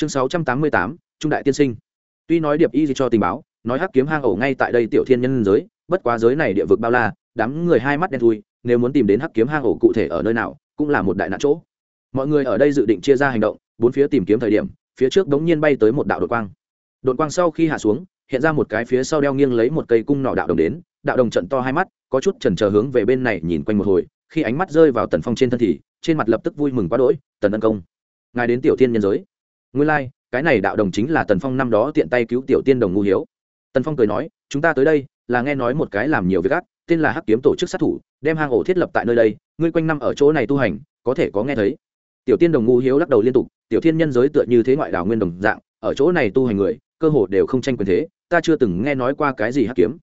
chương sáu trăm tám mươi tám, trung đại tiên sinh. Tuy nói điệp y cho tình báo, nói hắc kiếm hang ổ ngay tại đây tiểu thiên nhân giới, bất quá giới này địa vực bao la, đám người hai mắt đen thui, nếu muốn tìm đến hắc kiếm hang ổ cụ thể ở nơi nào, cũng là một đại nạn chỗ. Mọi người ở đây dự định chia ra hành động, bốn phía tìm kiếm thời điểm, phía trước đống nhiên bay tới một đạo đột quang. Đột quang sau khi hạ xuống, hiện ra một cái phía sau đeo nghiêng lấy một cây cung nỏ đạo đồng đến, đạo đồng trận to hai mắt, có chút chần chờ hướng về bên này nhìn quanh một hồi, khi ánh mắt rơi vào tần phong trên thân thì, trên mặt lập tức vui mừng quá đỗi, tần ân công, ngài đến tiểu thiên nhân giới nguyên lai、like, cái này đạo đồng chính là tần phong năm đó tiện tay cứu tiểu tiên đồng ngu hiếu. Tần phong cười nói chúng ta tới đây là nghe nói một cái làm nhiều việc gắt tên là hắc kiếm tổ chức sát thủ đem hang ổ thiết lập tại nơi đây ngươi quanh năm ở chỗ này tu hành có thể có nghe thấy. Tiểu tiên đồng ngu hiếu lắc đầu liên tục tiểu thiên nhân giới tựa như thế ngoại đảo nguyên đồng dạng ở chỗ này tu hành người cơ hồ đều không tranh quyền thế ta chưa từng nghe nói qua cái gì hắc kiếm.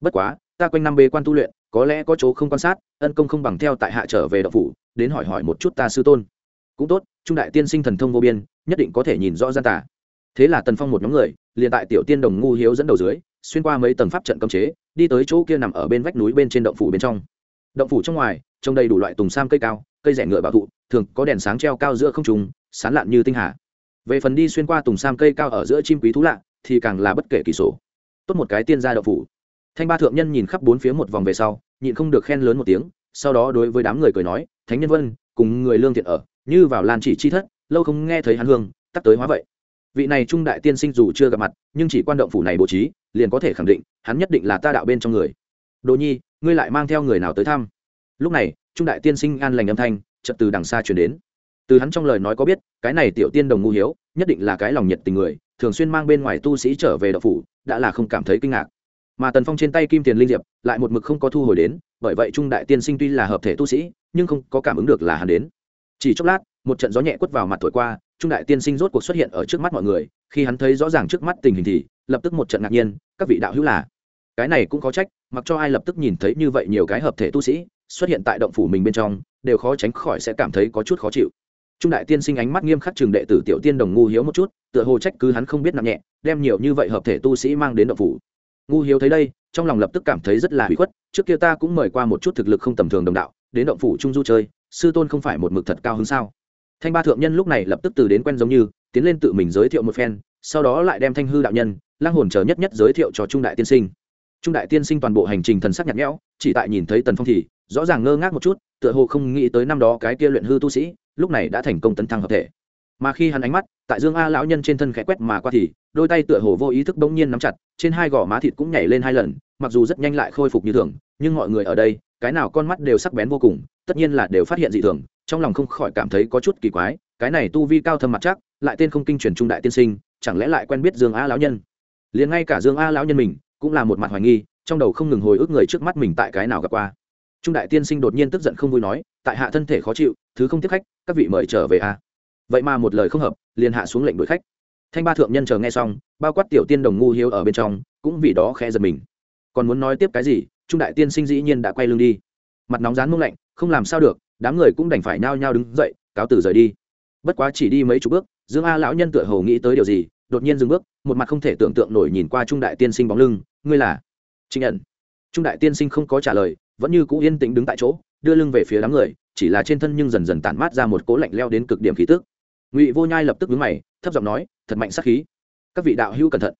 Bất quá ta quanh năm bê quan tu luyện có lẽ có chỗ không quan sát ân công không bằng theo tại hạ trở về đậu phủ đến hỏi hỏi một chút ta sư tôn. Cũng tốt trung đại tiên sinh thần thông vô biên nhất định có thể nhìn rõ gian tà. Thế là tần phong một nhóm người, liền tại tiểu tiên đồng ngu hiếu dẫn đầu dưới, xuyên qua mấy tầng pháp trận cấm chế, đi tới chỗ kia nằm ở bên vách núi bên trên động phủ bên trong. Động phủ trong ngoài, trông đầy đủ loại tùng sam cây cao, cây rẻ ngựa bảo thụ, thường có đèn sáng treo cao giữa không trùng sán lạn như tinh hà. Về phần đi xuyên qua tùng sam cây cao ở giữa chim quý thú lạ, thì càng là bất kể kỳ sổ. Tốt một cái tiên gia động phủ. Thanh ba thượng nhân nhìn khắp bốn phía một vòng về sau, nhịn không được khen lớn một tiếng, sau đó đối với đám người cười nói, thánh nhân vân, cùng người lương thiện ở, như vào lan chỉ chi thất lâu không nghe thấy hắn hương, tắc tới hóa vậy. Vị này trung đại tiên sinh dù chưa gặp mặt, nhưng chỉ quan động phủ này bố trí, liền có thể khẳng định, hắn nhất định là ta đạo bên trong người. Đồ nhi, ngươi lại mang theo người nào tới thăm? Lúc này, trung đại tiên sinh an lành âm thanh, chợt từ đằng xa chuyển đến. Từ hắn trong lời nói có biết, cái này tiểu tiên đồng ngu hiếu, nhất định là cái lòng nhiệt tình người, thường xuyên mang bên ngoài tu sĩ trở về đạo phủ, đã là không cảm thấy kinh ngạc. Mà tần phong trên tay kim tiền linh diệp, lại một mực không có thu hồi đến, bởi vậy trung đại tiên sinh tuy là hợp thể tu sĩ, nhưng không có cảm ứng được là hắn đến. Chỉ chốc lát một trận gió nhẹ quất vào mặt thổi qua, trung đại tiên sinh rốt cuộc xuất hiện ở trước mắt mọi người, khi hắn thấy rõ ràng trước mắt tình hình thì, lập tức một trận ngạc nhiên, các vị đạo hữu là? Cái này cũng có trách, mặc cho ai lập tức nhìn thấy như vậy nhiều cái hợp thể tu sĩ, xuất hiện tại động phủ mình bên trong, đều khó tránh khỏi sẽ cảm thấy có chút khó chịu. Trung đại tiên sinh ánh mắt nghiêm khắc trường đệ tử tiểu tiên đồng ngu hiếu một chút, tựa hồ trách cứ hắn không biết nặng nhẹ, đem nhiều như vậy hợp thể tu sĩ mang đến động phủ. Ngu hiếu thấy đây, trong lòng lập tức cảm thấy rất là hủy khuất, trước kia ta cũng mời qua một chút thực lực không tầm thường đồng đạo, đến động phủ trung du chơi, sư tôn không phải một mực thật cao hơn sao? Thanh ba thượng nhân lúc này lập tức từ đến quen giống như, tiến lên tự mình giới thiệu một phen, sau đó lại đem thanh hư đạo nhân lang hồn chờ nhất nhất giới thiệu cho trung đại tiên sinh. Trung đại tiên sinh toàn bộ hành trình thần sắc nhạt nhẽo, chỉ tại nhìn thấy tần phong thì, rõ ràng ngơ ngác một chút, tựa hồ không nghĩ tới năm đó cái kia luyện hư tu sĩ, lúc này đã thành công tấn thăng hợp thể. Mà khi hắn ánh mắt, tại dương a lão nhân trên thân khẽ quét mà qua thì, đôi tay tựa hồ vô ý thức bỗng nhiên nắm chặt, trên hai gò má thịt cũng nhảy lên hai lần, mặc dù rất nhanh lại khôi phục như thường, nhưng mọi người ở đây, cái nào con mắt đều sắc bén vô cùng, tất nhiên là đều phát hiện dị thường trong lòng không khỏi cảm thấy có chút kỳ quái, cái này tu vi cao thâm mặt chắc, lại tên không kinh truyền trung đại tiên sinh, chẳng lẽ lại quen biết dương a lão nhân? Liền ngay cả dương a lão nhân mình, cũng là một mặt hoài nghi, trong đầu không ngừng hồi ức người trước mắt mình tại cái nào gặp qua. Trung đại tiên sinh đột nhiên tức giận không vui nói, tại hạ thân thể khó chịu, thứ không tiếp khách, các vị mời trở về a vậy mà một lời không hợp, liền hạ xuống lệnh đuổi khách. Thanh ba thượng nhân chờ nghe xong, bao quát tiểu tiên đồng ngu hiếu ở bên trong, cũng vì đó khẽ giật mình. Còn muốn nói tiếp cái gì, trung đại tiên sinh dĩ nhiên đã quay lưng đi. Mặt nóng rán mông lạnh, không làm sao được đám người cũng đành phải nao nhao đứng dậy, cáo từ rời đi. Bất quá chỉ đi mấy chục bước, dương a lão nhân tựa hồ nghĩ tới điều gì, đột nhiên dừng bước, một mặt không thể tưởng tượng nổi nhìn qua trung đại tiên sinh bóng lưng, ngươi là trinh nhận trung đại tiên sinh không có trả lời, vẫn như cũ yên tĩnh đứng tại chỗ, đưa lưng về phía đám người, chỉ là trên thân nhưng dần dần tản mát ra một cố lạnh leo đến cực điểm khí tức. Ngụy vô nhai lập tức vướng mày, thấp giọng nói, thật mạnh sắc khí. Các vị đạo hữu cẩn thận.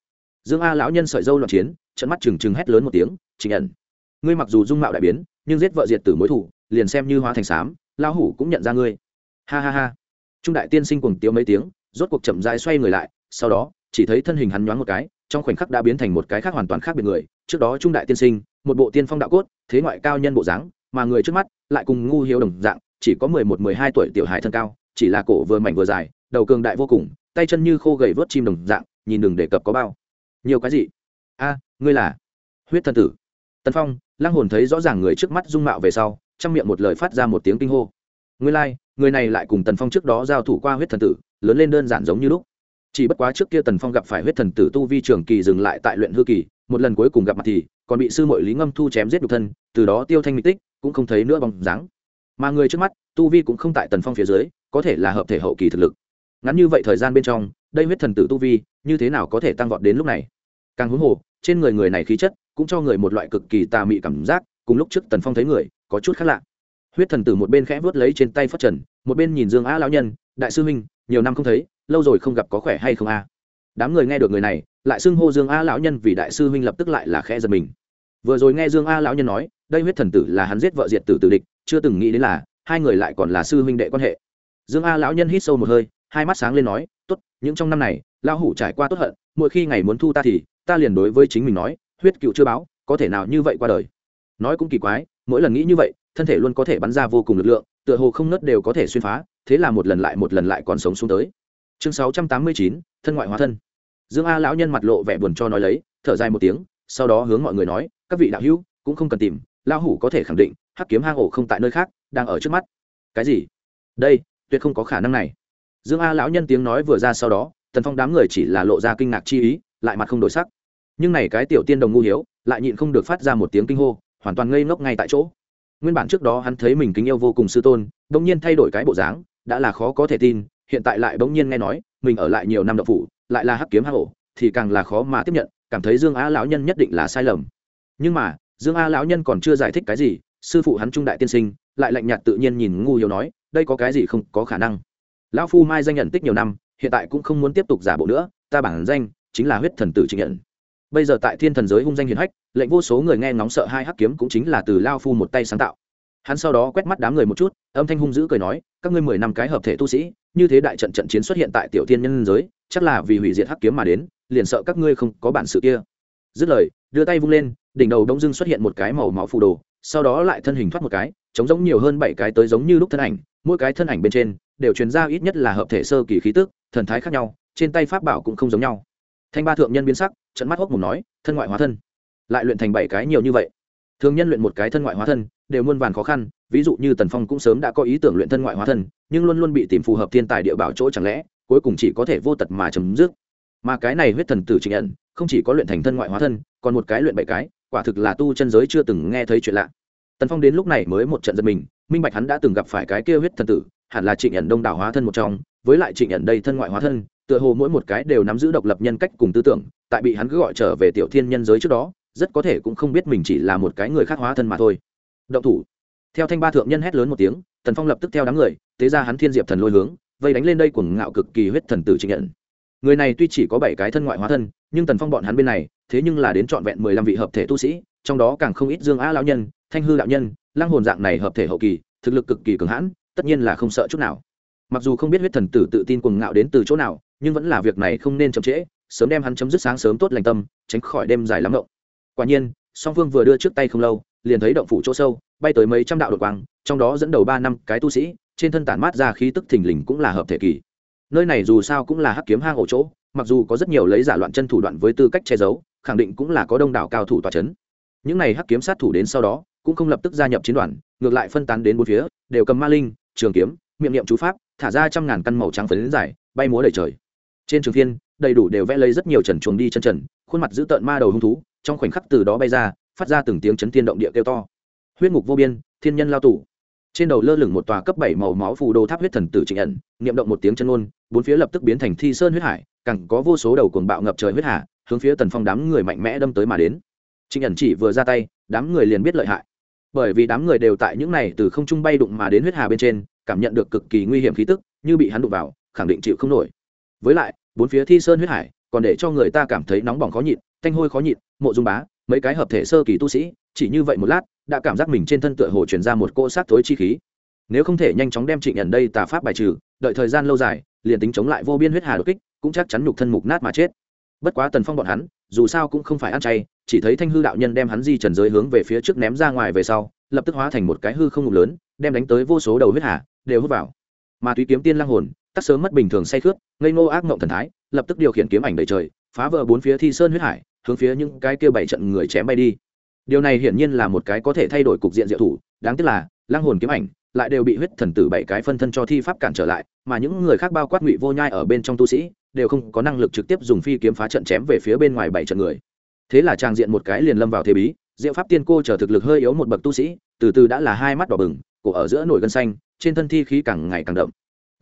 Dương a lão nhân sợi dâu loạn chiến trận mắt trừng trừng hét lớn một tiếng trình ẩn, ngươi mặc dù dung mạo đại biến, nhưng giết vợ diệt tử mối thủ liền xem như hóa thành xám lão hủ cũng nhận ra ngươi. Ha ha ha. Trung đại tiên sinh cuồng tiếu mấy tiếng, rốt cuộc chậm rãi xoay người lại, sau đó, chỉ thấy thân hình hắn nhoáng một cái, trong khoảnh khắc đã biến thành một cái khác hoàn toàn khác biệt người. Trước đó trung đại tiên sinh, một bộ tiên phong đạo cốt, thế ngoại cao nhân bộ dáng, mà người trước mắt lại cùng ngu hiếu đồng dạng, chỉ có mười một, mười hai tuổi tiểu hài thân cao, chỉ là cổ vừa mảnh vừa dài, đầu cường đại vô cùng, tay chân như khô gầy vớt chim đồng dạng, nhìn đừng đề cập có bao. Nhiều cái gì? A, ngươi là huyết thần tử. Tân phong lang hồn thấy rõ ràng người trước mắt dung mạo về sau trong miệng một lời phát ra một tiếng kinh hô. Ngươi lai、like, người này lại cùng tần phong trước đó giao thủ qua huyết thần tử lớn lên đơn giản giống như lúc. Chỉ bất quá trước kia tần phong gặp phải huyết thần tử tu vi trường kỳ dừng lại tại luyện hư kỳ một lần cuối cùng gặp mặt thì còn bị sư mội lý ngâm thu chém giết đục thân từ đó tiêu thanh mỹ tích cũng không thấy nữa bóng dáng. Mà người trước mắt tu vi cũng không tại tần phong phía dưới có thể là hợp thể hậu kỳ thực lực. Ngắn như vậy thời gian bên trong đây huyết thần tử tu vi như thế nào có thể tăng vọt đến lúc này? Càng huống hồ trên người người này khí chất cũng cho người một loại cực kỳ tà mị cảm giác cùng lúc trước tần phong thấy người có chút khác lạ. Huyết thần tử một bên khẽ vớt lấy trên tay phất trần, một bên nhìn dương a lão nhân, đại sư huynh, nhiều năm không thấy, lâu rồi không gặp có khỏe hay không a? Đám người nghe được người này, lại xưng hô dương a lão nhân vì đại sư huynh lập tức lại là khẽ giật mình. Vừa rồi nghe dương a lão nhân nói, đây huyết thần tử là hắn giết vợ diệt tử tử địch, chưa từng nghĩ đến là hai người lại còn là sư huynh đệ quan hệ. Dương a lão nhân hít sâu một hơi, hai mắt sáng lên nói, tốt, những trong năm này, lão hủ trải qua tốt hận, mỗi khi ngày muốn thu ta thì, ta liền đối với chính mình nói, huyết cựu chưa báo, có thể nào như vậy qua đời? Nói cũng kỳ quái mỗi lần nghĩ như vậy, thân thể luôn có thể bắn ra vô cùng lực lượng, tựa hồ không nớt đều có thể xuyên phá, thế là một lần lại một lần lại còn sống xuống tới. Chương sáu trăm tám mươi chín, thân ngoại hóa thân. Dương a lão nhân mặt lộ vẻ buồn cho nói lấy, thở dài một tiếng, sau đó hướng mọi người nói, các vị đạo hữu, cũng không cần tìm, lão hủ có thể khẳng định, hắc kiếm hang ổ không tại nơi khác, đang ở trước mắt. Cái gì? Đây, tuyệt không có khả năng này. Dương a lão nhân tiếng nói vừa ra sau đó, tần phong đám người chỉ là lộ ra kinh ngạc chi ý, lại mặt không đổi sắc. Nhưng này cái tiểu tiên đồng ngu hiếu, lại nhịn không được phát ra một tiếng kinh hô hoàn toàn ngây ngốc ngay tại chỗ. Nguyên bản trước đó hắn thấy mình kính yêu vô cùng sư tôn bỗng nhiên thay đổi cái bộ dáng, đã là khó có thể tin, hiện tại lại bỗng nhiên nghe nói, mình ở lại nhiều năm đậu phủ, lại là hắc kiếm hắc hổ, thì càng là khó mà tiếp nhận, cảm thấy dương Á lão nhân nhất định là sai lầm. Nhưng mà, dương a lão nhân còn chưa giải thích cái gì, sư phụ hắn trung đại tiên sinh, lại lạnh nhạt tự nhiên nhìn ngu hiếu nói, đây có cái gì không có khả năng. Lão phu mai danh nhận tích nhiều năm, hiện tại cũng không muốn tiếp tục giả bộ nữa, ta bản danh chính là huyết thần tử trịnh nhận bây giờ tại thiên thần giới hung danh hiền hách, lệnh vô số người nghe ngóng sợ hai hắc kiếm cũng chính là từ lao phu một tay sáng tạo. Hắn sau đó quét mắt đám người một chút, âm thanh hung dữ cười nói, các ngươi mười năm cái hợp thể tu sĩ, như thế đại trận trận chiến xuất hiện tại tiểu thiên nhân giới, chắc là vì hủy diệt hắc kiếm mà đến, liền sợ các ngươi không có bản sự kia. Dứt lời, đưa tay vung lên, đỉnh đầu đông dưng xuất hiện một cái màu máu phù đồ, sau đó lại thân hình thoát một cái, chống giống nhiều hơn bảy cái tới giống như lúc thân ảnh, mỗi cái thân ảnh bên trên đều truyền ra ít nhất là hợp thể sơ kỳ khí tức, thần thái khác nhau, trên tay pháp bảo cũng không giống nhau thanh ba thượng nhân biến sắc trận mắt hốc mùng nói, thân ngoại hóa thân. Lại luyện thành bảy cái nhiều như vậy. Thường nhân luyện một cái thân ngoại hóa thân, đều muôn vàn khó khăn, ví dụ như tần phong cũng sớm đã có ý tưởng luyện thân ngoại hóa thân, nhưng luôn luôn bị tìm phù hợp thiên tài địa bảo chỗ chẳng lẽ, cuối cùng chỉ có thể vô tật mà chấm dứt. Mà cái này huyết thần tử trình nhận không chỉ có luyện thành thân ngoại hóa thân, còn một cái luyện bảy cái, quả thực là tu chân giới chưa từng nghe thấy chuyện lạ. Tần phong đến lúc này mới một trận giật mình, minh bạch hắn đã từng gặp phải cái kia huyết thần tử, hẳn là trịnh nhận đông đảo hóa thân một trong, với lại trịnh nhận đây thân ngoại hóa thân tựa hồ mỗi một cái đều nắm giữ độc lập nhân cách cùng tư tưởng, tại bị hắn cứ gọi trở về tiểu thiên nhân giới trước đó, rất có thể cũng không biết mình chỉ là một cái người khác hóa thân mà thôi. Động thủ. Theo thanh ba thượng nhân hét lớn một tiếng, tần phong lập tức theo đám người, tế ra hắn thiên diệp thần lôi hướng, vây đánh lên đây của ngạo cực kỳ huyết thần tử trịnh nhận. Người này tuy chỉ có bảy cái thân ngoại hóa thân, nhưng tần phong bọn hắn bên này, thế nhưng là đến trọn vẹn mười lăm vị hợp thể tu sĩ, trong đó càng không ít dương a lão nhân, thanh hư đạo nhân, lăng hồn dạng này hợp thể hậu kỳ, thực lực cực kỳ cường hãn, tất nhiên là không sợ chút nào. Mặc dù không biết huyết thần tử tự tin cuồng ngạo đến từ chỗ nào nhưng vẫn là việc này không nên chậm trễ, sớm đem hắn chấm dứt sáng sớm tốt lành tâm, tránh khỏi đêm dài lắm động. Quả nhiên, song phương vừa đưa trước tay không lâu, liền thấy động phủ chỗ sâu, bay tới mấy trăm đạo đột quang, trong đó dẫn đầu ba năm cái tu sĩ, trên thân tản mát ra khí tức thình lình cũng là hợp thể kỳ. Nơi này dù sao cũng là hắc kiếm hang ổ chỗ, mặc dù có rất nhiều lấy giả loạn chân thủ đoạn với tư cách che giấu, khẳng định cũng là có đông đảo cao thủ tòa c h ấ n những này hắc kiếm sát thủ đến sau đó, cũng không lập tức gia nhập chiến đoàn, ngược lại phân tán đến bốn phía, đều cầm ma linh, trường kiếm, miệng niệm chú pháp, thả ra trăm ngàn căn màu trắng phấn dài, bay múa đầy trời trên trường thiên, đầy đủ đều vẽ lấy rất nhiều trần chuồng đi chân trần khuôn mặt giữ tợn ma đầu hung thú trong khoảnh khắc từ đó bay ra phát ra từng tiếng chấn thiên động địa kêu to. Huyết ngục vô biên thiên nhân lao tủ trên đầu lơ lửng một tòa cấp bảy màu máu phù đồ tháp huyết thần tử trịnh ẩn niệm động một tiếng chân ôn bốn phía lập tức biến thành thi sơn huyết hải cẳng có vô số đầu cuồng bạo ngập trời huyết hà hướng phía tần phong đám người mạnh mẽ đâm tới mà đến. Trịnh ẩn chỉ vừa ra tay đám người liền biết lợi hại. Bởi vì đám người đều tại những này từ không trung bay đụng mà đến huyết hà bên trên cảm nhận được cực kỳ nguy hiểm khí tức như bị hắn đụng vào khẳng định chịu không nổi với lại, bốn phía thi sơn huyết hải, còn để cho người ta cảm thấy nóng bỏng khó nhịn, thanh hôi khó nhịn, mộ dung bá, mấy cái hợp thể sơ kỳ tu sĩ, chỉ như vậy một lát, đã cảm giác mình trên thân tựa hồ chuyển ra một cỗ sát thối chi khí. Nếu không thể nhanh chóng đem trịnh ẩn đây tà pháp bài trừ, đợi thời gian lâu dài, liền tính chống lại vô biên huyết hà đột kích, cũng chắc chắn nhục thân mục nát mà chết. Bất quá tần phong bọn hắn, dù sao cũng không phải ăn chay, chỉ thấy thanh hư đạo nhân đem hắn di trần giới hướng về phía trước ném ra ngoài về sau, lập tức hóa thành một cái hư không ngục lớn, đem đánh tới vô số đầu huyết hà, đều hút vào. Mà túy kiếm tiên lang hồn tắc sớm mất bình thường say khướt ngây ngô ác mộng thần thái, lập tức điều khiển kiếm ảnh đầy trời, phá vỡ bốn phía thi sơn huyết hải, hướng phía những cái kia bảy trận người chém bay đi. Điều này hiển nhiên là một cái có thể thay đổi cục diện diệu thủ, đáng tiếc là lang hồn kiếm ảnh lại đều bị huyết thần tử bảy cái phân thân cho thi pháp cản trở lại, mà những người khác bao quát ngụy vô nhai ở bên trong tu sĩ, đều không có năng lực trực tiếp dùng phi kiếm phá trận chém về phía bên ngoài bảy trận người. Thế là trang diện một cái liền lâm vào thế bí, diệu pháp tiên cô chờ thực lực hơi yếu một bậc tu sĩ, từ từ đã là hai mắt đỏ bừng, cổ ở giữa nổi gân xanh, trên thân thi khí càng ngày càng đậm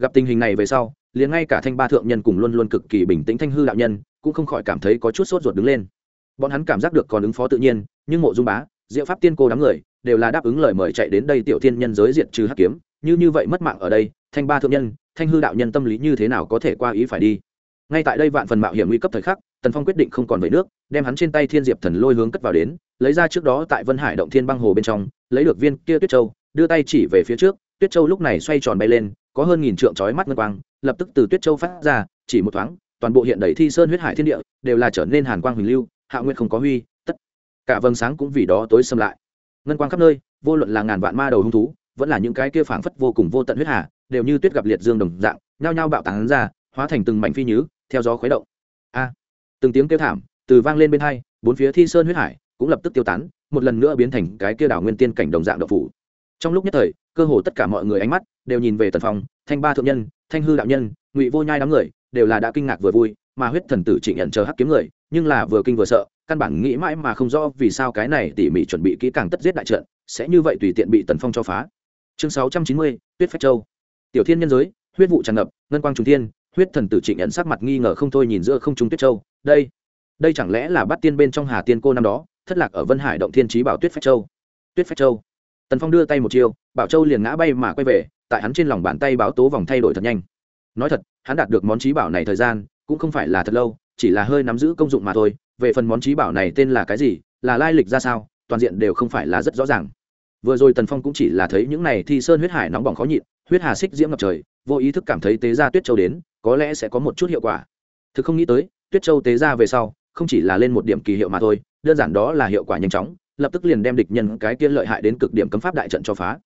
gặp tình hình này về sau, liền ngay cả thanh ba thượng nhân cùng luôn luôn cực kỳ bình tĩnh thanh hư đạo nhân, cũng không khỏi cảm thấy có chút sốt ruột đứng lên. Bọn hắn cảm giác được còn ứng phó tự nhiên, nhưng mộ dung bá, diệu pháp tiên cô đám người, đều là đáp ứng lời mời chạy đến đây tiểu thiên nhân giới diện trừ hắc kiếm, như như vậy mất mạng ở đây, thanh ba thượng nhân, thanh hư đạo nhân tâm lý như thế nào có thể qua ý phải đi? Ngay tại đây vạn phần mạo hiểm nguy cấp thời khắc, tần phong quyết định không còn về nước, đem hắn trên tay thiên diệp thần lôi hướng cất vào đến, lấy ra trước đó tại vân hải động thiên băng hồ bên trong, lấy được viên kia tuyết châu, đưa tay chỉ về phía trước, tuyết châu lúc này xoay tròn bay lên có hơn nghìn trượng chói mắt ngân quang, lập tức từ tuyết châu phát ra, chỉ một thoáng, toàn bộ hiện đầy thi sơn huyết hải thiên địa, đều là trở nên hàn quang huỳnh lưu, hạ nguyện không có huy, tất cả vầng sáng cũng vì đó tối xâm lại. Ngân quang khắp nơi, vô luận là ngàn vạn ma đầu hung thú, vẫn là những cái kia phảng phất vô cùng vô tận huyết hà, đều như tuyết gặp liệt dương đồng dạng, nhao nhao bạo tán ra, hóa thành từng mảnh phi nhứ, theo gió khuấy động. A! Từng tiếng kêu thảm, từ vang lên bên hai, bốn phía thi sơn huyết hải cũng lập tức tiêu tán, một lần nữa biến thành cái kia đảo nguyên tiên cảnh đồng dạng độ phủ. Trong lúc nhất thời, cơ hồ tất cả mọi người ánh mắt đều nhìn về tần phong, thanh ba thượng nhân, thanh hư đạo nhân, ngụy vô nhai đám người, đều là đã kinh ngạc vừa vui, mà huyết thần tử chỉ nhận chờ hắc kiếm người, nhưng là vừa kinh vừa sợ, căn bản nghĩ mãi mà không rõ vì sao cái này tỉ mỉ chuẩn bị kỹ càng tất giết đại trận, sẽ như vậy tùy tiện bị tần phong cho phá. Chương sáu trăm chín mươi, tuyết phách châu. Tiểu thiên nhân giới, huyết vụ tràn ngập, ngân quang trung thiên, huyết thần tử trịnh nhận sắc mặt nghi ngờ không thôi nhìn giữa không trung tuyết châu. Đây đây chẳng lẽ là bắt tiên bên trong hà tiên cô năm đó, thất lạc ở vân hải động thiên trí bảo tuyết phách châu. Tuyết phách châu. Tần phong đưa tay một chiêu, bảo châu liền ngã bay mà quay về tại hắn trên lòng bàn tay báo tố vòng thay đổi thật nhanh. Nói thật, hắn đạt được món trí bảo này thời gian, cũng không phải là thật lâu, chỉ là hơi nắm giữ công dụng mà thôi. Về phần món trí bảo này tên là cái gì, là lai lịch ra sao, toàn diện đều không phải là rất rõ ràng. Vừa rồi tần phong cũng chỉ là thấy những này thì sơn huyết hải nóng bỏng khó nhịn, huyết hà xích diễm ngập trời, vô ý thức cảm thấy tế ra tuyết châu đến, có lẽ sẽ có một chút hiệu quả. Thực không nghĩ tới, tuyết châu tế ra về sau, không chỉ là lên một điểm kỳ hiệu mà thôi, đơn giản đó là hiệu quả nhanh chóng, lập tức liền đem địch nhân cái tiên lợi hại đến cực điểm cấm pháp đại trận cho phá.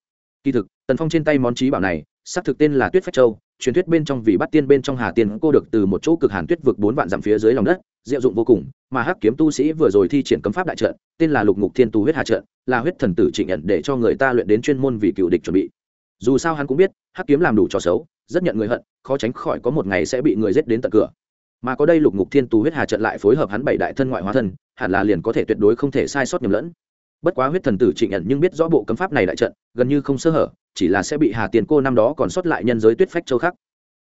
Kỳ thực tần phong trên tay món trí bảo này, xác thực tên là tuyết phách châu, truyền thuyết bên trong vì bắt tiên bên trong hà tiên cô được từ một chỗ cực hàn tuyết vực bốn vạn dặm phía dưới lòng đất, diệu dụng vô cùng, mà hắc kiếm tu sĩ vừa rồi thi triển cấm pháp đại trận, tên là lục ngục thiên tu huyết hà trận, là huyết thần tử trịnh nhận để cho người ta luyện đến chuyên môn vì cựu địch chuẩn bị. Dù sao hắn cũng biết, hắc kiếm làm đủ trò xấu, rất nhận người hận, khó tránh khỏi có một ngày sẽ bị người giết đến tận cửa. Mà có đây lục ngục thiên tu huyết hà trận lại phối hợp hắn bảy đại thân ngoại hóa thân, hẳn là liền có thể tuyệt đối không thể sai sót nhầm lẫn bất quá huyết thần tử trịnh nhận nhưng biết rõ bộ cấm pháp này đại trận, gần như không sơ hở, chỉ là sẽ bị hà tiền cô năm đó còn sót lại nhân giới tuyết phách châu khác.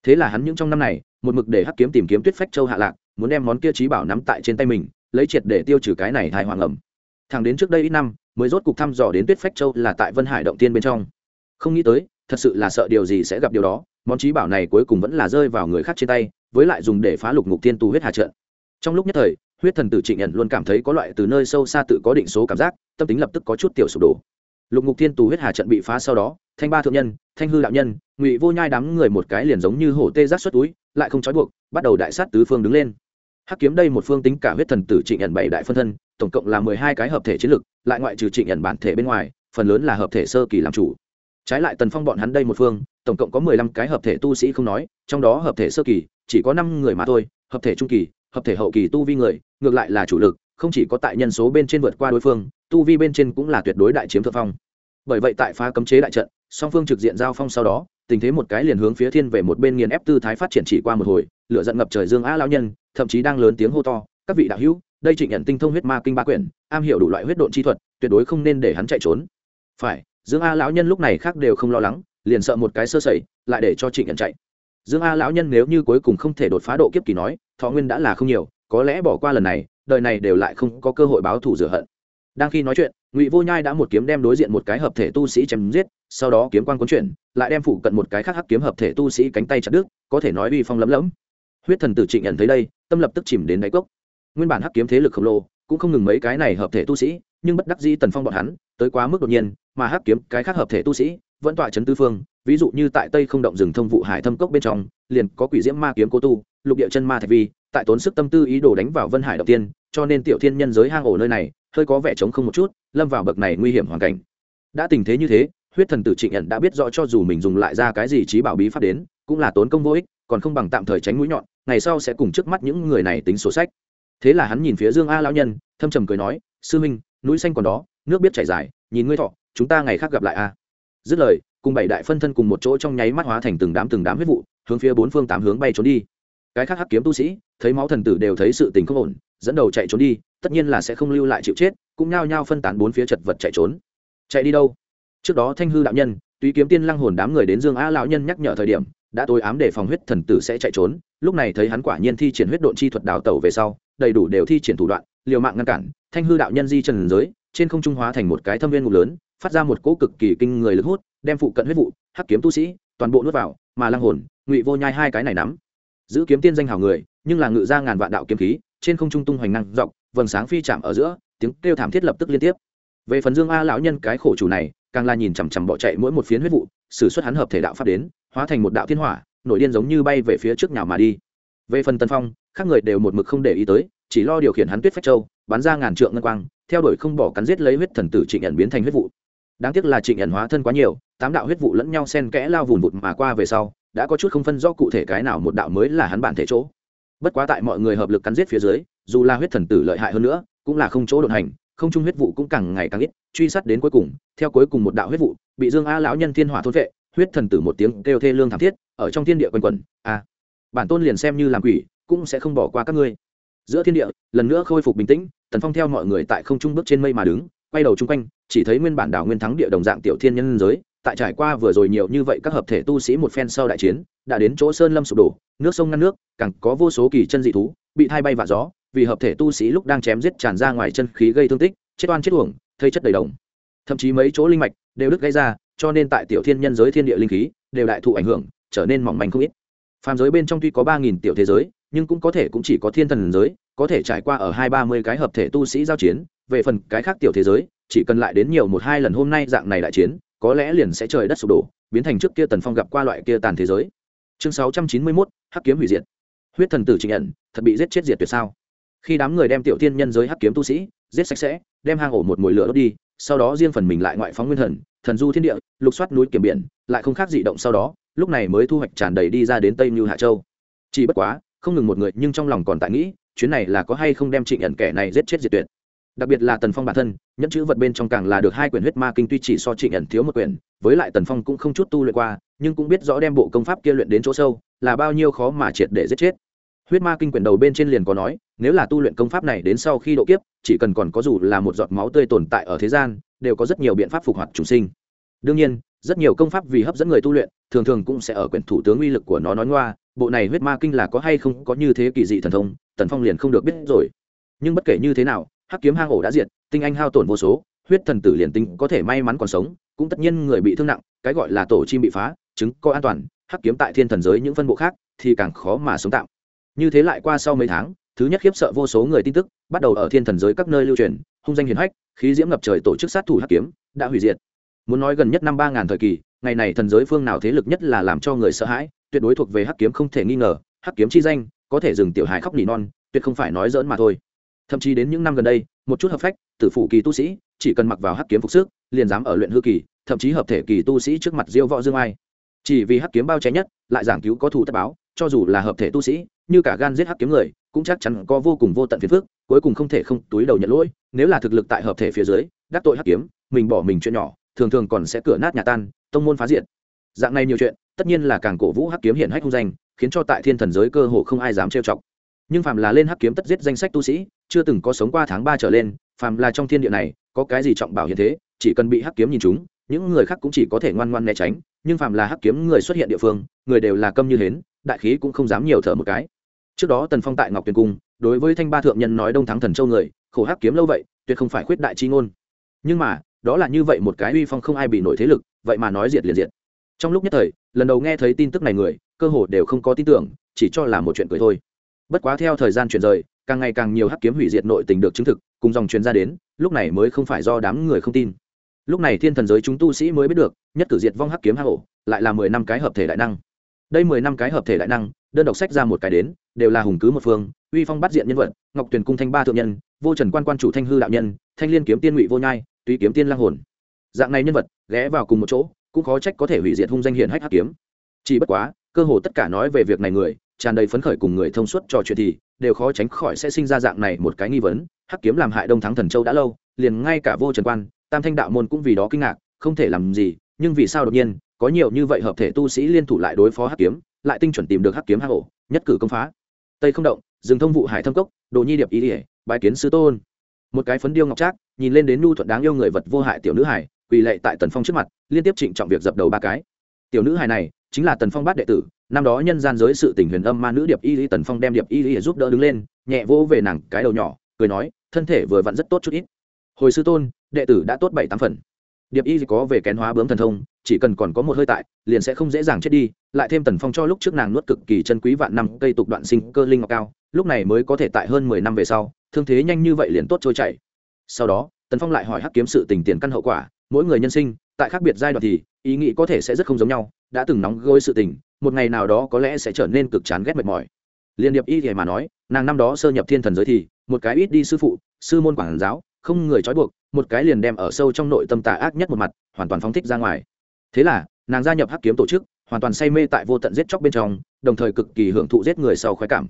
Thế là hắn những trong năm này, một mực để hắc kiếm tìm kiếm tuyết phách châu hạ lạc, muốn đem món kia trí bảo nắm tại trên tay mình, lấy triệt để tiêu trừ cái này hài hoàng ẩm thẳng đến trước đây ít năm, mới rốt cục thăm dò đến tuyết phách châu là tại vân hải động tiên bên trong. Không nghĩ tới, thật sự là sợ điều gì sẽ gặp điều đó, món trí bảo này cuối cùng vẫn là rơi vào người khác trên tay, với lại dùng để phá lục ngục tiên tu huyết hà trận. Trong lúc nhất thời huyết thần tử trịnh nhận luôn cảm thấy có loại từ nơi sâu xa tự có định số cảm giác, tâm tính lập tức có chút tiểu sụp đổ. Lục ngục thiên tù huyết hà trận bị phá sau đó, thanh ba thượng nhân, thanh hư đạo nhân, ngụy vô nhai đám người một cái liền giống như hổ tê giác xuất túi, lại không trói buộc, bắt đầu đại sát tứ phương đứng lên. Hắc kiếm đây một phương tính cả huyết thần tử trịnh nhận bảy đại phân thân, tổng cộng là mười hai cái hợp thể chiến lực, lại ngoại trừ trịnh nhận bản thể bên ngoài, phần lớn là hợp thể sơ kỳ làm chủ. Trái lại tần phong bọn hắn đây một phương, tổng cộng có mười lăm cái hợp thể tu sĩ không nói, trong đó hợp thể sơ kỳ, chỉ có năm người mà thôi, hợp thể trung kỳ hợp thể hậu kỳ tu vi người, ngược lại là chủ lực, không chỉ có tại nhân số bên trên vượt qua đối phương, tu vi bên trên cũng là tuyệt đối đại chiếm thượng phong. Bởi vậy tại phá cấm chế đại trận, song phương trực diện giao phong sau đó, tình thế một cái liền hướng phía thiên về một bên nghiền ép tư thái phát triển chỉ qua một hồi, lửa giận ngập trời dương á lão nhân, thậm chí đang lớn tiếng hô to, các vị đạo hữu, đây trịnh nhận tinh thông huyết ma kinh ba quyển, am hiểu đủ loại huyết độn chi thuật, tuyệt đối không nên để hắn chạy trốn. Phải, dương a lão nhân lúc này khác đều không lo lắng, liền sợ một cái sơ sẩy, lại để cho trịnh nhận chạy. Dương a lão nhân nếu như cuối cùng không thể đột phá độ kiếp kỳ nói thọ nguyên đã là không nhiều, có lẽ bỏ qua lần này, đời này đều lại không có cơ hội báo thù rửa hận. Đang khi nói chuyện, ngụy vô nhai đã một kiếm đem đối diện một cái hợp thể tu sĩ chém giết, sau đó kiếm quan cuốn chuyển, lại đem phụ cận một cái khác hắc kiếm hợp thể tu sĩ cánh tay chặt đứt, có thể nói uy phong lấm lẫm. huyết thần tử trịnh nhận thấy đây, tâm lập tức chìm đến đáy cốc. Nguyên bản hắc kiếm thế lực khổng lồ, cũng không ngừng mấy cái này hợp thể tu sĩ, nhưng bất đắc dĩ tần phong bọn hắn, tới quá mức đột nhiên, mà hắc kiếm cái khác hợp thể tu sĩ, vẫn tọa chấn tư phương, ví dụ như tại tây không động rừng thông vụ hải thâm cốc bên trong, liền có quỷ diễm ma kiếm cố tu lục địa chân ma thạch vi, tại tốn sức tâm tư ý đồ đánh vào vân hải đầu tiên, cho nên tiểu thiên nhân giới hang ổ nơi này, hơi có vẻ trống không một chút, lâm vào bậc này nguy hiểm hoàn cảnh. Đã tình thế như thế, huyết thần tử trịnh nhận đã biết rõ cho dù mình dùng lại ra cái gì trí bảo bí pháp đến, cũng là tốn công vô ích, còn không bằng tạm thời tránh mũi nhọn, ngày sau sẽ cùng trước mắt những người này tính sổ sách. Thế là hắn nhìn phía dương a lão nhân, thâm trầm cười nói, sư minh, núi xanh còn đó, nước biết chảy dài, nhìn ngươi thọ, chúng ta ngày khác gặp lại a. Dứt lời, cùng bảy đại phân thân cùng một chỗ trong nháy mắt hóa thành từng đám từng đám huyết vụ, hướng phía bốn phương tám hướng bay trốn đi cái khác hắc kiếm tu sĩ, thấy máu thần tử đều thấy sự tình không ổn, dẫn đầu chạy trốn đi, tất nhiên là sẽ không lưu lại chịu chết, cũng nhao nhao phân tán bốn phía chật vật chạy trốn. Chạy đi đâu? Trước đó thanh hư đạo nhân túy kiếm tiên lăng hồn đám người đến dương a lão nhân nhắc nhở thời điểm, đã tối ám để phòng huyết thần tử sẽ chạy trốn, lúc này thấy hắn quả nhiên thi triển huyết độn chi thuật đào tẩu về sau, đầy đủ đều thi triển thủ đoạn, liều mạng ngăn cản, thanh hư đạo nhân di trần giới, trên không trung hóa thành một cái thâm viên ngục lớn, phát ra một cỗ cực kỳ kinh người lực hút, đem phụ cận huyết vụ, hắc kiếm tu sĩ, toàn bộ nuốt vào, mà lăng hồn, ngụy vô nhai hai cái này nắm giữ kiếm tiên danh hào người, nhưng là ngự ra ngàn vạn đạo kiếm khí, trên không trung tung hoành năng dọc, vầng sáng phi chạm ở giữa, tiếng kêu thảm thiết lập tức liên tiếp. Về phần dương a lão nhân cái khổ chủ này, càng là nhìn chằm chằm bỏ chạy mỗi một phiến huyết vụ xử suất hắn hợp thể đạo pháp đến, hóa thành một đạo thiên hỏa nội điên giống như bay về phía trước nhào mà đi. Về phần tân phong các người đều một mực không để ý tới, chỉ lo điều khiển hắn tuyết phách châu, bắn ra ngàn trượng ngân quang, theo đuổi không bỏ cắn giết lấy huyết thần tử trịnh nhận biến thành huyết vụ. Đáng tiếc là trịnh nhận hóa thân quá nhiều, tám đạo huyết vụ lẫn nhau sen kẽ lao vùn vụt mà qua về sau đã có chút không phân rõ cụ thể cái nào một đạo mới là hắn bản thể chỗ. Bất quá tại mọi người hợp lực cắn giết phía dưới, dù là huyết thần tử lợi hại hơn nữa, cũng là không chỗ đột hành, không trung huyết vụ cũng càng ngày càng ít, truy sát đến cuối cùng, theo cuối cùng một đạo huyết vụ, bị dương a lão nhân thiên hỏa thôn vệ, huyết thần tử một tiếng kêu thê lương thảm thiết, ở trong thiên địa quanh quẩn a, bản tôn liền xem như làm quỷ, cũng sẽ không bỏ qua các ngươi. Giữa thiên địa, lần nữa khôi phục bình tĩnh, tần phong theo mọi người tại không trung bước trên mây mà đứng, quay đầu chung quanh, chỉ thấy nguyên bản đảo nguyên thắng địa đồng dạng tiểu thiên nhân giới tại trải qua vừa rồi nhiều như vậy các hợp thể tu sĩ một phen sau đại chiến, đã đến chỗ sơn lâm sụp đổ, nước sông ngăn nước, càng có vô số kỳ chân dị thú, bị thay bay vạ gió, vì hợp thể tu sĩ lúc đang chém giết tràn ra ngoài chân khí gây thương tích, chết oan chết uổng, thây chất đầy đồng. Thậm chí mấy chỗ linh mạch đều đứt gây ra, cho nên tại tiểu thiên nhân giới thiên địa linh khí đều đại thụ ảnh hưởng, trở nên mỏng manh không ít. Phàm giới bên trong tuy có ba nghìn tiểu thế giới, nhưng cũng có thể cũng chỉ có thiên thần giới, có thể trải qua ở hai ba mươi cái hợp thể tu sĩ giao chiến, về phần cái khác tiểu thế giới, chỉ cần lại đến nhiều một hai lần hôm nay dạng này đại chiến có lẽ liền sẽ trời đất sụp đổ, biến thành trước kia tần phong gặp qua loại kia tàn thế giới. Chương sáu trăm chín mươi mốt, hắc kiếm hủy diệt. Huyết thần tử trình nhận, thật bị giết chết diệt tuyệt sao? Khi đám người đem tiểu tiên nhân giới hắc kiếm tu sĩ giết sạch sẽ, đem hang ổ một mồi lửa đốt đi, sau đó riêng phần mình lại ngoại phóng nguyên thần thần du thiên địa, lục soát núi kiểm biển, lại không khác dị động sau đó, lúc này mới thu hoạch tràn đầy đi ra đến tây như hạ châu. Chỉ bất quá, không ngừng một người, nhưng trong lòng còn tại nghĩ, chuyến này là có hay không đem trịnh ẩn kẻ này giết chết diệt tuyệt đặc biệt là tần phong bản thân nhẫn chữ vật bên trong càng là được hai quyển huyết ma kinh tuy chỉ so trịnh ẩn thiếu một quyển với lại tần phong cũng không chút tu luyện qua nhưng cũng biết rõ đem bộ công pháp kia luyện đến chỗ sâu là bao nhiêu khó mà triệt để giết chết huyết ma kinh quyển đầu bên trên liền có nói nếu là tu luyện công pháp này đến sau khi độ kiếp chỉ cần còn có dù là một giọt máu tươi tồn tại ở thế gian đều có rất nhiều biện pháp phục hoạt chủ sinh đương nhiên rất nhiều công pháp vì hấp dẫn người tu luyện thường thường cũng sẽ ở quyển thủ tướng uy lực của nó nói ngoa bộ này huyết ma kinh là có hay không có như thế kỳ dị thần thông tần phong liền không được biết rồi nhưng bất kể như thế nào hắc kiếm hang ổ đã diệt, tinh anh hao tổn vô số, huyết thần tử liền tinh có thể may mắn còn sống, cũng tất nhiên người bị thương nặng, cái gọi là tổ chim bị phá chứng có an toàn, hắc kiếm tại thiên thần giới những phân bộ khác thì càng khó mà sống tạm. Như thế lại qua sau mấy tháng, thứ nhất khiếp sợ vô số người tin tức, bắt đầu ở thiên thần giới các nơi lưu truyền, hung danh hiền hách, khí diễm ngập trời tổ chức sát thủ hắc kiếm, đã hủy diệt. Muốn nói gần nhất năm ba ngàn thời kỳ, ngày này thần giới phương nào thế lực nhất là làm cho người sợ hãi, tuyệt đối thuộc về hắc kiếm không thể nghi ngờ, hắc kiếm chi danh, có thể dừng tiểu hài khóc nỉ non, tuyệt không phải nói dỡn mà thôi thậm chí đến những năm gần đây, một chút hợp phách, tử phụ kỳ tu sĩ, chỉ cần mặc vào hắc kiếm phục sức, liền dám ở luyện hư kỳ, thậm chí hợp thể kỳ tu sĩ trước mặt diêu võ dương ai. Chỉ vì hắc kiếm bao che nhất, lại giảng cứu có thủ tất báo, cho dù là hợp thể tu sĩ, như cả gan giết hắc kiếm người, cũng chắc chắn có vô cùng vô tận phiền phức, cuối cùng không thể không túi đầu nhận lỗi, nếu là thực lực tại hợp thể phía dưới, đắc tội hắc kiếm, mình bỏ mình chuyện nhỏ, thường thường còn sẽ cửa nát nhà tan, tông môn phá diện dạng này nhiều chuyện, tất nhiên là càng cổ vũ hắc kiếm hiện hách hung danh, khiến cho tại thiên thần giới cơ hồ không ai dám trêu chọc. Nhưng phàm là lên hắc kiếm tất giết danh sách tu sĩ chưa từng có sống qua tháng ba trở lên, phàm là trong thiên địa này, có cái gì trọng bảo hiện thế, chỉ cần bị hắc kiếm nhìn chúng, những người khác cũng chỉ có thể ngoan ngoan né tránh, nhưng phàm là hắc kiếm người xuất hiện địa phương, người đều là câm như hến, đại khí cũng không dám nhiều thở một cái. Trước đó tần phong tại ngọc tuyền cung, đối với thanh ba thượng nhân nói đông thắng thần châu người, khổ hắc kiếm lâu vậy, tuyệt không phải khuyết đại chi ngôn. Nhưng mà, đó là như vậy một cái uy phong không ai bị nổi thế lực, vậy mà nói diệt liền diệt. Trong lúc nhất thời, lần đầu nghe thấy tin tức này người, cơ hồ đều không có tin tưởng, chỉ cho là một chuyện cười thôi. Bất quá theo thời gian chuyển rời càng ngày càng nhiều hắc kiếm hủy diệt nội tình được chứng thực, cùng dòng truyền ra đến, lúc này mới không phải do đám người không tin. Lúc này thiên thần giới chúng tu sĩ mới biết được, nhất cử diệt vong hắc kiếm hạ hổ, lại là mười năm cái hợp thể đại năng. Đây mười năm cái hợp thể đại năng, đơn độc sách ra một cái đến, đều là hùng cứ một phương, uy phong bắt diện nhân vật, ngọc tuyển cung thanh ba thượng nhân, vô trần quan quan chủ thanh hư đạo nhân, thanh liên kiếm tiên ngụy vô nhai tùy kiếm tiên lang hồn. Dạng này nhân vật, ghé vào cùng một chỗ, cũng khó trách có thể hủy diệt hung danh hiển hách hắc kiếm. Chỉ bất quá, cơ hồ tất cả nói về việc này người tràn đầy phấn khởi cùng người thông suốt trò chuyện thì đều khó tránh khỏi sẽ sinh ra dạng này một cái nghi vấn. Hắc kiếm làm hại đông thắng thần châu đã lâu, liền ngay cả vô trần quan, tam thanh đạo môn cũng vì đó kinh ngạc, không thể làm gì, nhưng vì sao đột nhiên, có nhiều như vậy hợp thể tu sĩ liên thủ lại đối phó hắc kiếm, lại tinh chuẩn tìm được hắc kiếm hắc ổ, nhất cử công phá. Tây không động dừng thông vụ hải thâm cốc, đồ nhi điệp ý ỉa bãi kiến sư tôn. Một cái phấn điêu ngọc trác, nhìn lên đến nu thuận đáng yêu người vật vô hại tiểu nữ hải quỳ lệ tại tần phong trước mặt, liên tiếp trịnh trọng việc dập đầu ba cái. Tiểu nữ hải này, chính là tần phong bát đệ tử năm đó nhân gian giới sự tình huyền âm ma nữ điệp y lý tần phong đem điệp y lý giúp đỡ đứng lên, nhẹ vỗ về nàng cái đầu nhỏ, cười nói, thân thể vừa vặn rất tốt chút ít. Hồi sư tôn, đệ tử đã tốt bảy tám phần. Điệp y có về kén hóa bướm thần thông, chỉ cần còn có một hơi tại, liền sẽ không dễ dàng chết đi, lại thêm tần phong cho lúc trước nàng nuốt cực kỳ chân quý vạn năm cây tục đoạn sinh cơ linh ngọc cao, lúc này mới có thể tại hơn mười năm về sau, thương thế nhanh như vậy liền tốt trôi chảy. Sau đó, tần phong lại hỏi hắc kiếm sự tình tiền căn hậu quả, mỗi người nhân sinh, tại khác biệt giai đoạn thì, ý nghĩ có thể sẽ rất không giống nhau, đã từng nóng gôi sự tình một ngày nào đó có lẽ sẽ trở nên cực chán ghét mệt mỏi. Liên điệp y thì mà nói, nàng năm đó sơ nhập thiên thần giới thì, một cái ít đi sư phụ, sư môn quảng giáo, không người trói buộc, một cái liền đem ở sâu trong nội tâm tà ác nhất một mặt, hoàn toàn phóng thích ra ngoài. Thế là, nàng gia nhập hắc kiếm tổ chức, hoàn toàn say mê tại vô tận giết chóc bên trong, đồng thời cực kỳ hưởng thụ giết người sau khoái cảm.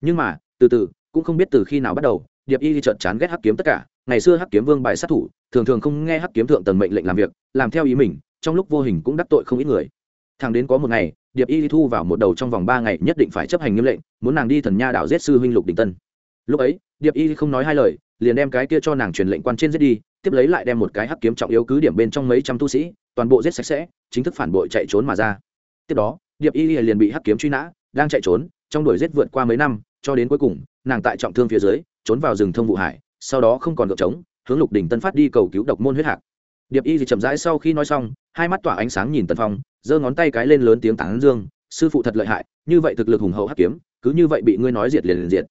Nhưng mà, từ từ, cũng không biết từ khi nào bắt đầu, điệp y trợn chán ghét hắc kiếm tất cả. Ngày xưa hắc kiếm vương bài sát thủ, thường thường không nghe hắc kiếm thượng tầng mệnh lệnh làm việc, làm theo ý mình, trong lúc vô hình cũng đắc tội không ít người. Thằng đến có một ngày điệp y thu vào một đầu trong vòng ba ngày nhất định phải chấp hành nghiêm lệnh, muốn nàng đi thần nha đảo giết sư huynh lục đình tân. Lúc ấy, điệp y không nói hai lời, liền đem cái kia cho nàng truyền lệnh quan trên giết đi, tiếp lấy lại đem một cái hắc kiếm trọng yếu cứ điểm bên trong mấy trăm tu sĩ, toàn bộ giết sạch sẽ, chính thức phản bội chạy trốn mà ra. Tiếp đó, điệp y liền bị hắc kiếm truy nã, đang chạy trốn, trong đuổi giết vượt qua mấy năm, cho đến cuối cùng, nàng tại trọng thương phía dưới, trốn vào rừng thông vụ hải, sau đó không còn gợp trống hướng lục đỉnh tân phát đi cầu cứu độc môn huyết hạc điệp y thì chậm rãi sau khi nói xong, hai mắt tỏa ánh sáng nhìn tần phong, giơ ngón tay cái lên lớn tiếng tán dương, sư phụ thật lợi hại, như vậy thực lực hùng hậu hắc kiếm, cứ như vậy bị ngươi nói diệt liền liền diệt.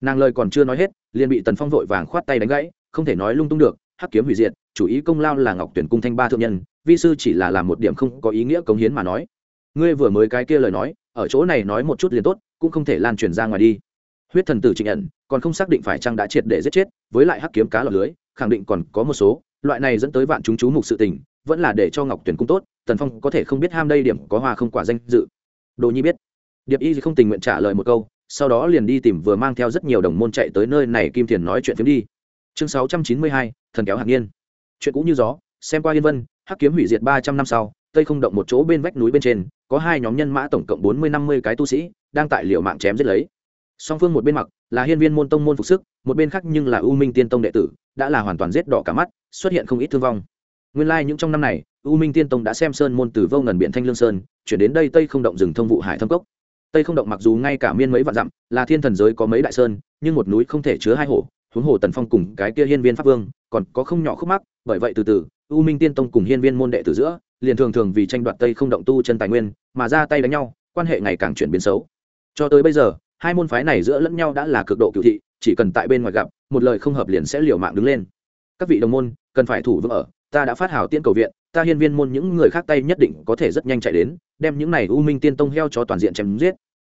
Nàng lời còn chưa nói hết, liền bị tần phong vội vàng khoát tay đánh gãy, không thể nói lung tung được, hắc kiếm hủy diệt, chủ ý công lao là ngọc tuyển cung thanh ba thượng nhân, vi sư chỉ là làm một điểm không có ý nghĩa cống hiến mà nói. Ngươi vừa mới cái kia lời nói, ở chỗ này nói một chút liền tốt, cũng không thể lan truyền ra ngoài đi. Huyết thần tử trịnh ẩn, còn không xác định phải chăng đã triệt để giết chết, với lại hắc kiếm cá lọc lưới, khẳng định còn có một số loại này dẫn tới vạn chúng chú mục sự tình, vẫn là để cho ngọc tuyển cung tốt, tần phong có thể không biết ham đây điểm có hoa không quả danh dự. Đồ nhi biết. Điệp y không tình nguyện trả lời một câu, sau đó liền đi tìm vừa mang theo rất nhiều đồng môn chạy tới nơi này kim thiền nói chuyện phiếm đi. Chương sáu trăm chín mươi hai, thần kéo hạt nhiên. Chuyện cũ như gió, xem qua yên vân, hắc kiếm hủy diệt ba trăm năm sau, tây không động một chỗ bên vách núi bên trên, có hai nhóm nhân mã tổng cộng bốn mươi năm mươi cái tu sĩ, đang tại liệu mạng chém giết lấy song phương một bên mặc là hiên viên môn tông môn phục sức, một bên khác nhưng là u minh tiên tông đệ tử, đã là hoàn toàn giết đỏ cả mắt, xuất hiện không ít thương vong. Nguyên lai、like、những trong năm này, u minh tiên tông đã xem sơn môn từ vô ngần biển thanh lương sơn, chuyển đến đây tây không động rừng thông vụ hải thâm cốc. Tây không động mặc dù ngay cả miên mấy vạn dặm, là thiên thần giới có mấy đại sơn, nhưng một núi không thể chứa hai hồ, huống hồ tần phong cùng cái kia hiên viên pháp vương, còn có không nhỏ khúc mắc, bởi vậy từ từ, u minh tiên tông cùng hiên viên môn đệ từ giữa, liền thường thường vì tranh đoạt tây không động tu chân tài nguyên, mà ra tay đánh nhau, quan hệ ngày càng chuyển biến xấu. Cho tới bây giờ hai môn phái này giữa lẫn nhau đã là cực độ cựu thị, chỉ cần tại bên ngoài gặp, một lời không hợp liền sẽ liều mạng đứng lên. Các vị đồng môn, cần phải thủ vững ở, ta đã phát hảo tiên cầu viện, ta hiên viên môn những người khác tay nhất định có thể rất nhanh chạy đến, đem những này u minh tiên tông heo cho toàn diện chém giết.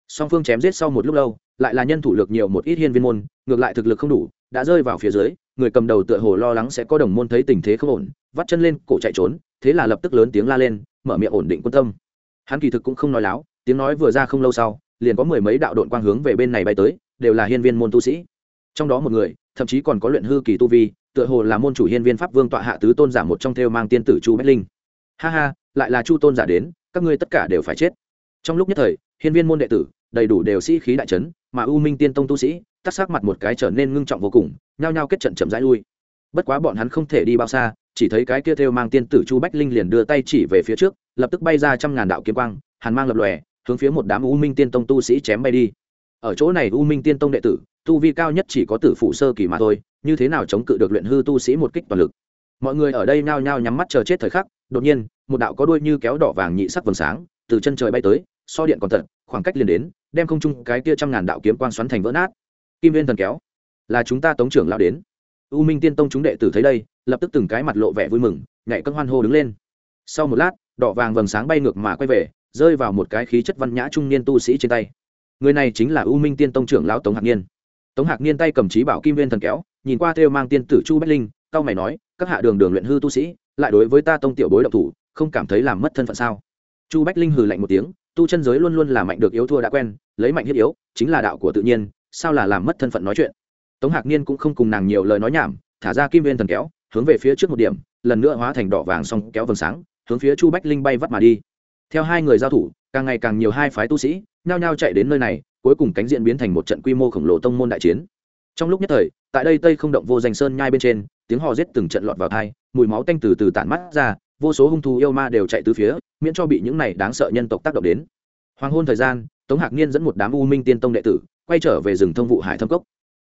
Song phương chém giết sau một lúc lâu, lại là nhân thủ lực nhiều một ít hiên viên môn, ngược lại thực lực không đủ, đã rơi vào phía dưới, người cầm đầu tựa hồ lo lắng sẽ có đồng môn thấy tình thế không ổn, vắt chân lên, cổ chạy trốn, thế là lập tức lớn tiếng la lên, mở miệng ổn định quân tâm. Hắn kỳ thực cũng không nói láo, tiếng nói vừa ra không lâu sau liền có mười mấy đạo đội quang hướng về bên này bay tới, đều là hiên viên môn tu sĩ. Trong đó một người, thậm chí còn có luyện hư kỳ tu vi, tựa hồ là môn chủ hiên viên pháp vương tọa hạ tứ tôn giả một trong theo mang tiên tử chu bách linh. Ha ha, lại là chu tôn giả đến, các ngươi tất cả đều phải chết. Trong lúc nhất thời, hiên viên môn đệ tử, đầy đủ đều sĩ khí đại trấn mà u minh tiên tông tu sĩ tắt sắc mặt một cái trở nên ngưng trọng vô cùng, nhao nhao kết trận chậm rãi lui. Bất quá bọn hắn không thể đi bao xa, chỉ thấy cái kia theo mang tiên tử chu bách linh liền đưa tay chỉ về phía trước, lập tức bay ra trăm ngàn đạo kiếm quang, hàn mang lập lòe hướng phía một đám u minh tiên tông tu sĩ chém bay đi. Ở chỗ này u minh tiên tông đệ tử, tu vi cao nhất chỉ có tử phụ sơ kỳ mà thôi, như thế nào chống cự được luyện hư tu sĩ một kích toàn lực? Mọi người ở đây nao nhao nhắm mắt chờ chết thời khắc, đột nhiên, một đạo có đuôi như kéo đỏ vàng nhị sắc vầng sáng, từ chân trời bay tới, so điện còn tận khoảng cách liền đến, đem không trung cái kia trăm ngàn đạo kiếm quang xoắn thành vỡ nát. Kim viên thần kéo, là chúng ta tống trưởng lao đến. U minh tiên tông chúng đệ tử thấy đây, lập tức từng cái mặt lộ vẻ vui mừng, nhảy cân hoan hô đứng lên. Sau một lát, đỏ vàng vầng sáng bay ngược mà quay về rơi vào một cái khí chất văn nhã trung niên tu sĩ trên tay. Người này chính là u minh tiên tông trưởng lão tống hạc niên. Tống hạc niên tay cầm trí bảo kim viên thần kéo, nhìn qua theo mang tiên tử chu bách linh cao mày nói, các hạ đường đường luyện hư tu sĩ, lại đối với ta tông tiểu bối động thủ, không cảm thấy làm mất thân phận sao? Chu bách linh hừ lạnh một tiếng, tu chân giới luôn luôn là mạnh được yếu thua đã quen, lấy mạnh thiết yếu, chính là đạo của tự nhiên, sao là làm mất thân phận nói chuyện? Tống hạc niên cũng không cùng nàng nhiều lời nói nhảm, thả ra kim viên thần kéo, hướng về phía trước một điểm, lần nữa hóa thành đỏ vàng xong kéo vầng sáng, hướng phía chu bách linh bay vắt mà đi theo hai người giao thủ, càng ngày càng nhiều hai phái tu sĩ nhao nhao chạy đến nơi này, cuối cùng cánh diện biến thành một trận quy mô khổng lồ tông môn đại chiến. Trong lúc nhất thời, tại đây tây không động vô danh sơn nhai bên trên, tiếng hò rết từng trận lọt vào thai mùi máu tanh từ từ tản mắt ra, vô số hung thú yêu ma đều chạy từ phía, miễn cho bị những này đáng sợ nhân tộc tác động đến. Hoàng hôn thời gian, tống hạc niên dẫn một đám u minh tiên tông đệ tử, quay trở về rừng thông vụ hải thâm cốc.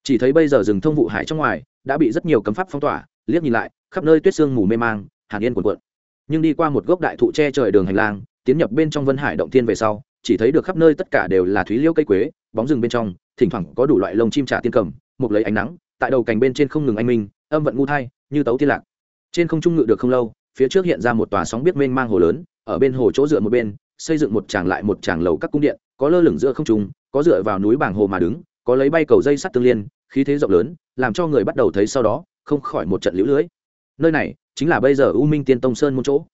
Chỉ thấy bây giờ rừng thông vụ hải trong ngoài, đã bị rất nhiều cấm pháp phong tỏa, liếc nhìn lại, khắp nơi tuyết sương mù mê mang, hàn yên cuộn cuộn. Nhưng đi qua một gốc đại thụ che trời đường hành lang tiến nhập bên trong vân hải động thiên về sau, chỉ thấy được khắp nơi tất cả đều là thúy liêu cây quế, bóng rừng bên trong, thỉnh thoảng có đủ loại lông chim trả tiên cầm một lấy ánh nắng, tại đầu cành bên trên không ngừng anh minh, âm vận ngu thai, như tấu tiên lạc. Trên không trung ngự được không lâu, phía trước hiện ra một tòa sóng biết mênh mang hồ lớn, ở bên hồ chỗ dựa một bên, xây dựng một tràng lại một tràng lầu các cung điện, có lơ lửng giữa không trung, có dựa vào núi bảng hồ mà đứng, có lấy bay cầu dây sắt tương liên, khí thế rộng lớn, làm cho người bắt đầu thấy sau đó, không khỏi một trận lũ lưới. Nơi này chính là bây giờ u minh tiên tông sơn một chỗ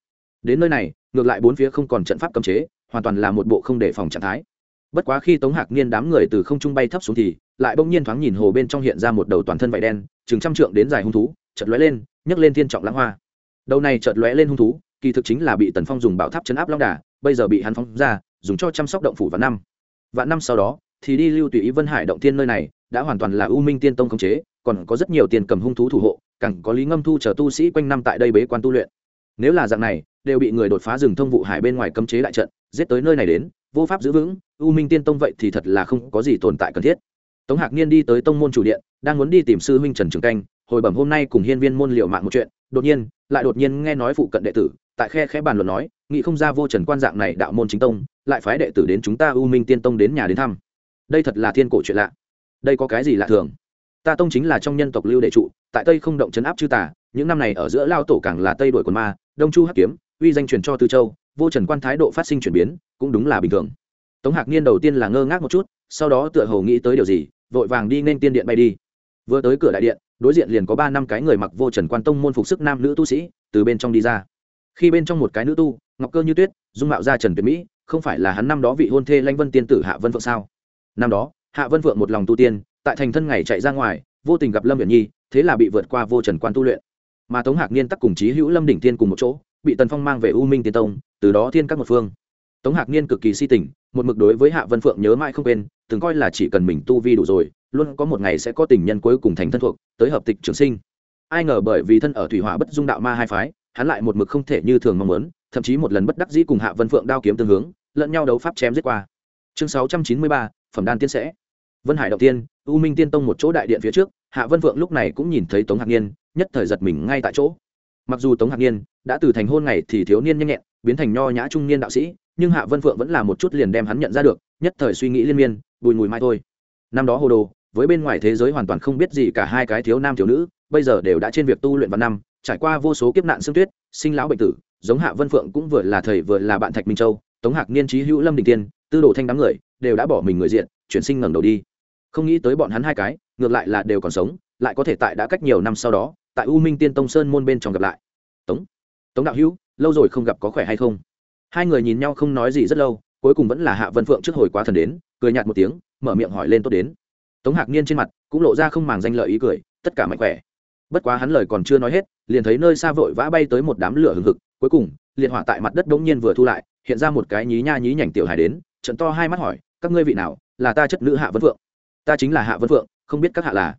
đến nơi này, ngược lại bốn phía không còn trận pháp cấm chế, hoàn toàn là một bộ không đề phòng trạng thái. Bất quá khi tống hạc niên đám người từ không trung bay thấp xuống thì, lại bỗng nhiên thoáng nhìn hồ bên trong hiện ra một đầu toàn thân vải đen, chừng trăm trượng đến dài hung thú, chợt lóe lên, nhấc lên thiên trọng lãng hoa. Đầu này chợt lóe lên hung thú, kỳ thực chính là bị tần phong dùng bảo tháp chấn áp long đà, bây giờ bị hắn phóng ra, dùng cho chăm sóc động phủ vạn năm. Vạn năm sau đó, thì đi lưu tùy ý vân hải động tiên nơi này, đã hoàn toàn là u minh tiên tông khống chế, còn có rất nhiều tiền cầm hung thú thủ hộ, càng có lý ngâm thu chờ tu sĩ quanh năm tại đây bế quan tu luyện. Nếu là dạng này đều bị người đột phá rừng thông vụ hải bên ngoài cấm chế lại trận, giết tới nơi này đến, vô pháp giữ vững, u minh tiên tông vậy thì thật là không có gì tồn tại cần thiết. Tống hạc niên đi tới tông môn chủ điện, đang muốn đi tìm sư huynh trần trường canh, hồi bẩm hôm nay cùng hiên viên môn liệu mạng một chuyện, đột nhiên, lại đột nhiên nghe nói phụ cận đệ tử, tại khe khẽ bàn luận nói, nghĩ không ra vô trần quan dạng này đạo môn chính tông, lại phái đệ tử đến chúng ta u minh tiên tông đến nhà đến thăm. Đây thật là thiên cổ chuyện lạ. Đây có cái gì lạ thường? Ta tông chính là trong nhân tộc lưu đệ trụ, tại tây không động chấn áp chư tả những năm này ở giữa lao tổ càng là tây đuổi quần ma, đông chu hắc kiếm uy danh truyền cho tư châu, vô trần quan thái độ phát sinh chuyển biến, cũng đúng là bình thường. Tống hạc niên đầu tiên là ngơ ngác một chút, sau đó tựa hồ nghĩ tới điều gì, vội vàng đi nên tiên điện bay đi. Vừa tới cửa đại điện, đối diện liền có ba năm cái người mặc vô trần quan tông môn phục sức nam nữ tu sĩ, từ bên trong đi ra. Khi bên trong một cái nữ tu, ngọc cơ như tuyết, dung mạo ra trần tuyệt mỹ, không phải là hắn năm đó vị hôn thê lanh vân tiên tử hạ vân phượng sao? Năm đó, hạ vân phượng một lòng tu tiên, tại thành thân ngày chạy ra ngoài, vô tình gặp lâm viện nhi, thế là bị vượt qua vô trần quan tu luyện. Mà tống hạc niên tắc cùng chí hữu lâm đỉnh tiên cùng một chỗ bị tần phong mang về u minh tiên tông, từ đó thiên các một phương. Tống hạc niên cực kỳ si tình, một mực đối với hạ vân phượng nhớ mãi không quên, từng coi là chỉ cần mình tu vi đủ rồi, luôn có một ngày sẽ có tình nhân cuối cùng thành thân thuộc, tới hợp tịch trường sinh. Ai ngờ bởi vì thân ở thủy hỏa bất dung đạo ma hai phái, hắn lại một mực không thể như thường mong muốn, thậm chí một lần bất đắc dĩ cùng hạ vân phượng đao kiếm tương hướng, lẫn nhau đấu pháp chém giết qua. Chương sáu trăm chín mươi ba, phẩm đan tiên sẽ. Vân hải đầu tiên, u minh tiên tông một chỗ đại điện phía trước, hạ vân phượng lúc này cũng nhìn thấy tống hạc niên, nhất thời giật mình ngay tại chỗ mặc dù tống hạc niên đã từ thành hôn ngày thì thiếu niên nhanh nhẹn, biến thành nho nhã trung niên đạo sĩ, nhưng hạ vân phượng vẫn là một chút liền đem hắn nhận ra được, nhất thời suy nghĩ liên miên, bùi mùi mai thôi. Năm đó hồ đồ, với bên ngoài thế giới hoàn toàn không biết gì cả hai cái thiếu nam thiếu nữ, bây giờ đều đã trên việc tu luyện vào năm, trải qua vô số kiếp nạn xương tuyết, sinh lão bệnh tử, giống hạ vân phượng cũng vừa là thầy vừa là bạn thạch minh châu, tống hạc niên trí hữu lâm đình tiên, tư đồ thanh đám người đều đã bỏ mình người diện, chuyển sinh ngẩng đầu đi. Không nghĩ tới bọn hắn hai cái, ngược lại là đều còn sống, lại có thể tại đã cách nhiều năm sau đó tại u minh tiên tông sơn môn bên trong gặp lại. Tống tống đạo hữu, lâu rồi không gặp có khỏe hay không? Hai người nhìn nhau không nói gì rất lâu, cuối cùng vẫn là hạ vân phượng trước hồi quá thần đến, cười nhạt một tiếng, mở miệng hỏi lên tốt đến. Tống hạc niên trên mặt cũng lộ ra không màng danh lợi ý cười, tất cả mạnh khỏe. Bất quá hắn lời còn chưa nói hết, liền thấy nơi xa vội vã bay tới một đám lửa hừng hực, cuối cùng, liệt hỏa tại mặt đất đống nhiên vừa thu lại, hiện ra một cái nhí nha nhí nhảnh tiểu hài đến, trận to hai mắt hỏi, các ngươi vị nào? Là ta chất nữ hạ vân phượng. Ta chính là hạ vân phượng, không biết các hạ là.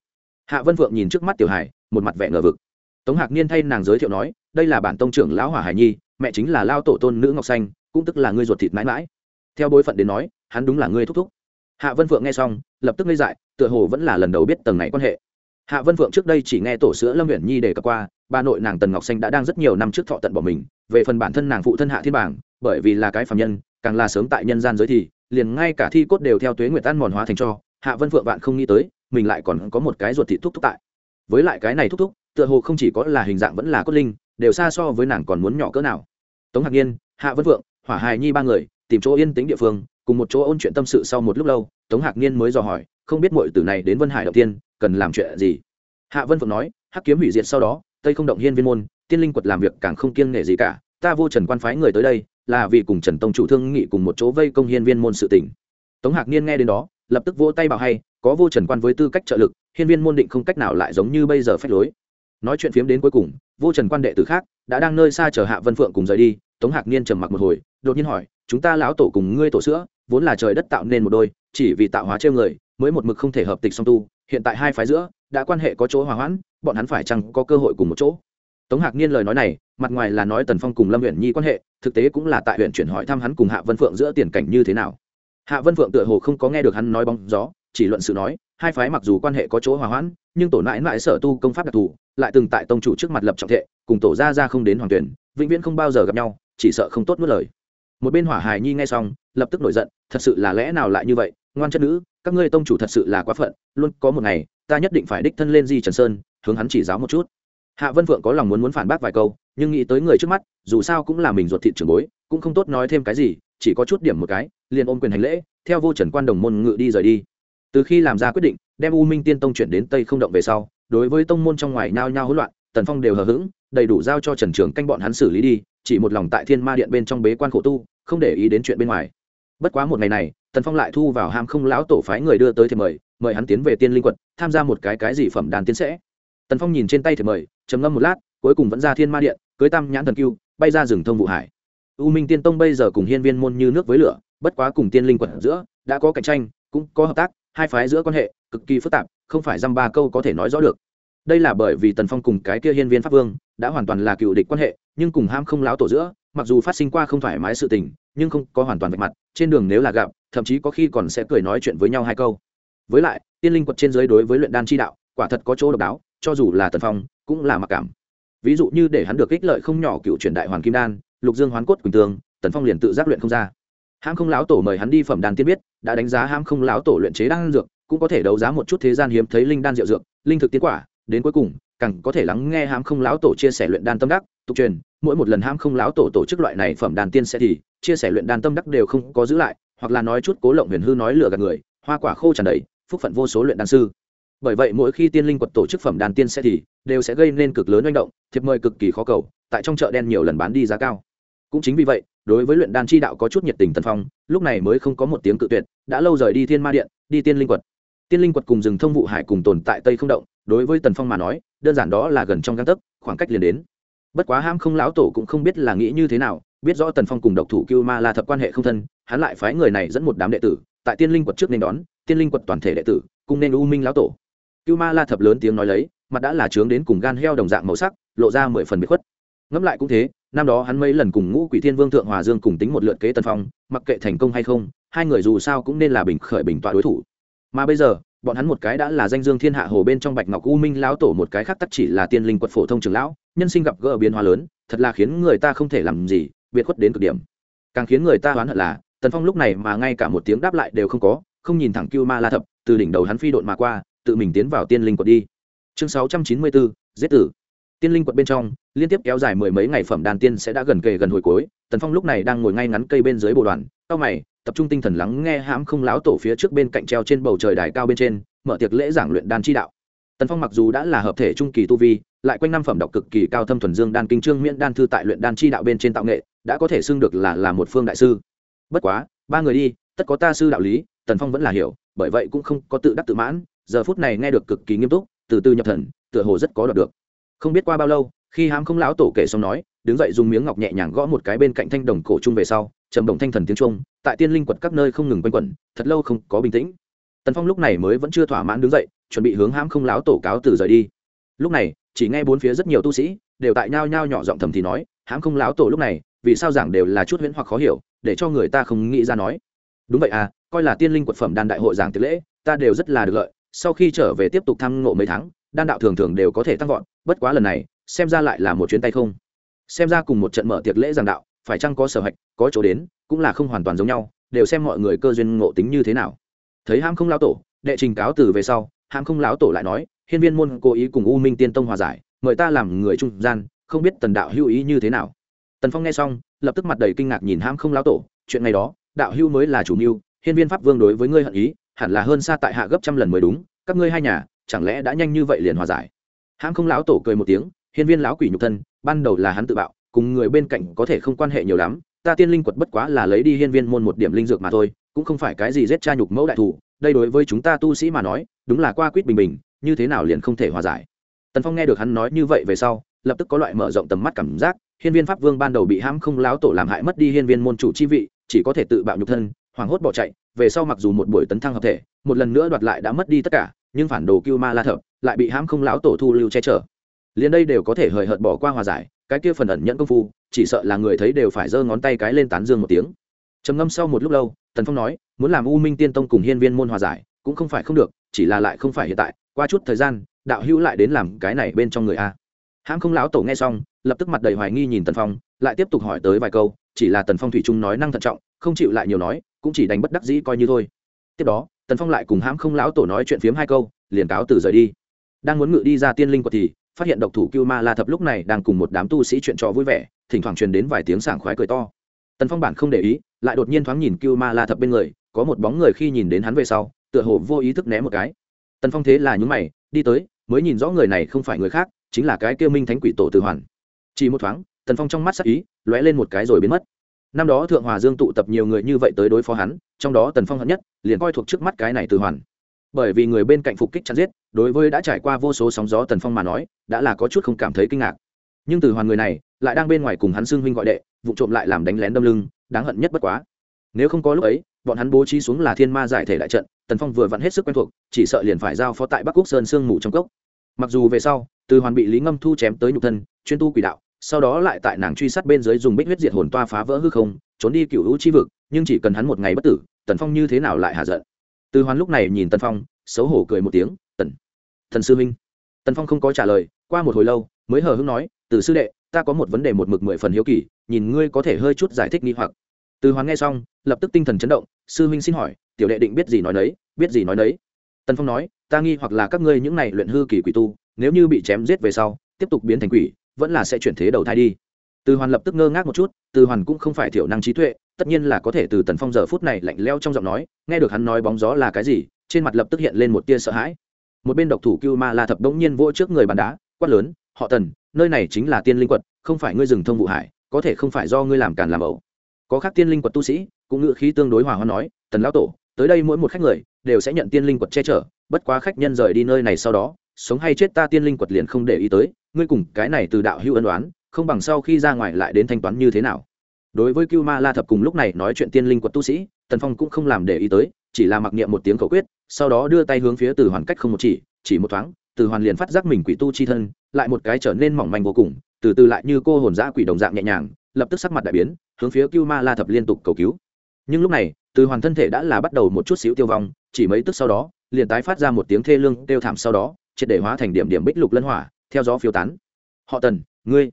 Hạ vân phượng nhìn trước mắt tiểu hải một mặt vẻ ngờ vực. Tống hạc niên thay nàng giới thiệu nói, đây là bản tông trưởng lão hỏa hải nhi, mẹ chính là lao tổ tôn nữ ngọc xanh, cũng tức là ngươi ruột thịt mãi mãi. Theo bối phận đến nói, hắn đúng là ngươi thúc thúc. Hạ vân phượng nghe xong, lập tức ngây dại, tựa hồ vẫn là lần đầu biết tầng này quan hệ. Hạ vân phượng trước đây chỉ nghe tổ sữa lâm huyện nhi đề cập qua, bà nội nàng tần ngọc xanh đã đang rất nhiều năm trước thọ tận bỏ mình, về phần bản thân nàng phụ thân hạ thiên bảng, bởi vì là cái phạm nhân, càng là sớm tại nhân gian giới thì, liền ngay cả thi cốt đều theo tuế nguyệt tan mòn hóa thành cho, hạ vân phượng vạn không nghĩ tới, mình lại còn có một cái ruột thịt thúc thúc tại với lại cái này thúc thúc tựa hồ không chỉ có là hình dạng vẫn là cốt linh đều xa so với nàng còn muốn nhỏ cỡ nào. Tống hạc nhiên hạ vân Vượng, hỏa hài nhi ba người tìm chỗ yên tĩnh địa phương cùng một chỗ ôn chuyện tâm sự sau một lúc lâu tống hạc nhiên mới dò hỏi không biết mọi tử này đến vân hải đầu tiên cần làm chuyện gì? Hạ vân phượng nói hắc kiếm hủy diệt sau đó tây không động hiên viên môn tiên linh quật làm việc càng không kiêng nể gì cả ta vô trần quan phái người tới đây là vì cùng trần tông chủ thương nghị cùng một chỗ vây công hiên viên môn sự tỉnh tống hạc niên nghe đến đó lập tức vỗ tay bảo hay có vô trần quan với tư cách trợ lực hiên viên môn định không cách nào lại giống như bây giờ phách lối. Nói chuyện phiếm đến cuối cùng, vô trần quan đệ tử khác đã đang nơi xa chờ hạ vân phượng cùng rời đi, tống hạc niên trầm mặc một hồi, đột nhiên hỏi, chúng ta lão tổ cùng ngươi tổ sữa, vốn là trời đất tạo nên một đôi, chỉ vì tạo hóa trêu người, mới một mực không thể hợp tịch song tu, hiện tại hai phái giữa đã quan hệ có chỗ hòa hoãn, bọn hắn phải chăng có cơ hội cùng một chỗ? Tống hạc niên lời nói này, mặt ngoài là nói tần phong cùng lâm huyện nhi quan hệ, thực tế cũng là tại huyện chuyển hỏi thăm hắn cùng hạ vân phượng giữa tiền cảnh như thế nào. Hạ vân phượng tựa hồ không có nghe được hắn nói bóng gió chỉ luận sự nói, hai phái mặc dù quan hệ có chỗ hòa hoãn, nhưng tổ mãi mãi sở tu công pháp đặc thù, lại từng tại tông chủ trước mặt lập trọng thệ, cùng tổ ra ra không đến hoàng tuyển, vĩnh viễn không bao giờ gặp nhau, chỉ sợ không tốt nuốt lời. Một bên hỏa hài nhi nghe xong, lập tức nổi giận, thật sự là lẽ nào lại như vậy, ngoan chất nữ, các ngươi tông chủ thật sự là quá phận, luôn có một ngày, ta nhất định phải đích thân lên di trần sơn, hướng hắn chỉ giáo một chút. Hạ vân phượng có lòng muốn muốn phản bác vài câu, nhưng nghĩ tới người trước mắt, dù sao cũng là mình ruột thịt trưởng bối, cũng không tốt nói thêm cái gì, chỉ có chút điểm một cái, liền ôm quyền hành lễ, theo vô trần quan đồng môn ngự đi rời đi từ khi làm ra quyết định, đem u minh tiên tông chuyển đến tây không động về sau, đối với tông môn trong ngoài nhao nhao hỗn loạn, tần phong đều hờ hững, đầy đủ giao cho trần trường canh bọn hắn xử lý đi, chỉ một lòng tại thiên ma điện bên trong bế quan khổ tu, không để ý đến chuyện bên ngoài. Bất quá một ngày này, tần phong lại thu vào ham không lão tổ phái người đưa tới thì mời mời hắn tiến về tiên linh quật tham gia một cái cái gì phẩm đàn tiến sẽ. Tần phong nhìn trên tay thì mời, trầm ngâm một lát, cuối cùng vẫn ra thiên ma điện, cưới tam nhãn thần cưu, bay ra rừng thông vụ hải. U minh tiên tông bây giờ cùng hiên viên môn như nước với lửa, bất quá cùng tiên linh quật giữa, đã có cạnh tranh, cũng có hợp tác hai phái giữa quan hệ cực kỳ phức tạp, không phải dăm ba câu có thể nói rõ được. Đây là bởi vì tần phong cùng cái kia hiên viên pháp vương đã hoàn toàn là cựu địch quan hệ, nhưng cùng ham không láo tổ giữa, mặc dù phát sinh qua không thoải mái sự tình, nhưng không có hoàn toàn vạch mặt, trên đường nếu là gặp, thậm chí có khi còn sẽ cười nói chuyện với nhau hai câu. Với lại, tiên linh quật trên dưới đối với luyện đan chi đạo, quả thật có chỗ độc đáo, cho dù là tần phong cũng là mặc cảm. Ví dụ như để hắn được ích lợi không nhỏ cựu truyền đại hoàn kim đan, lục dương hoán cốt quỳnh tương tần phong liền tự giác luyện không ra ham không láo tổ mời hắn đi phẩm đan tiên biết, đã đánh giá ham không láo tổ luyện chế đan dược, cũng có thể đấu giá một chút thế gian hiếm thấy linh đan diệu dược, linh thực tiến quả, đến cuối cùng, càng có thể lắng nghe ham không láo tổ chia sẻ luyện đan tâm đắc, tục truyền, mỗi một lần ham không láo tổ tổ chức loại này phẩm đan tiên sẽ thì, chia sẻ luyện đan tâm đắc đều không có giữ lại, hoặc là nói chút cố lộng huyền hư nói lừa gạt người, hoa quả khô tràn đầy, phúc phận vô số luyện đan sư. Bởi vậy mỗi khi tiên linh quật tổ chức phẩm đan tiên sẽ thì, đều sẽ gây nên cực lớn manh động, thiệp mời cực kỳ khó cầu, tại trong chợ đen nhiều lần bán đi giá cao. Cũng chính vì vậy đối với luyện đan chi đạo có chút nhiệt tình tần phong, lúc này mới không có một tiếng cự tuyệt, đã lâu rời đi thiên ma điện, đi tiên linh quật. Tiên linh quật cùng rừng thông vụ hải cùng tồn tại tây không động, đối với tần phong mà nói, đơn giản đó là gần trong găng tấc, khoảng cách liền đến. Bất quá ham không lão tổ cũng không biết là nghĩ như thế nào, biết rõ tần phong cùng độc thủ cưu ma la thập quan hệ không thân, hắn lại phái người này dẫn một đám đệ tử, tại tiên linh quật trước nên đón, tiên linh quật toàn thể đệ tử, cùng nên u minh lão tổ. Cưu ma la thập lớn tiếng nói lấy, mặt đã là trướng đến cùng gan heo đồng dạng màu sắc, lộ ra mười phần bị khuất ngẫm lại cũng thế, năm đó hắn mấy lần cùng ngũ quỷ thiên vương thượng hòa dương cùng tính một lượt kế tân phong, mặc kệ thành công hay không, hai người dù sao cũng nên là bình khởi bình tọa đối thủ. Mà bây giờ, bọn hắn một cái đã là danh dương thiên hạ hồ bên trong bạch ngọc u minh lão tổ một cái khác tắt chỉ là tiên linh quật phổ thông trường lão, nhân sinh gặp gỡ biến hóa lớn, thật là khiến người ta không thể làm gì, biệt khuất đến cực điểm. Càng khiến người ta oán hận là, tần phong lúc này mà ngay cả một tiếng đáp lại đều không có, không nhìn thẳng cưu ma la thập, từ đỉnh đầu hắn phi độn mà qua, tự mình tiến vào tiên linh quật đi. Chương sáu trăm chín mươi bốn, giết tử. Tiên linh quật bên trong liên tiếp kéo dài mười mấy ngày phẩm đàn tiên sẽ đã gần kề gần hồi cuối, tần phong lúc này đang ngồi ngay ngắn cây bên dưới bồ đoàn, cao mày, tập trung tinh thần lắng nghe hãm không láo tổ phía trước bên cạnh treo trên bầu trời đài cao bên trên, mở tiệc lễ giảng luyện đan chi đạo. Tần phong mặc dù đã là hợp thể trung kỳ tu vi, lại quanh năm phẩm đọc cực kỳ cao thâm thuần dương đan kinh trương miễn đan thư tại luyện đan chi đạo bên trên tạo nghệ, đã có thể xưng được là là một phương đại sư. Bất quá, ba người đi, tất có ta sư đạo lý, tần phong vẫn là hiểu, bởi vậy cũng không có tự đắc tự mãn, giờ phút này nghe được cực kỳ nghiêm túc, từ từ nhập thần, tựa hồ rất có đoạt được. Không biết qua bao lâu khi hám không lão tổ kể xong nói, đứng dậy dùng miếng ngọc nhẹ nhàng gõ một cái bên cạnh thanh đồng cổ trung về sau, trầm đồng thanh thần tiếng trung, tại tiên linh quật các nơi không ngừng quanh quẩn, thật lâu không có bình tĩnh. Tần phong lúc này mới vẫn chưa thỏa mãn đứng dậy, chuẩn bị hướng hãm không lão tổ cáo từ rời đi. Lúc này, chỉ nghe bốn phía rất nhiều tu sĩ, đều tại nhao nhao nhỏ giọng thầm thì nói, hãm không lão tổ lúc này, vì sao giảng đều là chút huyễn hoặc khó hiểu, để cho người ta không nghĩ ra nói? Đúng vậy à coi là tiên linh quật phẩm đan đại hội giảng tiệc lễ, ta đều rất là được lợi, sau khi trở về tiếp tục thăm ngộ mấy tháng, đan đạo thường thường đều có thể tăng vọt, bất quá lần này xem ra lại là một chuyến tay không. Xem ra cùng một trận mở tiệc lễ giảng đạo, phải chăng có sở hạch, có chỗ đến, cũng là không hoàn toàn giống nhau, đều xem mọi người cơ duyên ngộ tính như thế nào. Thấy ham không lão tổ, đệ trình cáo từ về sau ham không lão tổ lại nói, hiên viên môn cố ý cùng u minh tiên tông hòa giải, mời ta làm người trung gian, không biết tần đạo hữu ý như thế nào. Tần phong nghe xong, lập tức mặt đầy kinh ngạc nhìn ham không lão tổ, chuyện ngày đó, đạo hữu mới là chủ mưu, hiên viên pháp vương đối với ngươi hận ý, hẳn là hơn xa tại hạ gấp trăm lần mới đúng, các ngươi hai nhà, chẳng lẽ đã nhanh như vậy liền hòa giải? Ham không lão tổ cười một tiếng hiên viên lão quỷ nhục thân, ban đầu là hắn tự bạo, cùng người bên cạnh có thể không quan hệ nhiều lắm, ta tiên linh quật bất quá là lấy đi hiên viên môn một điểm linh dược mà thôi, cũng không phải cái gì giết cha nhục mẫu đại thủ, đây đối với chúng ta tu sĩ mà nói, đúng là qua quýt bình bình, như thế nào liền không thể hòa giải. Tần phong nghe được hắn nói như vậy về sau, lập tức có loại mở rộng tầm mắt cảm giác, hiên viên pháp vương ban đầu bị hãm không láo tổ làm hại mất đi hiên viên môn chủ chi vị, chỉ có thể tự bạo nhục thân, hoảng hốt bỏ chạy, về sau mặc dù một buổi tấn thăng hợp thể, một lần nữa đoạt lại đã mất đi tất cả, nhưng phản đồ cưu ma la thợ lại bị hãm không láo tổ thu lưu che chở liền đây đều có thể hời hợt bỏ qua hòa giải, cái kia phần ẩn nhận công phu, chỉ sợ là người thấy đều phải giơ ngón tay cái lên tán dương một tiếng. Trầm ngâm sau một lúc lâu, tần phong nói, muốn làm u minh tiên tông cùng hiên viên môn hòa giải, cũng không phải không được, chỉ là lại không phải hiện tại, qua chút thời gian, đạo hữu lại đến làm cái này bên trong người a. Hãng không lão tổ nghe xong, lập tức mặt đầy hoài nghi nhìn tần phong, lại tiếp tục hỏi tới vài câu, chỉ là tần phong thủy trung nói năng thận trọng, không chịu lại nhiều nói, cũng chỉ đánh bất đắc dĩ coi như thôi. Tiếp đó, tần phong lại cùng hãng không lão tổ nói chuyện phiếm hai câu, liền cáo từ rời đi. Đang muốn ngự đi ra tiên linh quật thì phát hiện độc thủ cưu ma la thập lúc này đang cùng một đám tu sĩ chuyện trò vui vẻ, thỉnh thoảng truyền đến vài tiếng sảng khoái cười to. Tần phong bản không để ý, lại đột nhiên thoáng nhìn cưu ma la thập bên người, có một bóng người khi nhìn đến hắn về sau, tựa hồ vô ý thức né một cái. Tần phong thế là nhướng mày, đi tới, mới nhìn rõ người này không phải người khác, chính là cái kêu minh thánh quỷ tổ từ hoàn. Chỉ một thoáng, tần phong trong mắt sắc ý, lóe lên một cái rồi biến mất. Năm đó thượng hòa dương tụ tập nhiều người như vậy tới đối phó hắn, trong đó tần phong hận nhất, liền coi thuộc trước mắt cái này từ hoàn bởi vì người bên cạnh phục kích chặn giết, đối với đã trải qua vô số sóng gió tần phong mà nói, đã là có chút không cảm thấy kinh ngạc. Nhưng từ hoàn người này, lại đang bên ngoài cùng hắn xưng huynh gọi đệ, vụ trộm lại làm đánh lén đâm lưng, đáng hận nhất bất quá. Nếu không có lúc ấy, bọn hắn bố trí xuống là thiên ma giải thể đại trận, tần phong vừa vặn hết sức quen thuộc, chỉ sợ liền phải giao phó tại bắc quốc sơn sương mù trong cốc. Mặc dù về sau, từ hoàn bị lý ngâm thu chém tới nhục thân, chuyên tu quỷ đạo, sau đó lại tại nàng truy sát bên dưới dùng bích huyết diệt hồn toa phá vỡ hư không, trốn đi cựu hữu chi vực, nhưng chỉ cần hắn một ngày bất tử, tần phong như thế nào lại hạ giận? Từ hoàn lúc này nhìn tần phong, xấu hổ cười một tiếng, tần thần sư minh tần phong không có trả lời, qua một hồi lâu, mới hờ hững nói, từ sư đệ, ta có một vấn đề một mực mười phần hiếu kỳ, nhìn ngươi có thể hơi chút giải thích nghi hoặc. Từ hoàn nghe xong, lập tức tinh thần chấn động, sư huynh xin hỏi, tiểu đệ định biết gì nói nấy, biết gì nói nấy? Tần phong nói, ta nghi hoặc là các ngươi những này luyện hư kỳ quỷ tu, nếu như bị chém giết về sau, tiếp tục biến thành quỷ, vẫn là sẽ chuyển thế đầu thai đi. Từ hoàn lập tức ngơ ngác một chút, từ hoàn cũng không phải thiểu năng trí tuệ tất nhiên là có thể từ tần phong giờ phút này lạnh leo trong giọng nói, nghe được hắn nói bóng gió là cái gì, trên mặt lập tức hiện lên một tia sợ hãi. Một bên độc thủ cưu ma la thập đống nhiên vỗ trước người bàn đá, quát lớn, họ tần, nơi này chính là tiên linh quật, không phải ngươi rừng thông vụ hải, có thể không phải do ngươi làm càn làm ẩu. Có khác tiên linh quật tu sĩ, cũng ngự khí tương đối hòa hoa nói, tần lão tổ, tới đây mỗi một khách người, đều sẽ nhận tiên linh quật che chở, bất quá khách nhân rời đi nơi này sau đó, sống hay chết ta tiên linh quật liền không để ý tới, ngươi cùng cái này từ đạo hữu ân đoán không bằng sau khi ra ngoài lại đến thanh toán như thế nào đối với cưu ma la thập cùng lúc này nói chuyện tiên linh quật tu sĩ, tần phong cũng không làm để ý tới, chỉ là mặc niệm một tiếng cầu quyết, sau đó đưa tay hướng phía từ hoàn cách không một chỉ chỉ một thoáng, từ hoàn liền phát giác mình quỷ tu chi thân, lại một cái trở nên mỏng manh vô cùng, từ từ lại như cô hồn dã quỷ đồng dạng nhẹ nhàng, lập tức sắc mặt đại biến, hướng phía cưu ma la thập liên tục cầu cứu. Nhưng lúc này, từ hoàn thân thể đã là bắt đầu một chút xíu tiêu vong, chỉ mấy tức sau đó, liền tái phát ra một tiếng thê lương kêu thảm sau đó, triệt để hóa thành điểm điểm bích lục lân hỏa, theo gió phiêu tán. Họ tần, ngươi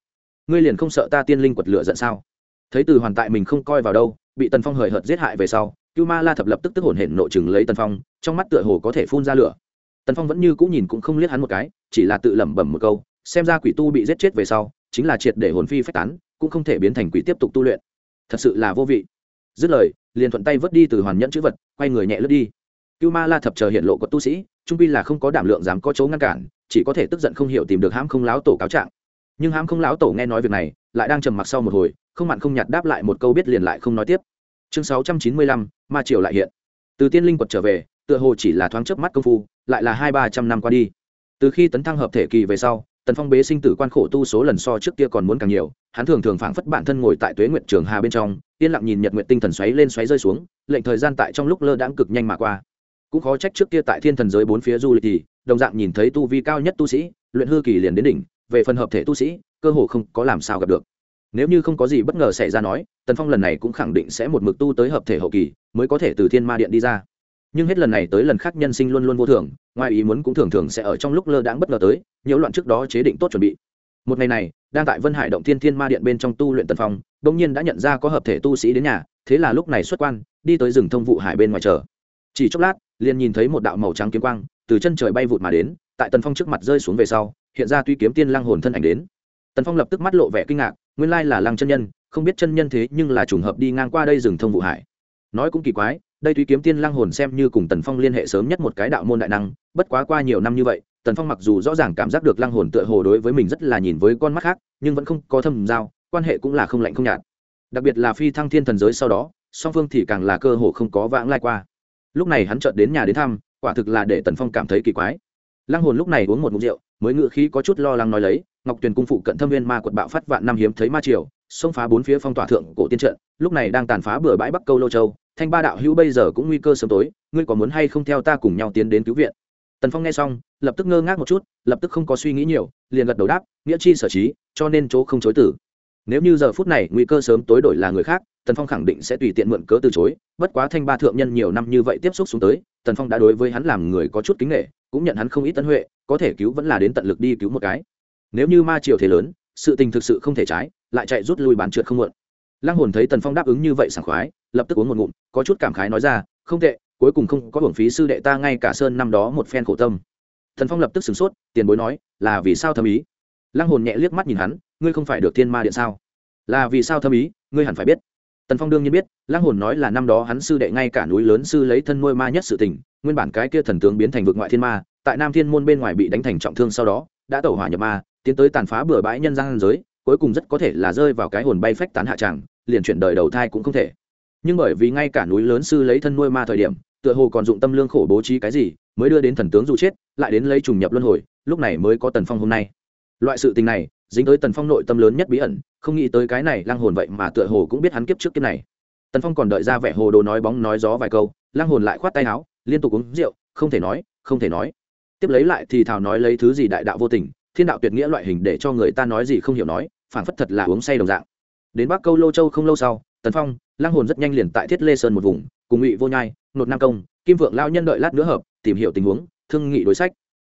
ngươi liền không sợ ta tiên linh quật lửa giận sao? Thấy từ hoàn tại mình không coi vào đâu, bị tần phong hời hợt giết hại về sau, cưu ma la thập lập tức tức hổn hển nộ chừng lấy tần phong, trong mắt tựa hồ có thể phun ra lửa. Tần phong vẫn như cũng nhìn cũng không liếc hắn một cái, chỉ là tự lẩm bẩm một câu, xem ra quỷ tu bị giết chết về sau, chính là triệt để hồn phi phách tán, cũng không thể biến thành quỷ tiếp tục tu luyện. Thật sự là vô vị. Dứt lời, liền thuận tay vớt đi từ hoàn nhẫn chữ vật, quay người nhẹ lướt đi. Cưu ma la thập chờ hiện lộ của tu sĩ, trung pi là không có đảm lượng dám có chỗ ngăn cản, chỉ có thể tức giận không hiểu tìm được hãm không láo tổ cáo trạng. Nhưng hãm không láo tổ nghe nói việc này lại đang trầm mặc sau một hồi, không mặn không nhạt đáp lại một câu biết liền lại không nói tiếp. Chương sáu trăm chín mươi lăm, ma triều lại hiện. Từ tiên linh quật trở về, tựa hồ chỉ là thoáng chớp mắt công phu, lại là hai ba trăm năm qua đi. Từ khi tấn thăng hợp thể kỳ về sau, tần phong bế sinh tử quan khổ tu số lần so trước kia còn muốn càng nhiều, hắn thường thường phảng phất bản thân ngồi tại tuế nguyện trường hà bên trong, yên lặng nhìn nhật nguyện tinh thần xoáy lên xoáy rơi xuống, lệnh thời gian tại trong lúc lơ đãng cực nhanh mà qua. Cũng khó trách trước kia tại thiên thần giới bốn phía du lịch thì, đồng dạng nhìn thấy tu vi cao nhất tu sĩ, luyện hư kỳ liền đến đỉnh về phần hợp thể tu sĩ, cơ hồ không có làm sao gặp được. Nếu như không có gì bất ngờ xảy ra nói, tần phong lần này cũng khẳng định sẽ một mực tu tới hợp thể hậu kỳ, mới có thể từ thiên ma điện đi ra. Nhưng hết lần này tới lần khác nhân sinh luôn luôn vô thường, ngoài ý muốn cũng thường thường sẽ ở trong lúc lơ đãng bất ngờ tới nhiễu loạn trước đó chế định tốt chuẩn bị. Một ngày này, đang tại vân hải động thiên thiên ma điện bên trong tu luyện tần phong đ ỗ n g nhiên đã nhận ra có hợp thể tu sĩ đến nhà, thế là lúc này xuất quan, đi tới rừng thông vụ hải bên ngoài chờ. Chỉ chốc lát, liền nhìn thấy một đạo màu trắng kiếm quang, từ chân trời bay vụt mà đến, tại tần phong trước mặt rơi xuống về sau hiện ra tuy kiếm tiên lăng hồn thân ảnh đến. Tần phong lập tức mắt lộ vẻ kinh ngạc, nguyên lai là lăng chân nhân, không biết chân nhân thế nhưng là trùng hợp đi ngang qua đây rừng thông vụ hải. Nói cũng kỳ quái, đây tuy kiếm tiên lăng hồn xem như cùng tần phong liên hệ sớm nhất một cái đạo môn đại năng, bất quá qua nhiều năm như vậy, tần phong mặc dù rõ ràng cảm giác được lăng hồn tựa hồ đối với mình rất là nhìn với con mắt khác, nhưng vẫn không có thâm giao, quan hệ cũng là không lạnh không nhạt. Đặc biệt là phi thăng thiên thần giới sau đó, song phương thì càng là cơ hồ không có vãng lai qua. Lúc này hắn chợt đến nhà đến thăm, quả thực là để tần phong cảm thấy kỳ quái lăng hồn lúc này uống một mục rượu, mới ngự khí có chút lo lắng nói lấy, ngọc tuyền cung phụ cận thâm viên ma quật bạo phát vạn năm hiếm thấy ma triều, xông phá bốn phía phong tỏa thượng cổ tiên trận, lúc này đang tàn phá bừa bãi bắc câu lô châu. Thanh ba đạo hữu bây giờ cũng nguy cơ sớm tối, ngươi có muốn hay không theo ta cùng nhau tiến đến cứu viện? Tần phong nghe xong, lập tức ngơ ngác một chút, lập tức không có suy nghĩ nhiều, liền gật đầu đáp, nghĩa chi sở trí, cho nên chỗ không chối tử. Nếu như giờ phút này nguy cơ sớm tối đổi là người khác, tần phong khẳng định sẽ tùy tiện mượn cớ từ chối, bất quá thanh ba thượng nhân nhiều năm như vậy tiếp xúc xuống tới, tần phong đã đối với hắn làm người có chút kính nghệ cũng nhận hắn không ít tân huệ, có thể cứu vẫn là đến tận lực đi cứu một cái. Nếu như ma triều thế lớn, sự tình thực sự không thể trái, lại chạy rút lui bán trượt không muộn. Lăng hồn thấy tần phong đáp ứng như vậy sảng khoái, lập tức uống một ngụm, có chút cảm khái nói ra, không tệ, cuối cùng không có hưởng phí sư đệ ta ngay cả sơn năm đó một phen khổ tâm. Thần phong lập tức sửng sốt, tiền bối nói, là vì sao thâm ý? Lăng hồn nhẹ liếc mắt nhìn hắn, ngươi không phải được thiên ma điện sao? Là vì sao thâm ý, ngươi hẳn phải biết tần phong đương nhiên biết lang hồn nói là năm đó hắn sư đệ ngay cả núi lớn sư lấy thân nuôi ma nhất sự tình, nguyên bản cái kia thần tướng biến thành vực ngoại thiên ma, tại nam thiên môn bên ngoài bị đánh thành trọng thương sau đó, đã tẩu hỏa nhập ma, tiến tới tàn phá bừa bãi nhân gian giới, cuối cùng rất có thể là rơi vào cái hồn bay phách tán hạ tràng, liền chuyển đời đầu thai cũng không thể. Nhưng bởi vì ngay cả núi lớn sư lấy thân nuôi ma thời điểm, tựa hồ còn dụng tâm lương khổ bố trí cái gì, mới đưa đến thần tướng dù chết, lại đến lấy trùng nhập luân hồi, lúc này mới có tần phong hôm nay. Loại sự tình này, dính tới tần phong nội tâm lớn nhất bí ẩn không nghĩ tới cái này lang hồn vậy mà tựa hồ cũng biết hắn kiếp trước kiếp này. Tần phong còn đợi ra vẻ hồ đồ nói bóng nói gió vài câu lang hồn lại khoát tay áo, liên tục uống rượu, không thể nói, không thể nói. Tiếp lấy lại thì thào nói lấy thứ gì đại đạo vô tình, thiên đạo tuyệt nghĩa loại hình để cho người ta nói gì không hiểu nói, phảng phất thật là uống say đồng dạng. Đến bắc câu lô châu không lâu sau, tần phong lang hồn rất nhanh liền tại thiết lê sơn một vùng, cùng ngụy vô nhai, nột nam công, kim vượng lao nhân đợi lát nữa hợp, tìm hiểu tình huống, thương nghị đối sách.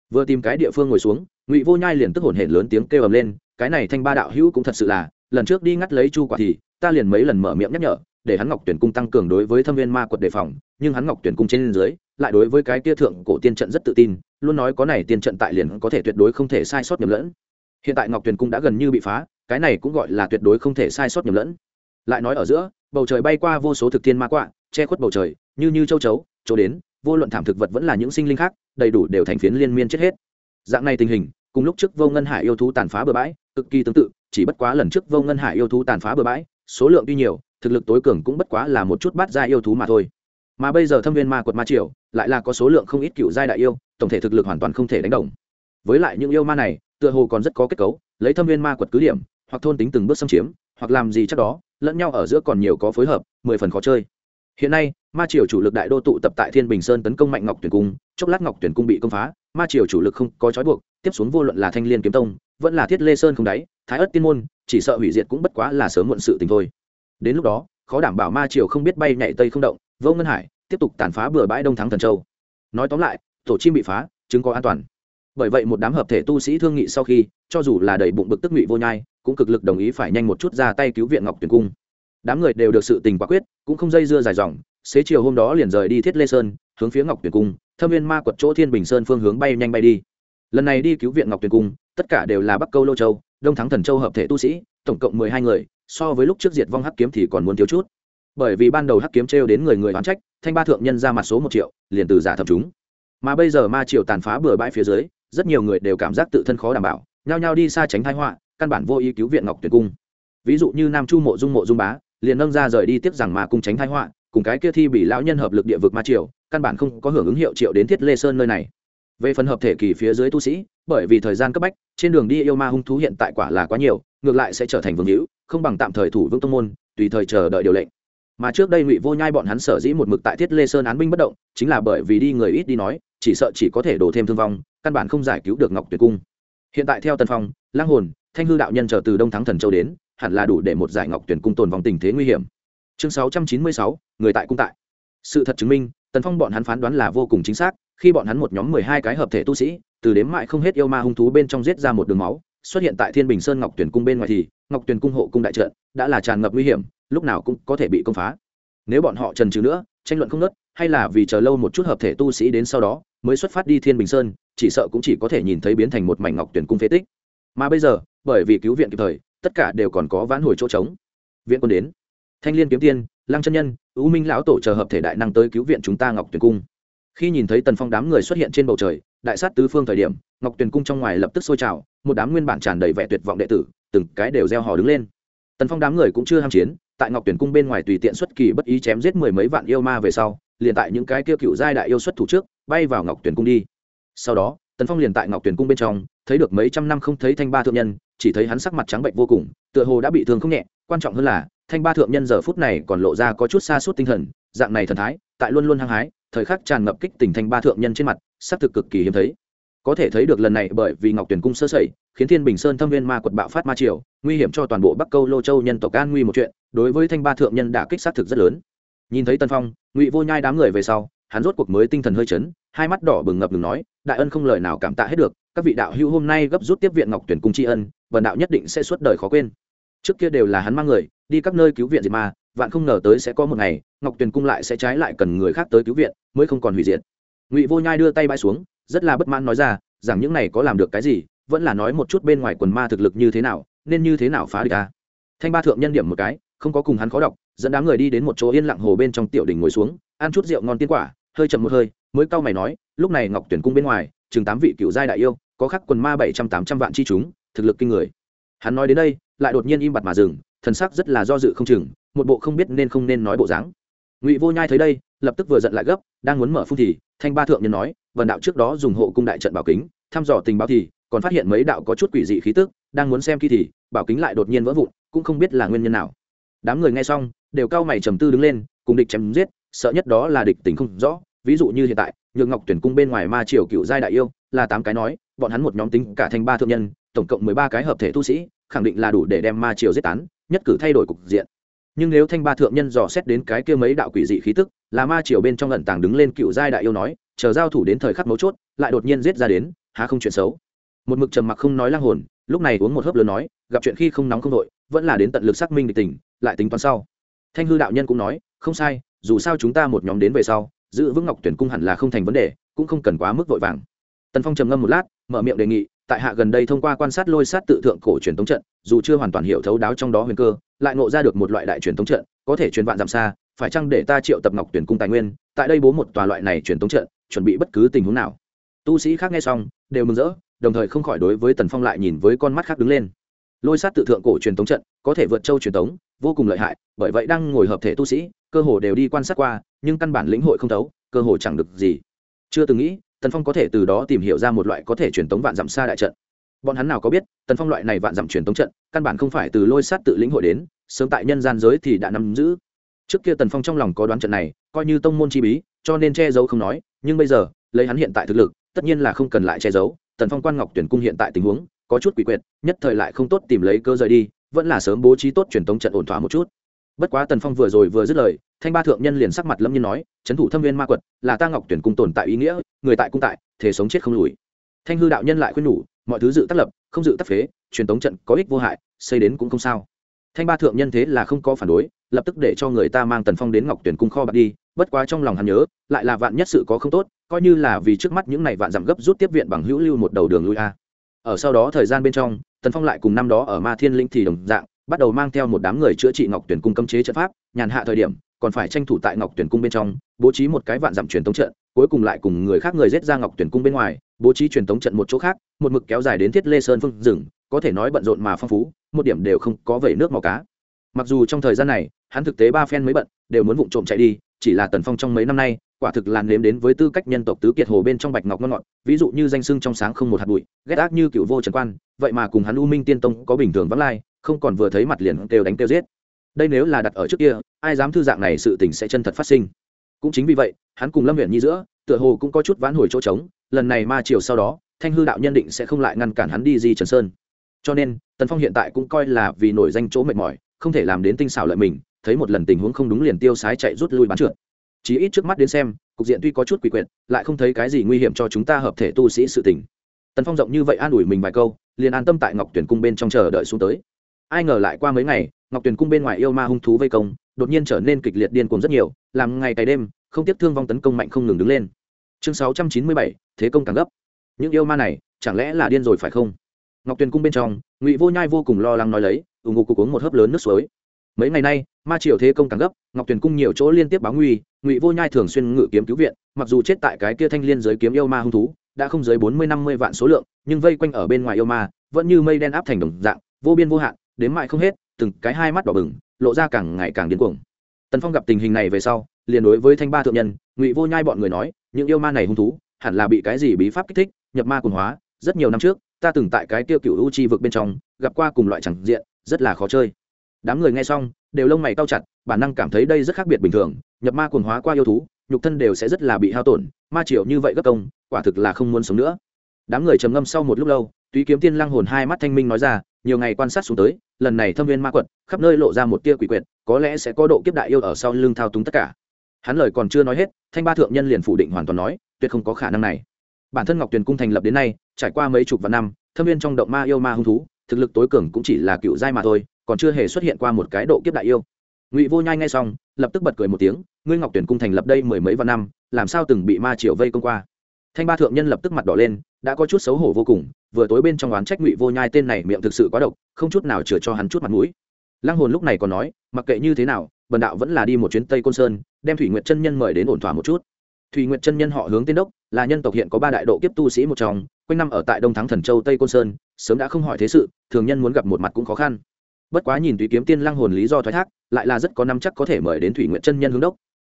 Vừa tìm cái địa phương ngồi xuống, ngụy vô nhai liền tức hổn hển lớn tiếng kêu ầm lên, cái này thanh ba đạo hữu cũng thật sự là lần trước đi ngắt lấy chu quả thì, ta liền mấy lần mở miệng nhắc nhở, để hắn ngọc tuyển cung tăng cường đối với thâm viên ma quật đề phòng, nhưng hắn ngọc tuyển cung trên dưới, lại đối với cái tia thượng cổ tiên trận rất tự tin, luôn nói có này tiên trận tại liền có thể tuyệt đối không thể sai sót nhầm lẫn. Hiện tại ngọc tuyển cung đã gần như bị phá, cái này cũng gọi là tuyệt đối không thể sai sót nhầm lẫn. Lại nói ở giữa, bầu trời bay qua vô số thực thiên ma quạ, che khuất bầu trời, như như châu chấu, chỗ đến, vô luận thảm thực vật vẫn là những sinh linh khác, đầy đủ đều thành phiến liên miên chết hết. Dạng này tình hình, cùng lúc trước vô ngân hải yêu thú tàn phá bừa bãi, cực kỳ tương tự chỉ bất quá lần trước vô ngân hải yêu thú tàn phá bừa bãi, số lượng tuy nhiều, thực lực tối cường cũng bất quá là một chút bát gia yêu thú mà thôi. Mà bây giờ thâm viên ma quật ma triều, lại là có số lượng không ít cựu giai đại yêu, tổng thể thực lực hoàn toàn không thể đánh đồng. Với lại những yêu ma này, tựa hồ còn rất có kết cấu, lấy thâm viên ma quật cứ điểm, hoặc thôn tính từng bước xâm chiếm, hoặc làm gì chắc đó, lẫn nhau ở giữa còn nhiều có phối hợp, mười phần khó chơi. Hiện nay, ma triều chủ lực đại đô tụ tập tại thiên bình sơn tấn công mạnh ngọc tuyển cung, chốc lát ngọc tuyển cung bị công phá, ma triều chủ lực không có trói buộc, tiếp xuống vô luận là thanh liên kiếm tông, vẫn là thiết lê sơn không đáy thái ất tiên môn, chỉ sợ hủy diệt cũng bất quá là sớm muộn sự tình thôi. Đến lúc đó, khó đảm bảo ma triều không biết bay nhảy tây không động, vô ngân hải tiếp tục tàn phá bừa bãi đông thắng thần châu. Nói tóm lại, tổ chim bị phá, chứng có an toàn. Bởi vậy một đám hợp thể tu sĩ thương nghị sau khi, cho dù là đầy bụng bực tức ngụy vô nhai, cũng cực lực đồng ý phải nhanh một chút ra tay cứu viện ngọc tuyển cung. Đám người đều được sự tình quả quyết, cũng không dây dưa dài dòng, xế chiều hôm đó liền rời đi thiết lê sơn, hướng phía ngọc tuyển cung, thâm viên ma quật chỗ thiên bình sơn phương hướng bay nhanh bay đi. Lần này đi cứu viện ngọc tuyển cung, tất cả đều là bắc câu lô châu đông thắng thần châu hợp thể tu sĩ, tổng cộng mười hai người, so với lúc trước diệt vong hắc kiếm thì còn muốn thiếu chút. Bởi vì ban đầu hắc kiếm trêu đến người người oán trách, thanh ba thượng nhân ra mặt số một triệu, liền từ giả thập chúng. Mà bây giờ ma triều tàn phá bừa bãi phía dưới, rất nhiều người đều cảm giác tự thân khó đảm bảo, nhao nhao đi xa tránh thái họa, căn bản vô ý cứu viện ngọc tuyệt cung. Ví dụ như nam chu mộ dung mộ dung bá, liền nâng ra rời đi tiếp rằng mà cung tránh thái họa, cùng cái kia thi bị lão nhân hợp lực địa vực ma triều, căn bản không có hưởng ứng hiệu triệu đến thiết lê sơn nơi này. Về phần hợp thể kỳ phía dưới tu sĩ, bởi vì thời gian cấp bách trên đường đi yêu ma hung thú hiện tại quả là quá nhiều, ngược lại sẽ trở thành vương hữu, không bằng tạm thời thủ vững tông môn, tùy thời chờ đợi điều lệnh. Mà trước đây ngụy vô nhai bọn hắn sở dĩ một mực tại thiết lê sơn án binh bất động, chính là bởi vì đi người ít đi nói, chỉ sợ chỉ có thể đổ thêm thương vong, căn bản không giải cứu được ngọc tuyệt cung. Hiện tại theo tân phong lang hồn, thanh hư đạo nhân chờ từ đông thắng thần châu đến, hẳn là đủ để một giải ngọc tuyển cung tồn vòng tình thế nguy hiểm. Chương sáu trăm chín mươi sáu, người tại cung tại. Sự thật chứng minh, tần phong bọn hắn phán đoán là vô cùng chính xác, khi bọn hắn một nhóm mười hai cái hợp thể tu sĩ từ đếm mại không hết yêu ma hung thú bên trong giết ra một đường máu, xuất hiện tại thiên bình sơn ngọc tuyển cung bên ngoài thì, ngọc tuyển cung hộ cung đại trận đã là tràn ngập nguy hiểm, lúc nào cũng có thể bị công phá. Nếu bọn họ trần trừ nữa, tranh luận không nớt hay là vì chờ lâu một chút hợp thể tu sĩ đến sau đó, mới xuất phát đi thiên bình sơn, chỉ sợ cũng chỉ có thể nhìn thấy biến thành một mảnh ngọc tuyển cung phế tích. Mà bây giờ, bởi vì cứu viện kịp thời, tất cả đều còn có vãn hồi chỗ trống. Viện quân đến. Thanh liên kiếm tiên, lăng chân nhân ưu minh lão tổ chờ hợp thể đại năng tới cứu viện chúng ta ngọc tuyền cung. Khi nhìn thấy tần phong đám người xuất hiện trên bầu trời đại sát tứ phương thời điểm, ngọc tuyền cung trong ngoài lập tức sôi trào, một đám nguyên bản tràn đầy vẻ tuyệt vọng đệ tử, từng cái đều gieo hò đứng lên. Tần phong đám người cũng chưa ham chiến, tại ngọc tuyển cung bên ngoài tùy tiện xuất kỳ bất ý chém giết mười mấy vạn yêu ma về sau, liền tại những cái kia cựu giai đại yêu xuất thủ trước, bay vào ngọc tuyển cung đi. Sau đó, tần phong liền tại ngọc tuyển cung bên trong, thấy được mấy trăm năm không thấy thanh ba thượng nhân, chỉ thấy hắn sắc mặt trắng bệnh vô cùng, tựa hồ đã bị thương không nhẹ, quan trọng hơn là, thanh ba thượng nhân giờ phút này còn lộ ra có chút xa suốt tinh thần, dạng này thần thái, tại luôn luôn hăng hái thời khắc tràn ngập kích tình thanh ba thượng nhân trên mặt, sắc thực cực kỳ hiếm thấy. Có thể thấy được lần này bởi vì ngọc tuyển cung sơ sẩy, khiến thiên bình sơn thâm viên ma quật bạo phát ma triều, nguy hiểm cho toàn bộ bắc câu lô châu nhân tộc an nguy một chuyện, đối với thanh ba thượng nhân đã kích sát thực rất lớn. Nhìn thấy tân phong, ngụy vô nhai đám người về sau, hắn rốt cuộc mới tinh thần hơi chấn, hai mắt đỏ bừng ngập ngừng nói, đại ân không lời nào cảm tạ hết được, các vị đạo hữu hôm nay gấp rút tiếp viện ngọc tuyển cung tri ân, vần đạo nhất định sẽ suốt đời khó quên. Trước kia đều là hắn mang người, đi các nơi cứu viện diệt ma, vạn không ngờ tới sẽ có một ngày, ngọc tuyển cung lại sẽ trái lại cần người khác tới cứu viện mới không còn hủy diệt. Ngụy vô nhai đưa tay bãi xuống, rất là bất mãn nói ra rằng những này có làm được cái gì, vẫn là nói một chút bên ngoài quần ma thực lực như thế nào, nên như thế nào phá địch ta. Thanh ba thượng nhân điểm một cái, không có cùng hắn khó đọc, dẫn đám người đi đến một chỗ yên lặng hồ bên trong tiểu đình ngồi xuống, ăn chút rượu ngon tiên quả, hơi chậm một hơi, mới cau mày nói, lúc này ngọc tuyển cung bên ngoài, chừng tám vị cựu giai đại yêu, có khắc quần ma bảy trăm tám trăm vạn chi chúng, thực lực kinh người. Hắn nói đến đây, lại đột nhiên im bặt mà dừng, thần sắc rất là do dự không chừng, một bộ không biết nên không nên nói bộ dáng. Ngụy vô nhai thấy đây lập tức vừa giận lại gấp, đang muốn mở phun thì, thanh ba thượng nhân nói vần đạo trước đó dùng hộ cung đại trận bảo kính, thăm dò tình báo thì, còn phát hiện mấy đạo có chút quỷ dị khí tức, đang muốn xem khi thì, bảo kính lại đột nhiên vỡ vụn, cũng không biết là nguyên nhân nào. Đám người nghe xong, đều cao mày trầm tư đứng lên, cùng địch chém giết, sợ nhất đó là địch tình không rõ, ví dụ như hiện tại, nhược ngọc tuyển cung bên ngoài ma triều cựu giai đại yêu, là tám cái nói, bọn hắn một nhóm tính cả thanh ba thượng nhân, tổng cộng mười ba cái hợp thể tu sĩ, khẳng định là đủ để đem ma triều giết tán, nhất cử thay đổi cục diện nhưng nếu thanh ba thượng nhân dò xét đến cái kia mấy đạo quỷ dị khí tức, là ma triều bên trong lận tàng đứng lên cựu giai đại yêu nói, chờ giao thủ đến thời khắc mấu chốt, lại đột nhiên giết ra đến, há không chuyện xấu. Một mực trầm mặc không nói lang hồn, lúc này uống một hớp lớn nói, gặp chuyện khi không nóng không đội vẫn là đến tận lực xác minh địch tình, lại tính toán sau. Thanh hư đạo nhân cũng nói, không sai, dù sao chúng ta một nhóm đến về sau, giữ vững ngọc tuyển cung hẳn là không thành vấn đề, cũng không cần quá mức vội vàng. Tần phong trầm ngâm một lát, mở miệng đề nghị tại hạ gần đây thông qua quan sát lôi sát tự thượng cổ truyền thống trận, dù chưa hoàn toàn hiểu thấu đáo trong đó huyền cơ, lại ngộ ra được một loại đại truyền thống trận, có thể truyền vạn giảm xa, phải chăng để ta triệu tập ngọc tuyển cung tài nguyên, tại đây bố một tòa loại này truyền thống trận, chuẩn bị bất cứ tình huống nào. Tu sĩ khác nghe xong, đều mừng rỡ, đồng thời không khỏi đối với tần phong lại nhìn với con mắt khác đứng lên. Lôi sát tự thượng cổ truyền thống trận, có thể vượt châu truyền thống vô cùng lợi hại, bởi vậy đang ngồi hợp thể tu sĩ, cơ hồ đều đi quan sát qua, nhưng căn bản lĩnh hội không thấu, cơ hồ chẳng được gì. Chưa từng nghĩ tần phong có thể từ đó tìm hiểu ra một loại có thể truyền tống vạn dặm xa đại trận. Bọn hắn nào có biết, tần phong loại này vạn dặm truyền tống trận, căn bản không phải từ lôi sát tự lĩnh hội đến, sớm tại nhân gian giới thì đã nắm giữ. Trước kia tần phong trong lòng có đoán trận này, coi như tông môn chi bí, cho nên che giấu không nói, nhưng bây giờ, lấy hắn hiện tại thực lực, tất nhiên là không cần lại che giấu, tần phong quan ngọc tuyển cung hiện tại tình huống, có chút quỷ quyệt, nhất thời lại không tốt tìm lấy cơ rời đi, vẫn là sớm bố trí tốt truyền tống trận ổn thỏa một chút bất quá tần phong vừa rồi vừa dứt lời, thanh ba thượng nhân liền sắc mặt lâm nhiên nói trấn thủ thâm viên ma quật là ta ngọc tuyển cung tồn tại ý nghĩa, người tại cung tại thể sống chết không lùi. Thanh hư đạo nhân lại khuyên nhủ, mọi thứ dự tác lập, không dự tác phế, truyền tống trận có ích vô hại, xây đến cũng không sao. Thanh ba thượng nhân thế là không có phản đối, lập tức để cho người ta mang tần phong đến ngọc tuyển cung kho bạc đi, bất quá trong lòng hắn nhớ, lại là vạn nhất sự có không tốt, coi như là vì trước mắt những này vạn giảm gấp rút tiếp viện bằng hữu lưu một đầu đường lui a. Ở sau đó thời gian bên trong, tần phong lại cùng năm đó ở ma thiên linh thì đồng dạng bắt đầu mang theo một đám người chữa trị ngọc tuyển cung cấm chế trận pháp, nhàn hạ thời điểm, còn phải tranh thủ tại ngọc tuyển cung bên trong, bố trí một cái vạn dặm truyền tống trận, cuối cùng lại cùng người khác người giết ra ngọc tuyển cung bên ngoài, bố trí truyền tống trận một chỗ khác, một mực kéo dài đến thiết lê sơn phương rừng, có thể nói bận rộn mà phong phú, một điểm đều không có vẩy nước màu cá. Mặc dù trong thời gian này, hắn thực tế ba phen mới bận, đều muốn vụng trộm chạy đi, chỉ là tần phong trong mấy năm nay, quả thực làn nếm đến với tư cách nhân tộc tứ kiệt hồ bên trong bạch ngọc ngon ngọt, ví dụ như danh sưng trong sáng không một hạt bụi, ghét ác như cựu vô trần quan, vậy mà cùng hắn u minh tiên tông có bình thường vắng lai không còn vừa thấy mặt liền kêu đánh kêu giết. Đây nếu là đặt ở trước kia, ai dám thư dạng này sự tình sẽ chân thật phát sinh. Cũng chính vì vậy, hắn cùng lâm huyện nhi giữa, tựa hồ cũng có chút vãn hồi chỗ trống, lần này ma chiều sau đó, thanh hư đạo nhân định sẽ không lại ngăn cản hắn đi di trần sơn. Cho nên, tần phong hiện tại cũng coi là vì nổi danh chỗ mệt mỏi, không thể làm đến tinh xảo lợi mình, thấy một lần tình huống không đúng liền tiêu sái chạy rút lui bán trượt chí ít trước mắt đến xem, cục diện tuy có chút quỷ quyệt, lại không thấy cái gì nguy hiểm cho chúng ta hợp thể tu sĩ sự tình. Tần phong rộng như vậy an ủi mình vài câu, liền an tâm tại ngọc tuyển cung bên trong chờ đợi xuống tới ai ngờ lại qua mấy ngày, ngọc Tuyền cung bên ngoài yêu ma hung thú vây công, đột nhiên trở nên kịch liệt điên cuồng rất nhiều, làm ngày cày đêm, không tiếp thương vong tấn công mạnh không ngừng đứng lên. Chương sáu trăm chín mươi bảy, thế công càng gấp. Những yêu ma này, chẳng lẽ là điên rồi phải không? Ngọc tuyền cung bên trong, ngụy vô nhai vô cùng lo lắng nói lấy ủng ngục cục uống một hớp lớn nước suối. Mấy ngày nay, ma triều thế công càng gấp, ngọc tuyền cung nhiều chỗ liên tiếp báo nguy, ngụy vô nhai thường xuyên ngự kiếm cứu viện, mặc dù chết tại cái kia thanh liên giới kiếm yêu ma hung thú, đã không dưới bốn mươi năm mươi vạn số lượng, nhưng vây quanh ở bên ngoài yêu ma, vẫn như mây đen áp thành đồng dạng, vô biên vô hạn đến mại không hết, từng cái hai mắt đỏ bừng, lộ ra càng ngày càng điên cuồng. Tần phong gặp tình hình này về sau, liền đối với thanh ba thượng nhân, ngụy vô nhai bọn người nói, những yêu ma này hung thú, hẳn là bị cái gì bí pháp kích thích, nhập ma quần hóa, rất nhiều năm trước, ta từng tại cái tiêu cựu u chi vực bên trong, gặp qua cùng loại chẳng diện, rất là khó chơi. Đám người nghe xong, đều lông mày cao chặt, bản năng cảm thấy đây rất khác biệt bình thường, nhập ma quần hóa qua yêu thú, nhục thân đều sẽ rất là bị hao tổn, ma triệu như vậy gấp công, quả thực là không muốn sống nữa đám người trầm ngâm sau một lúc lâu, túy kiếm tiên lăng hồn hai mắt thanh minh nói ra, nhiều ngày quan sát xuống tới, lần này thâm viên ma quật, khắp nơi lộ ra một tia quỷ quyệt, có lẽ sẽ có độ kiếp đại yêu ở sau lưng thao túng tất cả. Hắn lời còn chưa nói hết, thanh ba thượng nhân liền phủ định hoàn toàn nói, tuyệt không có khả năng này. Bản thân ngọc tuyền cung thành lập đến nay, trải qua mấy chục vạn năm, thâm viên trong động ma yêu ma hung thú, thực lực tối cường cũng chỉ là cựu giai mà thôi, còn chưa hề xuất hiện qua một cái độ kiếp đại yêu. Ngụy vô nhai ngay xong, lập tức bật cười một tiếng, ngươi ngọc tuyển cung thành lập đây mười mấy vạn năm, làm sao từng bị ma triều vây công qua? Thanh ba thượng nhân lập tức mặt đỏ lên, đã có chút xấu hổ vô cùng, vừa tối bên trong oán trách ngụy vô nhai tên này miệng thực sự quá độc, không chút nào chừa cho hắn chút mặt mũi. Lăng hồn lúc này còn nói, mặc kệ như thế nào, bần đạo vẫn là đi một chuyến tây côn sơn, đem thủy nguyệt chân nhân mời đến ổn thỏa một chút. Thủy nguyệt chân nhân họ hướng tiên đốc, là nhân tộc hiện có ba đại độ kiếp tu sĩ một trong, quanh năm ở tại đông thắng thần châu, tây côn sơn, sớm đã không hỏi thế sự, thường nhân muốn gặp một mặt cũng khó khăn. Bất quá nhìn tùy kiếm tiên lăng hồn lý do thoái thác, lại là rất có năm chắc có thể mời đến thủy nguyện chân nhân hướng đốc.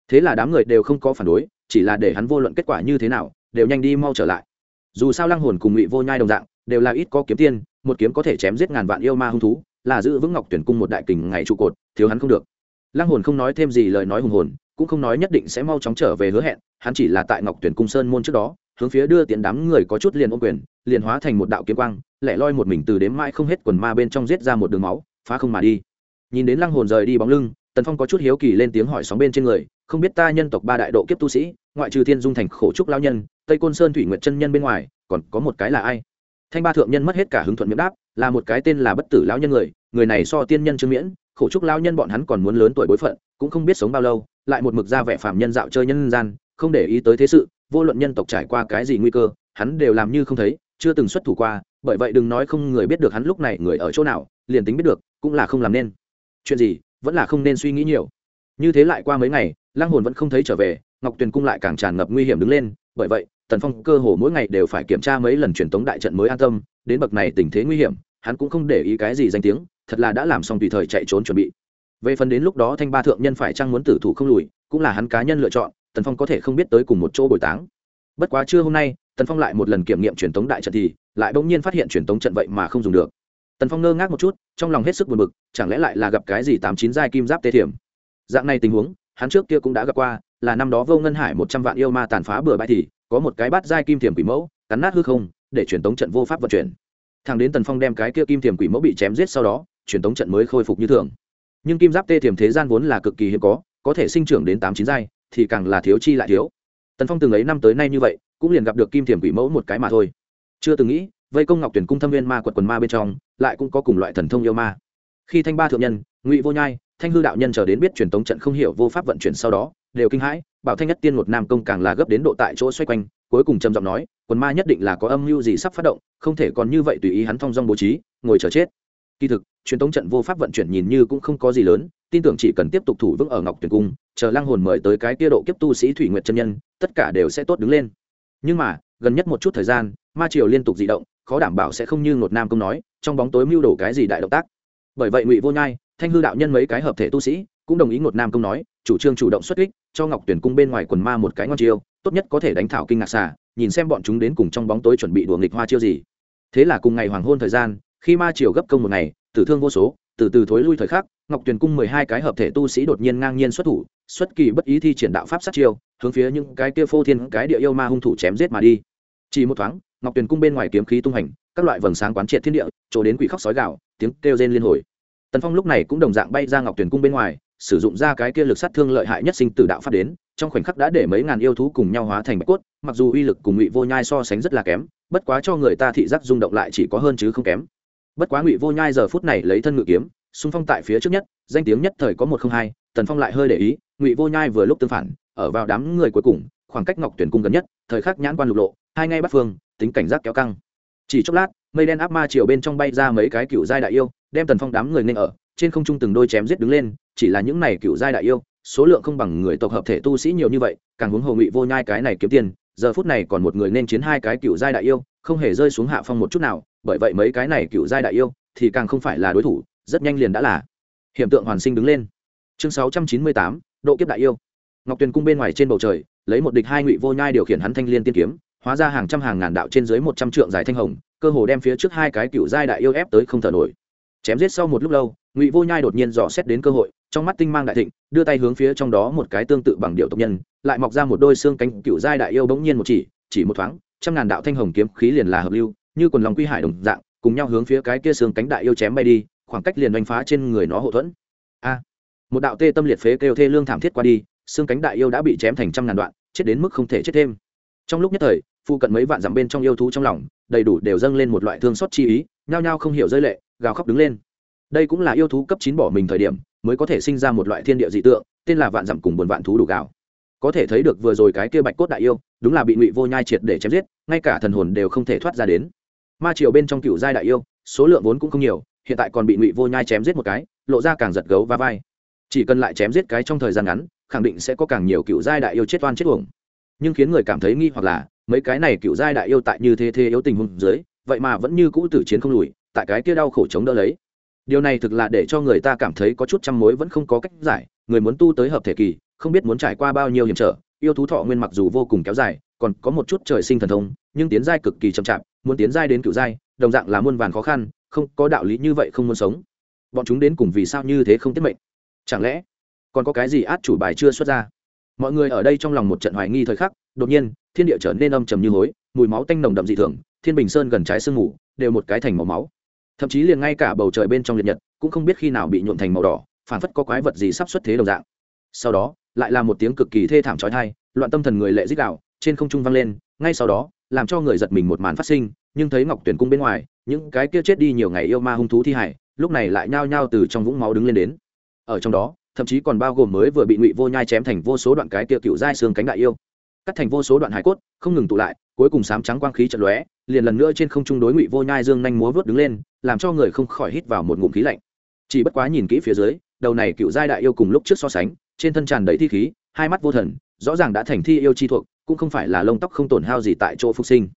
Thế là đám người đều không có phản đối, chỉ là để hắn vô luận kết quả như thế nào đều nhanh đi mau trở lại. Dù sao lăng hồn cùng ngụy vô nhai đồng dạng, đều là ít có kiếm tiên, một kiếm có thể chém giết ngàn vạn yêu ma hung thú, là giữ vững ngọc tuyển cung một đại kình ngày trụ cột, thiếu hắn không được. Lăng hồn không nói thêm gì lời nói hùng hồn, cũng không nói nhất định sẽ mau chóng trở về hứa hẹn, hắn chỉ là tại ngọc tuyển cung sơn môn trước đó, hướng phía đưa tiến đám người có chút liền ô quyền, liền hóa thành một đạo kiếm quang, lẻ loi một mình từ đếm mãi không hết quần ma bên trong giết ra một đường máu, phá không mà đi. Nhìn đến lăng hồn rời đi bóng lưng tần phong có chút hiếu kỳ lên tiếng hỏi sóng bên trên người, không biết ta nhân tộc ba đại độ kiếp tu sĩ, ngoại trừ thiên dung thành khổ trúc lao nhân, tây côn sơn thủy Nguyện chân nhân bên ngoài, còn có một cái là ai? Thanh ba thượng nhân mất hết cả hứng thuận miệng đáp, là một cái tên là bất tử lão nhân người người này so tiên nhân trương miễn, khổ trúc lao nhân bọn hắn còn muốn lớn tuổi bối phận, cũng không biết sống bao lâu, lại một mực ra vẻ phạm nhân dạo chơi nhân gian, không để ý tới thế sự, vô luận nhân tộc trải qua cái gì nguy cơ, hắn đều làm như không thấy, chưa từng xuất thủ qua, bởi vậy đừng nói không người biết được hắn lúc này người ở chỗ nào, liền tính biết được, cũng là không làm nên. Chuyện gì? Vẫn là không nên suy nghĩ nhiều. Như thế lại qua mấy ngày lang hồn vẫn không thấy trở về, ngọc tuyền cung lại càng tràn ngập nguy hiểm đứng lên, bởi vậy, tần phong cơ hồ mỗi ngày đều phải kiểm tra mấy lần truyền tống đại trận mới an tâm, đến bậc này tình thế nguy hiểm, hắn cũng không để ý cái gì danh tiếng, thật là đã làm xong tùy thời chạy trốn chuẩn bị. Về phần đến lúc đó thanh ba thượng nhân phải chăng muốn tử thủ không lùi, cũng là hắn cá nhân lựa chọn, tần phong có thể không biết tới cùng một chỗ bồi táng. Bất quá trưa hôm nay, tần phong lại một lần kiểm nghiệm truyền tống đại trận thì, lại bỗng nhiên phát hiện truyền tống trận vậy mà không dùng được tần phong ngơ ngác một chút, trong lòng hết sức buồn bực, chẳng lẽ lại là gặp cái gì tám chín giai kim giáp tê thiểm? Dạng này tình huống, hắn trước kia cũng đã gặp qua, là năm đó vô ngân hải một trăm vạn yêu ma tàn phá bừa bãi thì, có một cái bát giai kim thiểm quỷ mẫu, cắn nát hư không, để truyền tống trận vô pháp vận chuyển. Thằng đến tần phong đem cái kia kim thiểm quỷ mẫu bị chém giết sau đó, truyền tống trận mới khôi phục như thường. Nhưng kim giáp tê thiểm thế gian vốn là cực kỳ hiếm có có thể sinh trưởng đến tám chín giai, thì càng là thiếu chi lại thiếu. Tần phong từng ấy năm tới nay như vậy, cũng liền gặp được kim thiểm quỷ mẫu một cái mà thôi. Chưa từng nghĩ vây công ngọc tuyển cung thâm viên ma quật quần ma bên trong, lại cũng có cùng loại thần thông yêu ma. Khi thanh ba thượng nhân, ngụy vô nhai, thanh hư đạo nhân chờ đến biết truyền tống trận không hiểu vô pháp vận chuyển sau đó, đều kinh hãi, bảo thanh nhất tiên một nam công càng là gấp đến độ tại chỗ xoay quanh, cuối cùng trầm giọng nói, quần ma nhất định là có âm mưu gì sắp phát động, không thể còn như vậy tùy ý hắn thong dong bố trí, ngồi chờ chết. Kỳ thực, truyền tống trận vô pháp vận chuyển nhìn như cũng không có gì lớn, tin tưởng chỉ cần tiếp tục thủ vững ở ngọc tuyển cung, chờ lang hồn mời tới cái kia độ kiếp tu sĩ thủy nguyệt chân nhân, tất cả đều sẽ tốt đứng lên. Nhưng mà, gần nhất một chút thời gian, ma triều liên tục di động khó đảm bảo sẽ không như ngột nam công nói, trong bóng tối mưu đồ cái gì đại động tác. Bởi vậy ngụy vô nhai, thanh hư đạo nhân mấy cái hợp thể tu sĩ, cũng đồng ý ngột nam công nói, chủ trương chủ động xuất kích, cho ngọc tuyển cung bên ngoài quần ma một cái ngon chiêu, tốt nhất có thể đánh thảo kinh ngạc xà, nhìn xem bọn chúng đến cùng trong bóng tối chuẩn bị đùa nghịch hoa chiêu gì. Thế là cùng ngày hoàng hôn thời gian, khi ma triều gấp công một ngày, tử thương vô số, từ từ thối lui thời khắc, ngọc tuyển cung mười hai cái hợp thể tu sĩ đột nhiên ngang nhiên xuất thủ, xuất kỳ bất ý thi triển đạo pháp sát chiêu, hướng phía những cái kia phô thiên cái địa yêu ma hung thủ chém giết mà đi. Chỉ một thoáng ngọc tuyền cung bên ngoài kiếm khí tung hành, các loại vầng sáng quán triệt thiên địa, chỗ đến quỷ khóc sói gạo tiếng kêu rên liên hồi. Tần phong lúc này cũng đồng dạng bay ra ngọc tuyền cung bên ngoài, sử dụng ra cái kia lực sát thương lợi hại nhất sinh tử đạo pháp đến, trong khoảnh khắc đã để mấy ngàn yêu thú cùng nhau hóa thành bạch cốt, mặc dù uy lực cùng ngụy vô nhai so sánh rất là kém, bất quá cho người ta thị giác rung động lại chỉ có hơn chứ không kém. Bất quá ngụy vô nhai giờ phút này lấy thân ngự kiếm, xung phong tại phía trước nhất, danh tiếng nhất thời có một không hai, tần phong lại hơi để ý, ngụy vô nhai vừa lúc tương phản, ở vào đám người cuối cùng, khoảng cách ngọc tuyển cung gần nhất, thời khắc nhãn quan lục lộ, hai ngay bắt phương tính cảnh giác kéo căng. Chỉ chốc lát, mây đen áp ma chiều bên trong bay ra mấy cái cựu giai đại yêu, đem tần phong đám người nên ở, trên không trung từng đôi chém giết đứng lên, chỉ là những này cựu giai đại yêu, số lượng không bằng người tộc hợp thể tu sĩ nhiều như vậy, càng huống hồ ngụy vô nhai cái này kiếm tiền, giờ phút này còn một người nên chiến hai cái cựu giai đại yêu, không hề rơi xuống hạ phong một chút nào, bởi vậy mấy cái này cựu giai đại yêu thì càng không phải là đối thủ, rất nhanh liền đã là. Hiện tượng hoàn sinh đứng lên. Chương sáu trăm chín mươi tám, độ kiếp đại yêu. Ngọc tuyền cung bên ngoài trên bầu trời, lấy một địch hai ngụy vô nhai điều khiển hắn thanh liên tiên kiếm hóa ra hàng trăm hàng ngàn đạo trên dưới một trăm trượng dài thanh hồng, cơ hồ đem phía trước hai cái cựu giai đại yêu ép tới không thở nổi. Chém giết sau một lúc lâu, ngụy vô nhai đột nhiên dò xét đến cơ hội, trong mắt tinh mang đại thịnh, đưa tay hướng phía trong đó một cái tương tự bằng điệu tộc nhân, lại mọc ra một đôi xương cánh cựu giai đại yêu bỗng nhiên một chỉ chỉ một thoáng, trăm ngàn đạo thanh hồng kiếm khí liền là hợp lưu, như quần lòng quy hải đồng dạng, cùng nhau hướng phía cái kia xương cánh đại yêu chém bay đi, khoảng cách liền đánh phá trên người nó hậu thuẫn. A! Một đạo tê tâm liệt phế kêu thê lương thảm thiết qua đi, xương cánh đại yêu đã bị chém thành trăm ngàn đoạn, chết đến mức không thể chết thêm. Trong lúc nhất thời phụ cận mấy vạn dặm bên trong yêu thú trong lòng, đầy đủ đều dâng lên một loại thương xót chi ý, nhao nhao không hiểu rơi lệ, gào khóc đứng lên. Đây cũng là yêu thú cấp chín bỏ mình thời điểm, mới có thể sinh ra một loại thiên địa dị tượng, tên là vạn dặm cùng buồn vạn thú đủ gạo. Có thể thấy được vừa rồi cái kia bạch cốt đại yêu, đúng là bị ngụy vô nhai triệt để chém giết, ngay cả thần hồn đều không thể thoát ra đến. Ma triều bên trong cựu giai đại yêu, số lượng vốn cũng không nhiều, hiện tại còn bị ngụy vô nhai chém giết một cái, lộ ra càng giật gấu và vai. Chỉ cần lại chém giết cái trong thời gian ngắn, khẳng định sẽ có càng nhiều cựu giai đại yêu chết oan chết uổng. Nhưng khiến người cảm thấy nghi hoặc là mấy cái này cựu giai đại yêu tại như thế thế yếu tình huống dưới, vậy mà vẫn như cũ tử chiến không lùi, tại cái kia đau khổ chống đỡ lấy. Điều này thực là để cho người ta cảm thấy có chút trăm mối vẫn không có cách giải, người muốn tu tới hợp thể kỳ, không biết muốn trải qua bao nhiêu hiểm trở, yêu thú thọ nguyên mặc dù vô cùng kéo dài, còn có một chút trời sinh thần thông, nhưng tiến giai cực kỳ chậm chạp, muốn tiến giai đến cựu giai, đồng dạng là muôn vàn khó khăn, không có đạo lý như vậy không muốn sống. Bọn chúng đến cùng vì sao như thế không tiết mệnh? Chẳng lẽ còn có cái gì át chủ bài chưa xuất ra? Mọi người ở đây trong lòng một trận hoài nghi thời khắc, đột nhiên thiên địa trở nên âm trầm như hối, mùi máu tanh nồng đậm dị thường, thiên bình sơn gần trái sương mù, đều một cái thành màu máu. Thậm chí liền ngay cả bầu trời bên trong liệt nhật, cũng không biết khi nào bị nhuộm thành màu đỏ phản phất có quái vật gì sắp xuất thế đồng dạng. Sau đó, lại là một tiếng cực kỳ thê thảm trói thai loạn tâm thần người lệ dích đạo trên không trung vang lên, ngay sau đó, làm cho người giật mình một màn phát sinh, nhưng thấy ngọc tuyển cung bên ngoài, những cái kia chết đi nhiều ngày yêu ma hung thú thi hải, lúc này lại nhao nhao từ trong vũng máu đứng lên đến. Ở trong đó, thậm chí còn bao gồm mới vừa bị ngụy vô nhai chém thành vô số đoạn cái kia cựu dai xương cánh đại yêu cắt thành vô số đoạn hải cốt, không ngừng tụ lại, cuối cùng sám trắng quang khí trận lóe, liền lần nữa trên không trung đối ngụy vô nhai dương nhanh múa vớt đứng lên, làm cho người không khỏi hít vào một ngụm khí lạnh. Chỉ bất quá nhìn kỹ phía dưới, đầu này cựu giai đại yêu cùng lúc trước so sánh, trên thân tràn đầy thi khí, hai mắt vô thần, rõ ràng đã thành thi yêu chi thuộc, cũng không phải là lông tóc không tổn hao gì tại chỗ phục sinh.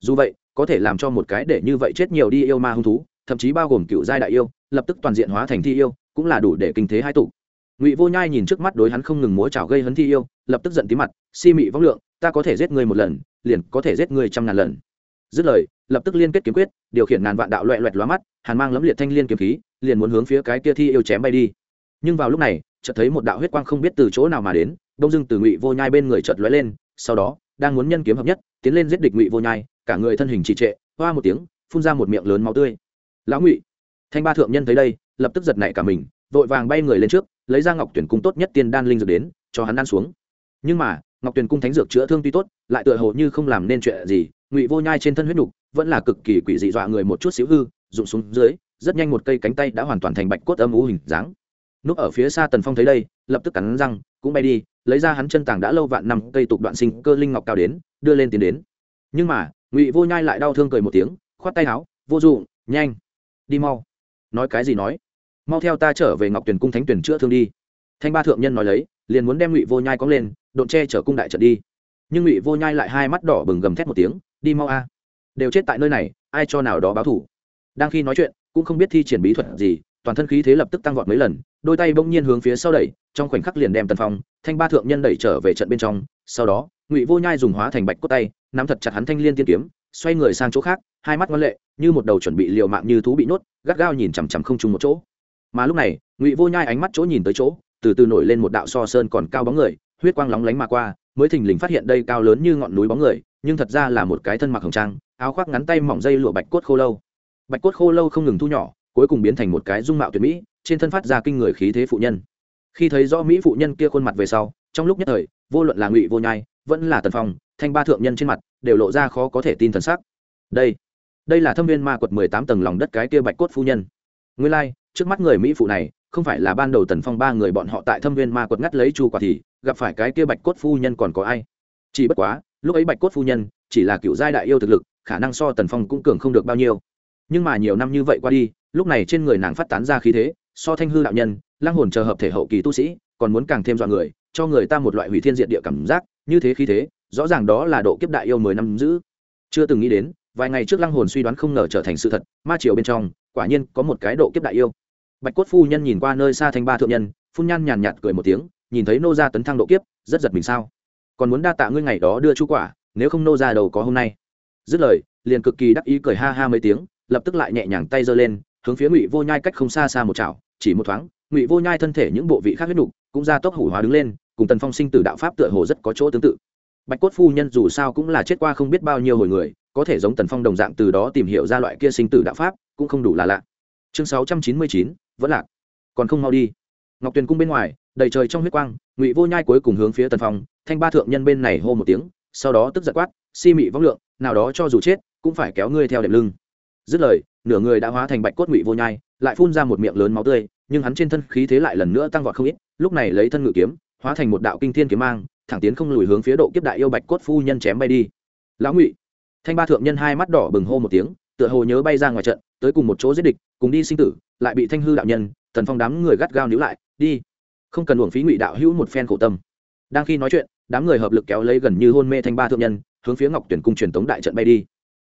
Dù vậy, có thể làm cho một cái để như vậy chết nhiều đi yêu ma hung thú, thậm chí bao gồm cựu giai đại yêu, lập tức toàn diện hóa thành thi yêu, cũng là đủ để kinh thế hai tụ ngụy vô nhai nhìn trước mắt đối hắn không ngừng múa chảo gây hấn thi yêu lập tức giận tí mặt si mị vong lượng ta có thể giết ngươi một lần liền có thể giết ngươi trăm ngàn lần dứt lời lập tức liên kết kiếm quyết điều khiển ngàn vạn đạo loẹ loẹt lóa mắt hàn mang lấm liệt thanh liên kiếm khí liền muốn hướng phía cái kia thi yêu chém bay đi nhưng vào lúc này chợt thấy một đạo huyết quang không biết từ chỗ nào mà đến đông dưng từ ngụy vô nhai bên người chợt lóe lên sau đó đang muốn nhân kiếm hợp nhất tiến lên giết địch ngụy vô nhai cả người thân hình trì trệ hoa một tiếng phun ra một miệng lớn máu tươi lão ngụy thanh ba thượng nhân thấy đây lập tức giật nảy cả mình vội vàng bay người lên trước, lấy ra ngọc tuyển cung tốt nhất tiên đan linh dược đến, cho hắn ăn xuống. Nhưng mà, ngọc tuyển cung thánh dược chữa thương tuy tốt, lại tựa hồ như không làm nên chuyện gì, ngụy vô nhai trên thân huyết nhục vẫn là cực kỳ quỷ dị dọa người một chút xíu hư, rụng xuống dưới, rất nhanh một cây cánh tay đã hoàn toàn thành bạch cốt âm ú hình dáng. Núp ở phía xa tần phong thấy đây, lập tức cắn răng, cũng bay đi, lấy ra hắn chân tàng đã lâu vạn năm cây tục đoạn sinh cơ linh ngọc cao đến, đưa lên tiến đến. Nhưng mà, ngụy vô nhai lại đau thương cười một tiếng, khoát tay áo, vô dụng, nhanh, đi mau. Nói cái gì nói? Mau theo ta trở về ngọc tuyển cung thánh tuyển chữa thương đi. Thanh ba thượng nhân nói lấy, liền muốn đem ngụy vô nhai cóng lên, độn che chở cung đại trận đi. Nhưng ngụy vô nhai lại hai mắt đỏ bừng gầm thét một tiếng, đi mau a. Đều chết tại nơi này, ai cho nào đó báo thủ đang khi nói chuyện, cũng không biết thi triển bí thuật gì, toàn thân khí thế lập tức tăng vọt mấy lần, đôi tay bỗng nhiên hướng phía sau đẩy, trong khoảnh khắc liền đem tần phong, thanh ba thượng nhân đẩy trở về trận bên trong. Sau đó, ngụy vô nhai dùng hóa thành bạch cốt tay, nắm thật chặt hắn thanh liên tiên kiếm, xoay người sang chỗ khác, hai mắt ngoan lệ, như một đầu chuẩn bị liều mạng như thú bị nhốt, gắt gao nhìn chằm chằm không chung một chỗ mà lúc này ngụy vô nhai ánh mắt chỗ nhìn tới chỗ từ từ nổi lên một đạo so sơn còn cao bóng người huyết quang lóng lánh mà qua mới thình lình phát hiện đây cao lớn như ngọn núi bóng người nhưng thật ra là một cái thân mặc hồng trang áo khoác ngắn tay mỏng dây lụa bạch cốt khô lâu. Bạch cốt khô lâu không ngừng thu nhỏ cuối cùng biến thành một cái dung mạo tuyệt mỹ trên thân phát ra kinh người khí thế phụ nhân. Khi thấy rõ mỹ phụ nhân kia khuôn mặt về sau trong lúc nhất thời vô luận là ngụy vô nhai vẫn là tần phong thanh ba thượng nhân trên mặt đều lộ ra khó có thể tin thần sắc. Đây đây là thâm viên ma quật mười tám tầng lòng đất cái kia bạch cốt phu nhân. Nguyên lai、like, trước mắt người mỹ phụ này, không phải là ban đầu tần phong ba người bọn họ tại thâm viên ma quật ngắt lấy chu quả thì, gặp phải cái kia bạch cốt phu nhân còn có ai? Chỉ bất quá, lúc ấy bạch cốt phu nhân chỉ là cựu giai đại yêu thực lực, khả năng so tần phong cũng cường không được bao nhiêu. Nhưng mà nhiều năm như vậy qua đi, lúc này trên người nàng phát tán ra khí thế, so thanh hư đạo nhân lang hồn chờ hợp thể hậu kỳ tu sĩ, còn muốn càng thêm dọa người, cho người ta một loại hủy thiên diện địa cảm giác, như thế khí thế, rõ ràng đó là độ kiếp đại yêu mười năm giữ. Chưa từng nghĩ đến, vài ngày trước lăng hồn suy đoán không ngờ trở thành sự thật, ma triều bên trong quả nhiên có một cái độ kiếp đại yêu. Bạch cốt phu nhân nhìn qua nơi xa thanh ba thượng nhân, phun nhan nhàn nhạt cười một tiếng, nhìn thấy nô gia tấn thăng độ kiếp, rất giật mình sao? Còn muốn đa tạ ngươi ngày đó đưa chú quả, nếu không nô gia đầu có hôm nay. Dứt lời, liền cực kỳ đắc ý cười ha ha mấy tiếng, lập tức lại nhẹ nhàng tay giơ lên, hướng phía ngụy vô nhai cách không xa xa một chảo, chỉ một thoáng, ngụy vô nhai thân thể những bộ vị khác huyết nục cũng ra tốc hủ hóa đứng lên, cùng tần phong sinh tử đạo pháp tựa hồ rất có chỗ tương tự. Bạch cốt phu nhân dù sao cũng là chết qua không biết bao nhiêu hồi người, có thể giống tần phong đồng dạng từ đó tìm hiểu ra loại kia sinh tử đạo pháp cũng không đủ là lạ. Chương sáu trăm chín mươi chín, vẫn lạc. Còn không mau đi. Ngọc tuyền cung bên ngoài, đầy trời trong huyết quang, ngụy vô nhai cuối cùng hướng phía tần phong, thanh ba thượng nhân bên này hô một tiếng, sau đó tức giật quát, si mị võng lượng, nào đó cho dù chết, cũng phải kéo ngươi theo đệm lưng. Dứt lời, nửa người đã hóa thành bạch cốt ngụy vô nhai, lại phun ra một miệng lớn máu tươi, nhưng hắn trên thân khí thế lại lần nữa tăng vọt không ít, lúc này lấy thân ngự kiếm, hóa thành một đạo kinh thiên kiếm mang, thẳng tiến không lùi hướng phía độ kiếp đại yêu bạch cốt phu nhân chém bay đi. Lão ngụy. Thanh ba thượng nhân hai mắt đỏ bừng hô một tiếng, tựa hồ nhớ bay ra ngoài trận tới cùng một chỗ giết địch, cùng đi sinh tử, lại bị thanh hư đạo nhân, tần phong đám người gắt gao níu lại, đi. Không cần uổng phí ngụy đạo hữu một phen khổ tâm. Đang khi nói chuyện, đám người hợp lực kéo lấy gần như hôn mê thanh ba thượng nhân, hướng phía ngọc tuyển cung truyền tống đại trận bay đi.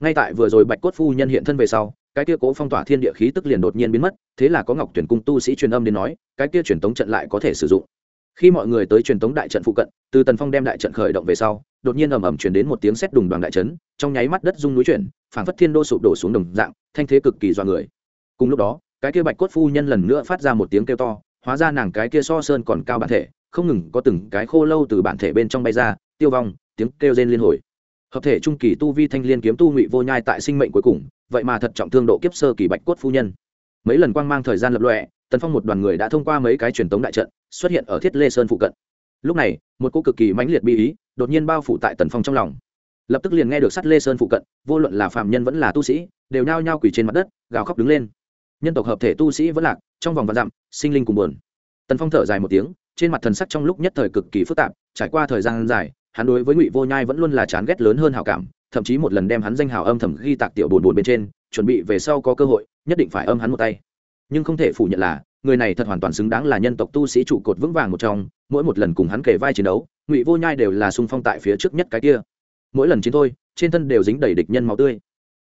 Ngay tại vừa rồi bạch cốt phu nhân hiện thân về sau, cái kia cố phong tỏa thiên địa khí tức liền đột nhiên biến mất, thế là có ngọc tuyển cung tu sĩ truyền âm đến nói, cái kia truyền tống trận lại có thể sử dụng khi mọi người tới truyền tống đại trận phụ cận, từ tần phong đem đại trận khởi động về sau, đột nhiên ầm ầm truyền đến một tiếng sét đùng đoàn đại chấn trong nháy mắt đất rung núi chuyển, phảng phất thiên đô sụp đổ xuống đồng dạng, thanh thế cực kỳ dọa người. Cùng lúc đó, cái kia bạch cốt phu nhân lần nữa phát ra một tiếng kêu to, hóa ra nàng cái kia so sơn còn cao bản thể, không ngừng có từng cái khô lâu từ bản thể bên trong bay ra, tiêu vong, tiếng kêu rên liên hồi. Hợp thể trung kỳ tu vi thanh liên kiếm tu ngụy vô nhai tại sinh mệnh cuối cùng, vậy mà thật trọng thương độ kiếp sơ kỳ bạch cốt phu nhân mấy lần quang mang thời gian lập lọe tần phong một đoàn người đã thông qua mấy cái truyền tống đại trận, xuất hiện ở thiết lê sơn phụ cận. Lúc này, một cô cực kỳ mãnh liệt bi ý đột nhiên bao phủ tại tần phong trong lòng. Lập tức liền nghe được sắt lê sơn phụ cận, vô luận là phạm nhân vẫn là tu sĩ, đều nao nhao quỳ trên mặt đất, gào khóc đứng lên. Nhân tộc hợp thể tu sĩ vẫn lạc, trong vòng vạn dặm, sinh linh cùng buồn. Tần phong thở dài một tiếng, trên mặt thần sắc trong lúc nhất thời cực kỳ phức tạp, trải qua thời gian dài, hắn đối với ngụy vô nhai vẫn luôn là chán ghét lớn hơn hào cảm, thậm chí một lần đem hắn danh hào âm thầm ghi tạc tiểu bồn bồn bên trên chuẩn bị về sau có cơ hội, nhất định phải âm hắn một tay. Nhưng không thể phủ nhận là, người này thật hoàn toàn xứng đáng là nhân tộc tu sĩ trụ cột vững vàng một trong, mỗi một lần cùng hắn kề vai chiến đấu, ngụy vô nhai đều là sung phong tại phía trước nhất cái kia. Mỗi lần chiến thôi, trên thân đều dính đầy địch nhân máu tươi.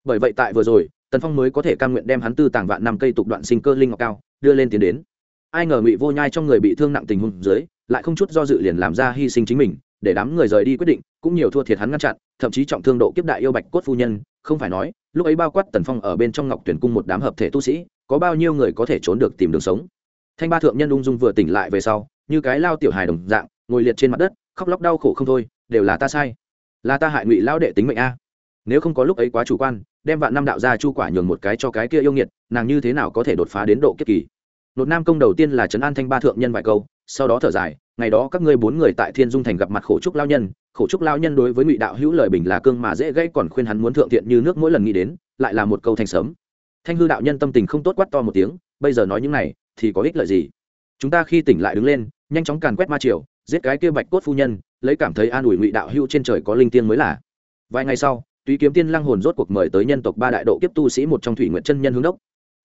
Bởi vậy tại vừa rồi, tần phong mới có thể cam nguyện đem hắn tư tàng vạn năm cây tục đoạn sinh cơ linh ngọc cao, đưa lên tiến đến. Ai ngờ ngụy vô nhai trong người bị thương nặng tình huống dưới, lại không chút do dự liền làm ra hy sinh chính mình, để đám người rời đi quyết định, cũng nhiều thua thiệt hắn ngăn chặn thậm chí trọng thương độ kiếp đại yêu bạch cốt phu nhân, không phải nói, lúc ấy bao quát tần phong ở bên trong ngọc tuyển cung một đám hợp thể tu sĩ, có bao nhiêu người có thể trốn được tìm đường sống. Thanh ba thượng nhân ung dung vừa tỉnh lại về sau, như cái lao tiểu hài đồng dạng, ngồi liệt trên mặt đất, khóc lóc đau khổ không thôi, đều là ta sai. Là ta hại ngụy lao đệ tính mệnh a. Nếu không có lúc ấy quá chủ quan, đem vạn năm đạo ra chu quả nhường một cái cho cái kia yêu nghiệt, nàng như thế nào có thể đột phá đến độ kiếp kỳ? Nột nam công đầu tiên là trấn an thanh ba thượng nhân vài câu, sau đó thở dài, ngày đó các ngươi bốn người tại thiên dung thành gặp mặt khổ trúc lao nhân, khổ trúc lao nhân đối với ngụy đạo hữu lời bình là cương mà dễ gãy còn khuyên hắn muốn thượng thiện như nước mỗi lần nghĩ đến, lại là một câu thành sớm. Thanh hư đạo nhân tâm tình không tốt quát to một tiếng, bây giờ nói những này, thì có ích lợi gì? Chúng ta khi tỉnh lại đứng lên, nhanh chóng càn quét ma triều, giết cái kia bạch cốt phu nhân, lấy cảm thấy an ủi ngụy đạo hữu trên trời có linh tiên mới là. Vài ngày sau, túy kiếm tiên lăng hồn rốt cuộc mời tới nhân tộc ba đại độ kiếp tu sĩ một trong thủy nguyện chân nhân hướng đốc.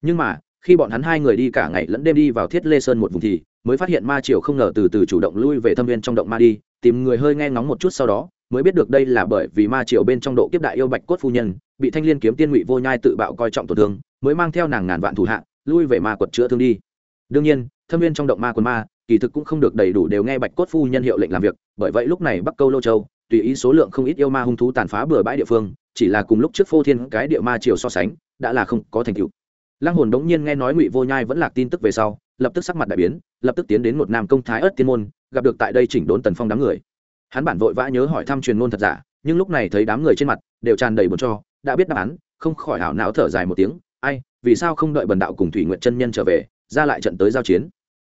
Nhưng mà khi bọn hắn hai người đi cả ngày lẫn đêm đi vào thiết lê sơn một vùng thì mới phát hiện ma triều không ngờ từ từ chủ động lui về thâm viên trong động ma đi, tìm người hơi nghe ngóng một chút sau đó, mới biết được đây là bởi vì ma triều bên trong độ kiếp đại yêu bạch cốt phu nhân, bị thanh liên kiếm tiên ngụy vô nhai tự bạo coi trọng tổn thương, mới mang theo nàng ngàn vạn thủ hạ, lui về ma quật chữa thương đi. Đương nhiên, thâm viên trong động ma quân ma, kỳ thực cũng không được đầy đủ đều nghe bạch cốt phu nhân hiệu lệnh làm việc, bởi vậy lúc này bắc câu lô châu, tùy ý số lượng không ít yêu ma hung thú tàn phá bừa bãi địa phương, chỉ là cùng lúc trước phô thiên cái địa ma triều so sánh, đã là không có thành tựu lăng hồn đống nhiên nghe nói ngụy vô nhai vẫn lạc tin tức về sau, lập tức sắc mặt đại biến, lập tức tiến đến một nam công thái ớt tiên môn, gặp được tại đây chỉnh đốn tần phong đám người. Hắn bản vội vã nhớ hỏi thăm truyền ngôn thật giả, nhưng lúc này thấy đám người trên mặt đều tràn đầy buồn cho, đã biết đáp án, không khỏi hảo não thở dài một tiếng, ai, vì sao không đợi bần đạo cùng thủy nguyện chân nhân trở về, ra lại trận tới giao chiến?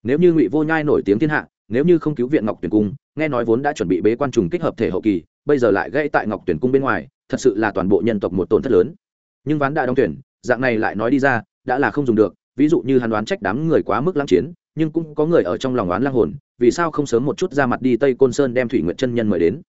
Nếu như ngụy vô nhai nổi tiếng thiên hạ, nếu như không cứu viện ngọc tuyển cung, nghe nói vốn đã chuẩn bị bế quan trùng kích hợp thể hậu kỳ, bây giờ lại gây tại ngọc tuyển cung bên ngoài, thật sự là toàn bộ nhân tộc một tổn thất lớn. Nhưng ván đã đóng tuyển dạng này lại nói đi ra, đã là không dùng được, ví dụ như hắn đoán trách đám người quá mức lãng chiến, nhưng cũng có người ở trong lòng oán lang hồn, vì sao không sớm một chút ra mặt đi tây côn sơn đem thủy nguyện chân nhân mời đến.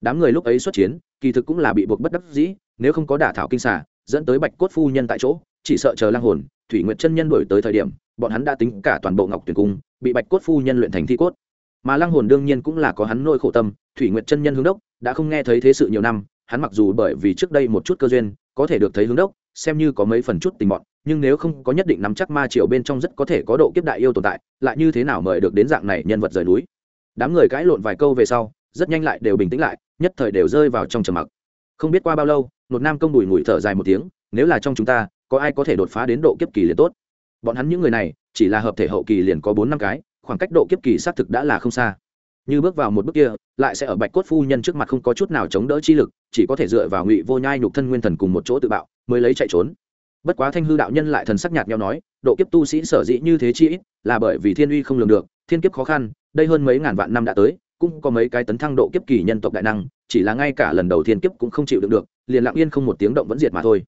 Đám người lúc ấy xuất chiến, kỳ thực cũng là bị buộc bất đắc dĩ, nếu không có đả thảo kinh xả dẫn tới bạch cốt phu nhân tại chỗ, chỉ sợ chờ lang hồn, thủy nguyện chân nhân đổi tới thời điểm, bọn hắn đã tính cả toàn bộ ngọc tuyển cung, bị bạch cốt phu nhân luyện thành thi cốt. Mà lang hồn đương nhiên cũng là có hắn nỗi khổ tâm, thủy nguyện chân nhân hướng đốc, đã không nghe thấy thế sự nhiều năm, hắn mặc dù bởi vì trước đây một chút cơ duyên, có thể được thấy hướng đốc xem như có mấy phần chút tình mọn, nhưng nếu không có nhất định nắm chắc ma triều bên trong rất có thể có độ kiếp đại yêu tồn tại lại như thế nào mời được đến dạng này nhân vật rời núi? Đám người cãi lộn vài câu về sau rất nhanh lại đều bình tĩnh lại nhất thời đều rơi vào trong trầm mặc. Không biết qua bao lâu một nam công đùi ngủi thở dài một tiếng nếu là trong chúng ta có ai có thể đột phá đến độ kiếp kỳ liền tốt. Bọn hắn những người này chỉ là hợp thể hậu kỳ liền có bốn năm cái khoảng cách độ kiếp kỳ xác thực đã là không xa như bước vào một bước kia, lại sẽ ở bạch cốt phu nhân trước mặt không có chút nào chống đỡ chi lực, chỉ có thể dựa vào ngụy vô nhai nhục thân nguyên thần cùng một chỗ tự bạo, mới lấy chạy trốn. Bất quá thanh hư đạo nhân lại thần sắc nhạt nhau nói, độ kiếp tu sĩ sở dĩ như thế chi ít, là bởi vì thiên uy không lường được, thiên kiếp khó khăn, đây hơn mấy ngàn vạn năm đã tới, cũng có mấy cái tấn thăng độ kiếp kỳ nhân tộc đại năng, chỉ là ngay cả lần đầu thiên kiếp cũng không chịu được được, liền lặng yên không một tiếng động vẫn diệt mà thôi.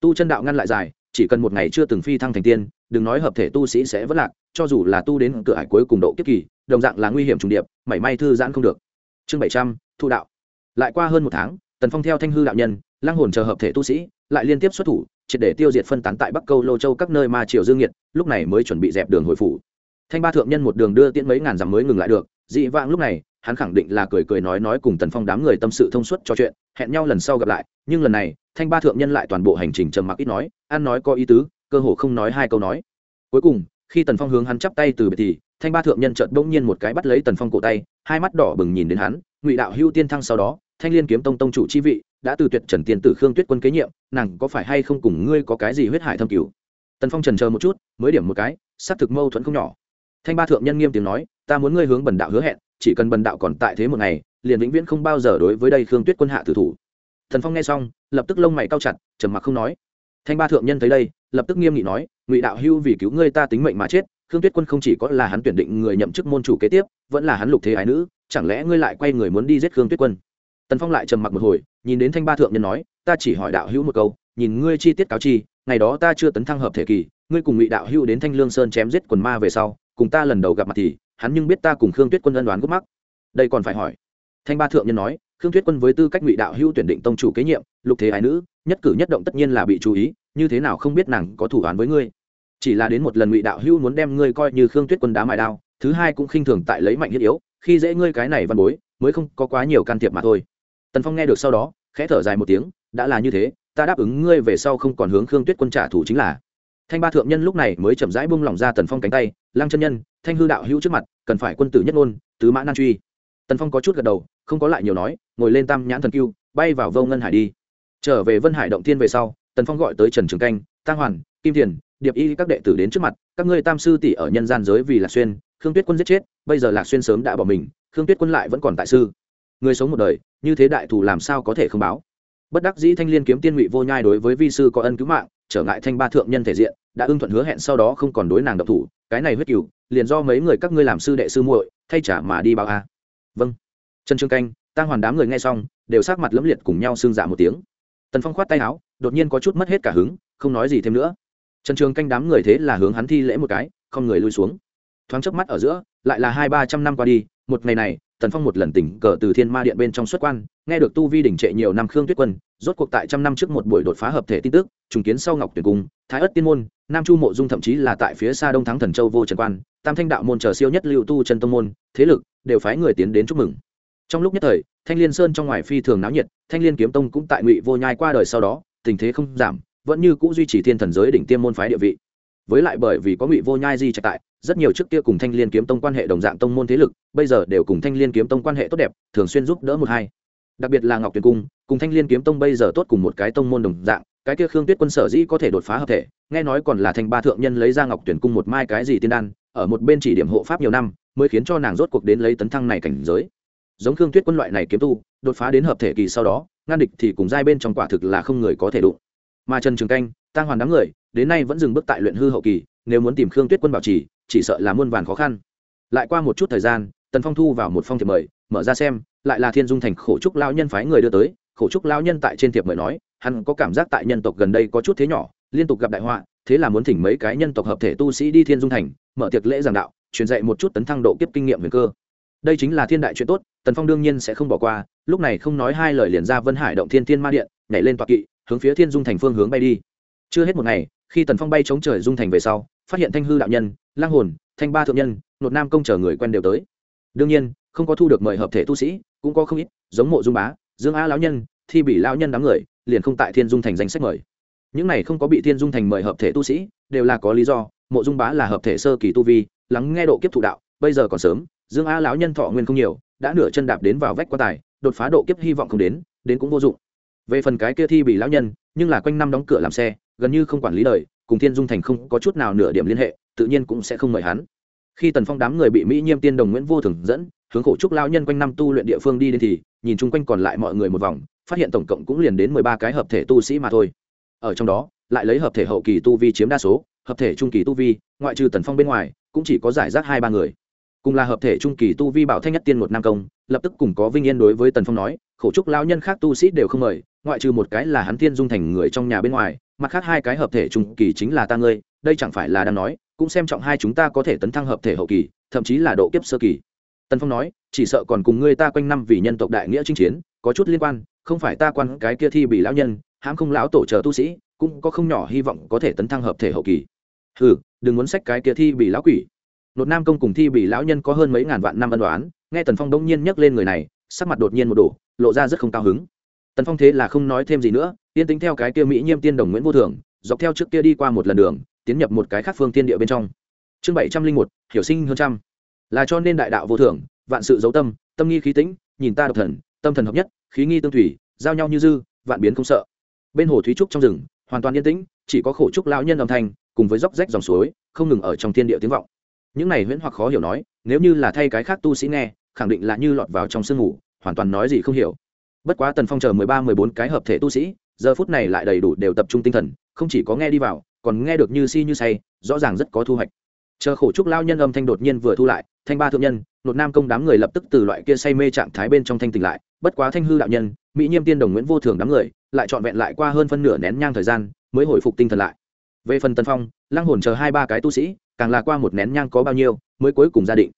Tu chân đạo ngăn lại dài, chỉ cần một ngày chưa từng phi thăng thành tiên, đừng nói hợp thể tu sĩ sẽ vất lạc, cho dù là tu đến cửa hải cuối cùng độ kiếp kỳ đồng dạng là nguy hiểm trùng điệp, mảy may thư giãn không được. Chương bảy trăm thu đạo. Lại qua hơn một tháng, tần phong theo thanh hư đạo nhân lang hồn chờ hợp thể tu sĩ, lại liên tiếp xuất thủ, triệt để tiêu diệt phân tán tại bắc câu, lô châu các nơi ma triều dương nhiệt lúc này mới chuẩn bị dẹp đường hồi phủ. Thanh ba thượng nhân một đường đưa tiễn mấy ngàn dặm mới ngừng lại được, dị vãng lúc này, hắn khẳng định là cười cười nói nói cùng tần phong đám người tâm sự thông suốt trò chuyện, hẹn nhau lần sau gặp lại, nhưng lần này, thanh ba thượng nhân lại toàn bộ hành trình trầm mặc ít nói, ăn nói có ý tứ, cơ hồ không nói hai câu nói. Cuối cùng, khi tần phong hướng hắn chắp tay từ biệt thì thanh ba thượng nhân chợt bỗng nhiên một cái bắt lấy tần phong cổ tay, hai mắt đỏ bừng nhìn đến hắn, ngụy đạo hưu tiên thăng sau đó, thanh liên kiếm tông tông chủ chi vị, đã từ tuyệt trần tiên tử khương tuyết quân kế nhiệm, nàng có phải hay không cùng ngươi có cái gì huyết hải thâm cứu tần phong trần chờ một chút, mới điểm một cái, xác thực mâu thuẫn không nhỏ. Thanh ba thượng nhân nghiêm tiếng nói, ta muốn ngươi hướng bần đạo hứa hẹn, chỉ cần bần đạo còn tại thế một ngày, liền vĩnh viễn không bao giờ đối với đây khương tuyết quân hạ tử thủ. Thần phong nghe xong, lập tức lông mày cao chặt, trầm mặc không nói. Thanh ba thượng nhân thấy đây, lập tức nghiêm nghị nói, ngụy đạo hưu vì cứu ngươi ta tính mệnh mà chết khương tuyết quân không chỉ có là hắn tuyển định người nhậm chức môn chủ kế tiếp, vẫn là hắn lục thế ái nữ, chẳng lẽ ngươi lại quay người muốn đi giết khương tuyết quân? Tần phong lại trầm mặc một hồi, nhìn đến thanh ba thượng nhân nói, ta chỉ hỏi đạo hữu một câu, nhìn ngươi chi tiết cáo chi, ngày đó ta chưa tấn thăng hợp thể kỳ, ngươi cùng ngụy đạo hữu đến thanh lương sơn chém giết quần ma về sau, cùng ta lần đầu gặp mặt thì, hắn nhưng biết ta cùng khương tuyết quân ân đoán gốc mắc. Đây còn phải hỏi. Thanh ba thượng nhân nói, khương tuyết quân với tư cách ngụy đạo hữu tuyển định tông chủ kế nhiệm, lục thế ái nữ, nhất cử nhất động tất nhiên là bị chú ý, như thế nào không biết nàng có thủ án với ngươi? Chỉ là đến một lần ngụy đạo hữu muốn đem ngươi coi như khương tuyết quân đá mại đao, thứ hai cũng khinh thường tại lấy mạnh thiết yếu, khi dễ ngươi cái này văn bối, mới không có quá nhiều can thiệp mà thôi. Tần phong nghe được sau đó, khẽ thở dài một tiếng, đã là như thế, ta đáp ứng ngươi về sau không còn hướng khương tuyết quân trả thù chính là. Thanh ba thượng nhân lúc này mới chậm rãi bung lỏng ra tần phong cánh tay, lăng chân nhân, thanh hư đạo hữu trước mặt, cần phải quân tử nhất ngôn, tứ mã nan truy. Tần phong có chút gật đầu, không có lại nhiều nói, ngồi lên tam nhãn thần cưu, bay vào vô ngân hải đi. Trở về vân hải động thiên về sau, tần phong gọi tới trần trường canh tăng hoàn, kim thiền điệp y các đệ tử đến trước mặt, các ngươi tam sư tỷ ở nhân gian giới vì lạc xuyên, khương tuyết quân giết chết, bây giờ lạc xuyên sớm đã bỏ mình, khương tuyết quân lại vẫn còn tại sư. Người sống một đời, như thế đại thù làm sao có thể không báo? Bất đắc dĩ thanh liên kiếm tiên ngụy vô nhai đối với vi sư có ân cứu mạng, trở ngại thanh ba thượng nhân thể diện, đã ưng thuận hứa hẹn sau đó không còn đối nàng độc thủ, cái này huyết cựu liền do mấy người các ngươi làm sư đệ sư muội, thay trả mà đi báo a. Vâng. Trần trương canh tăng hoàn đám người nghe xong, đều sát mặt lẫm liệt cùng nhau xương dạ một tiếng. Tần phong khoát tay áo, đột nhiên có chút mất hết cả hứng, không nói gì thêm nữa trần trường canh đám người thế là hướng hắn thi lễ một cái, không người lui xuống. Thoáng chớp mắt ở giữa, lại là hai ba trăm năm qua đi, một ngày này, tần phong một lần tỉnh cờ từ thiên ma điện bên trong xuất quan, nghe được tu vi đỉnh trệ nhiều năm khương tuyết quân, rốt cuộc tại trăm năm trước một buổi đột phá hợp thể tin tức, trùng kiến sau ngọc tuyển cung, thái ất tiên môn, nam chu mộ dung thậm chí là tại phía xa đông thắng thần châu vô trần quan, tam thanh đạo môn chờ siêu nhất lưu tu chân tông môn, thế lực đều phái người tiến đến chúc mừng. Trong lúc nhất thời, thanh liên sơn trong ngoài phi thường náo nhiệt, thanh liên kiếm tông cũng tại ngụy vô nhai qua đời sau đó, tình thế không giảm vẫn như cũ duy trì thiên thần giới đỉnh tiêm môn phái địa vị. Với lại bởi vì có ngụy vô nhai di trạch tại, rất nhiều trước kia cùng thanh liên kiếm tông quan hệ đồng dạng tông môn thế lực, bây giờ đều cùng thanh liên kiếm tông quan hệ tốt đẹp, thường xuyên giúp đỡ một hai. Đặc biệt là ngọc tuyền cung, cùng thanh liên kiếm tông bây giờ tốt cùng một cái tông môn đồng dạng, cái kia khương tuyết quân sở dĩ có thể đột phá hợp thể, nghe nói còn là thanh ba thượng nhân lấy ra ngọc tuyển cung một mai cái gì tiên đan, ở một bên chỉ điểm hộ pháp nhiều năm, mới khiến cho nàng rốt cuộc đến lấy tấn thăng này cảnh giới. Giống khương tuyết quân loại này kiếm tu, đột phá đến hợp thể kỳ sau đó, ngăn địch thì cùng giai bên trong quả thực là không người có thể đụng mà trần trường canh, Tang hoàn đám người, đến nay vẫn dừng bước tại luyện hư hậu kỳ, nếu muốn tìm khương tuyết quân bảo trì, chỉ sợ là muôn vàn khó khăn. Lại qua một chút thời gian, tần phong thu vào một phong thiệp mời, mở ra xem, lại là thiên dung thành khổ trúc lao nhân phái người đưa tới. Khổ trúc lao nhân tại trên thiệp mời nói, hắn có cảm giác tại nhân tộc gần đây có chút thế nhỏ, liên tục gặp đại họa, thế là muốn thỉnh mấy cái nhân tộc hợp thể tu sĩ đi thiên dung thành, mở tiệc lễ giảng đạo, truyền dạy một chút tấn thăng độ kiếp kinh nghiệm huyền cơ. Đây chính là thiên đại chuyện tốt, tần phong đương nhiên sẽ không bỏ qua, lúc này không nói hai lời liền ra vân hải động thiên thiên ma điện, nhảy lên toạc kỵ hướng phía thiên dung thành phương hướng bay đi. Chưa hết một ngày, khi tần phong bay chống trời dung thành về sau, phát hiện thanh hư đạo nhân, lang hồn, thanh ba thượng nhân, nột nam công chờ người quen đều tới. Đương nhiên, không có thu được mời hợp thể tu sĩ, cũng có không ít, giống mộ dung bá, dương a lão nhân, thi bị lão nhân đám người, liền không tại thiên dung thành danh sách mời. Những này không có bị thiên dung thành mời hợp thể tu sĩ, đều là có lý do, mộ dung bá là hợp thể sơ kỳ tu vi, lắng nghe độ kiếp thụ đạo, bây giờ còn sớm, dương a lão nhân thọ nguyên không nhiều, đã nửa chân đạp đến vào vách quan tài, đột phá độ kiếp hy vọng không đến đến cũng vô dụng về phần cái kia thi bị lão nhân, nhưng là quanh năm đóng cửa làm xe, gần như không quản lý đời, cùng thiên dung thành không có chút nào nửa điểm liên hệ, tự nhiên cũng sẽ không mời hắn. Khi tần phong đám người bị mỹ nhiêm tiên đồng nguyễn vô thường dẫn, hướng khổ trúc lao nhân quanh năm tu luyện địa phương đi đến thì, nhìn chung quanh còn lại mọi người một vòng, phát hiện tổng cộng cũng liền đến mười ba cái hợp thể tu sĩ mà thôi. Ở trong đó, lại lấy hợp thể hậu kỳ tu vi chiếm đa số, hợp thể trung kỳ tu vi, ngoại trừ tần phong bên ngoài, cũng chỉ có giải rác hai ba người. Cùng là hợp thể trung kỳ tu vi bảo thanh nhất tiên một nam công, lập tức cùng có vinh yên đối với tần phong nói khổ trúc lao nhân khác tu sĩ đều không mời, ngoại trừ một cái là hắn thiên dung thành người trong nhà bên ngoài, mặt khác hai cái hợp thể trung kỳ chính là ta ngươi, đây chẳng phải là đang nói, cũng xem trọng hai chúng ta có thể tấn thăng hợp thể hậu kỳ, thậm chí là độ kiếp sơ kỳ. Tần phong nói, chỉ sợ còn cùng ngươi ta quanh năm vì nhân tộc đại nghĩa chinh chiến, có chút liên quan, không phải ta quan cái kia thi bị lão nhân, hãm không lão tổ chờ tu sĩ, cũng có không nhỏ hy vọng có thể tấn thăng hợp thể hậu kỳ. Ừ đừng muốn sách cái kia thi bị lão quỷ. Nột nam công cùng thi bị lão nhân có hơn mấy ngàn vạn năm ân đoán nghe tần phong đông nhiên nhắc lên người này, sắc mặt đột nhiên một đổ lộ ra rất không cao hứng. Tần phong thế là không nói thêm gì nữa, yên tính theo cái kia mỹ nhiêm tiên đồng nguyễn vô thường, dọc theo trước kia đi qua một lần đường, tiến nhập một cái khác phương tiên địa bên trong. Chương bảy trăm linh một, hiểu sinh hơn trăm. Là cho nên đại đạo vô thường, vạn sự dấu tâm tâm nghi khí tĩnh, nhìn ta độc thần, tâm thần hợp nhất, khí nghi tương thủy, giao nhau như dư, vạn biến không sợ. Bên hồ thúy trúc trong rừng, hoàn toàn yên tĩnh, chỉ có khổ trúc lão nhân âm thanh, cùng với dốc rách dòng suối, không ngừng ở trong thiên địa tiếng vọng. Những này huyễn hoặc khó hiểu nói, nếu như là thay cái khác tu sĩ nghe, khẳng định là như lọt vào trong sương ngủ hoàn toàn nói gì không hiểu. Bất quá tần phong chờ mười ba, mười bốn cái hợp thể tu sĩ, giờ phút này lại đầy đủ đều tập trung tinh thần, không chỉ có nghe đi vào, còn nghe được như si như say, rõ ràng rất có thu hoạch. Chờ khổ trúc lao nhân âm thanh đột nhiên vừa thu lại, thanh ba thượng nhân, nột nam công đám người lập tức từ loại kia say mê trạng thái bên trong thanh tỉnh lại, bất quá thanh hư đạo nhân, mỹ nhiêm tiên đồng nguyễn vô thường đám người, lại trọn vẹn lại qua hơn phân nửa nén nhang thời gian, mới hồi phục tinh thần lại. Về phần tân phong, lăng hồn chờ hai, ba cái tu sĩ, càng là qua một nén nhang có bao nhiêu, mới cuối cùng gia định.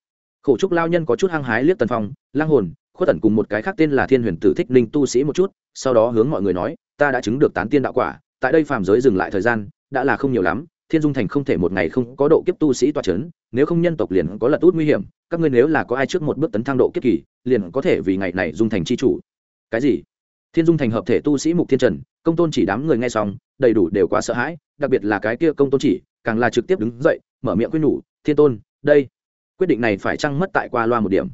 Khổ trúc lao nhân có chút hăng hái liếc tân phong, lăng hồn khuất tẩn cùng một cái khác tên là thiên huyền tử thích ninh tu sĩ một chút, sau đó hướng mọi người nói, ta đã chứng được tán tiên đạo quả, tại đây phàm giới dừng lại thời gian, đã là không nhiều lắm, thiên dung thành không thể một ngày không có độ kiếp tu sĩ toa c h ấ n nếu không nhân tộc liền có lật út nguy hiểm, các ngươi nếu là có ai trước một bước tấn thang độ kiếp kỳ, liền có thể vì ngày này dung thành c h i chủ. Cái gì? Thiên dung thành hợp thể tu sĩ mục thiên trần, công tôn chỉ đám người nghe xong, đầy đủ đều quá sợ hãi, đặc biệt là cái kia công tôn chỉ, càng là trực tiếp đứng dậy, mở miệng quyết nhủ, thiên tôn, đây, quyết định này phải chăng mất tại qua loa một điểm?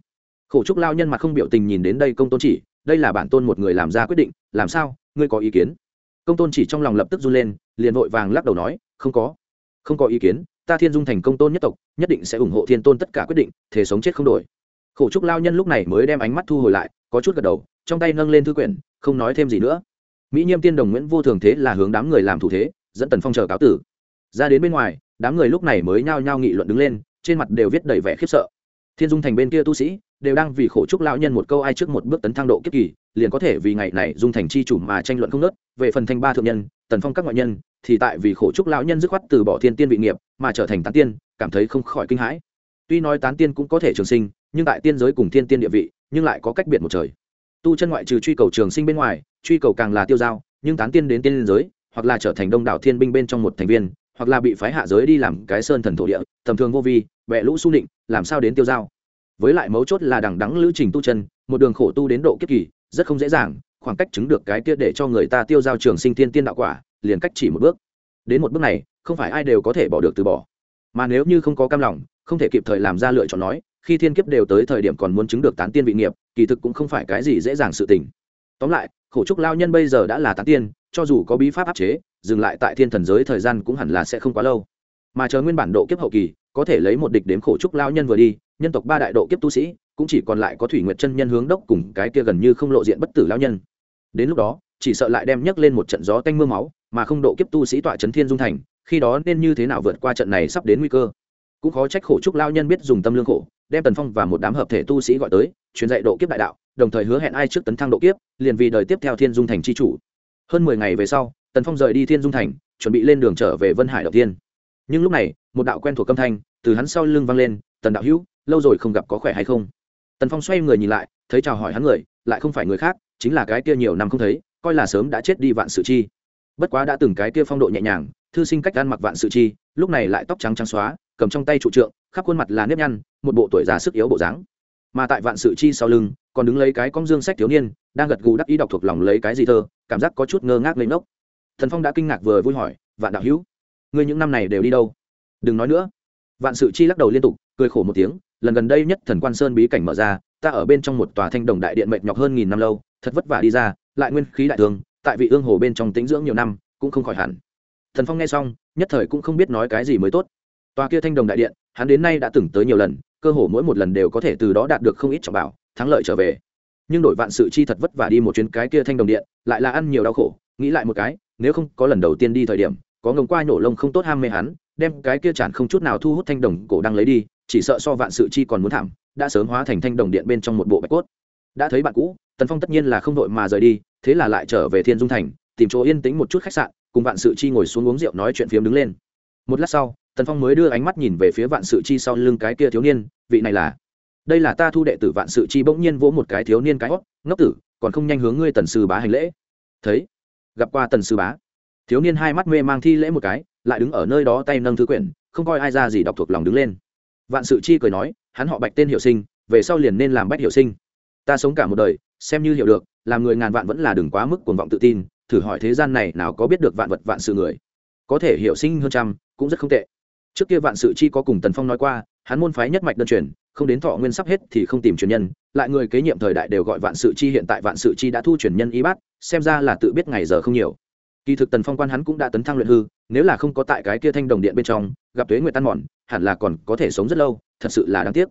Khổ trúc lao nhân mặt không biểu tình nhìn đến đây công tôn chỉ, đây là bản tôn một người làm ra quyết định, làm sao, ngươi có ý kiến? Công tôn chỉ trong lòng lập tức run lên, liền vội vàng lắc đầu nói, không có không có ý kiến, ta thiên dung thành công tôn nhất tộc, nhất định sẽ ủng hộ thiên tôn tất cả quyết định thể sống chết không đổi. Khổ trúc lao nhân lúc này mới đem ánh mắt thu hồi lại, có chút gật đầu, trong tay nâng lên thư quyển, không nói thêm gì nữa. Mỹ nhiêm tiên đồng nguyễn vô thường thế là hướng đám người làm thủ thế, dẫn tần phong chờ cáo tử. Ra đến bên ngoài, đám người lúc này mới nhao nhao nghị luận đứng lên, trên mặt đều viết đầy vẻ khiếp sợ. Thiên dung thành bên kia tu sĩ đều đang vì khổ chúc lão nhân một câu ai trước một bước tấn thăng độ kiếp kỳ, liền có thể vì ngày này dung thành chi chủ mà tranh luận không nớt về phần thanh ba thượng nhân, tần phong các ngoại nhân, thì tại vì khổ chúc lão nhân dứt khoát từ bỏ thiên tiên vị nghiệp mà trở thành tán tiên, cảm thấy không khỏi kinh hãi. Tuy nói tán tiên cũng có thể trường sinh, nhưng tại tiên giới cùng thiên tiên địa vị, nhưng lại có cách biệt một trời. Tu chân ngoại trừ truy cầu trường sinh bên ngoài, truy cầu càng là tiêu dao, nhưng tán tiên đến tiên giới, hoặc là trở thành đông đảo thiên binh bên trong một thành viên, hoặc là bị phái hạ giới đi làm cái sơn thần thổ địa, tầm thường vô vi vẽ lũ su nịnh, làm sao đến tiêu dao? Với lại mấu chốt là đằng đắng lữ trình tu chân, một đường khổ tu đến độ kiếp kỳ, rất không dễ dàng, khoảng cách chứng được cái kia để cho người ta tiêu giao trường sinh thiên tiên đạo quả, liền cách chỉ một bước. Đến một bước này, không phải ai đều có thể bỏ được từ bỏ. Mà nếu như không có cam lòng, không thể kịp thời làm ra lựa chọn nói, khi thiên kiếp đều tới thời điểm còn muốn chứng được tán tiên vị nghiệp, kỳ thực cũng không phải cái gì dễ dàng sự tình. Tóm lại, khổ trúc lao nhân bây giờ đã là tán tiên, cho dù có bí pháp áp chế, dừng lại tại thiên thần giới thời gian cũng hẳn là sẽ không quá lâu. Mà chờ nguyên bản độ kiếp hậu kỳ, có thể lấy một địch đếm khổ trúc lao nhân vừa đi nhân tộc ba đại độ kiếp tu sĩ, cũng chỉ còn lại có thủy nguyệt chân nhân hướng đốc cùng cái kia gần như không lộ diện bất tử lao nhân. Đến lúc đó, chỉ sợ lại đem nhấc lên một trận gió tanh mưa máu, mà không độ kiếp tu sĩ tọa trấn thiên dung thành, khi đó nên như thế nào vượt qua trận này sắp đến nguy cơ? Cũng khó trách khổ trúc lao nhân biết dùng tâm lương khổ, đem tần phong và một đám hợp thể tu sĩ gọi tới, truyền dạy độ kiếp đại đạo, đồng thời hứa hẹn ai trước tấn thăng độ kiếp, liền vì đời tiếp theo thiên dung thành c h i chủ. Hơn mười ngày về sau, tần phong rời đi thiên dung thành, chuẩn bị lên đường trở về vân hải đầu tiên nhưng lúc này, một đạo quen thuộc âm thanh từ hắn sau lưng vang lên, tần đạo hữu lâu rồi không gặp có khỏe hay không? Tần phong xoay người nhìn lại, thấy chào hỏi hắn người, lại không phải người khác, chính là cái kia nhiều năm không thấy, coi là sớm đã chết đi vạn sự chi. Bất quá đã từng cái kia phong độ nhẹ nhàng, thư sinh cách ăn mặc vạn sự chi, lúc này lại tóc trắng trắng xóa, cầm trong tay trụ trượng, khắp khuôn mặt là nếp nhăn, một bộ tuổi già sức yếu bộ dáng. Mà tại vạn sự chi sau lưng, còn đứng lấy cái con dương sách thiếu niên, đang gật gù đắc ý đọc thuộc lòng lấy cái gì thơ, cảm giác có chút ngơ ngác lên ngốc. Thần phong đã kinh ngạc vừa vui hỏi, vạn đạo hữu, ngươi những năm này đều đi đâu? Đừng nói nữa. Vạn sự chi lắc đầu liên tục, cười khổ một tiếng lần gần đây nhất thần quan sơn bí cảnh mở ra, ta ở bên trong một tòa thanh đồng đại điện mệt nhọc hơn nghìn năm lâu, thật vất vả đi ra, lại nguyên khí đại thương tại vị ương hồ bên trong tĩnh dưỡng nhiều năm, cũng không khỏi hẳn. Thần phong nghe xong, nhất thời cũng không biết nói cái gì mới tốt. Tòa kia thanh đồng đại điện, hắn đến nay đã từng tới nhiều lần, cơ hồ mỗi một lần đều có thể từ đó đạt được không ít trọng bảo, thắng lợi trở về. Nhưng đổi vạn sự chi thật vất vả đi một chuyến cái kia thanh đồng điện, lại là ăn nhiều đau khổ, nghĩ lại một cái, nếu không có lần đầu tiên đi thời điểm, có ngồng qua nhổ lông không tốt ham mê hắn, đem cái kia chản không chút nào thu hút thanh đồng cổ đang lấy đi chỉ sợ so vạn sự chi còn muốn thảm, đã sớm hóa thành thanh đồng điện bên trong một bộ bạch cốt. Đã thấy bạn cũ, tần phong tất nhiên là không đội mà rời đi, thế là lại trở về thiên dung thành, tìm chỗ yên tĩnh một chút khách sạn, cùng vạn sự chi ngồi xuống uống rượu nói chuyện phiếm đứng lên. Một lát sau, tần phong mới đưa ánh mắt nhìn về phía vạn sự chi sau lưng cái kia thiếu niên, vị này là, đây là ta thu đệ tử vạn sự chi bỗng nhiên vỗ một cái thiếu niên cái hót, ngốc tử, còn không nhanh hướng ngươi tần sư bá hành lễ. Thấy, gặp qua tần sư bá. Thiếu niên hai mắt mê mang thi lễ một cái, lại đứng ở nơi đó tay nâng thư quyển, không coi ai ra gì đọc thuộc lòng đứng lên vạn sự chi cười nói, hắn họ bạch tên hiệu sinh, về sau liền nên làm bách hiệu sinh. Ta sống cả một đời, xem như hiểu được, làm người ngàn vạn vẫn là đừng quá mức cuồng vọng tự tin, thử hỏi thế gian này nào có biết được vạn vật vạn sự người. Có thể hiệu sinh hơn trăm, cũng rất không tệ. Trước kia vạn sự chi có cùng tần phong nói qua, hắn môn phái nhất mạch đơn truyền, không đến thọ nguyên sắp hết thì không tìm truyền nhân, lại người kế nhiệm thời đại đều gọi vạn sự chi, hiện tại vạn sự chi đã thu truyền nhân y bát, xem ra là tự biết ngày giờ không nhiều. Kỳ thực tần phong quan hắn cũng đã tấn thăng luyện hư nếu là không có tại cái kia thanh đồng điện bên trong, gặp tuế nguyệt tan mòn, hẳn là còn có thể sống rất lâu, thật sự là đáng tiếc.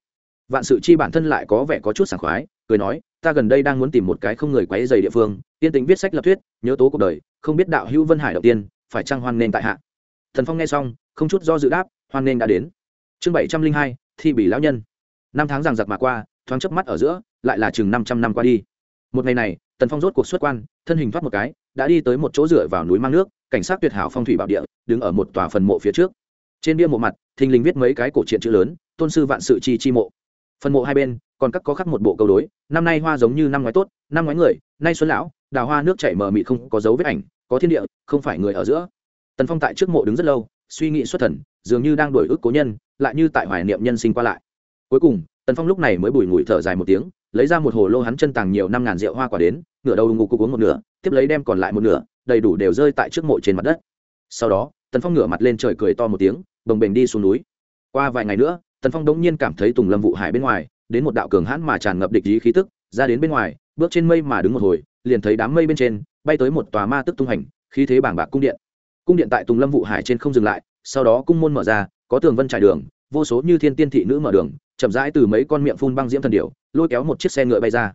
Vạn sự chi bản thân lại có vẻ có chút sảng khoái, cười nói, ta gần đây đang muốn tìm một cái không người quấy dày địa phương, tiên tính viết sách lập thuyết, nhớ tố cuộc đời, không biết đạo hữu vân hải đầu tiên, phải trăng hoan nên tại hạ? Thần phong nghe xong, không chút do dự đáp, hoan nên đã đến. Chương bảy trăm linh hai, thi bỉ lão nhân. Năm tháng rằng giặc mà qua, thoáng chớp mắt ở giữa, lại là chừng năm trăm năm qua đi. Một ngày này, tần phong rốt cuộc xuất quan, thân hình thoát một cái đã đi tới một chỗ dựa vào núi mang nước, cảnh sát tuyệt hảo phong thủy bảo địa, đứng ở một tòa phần mộ phía trước. Trên bia mộ mặt, thình lình viết mấy cái cổ truyện chữ lớn, tôn sư vạn sự chi chi mộ. Phần mộ hai bên, còn các có khắc một bộ câu đối, năm nay hoa giống như năm ngoái tốt, năm ngoái người, nay xuân lão, đào hoa nước chảy mờ mị không có dấu vết ảnh, có thiên địa, không phải người ở giữa. Tần phong tại trước mộ đứng rất lâu, suy nghĩ xuất thần, dường như đang đổi ức cố nhân, lại như tại hoài niệm nhân sinh qua lại. Cuối cùng, tần phong lúc này mới bùi ngùi thở dài một tiếng lấy ra một hồ lô hắn chân tàng nhiều năm ngàn rượu hoa quả đến, ngửa đầu ngủ cục uống một nửa, tiếp lấy đem còn lại một nửa, đầy đủ đều rơi tại trước mộ trên mặt đất. Sau đó, tần phong ngửa mặt lên trời cười to một tiếng bồng bềnh đi xuống núi. Qua vài ngày nữa, tần phong đống nhiên cảm thấy tùng lâm vụ hải bên ngoài, đến một đạo cường hãn mà tràn ngập địch ý khí tức, ra đến bên ngoài, bước trên mây mà đứng một hồi, liền thấy đám mây bên trên, bay tới một tòa ma tức tung hành, khí thế bảng bạc cung điện. Cung điện tại tùng lâm vụ hải trên không dừng lại, sau đó cung môn mở ra, có tường vân trải đường, vô số như thiên tiên thị nữ mở đường chậm rãi từ mấy con miệng phun băng diễm thần điệu lôi kéo một chiếc xe ngựa bay ra.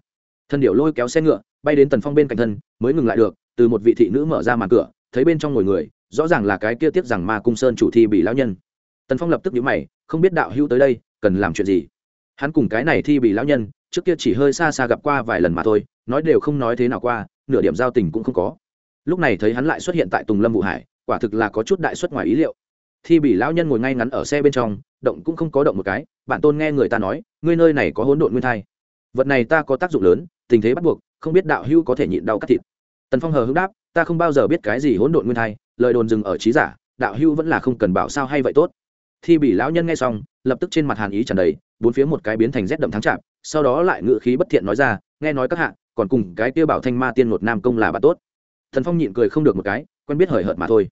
Thần điệu lôi kéo xe ngựa, bay đến tần phong bên cạnh thân, mới ngừng lại được, từ một vị thị nữ mở ra màn cửa, thấy bên trong ngồi người, rõ ràng là cái kia tiếp rằng ma cung sơn chủ thi bị lão nhân. Tần phong lập tức nhíu mày, không biết đạo hữu tới đây, cần làm chuyện gì? Hắn cùng cái này thi bị lão nhân, trước kia chỉ hơi xa xa gặp qua vài lần mà thôi, nói đều không nói thế nào qua, nửa điểm giao tình cũng không có. Lúc này thấy hắn lại xuất hiện tại tùng lâm vũ hải, quả thực là có chút đại xuất ngoài ý liệu. Thi bị lão nhân ngồi ngay ngắn ở xe bên trong động cũng không có động một cái, bạn tôn nghe người ta nói, ngươi nơi này có hỗn độn nguyên thai. Vật này ta có tác dụng lớn, tình thế bắt buộc, không biết đạo hữu có thể nhịn đau cắt thịt. Tần phong hờ hững đáp, ta không bao giờ biết cái gì hỗn độn nguyên thai, lời đồn dừng ở trí giả, đạo hữu vẫn là không cần bảo sao hay vậy tốt. Thi bị lão nhân nghe xong, lập tức trên mặt hàn ý tràn đầy, bốn phía một cái biến thành rét đậm thắng chạm, sau đó lại ngự khí bất thiện nói ra, nghe nói các hạ, còn cùng cái kia bảo thanh ma tiên một nam công là bạn tốt. Thần phong nhịn cười không được một cái, quen biết hời hợt mà thôi.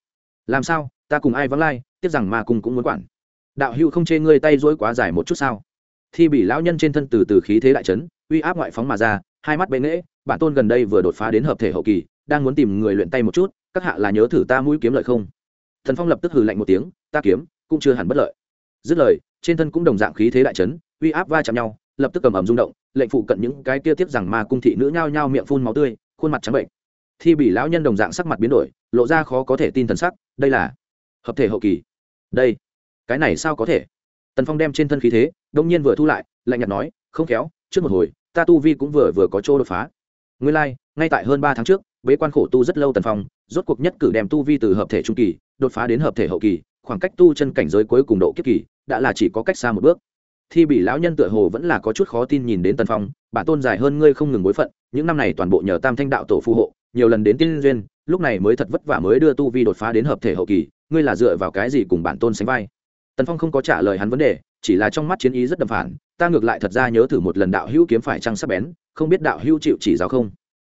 Làm sao, ta cùng ai vắng lai, tiếc rằng ma cung cũng muốn quản đạo hữu không chê ngươi tay dối quá dài một chút sao? Thi bị lão nhân trên thân từ từ khí thế đại trấn uy áp ngoại phóng mà ra, hai mắt bệ nghễ, bản tôn gần đây vừa đột phá đến hợp thể hậu kỳ, đang muốn tìm người luyện tay một chút, các hạ là nhớ thử ta mũi kiếm lợi không? Thần phong lập tức hừ lạnh một tiếng, ta kiếm, cũng chưa hẳn bất lợi. Dứt lời, trên thân cũng đồng dạng khí thế đại trấn uy áp va chạm nhau, lập tức cầm ẩm rung động, lệnh phụ cận những cái kia tiếp rằng ma cung thị nữ nhao nhao miệng phun máu tươi, khuôn mặt trắng bệnh. Thi bị lão nhân đồng dạng sắc mặt biến đổi, lộ ra khó có thể tin thần sắc, đây là hợp thể hậu kỳ. Đây cái này sao có thể? Tần phong đem trên thân khí thế đông nhiên vừa thu lại lạnh nhạt nói không khéo trước một hồi ta tu vi cũng vừa vừa có chỗ đột phá. Nguyên lai、like, ngay tại hơn ba tháng trước bế quan khổ tu rất lâu tần phong rốt cuộc nhất cử đem tu vi từ hợp thể trung kỳ đột phá đến hợp thể hậu kỳ khoảng cách tu chân cảnh giới cuối cùng độ kiếp kỳ đã là chỉ có cách xa một bước. Thi bị lão nhân tựa hồ vẫn là có chút khó tin nhìn đến tần phong bản tôn dài hơn ngươi không ngừng bối phận những năm này toàn bộ nhờ tam thanh đạo tổ phù hộ nhiều lần đến tiên duyên lúc này mới thật vất vả mới đưa tu vi đột phá đến hợp thể hậu kỳ ngươi là dựa vào cái gì cùng bản tôn sánh vai? Tần phong không có trả lời hắn vấn đề, chỉ là trong mắt chiến ý rất đầm phản, ta ngược lại thật ra nhớ thử một lần đạo hữu kiếm phải trăng sắp bén, không biết đạo hữu chịu chỉ giáo không?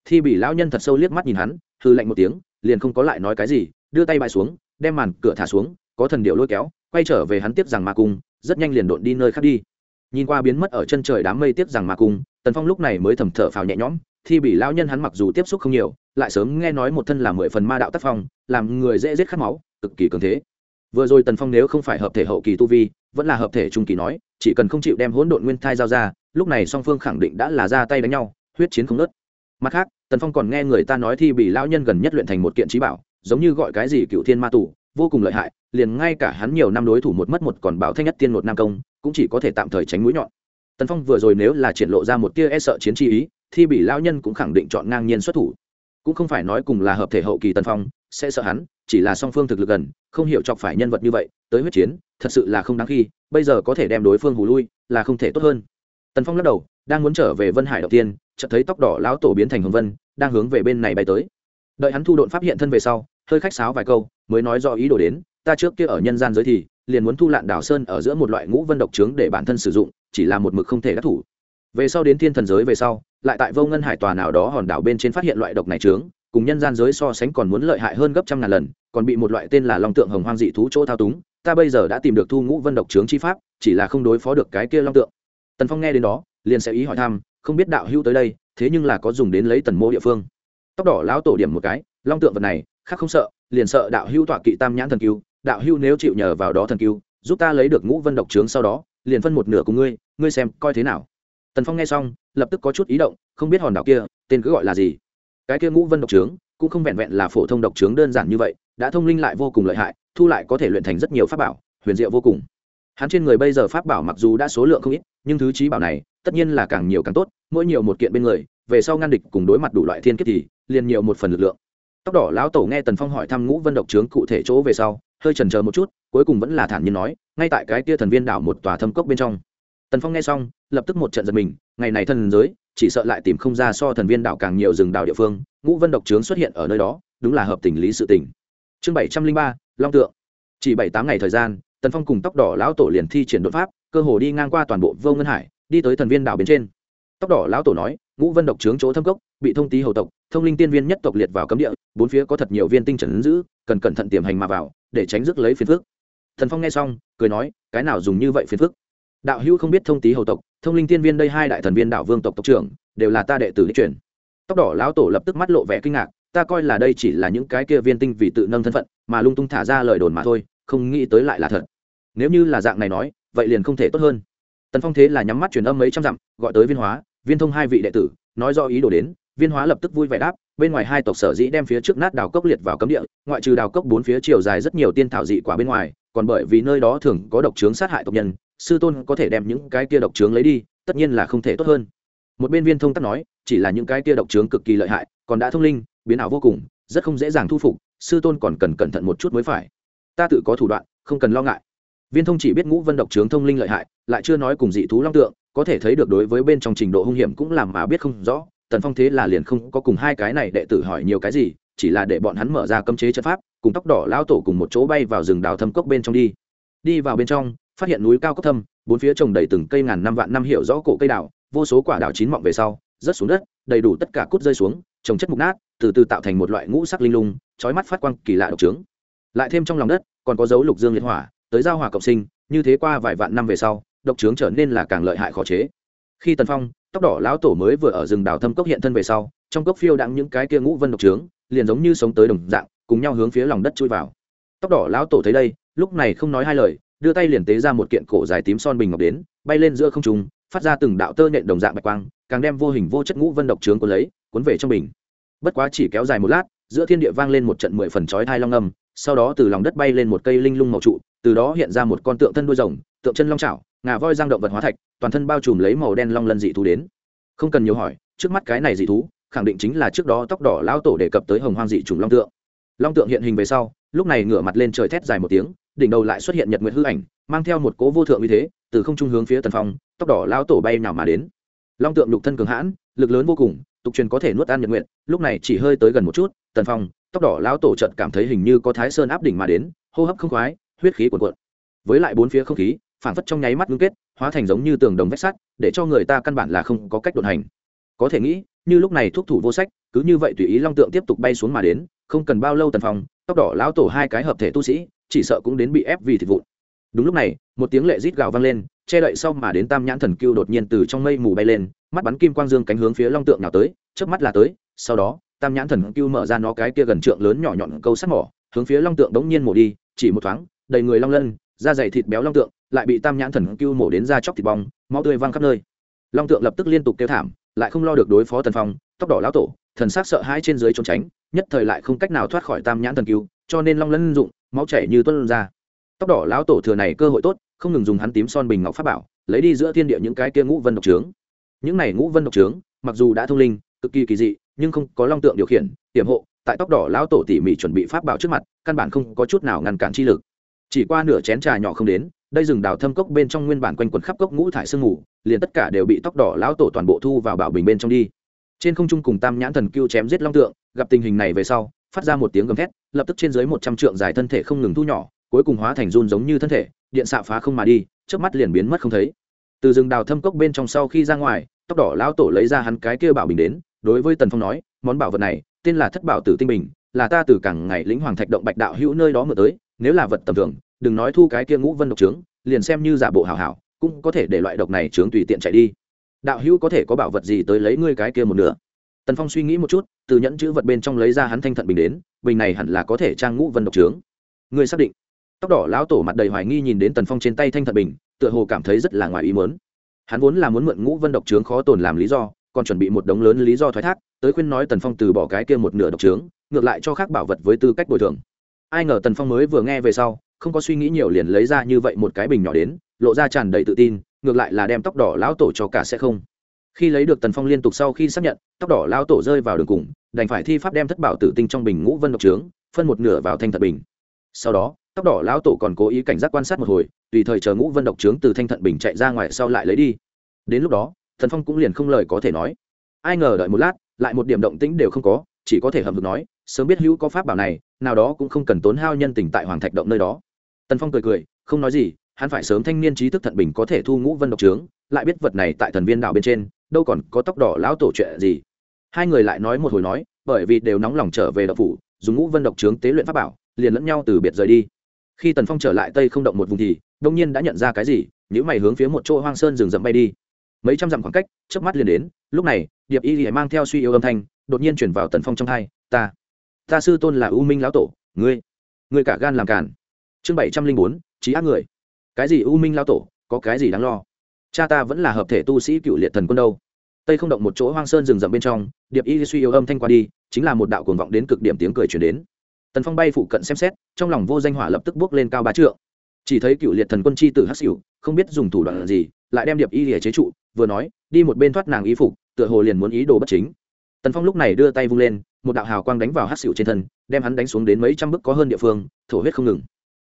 Thi bị lão nhân thật sâu liếc mắt nhìn hắn hư lạnh một tiếng, liền không có lại nói cái gì, đưa tay bãi xuống, đem màn cửa thả xuống, có thần điệu lôi kéo, quay trở về hắn tiếp rằng ma cung, rất nhanh liền đột đi nơi khác đi. Nhìn qua biến mất ở chân trời đám mây tiếp rằng ma cung, tần phong lúc này mới thầm thở phào nhẹ nhõm, thi bị lão nhân hắn mặc dù tiếp xúc không nhiều, lại sớm nghe nói một thân là mười phần ma đạo tác phong, làm người dễ giết khát máu, cực kỳ cường thế vừa rồi tần phong nếu không phải hợp thể hậu kỳ tu vi, vẫn là hợp thể trung kỳ nói, chỉ cần không chịu đem hỗn độn nguyên thai giao ra, lúc này song phương khẳng định đã là ra tay đánh nhau, huyết chiến không nớt mặt khác, tần phong còn nghe người ta nói thi bị lão nhân gần nhất luyện thành một kiện trí bảo, giống như gọi cái gì cựu thiên ma tù, vô cùng lợi hại, liền ngay cả hắn nhiều năm đối thủ một mất một còn bảo thanh nhất tiên một nam công, cũng chỉ có thể tạm thời tránh mũi nhọn. Tần phong vừa rồi nếu là triển lộ ra một tia e sợ chiến chi ý thì bị lão nhân cũng khẳng định chọn ngang nhiên xuất thủ cũng không phải nói cùng là hợp thể hậu kỳ tần phong, sẽ sợ hắn, chỉ là song phương thực lực gần, không hiểu chọc phải nhân vật như vậy, tới huyết chiến, thật sự là không đáng khi, bây giờ có thể đem đối phương hù lui, là không thể tốt hơn. Tần phong lắc đầu, đang muốn trở về vân hải đầu tiên, chợt thấy tóc đỏ lão tổ biến thành hồng vân, đang hướng về bên này bay tới. Đợi hắn thu độn pháp hiện thân về sau, hơi khách sáo vài câu, mới nói do ý đồ đến, ta trước kia ở nhân gian giới thì, liền muốn thu lạn đảo sơn ở giữa một loại ngũ vân độc trướng để bản thân sử dụng, chỉ là một mực không thể đắc thủ. Về sau đến thiên thần giới về sau lại tại vô ngân hải tòa nào đó hòn đảo bên trên phát hiện loại độc này trướng, cùng nhân gian giới so sánh còn muốn lợi hại hơn gấp trăm ngàn lần, còn bị một loại tên là long tượng hồng hoang dị thú chỗ thao túng, ta bây giờ đã tìm được thu ngũ vân độc trướng chi pháp, chỉ là không đối phó được cái kia long tượng. Tần phong nghe đến đó, liền sẽ ý hỏi thăm, không biết đạo hữu tới đây, thế nhưng là có dùng đến lấy tần mô địa phương. Tóc đỏ lão tổ điểm một cái, long tượng vật này, khác không sợ, liền sợ đạo hữu tọa kỵ tam nhãn thần cứu, đạo hữu nếu chịu nhờ vào đó thần cứu, giúp ta lấy được ngũ vân độc trướng sau đó, liền phân một nửa cùng ngươi ngươi xem coi thế nào tần phong nghe xong, lập tức có chút ý động, không biết hòn đảo kia, tên cứ gọi là gì. Cái kia ngũ vân độc trướng, cũng không vẹn vẹn là phổ thông độc trướng đơn giản như vậy, đã thông linh lại vô cùng lợi hại, thu lại có thể luyện thành rất nhiều pháp bảo, huyền diệu vô cùng. Hắn trên người bây giờ pháp bảo mặc dù đã số lượng không ít, nhưng thứ trí bảo này, tất nhiên là càng nhiều càng tốt, mỗi nhiều một kiện bên người, về sau ngăn địch cùng đối mặt đủ loại thiên kiếp thì, liền nhiều một phần lực lượng. Tóc đỏ lão tổ nghe tần phong hỏi thăm ngũ vân độc trướng cụ thể chỗ về sau, hơi trần chờ một chút, cuối cùng vẫn là thản nhiên nói, ngay tại cái kia thần viên đảo một tòa thâm cốc bên trong tần phong nghe xong, lập tức một trận giật mình, ngày này thần giới, chỉ sợ lại tìm không ra so thần viên đảo càng nhiều rừng đảo địa phương, ngũ vân độc trướng xuất hiện ở nơi đó, đúng là hợp tình lý sự tình. Chương bảy trăm linh ba, long tượng. Chỉ bảy tám ngày thời gian, tần phong cùng tóc đỏ lão tổ liền thi triển đột pháp, cơ hồ đi ngang qua toàn bộ vô ngân hải, đi tới thần viên đảo bên trên. Tóc đỏ lão tổ nói, ngũ vân độc trướng chỗ thâm cốc, bị thông tý hầu tộc, thông linh tiên viên nhất tộc liệt vào cấm địa, bốn phía có thật nhiều viên tinh trần giữ, cần cẩn thận tiềm hành mà vào, để tránh rước lấy phiền phức. Thần phong nghe xong, cười nói, cái nào dùng như vậy phiền phức? Đạo hữu không biết thông tý hầu tộc, thông linh tiên viên đây hai đại thần viên đạo vương tộc tộc trưởng, đều là ta đệ tử truyền. Tóc đỏ lão tổ lập tức mắt lộ vẻ kinh ngạc, ta coi là đây chỉ là những cái kia viên tinh vì tự nâng thân phận, mà lung tung thả ra lời đồn mà thôi, không nghĩ tới lại là thật. Nếu như là dạng này nói, vậy liền không thể tốt hơn. Tần phong thế là nhắm mắt truyền âm mấy trăm dặm, gọi tới viên hóa, viên thông hai vị đệ tử, nói do ý đồ đến, viên hóa lập tức vui vẻ đáp, bên ngoài hai tộc sở dĩ đem phía trước nát đào cốc liệt vào cấm địa, ngoại trừ đào cốc bốn phía chiều dài rất nhiều tiên thảo dị quả bên ngoài còn bởi vì nơi đó thường có độc trướng sát hại tộc nhân, sư tôn có thể đem những cái kia độc trướng lấy đi, tất nhiên là không thể tốt hơn. Một bên viên thông tắc nói, chỉ là những cái kia độc trướng cực kỳ lợi hại, còn đã thông linh, biến ảo vô cùng, rất không dễ dàng thu phục, sư tôn còn cần cẩn thận một chút mới phải. Ta tự có thủ đoạn, không cần lo ngại. Viên thông chỉ biết ngũ vân độc trướng thông linh lợi hại, lại chưa nói cùng dị thú long tượng, có thể thấy được đối với bên trong trình độ hung hiểm cũng làm mà biết không rõ, tần phong thế là liền không có cùng hai cái này đệ tử hỏi nhiều cái gì, chỉ là để bọn hắn mở ra cấm chế chất pháp cùng tóc đỏ lão tổ cùng một chỗ bay vào rừng đào thâm cốc bên trong đi. Đi vào bên trong, phát hiện núi cao cốc thâm, bốn phía trồng đầy từng cây ngàn năm vạn năm hiểu rõ cổ cây đào, vô số quả đào chín mọng về sau, rớt xuống đất, đầy đủ tất cả cút rơi xuống, trồng chất mục nát, từ từ tạo thành một loại ngũ sắc linh lung trói mắt phát quang kỳ lạ độc trướng. Lại thêm trong lòng đất, còn có dấu lục dương liệt hỏa, tới giao hòa cộng sinh, như thế qua vài vạn năm về sau, độc trướng trở nên là càng lợi hại khó chế. Khi tần phong, tóc đỏ lão tổ mới vừa ở rừng đào thâm cốc hiện thân về sau, trong cốc phiêu đặng những cái kia ngũ vân độc trướng, liền giống như sống tới đồng dạng cùng nhau hướng phía lòng đất chui vào. Tóc đỏ lão tổ thấy đây, lúc này không nói hai lời, đưa tay liền tế ra một kiện cổ dài tím son bình ngọc đến, bay lên giữa không trung, phát ra từng đạo tơ nhện đồng dạng bạch quang, càng đem vô hình vô chất ngũ vân độc trướng cuốn lấy, cuốn về trong bình. Bất quá chỉ kéo dài một lát, giữa thiên địa vang lên một trận mười phần chói thai long âm, sau đó từ lòng đất bay lên một cây linh lung màu trụ, từ đó hiện ra một con tượng thân đuôi rồng, tượng chân long chảo, ngà voi giang động vật hóa thạch, toàn thân bao trùm lấy màu đen long lân dị thú đến. Không cần nhiều hỏi, trước mắt cái này dị thú, khẳng định chính là trước đó tóc đỏ lão tổ đề cập tới hồng hoang dị trùng long tượng long tượng hiện hình về sau, lúc này ngửa mặt lên trời thét dài một tiếng, đỉnh đầu lại xuất hiện nhật nguyệt hư ảnh, mang theo một cố vô thượng như thế, từ không trung hướng phía tần phong, tóc đỏ lão tổ bay nào mà đến. Long tượng lục thân cường hãn, lực lớn vô cùng, tục truyền có thể nuốt ăn nhật nguyệt, lúc này chỉ hơi tới gần một chút, tần phong, tóc đỏ lão tổ trận cảm thấy hình như có thái sơn áp đỉnh mà đến, hô hấp không khoái, huyết khí cuồn cuộn. Với lại bốn phía không khí phản phất trong nháy mắt ngưng kết, hóa thành giống như tường đồng vách sắt, để cho người ta căn bản là không có cách đột hành. Có thể nghĩ, như lúc này thuốc thủ vô sách, cứ như vậy tùy ý long tượng tiếp tục bay xuống mà đến không cần bao lâu tần phong, tóc đỏ lão tổ hai cái hợp thể tu sĩ, chỉ sợ cũng đến bị ép vì thịt vụn. Đúng lúc này, một tiếng lệ rít gào vang lên, che đậy sau mà đến tam nhãn thần cưu đột nhiên từ trong mây mù bay lên, mắt bắn kim quang dương cánh hướng phía long tượng nào tới trước mắt là tới, sau đó, tam nhãn thần cưu mở ra nó cái kia gần trượng lớn nhỏ nhọn câu sắt mỏ, hướng phía long tượng đống nhiên mổ đi, chỉ một thoáng, đầy người long lân, da dày thịt béo long tượng, lại bị tam nhãn thần cưu mổ đến da chóc thịt bong, máu tươi văng khắp nơi. Long tượng lập tức liên tục kêu thảm, lại không lo được đối phó tần phong, tóc đỏ lão tổ thần sắc sợ hãi trên dưới trốn tránh nhất thời lại không cách nào thoát khỏi tam nhãn thần cứu, cho nên long lân dụng máu chảy như tuân ra. Tóc đỏ lão tổ thừa này cơ hội tốt không ngừng dùng hắn tím son bình ngọc pháp bảo lấy đi giữa thiên địa những cái kia ngũ vân độc trướng. Những này ngũ vân độc trướng mặc dù đã thông linh cực kỳ kỳ dị nhưng không có long tượng điều khiển tiềm hộ tại tóc đỏ lão tổ tỉ mỉ chuẩn bị pháp bảo trước mặt căn bản không có chút nào ngăn cản chi lực. Chỉ qua nửa chén trà nhỏ không đến đây rừng đào thâm cốc bên trong nguyên bản quanh quần khắp cốc ngũ thải sương ngủ, liền tất cả đều bị tóc đỏ lão tổ toàn bộ thu vào bảo bình bên trong đi trên không trung cùng tam nhãn thần cưu chém giết long tượng, gặp tình hình này về sau, phát ra một tiếng gầm thét, lập tức trên dưới một trăm trượng dài thân thể không ngừng thu nhỏ, cuối cùng hóa thành run giống như thân thể, điện xạ phá không mà đi trước mắt liền biến mất không thấy. Từ rừng đào thâm cốc bên trong sau khi ra ngoài, tóc đỏ lão tổ lấy ra hắn cái kia bảo bình đến, đối với tần phong nói, món bảo vật này, tên là thất bảo tử tinh bình, là ta từ cảng ngày lĩnh hoàng thạch động bạch đạo hữu nơi đó mượn tới, nếu là vật tầm thường, đừng nói thu cái kia ngũ vân độc trướng, liền xem như giả bộ hảo hảo, cũng có thể để loại độc này trướng tùy tiện chạy đi đạo hữu có thể có bảo vật gì tới lấy ngươi cái kia một nửa? Tần phong suy nghĩ một chút, từ nhẫn chữ vật bên trong lấy ra hắn thanh thận bình đến, bình này hẳn là có thể trang ngũ vân độc trướng. Ngươi xác định? Tóc đỏ lão tổ mặt đầy hoài nghi nhìn đến tần phong trên tay thanh thận bình, tựa hồ cảm thấy rất là ngoài ý mớn hắn vốn là muốn mượn ngũ vân độc trướng khó tồn làm lý do, còn chuẩn bị một đống lớn lý do thoái thác, tới khuyên nói tần phong từ bỏ cái kia một nửa độc trướng, ngược lại cho khác bảo vật với tư cách bồi thường. Ai ngờ tần phong mới vừa nghe về sau, không có suy nghĩ nhiều liền lấy ra như vậy một cái bình nhỏ đến, lộ ra tràn đầy tự tin ngược lại là đem tóc đỏ lão tổ cho cả sẽ không. Khi lấy được tần phong liên tục sau khi xác nhận, tóc đỏ lão tổ rơi vào đường cùng, đành phải thi pháp đem thất bảo tử tinh trong bình ngũ vân độc trướng, phân một nửa vào thanh thật bình. Sau đó, tóc đỏ lão tổ còn cố ý cảnh giác quan sát một hồi, tùy thời chờ ngũ vân độc trướng từ thanh thận bình chạy ra ngoài sau lại lấy đi. Đến lúc đó thần phong cũng liền không lời có thể nói. Ai ngờ đợi một lát, lại một điểm động tĩnh đều không có, chỉ có thể hầm hực nói, sớm biết hữu có pháp bảo này, nào đó cũng không cần tốn hao nhân tình tại hoàng thạch động nơi đó. Tần phong cười cười, không nói gì hắn phải sớm thanh niên trí thức thận bình có thể thu ngũ vân độc trướng lại biết vật này tại thần viên đảo bên trên đâu còn có tóc đỏ lão tổ chuyện gì. Hai người lại nói một hồi nói bởi vì đều nóng lòng trở về độc phủ dùng ngũ vân độc trướng tế luyện pháp bảo liền lẫn nhau từ biệt rời đi. Khi tần phong trở lại tây không động một vùng thì đông nhiên đã nhận ra cái gì nếu mày hướng phía một chỗ hoang sơn rừng rậm bay đi. Mấy trăm dặm khoảng cách trước mắt liền đến lúc này điệp y lại mang theo suy yếu âm thanh đột nhiên chuyển vào tần phong trong hai ta ta sư tôn là u minh lão tổ ngươi ngươi cả gan làm càn, chương bảy trăm linh bốn trí ác người cái gì u minh lao tổ, có cái gì đáng lo? Cha ta vẫn là hợp thể tu sĩ cựu liệt thần quân đâu. Tây không động một chỗ hoang sơn rừng rậm bên trong, điệp y suy yếu âm thanh qua đi, chính là một đạo cuồng vọng đến cực điểm tiếng cười chuyển đến. Tần phong bay phụ cận xem xét, trong lòng vô danh hỏa lập tức bước lên cao ba trượng. Chỉ thấy cựu liệt thần quân chi tử hắc xỉu, không biết dùng thủ đoạn gì, lại đem điệp y lìa chế trụ, vừa nói, đi một bên thoát nàng y phục, tựa hồ liền muốn ý đồ bất chính. Tần phong lúc này đưa tay vung lên, một đạo hào quang đánh vào hắc xỉu trên thân, đem hắn đánh xuống đến mấy trăm bức có hơn địa phương, thổ huyết không ngừng.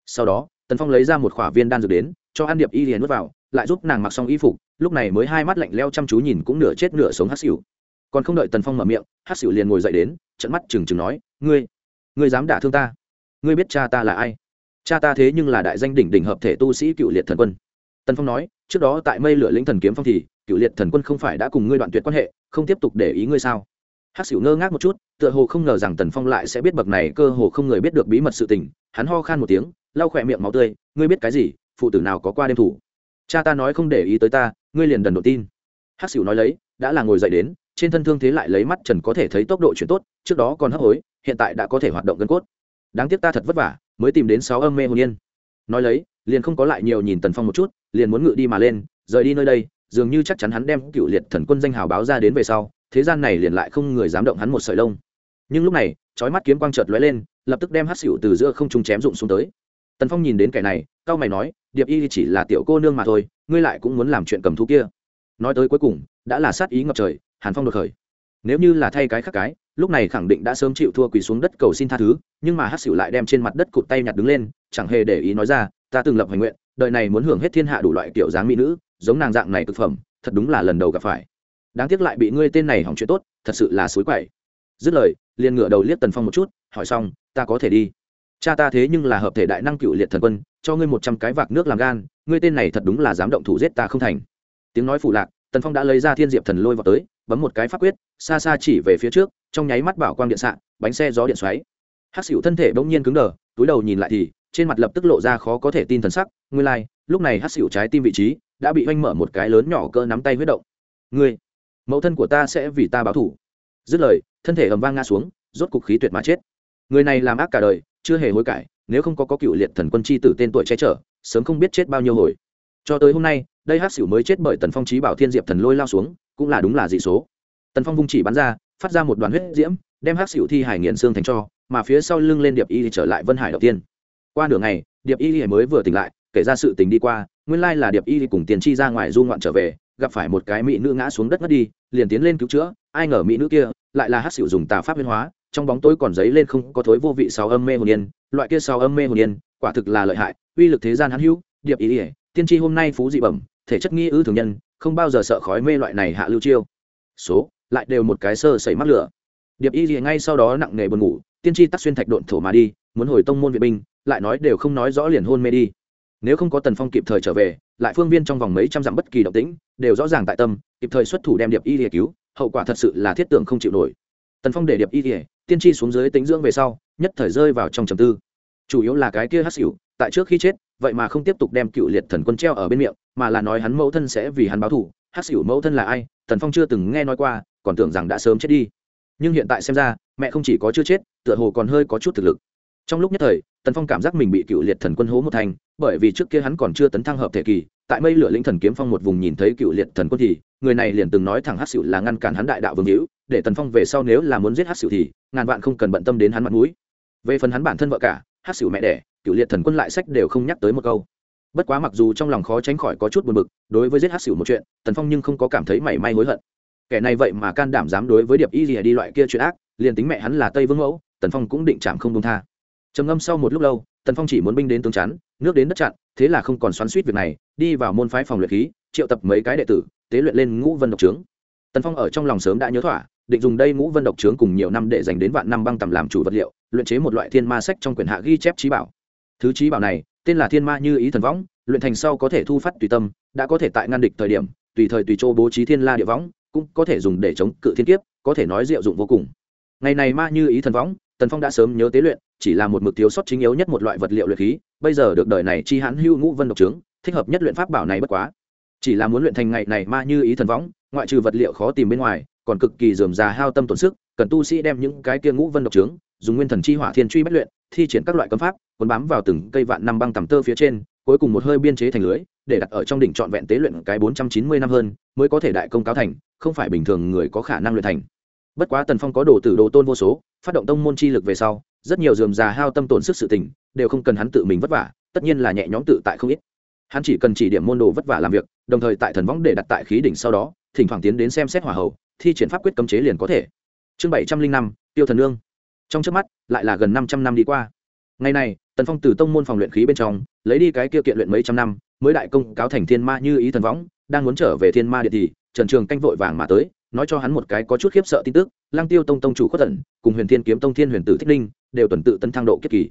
Sau đó tần phong lấy ra một khỏa viên đan dược đến, cho ăn điệp y liền nuốt vào, lại giúp nàng mặc xong y phục, lúc này mới hai mắt lạnh leo chăm chú nhìn cũng nửa chết nửa sống hắc xỉu còn không đợi tần phong mở miệng, hắc xỉu liền ngồi dậy đến trận mắt trừng trừng nói, ngươi ngươi dám đả thương ta? Ngươi biết cha ta là ai? Cha ta thế nhưng là đại danh đỉnh đỉnh hợp thể tu sĩ cựu liệt thần quân. Tần phong nói, trước đó tại mây lửa lĩnh thần kiếm phong thì, cựu liệt thần quân không phải đã cùng ngươi đoạn tuyệt quan hệ, không tiếp tục để ý ngươi sao? Hát xỉu ngơ ngác một chút, tựa hồ không ngờ rằng tần phong lại sẽ biết bậc này cơ hồ không người biết được bí mật sự tình hắn ho khan một tiếng, lau khỏe miệng máu tươi, ngươi biết cái gì? Phụ tử nào có qua đêm thủ? Cha ta nói không để ý tới ta, ngươi liền đần độ tin. Hắc xỉu nói lấy, đã là ngồi dậy đến, trên thân thương thế lại lấy mắt trần có thể thấy tốc độ chuyển tốt, trước đó còn hấp hối, hiện tại đã có thể hoạt động gân cốt. Đáng tiếc ta thật vất vả, mới tìm đến sáu âm mê hồn yên. Nói lấy, liền không có lại nhiều nhìn tần phong một chút, liền muốn ngự đi mà lên, rời đi nơi đây, dường như chắc chắn hắn đem cựu liệt thần quân danh hào báo ra đến về sau, thế gian này liền lại không người dám động hắn một sợi lông. Nhưng lúc này chói mắt kiếm quang chợt lóe lên, lập tức đem hắc xỉu từ giữa không trung chém rụng xuống tới. Tần phong nhìn đến kẻ này cao mày nói, điệp y chỉ là tiểu cô nương mà thôi, ngươi lại cũng muốn làm chuyện cầm thú kia. Nói tới cuối cùng, đã là sát ý ngập trời, hàn phong đột khởi. Nếu như là thay cái khác cái, lúc này khẳng định đã sớm chịu thua quỳ xuống đất cầu xin tha thứ, nhưng mà hắc xỉu lại đem trên mặt đất cụt tay nhặt đứng lên, chẳng hề để ý nói ra, ta từng lập hoành nguyện, đời này muốn hưởng hết thiên hạ đủ loại kiểu dáng mỹ nữ, giống nàng dạng này cực phẩm, thật đúng là lần đầu gặp phải. Đáng tiếc lại bị ngươi tên này hỏng chuyện tốt, thật sự là suối quậy. Dứt lời liền ngửa đầu liếc tần phong một chút hỏi xong ta có thể đi. Cha ta thế nhưng là hợp thể đại năng cựu liệt thần quân cho ngươi một trăm cái vạc nước làm gan ngươi tên này thật đúng là dám động thủ giết ta không thành. Tiếng nói phụ lạc tần phong đã lấy ra thiên diệp thần lôi vào tới bấm một cái pháp quyết xa xa chỉ về phía trước trong nháy mắt bảo quang điện xạ bánh xe gió điện xoáy. Hát xỉu thân thể bỗng nhiên cứng đờ túi đầu nhìn lại thì trên mặt lập tức lộ ra khó có thể tin thần sắc ngươi lai、like, lúc này hát xỉu trái tim vị trí đã bị oanh mở một cái lớn nhỏ cỡ nắm tay huyết động. Ngươi mẫu thân của ta sẽ vì ta báo thủ dứt lời, thân thể ầm vang ngã xuống, rốt cục khí tuyệt mà chết. Người này làm ác cả đời, chưa hề hối cải, nếu không có có cựu liệt thần quân chi tử tên tuổi che chở, sớm không biết chết bao nhiêu hồi. Cho tới hôm nay, đây hát xỉu mới chết bởi tần phong trí bảo thiên diệp thần lôi lao xuống, cũng là đúng là dị số. Tần phong vung chỉ bắn ra, phát ra một đoàn huyết diễm, đem hát xỉu thi hải nghiện xương thành cho, mà phía sau lưng lên điệp y thì trở lại vân hải đầu tiên. Qua nửa ngày, điệp y mới vừa tỉnh lại, kể ra sự tình đi qua, nguyên lai là điệp y cùng tiền chi ra ngoài du ngoạn trở về gặp phải một cái mỹ nữ ngã xuống đất ngất đi, liền tiến lên cứu chữa, ai ngờ mỹ nữ kia lại là hát xỉu dùng tà pháp biến hóa, trong bóng tối còn giấy lên không có thối vô vị sáu âm mê hồn yên loại kia sáu âm mê hồn yên quả thực là lợi hại, uy lực thế gian hắn hữu, điệp ý ỉa tiên tri hôm nay phú dị bẩm, thể chất nghi ư thường nhân, không bao giờ sợ khói mê loại này hạ lưu chiêu. Số, lại đều một cái sơ sẩy mắc lửa. Điệp y liền ngay sau đó nặng nề buồn ngủ, tiên tri tắc xuyên thạch độn thổ mà đi, muốn hồi tông môn viện binh, lại nói đều không nói rõ liền hôn mê đi nếu không có tần phong kịp thời trở về, lại phương viên trong vòng mấy trăm dặm bất kỳ động tĩnh, đều rõ ràng tại tâm, kịp thời xuất thủ đem điệp y lìa cứu, hậu quả thật sự là thiết tưởng không chịu nổi. Tần phong để điệp y lìa, tiên tri xuống dưới tính dưỡng về sau, nhất thời rơi vào trong trầm tư. Chủ yếu là cái kia hắc xỉu, tại trước khi chết, vậy mà không tiếp tục đem cựu liệt thần quân treo ở bên miệng, mà là nói hắn mẫu thân sẽ vì hắn báo thù. Hắc xỉu mẫu thân là ai? Tần phong chưa từng nghe nói qua, còn tưởng rằng đã sớm chết đi. Nhưng hiện tại xem ra, mẹ không chỉ có chưa chết, tựa hồ còn hơi có chút thực lực. Trong lúc nhất thời, tần phong cảm giác mình bị cựu liệt thần quân hố một thành bởi vì trước kia hắn còn chưa tấn thăng hợp thể kỳ, tại mây lửa lĩnh thần kiếm phong một vùng nhìn thấy cựu liệt thần quân thì, người này liền từng nói thẳng hát xỉu là ngăn cản hắn đại đạo vương hữu, để tần phong về sau nếu là muốn giết hát xỉu thì, ngàn vạn không cần bận tâm đến hắn mặt mũi. Về phần hắn bản thân vợ cả hát xỉu mẹ đẻ, cựu liệt thần quân lại sách đều không nhắc tới một câu. Bất quá mặc dù trong lòng khó tránh khỏi có chút buồn bực, đối với giết hát xỉu một chuyện, tần phong nhưng không có cảm thấy mảy may hối hận. Kẻ này vậy mà can đảm dám đối với điệp y rìa đi loại kia chuyện ác, liền tính mẹ hắn là tây vương mẫu, tần phong cũng định chạm không đông tha. Trầm ngâm sau một lúc lâu tần phong chỉ muốn binh đến tướng chắn, nước đến đất chặn, thế là không còn xoắn suýt việc này, đi vào môn phái phòng luyện khí, triệu tập mấy cái đệ tử, tế luyện lên ngũ vân độc trướng. Tần phong ở trong lòng sớm đã nhớ thỏa, định dùng đây ngũ vân độc trướng cùng nhiều năm để dành đến vạn năm băng tầm làm chủ vật liệu, luyện chế một loại thiên ma sách trong quyển hạ ghi chép trí bảo. Thứ trí bảo này, tên là thiên ma như ý thần võng, luyện thành sau có thể thu phát tùy tâm, đã có thể tại ngăn địch thời điểm, tùy thời tùy chỗ bố trí thiên la địa võng, cũng có thể dùng để chống cự thiên kiếp, có thể nói diệu dụng vô cùng. Ngày này ma như ý thần võng tần phong đã sớm nhớ tế luyện, chỉ là một mực thiếu sót chính yếu nhất một loại vật liệu luyện khí, bây giờ được đời này chi hãn hưu ngũ vân độc trướng thích hợp nhất luyện pháp bảo này bất quá. Chỉ là muốn luyện thành ngày này ma như ý thần võng, ngoại trừ vật liệu khó tìm bên ngoài, còn cực kỳ dườm già hao tâm tổn sức, cần tu sĩ đem những cái kia ngũ vân độc trướng dùng nguyên thần chi hỏa thiên truy bất luyện, thi triển các loại cấm pháp, cuốn bám vào từng cây vạn năm băng tầm tơ phía trên, cuối cùng một hơi biên chế thành lưới, để đặt ở trong đỉnh trọn vẹn tế luyện cái bốn trăm chín mươi năm hơn, mới có thể đại công cáo thành, không phải bình thường người có khả năng luyện thành bất quá tần phong có đồ tử đồ tôn vô số, phát động tông môn chi lực về sau, rất nhiều dườm già hao tâm tổn sức sự tình, đều không cần hắn tự mình vất vả, tất nhiên là nhẹ nhõm tự tại không ít. Hắn chỉ cần chỉ điểm môn đồ vất vả làm việc, đồng thời tại thần võng để đặt tại khí đỉnh sau đó, thỉnh thoảng tiến đến xem xét hỏa hậu thi triển pháp quyết cấm chế liền có thể. Chương bảy trăm linh năm, tiêu thần lương trong trước mắt, lại là gần năm trăm năm đi qua. Ngày này, tần phong từ tông môn phòng luyện khí bên trong, lấy đi cái kia kiện luyện mấy trăm năm, mới đại công cáo thành thiên ma như ý thần võng, đang muốn trở về thiên ma điện thì, trần trường canh vội vàng mà tới nói cho hắn một cái có chút khiếp sợ tin tức lang tiêu tông tông chủ khuất tần, cùng huyền thiên kiếm tông thiên huyền tử thích linh, đều tuần tự tấn thăng độ kiếp kỳ.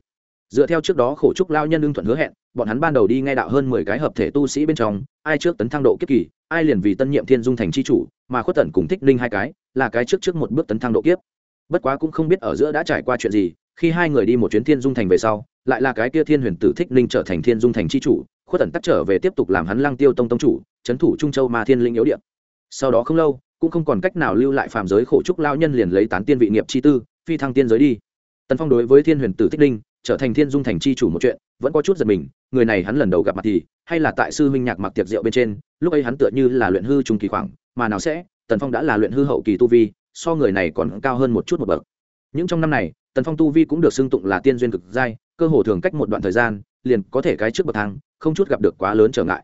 Dựa theo trước đó khổ trúc lao nhân ưng thuận hứa hẹn, bọn hắn ban đầu đi ngay đạo hơn mười cái hợp thể tu sĩ bên trong, ai trước tấn thăng độ kiếp kỳ, ai liền vì tân nhiệm thiên dung thành c h i chủ, mà khuất tần cùng thích linh hai cái, là cái trước trước một bước tấn thăng độ kiếp. Bất quá cũng không biết ở giữa đã trải qua chuyện gì, khi hai người đi một chuyến thiên dung thành về sau, lại là cái kia thiên huyền tử thích linh trở thành thiên dung thành c h i chủ, khuất tần tắc trở về tiếp tục làm hắn lang tiêu tông tông chủ, trấn thủ trung châu ma thiên linh yếu điện sau đó không lâu cũng không còn cách nào lưu lại phàm giới khổ trúc lao nhân liền lấy tán tiên vị nghiệp chi tư, phi thăng tiên giới đi. Tần phong đối với thiên huyền tử thích linh, trở thành thiên dung thành chi chủ một chuyện, vẫn có chút giật mình, người này hắn lần đầu gặp mặt thì, hay là tại sư huynh nhạc mặc tiệc rượu bên trên, lúc ấy hắn tựa như là luyện hư trung kỳ khoảng, mà nào sẽ, tần phong đã là luyện hư hậu kỳ tu vi, so người này còn cao hơn một chút một bậc. Những trong năm này, tần phong tu vi cũng được xưng tụng là tiên duyên cực giai, cơ hồ thường cách một đoạn thời gian, liền có thể cái trước bậc thang, không chút gặp được quá lớn trở ngại.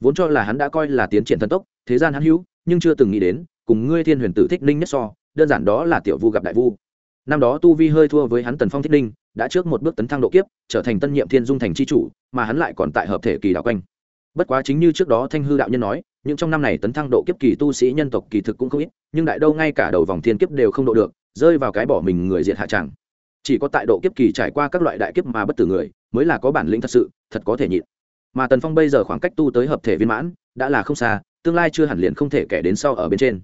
Vốn cho là hắn đã coi là tiến triển thần tốc, thế gian hắn hữu, nhưng chưa từng nghĩ đến cùng ngươi thiên huyền tử thích ninh nhất so, đơn giản đó là tiểu vu gặp đại vu. Năm đó tu vi hơi thua với hắn tần phong thích ninh, đã trước một bước tấn thăng độ kiếp, trở thành tân nhiệm thiên dung thành c h i chủ, mà hắn lại còn tại hợp thể kỳ đạo quanh. Bất quá chính như trước đó thanh hư đạo nhân nói nhưng trong năm này tấn thăng độ kiếp kỳ tu sĩ nhân tộc kỳ thực cũng không ít, nhưng đại đâu ngay cả đầu vòng thiên kiếp đều không độ được, rơi vào cái bỏ mình người diệt hạ tràng chỉ có tại độ kiếp kỳ trải qua các loại đại kiếp mà bất tử người, mới là có bản lĩnh thật sự, thật có thể nhịn. Mà tần phong bây giờ khoảng cách tu tới hợp thể viên mãn, đã là không xa, tương lai chưa hẳn liền không thể kể đến sau ở bên trên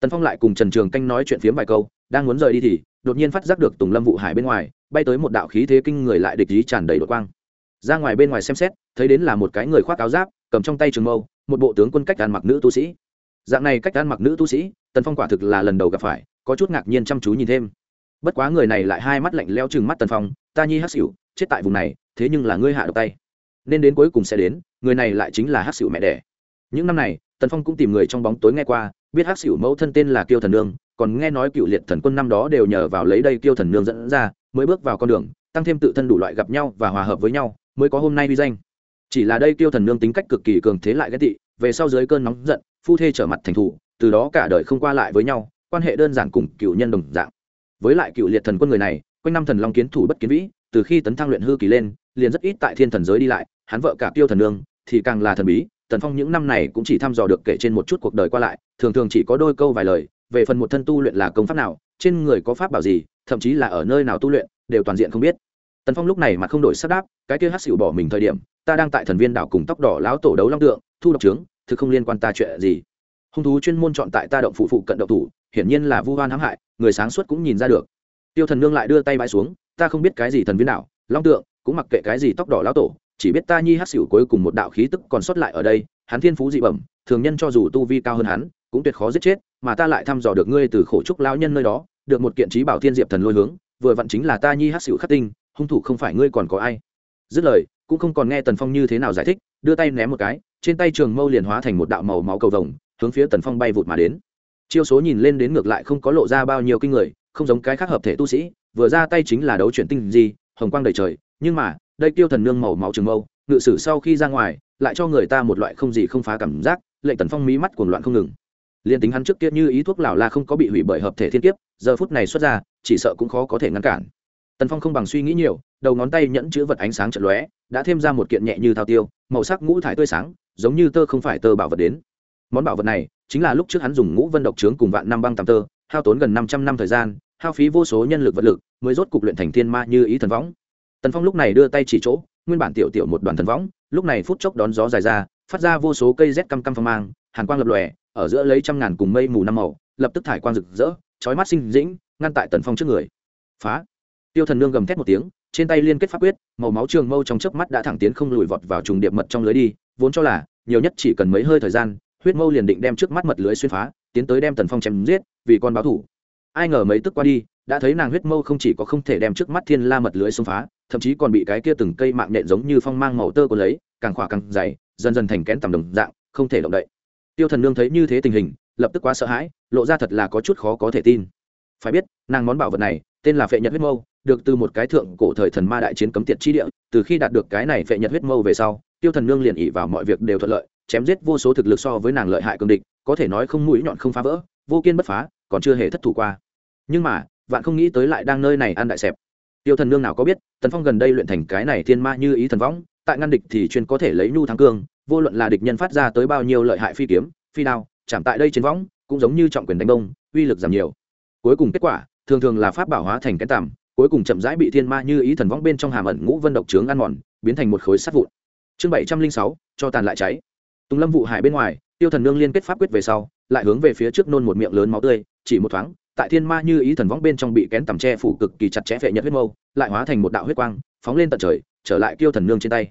tần phong lại cùng trần trường canh nói chuyện phiếm vài câu, đang muốn rời đi thì, đột nhiên phát giác được tùng lâm vụ hải bên ngoài, bay tới một đạo khí thế kinh người lại địch ý tràn đầy đội quang. Ra ngoài bên ngoài xem xét, thấy đến là một cái người khoác áo giáp, cầm trong tay trường mâu, một bộ tướng quân cách ăn mặc nữ tu sĩ. Dạng này cách ăn mặc nữ tu sĩ, tần phong quả thực là lần đầu gặp phải, có chút ngạc nhiên chăm chú nhìn thêm. Bất quá người này lại hai mắt lạnh leo chừng mắt tần phong, ta nhi hắc xỉu chết tại vùng này, thế nhưng là ngươi hạ độc tay. Nên đến cuối cùng sẽ đến, người này lại chính là hắc xỉu mẹ đẻ. Những năm này, tần phong cũng tìm người trong bóng tối nghe qua biết hắc xỉu mẫu thân tên là kiêu thần nương, còn nghe nói cựu liệt thần quân năm đó đều nhờ vào lấy đây kiêu thần nương dẫn ra, mới bước vào con đường, tăng thêm tự thân đủ loại gặp nhau và hòa hợp với nhau, mới có hôm nay uy danh. Chỉ là đây kiêu thần nương tính cách cực kỳ cường thế lại ghét tị, về sau dưới cơn nóng giận, phu thê trở mặt thành thủ, từ đó cả đời không qua lại với nhau, quan hệ đơn giản cùng cựu nhân đồng dạng. Với lại cựu liệt thần quân người này, quanh năm thần long kiến thủ bất kiến vĩ, từ khi tấn thăng luyện hư kỳ lên, liền rất ít tại thiên thần giới đi lại, hắn vợ cả tiêu thần nương thì càng là thần bí, tần phong những năm này cũng chỉ thăm dò được kể trên một chút cuộc đời qua lại thường thường chỉ có đôi câu vài lời, về phần một thân tu luyện là công pháp nào, trên người có pháp bảo gì, thậm chí là ở nơi nào tu luyện, đều toàn diện không biết. Tần phong lúc này mà không đổi sắc đáp, cái kia hát xịu bỏ mình thời điểm, ta đang tại thần viên đảo cùng tóc đỏ láo tổ đấu long tượng, thu độc trướng, thực không liên quan ta chuyện gì. Hung thú chuyên môn chọn tại ta động phụ phụ cận động thủ, hiển nhiên là vu hoan hãm hại, người sáng suốt cũng nhìn ra được. Tiêu thần nương lại đưa tay bãi xuống, ta không biết cái gì thần viên đảo, long tượng, cũng mặc kệ cái gì tóc đỏ lão tổ, chỉ biết ta nhi hát xỉu cuối cùng một đạo khí tức còn sót lại ở đây, hắn thiên phú dị bẩm, thường nhân cho dù tu vi cao hơn hắn cũng tuyệt khó giết chết, mà ta lại thăm dò được ngươi từ khổ trúc lão nhân nơi đó, được một kiện trí bảo thiên diệp thần lôi hướng, vừa vặn chính là ta nhi hát xỉu khắc tinh, hung thủ không phải ngươi còn có ai. Dứt lời, cũng không còn nghe tần phong như thế nào giải thích, đưa tay ném một cái, trên tay trường mâu liền hóa thành một đạo màu máu cầu vồng, hướng phía tần phong bay vụt mà đến. Chiêu số nhìn lên đến ngược lại không có lộ ra bao nhiêu kinh người, không giống cái khác hợp thể tu sĩ, vừa ra tay chính là đấu chuyển tinh gì hồng quang đầy trời, nhưng mà, đây tiêu thần nương màu máu trường mâu, ngự sử sau khi ra ngoài, lại cho người ta một loại không gì không phá cảm giác, lệnh tần phong mí mắt cuồng loạn không ngừng liền tính hắn trước kia như ý thuốc lão la không có bị hủy bởi hợp thể thiên kiếp, giờ phút này xuất ra, chỉ sợ cũng khó có thể ngăn cản. Tần phong không bằng suy nghĩ nhiều, đầu ngón tay nhẫn chữ vật ánh sáng trận lóe, đã thêm ra một kiện nhẹ như thao tiêu, màu sắc ngũ thải tươi sáng, giống như tơ không phải tơ bảo vật đến. Món bảo vật này, chính là lúc trước hắn dùng ngũ vân độc trướng cùng vạn năm băng tầm tơ, hao tốn gần năm trăm năm thời gian, hao phí vô số nhân lực vật lực, mới rốt cục luyện thành thiên ma như ý thần võng. Tần phong lúc này đưa tay chỉ chỗ, nguyên bản tiểu tiểu một đoàn thần võng, lúc này phút chốc đón gió dài ra, phát ra vô số cây rét căm căm phong mang, hàn quang lập lòe ở giữa lấy trăm ngàn cùng mây mù năm màu, lập tức thải quang rực rỡ, chói mắt sinh dĩnh, ngăn tại tần phong trước người. Phá. Tiêu thần nương gầm thét một tiếng, trên tay liên kết pháp quyết, màu máu trường mâu trong chớp mắt đã thẳng tiến không lùi vọt vào trùng điệp mật trong lưới đi, vốn cho là, nhiều nhất chỉ cần mấy hơi thời gian, huyết mâu liền định đem trước mắt mật lưới xuyên phá, tiến tới đem tần phong chém giết, vì con báo thủ. Ai ngờ mấy tức qua đi, đã thấy nàng huyết mâu không chỉ có không thể đem trước mắt thiên la mật lưới xông phá, thậm chí còn bị cái kia từng cây mạng nện giống như phong mang màu tơ của lấy, càng khỏa càng dày, dần dần thành kén tầm đồng dạng, không thể động đậy tiêu thần nương thấy như thế tình hình, lập tức quá sợ hãi, lộ ra thật là có chút khó có thể tin. Phải biết, nàng món bảo vật này, tên là phệ nhật huyết mâu, được từ một cái thượng cổ thời thần ma đại chiến cấm tiệt chi địa, từ khi đạt được cái này phệ nhật huyết mâu về sau, tiêu thần nương liền ỉ vào mọi việc đều thuận lợi, chém giết vô số thực lực so với nàng lợi hại cường địch, có thể nói không mũi nhọn không phá vỡ, vô kiên bất phá, còn chưa hề thất thủ qua. Nhưng mà, vạn không nghĩ tới lại đang nơi này ăn đại xẹp. Tiêu thần nương nào có biết, tần phong gần đây luyện thành cái này thiên ma như ý thần võng, tại ngăn địch thì chuyên có thể lấy nhu thắng cương vô luận là địch nhân phát ra tới bao nhiêu lợi hại phi kiếm, phi đao, chạm tại đây trên võng, cũng giống như trọng quyền đánh đông, uy lực giảm nhiều. Cuối cùng kết quả, thường thường là pháp bảo hóa thành cái tằm, cuối cùng chậm rãi bị thiên ma như ý thần võng bên trong hàm ẩn ngũ vân độc trướng ăn mòn, biến thành một khối sắt vụn. Chương bảy trăm linh sáu, cho tàn lại cháy. Tùng lâm vụ hải bên ngoài, tiêu thần nương liên kết pháp quyết về sau, lại hướng về phía trước nôn một miệng lớn máu tươi, chỉ một thoáng, tại thiên ma như ý thần võng bên trong bị kén tầm tre phủ cực kỳ chặt chẽ vệ nhật huyết mâu, lại hóa thành một đạo huyết quang, phóng lên tận trời, trở lại tiêu thần nương trên tay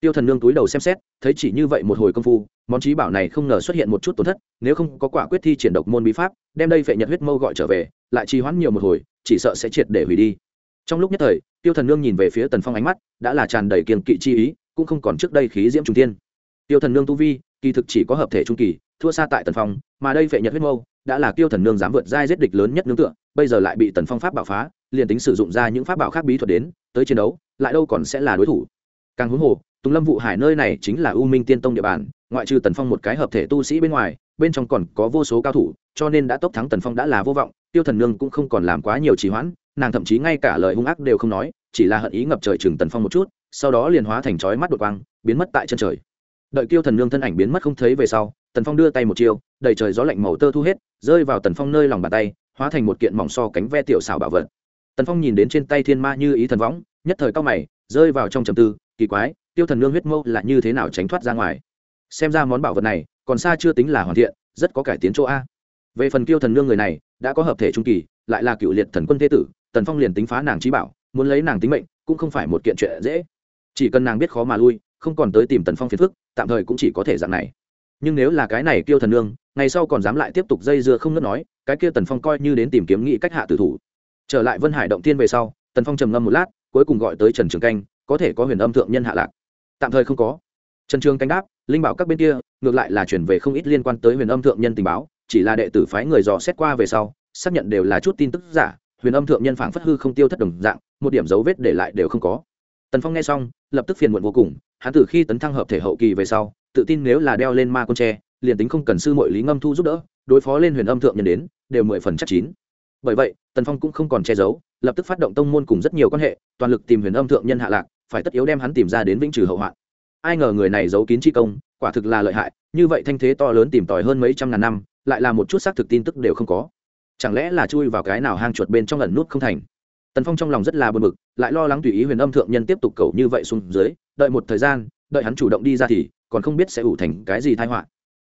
tiêu thần nương túi đầu xem xét, thấy chỉ như vậy một hồi công phu, món trí bảo này không ngờ xuất hiện một chút tổn thất, nếu không có quả quyết thi triển độc môn bí pháp, đem đây vệ nhật huyết mâu gọi trở về, lại trì hoãn nhiều một hồi, chỉ sợ sẽ triệt để hủy đi. Trong lúc nhất thời, tiêu thần nương nhìn về phía tần phong ánh mắt, đã là tràn đầy kiềm kỵ chi ý, cũng không còn trước đây khí diễm trung tiên tiêu thần nương tu vi, kỳ thực chỉ có hợp thể trung kỳ, thua xa tại tần phong, mà đây vệ nhật huyết mâu, đã là tiêu thần nương dám vượt giai giết địch lớn nhất nương tựa, bây giờ lại bị tần phong pháp bảo phá, liền tính sử dụng ra những pháp bảo khác bí thuật đến, tới chiến đấu, lại đâu còn sẽ là đối thủ. Càng huống hồ tùng lâm vụ hải nơi này chính là u minh tiên tông địa bàn, ngoại trừ tần phong một cái hợp thể tu sĩ bên ngoài, bên trong còn có vô số cao thủ, cho nên đã tốc thắng tần phong đã là vô vọng, tiêu thần nương cũng không còn làm quá nhiều trì hoãn, nàng thậm chí ngay cả lời hung ác đều không nói, chỉ là hận ý ngập trời chừng tần phong một chút, sau đó liền hóa thành chói mắt đột quang, biến mất tại chân trời. Đợi Tiêu thần nương thân ảnh biến mất không thấy về sau, tần phong đưa tay một chiêu, đầy trời gió lạnh màu tơ thu hết, rơi vào tần phong nơi lòng bàn tay, hóa thành một kiện mỏng so cánh ve tiểu xảo bảo vật. Tần phong nhìn đến trên tay thiên ma như ý thần võng, nhất thời cao mày rơi vào trong trầm tư, kỳ quái, tiêu thần nương huyết mâu là như thế nào tránh thoát ra ngoài? Xem ra món bảo vật này, còn xa chưa tính là hoàn thiện, rất có cải tiến chỗ a. Về phần tiêu thần nương người này, đã có hợp thể trung kỳ, lại là cựu liệt thần quân thế tử, tần phong liền tính phá nàng trí bảo, muốn lấy nàng tính mệnh, cũng không phải một kiện chuyện dễ. Chỉ cần nàng biết khó mà lui, không còn tới tìm tần phong phiền phức, tạm thời cũng chỉ có thể dạng này. Nhưng nếu là cái này tiêu thần nương, ngày sau còn dám lại tiếp tục dây dưa không ngớt nói, cái kia tần phong coi như đến tìm kiếm nghị cách hạ tử thủ. Trở lại vân hải động tiên về sau, tần phong trầm ngâm một lát cuối cùng gọi tới trần trường canh, có thể có huyền âm thượng nhân hạ lạc. Tạm thời không có. Trần trường canh đáp, linh bảo các bên kia, ngược lại là chuyển về không ít liên quan tới huyền âm thượng nhân tình báo, chỉ là đệ tử phái người dò xét qua về sau, xác nhận đều là chút tin tức giả, huyền âm thượng nhân phảng phất hư không tiêu thất đồng dạng, một điểm dấu vết để lại đều không có. Tần phong nghe xong, lập tức phiền muộn vô cùng, hắn từ khi tấn thăng hợp thể hậu kỳ về sau, tự tin nếu là đeo lên ma con tre liền tính không cần sư mọi lý ngâm thu giúp đỡ, đối phó lên huyền âm thượng nhân đến, đều mười phần chắc chín. Bởi vậy tần phong cũng không còn che giấu, lập tức phát động tông môn cùng rất nhiều quan hệ, toàn lực tìm huyền âm thượng nhân hạ lạc, phải tất yếu đem hắn tìm ra đến vĩnh trừ hậu hoạn. Ai ngờ người này giấu kín chi công, quả thực là lợi hại, như vậy thanh thế to lớn tìm tòi hơn mấy trăm ngàn năm, lại là một chút xác thực tin tức đều không có. Chẳng lẽ là chui vào cái nào hang chuột bên trong lần nút không thành? Tần phong trong lòng rất là bực bực, lại lo lắng tùy ý huyền âm thượng nhân tiếp tục cầu như vậy xuống dưới, đợi một thời gian, đợi hắn chủ động đi ra thì, còn không biết sẽ ủ thành cái gì tai họa.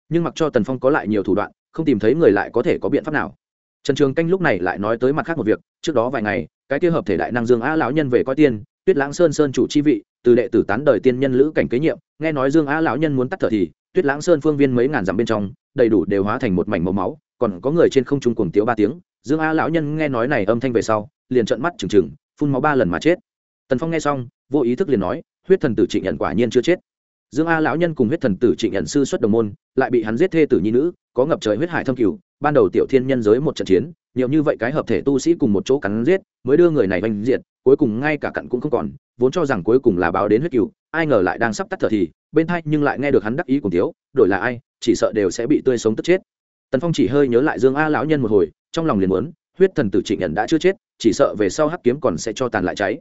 Nhưng mặc cho tần phong có lại nhiều thủ đoạn, không tìm thấy người lại có thể có biện pháp nào trần trường canh lúc này lại nói tới mặt khác một việc, trước đó vài ngày, cái kia hợp thể đại năng dương a lão nhân về coi tiên, tuyết lãng sơn sơn chủ chi vị, từ đệ tử tán đời tiên nhân lữ cảnh kế nhiệm, nghe nói dương a lão nhân muốn tắt thở thì, tuyết lãng sơn phương viên mấy ngàn dặm bên trong, đầy đủ đều hóa thành một mảnh màu máu, còn có người trên không trung cuồng tiếu ba tiếng. Dương a lão nhân nghe nói này âm thanh về sau, liền trợn mắt trừng trừng, phun máu ba lần mà chết. Tần phong nghe xong, vô ý thức liền nói, huyết thần tử trịnh nhận quả nhiên chưa chết. Dương a lão nhân cùng huyết thần tử trịnh nhận sư xuất đồng môn, lại bị hắn giết thê tử nhi nữ, có ngập trời huyết hải thâm cửu ban đầu tiểu thiên nhân giới một trận chiến, nhiều như vậy cái hợp thể tu sĩ cùng một chỗ cắn giết, mới đưa người này oanh diệt, cuối cùng ngay cả cặn cũng không còn, vốn cho rằng cuối cùng là báo đến huyết cựu ai ngờ lại đang sắp tắt thở thì, bên thay nhưng lại nghe được hắn đắc ý cùng thiếu, đổi là ai, chỉ sợ đều sẽ bị tươi sống tức chết. Tần phong chỉ hơi nhớ lại dương a lão nhân một hồi, trong lòng liền muốn, huyết thần tử trịnh nhận đã chưa chết, chỉ sợ về sau hắc kiếm còn sẽ cho tàn lại cháy.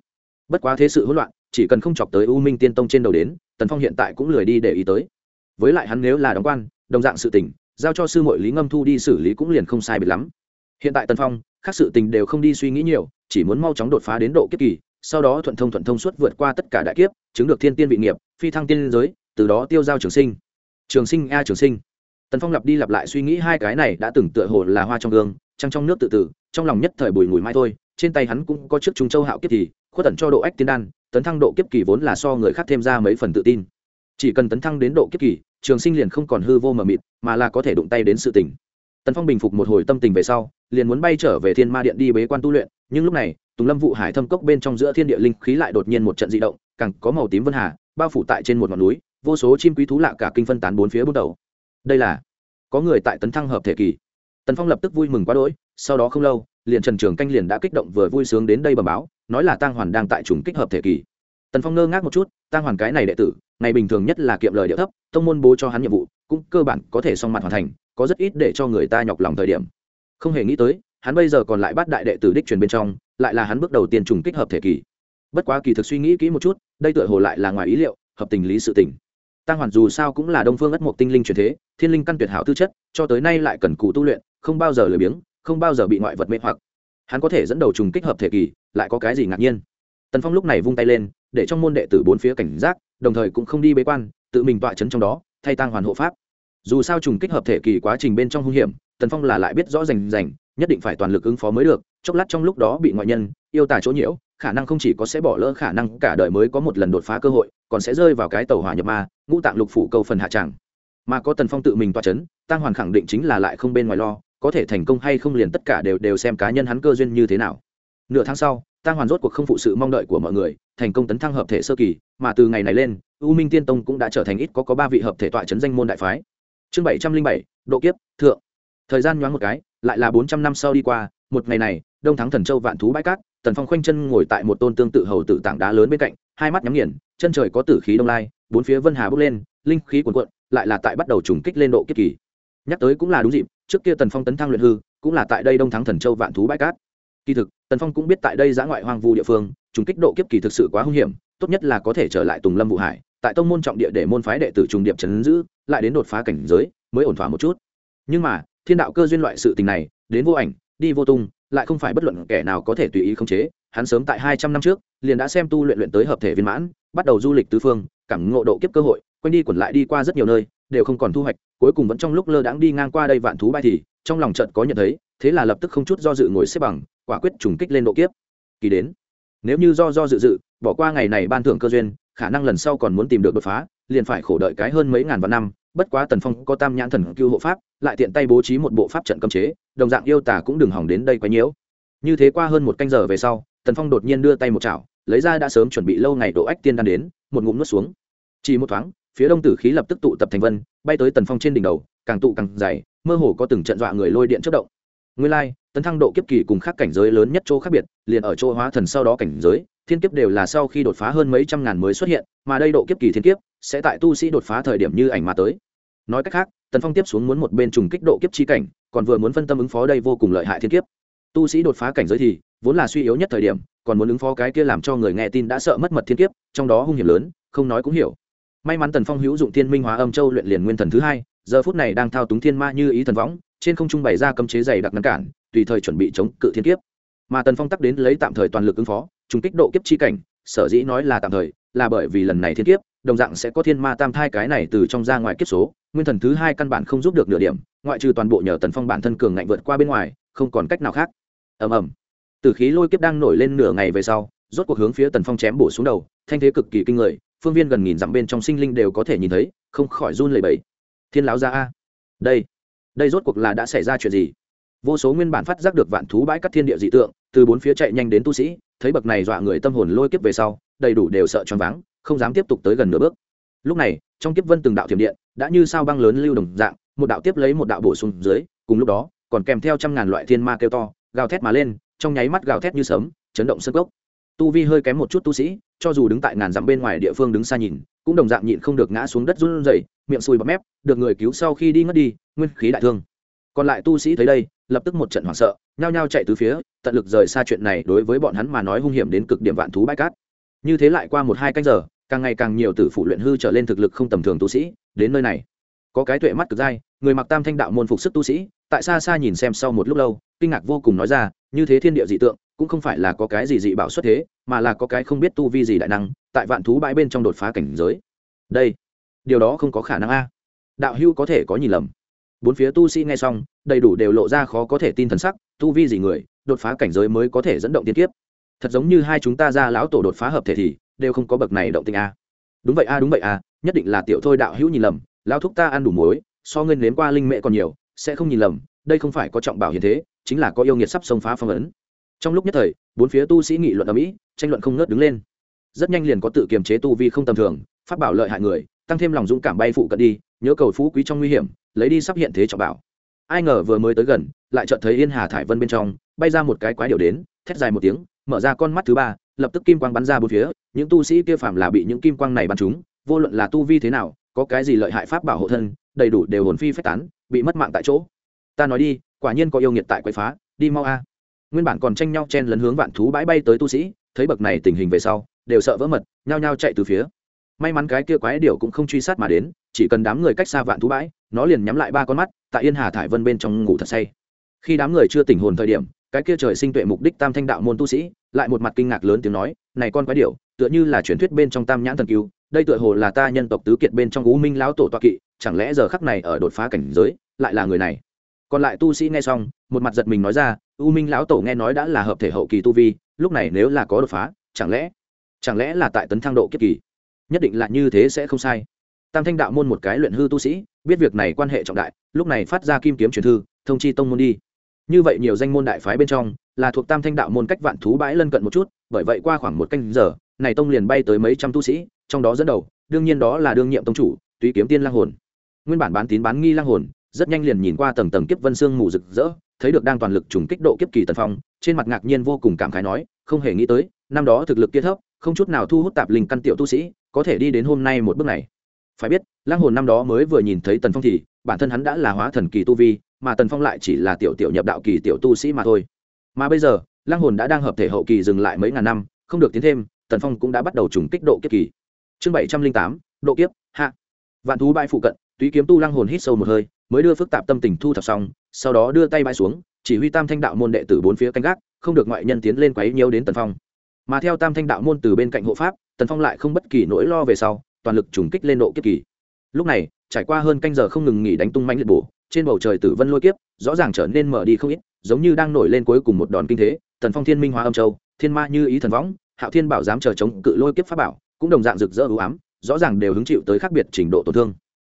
Bất quá thế sự hỗn loạn, chỉ cần không chọc tới u minh tiên tông trên đầu đến, tần phong hiện tại cũng lười đi để ý tới. Với lại hắn nếu là đóng quan, đồng dạng sự tình giao cho sư mội lý ngâm thu đi xử lý cũng liền không sai biệt lắm. Hiện tại tần phong, khác sự tình đều không đi suy nghĩ nhiều, chỉ muốn mau chóng đột phá đến độ kiếp kỳ, sau đó thuận thông thuận thông suốt vượt qua tất cả đại kiếp, chứng được thiên tiên vị nghiệp, phi thăng tiên giới, từ đó tiêu giao trường sinh. Trường sinh a trường sinh. Tần phong lặp đi lặp lại suy nghĩ hai cái này đã từng tựa hồ là hoa trong gương, trăng trong nước tự tử, trong lòng nhất thời bùi ngùi mai thôi, trên tay hắn cũng có chiếc trung châu hạo kiếp thì, khuất tẩn cho độ ách tiên đan, tấn thăng độ kiếp kỳ vốn là so người khác thêm ra mấy phần tự tin. Chỉ cần tấn thăng đến độ kiếp kỳ trường sinh liền không còn hư vô mờ mịt, mà là có thể đụng tay đến sự tình. Tần phong bình phục một hồi tâm tình về sau, liền muốn bay trở về thiên ma điện đi bế quan tu luyện, nhưng lúc này, tùng lâm vụ hải thâm cốc bên trong giữa thiên địa linh khí lại đột nhiên một trận di động, càng có màu tím vân hà, bao phủ tại trên một ngọn núi, vô số chim quý thú lạ cả kinh phân tán bốn phía bước đầu. Đây là, có người tại tấn thăng hợp thể kỳ. Tần phong lập tức vui mừng quá đỗi, sau đó không lâu, liền trần trường canh liền đã kích động vừa vui sướng đến đây bầm báo, nói là tang hoàn đang tại trùng kích hợp thể kỳ tần phong ngơ ngác một chút Tăng hoàn cái này đệ tử, ngày bình thường nhất là kiệm lời địa thấp, tông môn bố cho hắn nhiệm vụ, cũng cơ bản có thể xong mặt hoàn thành, có rất ít để cho người ta nhọc lòng thời điểm. Không hề nghĩ tới, hắn bây giờ còn lại bắt đại đệ tử đích truyền bên trong, lại là hắn bước đầu tiên trùng kích hợp thể kỳ. Bất quá kỳ thực suy nghĩ kỹ một chút, đây tựa hồ lại là ngoài ý liệu, hợp tình lý sự tình. Tăng hoàn dù sao cũng là đông phương ất mộc tinh linh truyền thế, thiên linh căn tuyệt hảo tư chất, cho tới nay lại cần cù tu luyện, không bao giờ lười biếng, không bao giờ bị ngoại vật mê hoặc. Hắn có thể dẫn đầu trùng kích hợp thể kỳ, lại có cái gì ngạc nhiên? Tần phong lúc này vung tay lên để trong môn đệ tử bốn phía cảnh giác, đồng thời cũng không đi bế quan, tự mình tọa chấn trong đó, thay tăng hoàn hộ pháp. Dù sao trùng kích hợp thể kỳ quá trình bên trong hung hiểm, tần phong là lại biết rõ rành rành, nhất định phải toàn lực ứng phó mới được, chốc lát trong lúc đó bị ngoại nhân, yêu tả chỗ nhiễu, khả năng không chỉ có sẽ bỏ lỡ khả năng, cả đời mới có một lần đột phá cơ hội, còn sẽ rơi vào cái tàu hỏa nhập ma, ngũ tạng lục phủ câu phần hạ tràng. Mà có tần phong tự mình toa c h ấ n tăng hoàn khẳng định chính là lại không bên ngoài lo, có thể thành công hay không liền tất cả đều đều xem cá nhân hắn cơ duyên như thế nào. Nửa tháng sau tăng hoàn rốt cuộc không phụ sự mong đợi của mọi người, thành công tấn thăng hợp thể sơ kỳ, mà từ ngày này lên, u minh tiên tông cũng đã trở thành ít có có ba vị hợp thể tọa chấn danh môn đại phái. Chương bảy trăm linh bảy, độ kiếp, thượng. Thời gian nhoáng một cái, lại là bốn trăm năm sau đi qua, một ngày này, đông thắng thần châu vạn thú bãi cát, tần phong khoanh chân ngồi tại một tôn tương tự hầu tử tảng đá lớn bên cạnh, hai mắt nhắm nghiền, chân trời có tử khí đông lai, bốn phía vân hà bốc lên, linh khí cuồn cuộn, lại là tại bắt đầu trùng kích lên độ kiếp kỳ. Nhắc tới cũng là đúng dịp, trước kia tần phong tấn thăng luyện hư, cũng là tại đây đông thắng thần châu vạn thú bãi cát kỳ thực, tần phong cũng biết tại đây giã ngoại hoang vu địa phương, trùng kích độ kiếp kỳ thực sự quá hung hiểm, tốt nhất là có thể trở lại tùng lâm vụ hải, tại tông môn trọng địa để môn phái đệ tử trùng điệp trấn giữ, lại đến đột phá cảnh giới, mới ổn thỏa một chút. Nhưng mà, thiên đạo cơ duyên loại sự tình này, đến vô ảnh, đi vô tung, lại không phải bất luận kẻ nào có thể tùy ý khống chế. Hắn sớm tại hai trăm năm trước, liền đã xem tu luyện luyện tới hợp thể viên mãn, bắt đầu du lịch tứ phương, cảm ngộ độ kiếp cơ hội, quanh đi quẩn lại đi qua rất nhiều nơi, đều không còn thu hoạch, cuối cùng vẫn trong lúc lơ đãng đi ngang qua đây vạn thú bay thì, trong lòng trận có nhận thấy thế là lập tức không chút do dự ngồi xếp bằng, quả quyết trùng kích lên độ kiếp. Kỳ đến. Nếu như do do dự dự, bỏ qua ngày này ban thưởng cơ duyên, khả năng lần sau còn muốn tìm được đột phá, liền phải khổ đợi cái hơn mấy ngàn vạn năm, bất quá tần phong có tam nhãn thần cưu hộ pháp, lại tiện tay bố trí một bộ pháp trận cấm chế, đồng dạng yêu tả cũng đừng hỏng đến đây quấy nhiễu như thế qua hơn một canh giờ về sau, tần phong đột nhiên đưa tay một chảo, lấy ra đã sớm chuẩn bị lâu ngày độ ách tiên đan đến, một ngụm nuốt xuống. Chỉ một thoáng, phía đông tử khí lập tức tụ tập thành vân, bay tới tần phong trên đỉnh đầu, càng tụ càng dày, mơ hồ có từng trận dọa người lôi điện chất động nguyên Lai, tấn thăng độ kiếp kỳ cùng khác cảnh giới lớn nhất chỗ khác biệt liền ở chỗ hóa thần sau đó cảnh giới thiên kiếp đều là sau khi đột phá hơn mấy trăm ngàn mới xuất hiện mà đây độ kiếp kỳ thiên kiếp sẽ tại tu sĩ đột phá thời điểm như ảnh mà tới. Nói cách khác tần phong tiếp xuống muốn một bên trùng kích độ kiếp chi cảnh còn vừa muốn phân tâm ứng phó đây vô cùng lợi hại thiên kiếp. Tu sĩ đột phá cảnh giới thì vốn là suy yếu nhất thời điểm còn muốn ứng phó cái kia làm cho người nghe tin đã sợ mất mật thiên kiếp trong đó hung hiểm lớn không nói cũng hiểu. May mắn tần phong hữu dụng thiên minh hóa âm châu luyện liền nguyên thần thứ hai giờ phút này đang thao túng thiên ma như ý thần võng trên không trung bày ra cấm chế dày đặc ngăn cản, tùy thời chuẩn bị chống cự thiên kiếp. Mà tần phong tắc đến lấy tạm thời toàn lực ứng phó, trùng kích độ kiếp chi cảnh, sở dĩ nói là tạm thời, là bởi vì lần này thiên kiếp, đồng dạng sẽ có thiên ma tam thai cái này từ trong ra ngoài kiếp số, nguyên thần thứ hai căn bản không giúp được nửa điểm, ngoại trừ toàn bộ nhờ tần phong bản thân cường ngạnh vượt qua bên ngoài, không còn cách nào khác. Ầm ầm. Từ khí lôi kiếp đang nổi lên nửa ngày về sau, rốt cuộc hướng phía tần phong chém bổ xuống đầu, thanh thế cực kỳ kinh người, phương viên gần nghìn dặm bên trong sinh linh đều có thể nhìn thấy, không khỏi run lẩy bẩy. Thiên lão gia a. Đây đây rốt cuộc là đã xảy ra chuyện gì? Vô số nguyên bản phát giác được vạn thú bãi cắt thiên địa dị tượng, từ bốn phía chạy nhanh đến tu sĩ, thấy bậc này dọa người tâm hồn lôi kiếp về sau, đầy đủ đều sợ choáng váng, không dám tiếp tục tới gần nửa bước. Lúc này, trong kiếp vân từng đạo thiểm điện, đã như sao băng lớn lưu đồng dạng, một đạo tiếp lấy một đạo bổ sung dưới, cùng lúc đó, còn kèm theo trăm ngàn loại thiên ma kêu to, gào thét mà lên, trong nháy mắt gào thét như sấm, chấn động sân gốc tu vi hơi kém một chút tu sĩ cho dù đứng tại ngàn dặm bên ngoài địa phương đứng xa nhìn, cũng đồng dạng nhịn không được ngã xuống đất run rẩy, miệng sùi bọt mép, được người cứu sau khi đi ngất đi, nguyên khí đại thương. Còn lại tu sĩ thấy đây, lập tức một trận hoảng sợ, nhao nhao chạy từ phía, tận lực rời xa chuyện này đối với bọn hắn mà nói hung hiểm đến cực điểm vạn thú bãi cát. Như thế lại qua một hai canh giờ, càng ngày càng nhiều tử phụ luyện hư trở lên thực lực không tầm thường tu sĩ, đến nơi này. Có cái tuệ mắt cực dai, người mặc tam thanh đạo môn phục sức tu sĩ, tại xa xa nhìn xem sau một lúc lâu, kinh ngạc vô cùng nói ra, như thế thiên địa dị tượng cũng không phải là có cái gì dị bảo xuất thế, mà là có cái không biết tu vi gì đại năng, tại vạn thú bãi bên trong đột phá cảnh giới. Đây, điều đó không có khả năng a. Đạo hưu có thể có nhìn lầm. Bốn phía tu sĩ nghe xong, đầy đủ đều lộ ra khó có thể tin thần sắc, tu vi gì người, đột phá cảnh giới mới có thể dẫn động tiên kiếp. Thật giống như hai chúng ta ra lão tổ đột phá hợp thể thì, đều không có bậc này động tình a. Đúng vậy a, đúng vậy a, nhất định là tiểu thôi đạo hữu nhìn lầm lao thúc ta ăn đủ muối, so ngươi nếm qua linh mẹ còn nhiều, sẽ không nhìn lầm, đây không phải có trọng bảo hiện thế, chính là có yêu nghiệt sắp xông phá phong ấn trong lúc nhất thời, bốn phía tu sĩ nghị luận ở mỹ, tranh luận không ngớt đứng lên. Rất nhanh liền có tự kiềm chế tu vi không tầm thường, phát bảo lợi hại người, tăng thêm lòng dũng cảm bay phụ cận đi, nhớ cầu phú quý trong nguy hiểm, lấy đi sắp hiện thế trọng bảo. Ai ngờ vừa mới tới gần, lại chợt thấy yên hà thải vân bên trong, bay ra một cái quái điều đến, thét dài một tiếng, mở ra con mắt thứ ba, lập tức kim quang bắn ra bốn phía, những tu sĩ kia phạm là bị những kim quang này bắn trúng, vô luận là tu vi thế nào, có cái gì lợi hại pháp bảo hộ thân, đầy đủ đều hồn phi phách tán, bị mất mạng tại chỗ. Ta nói đi, quả nhiên có yêu nghiệt tại quậy phá, đi mau a nguyên bản còn tranh nhau chen lấn hướng vạn thú bãi bay tới tu sĩ, thấy bậc này tình hình về sau, đều sợ vỡ mật, nhao nhao chạy từ phía. May mắn cái kia quái điểu cũng không truy sát mà đến, chỉ cần đám người cách xa vạn thú bãi, nó liền nhắm lại ba con mắt, tại yên hà thải vân bên trong ngủ thật say. Khi đám người chưa tỉnh hồn thời điểm, cái kia trời sinh tuệ mục đích tam thanh đạo môn tu sĩ, lại một mặt kinh ngạc lớn tiếng nói, này con quái điểu, tựa như là truyền thuyết bên trong tam nhãn thần cứu đây tựa hồ là ta nhân tộc tứ kiệt bên trong u minh lão tổ toa kỵ, chẳng lẽ giờ khắc này ở đột phá cảnh giới, lại là người này? Còn lại tu sĩ nghe xong, một mặt giật mình nói ra, u minh lão tổ nghe nói đã là hợp thể hậu kỳ tu vi, lúc này nếu là có đột phá, chẳng lẽ chẳng lẽ là tại tấn thăng độ kiếp kỳ? Nhất định là như thế sẽ không sai. Tam thanh đạo môn một cái luyện hư tu sĩ, biết việc này quan hệ trọng đại, lúc này phát ra kim kiếm truyền thư, thông chi tông môn đi. Như vậy nhiều danh môn đại phái bên trong, là thuộc tam thanh đạo môn cách vạn thú bãi lân cận một chút, bởi vậy qua khoảng một canh giờ, này tông liền bay tới mấy trăm tu sĩ, trong đó dẫn đầu, đương nhiên đó là đương nhiệm tông chủ, túy kiếm tiên lang hồn. Nguyên bản bán tín bán nghi lang hồn rất nhanh liền nhìn qua tầng tầng kiếp vân xương mù rực rỡ, thấy được đang toàn lực trùng kích độ kiếp kỳ tần phong, trên mặt ngạc nhiên vô cùng cảm khái nói, không hề nghĩ tới, năm đó thực lực kia thấp, không chút nào thu hút tạp linh căn tiểu tu sĩ, có thể đi đến hôm nay một bước này. Phải biết lang hồn năm đó mới vừa nhìn thấy tần phong thì, bản thân hắn đã là hóa thần kỳ tu vi, mà tần phong lại chỉ là tiểu tiểu nhập đạo kỳ tiểu tu sĩ mà thôi. Mà bây giờ lang hồn đã đang hợp thể hậu kỳ dừng lại mấy ngàn năm, không được tiến thêm, tần phong cũng đã bắt đầu trùng kích độ kiếp kỳ. Chương bảy trăm linh tám, độ kiếp, hạ. Vạn thú bãi phụ cận, túy kiếm tu lang hồn hít sâu một hơi mới đưa phức tạp tâm tình thu thập xong, sau đó đưa tay bãi xuống, chỉ huy tam thanh đạo môn đệ tử bốn phía canh gác, không được ngoại nhân tiến lên quấy nhiều đến tần phong. Mà theo tam thanh đạo môn từ bên cạnh hộ pháp, tần phong lại không bất kỳ nỗi lo về sau, toàn lực trùng kích lên độ kiếp kỳ. Lúc này, trải qua hơn canh giờ không ngừng nghỉ đánh tung mạnh liệt bổ, trên bầu trời tử vân lôi kiếp, rõ ràng trở nên mở đi không ít, giống như đang nổi lên cuối cùng một đòn kinh thế, tần phong thiên minh hóa âm châu, thiên ma như ý thần võng, hạo thiên bảo dám chờ chống cự lôi kiếp pháp bảo, cũng đồng dạng rực rỡ ưu ám, rõ ràng đều hứng chịu tới khác biệt trình độ tổn thương.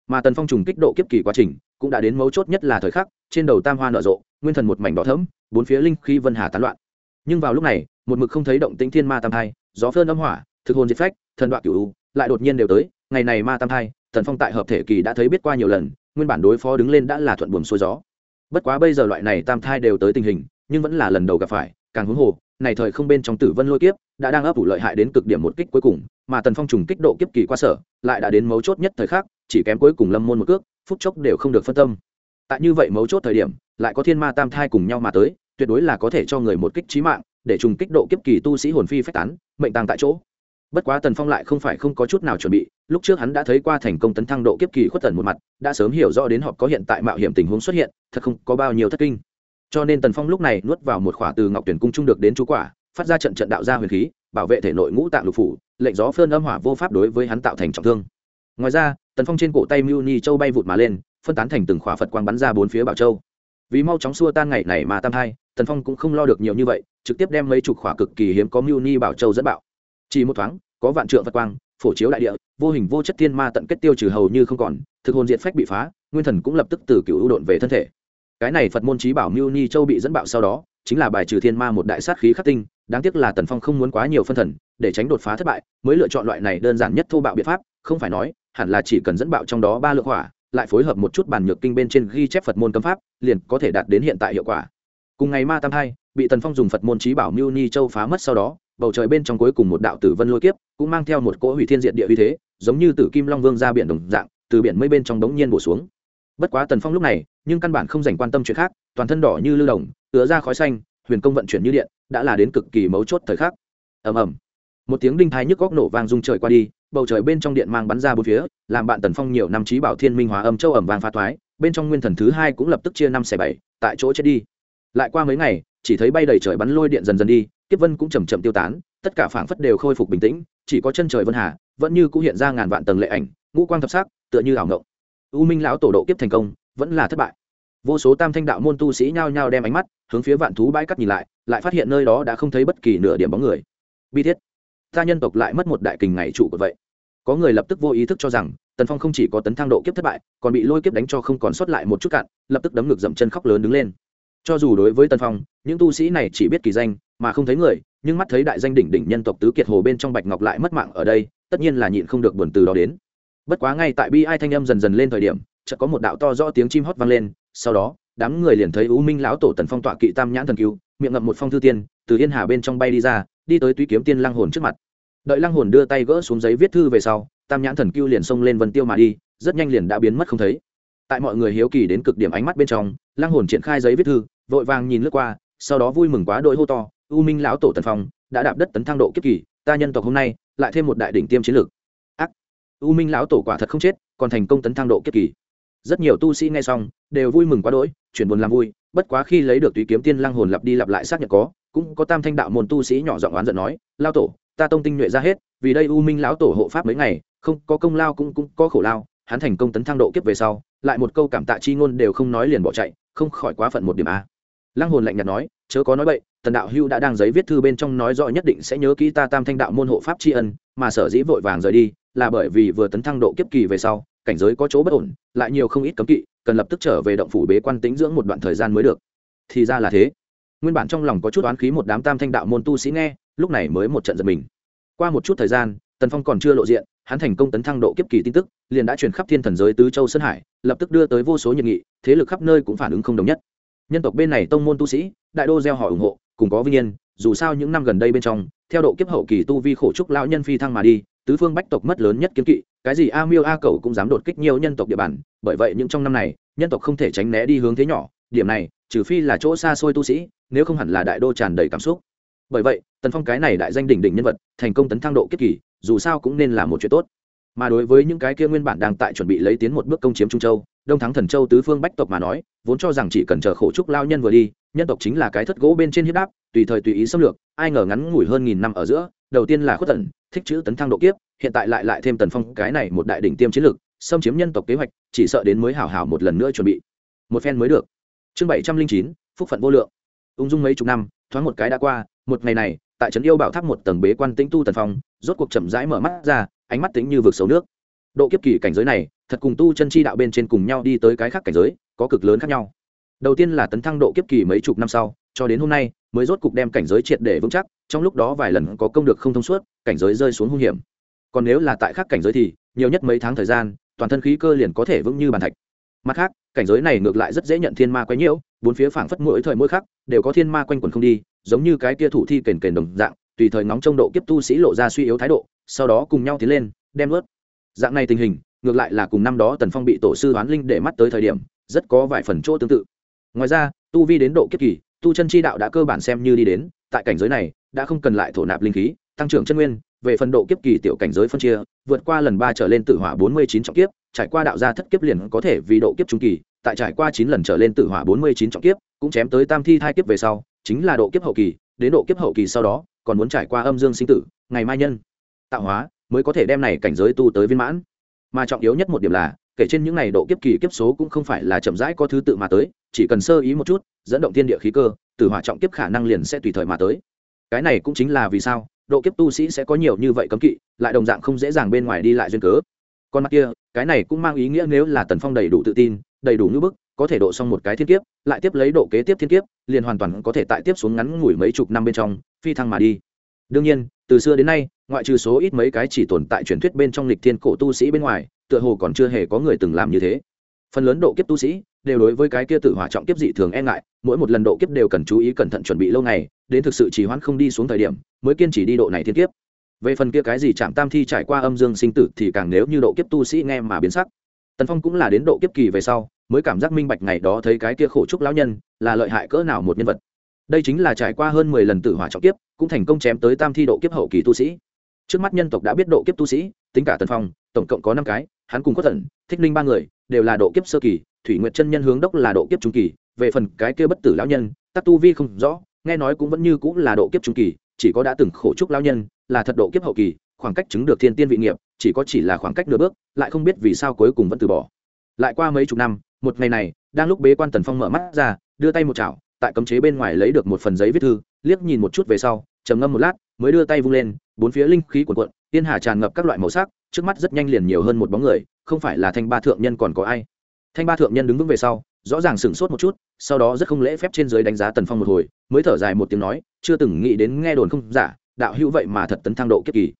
Mà tần phong trùng kích độ kiếp kỳ quá trình cũng đã đến mấu chốt nhất là thời khắc, trên đầu tam hoa nở rộ, nguyên thần một mảnh đỏ thẫm, bốn phía linh khí vân hà tán loạn. Nhưng vào lúc này, một mực không thấy động tĩnh thiên ma tam thai, gió phơn âm hỏa, thực hồn diệt phách, thần đoạn cửu lại đột nhiên đều tới, ngày này ma tam thai, thần phong tại hợp thể kỳ đã thấy biết qua nhiều lần, nguyên bản đối phó đứng lên đã là thuận buồm xuôi gió. Bất quá bây giờ loại này tam thai đều tới tình hình, nhưng vẫn là lần đầu gặp phải, càng huống hồ, này thời không bên trong tử vân lôi kiếp, đã đang ấp ủ lợi hại đến cực điểm một kích cuối cùng, mà tần phong trùng kích độ kiếp kỳ qua sở, lại đã đến mấu chốt nhất thời khắc, chỉ kém cuối cùng lâm môn một cước phút chốc đều không được phân tâm. Tại như vậy mấu chốt thời điểm, lại có thiên ma tam thai cùng nhau mà tới, tuyệt đối là có thể cho người một kích trí mạng, để trùng kích độ kiếp kỳ tu sĩ hồn phi phách tán, mệnh tàng tại chỗ. Bất quá tần phong lại không phải không có chút nào chuẩn bị, lúc trước hắn đã thấy qua thành công tấn thăng độ kiếp kỳ khuất tần một mặt, đã sớm hiểu rõ đến họ có hiện tại mạo hiểm tình huống xuất hiện, thật không có bao nhiêu thất kinh. Cho nên tần phong lúc này nuốt vào một khỏa từ ngọc tuyển cung trung được đến chú quả, phát ra trận trận đạo gia huyền khí, bảo vệ thể nội ngũ tạng lục phủ, lệnh gió phơn âm hỏa vô pháp đối với hắn tạo thành trọng thương. Ngoài ra tần phong trên cổ tay mưu ni châu bay vụt mà lên phân tán thành từng khỏa phật quang bắn ra bốn phía bảo châu vì mau chóng xua tan ngày này mà tam hai tần phong cũng không lo được nhiều như vậy trực tiếp đem mấy chục khỏa cực kỳ hiếm có mưu ni bảo châu dẫn bạo chỉ một thoáng có vạn trượng phật quang phổ chiếu đại địa vô hình vô chất thiên ma tận kết tiêu trừ hầu như không còn thực hồn diện phách bị phá nguyên thần cũng lập tức từ cựu ưu độn về thân thể cái này phật môn trí bảo mưu ni châu bị dẫn bạo sau đó chính là bài trừ thiên ma một đại sát khí khắc tinh đáng tiếc là tần phong không muốn quá nhiều phân thần để tránh đột phá thất bại mới lựa chọn loại này đơn giản nhất thô bạo biện pháp không phải nói hẳn là chỉ cần dẫn bạo trong đó ba lượng hỏa, lại phối hợp một chút bản nhược kinh bên trên ghi chép phật môn cấm pháp, liền có thể đạt đến hiện tại hiệu quả. Cùng ngày ma tam hai bị tần phong dùng phật môn trí bảo mưu ni châu phá mất sau đó, bầu trời bên trong cuối cùng một đạo tử vân lôi kiếp, cũng mang theo một cỗ hủy thiên diện địa uy thế, giống như tử kim long vương ra biển đồng dạng, từ biển mây bên trong đống nhiên bổ xuống. Bất quá tần phong lúc này, nhưng căn bản không dành quan tâm chuyện khác, toàn thân đỏ như lưu đồng ứa ra khói xanh, huyền công vận chuyển như điện, đã là đến cực kỳ mấu chốt thời khắc. Ầm ầm một tiếng đinh thái nhức góc nổ vang rung trời qua đi, bầu trời bên trong điện mang bắn ra bốn phía, làm bạn tần phong nhiều năm trí bảo thiên minh hóa âm châu ẩm vang pha thoái, bên trong nguyên thần thứ hai cũng lập tức chia năm xẻ bảy, tại chỗ chết đi. Lại qua mấy ngày, chỉ thấy bay đầy trời bắn lôi điện dần dần đi, kiếp vân cũng chầm chậm tiêu tán, tất cả phảng phất đều khôi phục bình tĩnh, chỉ có chân trời vân hà, vẫn như cũng hiện ra ngàn vạn tầng lệ ảnh, ngũ quang thập sắc, tựa như ảo ngộng. U minh lão tổ độ kiếp thành công, vẫn là thất bại. Vô số tam thanh đạo môn tu sĩ nhao nhao đem ánh mắt hướng phía vạn thú bãi cắt nhìn lại lại phát hiện nơi đó đã không thấy bất kỳ nửa điểm bóng người. Bi thiết ta nhân tộc lại mất một đại kình ngày trụ của vậy. Có người lập tức vô ý thức cho rằng, tần phong không chỉ có tấn thang độ kiếp thất bại, còn bị lôi kiếp đánh cho không còn sót lại một chút cạn, lập tức đấm ngực dậm chân khóc lớn đứng lên. Cho dù đối với tần phong, những tu sĩ này chỉ biết kỳ danh, mà không thấy người, nhưng mắt thấy đại danh đỉnh đỉnh nhân tộc tứ kiệt hồ bên trong bạch ngọc lại mất mạng ở đây, tất nhiên là nhịn không được buồn từ đó đến. Bất quá ngay tại bi ai thanh âm dần dần lên thời điểm, chợt có một đạo to rõ tiếng chim hót vang lên, sau đó, đám người liền thấy u minh lão tổ tần phong tọa kỵ tam nhãn thần cứu miệng ngậm một phong thư tiên, từ yên hà bên trong bay đi ra đi tới túy kiếm tiên lăng hồn trước mặt. Đợi lăng hồn đưa tay gỡ xuống giấy viết thư về sau, tam nhãn thần cưu liền xông lên vân tiêu mà đi, rất nhanh liền đã biến mất không thấy. Tại mọi người hiếu kỳ đến cực điểm ánh mắt bên trong, lăng hồn triển khai giấy viết thư, vội vàng nhìn lướt qua, sau đó vui mừng quá đội hô to, u minh lão tổ tần phong, đã đạp đất tấn thăng độ kiếp kỳ, ta nhân tộc hôm nay, lại thêm một đại đỉnh tiêm chiến lược. Ác! U minh lão tổ quả thật không chết, còn thành công tấn thăng độ kiếp kỳ. Rất nhiều tu sĩ nghe xong, đều vui mừng quá đỗi, chuyển buồn làm vui, bất quá khi lấy được tùy kiếm tiên lăng hồn lặp đi lặp lại xác nhận có cũng có tam thanh đạo môn tu sĩ nhỏ giọng oán giận nói, lao tổ, ta tông tinh nhuệ ra hết, vì đây u minh lão tổ hộ pháp mấy ngày, không có công lao cũng cũng có khổ lao, hắn thành công tấn thăng độ kiếp về sau, lại một câu cảm tạ chi ngôn đều không nói liền bỏ chạy, không khỏi quá phận một điểm a. Lăng hồn lạnh nhạt nói, chớ có nói bậy, tần đạo hưu đã đang giấy viết thư bên trong nói rõ nhất định sẽ nhớ kỹ ta tam thanh đạo môn hộ pháp tri ân, mà sở dĩ vội vàng rời đi, là bởi vì vừa tấn thăng độ kiếp kỳ về sau, cảnh giới có chỗ bất ổn, lại nhiều không ít cấm kỵ, cần lập tức trở về động phủ bế quan tính dưỡng một đoạn thời gian mới được. Thì ra là thế nguyên bản trong lòng có chút oán khí một đám tam thanh đạo môn tu sĩ nghe, lúc này mới một trận giật mình. Qua một chút thời gian, tần phong còn chưa lộ diện, hắn thành công tấn thăng độ kiếp kỳ tin tức, liền đã truyền khắp thiên thần giới tứ châu sơn hải, lập tức đưa tới vô số nhiệt nghị, thế lực khắp nơi cũng phản ứng không đồng nhất. Nhân tộc bên này tông môn tu sĩ, đại đô gieo họ ủng hộ, cùng có vinh yên, dù sao những năm gần đây bên trong, theo độ kiếp hậu kỳ tu vi khổ trúc lão nhân phi thăng mà đi, tứ phương bách tộc mất lớn nhất kiếm kỵ, cái gì a miêu a cầu cũng dám đột kích nhiều nhân tộc địa bàn, bởi vậy những trong năm này, nhân tộc không thể tránh né đi hướng thế nhỏ điểm này, trừ phi là chỗ xa xôi tu sĩ, nếu không hẳn là đại đô tràn đầy cảm xúc. Bởi vậy, tần phong cái này đại danh đỉnh đỉnh nhân vật, thành công tấn thăng độ kiếp kỳ, dù sao cũng nên là một chuyện tốt. Mà đối với những cái kia nguyên bản đang tại chuẩn bị lấy tiến một bước công chiếm trung châu, đông thắng thần châu tứ phương bách tộc mà nói, vốn cho rằng chỉ cần chờ khổ trúc lao nhân vừa đi, nhân tộc chính là cái thất gỗ bên trên hiếp đáp, tùy thời tùy ý xâm lược, ai ngờ ngắn ngủi hơn nghìn năm ở giữa, đầu tiên là khuất tần thích chữ tấn thăng độ kiếp, hiện tại lại lại thêm tần phong cái này một đại đỉnh tiêm chiến lược, xâm chiếm nhân tộc kế hoạch, chỉ sợ đến mới hảo hảo một lần nữa chuẩn bị. Một phen mới được chương bảy trăm linh chín, phúc phận vô lượng. Ung dung mấy chục năm, thoáng một cái đã qua, một ngày này, tại trấn yêu bảo tháp một tầng bế quan tĩnh tu tần phong, rốt cuộc chậm rãi mở mắt ra, ánh mắt tính như vực sâu nước. Độ kiếp kỳ cảnh giới này, thật cùng tu chân chi đạo bên trên cùng nhau đi tới cái khác cảnh giới, có cực lớn khác nhau. Đầu tiên là tấn thăng độ kiếp kỳ mấy chục năm sau, cho đến hôm nay, mới rốt cục đem cảnh giới triệt để vững chắc, trong lúc đó vài lần có công được không thông suốt, cảnh giới rơi xuống hung hiểm. Còn nếu là tại khác cảnh giới thì, nhiều nhất mấy tháng thời gian, toàn thân khí cơ liền có thể vững như bàn thạch mặt khác, cảnh giới này ngược lại rất dễ nhận thiên ma quấy nhiễu, bốn phía phảng phất mỗi thời mỗi khắc đều có thiên ma quanh quẩn không đi, giống như cái kia thủ thi kền kền đồng dạng, tùy thời ngóng trông độ kiếp tu sĩ lộ ra suy yếu thái độ, sau đó cùng nhau tiến lên, đem ướt dạng này tình hình, ngược lại là cùng năm đó tần phong bị tổ sư hoán linh để mắt tới thời điểm, rất có vài phần chỗ tương tự. Ngoài ra, tu vi đến độ kiếp kỳ, tu chân chi đạo đã cơ bản xem như đi đến, tại cảnh giới này, đã không cần lại thổ nạp linh khí, tăng trưởng chân nguyên, về phần độ kiếp kỳ tiểu cảnh giới phân chia, vượt qua lần ba trở lên tử hỏa bốn mươi chín trọng kiếp trải qua đạo gia thất kiếp liền có thể vì độ kiếp trung kỳ, tại trải qua chín lần trở lên tử hỏa bốn mươi chín trọng kiếp, cũng chém tới tam thi thai kiếp về sau, chính là độ kiếp hậu kỳ, đến độ kiếp hậu kỳ sau đó, còn muốn trải qua âm dương sinh tử, ngày mai nhân, tạo hóa, mới có thể đem này cảnh giới tu tới viên mãn. Mà trọng yếu nhất một điểm là, kể trên những này độ kiếp kỳ kiếp số cũng không phải là chậm rãi có thứ tự mà tới, chỉ cần sơ ý một chút, dẫn động thiên địa khí cơ, tử hỏa trọng kiếp khả năng liền sẽ tùy thời mà tới. Cái này cũng chính là vì sao, độ kiếp tu sĩ sẽ có nhiều như vậy cấm kỵ, lại đồng dạng không dễ dàng bên ngoài đi lại duyên cớ còn mặt kia, cái này cũng mang ý nghĩa nếu là tần phong đầy đủ tự tin, đầy đủ ngữ bức, có thể độ xong một cái thiên kiếp, lại tiếp lấy độ kế tiếp thiên kiếp, liền hoàn toàn có thể tại tiếp xuống ngắn ngủi mấy chục năm bên trong, phi thăng mà đi. Đương nhiên, từ xưa đến nay, ngoại trừ số ít mấy cái chỉ tồn tại truyền thuyết bên trong lịch thiên cổ tu sĩ bên ngoài, tựa hồ còn chưa hề có người từng làm như thế. Phần lớn độ kiếp tu sĩ đều đối với cái kia tự hỏa trọng kiếp dị thường e ngại, mỗi một lần độ kiếp đều cần chú ý cẩn thận chuẩn bị lâu ngày, đến thực sự chỉ hoãn không đi xuống thời điểm, mới kiên trì đi độ này thiên kiếp về phần kia cái gì chạm tam thi trải qua âm dương sinh tử thì càng nếu như độ kiếp tu sĩ nghe mà biến sắc. Tần phong cũng là đến độ kiếp kỳ về sau mới cảm giác minh bạch ngày đó thấy cái kia khổ trúc lão nhân là lợi hại cỡ nào một nhân vật. Đây chính là trải qua hơn mười lần tử hỏa trọng kiếp cũng thành công chém tới tam thi độ kiếp hậu kỳ tu sĩ. Trước mắt nhân tộc đã biết độ kiếp tu sĩ tính cả tần phong tổng cộng có năm cái hắn cùng có thần, thích linh ba người đều là độ kiếp sơ kỳ thủy nguyệt chân nhân hướng đốc là độ kiếp trung kỳ về phần cái kia bất tử lão nhân tắc tu vi không rõ nghe nói cũng vẫn như cũng là độ kiếp trung kỳ chỉ có đã từng khổ trúc lão nhân là thật độ kiếp hậu kỳ, khoảng cách chứng được thiên tiên vị nghiệp, chỉ có chỉ là khoảng cách nửa bước, lại không biết vì sao cuối cùng vẫn từ bỏ. Lại qua mấy chục năm, một ngày này, đang lúc bế quan tần phong mở mắt ra, đưa tay một chảo, tại cấm chế bên ngoài lấy được một phần giấy viết thư, liếc nhìn một chút về sau, trầm ngâm một lát, mới đưa tay vung lên, bốn phía linh khí cuộn cuộn, tiên hà tràn ngập các loại màu sắc, trước mắt rất nhanh liền nhiều hơn một bóng người, không phải là thanh ba thượng nhân còn có ai. Thanh ba thượng nhân đứng vững về sau, rõ ràng sửng sốt một chút, sau đó rất không lễ phép trên dưới đánh giá tần phong một hồi, mới thở dài một tiếng nói, chưa từng nghĩ đến nghe đồn không giả đạo hữu vậy mà thật tấn thăng độ kiếp kỳ.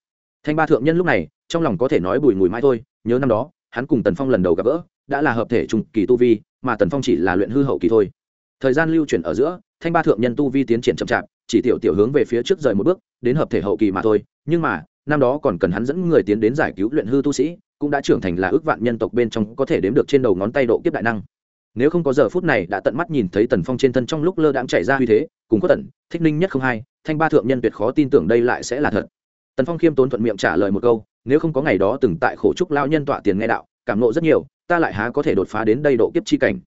Thanh ba thượng nhân lúc này, trong lòng có thể nói bùi mùi mãi thôi, nhớ năm đó, hắn cùng tần phong lần đầu gặp gỡ, đã là hợp thể trung kỳ tu vi, mà tần phong chỉ là luyện hư hậu kỳ thôi. Thời gian lưu chuyển ở giữa, thanh ba thượng nhân tu vi tiến triển chậm chạp, chỉ tiểu tiểu hướng về phía trước rời một bước, đến hợp thể hậu kỳ mà thôi. Nhưng mà, năm đó còn cần hắn dẫn người tiến đến giải cứu luyện hư tu sĩ, cũng đã trưởng thành là ước vạn nhân tộc bên trong có thể đếm được trên đầu ngón tay độ kiếp đại năng. Nếu không có giờ phút này đã tận mắt nhìn thấy tần phong trên thân trong lúc lơ đãng chạy ra uy thế, cùng có tần thích ninh nhất không hai thanh ba thượng nhân tuyệt khó tin tưởng đây lại sẽ là thật. Tần phong khiêm tốn thuận miệng trả lời một câu, nếu không có ngày đó từng tại khổ trúc lao nhân tọa tiền nghe đạo, cảm nộ rất nhiều, ta lại há có thể đột phá đến đây độ kiếp chi cảnh.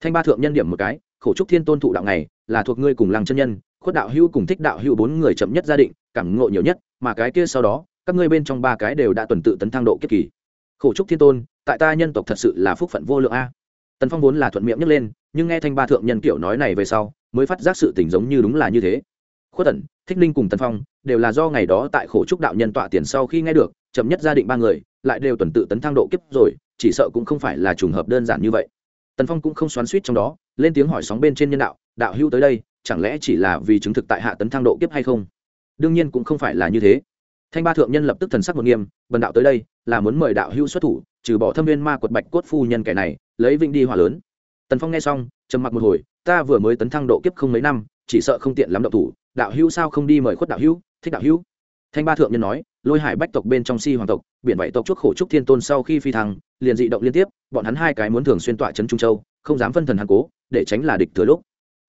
Thanh ba thượng nhân điểm một cái, khổ trúc thiên tôn thụ đạo này, là thuộc ngươi cùng lăng chân nhân, khuất đạo hữu cùng thích đạo hữu bốn người chậm nhất gia định, cảm ngộ nhiều nhất, mà cái kia sau đó, các ngươi bên trong ba cái đều đã tuần tự tấn thăng độ kiếp kỳ. Khổ trúc thiên tôn, tại ta nhân tộc thật sự là phúc phận vô lượng a. Tần phong vốn là thuận miệng nhấc lên, nhưng nghe thanh ba thượng nhân kiểu nói này về sau, mới phát giác sự tình giống như đúng là như thế khuất tẩn thích linh cùng tần phong đều là do ngày đó tại khổ trúc đạo nhân tọa tiền sau khi nghe được, chậm nhất gia định ba người, lại đều tuần tự tấn thăng độ kiếp rồi, chỉ sợ cũng không phải là trùng hợp đơn giản như vậy. Tần phong cũng không xoắn suýt trong đó, lên tiếng hỏi sóng bên trên nhân đạo đạo hữu tới đây, chẳng lẽ chỉ là vì chứng thực tại hạ tấn thăng độ kiếp hay không? Đương nhiên cũng không phải là như thế. Thanh ba thượng nhân lập tức thần sắc một nghiêm, bần đạo tới đây, là muốn mời đạo hữu xuất thủ, trừ bỏ thâm viên ma quật bạch cốt phu nhân kẻ này, lấy vinh đi hỏa lớn. Tần phong nghe xong, trầm mặc một hồi, ta vừa mới tấn thăng độ kiếp không mấy năm, chỉ sợ không tiện lắm động thủ đạo hữu sao không đi mời khuất đạo hữu, thích đạo hữu. Thanh ba thượng nhân nói, lôi hải bách tộc bên trong si hoàng tộc, biển vậy tộc chuốc khổ trúc thiên tôn sau khi phi thăng, liền dị động liên tiếp, bọn hắn hai cái muốn thường xuyên tọa trấn trung châu, không dám phân thần hàn cố, để tránh là địch thừa lúc.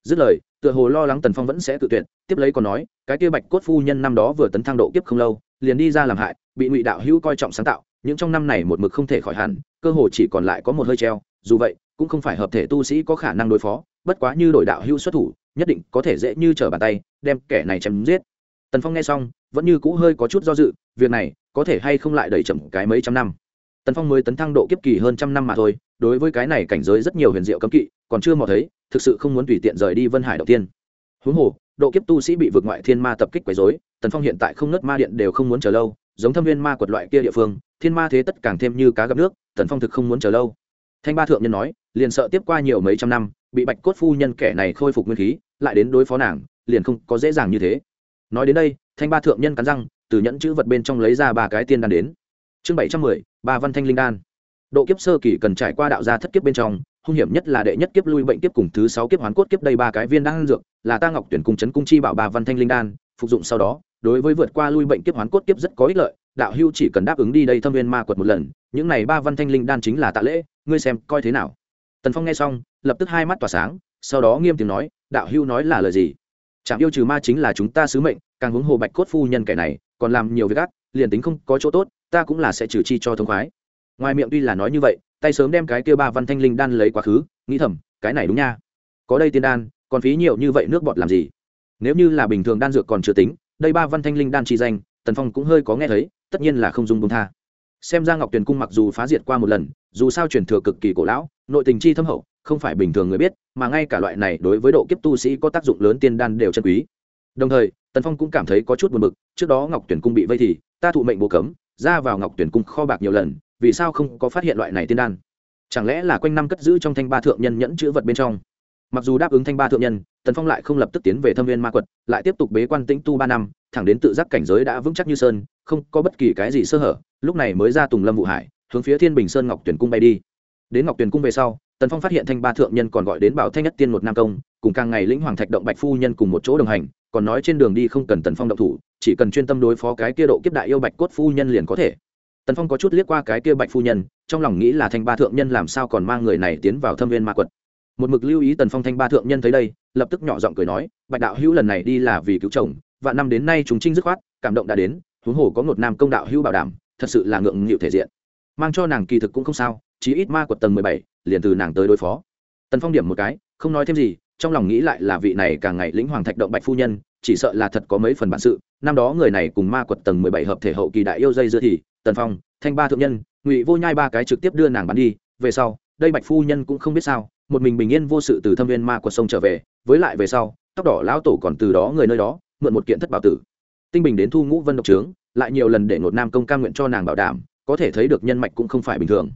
Dứt lời, tựa hồ lo lắng tần phong vẫn sẽ tự tuyệt, tiếp lấy còn nói, cái kia bạch cốt phu nhân năm đó vừa tấn thăng độ kiếp không lâu, liền đi ra làm hại, bị ngụy đạo hữu coi trọng sáng tạo, những trong năm này một mực không thể khỏi hẳn, cơ hồ chỉ còn lại có một hơi treo, dù vậy, cũng không phải hợp thể tu sĩ có khả năng đối phó, bất quá như đổi đạo hữu xuất thủ nhất định có thể dễ như trở bàn tay, đem kẻ này chém giết. Tần phong nghe xong, vẫn như cũ hơi có chút do dự, việc này có thể hay không lại đẩy chậm cái mấy trăm năm. Tần phong mới tấn thăng độ kiếp kỳ hơn trăm năm mà thôi, đối với cái này cảnh giới rất nhiều huyền diệu cấm kỵ, còn chưa mò thấy, thực sự không muốn tùy tiện rời đi vân hải đầu tiên huống hồ, độ kiếp tu sĩ bị vượt ngoại thiên ma tập kích quấy dối tần phong hiện tại không nớt ma điện đều không muốn chờ lâu, giống thâm viên ma quật loại kia địa phương, thiên ma thế tất càng thêm như cá gặp nước, tần phong thực không muốn chờ lâu. Thanh ba thượng nhân nói liền sợ tiếp qua nhiều mấy trăm năm, bị bạch cốt phu nhân kẻ này khôi phục nguyên khí, lại đến đối phó nàng, liền không có dễ dàng như thế. Nói đến đây, thanh ba thượng nhân cắn răng, từ nhẫn chữ vật bên trong lấy ra ba cái tiên đan đến. Chương bảy trăm mười, ba văn thanh linh đan. Độ kiếp sơ kỳ cần trải qua đạo gia thất kiếp bên trong, hung hiểm nhất là đệ nhất kiếp lui bệnh kiếp cùng thứ sáu kiếp hoán cốt kiếp đây ba cái viên đan dược, là ta ngọc tuyển cùng chấn cung chi bảo ba văn thanh linh đan, phục dụng sau đó, đối với vượt qua lui bệnh kiếp hoán cốt kiếp rất có ích lợi, đạo hưu chỉ cần đáp ứng đi đây thâm viên ma quật một lần, những này ba văn thanh linh đan chính là tạ lễ, ngươi xem coi thế nào tần phong nghe xong, lập tức hai mắt tỏa sáng, sau đó nghiêm tiếng nói, đạo hưu nói là lời gì? Chạm yêu trừ ma chính là chúng ta sứ mệnh, càng hướng hồ bạch cốt phu nhân kẻ này, còn làm nhiều việc ác, liền tính không có chỗ tốt, ta cũng là sẽ trừ chi cho thông khoái. Ngoài miệng tuy là nói như vậy, tay sớm đem cái kia ba văn thanh linh đan lấy quá khứ, nghĩ thầm, cái này đúng nha. Có đây tiên đan, còn phí nhiều như vậy nước bọt làm gì? Nếu như là bình thường đan dược còn chưa tính, đây ba văn thanh linh đan chi danh, tần phong cũng hơi có nghe thấy, tất nhiên là không dung bông tha xem ra ngọc tuyền cung mặc dù phá diệt qua một lần, dù sao truyền thừa cực kỳ cổ lão, nội tình chi thâm hậu, không phải bình thường người biết, mà ngay cả loại này đối với độ kiếp tu sĩ có tác dụng lớn tiên đan đều chân quý. Đồng thời, tần phong cũng cảm thấy có chút buồn bực, trước đó ngọc tuyển cung bị vây thì, ta thụ mệnh bố cấm, ra vào ngọc tuyển cung kho bạc nhiều lần, vì sao không có phát hiện loại này tiên đan? Chẳng lẽ là quanh năm cất giữ trong thanh ba thượng nhân nhẫn chữ vật bên trong? Mặc dù đáp ứng thanh ba thượng nhân tần phong lại không lập tức tiến về thâm viên ma quật, lại tiếp tục bế quan tĩnh tu ba năm, thẳng đến tự giác cảnh giới đã vững chắc như sơn, không có bất kỳ cái gì sơ hở, lúc này mới ra tùng lâm vụ hải, hướng phía thiên bình sơn ngọc tuyển cung bay đi. Đến ngọc tuyển cung về sau, tần phong phát hiện thanh ba thượng nhân còn gọi đến bảo thanh nhất tiên một nam công, cùng càng ngày lĩnh hoàng thạch động bạch phu nhân cùng một chỗ đồng hành, còn nói trên đường đi không cần tần phong động thủ, chỉ cần chuyên tâm đối phó cái kia độ kiếp đại yêu bạch cốt phu nhân liền có thể. Tần phong có chút liếc qua cái kia bạch phu nhân, trong lòng nghĩ là thanh ba thượng nhân làm sao còn mang người này tiến vào thâm viên ma quật. Một mực lưu ý tần phong thanh ba thượng nhân thấy đây lập tức nhỏ giọng cười nói, bạch đạo hữu lần này đi là vì cứu chồng, và năm đến nay chúng trinh dứt khoát, cảm động đã đến, huống hồ có một nam công đạo hữu bảo đảm, thật sự là ngượng nghịu thể diện. Mang cho nàng kỳ thực cũng không sao, chí ít ma quật tầng mười bảy, liền từ nàng tới đối phó. Tần phong điểm một cái, không nói thêm gì, trong lòng nghĩ lại là vị này càng ngày lĩnh hoàng thạch động bạch phu nhân, chỉ sợ là thật có mấy phần bản sự, năm đó người này cùng ma quật tầng mười bảy hợp thể hậu kỳ đại yêu dây dưa thì, tần phong, thanh ba thượng nhân, ngụy vô nhai ba cái trực tiếp đưa nàng bắn đi, về sau, đây bạch phu nhân cũng không biết sao một mình bình yên vô sự từ thâm viên ma quật sông trở về, với lại về sau, tóc đỏ lão tổ còn từ đó người nơi đó, mượn một kiện thất bảo tử. Tinh bình đến thu ngũ vân độc trướng, lại nhiều lần để ngột nam công ca nguyện cho nàng bảo đảm, có thể thấy được nhân mạch cũng không phải bình thường.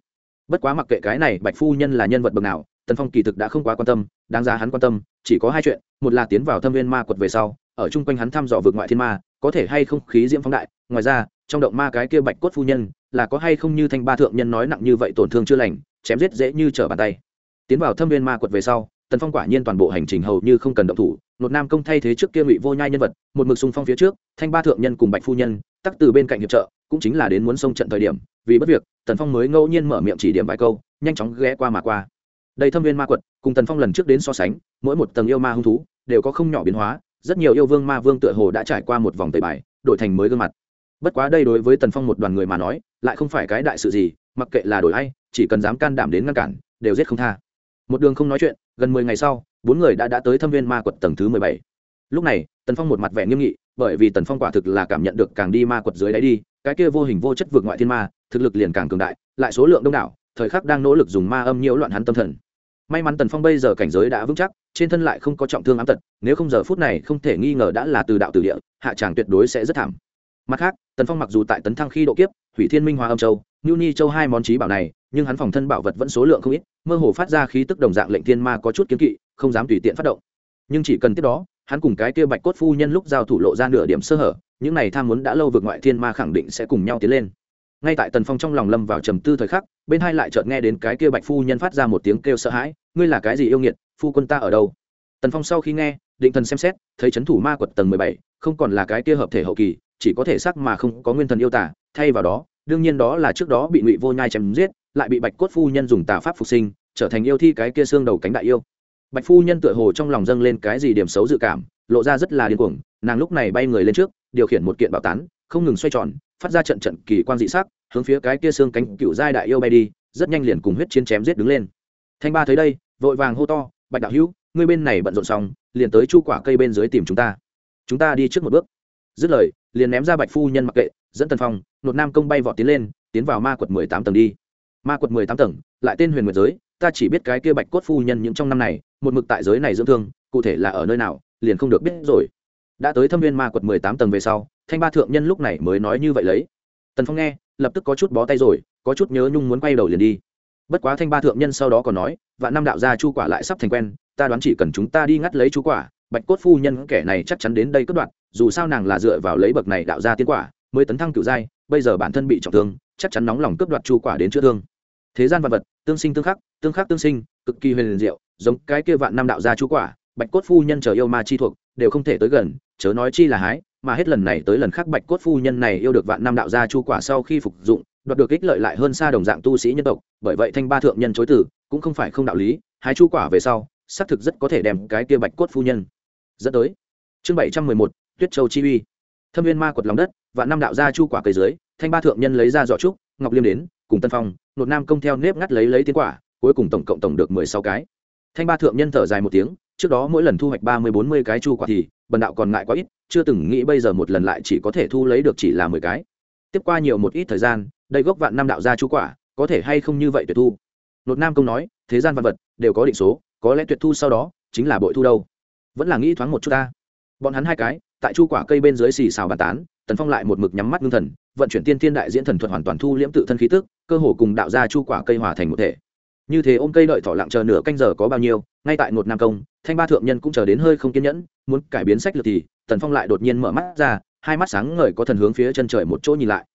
Bất quá mặc kệ cái này, bạch phu nhân là nhân vật bậc nào, tần phong kỳ thực đã không quá quan tâm, đáng giá hắn quan tâm, chỉ có hai chuyện, một là tiến vào thâm viên ma quật về sau, ở chung quanh hắn thăm dò vượt ngoại thiên ma, có thể hay không khí diễm phóng đại, ngoài ra, trong động ma cái kia bạch cốt phu nhân, là có hay không như thanh ba thượng nhân nói nặng như vậy tổn thương chưa lành, chém giết dễ như trở bàn tay tiến vào thâm viên ma quật về sau, tần phong quả nhiên toàn bộ hành trình hầu như không cần động thủ. Nột nam công thay thế trước kia ngụy vô nhai nhân vật, một mực xung phong phía trước, thanh ba thượng nhân cùng bạch phu nhân, tắc từ bên cạnh hiệp trợ, cũng chính là đến muốn xông trận thời điểm. Vì bất việc, tần phong mới ngẫu nhiên mở miệng chỉ điểm vài câu, nhanh chóng ghé qua mà qua. Đây thâm viên ma quật, cùng tần phong lần trước đến so sánh, mỗi một tầng yêu ma hung thú, đều có không nhỏ biến hóa. Rất nhiều yêu vương ma vương tựa hồ đã trải qua một vòng tẩy bài, đổi thành mới gương mặt. Bất quá đây đối với tần phong một đoàn người mà nói, lại không phải cái đại sự gì, mặc kệ là đổi hay chỉ cần dám can đảm đến ngăn cản, đều giết không tha một đường không nói chuyện, gần mười ngày sau, bốn người đã đã tới thâm viên ma quật tầng thứ mười bảy. Lúc này, tần phong một mặt vẻ nghiêm nghị, bởi vì tần phong quả thực là cảm nhận được càng đi ma quật dưới đáy đi, cái kia vô hình vô chất vượt ngoại thiên ma, thực lực liền càng cường đại, lại số lượng đông đảo, thời khắc đang nỗ lực dùng ma âm nhiễu loạn hắn tâm thần. May mắn tần phong bây giờ cảnh giới đã vững chắc, trên thân lại không có trọng thương ám tật, nếu không giờ phút này không thể nghi ngờ đã là từ đạo từ địa, hạ tràng tuyệt đối sẽ rất thảm. Mặt khác, tần phong mặc dù tại tấn thăng khi độ kiếp, hủy thiên minh hoa âm châu ngưu ni châu hai món trí bảo này nhưng hắn phòng thân bảo vật vẫn số lượng không ít, mơ hồ phát ra khí tức đồng dạng lệnh thiên ma có chút kiến kỵ, không dám tùy tiện phát động. Nhưng chỉ cần tiếp đó, hắn cùng cái kia bạch cốt phu nhân lúc giao thủ lộ ra nửa điểm sơ hở, những này tham muốn đã lâu vượt ngoại thiên ma khẳng định sẽ cùng nhau tiến lên. Ngay tại tần phong trong lòng lâm vào trầm tư thời khắc, bên hai lại chợt nghe đến cái kia bạch phu nhân phát ra một tiếng kêu sợ hãi, ngươi là cái gì yêu nghiệt, phu quân ta ở đâu? Tần phong sau khi nghe, định thần xem xét, thấy c h ấ n thủ ma quật tầng mười bảy, không còn là cái kia hợp thể hậu kỳ, chỉ có thể sắc mà không có nguyên thần yêu tả, thay vào đó, đương nhiên đó là trước đó bị ngụy vô nhai chém giết lại bị bạch cốt phu nhân dùng tà pháp phục sinh, trở thành yêu thi cái kia xương đầu cánh đại yêu. Bạch phu nhân tựa hồ trong lòng dâng lên cái gì điểm xấu dự cảm, lộ ra rất là điên cuồng, nàng lúc này bay người lên trước, điều khiển một kiện bảo tán, không ngừng xoay tròn, phát ra trận trận kỳ quan dị sắc, hướng phía cái kia xương cánh cựu giai đại yêu bay đi, rất nhanh liền cùng huyết chiến chém giết đứng lên. Thanh ba thấy đây, vội vàng hô to, bạch đạo hữu, ngươi bên này bận rộn xong, liền tới chu quả cây bên dưới tìm chúng ta. Chúng ta đi trước một bước. Dứt lời, liền ném ra bạch phu nhân mặc kệ, dẫn tần phong, nột nam công bay vọt tiến lên, tiến vào ma quật mười tám tầng đi ma quật mười tám tầng, lại tên huyền nguyệt giới, ta chỉ biết cái kia bạch cốt phu nhân những trong năm này, một mực tại giới này dưỡng thương, cụ thể là ở nơi nào, liền không được biết rồi. Đã tới thâm viên ma quật mười tám tầng về sau, thanh ba thượng nhân lúc này mới nói như vậy lấy. Tần phong nghe, lập tức có chút bó tay rồi, có chút nhớ nhung muốn quay đầu liền đi. Bất quá thanh ba thượng nhân sau đó còn nói và năm đạo gia chu quả lại sắp thành quen, ta đoán chỉ cần chúng ta đi ngắt lấy chu quả, bạch cốt phu nhân kẻ này chắc chắn đến đây cất đoạn, dù sao nàng là dựa vào lấy bậc này đạo gia tiến quả, mới tấn thăng cựu giai, bây giờ bản thân bị trọng thương, chắc chắn nóng lòng cướp đoạt chu quả đến chữa thương thế gian vật vật, tương sinh tương khắc tương khắc tương sinh, cực kỳ huyền diệu, giống cái kia vạn năm đạo gia chu quả, bạch cốt phu nhân chờ yêu ma chi thuộc, đều không thể tới gần, chớ nói chi là hái, mà hết lần này tới lần khác bạch cốt phu nhân này yêu được vạn năm đạo gia chu quả sau khi phục dụng, đoạt được ích lợi lại hơn xa đồng dạng tu sĩ nhân tộc, bởi vậy thanh ba thượng nhân chối từ, cũng không phải không đạo lý, hái chu quả về sau, xác thực rất có thể đem cái kia bạch cốt phu nhân dẫn tới. Chương bảy trăm mười một, tuyết châu chi uy. Thâm viên ma quật lòng đất và năm đạo gia chu quả cây dưới, thanh ba thượng nhân lấy ra giỏ trúc, ngọc liêm đến, cùng tân phong nột nam công theo nếp ngắt lấy lấy tiến quả, cuối cùng tổng cộng tổng được mười sáu cái. Thanh ba thượng nhân thở dài một tiếng, trước đó mỗi lần thu hoạch ba mươi bốn mươi cái chu quả thì, bần đạo còn ngại quá ít, chưa từng nghĩ bây giờ một lần lại chỉ có thể thu lấy được chỉ là mười cái. Tiếp qua nhiều một ít thời gian, đây gốc vạn năm đạo ra chu quả, có thể hay không như vậy tuyệt thu? Nột nam công nói, thế gian văn vật, đều có định số, có lẽ tuyệt thu sau đó, chính là bội thu đâu? Vẫn là nghĩ thoáng một chút ta. Bọn hắn hai cái, tại chu quả cây bên dưới xì xào bàn tán tần phong lại một mực nhắm mắt ngưng thần, vận chuyển tiên thiên đại diễn thần thuật hoàn toàn thu liễm tự thân khí tức, cơ hồ cùng đạo ra chu quả cây hòa thành một thể. Như thế ôm cây đợi thỏ lặng chờ nửa canh giờ có bao nhiêu, ngay tại một nam công, thanh ba thượng nhân cũng chờ đến hơi không kiên nhẫn, muốn cải biến sách lược thì, tần phong lại đột nhiên mở mắt ra, hai mắt sáng ngời có thần hướng phía chân trời một chỗ nhìn lại.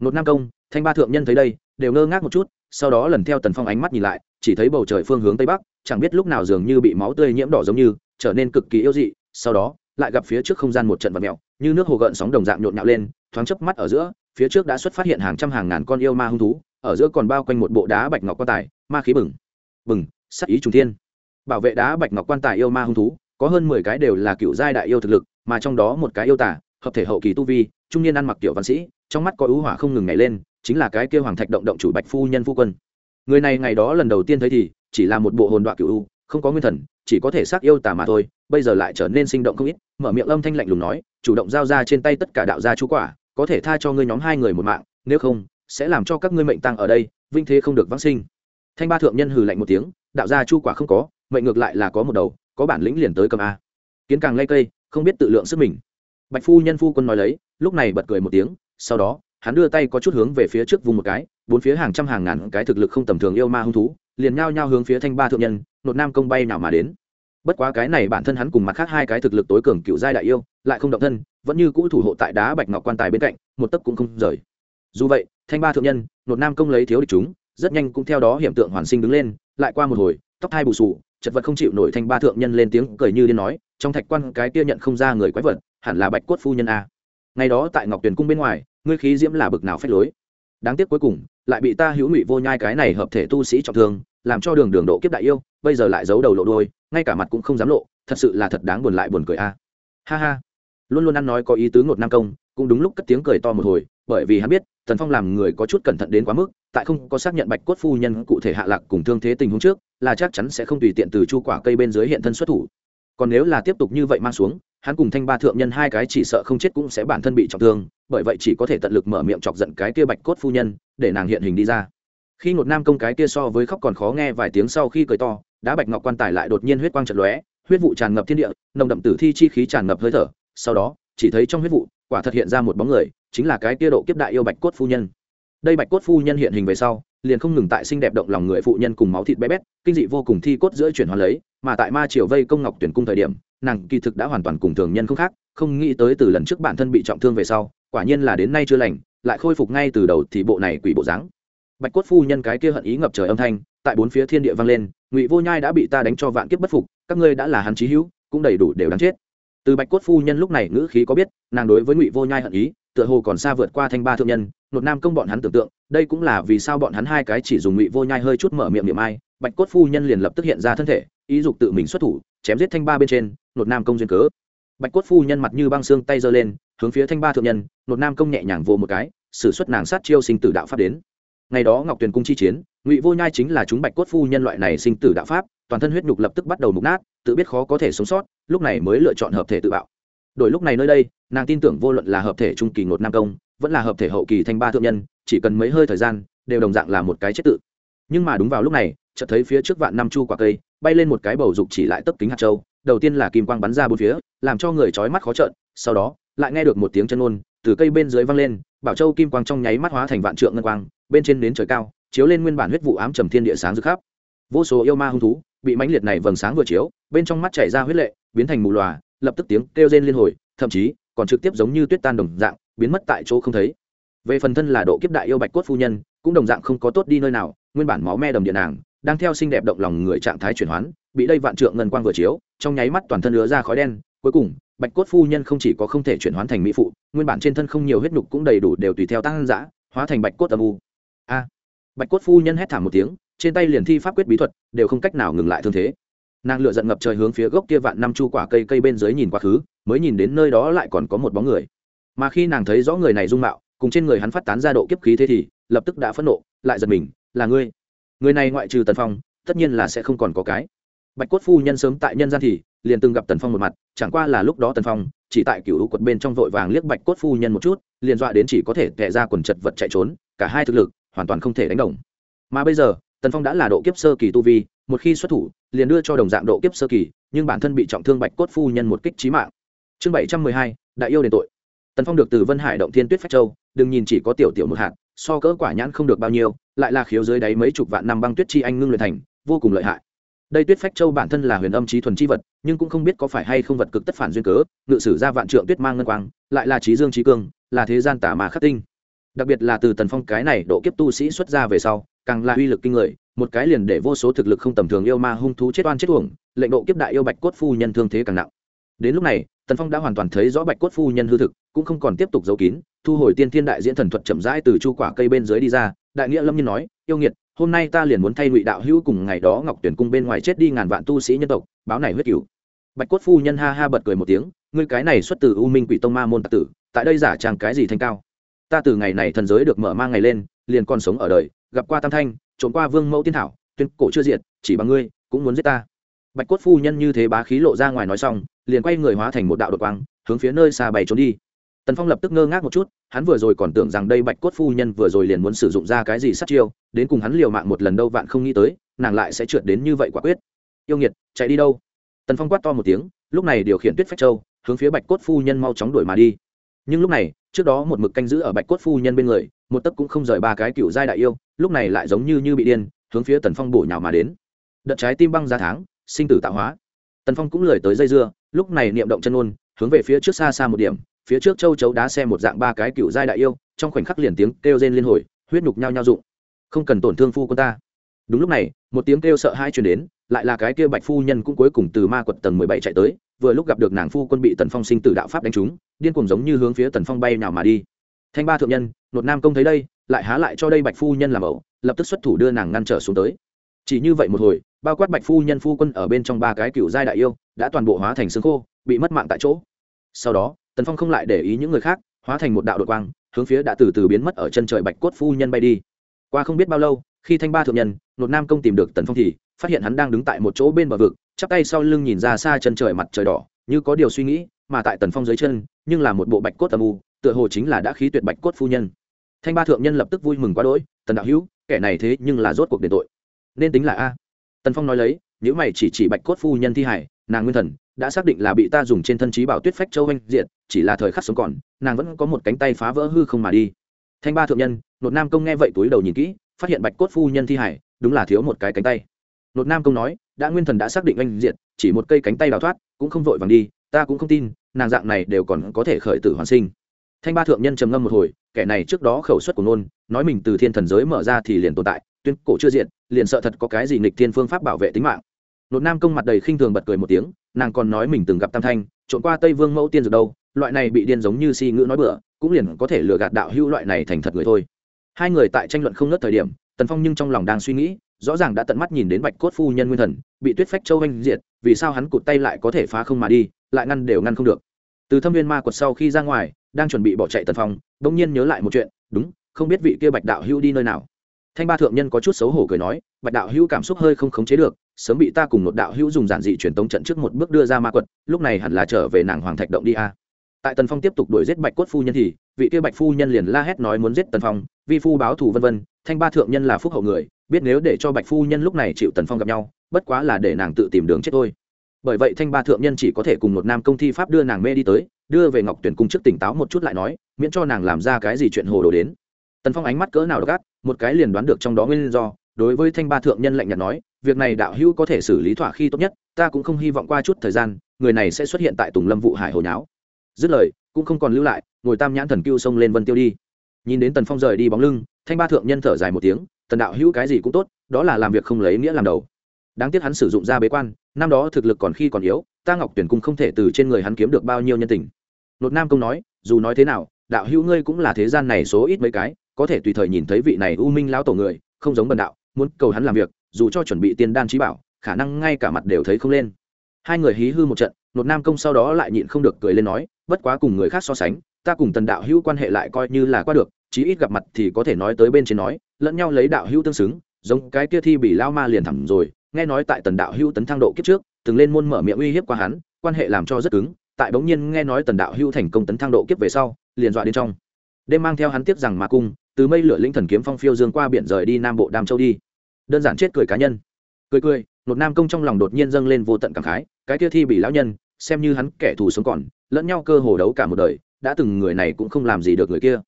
Một nam công, thanh ba thượng nhân thấy đây, đều ngơ ngác một chút, sau đó lần theo tần phong ánh mắt nhìn lại, chỉ thấy bầu trời phương hướng tây bắc, chẳng biết lúc nào dường như bị máu tươi nhiễm đỏ giống như, trở nên cực kỳ yêu dị, sau đó lại gặp phía trước không gian một trận vật mèo, như nước hồ gợn sóng đồng dạng nhộn nhạo lên, thoáng chớp mắt ở giữa, phía trước đã xuất phát hiện hàng trăm hàng ngàn con yêu ma hung thú, ở giữa còn bao quanh một bộ đá bạch ngọc quan tài, ma khí bừng bừng sắc ý trùng thiên. Bảo vệ đá bạch ngọc quan tài yêu ma hung thú, có hơn mười cái đều là cựu giai đại yêu thực lực, mà trong đó một cái yêu tả hợp thể hậu kỳ tu vi, trung niên ăn mặc tiểu văn sĩ, trong mắt có ưu hỏa không ngừng nhảy lên, chính là cái kia hoàng thạch động động chủ bạch phu nhân phu quân. Người này ngày đó lần đầu tiên thấy thì, chỉ là một bộ hồn đoạn cựu u, không có nguyên thần chỉ có thể xác yêu tà mà thôi, bây giờ lại trở nên sinh động không ít, mở miệng âm thanh lạnh lùng nói, chủ động giao ra trên tay tất cả đạo gia chú quả, có thể tha cho ngươi nhóm hai người một mạng, nếu không, sẽ làm cho các ngươi mệnh tăng ở đây, vinh thế không được vãng sinh. Thanh ba thượng nhân hừ lạnh một tiếng, đạo gia chu quả không có, mệnh ngược lại là có một đầu, có bản lĩnh liền tới cầm a. Kiến càng lây cây, không biết tự lượng sức mình. Bạch phu nhân phu quân nói lấy, lúc này bật cười một tiếng, sau đó, hắn đưa tay có chút hướng về phía trước vùng một cái, bốn phía hàng trăm hàng ngàn cái thực lực không tầm thường yêu ma hung thú, liền nhao nhao hướng phía thanh ba thượng nhân, nột nam công bay nào mà đến bất quá cái này bản thân hắn cùng mặt khác hai cái thực lực tối cường cựu giai đại yêu, lại không động thân, vẫn như cũ thủ hộ tại đá bạch ngọc quan tài bên cạnh, một tấc cũng không rời. Dù vậy, thanh ba thượng nhân, nột nam công lấy thiếu địch chúng, rất nhanh cũng theo đó hiện tượng hoàn sinh đứng lên, lại qua một hồi, tóc hai bù sù, chật vật không chịu nổi thanh ba thượng nhân lên tiếng cười như điên nói, trong thạch quan cái kia nhận không ra người quái vật, hẳn là bạch cốt phu nhân a. Ngày đó tại ngọc tuyền cung bên ngoài, ngươi khí diễm là bực nào phép lối. Đáng tiếc cuối cùng, lại bị ta hữu ngụy vô nhai cái này hợp thể tu sĩ trọng thương, làm cho đường đường độ kiếp đại yêu, bây giờ lại giấu đầu lộ đôi ngay cả mặt cũng không dám lộ, thật sự là thật đáng buồn lại buồn cười a. Ha ha. Luôn luôn ăn nói có ý tứ ngột nam công, cũng đúng lúc cất tiếng cười to một hồi, bởi vì hắn biết, tần phong làm người có chút cẩn thận đến quá mức, tại không có xác nhận bạch cốt phu nhân cụ thể hạ lạc cùng thương thế tình huống trước, là chắc chắn sẽ không tùy tiện từ chu quả cây bên dưới hiện thân xuất thủ. Còn nếu là tiếp tục như vậy mang xuống, hắn cùng thanh ba thượng nhân hai cái chỉ sợ không chết cũng sẽ bản thân bị trọng thương, bởi vậy chỉ có thể tận lực mở miệng chọc giận cái kia bạch cốt phu nhân, để nàng hiện hình đi ra. Khi ngột nam công cái kia so với khóc còn khó nghe vài tiếng sau khi cười to đá bạch ngọc quan tài lại đột nhiên huyết quang trận lóe, huyết vụ tràn ngập thiên địa, nồng đậm tử thi chi khí tràn ngập hơi thở. Sau đó, chỉ thấy trong huyết vụ, quả thật hiện ra một bóng người, chính là cái kia độ kiếp đại yêu bạch cốt phu nhân. Đây bạch cốt phu nhân hiện hình về sau, liền không ngừng tại sinh đẹp động lòng người phụ nhân cùng máu thịt bé bét, kinh dị vô cùng thi cốt giữa chuyển hóa lấy, mà tại ma triều vây công ngọc tuyển cung thời điểm, nàng kỳ thực đã hoàn toàn cùng thường nhân không khác, không nghĩ tới từ lần trước bản thân bị trọng thương về sau, quả nhiên là đến nay chưa lành, lại khôi phục ngay từ đầu thì bộ này quỷ bộ dáng. Bạch cốt phu nhân cái kia hận ý ngập trời âm thanh tại bốn phía thiên địa vang lên, ngụy vô nhai đã bị ta đánh cho vạn kiếp bất phục, các ngươi đã là hắn trí hữu, cũng đầy đủ đều đáng chết. Từ bạch cốt phu nhân lúc này ngữ khí có biết, nàng đối với ngụy vô nhai hận ý, tựa hồ còn xa vượt qua thanh ba thượng nhân, nột nam công bọn hắn tưởng tượng, đây cũng là vì sao bọn hắn hai cái chỉ dùng ngụy vô nhai hơi chút mở miệng miệng ai, bạch cốt phu nhân liền lập tức hiện ra thân thể, ý dục tự mình xuất thủ, chém giết thanh ba bên trên, nột nam công duyên cớ. Bạch cốt phu nhân mặt như băng xương tay giơ lên, hướng phía thanh ba thượng nhân, nột nam công nhẹ nhàng vô một cái, sử xuất nàng sát chiêu sinh tử đạo pháp đến ngày đó ngọc tuyền cung chi chiến, ngụy vô nhai chính là chúng bạch cốt phu nhân loại này sinh tử đạo pháp, toàn thân huyết nhục lập tức bắt đầu mục nát, tự biết khó có thể sống sót, lúc này mới lựa chọn hợp thể tự bạo. Đổi lúc này nơi đây, nàng tin tưởng vô luận là hợp thể trung kỳ ngột nam công, vẫn là hợp thể hậu kỳ thanh ba thượng nhân, chỉ cần mấy hơi thời gian, đều đồng dạng là một cái chết tự. Nhưng mà đúng vào lúc này, chợt thấy phía trước vạn năm chu quả cây, bay lên một cái bầu dục chỉ lại tấp kính hạt châu, đầu tiên là kim quang bắn ra bốn phía, làm cho người chói mắt khó trợn, sau đó, lại nghe được một tiếng chân ôn từ cây bên dưới văng lên, bảo châu kim quang trong nháy mắt hóa thành vạn trượng ngân quang bên trên đến trời cao, chiếu lên nguyên bản huyết vụ ám trầm thiên địa sáng rực khắp. Vô số yêu ma hung thú bị mãnh liệt này vầng sáng vừa chiếu, bên trong mắt chảy ra huyết lệ, biến thành mù lòa, lập tức tiếng kêu rên liên hồi, thậm chí còn trực tiếp giống như tuyết tan đồng dạng, biến mất tại chỗ không thấy. Về phần thân là độ kiếp đại yêu bạch cốt phu nhân, cũng đồng dạng không có tốt đi nơi nào, nguyên bản máu me đầm điện nàng, đang theo xinh đẹp động lòng người trạng thái chuyển hoán, bị đây vạn trượng ngân quang vừa chiếu, trong nháy mắt toàn thân lứa ra khói đen, cuối cùng, bạch cốt phu nhân không chỉ có không thể chuyển hoán thành mỹ phụ, nguyên bản trên thân không nhiều huyết nhục cũng đầy đủ đều tùy theo tăng giã hóa thành bạch cốt âm u a. Bạch cốt phu nhân hét thảm một tiếng, trên tay liền thi pháp quyết bí thuật, đều không cách nào ngừng lại thương thế. Nàng lựa giận ngập trời hướng phía gốc kia vạn năm chu quả cây cây bên dưới nhìn quá khứ, mới nhìn đến nơi đó lại còn có một bóng người. Mà khi nàng thấy rõ người này dung mạo, cùng trên người hắn phát tán ra độ kiếp khí thế thì, lập tức đã phẫn nộ, lại giật mình, là ngươi? Người này ngoại trừ tần phong, tất nhiên là sẽ không còn có cái. Bạch cốt phu nhân sớm tại nhân gian thì, liền từng gặp tần phong một mặt, chẳng qua là lúc đó tần phong, chỉ tại cựu quật bên trong vội vàng liếc bạch cốt phu nhân một chút, liền dọa đến chỉ có thể tệ ra quần chật vật chạy trốn, cả hai thực lực hoàn toàn không thể đánh đồng. Mà bây giờ, tần phong đã là độ kiếp sơ kỳ tu vi, một khi xuất thủ, liền đưa cho đồng dạng độ kiếp sơ kỳ, nhưng bản thân bị trọng thương bạch cốt phu nhân một kích trí mạng. Chương bảy trăm mười hai, đại yêu đền tội. Tần phong được từ vân hải động thiên tuyết phách châu, đừng nhìn chỉ có tiểu tiểu một hạt, so cỡ quả nhãn không được bao nhiêu, lại là khiếu dưới đáy mấy chục vạn năm băng tuyết chi anh ngưng luyện thành, vô cùng lợi hại. Đây tuyết phách châu bản thân là huyền âm trí thuần chi vật, nhưng cũng không biết có phải hay không vật cực tất phản duyên cớ, ngự sử ra vạn trượng tuyết mang ngân quang, lại là trí dương trí cương, là thế gian tả mà khắc tinh đặc biệt là từ tần phong cái này độ kiếp tu sĩ xuất ra về sau, càng là uy lực kinh người, một cái liền để vô số thực lực không tầm thường yêu ma hung thú chết oan chết uổng, lệnh độ kiếp đại yêu bạch cốt phu nhân thương thế càng nặng. Đến lúc này, tần phong đã hoàn toàn thấy rõ bạch cốt phu nhân hư thực, cũng không còn tiếp tục giấu kín, thu hồi tiên thiên đại diễn thần thuật chậm rãi từ chu quả cây bên dưới đi ra, đại nghĩa lâm nhiên nói, yêu nghiệt, hôm nay ta liền muốn thay ngụy đạo hữu cùng ngày đó ngọc tuyển cung bên ngoài chết đi ngàn vạn tu sĩ nhân tộc, báo này huyết cửu. Bạch cốt phu nhân ha ha bật cười một tiếng, ngươi cái này xuất từ u minh quỷ tông ma môn tạc tử, tại đây giả trang cái gì thanh cao? Ta từ ngày này thần giới được mở mang ngày lên, liền còn sống ở đời, gặp qua tam thanh trốn qua vương mẫu tiên thảo, tuyên cổ chưa diệt, chỉ bằng ngươi, cũng muốn giết ta. Bạch cốt phu nhân như thế bá khí lộ ra ngoài nói xong, liền quay người hóa thành một đạo đột quang, hướng phía nơi xa bày trốn đi. Tần phong lập tức ngơ ngác một chút, hắn vừa rồi còn tưởng rằng đây bạch cốt phu nhân vừa rồi liền muốn sử dụng ra cái gì sát chiêu, đến cùng hắn liều mạng một lần đâu vạn không nghĩ tới, nàng lại sẽ trượt đến như vậy quả quyết. Yêu nghiệt, chạy đi đâu? Tần phong quát to một tiếng, lúc này điều khiển tuyết phách châu, hướng phía bạch cốt phu nhân mau chóng đuổi mà đi nhưng lúc này, trước đó một mực canh giữ ở bạch cốt phu nhân bên người, một tấc cũng không rời ba cái cựu giai đại yêu, lúc này lại giống như như bị điên, hướng phía tần phong bổ nhào mà đến. Đợt trái tim băng ra tháng, sinh tử tạo hóa. Tần phong cũng lười tới dây dưa, lúc này niệm động chân ôn hướng về phía trước xa xa một điểm, phía trước châu chấu đá xe một dạng ba cái cựu giai đại yêu, trong khoảnh khắc liền tiếng kêu rên liên hồi, huyết nhục nhao nhao dụng không cần tổn thương phu quân ta đúng lúc này, một tiếng kêu sợ hai chuyển đến, lại là cái kia bạch phu nhân cũng cuối cùng từ ma quật tầng mười bảy chạy tới, vừa lúc gặp được nàng phu quân bị tần phong sinh tử đạo pháp đánh trúng, điên cùng giống như hướng phía tần phong bay nào mà đi. Thanh ba thượng nhân, nột nam công thấy đây, lại há lại cho đây bạch phu nhân làm ẩu, lập tức xuất thủ đưa nàng ngăn trở xuống tới. Chỉ như vậy một hồi, bao quát bạch phu nhân phu quân ở bên trong ba cái cựu giai đại yêu, đã toàn bộ hóa thành xương khô, bị mất mạng tại chỗ. Sau đó, tần phong không lại để ý những người khác, hóa thành một đạo đội quang, hướng phía đã từ từ biến mất ở chân trời bạch cốt phu nhân bay đi. Qua không biết bao lâu, khi thanh ba thượng nhân nột nam công tìm được tần phong thì, phát hiện hắn đang đứng tại một chỗ bên bờ vực, chắp tay sau lưng nhìn ra xa chân trời mặt trời đỏ, như có điều suy nghĩ, mà tại tần phong dưới chân, nhưng là một bộ bạch cốt âm u, tựa hồ chính là đã khí tuyệt bạch cốt phu nhân. Thanh ba thượng nhân lập tức vui mừng quá đỗi, tần đạo hữu, kẻ này thế nhưng là rốt cuộc đền tội. Nên tính là a. Tần phong nói lấy nếu mày chỉ chỉ bạch cốt phu nhân thi hải, nàng nguyên thần đã xác định là bị ta dùng trên thân trí bảo tuyết phách châu anh diện chỉ là thời khắc sống còn, nàng vẫn có một cánh tay phá vỡ hư không mà đi. Thanh ba thượng nhân, nột nam công nghe vậy túi đầu nhìn kỹ, phát hiện bạch cốt phu nhân thi hải đúng là thiếu một cái cánh tay. Nột nam công nói, đã nguyên thần đã xác định anh diện chỉ một cây cánh tay đào thoát, cũng không vội vàng đi, ta cũng không tin, nàng dạng này đều còn có thể khởi tử hoàn sinh. Thanh ba thượng nhân trầm ngâm một hồi, kẻ này trước đó khẩu suất của nôn nói mình từ thiên thần giới mở ra thì liền tồn tại, tuyên cổ chưa diện liền sợ thật có cái gì nghịch thiên phương pháp bảo vệ tính mạng. Nột nam công mặt đầy khinh thường bật cười một tiếng, nàng còn nói mình từng gặp tam thanh trộn qua tây vương mẫu tiên dược đâu, loại này bị điên giống như si ngữ nói bừa, cũng liền có thể lừa gạt đạo hữu loại này thành thật người thôi. Hai người tại tranh luận không nớt thời điểm tần phong nhưng trong lòng đang suy nghĩ, rõ ràng đã tận mắt nhìn đến bạch cốt phu nhân nguyên thần, bị tuyết phách châu anh diệt, vì sao hắn cụt tay lại có thể phá không mà đi, lại ngăn đều ngăn không được. Từ thâm viên ma quật sau khi ra ngoài, đang chuẩn bị bỏ chạy tần phong đ ỗ n g nhiên nhớ lại một chuyện, đúng, không biết vị kia bạch đạo hữu đi nơi nào. Thanh ba thượng nhân có chút xấu hổ cười nói, bạch đạo hữu cảm xúc hơi không khống chế được, sớm bị ta cùng một đạo hữu dùng giản dị truyền tống trận trước một bước đưa ra ma quật, lúc này hẳn là trở về nàng hoàng thạch động đi a. Tại tần phong tiếp tục đuổi giết bạch cốt phu nhân thì, vị kia bạch phu nhân liền la hét nói muốn giết tần phong, vi phu báo thù vân vân thanh ba thượng nhân là phúc hậu người, biết nếu để cho bạch phu nhân lúc này chịu tần phong gặp nhau, bất quá là để nàng tự tìm đường chết thôi. Bởi vậy thanh ba thượng nhân chỉ có thể cùng một nam công thi pháp đưa nàng mê đi tới, đưa về ngọc tuyển cung trước tỉnh táo một chút lại nói, miễn cho nàng làm ra cái gì chuyện hồ đồ đến. Tần phong ánh mắt cỡ nào gắt một cái liền đoán được trong đó nguyên do, đối với thanh ba thượng nhân lạnh nhạt nói, việc này đạo hữu có thể xử lý thỏa khi tốt nhất, ta cũng không hy vọng qua chút thời gian, người này sẽ xuất hiện tại tùng lâm vụ hải hồi nháo. Dứt lời, cũng không còn lưu lại, ngồi tam nhãn thần cưu xông lên vân tiêu đi. Nhìn đến tần phong rời đi bóng lưng thanh ba thượng nhân thở dài một tiếng, tần đạo hữu cái gì cũng tốt, đó là làm việc không lấy nghĩa làm đầu. Đáng tiếc hắn sử dụng ra bế quan, năm đó thực lực còn khi còn yếu, ta ngọc tuyển cung không thể từ trên người hắn kiếm được bao nhiêu nhân tình. Nột nam công nói, dù nói thế nào, đạo hữu ngươi cũng là thế gian này số ít mấy cái, có thể tùy thời nhìn thấy vị này u minh lão tổ người, không giống bần đạo, muốn cầu hắn làm việc, dù cho chuẩn bị tiên đan trí bảo, khả năng ngay cả mặt đều thấy không lên. Hai người hí hư một trận, nột nam công sau đó lại nhịn không được cười lên nói, bất quá cùng người khác so sánh, ta cùng tần đạo hữu quan hệ lại coi như là qua được chí ít gặp mặt thì có thể nói tới bên trên nói, lẫn nhau lấy đạo hữu tương xứng, giống cái kia thi bị lao ma liền thẳm rồi, nghe nói tại tần đạo hữu tấn thăng độ kiếp trước, từng lên môn mở miệng uy hiếp qua hắn, quan hệ làm cho rất cứng, tại bỗng nhiên nghe nói tần đạo hữu thành công tấn thăng độ kiếp về sau, liền dọa đến trong. Đêm mang theo hắn tiếp rằng mà cung, từ mây lửa linh thần kiếm phong phiêu dương qua biển rời đi nam bộ đam châu đi. Đơn giản chết cười cá nhân. Cười cười, một nam công trong lòng đột nhiên dâng lên vô tận cảm khái, cái kia thi bị lão nhân, xem như hắn kẻ thù sống còn, lẫn nhau cơ hồ đấu cả một đời, đã từng người này cũng không làm gì được người kia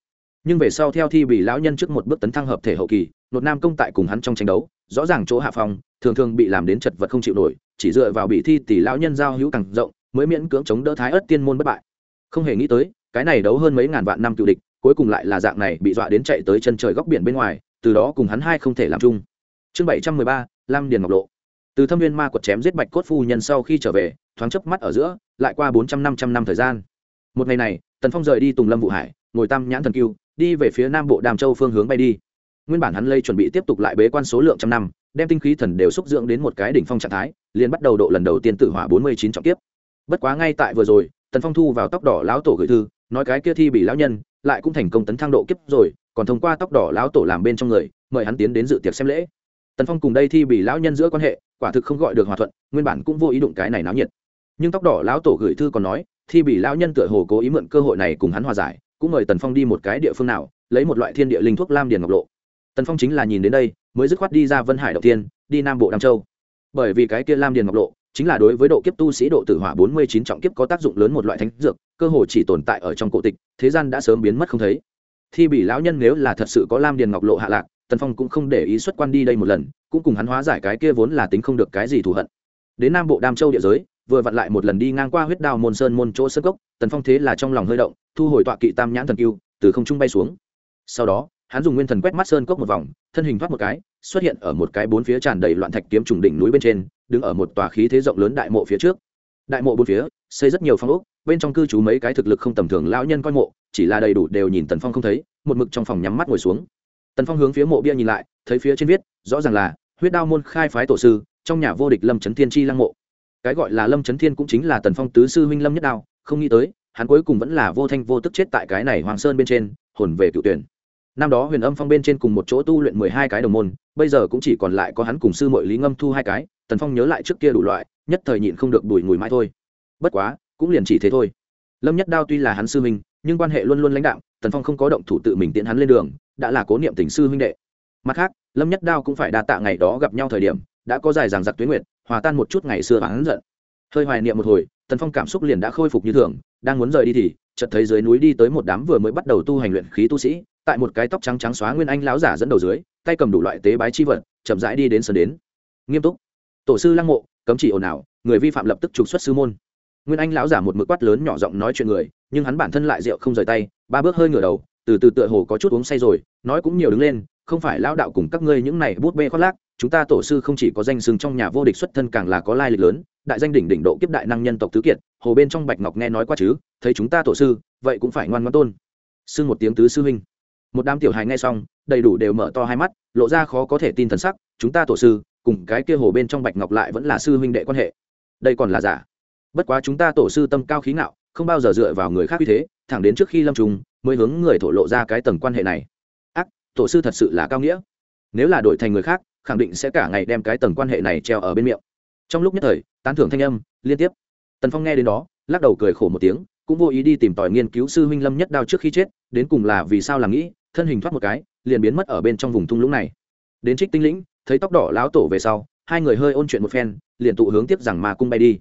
nhưng về sau theo thi bị lão nhân trước một bước tấn thăng hợp thể hậu kỳ một nam công tại cùng hắn trong tranh đấu, rõ ràng chỗ hạ phòng thường thường bị làm đến chật vật không chịu nổi, chỉ dựa vào bị thi tỷ lão nhân giao hữu càng rộng, mới miễn cưỡng chống đỡ thái ớt tiên môn bất bại. Không hề nghĩ tới, cái này đấu hơn mấy ngàn vạn năm cựu địch, cuối cùng lại là dạng này bị dọa đến chạy tới chân trời góc biển bên ngoài, từ đó cùng hắn hai không thể làm chung. Chương bảy trăm mười ba, lam điền ngọc lộ. Từ thâm viên ma quật chém giết bạch cốt phu nhân sau khi trở về, thoáng chớp mắt ở giữa, lại qua bốn trăm năm trăm năm thời gian. Một ngày này, tần phong rời đi tùng lâm vụ hải, ngồi tam nhãn thần cưu đi về phía nam bộ đàm châu phương hướng bay đi. Nguyên bản hắn lây chuẩn bị tiếp tục lại bế quan số lượng trăm năm, đem tinh khí thần đều xúc dưỡng đến một cái đỉnh phong trạng thái, liền bắt đầu độ lần đầu tiên tự hỏa bốn mươi chín trọng tiếp bất quá ngay tại vừa rồi, tần phong thu vào tóc đỏ lão tổ gửi thư, nói cái kia thi bị lão nhân, lại cũng thành công tấn thang độ kiếp rồi, còn thông qua tóc đỏ lão tổ làm bên trong người, mời hắn tiến đến dự tiệc xem lễ. Tần phong cùng đây thi bị lão nhân giữa quan hệ, quả thực không gọi được hòa thuận, nguyên bản cũng vô ý đụng cái này náo nhiệt. Nhưng tóc đỏ lão tổ gửi thư còn nói, thi bị lão nhân tựa hồ cố ý mượn cơ hội này cùng hắn hòa giải cũng mời tần phong đi một cái địa phương nào, lấy một loại thiên địa linh thuốc lam điền ngọc lộ. Tần phong chính là nhìn đến đây, mới dứt khoát đi ra vân hải đầu tiên đi nam bộ nam châu. Bởi vì cái kia lam điền ngọc lộ, chính là đối với độ kiếp tu sĩ độ tử hỏa bốn mươi chín trọng kiếp có tác dụng lớn một loại thánh dược, cơ hồ chỉ tồn tại ở trong cổ tịch, thế gian đã sớm biến mất không thấy. Thi bị lão nhân nếu là thật sự có lam điền ngọc lộ hạ lạc, tần phong cũng không để ý xuất quan đi đây một lần, cũng cùng hắn hóa giải cái kia vốn là tính không được cái gì thù hận. Đến nam bộ đam châu địa giới vừa vặn lại một lần đi ngang qua huyết đao môn sơn môn chỗ sơn cốc, tần phong thế là trong lòng hơi động, thu hồi tọa kỵ tam nhãn thần cưu từ không trung bay xuống. Sau đó, hắn dùng nguyên thần quét mắt sơn cốc một vòng, thân hình thoát một cái, xuất hiện ở một cái bốn phía tràn đầy loạn thạch kiếm trùng đỉnh núi bên trên, đứng ở một tòa khí thế rộng lớn đại mộ phía trước. Đại mộ bốn phía, xây rất nhiều phong ốc, bên trong cư trú mấy cái thực lực không tầm thường lão nhân coi mộ, chỉ là đầy đủ đều nhìn tần phong không thấy, một mực trong phòng nhắm mắt ngồi xuống. Tần phong hướng phía mộ bia nhìn lại, thấy phía trên viết, rõ ràng là huyết đao môn khai phái tổ sư, trong nhà vô địch lâm trấn tiên tri lăng mộ cái gọi là lâm trấn thiên cũng chính là tần phong tứ sư huynh lâm nhất đao, không nghĩ tới, hắn cuối cùng vẫn là vô thanh vô tức chết tại cái này hoàng sơn bên trên, hồn về cựu tuyển. Năm đó huyền âm phong bên trên cùng một chỗ tu luyện mười hai cái đồng môn, bây giờ cũng chỉ còn lại có hắn cùng sư mội lý ngâm thu hai cái, tần phong nhớ lại trước kia đủ loại, nhất thời nhịn không được đùi ngùi mãi thôi. Bất quá, cũng liền chỉ thế thôi. Lâm nhất đao tuy là hắn sư huynh, nhưng quan hệ luôn luôn lãnh đạo tần phong không có động thủ tự mình tiễn hắn lên đường, đã là cố niệm tình sư huynh đệ. Mặt khác, lâm nhất đao cũng phải đa tạ ngày đó gặp nhau thời điểm, đã có dài ràng giặc tuyến nguyện hòa tan một chút ngày xưa hắn giận. Hơi hoài niệm một hồi, tần phong cảm xúc liền đã khôi phục như thường, đang muốn rời đi thì, chợt thấy dưới núi đi tới một đám vừa mới bắt đầu tu hành luyện khí tu sĩ, tại một cái tóc trắng trắng xóa nguyên anh lão giả dẫn đầu dưới, tay cầm đủ loại tế bái chi vật, chậm rãi đi đến sân đến. Nghiêm túc. Tổ sư lăng mộ, cấm chỉ ồn ào, người vi phạm lập tức trục xuất sư môn. Nguyên anh lão giả một mực quát lớn nhỏ giọng nói chuyện người, nhưng hắn bản thân lại rượu không rời tay, ba bước hơi ngửa đầu, từ từ tựa hồ có chút uống say rồi, nói cũng nhiều đứng lên không phải lão đạo cùng các ngươi những này bút bê khoác lác, chúng ta tổ sư không chỉ có danh sừng trong nhà vô địch xuất thân càng là có lai lịch lớn, đại danh đỉnh đỉnh độ kiếp đại năng nhân tộc tứ kiệt, hồ bên trong bạch ngọc nghe nói qua chứ, thấy chúng ta tổ sư, vậy cũng phải ngoan ngoan tôn. Sư một tiếng tứ sư huynh. Một đám tiểu hài nghe xong, đầy đủ đều mở to hai mắt, lộ ra khó có thể tin thần sắc, chúng ta tổ sư, cùng cái kia hồ bên trong bạch ngọc lại vẫn là sư huynh đệ quan hệ. Đây còn là giả. Bất quá chúng ta tổ sư tâm cao khí ngạo, không bao giờ dựa vào người khác như thế, thẳng đến trước khi lâm trùng, mới hướng người thổ lộ ra cái tầng quan hệ này tổ sư thật sự là cao nghĩa. Nếu là đổi thành người khác, khẳng định sẽ cả ngày đem cái tầng quan hệ này treo ở bên miệng. Trong lúc nhất thời, tán thưởng thanh âm, liên tiếp. Tần phong nghe đến đó, lắc đầu cười khổ một tiếng, cũng vô ý đi tìm tòi nghiên cứu sư huynh lâm nhất đao trước khi chết, đến cùng là vì sao làm nghĩ, thân hình thoát một cái, liền biến mất ở bên trong vùng thung lũng này. Đến trích tinh lĩnh, thấy tóc đỏ láo tổ về sau, hai người hơi ôn chuyện một phen, liền tụ hướng tiếp rằng ma cung bay đi.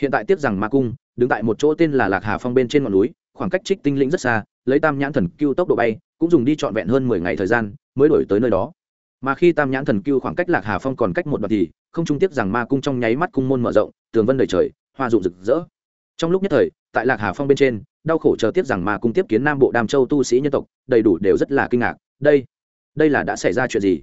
Hiện tại tiếp rằng ma cung, đứng tại một chỗ tên là lạc hà phong bên trên ngọn núi, khoảng cách trích tinh lĩnh rất xa, lấy tam nhãn thần cưu tốc độ bay cũng dùng đi trọn vẹn hơn mười ngày thời gian mới đổi tới nơi đó. Mà khi tam nhãn thần cưu khoảng cách lạc hà phong còn cách một đoạn thì, không trung tiếp rằng ma cung trong nháy mắt cung môn mở rộng, tường vân đầy trời, hoa rụng rực rỡ. Trong lúc nhất thời, tại lạc hà phong bên trên, đau khổ chờ tiếp rằng ma cung tiếp kiến nam bộ đàm châu tu sĩ nhân tộc, đầy đủ đều rất là kinh ngạc. Đây đây là đã xảy ra chuyện gì?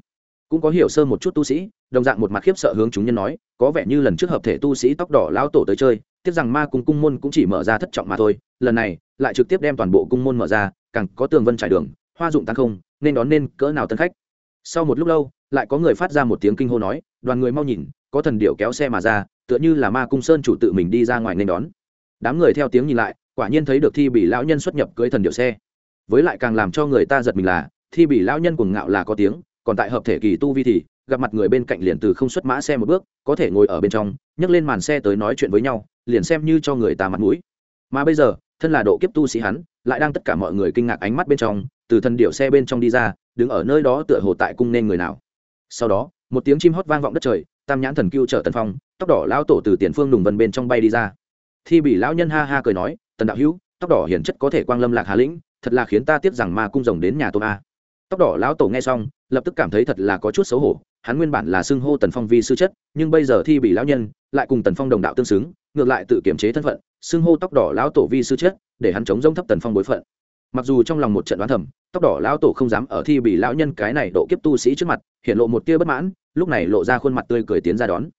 Cũng có hiểu sơ một chút tu sĩ, đồng dạng một mặt khiếp sợ hướng chúng nhân nói, có vẻ như lần trước hợp thể tu sĩ tóc đỏ lão tổ tới chơi tiếp rằng ma cung cung môn cũng chỉ mở ra thất trọng mà thôi, lần này lại trực tiếp đem toàn bộ cung môn mở ra, càng có tường vân trải đường hoa dụng tăng không, nên đón nên cỡ nào tân khách. Sau một lúc lâu, lại có người phát ra một tiếng kinh hô nói, đoàn người mau nhìn, có thần điệu kéo xe mà ra, tựa như là ma cung sơn chủ tự mình đi ra ngoài nên đón. Đám người theo tiếng nhìn lại, quả nhiên thấy được thi bị lão nhân xuất nhập cưới thần điệu xe. Với lại càng làm cho người ta giật mình là, thi bị lão nhân cuồng ngạo là có tiếng, còn tại hợp thể kỳ tu vi thì, gặp mặt người bên cạnh liền từ không xuất mã xe một bước, có thể ngồi ở bên trong, nhấc lên màn xe tới nói chuyện với nhau, liền xem như cho người ta mặt mũi. Mà bây giờ, thân là độ kiếp tu sĩ hắn, lại đang tất cả mọi người kinh ngạc ánh mắt bên trong từ thần điệu xe bên trong đi ra, đứng ở nơi đó tựa hồ tại cung nên người nào. Sau đó, một tiếng chim hót vang vọng đất trời, tam nhãn thần cưu trở tần phong, tóc đỏ lão tổ từ tiền phương đùng vần bên trong bay đi ra. Thi bị lão nhân ha ha cười nói, tần đạo hữu, tóc đỏ hiển chất có thể quang lâm lạc hà lĩnh, thật là khiến ta tiếc rằng ma cung rồng đến nhà tôm a. Tóc đỏ lão tổ nghe xong, lập tức cảm thấy thật là có chút xấu hổ, hắn nguyên bản là xưng hô tần phong vi sư chất, nhưng bây giờ thi bị lão nhân lại cùng tần phong đồng đạo tương xứng, ngược lại tự kiểm chế thân phận, xưng hô tóc đỏ lão tổ vi sư chất, để hắn chống giống thấp tần phong bối phận mặc dù trong lòng một trận đoán thầm, tóc đỏ lão tổ không dám ở thi bị lão nhân cái này độ kiếp tu sĩ trước mặt, hiện lộ một tia bất mãn, lúc này lộ ra khuôn mặt tươi cười tiến ra đón.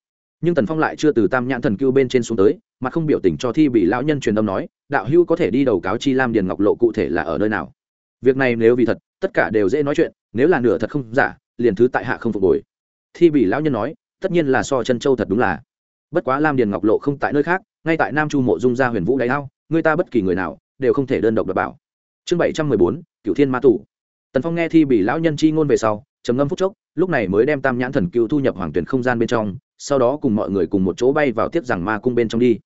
Nhưng tần phong lại chưa từ tam nhãn thần cưu bên trên xuống tới, mà không biểu tình cho thi bị lão nhân truyền âm nói, đạo hữu có thể đi đầu cáo chi lam điền ngọc lộ cụ thể là ở nơi nào? Việc này nếu vì thật, tất cả đều dễ nói chuyện, nếu là nửa thật không giả, liền thứ tại hạ không phục hồi. Thi bị lão nhân nói, tất nhiên là so chân châu thật đúng là. Bất quá lam điền ngọc lộ không tại nơi khác, ngay tại nam chu mộ dung gia huyền vũ đáy ao, người ta bất kỳ người nào đều không thể đơn độc đ bảo chương bảy trăm mười bốn cựu thiên ma tủ tần phong nghe thi bị lão nhân chi ngôn về sau, trầm ngâm phút chốc, lúc này mới đem tam nhãn thần cựu thu nhập hoàng tuyển không gian bên trong, sau đó cùng mọi người cùng một chỗ bay vào tiếp rằng ma cung bên trong đi.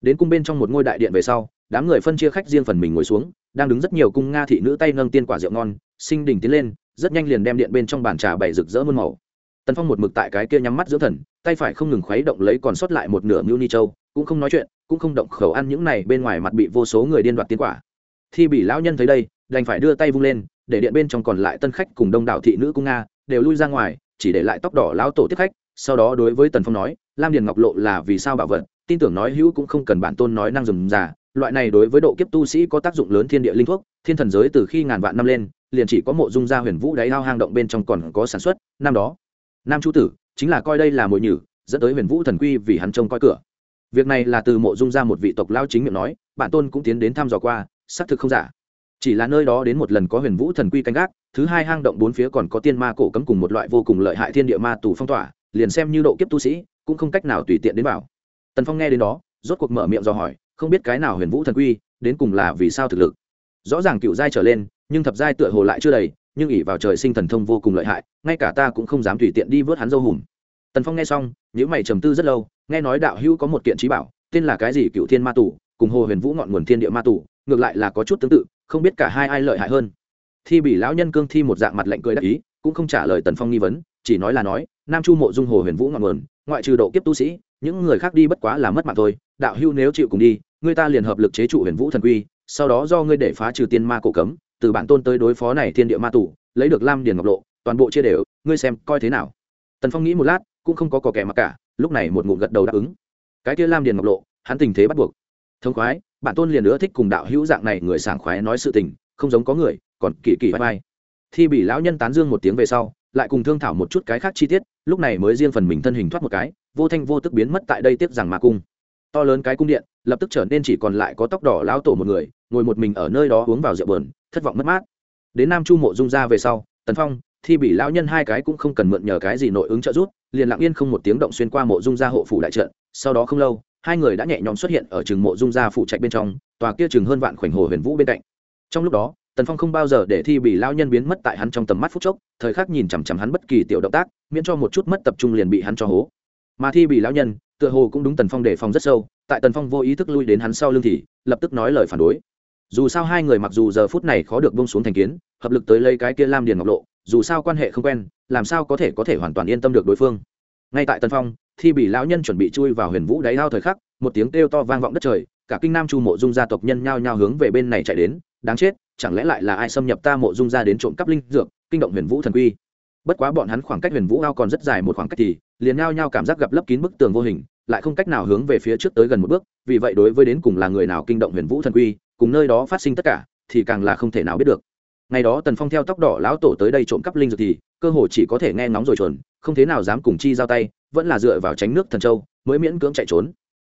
Đến cung bên trong một ngôi đại điện về sau, đám người phân chia khách riêng phần mình ngồi xuống, đang đứng rất nhiều cung nga thị nữ tay nâng tiên quả rượu ngon sinh đỉnh tiến lên, rất nhanh liền đem điện bên trong bàn trà bày rực rỡ muôn màu. Tần phong một mực tại cái kia nhắm mắt dưỡng thần, tay phải không ngừng khuấy động lấy còn sót lại một nửa mưu ni châu, cũng không nói chuyện, cũng không động khẩu ăn những này, bên ngoài mặt bị vô số người điên đoạt tiên quả thi bị lão nhân thấy đây, đành phải đưa tay vung lên, để điện bên trong còn lại tân khách cùng đông đảo thị nữ cung nga đều lui ra ngoài, chỉ để lại tóc đỏ lão tổ tiếp khách. Sau đó đối với tần phong nói, lam điền ngọc lộ là vì sao bảo vật? Tin tưởng nói hữu cũng không cần bản tôn nói năng dừng già loại này đối với độ kiếp tu sĩ có tác dụng lớn thiên địa linh thuốc. Thiên thần giới từ khi ngàn vạn năm lên, liền chỉ có mộ dung gia huyền vũ đáy ao hang động bên trong còn có sản xuất. Năm đó, nam chu tử chính là coi đây là mồi nhử, dẫn tới huyền vũ thần quy vì hắn trông coi cửa. Việc này là từ mộ dung ra một vị tộc lao chính miệng nói, bản tôn cũng tiến đến thăm dò qua xác thực không giả. Chỉ là nơi đó đến một lần có huyền vũ thần quy canh gác, thứ hai hang động bốn phía còn có tiên ma cổ cấm cùng một loại vô cùng lợi hại thiên địa ma tù phong tỏa, liền xem như độ kiếp tu sĩ, cũng không cách nào tùy tiện đến vào. Tần phong nghe đến đó, rốt cuộc mở miệng dò hỏi, không biết cái nào huyền vũ thần quy, đến cùng là vì sao thực lực? Rõ ràng cựu giai trở lên, nhưng thập giai tựa hồ lại chưa đầy, nhưng ỉ vào trời sinh thần thông vô cùng lợi hại, ngay cả ta cũng không dám tùy tiện đi vớt hắn dâu hùm. Tần phong nghe xong những mày trầm tư rất lâu, nghe nói đạo hữu có một kiện trí bảo, tên là cái gì? Cựu thiên ma tù, cùng hồ huyền vũ ngọn nguồn thiên địa ma tù ngược lại là có chút tương tự, không biết cả hai ai lợi hại hơn. Thi bị lão nhân cương thi một dạng mặt lạnh cười đắc ý, cũng không trả lời tần phong nghi vấn, chỉ nói là nói, nam chu mộ dung hồ huyền vũ ngọn nguồn, ngoại trừ độ kiếp tu sĩ, những người khác đi bất quá là mất mạng thôi, đạo Hưu nếu chịu cùng đi, người ta liền hợp lực chế trụ huyền vũ thần quy, sau đó do ngươi để phá trừ tiên ma cổ cấm, từ bản tôn tới đối phó này thiên địa ma tủ lấy được lam điền ngọc lộ, toàn bộ chia đều, ngươi xem coi thế nào. Tần phong nghĩ một lát, cũng không có cò kẻ mặc cả, lúc này một ngụm gật đầu đáp ứng. Cái kia lam điền ngọc lộ, hắn tình thế bắt buộc. Thông khoái bản tôn liền nữa thích cùng đạo hữu dạng này người sảng khoái nói sự tình, không giống có người, còn kỳ kỳ vai vai. Thi bị lão nhân tán dương một tiếng về sau, lại cùng thương thảo một chút cái khác chi tiết, lúc này mới riêng phần mình thân hình thoát một cái, vô thanh vô tức biến mất tại đây tiếp rằng mà cung. To lớn cái cung điện, lập tức trở nên chỉ còn lại có tóc đỏ lão tổ một người, ngồi một mình ở nơi đó uống vào rượu bờn thất vọng mất mát. Đến nam chu mộ dung ra về sau, tần phong, thi bị lão nhân hai cái cũng không cần mượn nhờ cái gì nội ứng trợ giúp, liền lặng yên không một tiếng động xuyên qua mộ dung gia hộ phủ đại trận, sau đó không lâu hai người đã nhẹ nhõm xuất hiện ở trường mộ dung gia phụ trạch bên trong, tòa kia chừng hơn vạn khoảnh hồ huyền vũ bên cạnh. Trong lúc đó, tần phong không bao giờ để thi bị lão nhân biến mất tại hắn trong tầm mắt phút chốc, thời khắc nhìn chằm chằm hắn bất kỳ tiểu động tác, miễn cho một chút mất tập trung liền bị hắn cho hố. Mà thi bị lão nhân, tựa hồ cũng đúng tần phong để phòng rất sâu, tại tần phong vô ý thức lui đến hắn sau lưng thì, lập tức nói lời phản đối. Dù sao hai người mặc dù giờ phút này khó được bông xuống thành kiến, hợp lực tới lấy cái kia lam điền ngọc lộ, dù sao quan hệ không quen, làm sao có thể có thể hoàn toàn yên tâm được đối phương. Ngay tại tân phong thi bị lão nhân chuẩn bị chui vào huyền vũ đáy ao thời khắc, một tiếng kêu to vang vọng đất trời, cả kinh nam chu mộ dung gia tộc nhân nhao nhao hướng về bên này chạy đến, đáng chết, chẳng lẽ lại là ai xâm nhập ta mộ dung gia đến trộm cắp linh dược, kinh động huyền vũ thần quy bất quá bọn hắn khoảng cách huyền vũ ao còn rất dài một khoảng cách thì, liền nhao nhao cảm giác gặp lấp kín bức tường vô hình, lại không cách nào hướng về phía trước tới gần một bước, vì vậy đối với đến cùng là người nào kinh động huyền vũ thần quy, cùng nơi đó phát sinh tất cả, thì càng là không thể nào biết được ngày đó tần phong theo tóc đỏ lão tổ tới đây trộm cắp linh dược thì, cơ hồ chỉ có thể nghe ngóng rồi chuẩn không thế nào dám cùng chi giao tay, vẫn là dựa vào tránh nước thần châu, mới miễn cưỡng chạy trốn.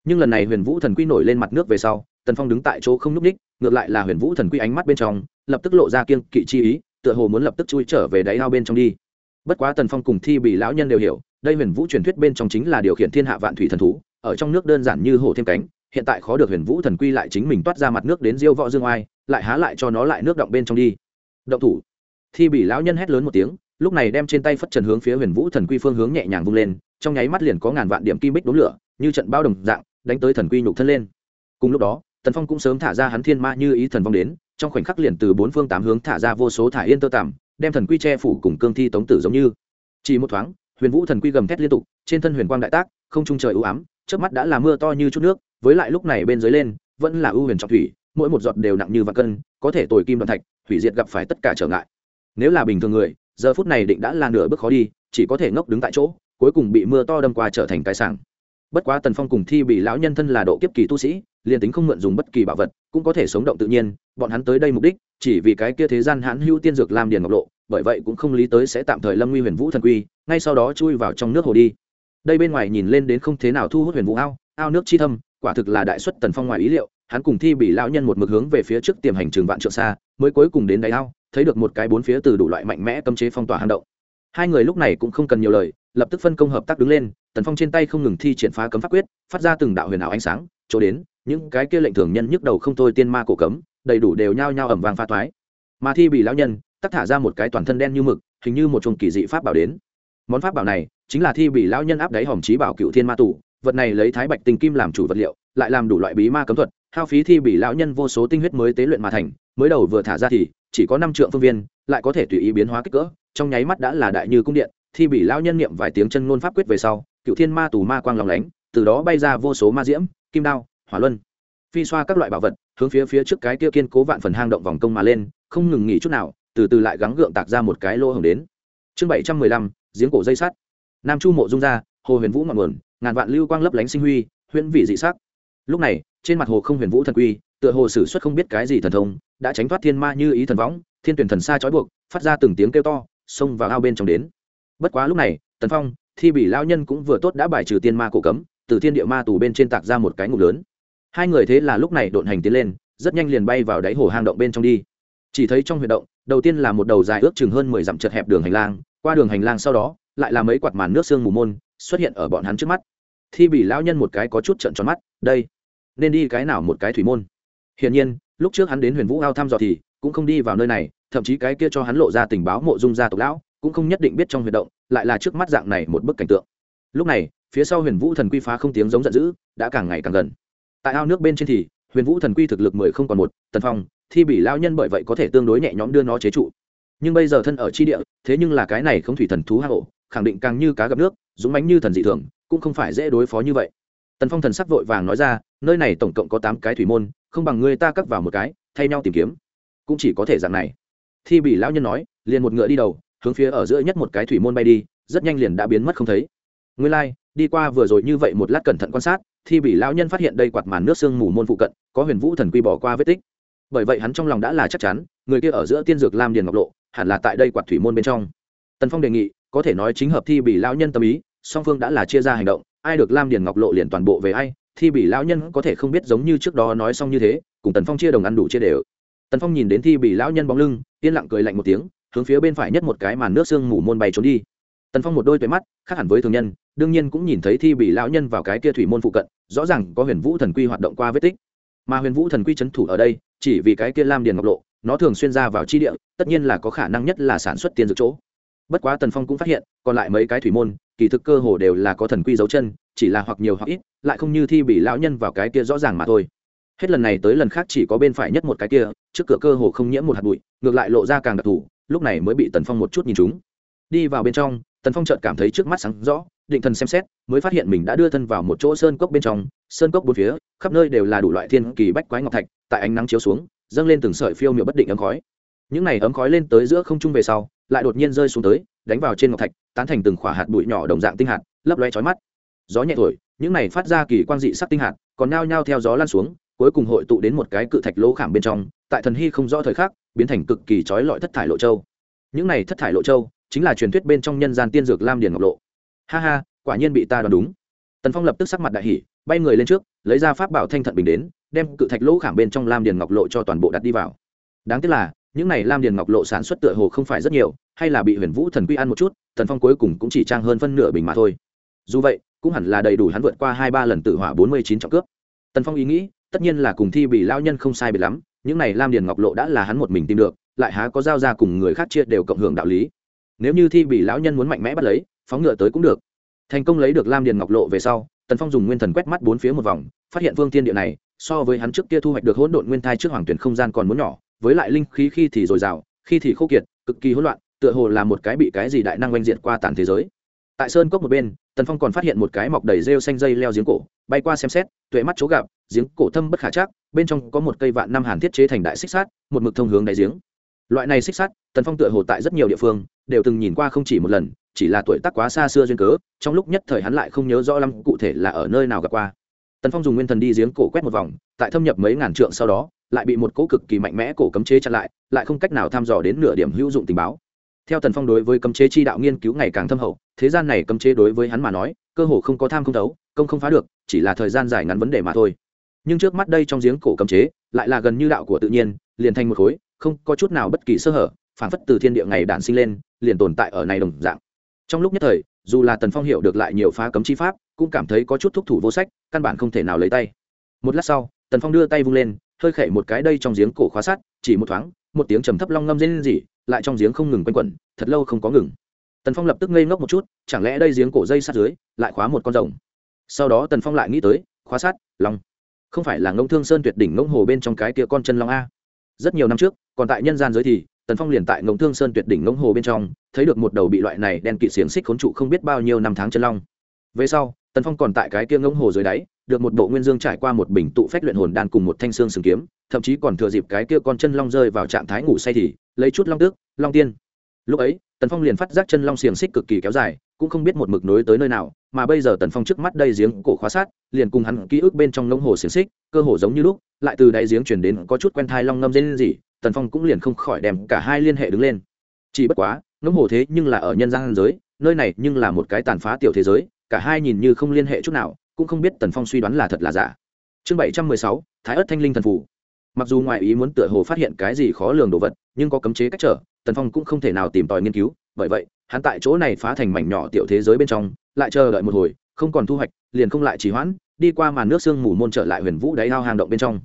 Nhưng lần này huyền vũ thần quy nổi lên mặt nước về sau, tần phong đứng tại chỗ không n ú c ních ngược lại là huyền vũ thần quy ánh mắt bên trong, lập tức lộ ra kiên kỵ chi ý, tựa hồ muốn lập tức chui trở về đáy ao bên trong đi. Bất quá tần phong cùng thi bị lão nhân đều hiểu, đây huyền vũ truyền thuyết bên trong chính là điều khiển thiên hạ vạn thủy thần thú, ở trong nước đơn giản như hổ thêm cánh, hiện tại khó được huyền vũ thần quy lại chính mình toát ra mặt nước đến diêu võ dương oai, lại há lại cho nó lại nước động bên trong đi. Động thủ. Thi bị lão nhân hét lớn một tiếng lúc này đem trên tay phất trần hướng phía huyền vũ thần quy phương hướng nhẹ nhàng vung lên, trong nháy mắt liền có ngàn vạn điểm kim bích đốn lửa, như trận bao đồng dạng, đánh tới thần quy nhục thân lên. Cùng lúc đó, tần phong cũng sớm thả ra hắn thiên ma như ý thần vong đến, trong khoảnh khắc liền từ bốn phương tám hướng thả ra vô số thả yên tơ tằm, đem thần quy che phủ cùng cương thi tống tử giống như. Chỉ một thoáng, huyền vũ thần quy gầm thét liên tục, trên thân huyền quang đại tác, không trung trời ưu ám trước mắt đã là mưa to như chút nước, với lại lúc này bên dưới lên, vẫn là ưu huyền trọng thủy, mỗi một giọt đều nặng như vạn cân, có thể tồi kim đoàn thạch, hủy diệt gặp phải tất cả trở ngại. Nếu là bình thường người giờ phút này định đã là nửa bước khó đi, chỉ có thể ngốc đứng tại chỗ, cuối cùng bị mưa to đâm qua trở thành cái sảng. Bất quá tần phong cùng thi bị lão nhân thân là độ kiếp kỳ tu sĩ, liền tính không mượn dùng bất kỳ bảo vật, cũng có thể sống động tự nhiên, bọn hắn tới đây mục đích, chỉ vì cái kia thế gian hãn hữu tiên dược làm điền ngọc lộ, bởi vậy cũng không lý tới sẽ tạm thời lâm nguy huyền vũ thần quy, ngay sau đó chui vào trong nước hồ đi. Đây bên ngoài nhìn lên đến không thế nào thu hút huyền vũ ao ao nước chi thâm, quả thực là đại xuất tần phong ngoài ý liệu, hắn cùng thi bị lão nhân một mực hướng về phía trước tiềm hành trường vạn trượng xa, mới cuối cùng đến đáy ao thấy được một cái bốn phía từ đủ loại mạnh mẽ cấm chế phong tỏa hang động. Hai người lúc này cũng không cần nhiều lời, lập tức phân công hợp tác đứng lên, tần phong trên tay không ngừng thi triển phá cấm pháp quyết, phát ra từng đạo huyền ảo ánh sáng, chỗ đến, những cái kia lệnh thường nhân nhức đầu không thôi tiên ma cổ cấm, đầy đủ đều nhao nhao ẩm vàng pha toái. Mà thi bị lão nhân tất thả ra một cái toàn thân đen như mực, hình như một chồng kỳ dị pháp bảo đến. Món pháp bảo này, chính là thi bị lão nhân áp đáy hòm trí bảo cựu thiên ma tủ vật này lấy thái bạch tinh kim làm chủ vật liệu, lại làm đủ loại bí ma cấm thuật, hao phí thi bị lão nhân vô số tinh huyết mới tế luyện mà thành, mới đầu vừa thả ra thì chỉ có năm trượng phương viên, lại có thể tùy ý biến hóa kích cỡ, trong nháy mắt đã là đại như cung điện, thi bị lão nhân niệm vài tiếng chân ngôn pháp quyết về sau, cựu thiên ma tù ma quang lòng lánh, từ đó bay ra vô số ma diễm, kim đao, hỏa luân, phi xoa các loại bảo vật, hướng phía phía trước cái kia kiên cố vạn phần hang động vòng công mà lên, không ngừng nghỉ chút nào, từ từ lại gắng gượng tạc ra một cái lỗ hồng đến. Chương bảy trăm mười lăm, giếng cổ dây sắt. Nam chu mộ dung ra, hồ huyền vũ ngọn nguồn, ngàn vạn lưu quang lấp lánh sinh huy, huyễn vị dị sắc. Lúc này, trên mặt hồ không huyền vũ thần quy tựa hồ sử xuất không biết cái gì thần thông, đã tránh thoát thiên ma như ý thần võng, thiên tuyển thần xa trói buộc, phát ra từng tiếng kêu to, xông vào ao bên trong đến. Bất quá lúc này, tần phong, thi bị lao nhân cũng vừa tốt đã bài trừ tiên ma cổ cấm, từ thiên địa ma tù bên trên tạc ra một cái ngục lớn. Hai người thế là lúc này độn hành tiến lên, rất nhanh liền bay vào đáy hồ hang động bên trong đi. Chỉ thấy trong huyệt động, đầu tiên là một đầu dài ước chừng hơn mười dặm chật hẹp đường hành lang, qua đường hành lang sau đó, lại là mấy quạt màn nước sương mù môn xuất hiện ở bọn hắn trước mắt. Thi bị lão nhân một cái có chút trận tròn mắt, đây, nên đi cái nào một cái thủy môn? Hiển nhiên, lúc trước hắn đến huyền vũ ao thăm dò thì cũng không đi vào nơi này, thậm chí cái kia cho hắn lộ ra tình báo mộ dung gia tộc lão cũng không nhất định biết trong huyệt động, lại là trước mắt dạng này một bức cảnh tượng. Lúc này, phía sau huyền vũ thần quy phá không tiếng giống giận dữ, đã càng ngày càng gần. Tại ao nước bên trên thì, huyền vũ thần quy thực lực mười không còn một, tần phong, thi bị lao nhân bởi vậy có thể tương đối nhẹ nhõm đưa nó chế trụ. Nhưng bây giờ thân ở chi địa, thế nhưng là cái này không thủy thần thú hạ hộ khẳng định càng như cá gặp nước, dũng mánh như thần dị thường, cũng không phải dễ đối phó như vậy. Tần phong thần sắc vội vàng nói ra nơi này tổng cộng có tám cái thủy môn không bằng ngươi ta cắt vào một cái thay nhau tìm kiếm. Cũng chỉ có thể dạng này. Thi bị lão nhân nói liền một ngựa đi đầu hướng phía ở giữa nhất một cái thủy môn bay đi rất nhanh liền đã biến mất không thấy. Ngươi lai、like, đi qua vừa rồi như vậy một lát cẩn thận quan sát thi bị lão nhân phát hiện đây quạt màn nước sương mù môn phụ cận có huyền vũ thần quy bỏ qua vết tích. Bởi vậy hắn trong lòng đã là chắc chắn người kia ở giữa tiên dược lam điền ngọc lộ hẳn là tại đây quạt thủy môn bên trong. Tần phong đề nghị có thể nói chính hợp thi bị lão nhân tâm ý song phương đã là chia ra hành động ai được lam điền ngọc lộ liền toàn bộ về ai thi bị lão nhân có thể không biết giống như trước đó nói xong như thế, cùng tần phong chia đồng ăn đủ chia đều. Tần phong nhìn đến thi bị lão nhân bóng lưng, yên lặng cười lạnh một tiếng, hướng phía bên phải nhất một cái màn nước sương mù môn bay trốn đi. Tần phong một đôi tuệ mắt, khác hẳn với thường nhân, đương nhiên cũng nhìn thấy thi bị lão nhân vào cái kia thủy môn phụ cận, rõ ràng có huyền vũ thần quy hoạt động qua vết tích. Mà huyền vũ thần quy trấn thủ ở đây, chỉ vì cái kia lam điền ngọc lộ, nó thường xuyên ra vào chi địa, tất nhiên là có khả năng nhất là sản xuất tiền dược chỗ. Bất quá tần phong cũng phát hiện, còn lại mấy cái thủy môn, kỳ thực cơ hồ đều là có thần quy dấu chân, chỉ là hoặc nhiều hoặc ít lại không như thi bị lão nhân vào cái kia rõ ràng mà thôi. Hết lần này tới lần khác chỉ có bên phải nhất một cái kia, trước cửa cơ hồ không nhiễm một hạt bụi, ngược lại lộ ra càng đặc thù, lúc này mới bị tần phong một chút nhìn chúng đi vào bên trong, tần phong chợt cảm thấy trước mắt sáng rõ, định thần xem xét, mới phát hiện mình đã đưa thân vào một chỗ sơn cốc bên trong, sơn cốc bốn phía, khắp nơi đều là đủ loại thiên kỳ bách quái ngọc thạch, tại ánh nắng chiếu xuống, dâng lên từng sợi phiêu miệu bất định ấm khói. Những này ấm khói lên tới giữa không trung về sau, lại đột nhiên rơi xuống tới, đánh vào trên ngọc thạch, tán thành từng khỏa hạt bụi nhỏ đồng dạng tinh hạt, lấp loe chói mắt. Gió nhẹ thổi những này phát ra kỳ quang dị sắc tinh hạt, còn nao nhao theo gió lan xuống, cuối cùng hội tụ đến một cái cự thạch lỗ khảm bên trong, tại thần hy không rõ thời khắc, biến thành cực kỳ trói lọi thất thải lộ châu. Những này thất thải lộ châu, chính là truyền thuyết bên trong nhân gian tiên dược lam điền ngọc lộ. Ha ha, quả nhiên bị ta đoán đúng. Tần phong lập tức sắc mặt đại hỷ bay người lên trước, lấy ra pháp bảo thanh thận bình đến, đem cự thạch lỗ khảm bên trong lam điền ngọc lộ cho toàn bộ đặt đi vào. Đáng tiếc là, những này lam điền ngọc lộ sản xuất tựa hồ không phải rất nhiều, hay là bị huyền vũ thần quy ăn một chút, tần phong cuối cùng cũng chỉ trang hơn phân nửa bình mà thôi. Dù vậy cũng hẳn là đầy đủ hắn vượt qua hai ba lần tự hỏa bốn mươi chín trọng cướp. Tần phong ý nghĩ, tất nhiên là cùng thi bị lao nhân không sai biệt lắm, những này lam điền ngọc lộ đã là hắn một mình tìm được, lại há có giao ra cùng người khác chia đều cộng hưởng đạo lý. Nếu như thi bị lão nhân muốn mạnh mẽ bắt lấy, phóng ngựa tới cũng được. Thành công lấy được lam điền ngọc lộ về sau, tần phong dùng nguyên thần quét mắt bốn phía một vòng, phát hiện vương thiên địa này, so với hắn trước kia thu hoạch được hỗn độn nguyên thai trước hoàng tuyển không gian còn muốn nhỏ, với lại linh khí khi thì dồi dào, khi thì khô kiệt, cực kỳ hỗn loạn, tựa hồ là một cái bị cái gì đại năng oanh diện qua tàn thế giới tại sơn cốc một bên, tần phong còn phát hiện một cái mọc đầy rêu xanh dây leo giếng cổ, bay qua xem xét, tuệ mắt chỗ gặp, giếng cổ thâm bất khả chắc, bên trong có một cây vạn năm hàn thiết chế thành đại xích sát một mực thông hướng đáy giếng. Loại này xích sắt, tần phong tựa hồ tại rất nhiều địa phương, đều từng nhìn qua không chỉ một lần, chỉ là tuổi tác quá xa xưa duyên cớ, trong lúc nhất thời hắn lại không nhớ rõ lắm cụ thể là ở nơi nào gặp qua. Tần phong dùng nguyên thần đi giếng cổ quét một vòng, tại thâm nhập mấy ngàn trượng sau đó, lại bị một cỗ cực kỳ mạnh mẽ cổ cấm chế chặn lại lại không cách nào thăm dò đến nửa điểm hữu dụng tình báo. Theo tần phong đối với cấm chế chi đạo nghiên cứu ngày càng thâm hậu thế gian này cấm chế đối với hắn mà nói, cơ hồ không có tham không thấu, công không phá được, chỉ là thời gian dài ngắn vấn đề mà thôi. Nhưng trước mắt đây trong giếng cổ cấm chế, lại là gần như đạo của tự nhiên, liền thành một khối, không có chút nào bất kỳ sơ hở phản phất từ thiên địa ngày đản sinh lên, liền tồn tại ở này đồng dạng. Trong lúc nhất thời, dù là tần phong hiểu được lại nhiều phá cấm chi pháp, cũng cảm thấy có chút thúc thủ vô sách, căn bản không thể nào lấy tay. Một lát sau, tần phong đưa tay vung lên, hơi khẩy một cái đây trong giếng cổ khóa sắt chỉ một thoáng, một tiếng trầm thấp long ngâm rên rỉ, lại trong giếng không ngừng quanh quẩn, thật lâu không có ngừng tần phong lập tức ngây ngốc một chút, chẳng lẽ đây giếng cổ dây sát dưới lại khóa một con rồng? Sau đó tần phong lại nghĩ tới, khóa sát long. Không phải là ngông thương sơn tuyệt đỉnh ngông hồ bên trong cái kia con chân long a. Rất nhiều năm trước, còn tại nhân gian giới thì, tần phong liền tại ngông thương sơn tuyệt đỉnh ngông hồ bên trong, thấy được một đầu bị loại này đen kịt xiềng xích khốn trụ không biết bao nhiêu năm tháng chân long. Về sau, tần phong còn tại cái kia ngông hồ dưới đáy, được một bộ nguyên dương trải qua một bình tụ phách luyện hồn đan cùng một thanh xương sừng kiếm, thậm chí còn thừa dịp cái kia con chân long rơi vào trạng thái ngủ say thì, lấy chút long tước, long tiên. Lúc ấy tần phong liền phát giác chân long xiềng xích cực kỳ kéo dài, cũng không biết một mực nối tới nơi nào, mà bây giờ tần phong trước mắt đây giếng cổ khóa sát, liền cùng hắn ký ức bên trong ngông hồ xiềng xích, cơ hồ giống như lúc, lại từ đáy giếng chuyển đến có chút quen thai long ngâm dên gì tần phong cũng liền không khỏi đem cả hai liên hệ đứng lên. Chỉ bất quá, ngông hồ thế nhưng là ở nhân gian giới, nơi này nhưng là một cái tàn phá tiểu thế giới, cả hai nhìn như không liên hệ chút nào, cũng không biết tần phong suy đoán là thật là giả. Chương bảy trăm mười sáu, thái ớt thanh linh thần phủ mặc dù ngoại ý muốn tựa hồ phát hiện cái gì khó lường đồ vật, nhưng có cấm chế cách trở tần phong cũng không thể nào tìm tòi nghiên cứu, bởi vậy, hắn tại chỗ này phá thành mảnh nhỏ tiểu thế giới bên trong, lại chờ đợi một hồi, không còn thu hoạch, liền không lại trì hoãn, đi qua màn nước sương mù môn trở lại huyền vũ đáy hao hang động bên trong.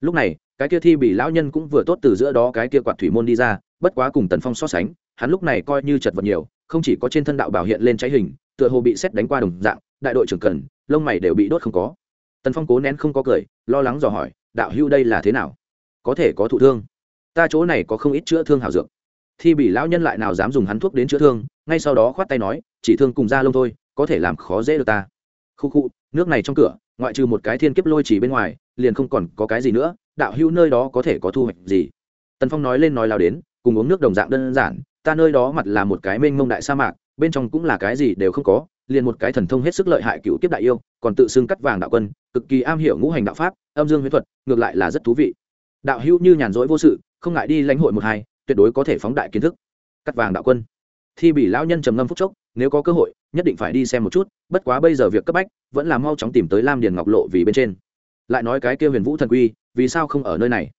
Lúc này, cái kia thi bị lão nhân cũng vừa tốt từ giữa đó cái kia quạt thủy môn đi ra, bất quá cùng tần phong so sánh, hắn lúc này coi như chật vật nhiều, không chỉ có trên thân đạo bảo hiện lên cháy hình, tựa hồ bị xét đánh qua đồng dạng, đại đội trưởng cần, lông mày đều bị đốt không có. Tần phong cố nén không có cười, lo lắng dò hỏi, đạo hưu đây là thế nào? Có thể có thụ thương. Ta chỗ này có không ít chữa thương hảo dược thi bị lão nhân lại nào dám dùng hắn thuốc đến chữa thương, ngay sau đó khoát tay nói, chỉ thương cùng da lông thôi, có thể làm khó dễ được ta. Khu khu, nước này trong cửa, ngoại trừ một cái thiên kiếp lôi chỉ bên ngoài, liền không còn có cái gì nữa, đạo hữu nơi đó có thể có thu hoạch gì? Tần phong nói lên nói lao đến, cùng uống nước đồng dạng đơn giản, ta nơi đó mặt là một cái mênh mông đại sa mạc, bên trong cũng là cái gì đều không có, liền một cái thần thông hết sức lợi hại cựu kiếp đại yêu, còn tự xưng cắt vàng đạo quân, cực kỳ am hiểu ngũ hành đạo pháp, âm dương huyết thuật, ngược lại là rất thú vị. Đạo hữu như nhàn rỗi vô sự, không ngại đi lãnh hội một hai tuyệt đối có thể phóng đại kiến thức. Cắt vàng đạo quân. Thi bị lão nhân trầm ngâm phúc chốc, nếu có cơ hội, nhất định phải đi xem một chút, bất quá bây giờ việc cấp bách, vẫn là mau chóng tìm tới lam điền ngọc lộ vì bên trên. Lại nói cái kia huyền vũ thần quy, vì sao không ở nơi này?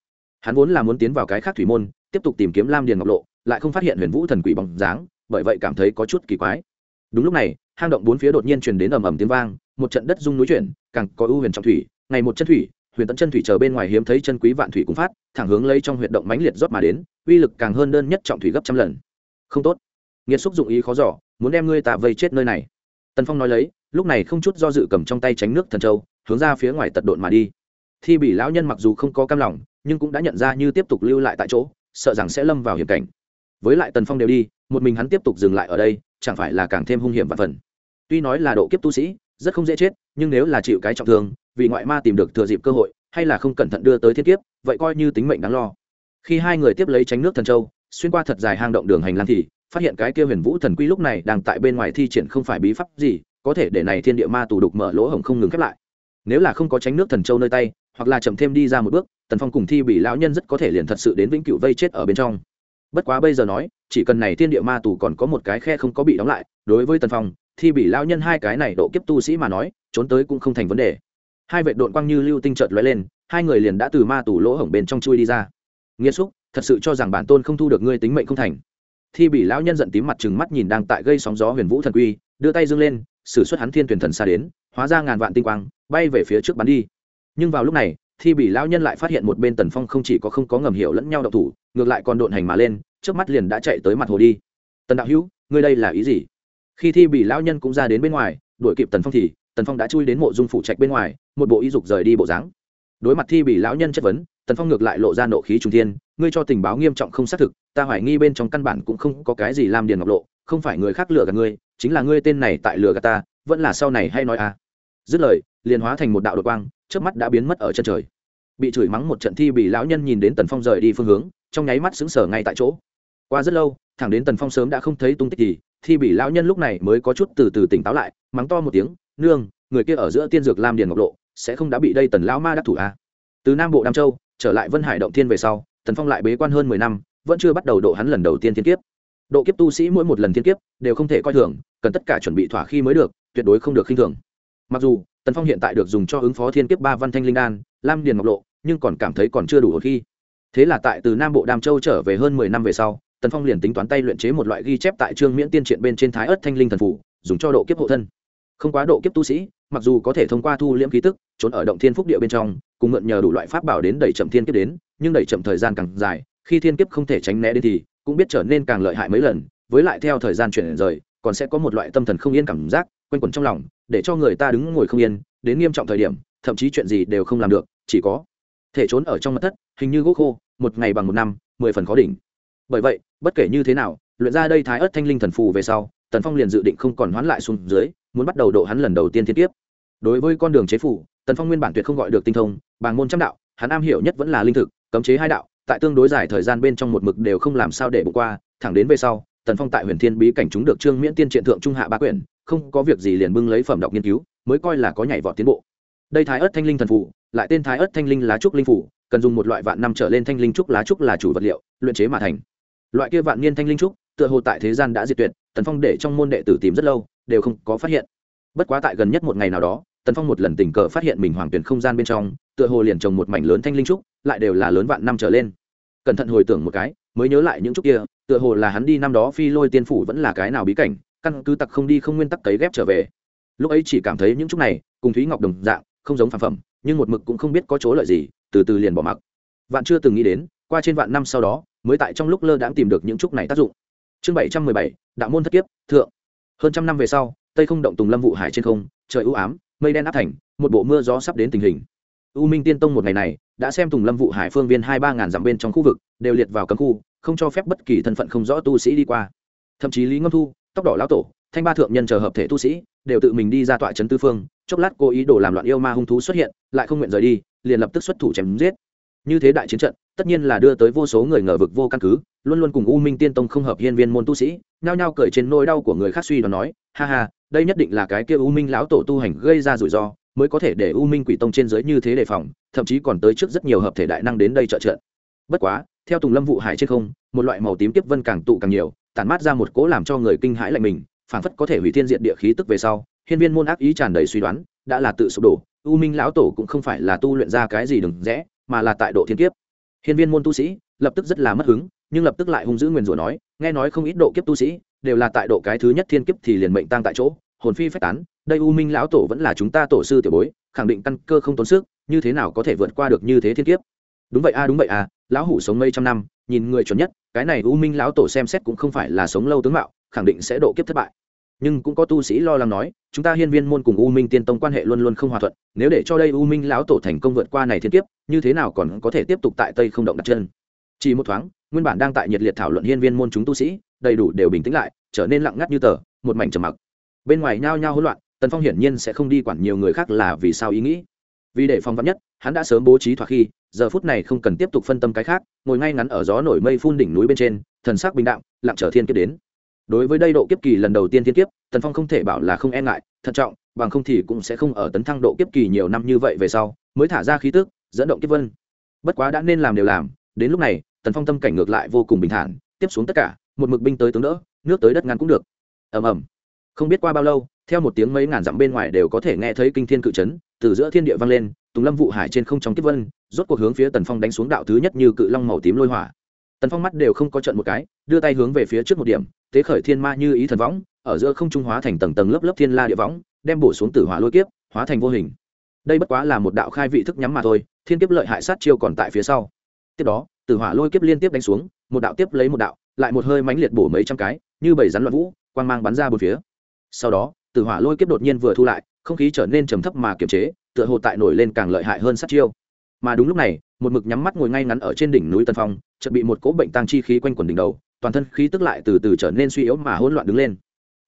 Hắn vốn là muốn tiến vào cái khác thủy môn, tiếp tục tìm kiếm lam điền ngọc lộ, lại không phát hiện huyền vũ thần quỷ bằng dáng, bởi vậy cảm thấy có chút kỳ quái. Đúng lúc này, hang động bốn phía đột nhiên truyền đến ầm ầm tiếng vang, một trận đất rung núi chuyển, càng có ưu huyền trọng thủy, ngày một chân thủy huyền tận chân thủy chờ bên ngoài hiếm thấy chân quý vạn thủy cũng phát, thẳng hướng lấy trong huyệt động mãnh liệt rót mà đến, uy lực càng hơn đơn nhất trọng thủy gấp trăm lần. Không tốt. Nghiệt xúc dụng ý khó giỏ muốn đem ngươi tạ vây chết nơi này. Tần phong nói lấy, lúc này không chút do dự cầm trong tay tránh nước thần châu, hướng ra phía ngoài tật độn mà đi. Thi bị lão nhân mặc dù không có cam lòng, nhưng cũng đã nhận ra như tiếp tục lưu lại tại chỗ, sợ rằng sẽ lâm vào hiểm cảnh. Với lại tần phong đều đi, một mình hắn tiếp tục dừng lại ở đây, chẳng phải là càng thêm hung hiểm và phần. Tuy nói là độ kiếp tu sĩ, rất không dễ chết, nhưng nếu là chịu cái trọng thương vì ngoại ma tìm được thừa dịp cơ hội, hay là không cẩn thận đưa tới thiên kiếp, vậy coi như tính mệnh đáng lo. Khi hai người tiếp lấy tránh nước thần châu, xuyên qua thật dài hang động đường hành lang thì, phát hiện cái kia huyền vũ thần quy lúc này đang tại bên ngoài thi triển không phải bí pháp gì, có thể để này thiên địa ma tù đục mở lỗ hổng không ngừng khép lại. Nếu là không có tránh nước thần châu nơi tay, hoặc là chậm thêm đi ra một bước, tần phong cùng thi bị lão nhân rất có thể liền thật sự đến vĩnh cửu vây chết ở bên trong. Bất quá bây giờ nói, chỉ cần này thiên địa ma tù còn có một cái khe không có bị đóng lại, đối với tần phong, thi bị lão nhân hai cái này độ kiếp tu sĩ mà nói, trốn tới cũng không thành vấn đề hai vệ đội quang như lưu tinh chợt lóe lên, hai người liền đã từ ma tủ lỗ hổng bên trong chui đi ra. Nghiệt xúc, thật sự cho rằng bản tôn không thu được ngươi tính mệnh không thành. Thi bị lão nhân giận tím mặt trừng mắt nhìn đang tại gây sóng gió huyền vũ thần quy, đưa tay dâng lên, sử xuất hắn thiên tuyển thần xa đến, hóa ra ngàn vạn tinh quang, bay về phía trước bắn đi. Nhưng vào lúc này, thi bị lão nhân lại phát hiện một bên tần phong không chỉ có không có ngầm hiểu lẫn nhau độc thủ, ngược lại còn độn hành mà lên trước mắt liền đã chạy tới mặt hồ đi. Tần đạo hữu, ngươi đây là ý gì? Khi thi bị lão nhân cũng ra đến bên ngoài, đuổi kịp tần phong thì tần phong đã chui đến mộ dung phủ trạch bên ngoài, một bộ y dục rời đi bộ dáng. Đối mặt thi bị lão nhân chất vấn, tần phong ngược lại lộ ra nộ khí trung thiên, ngươi cho tình báo nghiêm trọng không xác thực, ta hoài nghi bên trong căn bản cũng không có cái gì làm điền ngọc lộ, không phải người khác lừa gạt ngươi, chính là ngươi tên này tại lừa gạt ta, vẫn là sau này hay nói à. Dứt lời, liền hóa thành một đạo đột quang trước mắt đã biến mất ở chân trời. Bị chửi mắng một trận thi bị lão nhân nhìn đến tần phong rời đi phương hướng, trong nháy mắt xứng sở ngay tại chỗ. Qua rất lâu, thẳng đến tần phong sớm đã không thấy tung tích gì thi bị lão nhân lúc này mới có chút từ từ tỉnh táo lại, mắng to một tiếng nương, người kia ở giữa tiên dược lam điền ngọc lộ, sẽ không đã bị đây tần lão ma đắc thủ à. từ nam bộ đam châu, trở lại vân hải động thiên về sau, tần phong lại bế quan hơn mười năm, vẫn chưa bắt đầu độ hắn lần đầu tiên thiên kiếp. Độ kiếp tu sĩ mỗi một lần thiên kiếp đều không thể coi thường, cần tất cả chuẩn bị thỏa khi mới được, tuyệt đối không được khinh thường. Mặc dù, tần phong hiện tại được dùng cho ứng phó thiên kiếp ba văn thanh linh đan, lam điền ngọc lộ, nhưng còn cảm thấy còn chưa đủ hồi khi. Thế là tại từ nam bộ đam châu trở về hơn mười năm về sau, tần phong liền tính toán tay luyện chế một loại ghi chép tại trương miễn tiên triện bên trên thái ớt thanh linh thần phủ, dùng cho độ kiếp hộ thân không quá độ kiếp tu sĩ, mặc dù có thể thông qua thu liễm khí tức, trốn ở động thiên phúc địa bên trong, cùng mượn nhờ đủ loại pháp bảo đến đẩy chậm thiên kiếp đến, nhưng đẩy chậm thời gian càng dài, khi thiên kiếp không thể tránh né đến thì, cũng biết trở nên càng lợi hại mấy lần, với lại theo thời gian chuyển rời, còn sẽ có một loại tâm thần không yên cảm giác quanh quẩn trong lòng, để cho người ta đứng ngồi không yên, đến nghiêm trọng thời điểm, thậm chí chuyện gì đều không làm được, chỉ có thể trốn ở trong mặt thất, hình như gỗ khô, một ngày bằng một năm, mười phần khó đỉnh. Bởi vậy, bất kể như thế nào, luyện ra đây thái ớt thanh linh thần phù về sau, tần phong liền dự định không còn hoán lại xuống dưới muốn bắt đầu độ hắn lần đầu tiên thiên tiếp đối với con đường chế phủ, tần phong nguyên bản tuyệt không gọi được tinh thông bằng môn trăm đạo, hắn am hiểu nhất vẫn là linh thực, cấm chế hai đạo, tại tương đối dài thời gian bên trong một mực đều không làm sao để bỏ qua, thẳng đến về sau, tần phong tại huyền thiên bí cảnh chúng được trương miễn tiên triện thượng trung hạ ba quyển, không có việc gì liền bưng lấy phẩm đọc nghiên cứu, mới coi là có nhảy vọt tiến bộ. Đây thái ớt thanh linh thần phủ lại tên thái ớt thanh linh lá trúc linh phủ cần dùng một loại vạn năm trở lên thanh linh trúc lá trúc là chủ vật liệu, luyện chế mà thành. Loại kia vạn niên thanh linh trúc, tựa hồ tại thế gian đã diệt tuyệt, tần phong để trong môn đệ tử tìm rất lâu đều không có phát hiện. Bất quá tại gần nhất một ngày nào đó, tần phong một lần tình cờ phát hiện mình hoàng tuyển không gian bên trong, tựa hồ liền trồng một mảnh lớn thanh linh trúc, lại đều là lớn vạn năm trở lên. Cẩn thận hồi tưởng một cái, mới nhớ lại những trúc kia, tựa hồ là hắn đi năm đó phi lôi tiên phủ vẫn là cái nào bí cảnh, căn cứ tặc không đi không nguyên tắc cấy ghép trở về. Lúc ấy chỉ cảm thấy những trúc này, cùng thúy ngọc đồng dạng, không giống phản phẩm, nhưng một mực cũng không biết có chỗ lợi gì, từ từ liền bỏ mặc. Vạn chưa từng nghĩ đến, qua trên vạn năm sau đó, mới tại trong lúc lơ đãng tìm được những trúc này tác dụng. Chương bảy trăm mười bảy, đạo môn thất kiếp, thượng hơn trăm năm về sau, tây không động tùng lâm vụ hải trên không, trời ưu ám, mây đen áp thành, một bộ mưa gió sắp đến tình hình. U minh tiên tông một ngày này, đã xem tùng lâm vụ hải phương viên hai ba ngàn dặm bên trong khu vực, đều liệt vào cấm khu, không cho phép bất kỳ thân phận không rõ tu sĩ đi qua. Thậm chí lý ngâm thu, tóc đỏ lão tổ, thanh ba thượng nhân chờ hợp thể tu sĩ, đều tự mình đi ra tọa trấn tư phương, chốc lát cố ý đồ làm loạn yêu ma hung thú xuất hiện, lại không nguyện rời đi, liền lập tức xuất thủ chém giết. Như thế đại chiến trận tất nhiên là đưa tới vô số người ngờ vực vô căn cứ, luôn luôn cùng u minh tiên tông không hợp hiên viên môn tu sĩ, nhao nhao cởi trên nỗi đau của người khác suy đoán nói, ha ha, đây nhất định là cái kia u minh lão tổ tu hành gây ra rủi ro, mới có thể để u minh quỷ tông trên giới như thế đề phòng, thậm chí còn tới trước rất nhiều hợp thể đại năng đến đây trợ trận bất quá, theo tùng lâm vụ hải trên không, một loại màu tím tiếp vân càng tụ càng nhiều, tản mát ra một cỗ làm cho người kinh hãi lạnh mình, phảng phất có thể hủy thiên diện địa khí tức về sau, hiên viên môn ác ý tràn đầy suy đoán, đã là tự sụp đổ, u minh lão tổ cũng không phải là tu luyện ra cái gì đừng rẽ, mà là tại độ thiên kiếp hiên viên môn tu sĩ lập tức rất là mất hứng, nhưng lập tức lại hung dữ nguyền rủa nói, nghe nói không ít độ kiếp tu sĩ đều là tại độ cái thứ nhất thiên kiếp thì liền mệnh tăng tại chỗ, hồn phi phách tán, đây u minh lão tổ vẫn là chúng ta tổ sư tiểu bối, khẳng định căn cơ không tốn sức, như thế nào có thể vượt qua được như thế thiên kiếp? Đúng vậy a, đúng vậy a, lão hủ sống mấy trăm năm, nhìn người chuẩn nhất, cái này u minh lão tổ xem xét cũng không phải là sống lâu tướng mạo, khẳng định sẽ độ kiếp thất bại nhưng cũng có tu sĩ lo lắng nói, chúng ta hiên viên môn cùng u minh tiên tông quan hệ luôn luôn không hòa thuận, nếu để cho đây u minh lão tổ thành công vượt qua này thiên kiếp, như thế nào còn có thể tiếp tục tại tây không động đặt chân? Chỉ một thoáng, nguyên bản đang tại nhiệt liệt thảo luận hiên viên môn chúng tu sĩ, đầy đủ đều bình tĩnh lại, trở nên lặng ngắt như tờ, một mảnh trầm mặc. Bên ngoài nhao nhao hỗn loạn, tần phong hiển nhiên sẽ không đi quản nhiều người khác là vì sao ý nghĩ. Vì để phong vắn nhất, hắn đã sớm bố trí thoạt khi, giờ phút này không cần tiếp tục phân tâm cái khác, ngồi ngay ngắn ở gió nổi mây phun đỉnh núi bên trên, thần sắc bình đạm, lặng trở thiên kiếp đến đối với đây độ kiếp kỳ lần đầu tiên thiên kiếp, tần phong không thể bảo là không e ngại, thận trọng, bằng không thì cũng sẽ không ở tấn thăng độ kiếp kỳ nhiều năm như vậy về sau, mới thả ra khí tức, dẫn động kiếp vân. Bất quá đã nên làm đều làm, đến lúc này, tần phong tâm cảnh ngược lại vô cùng bình thản, tiếp xuống tất cả, một mực binh tới tướng đỡ, nước tới đất ngăn cũng được. Ầm ầm. Không biết qua bao lâu, theo một tiếng mấy ngàn dặm bên ngoài đều có thể nghe thấy kinh thiên cự chấn, từ giữa thiên địa vang lên, tùng lâm vụ hải trên không trong kiếp vân, rốt cuộc hướng phía tần phong đánh xuống đạo thứ nhất như cự long màu tím lôi hỏa tần phong mắt đều không có trận một cái, đưa tay hướng về phía trước một điểm tế khởi thiên ma như ý thần võng, ở giữa không trung hóa thành tầng tầng lớp lớp thiên la địa võng, đem bổ xuống tử hỏa lôi kiếp, hóa thành vô hình. Đây bất quá là một đạo khai vị thức nhắm mà thôi, thiên kiếp lợi hại sát chiêu còn tại phía sau. Tiếp đó, tử hỏa lôi kiếp liên tiếp đánh xuống, một đạo tiếp lấy một đạo, lại một hơi mãnh liệt bổ mấy trăm cái, như bảy rắn loạn vũ, quang mang bắn ra bốn phía. Sau đó, tử hỏa lôi kiếp đột nhiên vừa thu lại, không khí trở nên trầm thấp mà kiềm chế, tựa hồ tại nổi lên càng lợi hại hơn sát chiêu. Mà đúng lúc này, một mực nhắm mắt ngồi ngay ngắn ở trên đỉnh núi tân phong chợt bị một cỗ bệnh tăng chi khí quanh quần đỉnh đầu, toàn thân khí tức lại từ từ trở nên suy yếu mà hỗn loạn đứng lên.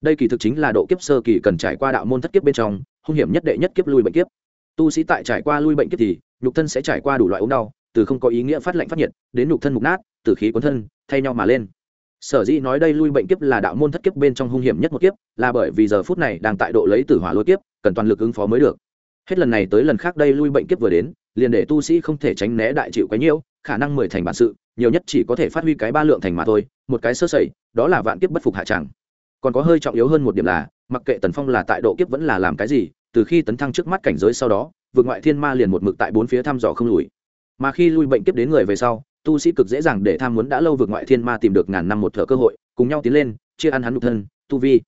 Đây kỳ thực chính là độ kiếp sơ kỳ cần trải qua đạo môn thất kiếp bên trong, hung hiểm nhất đệ nhất kiếp lui bệnh kiếp. Tu sĩ tại trải qua lui bệnh kiếp thì, nhục thân sẽ trải qua đủ loại ốm đau, từ không có ý nghĩa phát lạnh phát nhiệt, đến nhục thân mục nát, từ khí cuốn thân, thay nhau mà lên. Sở dĩ nói đây lui bệnh kiếp là đạo môn thất kiếp bên trong hung hiểm nhất một kiếp, là bởi vì giờ phút này đang tại độ lấy tử hỏa lôi kiếp, cần toàn lực ứng phó mới được. Hết lần này tới lần khác đây lui bệnh kiếp vừa đến, liền để tu sĩ không thể tránh né đại chịu quá nhiễu khả năng mười thành bản sự nhiều nhất chỉ có thể phát huy cái ba lượng thành mà thôi, một cái sơ sẩy, đó là vạn kiếp bất phục hạ tràng còn có hơi trọng yếu hơn một điểm là, mặc kệ tần phong là tại độ kiếp vẫn là làm cái gì, từ khi tấn thăng trước mắt cảnh giới sau đó, vượt ngoại thiên ma liền một mực tại bốn phía thăm dò không lùi. Mà khi lui bệnh kiếp đến người về sau, tu sĩ cực dễ dàng để tham muốn đã lâu vượt ngoại thiên ma tìm được ngàn năm một thợ cơ hội, cùng nhau tiến lên, chia ăn hắn nhục thân, tu vi.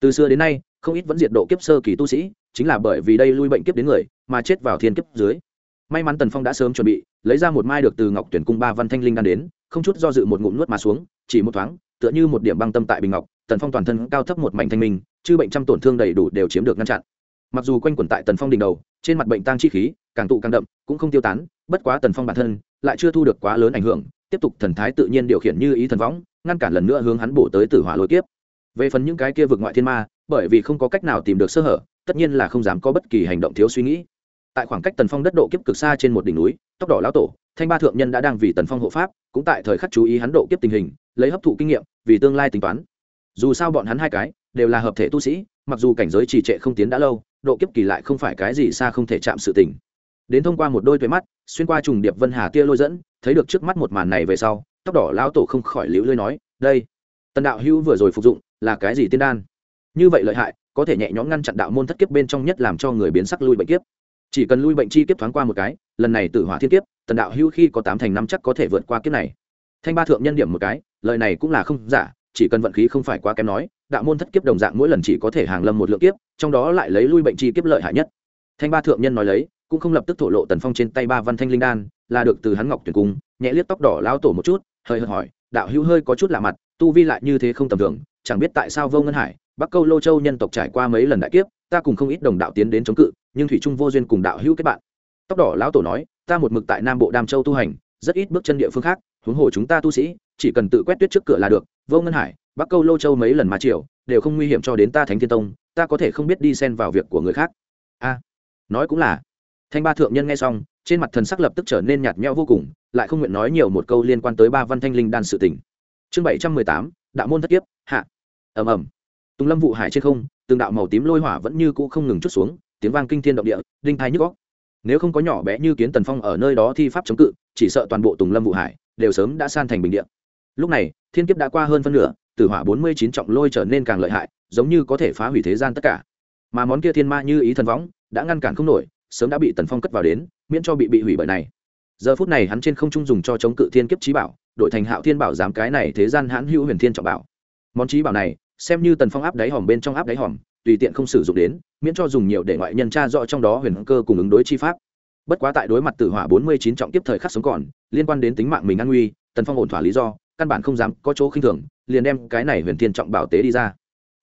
Từ xưa đến nay, không ít vẫn diệt độ kiếp sơ kỳ tu sĩ, chính là bởi vì đây lui bệnh kiếp đến người, mà chết vào thiên kiếp dưới may mắn tần phong đã sớm chuẩn bị, lấy ra một mai được từ ngọc tuyển cung ba văn thanh linh đan đến, không chút do dự một ngụm nuốt mà xuống, chỉ một thoáng, tựa như một điểm băng tâm tại bình ngọc, tần phong toàn thân cao thấp một mảnh thanh minh chứ bệnh trăm tổn thương đầy đủ đều chiếm được ngăn chặn. Mặc dù quanh quẩn tại tần phong đỉnh đầu, trên mặt bệnh tăng chi khí, càng tụ càng đậm, cũng không tiêu tán, bất quá tần phong bản thân lại chưa thu được quá lớn ảnh hưởng, tiếp tục thần thái tự nhiên điều khiển như ý thần võng, ngăn cản lần nữa hướng hắn bổ tới tử hỏa lối tiếp về phần những cái kia vực ngoại thiên ma, bởi vì không có cách nào tìm được sơ hở, tất nhiên là không dám có bất kỳ hành động thiếu suy nghĩ tại khoảng cách tần phong đất độ kiếp cực xa trên một đỉnh núi tốc độ lão tổ, thanh ba thượng nhân đã đang vì tần phong hộ pháp, cũng tại thời khắc chú ý hắn độ kiếp tình hình, lấy hấp thụ kinh nghiệm, vì tương lai tính toán. Dù sao bọn hắn hai cái, đều là hợp thể tu sĩ, mặc dù cảnh giới trì trệ không tiến đã lâu, độ kiếp kỳ lại không phải cái gì xa không thể chạm sự tình. Đến thông qua một đôi tuế mắt, xuyên qua trùng điệp vân hà tia lôi dẫn, thấy được trước mắt một màn này về sau, tóc đỏ lão tổ không khỏi liễu lơi nói, đây, tần đạo hữu vừa rồi phục dụng, là cái gì tiên đan? Như vậy lợi hại, có thể nhẹ nhõm ngăn chặn đạo môn thất kiếp bên trong nhất làm cho người biến sắc lui bệnh kiếp chỉ cần lui bệnh chi kiếp thoáng qua một cái, lần này tử hỏa thiên kiếp, tần đạo hữu khi có tám thành năm chắc có thể vượt qua kiếp này. Thanh ba thượng nhân điểm một cái, lời này cũng là không giả, chỉ cần vận khí không phải quá kém nói, đạo môn thất kiếp đồng dạng mỗi lần chỉ có thể hàng lâm một lượng kiếp, trong đó lại lấy lui bệnh chi kiếp lợi hại nhất. Thanh ba thượng nhân nói lấy, cũng không lập tức thổ lộ tần phong trên tay ba văn thanh linh đan, là được từ hắn ngọc tuyển cung, nhẹ liếc tóc đỏ lao tổ một chút, hơi hợt hỏi, đạo hữu hơi có chút lạ mặt, tu vi lại như thế không tầm thường, chẳng biết tại sao vô ngân hải, bắc câu lô châu nhân tộc trải qua mấy lần đại kiếp ta cùng không ít đồng đạo tiến đến chống cự, nhưng thủy trung vô duyên cùng đạo hữu kết bạn. Tóc đỏ lão tổ nói, ta một mực tại nam bộ đam châu tu hành, rất ít bước chân địa phương khác, huống hồ chúng ta tu sĩ, chỉ cần tự quét tuyết trước cửa là được, vô ngân hải, bắc câu lô châu mấy lần mà chiều đều không nguy hiểm cho đến ta thánh thiên tông, ta có thể không biết đi xen vào việc của người khác. A, nói cũng là. Thanh ba thượng nhân nghe xong, trên mặt thần sắc lập tức trở nên nhạt nhẽo vô cùng, lại không nguyện nói nhiều một câu liên quan tới ba văn thanh linh đan sự tình. Chương bảy trăm mười tám, đạo môn thất kiếp, hạ. Ầm ầm tùng lâm vụ hải trên không, từng đạo màu tím lôi hỏa vẫn như cũ không ngừng chút xuống, tiếng vang kinh thiên động địa, đinh thai nhức góc nếu không có nhỏ bé như kiến tần phong ở nơi đó thi pháp chống cự, chỉ sợ toàn bộ tùng lâm vụ hải đều sớm đã san thành bình địa. Lúc này, thiên kiếp đã qua hơn phân nửa, tử hỏa bốn mươi chín trọng lôi trở nên càng lợi hại, giống như có thể phá hủy thế gian tất cả. Mà món kia thiên ma như ý thần võng, đã ngăn cản không nổi, sớm đã bị tần phong cất vào đến, miễn cho bị bị hủy bởi này. Giờ phút này hắn trên không trung dùng cho chống cự thiên kiếp trí bảo, đổi thành hạo thiên bảo dám cái này thế gian hãn hữu huyền thiên trọng bảo. Món trí bảo này xem như tần phong áp đáy hòm bên trong áp đáy hòm, tùy tiện không sử dụng đến, miễn cho dùng nhiều để ngoại nhân tra rõ trong đó huyền cơ cùng ứng đối chi pháp. Bất quá tại đối mặt tử hỏa bốn mươi chín trọng tiếp thời khắc sống còn, liên quan đến tính mạng mình an nguy, tần phong ổn thỏa lý do, căn bản không dám có chỗ khinh thường, liền đem cái này huyền thiên trọng bảo tế đi ra.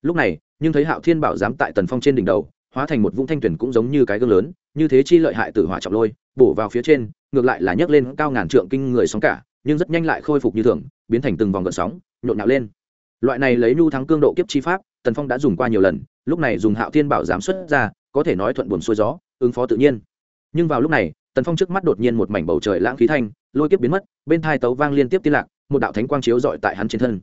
Lúc này, nhưng thấy hạo thiên bảo dám tại tần phong trên đỉnh đầu, hóa thành một vũng thanh tuyển cũng giống như cái gương lớn, như thế chi lợi hại tử hỏa trọng lôi, bổ vào phía trên, ngược lại là nhấc lên cao ngàn trượng kinh người sóng cả, nhưng rất nhanh lại khôi phục như thường, biến thành từng vòng gợn sóng, nhộn nhạo lên loại này lấy nhu thắng cương độ kiếp chi pháp, tần phong đã dùng qua nhiều lần, lúc này dùng hạo thiên bảo giám xuất ra, có thể nói thuận buồn xuôi gió, ứng phó tự nhiên. Nhưng vào lúc này, tần phong trước mắt đột nhiên một mảnh bầu trời lãng khí thanh, lôi kiếp biến mất, bên thai tấu vang liên tiếp tiên lạc, một đạo thánh quang chiếu dọi tại hắn trên thân.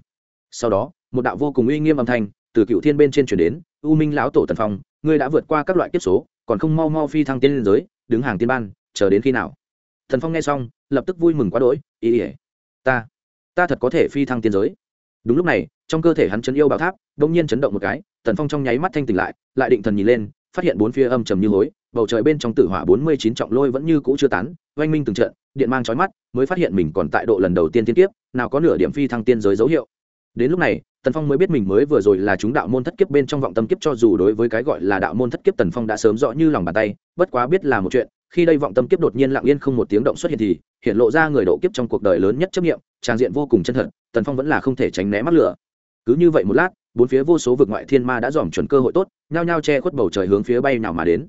Sau đó, một đạo vô cùng uy nghiêm âm thanh từ cựu thiên bên trên chuyển đến, u minh lão tổ tần phong, ngươi đã vượt qua các loại kiếp số, còn không mau mau phi thăng tiên liên giới, đứng hàng tiên ban, chờ đến khi nào? Thần phong nghe xong, lập tức vui mừng quá đỗi, ý ỉa ta ta thật có thể phi thăng tiên giới đúng lúc này, trong cơ thể hắn chấn yêu bảo tháp đông nhiên chấn động một cái, tần phong trong nháy mắt thanh tỉnh lại lại định thần nhìn lên, phát hiện bốn phía âm trầm như hối, bầu trời bên trong tử hỏa bốn mươi chín trọng lôi vẫn như cũ chưa tán, oanh minh từng trận, điện mang trói mắt, mới phát hiện mình còn tại độ lần đầu tiên tiên tiếp nào có nửa điểm phi thăng tiên giới dấu hiệu. Đến lúc này, tần phong mới biết mình mới vừa rồi là chúng đạo môn thất kiếp bên trong vọng tâm kiếp cho dù đối với cái gọi là đạo môn thất kiếp tần phong đã sớm rõ như lòng bàn tay, bất quá biết là một chuyện khi đây vọng tâm kiếp đột nhiên lặng yên không một tiếng động xuất hiện thì, hiện lộ ra người độ kiếp trong cuộc đời lớn nhất chấp nghiệm trang diện vô cùng chân thật, tần phong vẫn là không thể tránh né mắt lửa. Cứ như vậy một lát, bốn phía vô số vực ngoại thiên ma đã dòm chuẩn cơ hội tốt, nhao nhao che khuất bầu trời hướng phía bay nào mà đến.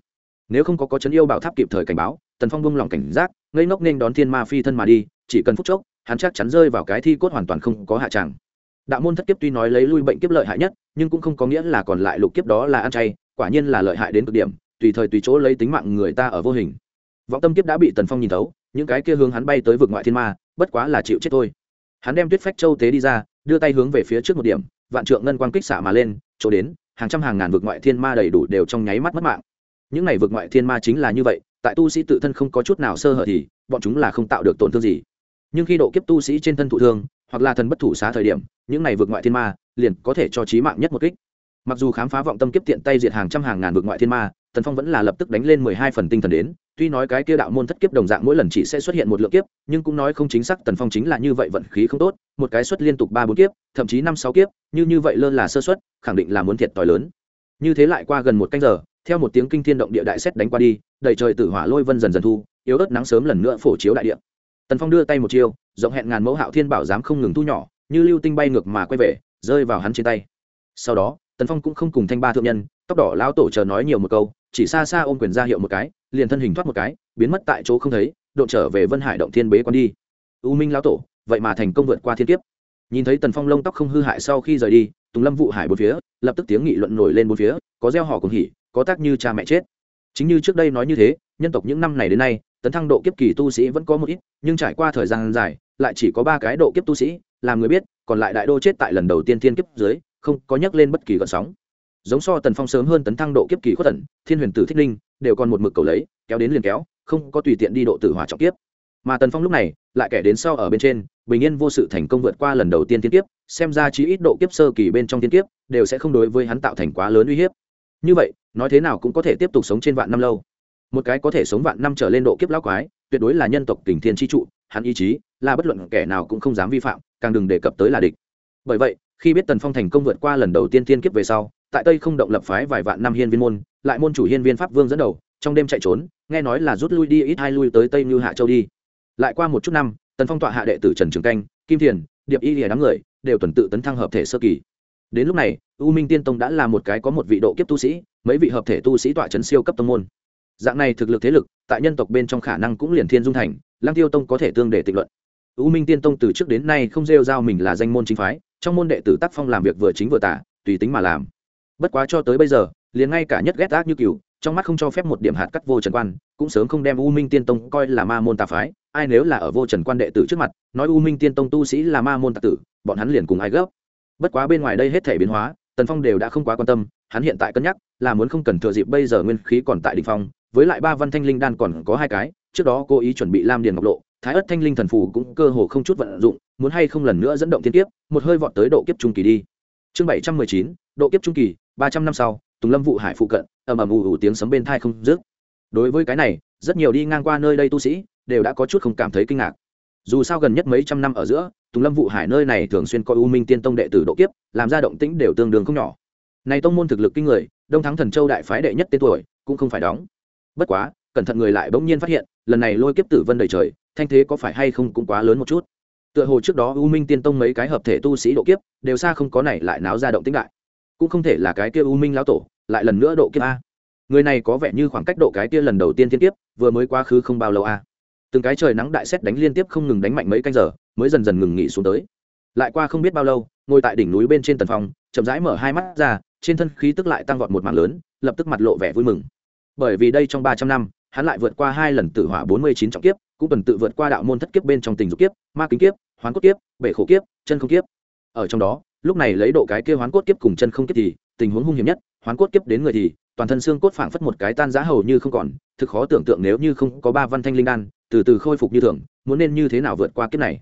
Nếu không có có chấn yêu bảo tháp kịp thời cảnh báo, tần phong buông lòng cảnh giác, ngây ngốc nên đón thiên ma phi thân mà đi, chỉ cần phút chốc, hắn chắc chắn rơi vào cái thi cốt hoàn toàn không có hạ tràng. Đạo môn thất kiếp tuy nói lấy lui bệnh kiếp lợi hại nhất, nhưng cũng không có nghĩa là còn lại lục kiếp đó là ăn chay, quả nhiên là lợi hại đến cực điểm, tùy thời tùy chỗ lấy tính mạng người ta ở vô hình vọng tâm kiếp đã bị tần phong nhìn thấu, những cái kia hướng hắn bay tới vực ngoại thiên ma, bất quá là chịu chết thôi. Hắn đem tuyết phách châu tế đi ra, đưa tay hướng về phía trước một điểm, vạn trượng ngân quang kích xạ mà lên, chỗ đến, hàng trăm hàng ngàn vực ngoại thiên ma đầy đủ đều trong nháy mắt mất mạng. Những này vực ngoại thiên ma chính là như vậy, tại tu sĩ tự thân không có chút nào sơ hở thì, bọn chúng là không tạo được tổn thương gì. Nhưng khi độ kiếp tu sĩ trên thân thụ thương, hoặc là thần bất thủ xá thời điểm, những này vượt ngoại thiên ma liền có thể cho trí mạng nhất một kích. Mặc dù khám phá vọng tâm kiếp tiện tay diệt hàng trăm hàng ngàn vượt ngoại thiên ma tần phong vẫn là lập tức đánh lên mười hai phần tinh thần đến, tuy nói cái kia đạo môn thất kiếp đồng dạng mỗi lần chỉ sẽ xuất hiện một lượng kiếp, nhưng cũng nói không chính xác tần phong chính là như vậy vận khí không tốt, một cái xuất liên tục ba bốn kiếp, thậm chí năm sáu kiếp, như như vậy lơ là sơ xuất khẳng định là muốn thiệt t lớn. Như thế lại qua gần một canh giờ, theo một tiếng kinh thiên động địa đại xét đánh qua đi, đầy trời tử hỏa lôi vân dần dần thu, yếu ớt nắng sớm lần nữa phổ chiếu đại địa. Tần phong đưa tay một chiêu, rộng hẹn ngàn mẫu hạo thiên bảo dám không ngừng thu nhỏ, như lưu tinh bay ngược mà quay về, rơi vào hắn trên tay. Sau đó, tần phong cũng không cùng thanh ba thượng nhân, tóc đỏ lao tổ chờ nói nhiều một câu chỉ xa xa ôm quyền ra hiệu một cái, liền thân hình thoát một cái, biến mất tại chỗ không thấy độ trở về vân hải động thiên bế quan đi. U minh lão tổ, vậy mà thành công vượt qua thiên kiếp. Nhìn thấy tần phong lông tóc không hư hại sau khi rời đi, tùng lâm vụ hải bốn phía, lập tức tiếng nghị luận nổi lên bốn phía, có gieo họ cùng hỉ, có tác như cha mẹ chết. Chính như trước đây nói như thế, nhân tộc những năm này đến nay, tấn thăng độ kiếp kỳ tu sĩ vẫn có một ít, nhưng trải qua thời gian dài, lại chỉ có ba cái độ kiếp tu sĩ, làm người biết, còn lại đại đô chết tại lần đầu tiên thiên kiếp dưới, không có nhắc lên bất kỳ gợn sóng giống so tần phong sớm hơn tấn thăng độ kiếp kỳ khuất tần thiên huyền tử thích linh, đều còn một mực cầu lấy, kéo đến liền kéo, không có tùy tiện đi độ tử hỏa trọng kiếp. Mà tần phong lúc này, lại kẻ đến sau ở bên trên, bình yên vô sự thành công vượt qua lần đầu tiên tiên kiếp, xem ra chí ít độ kiếp sơ kỳ bên trong tiên kiếp, đều sẽ không đối với hắn tạo thành quá lớn uy hiếp. Như vậy, nói thế nào cũng có thể tiếp tục sống trên vạn năm lâu. Một cái có thể sống vạn năm trở lên độ kiếp lão quái, tuyệt đối là nhân tộc tình thiên tri trụ, hắn ý chí, là bất luận kẻ nào cũng không dám vi phạm, càng đừng đề cập tới là địch. Bởi vậy, khi biết tần phong thành công vượt qua lần đầu tiên tiên kiếp về sau tại tây không động lập phái vài vạn năm hiên viên môn, lại môn chủ hiên viên pháp vương dẫn đầu, trong đêm chạy trốn, nghe nói là rút lui đi ít hai lui tới tây như hạ châu đi. Lại qua một chút năm, tần phong tọa hạ đệ tử trần trường canh, kim thiền, điệp y lìa đám người, đều tuần tự tấn thăng hợp thể sơ kỳ. Đến lúc này, u minh tiên tông đã là một cái có một vị độ kiếp tu sĩ, mấy vị hợp thể tu sĩ tọa trấn siêu cấp tông môn. Dạng này thực lực thế lực, tại nhân tộc bên trong khả năng cũng liền thiên dung thành Lang tiêu tông có thể tương để tịch luận. U minh tiên tông từ trước đến nay không rêu giao mình là danh môn chính phái, trong môn đệ tử tác phong làm việc vừa chính vừa tả, tùy tính mà làm bất quá cho tới bây giờ, liền ngay cả nhất ghét ác như cừu, trong mắt không cho phép một điểm hạt cắt vô trần quan, cũng sớm không đem u minh tiên tông coi là ma môn tà phái, ai nếu là ở vô trần quan đệ tử trước mặt, nói u minh tiên tông tu sĩ là ma môn Tạ tử, bọn hắn liền cùng ai gấp. Bất quá bên ngoài đây hết thể biến hóa, tần phong đều đã không quá quan tâm, hắn hiện tại cân nhắc, là muốn không cần thừa dịp bây giờ nguyên khí còn tại đ ỉ n h phong, với lại ba văn thanh linh đan còn có hai cái, trước đó cố ý chuẩn bị lam điền ngọc lộ, thái ất thanh linh thần phù cũng cơ hồ không chút vận dụng, muốn hay không lần nữa dẫn động thiên kiếp, một hơi vọt tới độ kiếp trung kỳ đi chương bảy trăm mười chín, độ kiếp trung kỳ, ba trăm năm sau, tùng lâm vụ hải phụ cận, ầm ầm ù ù tiếng sấm bên thai không dứt. Đối với cái này, rất nhiều đi ngang qua nơi đây tu sĩ đều đã có chút không cảm thấy kinh ngạc. Dù sao gần nhất mấy trăm năm ở giữa, tùng lâm vụ hải nơi này thường xuyên coi u minh tiên tông đệ tử độ kiếp, làm ra động tĩnh đều tương đương không nhỏ. Này tông môn thực lực kinh người, đông thắng thần châu đại phái đệ nhất tên tuổi, cũng không phải đóng. Bất quá, cẩn thận người lại bỗng nhiên phát hiện, lần này lôi kiếp tử vân đầy trời, thanh thế có phải hay không cũng quá lớn một chút tựa hồ trước đó u minh tiên tông mấy cái hợp thể tu sĩ độ kiếp đều xa không có này lại náo ra động tĩnh đại cũng không thể là cái kia u minh lão tổ lại lần nữa độ kiếp a. Người này có vẻ như khoảng cách độ cái kia lần đầu tiên thiên kiếp vừa mới quá khứ không bao lâu a. Từng cái trời nắng đại xét đánh liên tiếp không ngừng đánh mạnh mấy canh giờ mới dần dần ngừng nghỉ xuống tới. Lại qua không biết bao lâu ngồi tại đỉnh núi bên trên tần phòng, chậm rãi mở hai mắt ra trên thân khí tức lại tăng vọt một mạng lớn lập tức mặt lộ vẻ vui mừng. Bởi vì đây trong ba trăm năm hắn lại vượt qua hai lần tử hỏa bốn mươi chín trọng kiếp cũng tuần tự vượt qua đạo môn thất kiếp bên trong tình dục kiếp, ma kính kiếp, hoán cốt kiếp, bể khổ kiếp, chân không kiếp. Ở trong đó, lúc này lấy độ cái kia hoán cốt kiếp cùng chân không kiếp thì, tình huống hung hiểm nhất, hoán cốt kiếp đến người thì, toàn thân xương cốt phảng phất một cái tan giá hầu như không còn, thực khó tưởng tượng nếu như không có ba văn thanh linh đan, từ từ khôi phục như thường, muốn nên như thế nào vượt qua kiếp này.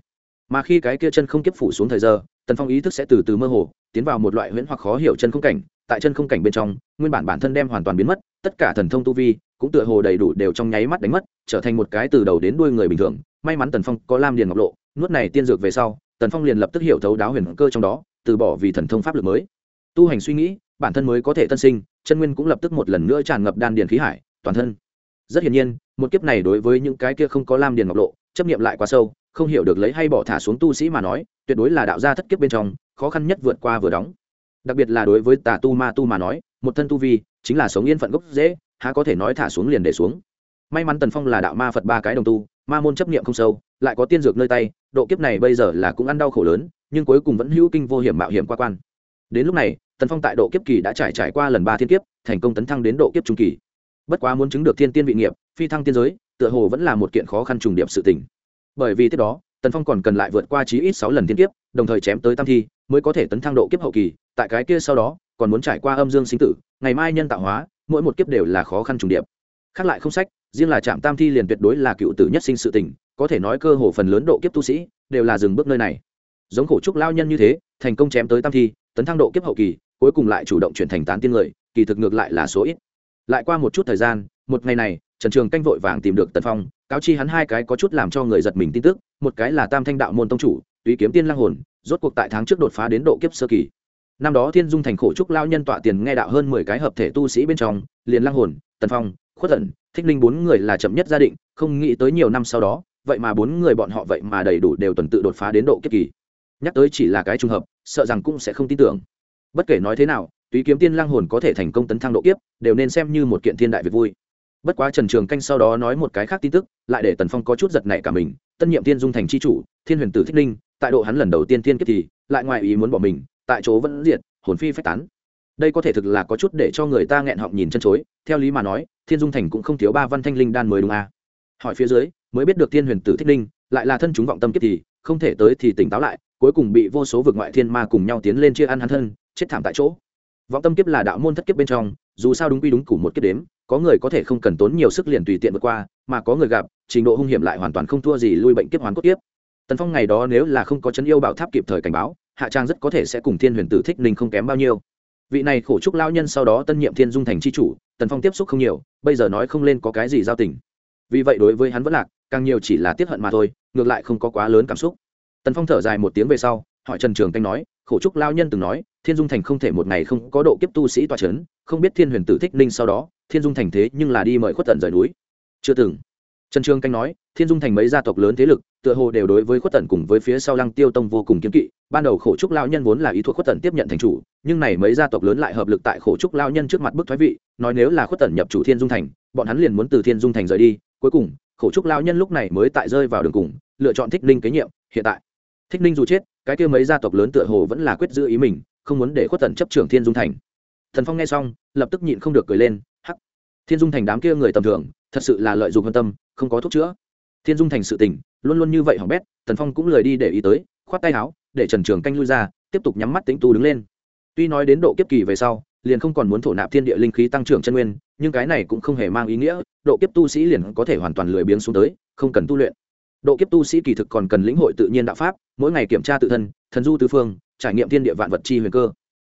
Mà khi cái kia chân không kiếp phủ xuống thời giờ, tần phong ý thức sẽ từ từ mơ hồ, tiến vào một loại huyễn hoặc khó hiểu chân không cảnh, tại chân không cảnh bên trong, nguyên bản bản thân đem hoàn toàn biến mất, tất cả thần thông tu vi cũng tựa hồ đầy đủ đều trong nháy mắt đánh mất, trở thành một cái từ đầu đến đuôi người bình thường. May mắn tần phong có lam điền ngọc lộ, nuốt này tiên dược về sau, tần phong liền lập tức hiểu thấu đáo huyền cơ trong đó, từ bỏ vì thần thông pháp lực mới. Tu hành suy nghĩ, bản thân mới có thể tân sinh, chân nguyên cũng lập tức một lần nữa tràn ngập đan điền khí hải, toàn thân. Rất hiển nhiên, một kiếp này đối với những cái kia không có lam điền ngọc lộ, chấp nghiệm lại quá sâu, không hiểu được lấy hay bỏ thả xuống tu sĩ mà nói, tuyệt đối là đạo gia thất kiếp bên trong, khó khăn nhất vượt qua vừa đóng. Đặc biệt là đối với tà tu ma tu mà nói, một thân tu vi, chính là sống yên phận gốc dễ há có thể nói thả xuống liền để xuống. May mắn tần phong là đạo ma phật ba cái đồng tu, ma môn chấp niệm không sâu, lại có tiên dược nơi tay, độ kiếp này bây giờ là cũng ăn đau khổ lớn, nhưng cuối cùng vẫn hữu kinh vô hiểm mạo hiểm qua quan. Đến lúc này, tần phong tại độ kiếp kỳ đã trải trải qua lần ba thiên kiếp, thành công tấn thăng đến độ kiếp trung kỳ. Bất quá muốn chứng được thiên tiên vị nghiệp, phi thăng tiên giới, tựa hồ vẫn là một kiện khó khăn trùng điệp sự tình. Bởi vì tiếp đó, tần phong còn cần lại vượt qua chí ít sáu lần thiên kiếp, đồng thời chém tới tam thi, mới có thể tấn thăng độ kiếp hậu kỳ, tại cái kia sau đó, còn muốn trải qua âm dương sinh tử, ngày mai nhân tạo hóa mỗi một kiếp đều là khó khăn trùng điệp. Khác lại không sách, riêng là trạm tam thi liền tuyệt đối là cựu tử nhất sinh sự tình, có thể nói cơ hồ phần lớn độ kiếp tu sĩ đều là dừng bước nơi này. Giống khổ trúc lao nhân như thế, thành công chém tới tam thi, tấn thăng độ kiếp hậu kỳ, cuối cùng lại chủ động chuyển thành tán tiên người, kỳ thực ngược lại là số ít. Lại qua một chút thời gian, một ngày này, trần trường canh vội vàng tìm được tần phong, cáo chi hắn hai cái có chút làm cho người giật mình tin tức, một cái là tam thanh đạo môn tông chủ tùy kiếm tiên lang hồn, rốt cuộc tại tháng trước đột phá đến độ kiếp sơ kỳ năm đó thiên dung thành khổ trúc lao nhân tọa tiền nghe đạo hơn mười cái hợp thể tu sĩ bên trong, liền lang hồn, tần phong, khuất tần thích linh bốn người là chậm nhất gia định, không nghĩ tới nhiều năm sau đó, vậy mà bốn người bọn họ vậy mà đầy đủ đều tuần tự đột phá đến độ kiếp kỳ. Nhắc tới chỉ là cái trùng hợp, sợ rằng cũng sẽ không tin tưởng. Bất kể nói thế nào, túy kiếm tiên lang hồn có thể thành công tấn thăng độ kiếp, đều nên xem như một kiện thiên đại việc vui. Bất quá trần trường canh sau đó nói một cái khác tin tức, lại để tần phong có chút giật nảy cả mình, tân nhiệm tiên dung thành c h i chủ, thiên huyền tử thích linh, tại độ hắn lần đầu tiên tiên kiếp thì, lại ngoài ý muốn bỏ mình tại chỗ vẫn diệt, hồn phi phách tán. Đây có thể thực là có chút để cho người ta nghẹn họng nhìn chân chối, theo lý mà nói, thiên dung thành cũng không thiếu ba văn thanh linh đan mới đúng à. hỏi phía dưới, mới biết được thiên huyền tử thích linh, lại là thân chúng vọng tâm kiếp thì, không thể tới thì tỉnh táo lại, cuối cùng bị vô số vực ngoại thiên ma cùng nhau tiến lên chia ăn hắn thân, chết thảm tại chỗ. Vọng tâm kiếp là đạo môn thất kiếp bên trong, dù sao đúng quy đúng củ một kiếp đếm, có người có thể không cần tốn nhiều sức liền tùy tiện vượt qua, mà có người gặp, trình độ hung hiểm lại hoàn toàn không thua gì lui bệnh kiếp hoàn cốt kiếp. Tần phong ngày đó nếu là không có chấn yêu bảo tháp kịp thời cảnh báo hạ trang rất có thể sẽ cùng thiên huyền tử thích ninh không kém bao nhiêu. Vị này khổ trúc lao nhân sau đó tân nhiệm thiên dung thành c h i chủ, tần phong tiếp xúc không nhiều, bây giờ nói không lên có cái gì giao tình. Vì vậy đối với hắn vẫn lạc, càng nhiều chỉ là tiếp hận mà thôi, ngược lại không có quá lớn cảm xúc. Tần phong thở dài một tiếng về sau, hỏi trần trường canh nói, khổ trúc lao nhân từng nói, thiên dung thành không thể một ngày không có độ kiếp tu sĩ toa c h ấ n không biết thiên huyền tử thích ninh sau đó, thiên dung thành thế nhưng là đi mời khuất tận rời núi. Chưa từng trần trường canh nói, thiên dung thành mấy gia tộc lớn thế lực, tựa hồ đều đối với khuất tận cùng với phía sau lăng tiêu tông vô cùng kiếm kỵ. Ban đầu khổ trúc lao nhân vốn là ý thuộc khuất tận tiếp nhận thành chủ, nhưng này mấy gia tộc lớn lại hợp lực tại khổ trúc lao nhân trước mặt bức thoái vị, nói nếu là khuất tận nhập chủ thiên dung thành, bọn hắn liền muốn từ thiên dung thành rời đi. Cuối cùng, khổ trúc lao nhân lúc này mới tại rơi vào đường cùng, lựa chọn thích ninh kế nhiệm, hiện tại. Thích ninh dù chết, cái kia mấy gia tộc lớn tựa hồ vẫn là quyết giữ ý mình, không muốn để khuất tần chấp trưởng thiên dung thành. Thần phong nghe xong, lập tức nhịn không được cười lên, hắc. Thiên dung thành đám kia người tầm thường thật sự là lợi dụng quan tâm, không có thuốc chữa. Thiên dung thành sự tình, luôn luôn như vậy hỏng bét thần phong cũng lời đi để ý tới, khoát tay áo, để trần trường canh lui ra, tiếp tục nhắm mắt tính tu đứng lên. Tuy nói đến độ kiếp kỳ về sau, liền không còn muốn thổ nạp thiên địa linh khí tăng trưởng chân nguyên, nhưng cái này cũng không hề mang ý nghĩa, độ kiếp tu sĩ liền có thể hoàn toàn lười biếng xuống tới, không cần tu luyện. Độ kiếp tu sĩ kỳ thực còn cần lĩnh hội tự nhiên đạo pháp, mỗi ngày kiểm tra tự thân, thần du tứ phương, trải nghiệm thiên địa vạn vật chi huyền cơ.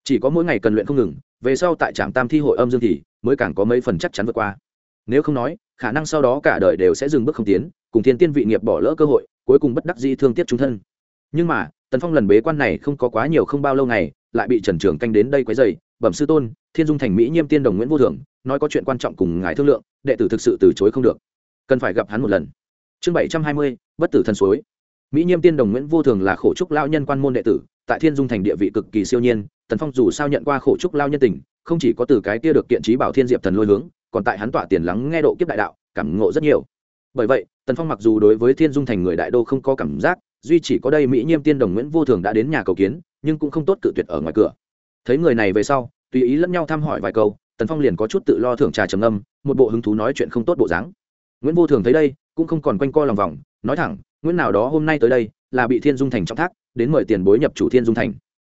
Chỉ có mỗi ngày cần luyện không ngừng, về sau tại trạm tam thi hội âm dương thì mới càng có mấy phần chắc chắn vượt qua nếu không nói, khả năng sau đó cả đời đều sẽ dừng bước không tiến, cùng thiên tiên vị nghiệp bỏ lỡ cơ hội, cuối cùng bất đắc dĩ thương tiếc chúng thân. Nhưng mà, tần phong lần bế quan này không có quá nhiều không bao lâu ngày, lại bị trần trường canh đến đây quấy dày bẩm sư tôn, thiên dung thành mỹ nhiêm tiên đồng nguyễn vô thường nói có chuyện quan trọng cùng ngài thương lượng, đệ tử thực sự từ chối không được. Cần phải gặp hắn một lần. Chương bảy trăm hai mươi, bất tử thần suối. Mỹ nhiêm tiên đồng nguyễn vô thường là khổ trúc lao nhân quan môn đệ tử, tại thiên dung thành địa vị cực kỳ siêu nhiên, tần phong dù sao nhận qua khổ trúc lao nhân tình, không chỉ có từ cái kia được kiện trí bảo thiên diệp thần lôi hướng còn tại hắn tọa tiền lắng nghe độ kiếp đại đạo, cảm ngộ rất nhiều. Bởi vậy, tần phong mặc dù đối với thiên dung thành người đại đô không có cảm giác, duy chỉ có đây mỹ nhiêm tiên đồng nguyễn vô thường đã đến nhà cầu kiến, nhưng cũng không tốt cự tuyệt ở ngoài cửa. Thấy người này về sau, tùy ý lẫn nhau thăm hỏi vài câu, tần phong liền có chút tự lo thưởng trà trầm âm một bộ hứng thú nói chuyện không tốt bộ dáng. Nguyễn vô thường thấy đây, cũng không còn quanh co lòng vòng, nói thẳng, nguyễn nào đó hôm nay tới đây, là bị thiên dung thành trọng thác, đến mời tiền bối nhập chủ thiên dung thành.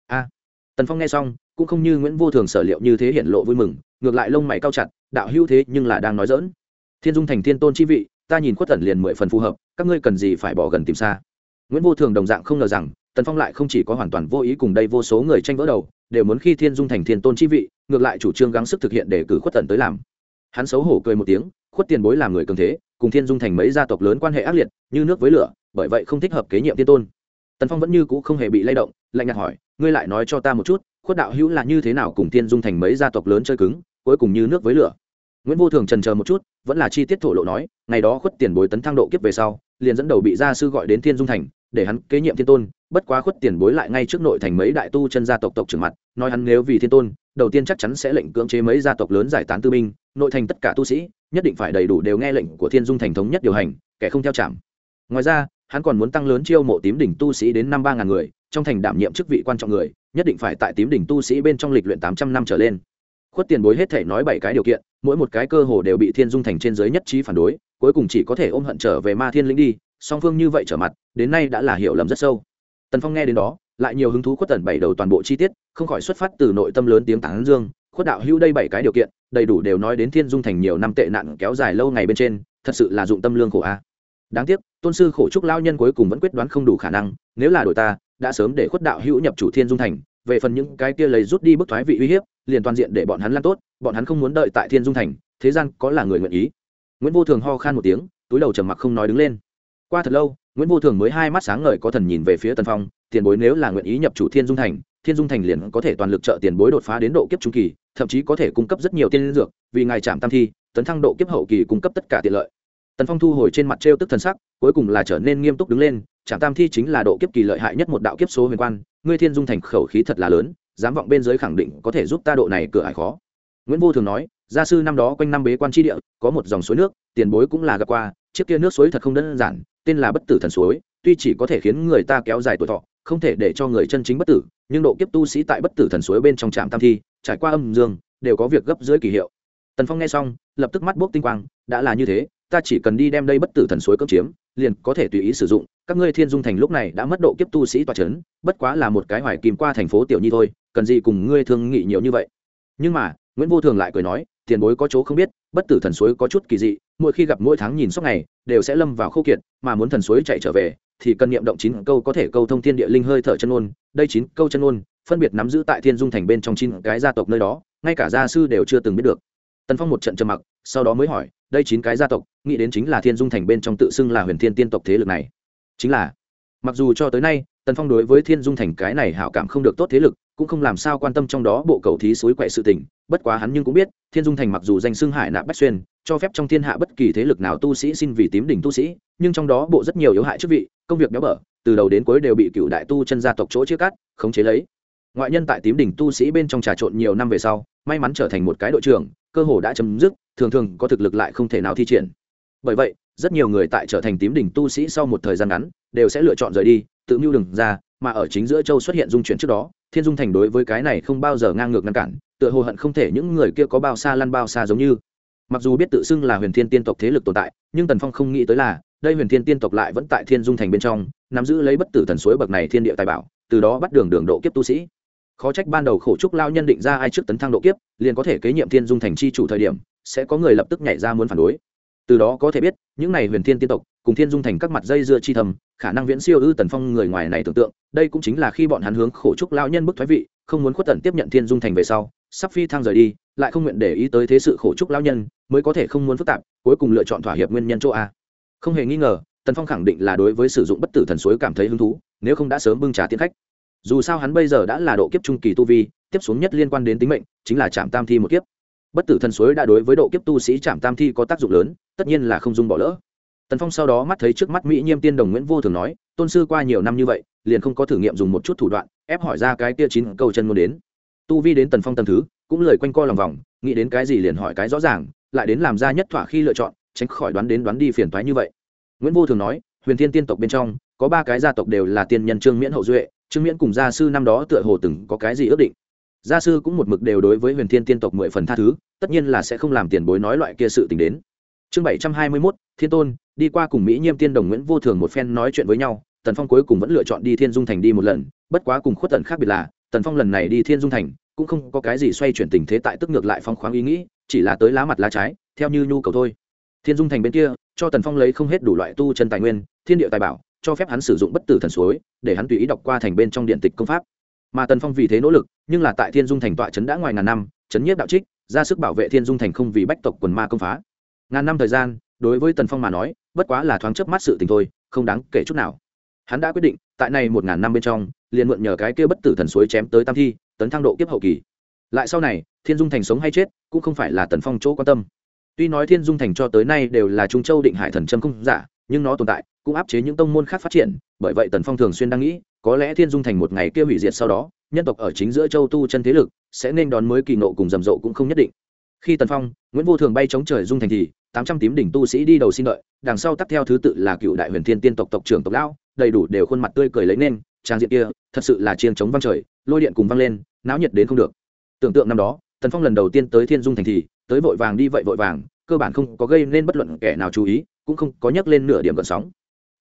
A. Tần phong nghe xong, cũng không như nguyễn vô thường sở liệu như thế hiện lộ vui mừng, ngược lại lông mày cao chặt đạo hữu thế nhưng là đang nói dỡn thiên dung thành thiên tôn chi vị, ta nhìn khuất tần liền mười phần phù hợp, các ngươi cần gì phải bỏ gần tìm xa? Nguyễn vô thường đồng dạng không ngờ rằng, tần phong lại không chỉ có hoàn toàn vô ý cùng đây vô số người tranh vỡ đầu, đều muốn khi thiên dung thành thiên tôn chi vị, ngược lại chủ trương gắng sức thực hiện để cử khuất tần tới làm. Hắn xấu hổ cười một tiếng, khuất tiền bối làm người cường thế, cùng thiên dung thành mấy gia tộc lớn quan hệ ác liệt, như nước với lửa, bởi vậy không thích hợp kế nhiệm tiên tôn. Tần phong vẫn như cũ không hề bị lay động, lạnh nhạt hỏi, ngươi lại nói cho ta một chút, khuất đạo hữu là như thế nào cùng thiên dung thành mấy gia tộc lớn chơi cứng? Cuối cùng như nước với lửa. Nguyễn vô thường trần chờ một chút, vẫn là chi tiết thổ lộ nói, ngày đó khuất tiền bối tấn thăng độ kiếp về sau, liền dẫn đầu bị gia sư gọi đến thiên dung thành, để hắn kế nhiệm thiên tôn, bất quá khuất tiền bối lại ngay trước nội thành mấy đại tu chân gia tộc tộc trưởng mặt, nói hắn nếu vì thiên tôn, đầu tiên chắc chắn sẽ lệnh cưỡng chế mấy gia tộc lớn giải tán tư binh, nội thành tất cả tu sĩ, nhất định phải đầy đủ đều nghe lệnh của thiên dung thành thống nhất điều hành, kẻ không theo chạm. Ngoài ra, hắn còn muốn tăng lớn chiêu mộ tím đỉnh tu sĩ đến năm ba ngàn người, trong thành đảm nhiệm chức vị quan trọng người, nhất định phải tại tím đỉnh tu sĩ bên trong lịch luyện tám trăm năm trở lên khuất tiền bối hết thể nói bảy cái điều kiện, mỗi một cái cơ hồ đều bị thiên dung thành trên giới nhất trí phản đối, cuối cùng chỉ có thể ôm hận trở về ma thiên lĩnh đi, song phương như vậy trở mặt, đến nay đã là hiểu lầm rất sâu. Tần phong nghe đến đó, lại nhiều hứng thú khuất tần bảy đầu toàn bộ chi tiết, không khỏi xuất phát từ nội tâm lớn tiếng tán dương, khuất đạo hữu đây bảy cái điều kiện, đầy đủ đều nói đến thiên dung thành nhiều năm tệ nạn kéo dài lâu ngày bên trên, thật sự là dụng tâm lương khổ a. Đáng tiếc, tôn sư khổ trúc lao nhân cuối cùng vẫn quyết đoán không đủ khả năng, nếu là đội ta, đã sớm để khuất đạo hữu nhập chủ thiên dung thành về phần những cái kia lấy rút đi bức thoái vị uy hiếp, liền toàn diện để bọn hắn lan tốt, bọn hắn không muốn đợi tại thiên dung thành, thế gian có là người nguyện ý. Nguyễn vô thường ho khan một tiếng, túi đầu trầm mặc không nói đứng lên. Qua thật lâu, nguyễn vô thường mới hai mắt sáng ngời có thần nhìn về phía tần phong, tiền bối nếu là nguyện ý nhập chủ thiên dung thành, thiên dung thành liền có thể toàn lực trợ tiền bối đột phá đến độ kiếp trung kỳ, thậm chí có thể cung cấp rất nhiều tiên dược, vì ngài chạm tam thi, tấn thăng độ kiếp hậu kỳ cung cấp tất cả tiện lợi. Tần phong thu hồi trên mặt t tức thần sắc, cuối cùng là trở nên nghiêm túc đứng lên chạm tam thi chính là độ kiếp kỳ lợi hại nhất một đạo kiếp số huyền quan ngươi thiên dung thành khẩu khí thật là lớn, dám vọng bên giới khẳng định có thể giúp ta độ này cửa ải khó. Nguyễn vô thường nói, gia sư năm đó quanh năm bế quan tri địa, có một dòng suối nước, tiền bối cũng là gặp qua, chiếc kia nước suối thật không đơn giản, tên là bất tử thần suối, tuy chỉ có thể khiến người ta kéo dài tuổi thọ, không thể để cho người chân chính bất tử, nhưng độ kiếp tu sĩ tại bất tử thần suối bên trong trạm tam thi, trải qua âm dương, đều có việc gấp dưới kỳ hiệu. Tần phong nghe xong, lập tức mắt bốc tinh quang, đã là như thế ta chỉ cần đi đem đây bất tử thần suối cưỡng chiếm, liền có thể tùy ý sử dụng. Các ngươi thiên dung thành lúc này đã mất độ kiếp tu sĩ toa c h ấ n bất quá là một cái hoài kìm qua thành phố tiểu nhi thôi, cần gì cùng ngươi thương nghị nhiều như vậy? Nhưng mà, nguyễn vô thường lại cười nói, tiền bối có chỗ không biết, bất tử thần suối có chút kỳ dị, mỗi khi gặp mỗi tháng nhìn suốt ngày, đều sẽ lâm vào khâu kiệt, mà muốn thần suối chạy trở về, thì cần niệm động chín câu có thể câu thông thiên địa linh hơi thở chân ôn. Đây chín câu chân ôn, phân biệt nắm giữ tại thiên dung thành bên trong chín cái gia tộc nơi đó, ngay cả gia sư đều chưa từng biết được. Tần phong một trận trầm mặc, sau đó mới hỏi đây chín cái gia tộc, nghĩ đến chính là thiên dung thành bên trong tự xưng là huyền thiên tiên tộc thế lực này. Chính là, mặc dù cho tới nay, tần phong đối với thiên dung thành cái này hảo cảm không được tốt thế lực, cũng không làm sao quan tâm trong đó bộ cầu thí suối quậy sự tình, bất quá hắn nhưng cũng biết, thiên dung thành mặc dù danh xưng hải nạp bách xuyên, cho phép trong thiên hạ bất kỳ thế lực nào tu sĩ xin vì tím đỉnh tu sĩ, nhưng trong đó bộ rất nhiều yếu hại chức vị, công việc béo bở, từ đầu đến cuối đều bị cựu đại tu chân gia tộc chỗ chia cắt, khống chế lấy. Ngoại nhân tại tím đỉnh tu sĩ bên trong trà trộn nhiều năm về sau may mắn trở thành một cái đội trưởng, cơ hồ đã chấm dứt, thường thường có thực lực lại không thể nào thi triển. Bởi vậy, rất nhiều người tại trở thành tím đỉnh tu sĩ sau một thời gian ngắn, đều sẽ lựa chọn rời đi, tự mưu đừng ra, mà ở chính giữa châu xuất hiện dung chuyển trước đó, thiên dung thành đối với cái này không bao giờ ngang ngược ngăn cản, tựa hồ hận không thể những người kia có bao xa lăn bao xa giống như. Mặc dù biết tự xưng là huyền thiên tiên tộc thế lực tồn tại, nhưng tần phong không nghĩ tới là, đây huyền thiên tiên tộc lại vẫn tại thiên dung thành bên trong, nắm giữ lấy bất tử thần suối bậc này thiên địa tài bảo, từ đó bắt đường đường độ kiếp tu sĩ khó trách ban đầu khổ trúc lao nhân định ra ai trước tấn thăng độ kiếp, liền có thể kế nhiệm thiên dung thành chi chủ thời điểm, sẽ có người lập tức nhảy ra muốn phản đối. Từ đó có thể biết, những này huyền thiên tiên tộc, cùng thiên dung thành các mặt dây dưa chi thầm, khả năng viễn siêu ư tần phong người ngoài này tưởng tượng, đây cũng chính là khi bọn hắn hướng khổ trúc lao nhân bức thoái vị, không muốn khuất tần tiếp nhận thiên dung thành về sau, sắp phi thăng rời đi, lại không nguyện để ý tới thế sự khổ trúc lao nhân, mới có thể không muốn phức tạp, cuối cùng lựa chọn thỏa hiệp nguyên nhân chỗ a. Không hề nghi ngờ, tần phong khẳng định là đối với sử dụng bất tử thần suối cảm thấy hứng thú, nếu không đã sớm bưng trà tiến khách dù sao hắn bây giờ đã là độ kiếp trung kỳ tu vi, tiếp xuống nhất liên quan đến tính mệnh, chính là trạm tam thi một kiếp. Bất tử thần suối đã đối với độ kiếp tu sĩ trạm tam thi có tác dụng lớn, tất nhiên là không dung bỏ lỡ. Tần phong sau đó mắt thấy trước mắt mỹ nhiêm tiên đồng nguyễn vô thường nói, tôn sư qua nhiều năm như vậy, liền không có thử nghiệm dùng một chút thủ đoạn, ép hỏi ra cái kia chín câu chân ngôn đến. Tu vi đến tần phong tầm thứ, cũng lời quanh co lòng vòng, nghĩ đến cái gì liền hỏi cái rõ ràng, lại đến làm ra nhất thỏa khi lựa chọn, tránh khỏi đoán đến đoán đi phiền toái như vậy. Nguyễn vô thường nói, huyền thiên tiên tộc bên trong, có ba cái gia tộc đều là tiên nhân trương miễn hậu duệ trương miễn cùng gia sư năm đó tựa hồ từng có cái gì ước định. Gia sư cũng một mực đều đối với huyền thiên tiên tộc mười phần tha thứ, tất nhiên là sẽ không làm tiền bối nói loại kia sự t ì n h đến. Chương bảy trăm hai mươi mốt, thiên tôn, đi qua cùng mỹ nhiêm tiên đồng nguyễn vô thường một phen nói chuyện với nhau, tần phong cuối cùng vẫn lựa chọn đi thiên dung thành đi một lần, bất quá cùng khuất tần khác biệt là, tần phong lần này đi thiên dung thành, cũng không có cái gì xoay chuyển tình thế tại tức ngược lại phong khoáng ý nghĩ, chỉ là tới lá mặt lá trái, theo như nhu cầu thôi. Thiên dung thành bên kia, cho tần phong lấy không hết đủ loại tu chân tài nguyên, thiên địa tài bảo cho phép hắn sử dụng bất tử thần suối, để hắn tùy ý đọc qua thành bên trong điện tịch công pháp. Mà tần phong vì thế nỗ lực, nhưng là tại thiên dung thành tọa trấn đã ngoài ngàn năm trấn nhiếp đạo trích, ra sức bảo vệ thiên dung thành không vì bách tộc quần ma công phá. Ngàn năm thời gian, đối với tần phong mà nói, bất quá là thoáng chớp mắt sự tình thôi, không đáng kể chút nào. Hắn đã quyết định, tại này một ngàn năm bên trong, liền mượn nhờ cái kia bất tử thần suối chém tới tam thi, tấn thăng độ kiếp hậu kỳ. Lại sau này, thiên dung thành sống hay chết, cũng không phải là tần phong chỗ quan tâm. Tuy nói thiên dung thành cho tới nay đều là trung châu định hải thần trâm không giả nhưng nó tồn tại, cũng áp chế những tông môn khác phát triển, bởi vậy tần phong thường xuyên đang nghĩ, có lẽ thiên dung thành một ngày kia hủy diệt sau đó, nhân tộc ở chính giữa châu tu chân thế lực, sẽ nên đón mới kỳ nộ cùng rầm rộ cũng không nhất định. Khi tần phong, nguyễn vô thường bay chống trời dung thành thì, tám trăm tím đỉnh tu sĩ đi đầu xin đợi, đằng sau tắt theo thứ tự là cựu đại huyền thiên tiên tộc tộc trưởng tộc lão, đầy đủ đều khuôn mặt tươi cười lấy nên, trang diện kia, thật sự là chiêng chống văng trời, lôi điện cùng văng lên, náo nhiệt đến không được. Tưởng tượng năm đó, tần phong lần đầu tiên tới thiên dung thành thì, tới vội vàng đi vậy vội vàng, cơ bản không có gây nên bất luận kẻ nào chú ý cũng không có nhắc lên nửa điểm gần sóng.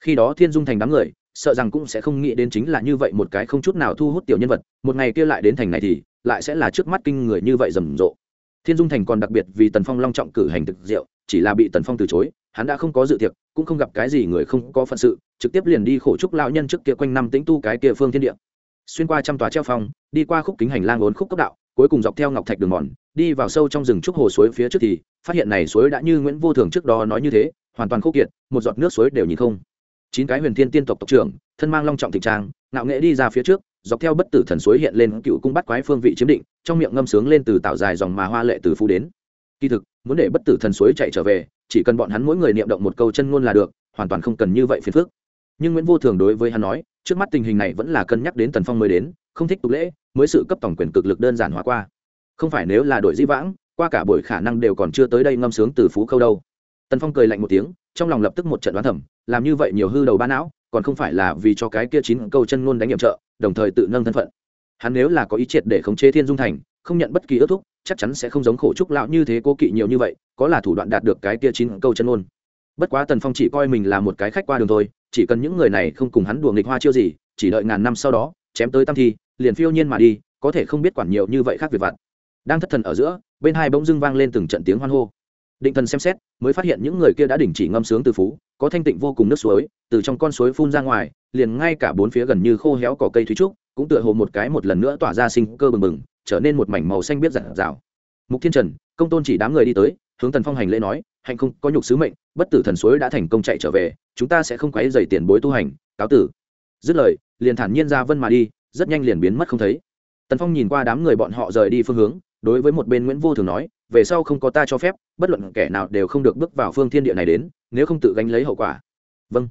Khi đó thiên dung thành đám người, sợ rằng cũng sẽ không nghĩ đến chính là như vậy một cái không chút nào thu hút tiểu nhân vật, một ngày kia lại đến thành này thì, lại sẽ là trước mắt kinh người như vậy rầm rộ. Thiên dung thành còn đặc biệt vì tần phong long trọng cử hành thực rượu, chỉ là bị tần phong từ chối, hắn đã không có dự tiệc, cũng không gặp cái gì người không có phận sự, trực tiếp liền đi khổ trúc lão nhân trước kia quanh năm tĩnh tu cái kia phương thiên địa. Xuyên qua trăm tòa treo phong, đi qua khúc kính hành lang uốn khúc cấp đạo, cuối cùng dọc theo ngọc thạch đường mòn, đi vào sâu trong rừng trúc hồ suối phía trước thì, phát hiện này suối đã như nguyễn vô thường trước đó nói như thế hoàn toàn khô kiệt, một giọt nước suối đều nhìn không. Chín cái huyền thiên tiên tộc tộc trưởng, thân mang long trọng thịnh trang, ngạo nghệ đi ra phía trước, dọc theo bất tử thần suối hiện lên cựu cung bắt quái phương vị chiếm định, trong miệng ngâm sướng lên từ tạo dài dòng mà hoa lệ từ phú đến. Kỳ thực, muốn để bất tử thần suối chạy trở về, chỉ cần bọn hắn mỗi người niệm động một câu chân ngôn là được, hoàn toàn không cần như vậy phiền phức. Nhưng nguyễn vô thường đối với hắn nói, trước mắt tình hình này vẫn là cân nhắc đến tần phong mới đến, không thích tục lễ, mới sự cấp tổng quyền cực lực đơn giản hóa qua. Không phải nếu là đội di vãng, qua cả buổi khả năng đều còn chưa tới đây ngâm sướng từ phú câu đâu tần phong cười lạnh một tiếng, trong lòng lập tức một trận đoán thẩm làm như vậy nhiều hư đầu ba não, còn không phải là vì cho cái kia chín câu chân ngôn đánh nhiệm trợ, đồng thời tự nâng thân phận. Hắn nếu là có ý triệt để khống chế thiên dung thành, không nhận bất kỳ ước thúc, chắc chắn sẽ không giống khổ trúc lão như thế cố kỵ nhiều như vậy, có là thủ đoạn đạt được cái kia chín câu chân ngôn. Bất quá tần phong chỉ coi mình là một cái khách qua đường thôi, chỉ cần những người này không cùng hắn đùa nghịch hoa chiêu gì, chỉ đợi ngàn năm sau đó, chém tới tam thi, liền phiêu nhiên mà đi, có thể không biết quản nhiều như vậy khác việc vặt. Đang thất thần ở giữa, bên hai bỗng dưng vang lên từng trận tiếng hoan hô định thần xem xét, mới phát hiện những người kia đã đình chỉ ngâm sướng từ phú, có thanh tịnh vô cùng nước suối, từ trong con suối phun ra ngoài, liền ngay cả bốn phía gần như khô héo cỏ cây thúy trúc, cũng tựa hồ một cái một lần nữa tỏa ra sinh cơ bừng bừng, trở nên một mảnh màu xanh biết rạng rào mục thiên trần, công tôn chỉ đám người đi tới, hướng tần phong hành lễ nói, hạnh không, có nhục sứ mệnh, bất tử thần suối đã thành công chạy trở về, chúng ta sẽ không quấy dày tiền bối tu hành, cáo tử. Dứt lời, liền thản nhiên ra vân mà đi, rất nhanh liền biến mất không thấy. Tần phong nhìn qua đám người bọn họ rời đi phương hướng, đối với một bên nguyễn vô thường nói về sau không có ta cho phép, bất luận kẻ nào đều không được bước vào phương thiên địa này đến, nếu không tự gánh lấy hậu quả. Vâng.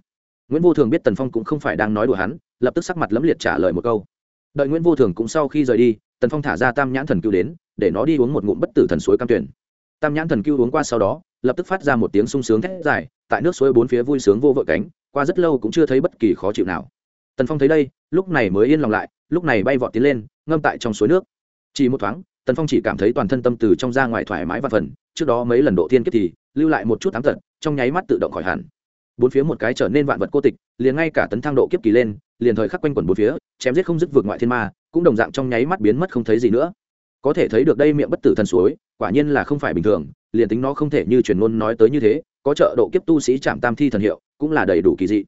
Nguyễn vô thường biết tần phong cũng không phải đang nói đùa hắn, lập tức sắc mặt lẫm liệt trả lời một câu. Đợi nguyễn vô thường cũng sau khi rời đi, tần phong thả ra tam nhãn thần cứu đến, để nó đi uống một ngụm bất tử thần suối cam tuyển. Tam nhãn thần cứu uống qua sau đó, lập tức phát ra một tiếng sung sướng thét dài, tại nước suối bốn phía vui sướng vô vội cánh, qua rất lâu cũng chưa thấy bất kỳ khó chịu nào. Tần phong thấy đây, lúc này mới yên lòng lại, lúc này bay vọt tiến lên, ngâm tại trong suối nước. Chỉ một thoáng tần phong chỉ cảm thấy toàn thân tâm từ trong ra ngoài thoải mái và phần, trước đó mấy lần độ thiên kiếp thì lưu lại một chút ám tật, trong nháy mắt tự động khỏi hẳn. Bốn phía một cái trở nên vạn vật cô tịch, liền ngay cả tấn thang độ kiếp kỳ lên, liền thời khắc quanh quẩn bốn phía, chém giết không dứt vượt ngoại thiên ma, cũng đồng dạng trong nháy mắt biến mất không thấy gì nữa. Có thể thấy được đây miệng bất tử thần suối, quả nhiên là không phải bình thường, liền tính nó không thể như truyền ngôn nói tới như thế, có trợ độ kiếp tu sĩ chạm tam thi thần hiệu, cũng là đầy đủ kỳ dị.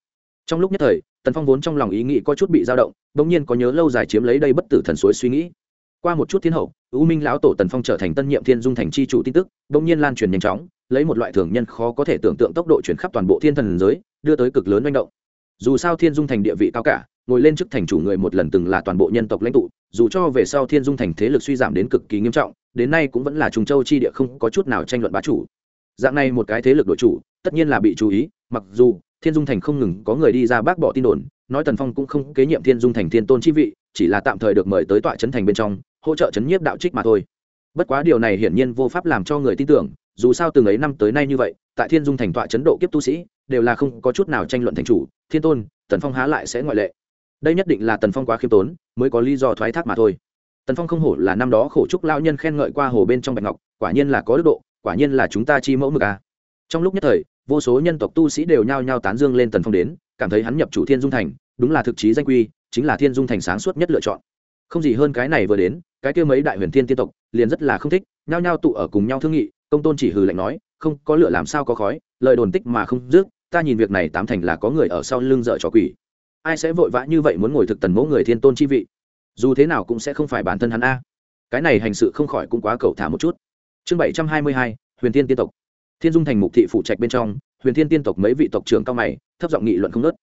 Trong lúc nhất thời, tần phong vốn trong lòng ý nghĩ có chút bị dao động, bỗng nhiên có nhớ lâu dài chiếm lấy đây bất tử thần suối suy nghĩ qua một chút thiên hậu, U minh lão tổ tần phong trở thành tân nhiệm thiên dung thành chi chủ tin tức, bỗng nhiên lan truyền nhanh chóng, lấy một loại thường nhân khó có thể tưởng tượng tốc độ chuyển khắp toàn bộ thiên thần giới, đưa tới cực lớn manh động. Dù sao thiên dung thành địa vị cao cả, ngồi lên chức thành chủ người một lần từng là toàn bộ nhân tộc lãnh tụ, dù cho về sau thiên dung thành thế lực suy giảm đến cực kỳ nghiêm trọng, đến nay cũng vẫn là trùng châu chi địa không có chút nào tranh luận bá chủ. Dạng này một cái thế lực đội chủ, tất nhiên là bị chú ý, mặc dù thiên dung thành không ngừng có người đi ra bác bỏ tin đồn, nói tần phong cũng không kế nhiệm thiên dung thành thiên tôn chi vị, chỉ là tạm thời được mời tới tọa trấn thành bên trong hỗ trợ chấn nhiếp đạo trích mà thôi. Bất quá điều này hiển nhiên vô pháp làm cho người tin tưởng, dù sao từng ấy năm tới nay như vậy, tại thiên dung thành tọa chấn độ kiếp tu sĩ, đều là không có chút nào tranh luận thành chủ, thiên tôn, tần phong há lại sẽ ngoại lệ. Đây nhất định là tần phong quá khiêm tốn, mới có lý do thoái thác mà thôi. Tần phong không hổ là năm đó khổ trúc lao nhân khen ngợi qua hồ bên trong bạch ngọc, quả nhiên là có đức độ, quả nhiên là chúng ta chi mẫu mực à. trong lúc nhất thời, vô số nhân tộc tu sĩ đều nhao nhao tán dương lên tần phong đến, cảm thấy hắn nhập chủ thiên dung thành, đúng là thực chí danh quy, chính là thiên dung thành sáng suốt nhất lựa chọn không gì hơn cái này vừa đến, cái kia mấy đại huyền thiên tiên tộc, liền rất là không thích, nhao nhao tụ ở cùng nhau thương nghị, công tôn chỉ hừ lạnh nói, không, có lửa làm sao có khói, lời đồn tích mà không dứt, ta nhìn việc này tám thành là có người ở sau lưng dở trò quỷ. Ai sẽ vội vã như vậy muốn ngồi thực tần mẫu người thiên tôn chi vị? Dù thế nào cũng sẽ không phải bản thân hắn a. Cái này hành sự không khỏi cũng quá cầu thả một chút. Chương bảy trăm hai mươi hai, huyền tiên tiên tộc. Thiên dung thành mục thị phụ trạch bên trong, huyền thiên tiên tộc mấy vị tộc trưởng cao mày, thấp giọng nghị luận không nớt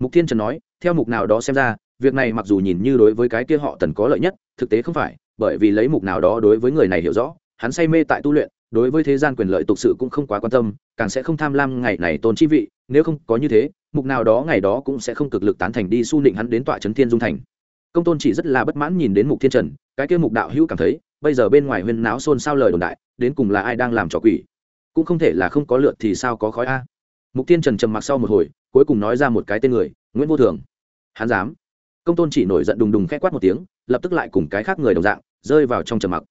mục thiên trần nói, theo mục nào đó xem ra việc này mặc dù nhìn như đối với cái kia họ tần có lợi nhất, thực tế không phải, bởi vì lấy mục nào đó đối với người này hiểu rõ, hắn say mê tại tu luyện, đối với thế gian quyền lợi tục sự cũng không quá quan tâm, càng sẽ không tham lam ngày này tôn chi vị, nếu không có như thế, mục nào đó ngày đó cũng sẽ không cực lực tán thành đi su nịnh hắn đến tọa trấn thiên dung thành. Công tôn chỉ rất là bất mãn nhìn đến mục thiên trần, cái kia mục đạo hữu cảm thấy, bây giờ bên ngoài huyên náo xôn xao lời đồn đại, đến cùng là ai đang làm trò quỷ? Cũng không thể là không có lượt thì sao có khói a? Mục thiên trần trầm mặc sau một hồi, cuối cùng nói ra một cái tên người, nguyễn vô thường. Hắn dám công tôn chỉ nổi giận đùng đùng k h ẽ quát một tiếng lập tức lại cùng cái khác người đồng dạng rơi vào trong trầm mặc.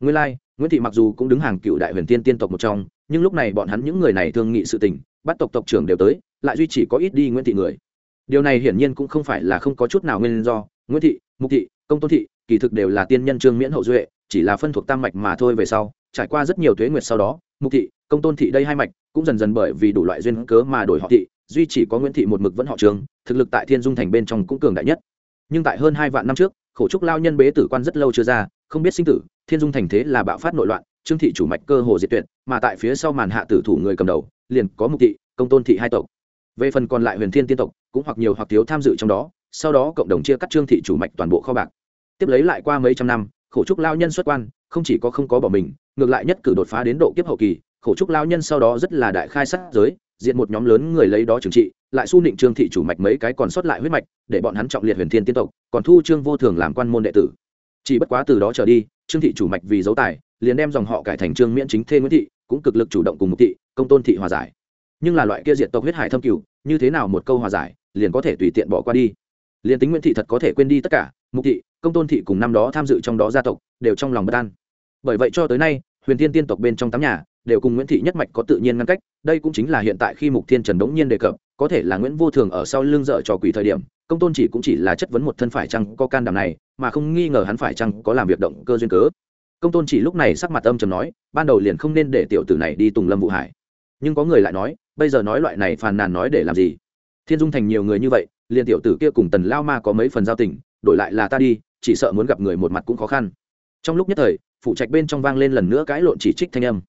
Nguyên lai、like, nguyễn thị mặc dù cũng đứng hàng cựu đại huyền tiên tiên tộc một trong nhưng lúc này bọn hắn những người này thương nghị sự tình bắt tộc tộc trưởng đều tới lại duy chỉ có ít đi nguyễn thị người. Điều này hiển nhiên cũng không phải là không có chút nào nguyên do. Nguyễn thị mục thị công tôn thị kỳ thực đều là tiên nhân trương miễn hậu duệ chỉ là phân thuộc tam mạch mà thôi về sau trải qua rất nhiều thuế nguyệt sau đó mục thị công tôn thị đây hai mạch cũng dần dần bởi vì đủ loại duyên cớ mà đổi họ thị duy chỉ có nguyễn thị một mực vẫn họ trường thực lực tại thiên dung thành bên trong cũng cường đại nhất nhưng tại hơn hai vạn năm trước, khổ trúc lao nhân bế tử quan rất lâu chưa ra, không biết sinh tử, thiên dung thành thế là bạo phát nội loạn, trương thị chủ mạch cơ hồ diệt tuyệt, mà tại phía sau màn hạ tử thủ người cầm đầu, liền có mục thị, công tôn thị hai tộc. Về phần còn lại huyền thiên tiên tộc, cũng hoặc nhiều hoặc thiếu tham dự trong đó, sau đó cộng đồng chia cắt trương thị chủ mạch toàn bộ kho bạc. Tiếp lấy lại qua mấy trăm năm, khổ trúc lao nhân xuất quan, không chỉ có không có bỏ mình, ngược lại nhất cử đột phá đến độ kiếp hậu kỳ, khổ trúc lao nhân sau đó rất là đại khai sát giới, diện một nhóm lớn người lấy đó trừng trị lại su nịnh trương thị chủ mạch mấy cái còn sót lại huyết mạch, để bọn hắn trọng liệt huyền thiên tiên tộc, còn thu trương vô thường làm quan môn đệ tử. Chỉ bất quá từ đó trở đi, trương thị chủ mạch vì dấu tài, liền đem dòng họ cải thành trương miễn chính thê nguyễn thị, cũng cực lực chủ động cùng mục thị, công tôn thị hòa giải. Nhưng là loại kia diện tộc huyết hải thâm cửu như thế nào một câu hòa giải, liền có thể tùy tiện bỏ qua đi. Liền tính nguyễn thị thật có thể quên đi tất cả, mục thị, công tôn thị cùng năm đó tham dự trong đó gia tộc, đều trong lòng bất an. Bởi vậy cho tới nay, huyền thiên tiên tộc bên trong tám nhà, đều cùng nguyễn thị nhất mạch có tự nhiên ngăn cách, đây cũng chính là hiện tại khi mục thiên trần đống nhiên đề cập có thể là nguyễn vô thường ở sau lưng dợ trò quỷ thời điểm, công tôn chỉ cũng chỉ là chất vấn một thân phải chăng có can đảm này, mà không nghi ngờ hắn phải chăng có làm việc động cơ duyên cớ. Công tôn chỉ lúc này sắc mặt âm trầm nói, ban đầu liền không nên để tiểu tử này đi tùng lâm vụ hải. Nhưng có người lại nói, bây giờ nói loại này phàn nàn nói để làm gì? Thiên dung thành nhiều người như vậy, liền tiểu tử kia cùng tần lao ma có mấy phần giao tình, đổi lại là ta đi, chỉ sợ muốn gặp người một mặt cũng khó khăn. Trong lúc nhất thời phụ trạch bên trong vang lên lần nữa cãi lộn chỉ trích thanh âm.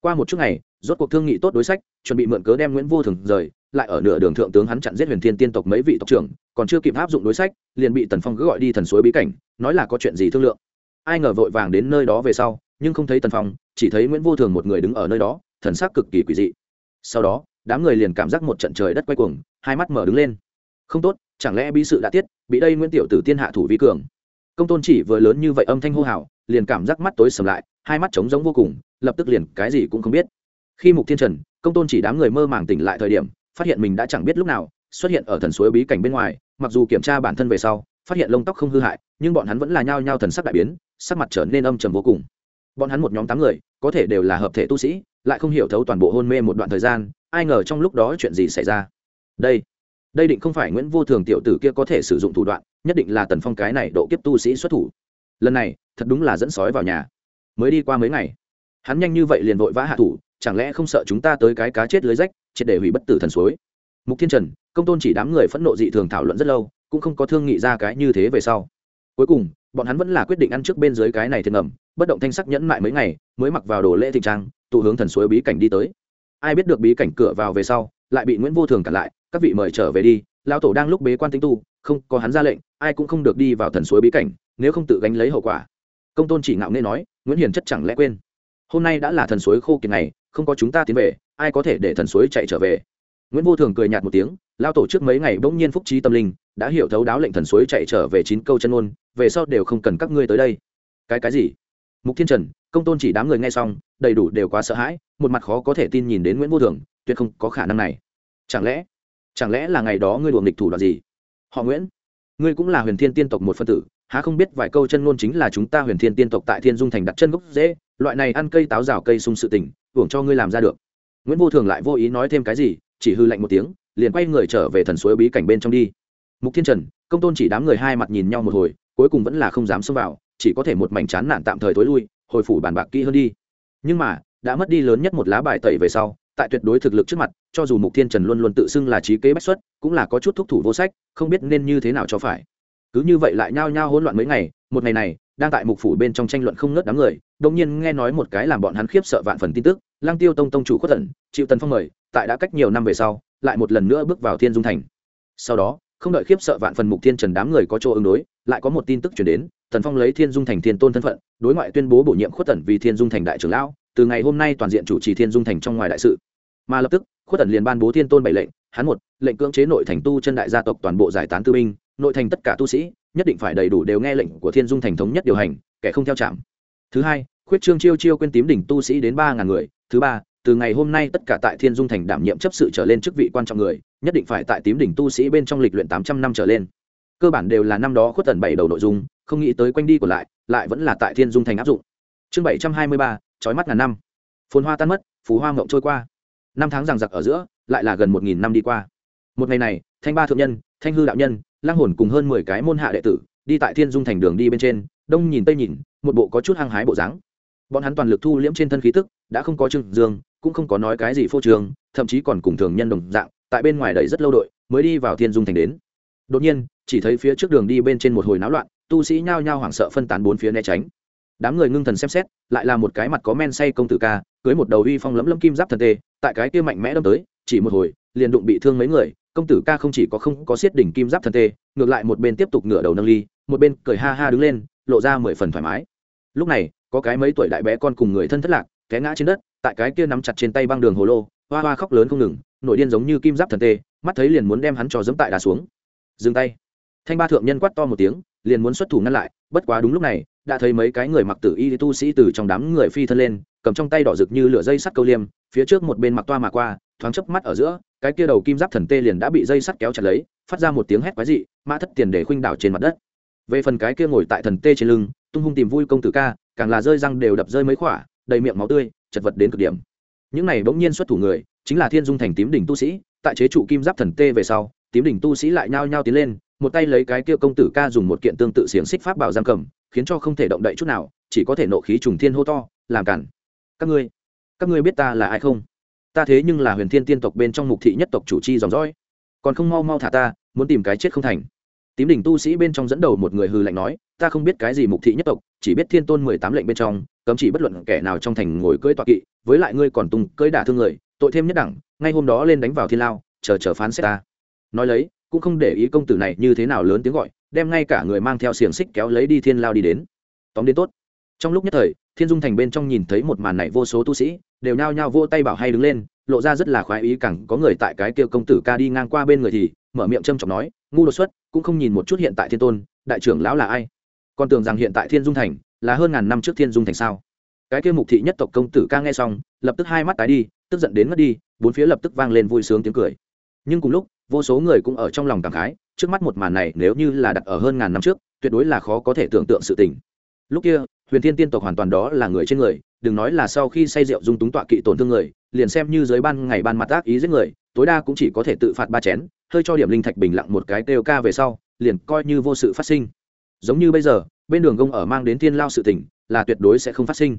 Qua một chút ngày, rốt cuộc thương nghị tốt đối sách, chuẩn bị mượn cớ đem nguyễn vô thường rời lại ở nửa đường thượng tướng hắn chặn giết huyền thiên tiên tộc mấy vị tộc trưởng, còn chưa kịp áp dụng đối sách, liền bị tần phong cứ gọi đi thần suối bí cảnh, nói là có chuyện gì thương lượng. Ai ngờ vội vàng đến nơi đó về sau, nhưng không thấy tần phong, chỉ thấy nguyễn vô thường một người đứng ở nơi đó, thần sắc cực kỳ quỷ dị. Sau đó, đám người liền cảm giác một trận trời đất quay cuồng, hai mắt mở đứng lên. Không tốt, chẳng lẽ bí sự đã tiết, bị đây nguyễn tiểu tử tiên hạ thủ vi cường. Công tôn chỉ vừa lớn như vậy âm thanh hô hào, liền cảm giác mắt tối sầm lại, hai mắt trống giống vô cùng, lập tức liền cái gì cũng không biết. Khi mục thiên trần, công tôn chỉ đám người mơ màng tỉnh lại thời điểm phát hiện mình đã chẳng biết lúc nào, xuất hiện ở thần suối bí cảnh bên ngoài, mặc dù kiểm tra bản thân về sau, phát hiện lông tóc không hư hại, nhưng bọn hắn vẫn là nhao nhao thần sắc đại biến, sắc mặt trở nên âm trầm vô cùng. Bọn hắn một nhóm tám người, có thể đều là hợp thể tu sĩ, lại không hiểu thấu toàn bộ hôn mê một đoạn thời gian, ai ngờ trong lúc đó chuyện gì xảy ra. Đây đây định không phải nguyễn vô thường tiểu tử kia có thể sử dụng thủ đoạn, nhất định là tần phong cái này độ kiếp tu sĩ xuất thủ. Lần này, thật đúng là dẫn sói vào nhà. Mới đi qua mấy ngày, hắn nhanh như vậy liền vội vã hạ thủ, chẳng lẽ không sợ chúng ta tới cái cá chết lưới rách triệt để hủy bất tử thần suối. Mục thiên trần, công tôn chỉ đám người phẫn nộ dị thường thảo luận rất lâu, cũng không có thương nghị ra cái như thế về sau. Cuối cùng, bọn hắn vẫn là quyết định ăn trước bên dưới cái này thiên ngầm, bất động thanh sắc nhẫn mại mấy ngày, mới mặc vào đồ lễ thịnh trang, tụ hướng thần suối bí cảnh đi tới. Ai biết được bí cảnh cửa vào về sau, lại bị nguyễn vô thường cản lại, các vị mời trở về đi, lão tổ đang lúc bế quan tinh tu, không có hắn ra lệnh, ai cũng không được đi vào thần suối bí cảnh, nếu không tự gánh lấy hậu quả. Công tôn chỉ ngạo nghê nói, nguyễn hiền chất chẳng lẽ quên? Hôm nay đã là thần suối khô kiệt này không có chúng ta tiến về ai có thể để thần suối chạy trở về? Nguyễn vô thường cười nhạt một tiếng lao tổ trước mấy ngày bỗng nhiên phúc trí tâm linh, đã hiểu thấu đáo lệnh thần suối chạy trở về chín câu chân ôn về sau đều không cần các ngươi tới đây. Cái cái gì? Mục thiên trần, công tôn chỉ đám người nghe xong, đầy đủ đều quá sợ hãi, một mặt khó có thể tin nhìn đến nguyễn vô thường, tuyệt không có khả năng này. Chẳng lẽ chẳng lẽ là ngày đó ngươi luồng địch thủ đoạn gì? Họ nguyễn, ngươi cũng là huyền thiên tiên tộc một phân tử, há không biết vài câu chân ngôn chính là chúng ta huyền thiên tiên tộc tại thiên dung thành đặt chân gốc dễ loại này ăn cây táo rào cây sung sự tình, hưởng cho ngươi làm ra được nguyễn vô thường lại vô ý nói thêm cái gì, chỉ hư lạnh một tiếng, liền quay người trở về thần suối bí cảnh bên trong đi. Mục thiên trần, công tôn chỉ đám người hai mặt nhìn nhau một hồi, cuối cùng vẫn là không dám xông vào, chỉ có thể một mảnh chán nản tạm thời thối lui, hồi phủ bàn bạc kỹ hơn đi. Nhưng mà, đã mất đi lớn nhất một lá bài tẩy về sau, tại tuyệt đối thực lực trước mặt, cho dù mục thiên trần luôn luôn tự xưng là trí kế bách xuất, cũng là có chút thúc thủ vô sách, không biết nên như thế nào cho phải. Cứ như vậy lại nhao nhao hỗn loạn mấy ngày, một ngày này, đang tại mục phủ bên trong tranh luận không ngớt đám người đông nhiên nghe nói một cái làm bọn hắn khiếp sợ vạn phần tin tức lăng tiêu tông tông chủ khuất tần chịu tần phong mời, tại đã cách nhiều năm về sau, lại một lần nữa bước vào thiên dung thành. Sau đó, không đợi khiếp sợ vạn phần mục thiên trần đám người có chỗ ứng đối, lại có một tin tức chuyển đến, tần phong lấy thiên dung thành thiên tôn thân phận, đối ngoại tuyên bố bổ nhiệm khuất tần vì thiên dung thành đại trưởng lão, từ ngày hôm nay toàn diện chủ trì thiên dung thành trong ngoài đại sự. Mà lập tức, khuất tần liền ban bố thiên tôn bảy lệnh, hắn một, lệnh cưỡng chế nội thành tu chân đại gia tộc toàn bộ giải tán tư binh, nội thành tất cả tu sĩ, nhất định phải đầy đủ đều nghe lệnh của thiên dung thành thống nhất điều hành, kẻ không theo trạm thứ hai khuyết trương chiêu chiêu quên tím đỉnh tu sĩ đến ba ngàn người, thứ ba, từ ngày hôm nay tất cả tại thiên dung thành đảm nhiệm chấp sự trở lên chức vị quan trọng người, nhất định phải tại tím đỉnh tu sĩ bên trong lịch luyện tám trăm năm trở lên. Cơ bản đều là năm đó khuất tần bảy đầu nội dung, không nghĩ tới quanh đi của lại lại vẫn là tại thiên dung thành áp dụng. Chương bảy trăm hai mươi ba trói mắt ngàn năm. Phồn hoa tan mất phú hoa ngộng trôi qua. Năm tháng rằng giặc ở giữa, lại là gần một nghìn năm đi qua. Một ngày này, thanh ba thượng nhân, thanh hư đạo nhân lang hồn cùng hơn mười cái môn hạ đệ tử, đi tại thiên dung thành đường đi bên trên, đông nhìn tây nhìn, một bộ có chút hăng hái bộ dáng bọn hắn toàn lực thu liễm trên thân khí tức, đã không có trương dương, cũng không có nói cái gì phô trường thậm chí còn cùng thường nhân đồng dạng, tại bên ngoài đầy rất lâu đội, mới đi vào thiên dung thành đến. Đột nhiên, chỉ thấy phía trước đường đi bên trên một hồi náo loạn, tu sĩ nhao nhao hoảng sợ phân tán bốn phía né tránh. Đám người ngưng thần xem xét, lại là một cái mặt có men say công tử ca, cưới một đầu uy phong lấm lấm kim giáp thần tê, tại cái kia mạnh mẽ đâm tới, chỉ một hồi, liền đụng bị thương mấy người, công tử ca không chỉ có không có xiết đỉnh kim giáp thần tê, ngược lại một bên tiếp tục ngửa đầu nâng ly, một bên cười ha ha đứng lên, lộ ra mười phần thoải mái. Lúc này có cái mấy tuổi đại bé con cùng người thân thất lạc, té ngã trên đất, tại cái kia nắm chặt trên tay băng đường hồ lô, hoa hoa khóc lớn không ngừng nội điên giống như kim giáp thần tê, mắt thấy liền muốn đem hắn trò dẫm tại đà xuống. Dừng tay. Thanh ba thượng nhân quát to một tiếng, liền muốn xuất thủ ngăn lại, bất quá đúng lúc này, đã thấy mấy cái người mặc tử y tu sĩ từ trong đám người phi thân lên, cầm trong tay đỏ rực như lửa dây sắt câu liêm, phía trước một bên mặc toa mà qua, thoáng chớp mắt ở giữa, cái kia đầu kim giáp thần tê liền đã bị dây sắt kéo chặt lấy, phát ra một tiếng hét quái dị, mã thất tiền để khuynh đảo trên mặt đất. Về phần cái kia ngồi tại thần tê trên lưng tung hung tìm vui công tử ca, càng là rơi răng đều đập rơi mấy khỏa, đầy miệng máu tươi, chật vật đến cực điểm. Những này bỗng nhiên xuất thủ người, chính là thiên dung thành tím đỉnh tu sĩ, tại chế trụ kim giáp thần tê về sau, tím đỉnh tu sĩ lại nhao nhao tiến lên, một tay lấy cái kia công tử ca dùng một kiện tương tự xiềng xích pháp bảo giam cầm, khiến cho không thể động đậy chút nào, chỉ có thể nộ khí trùng thiên hô to, làm cản. Các ngươi các ngươi biết ta là ai không? Ta thế nhưng là huyền thiên tiên tộc bên trong mục thị nhất tộc chủ chi dòng dõi. Còn không mau mau thả ta, muốn tìm cái chết không thành tím đỉnh tu sĩ bên trong dẫn đầu một người hư lạnh nói, ta không biết cái gì mục thị nhất tộc, chỉ biết thiên tôn mười tám lệnh bên trong, cấm chỉ bất luận kẻ nào trong thành ngồi cưỡi tọa kỵ, với lại ngươi còn tung cưỡi đả thương người, tội thêm nhất đẳng, ngay hôm đó lên đánh vào thiên lao, chờ chờ phán xét ta. Nói lấy, cũng không để ý công tử này như thế nào lớn tiếng gọi, đem ngay cả người mang theo xiềng xích kéo lấy đi thiên lao đi đến. Tóm đến tốt. Trong lúc nhất thời, thiên dung thành bên trong nhìn thấy một màn này vô số tu sĩ, đều nhao nhao vô tay bảo hay đứng lên, lộ ra rất là khoái ý cẳng có người tại cái kia công tử ca đi ngang qua bên người thì, mở miệng trâm trọng nói ngu đột xuất, cũng không nhìn một chút hiện tại thiên tôn, đại trưởng lão là ai? Còn tưởng rằng hiện tại thiên dung thành là hơn ngàn năm trước thiên dung thành sao? Cái kia mục thị nhất tộc công tử ca nghe xong, lập tức hai mắt tái đi, tức giận đến mất đi, bốn phía lập tức vang lên vui sướng tiếng cười. Nhưng cùng lúc, vô số người cũng ở trong lòng cảm khái, trước mắt một màn này nếu như là đặt ở hơn ngàn năm trước, tuyệt đối là khó có thể tưởng tượng sự tình. Lúc kia, huyền thiên tiên tộc hoàn toàn đó là người trên người, đừng nói là sau khi say rượu dung túng tọa kỵ tổn thương người, liền xem như dưới ban ngày ban mặt ác ý giết người tối đa cũng chỉ có thể tự phạt ba chén, hơi cho điểm linh thạch bình lặng một cái kêu ca về sau, liền coi như vô sự phát sinh. Giống như bây giờ, bên đường gông ở mang đến thiên lao sự tỉnh là tuyệt đối sẽ không phát sinh.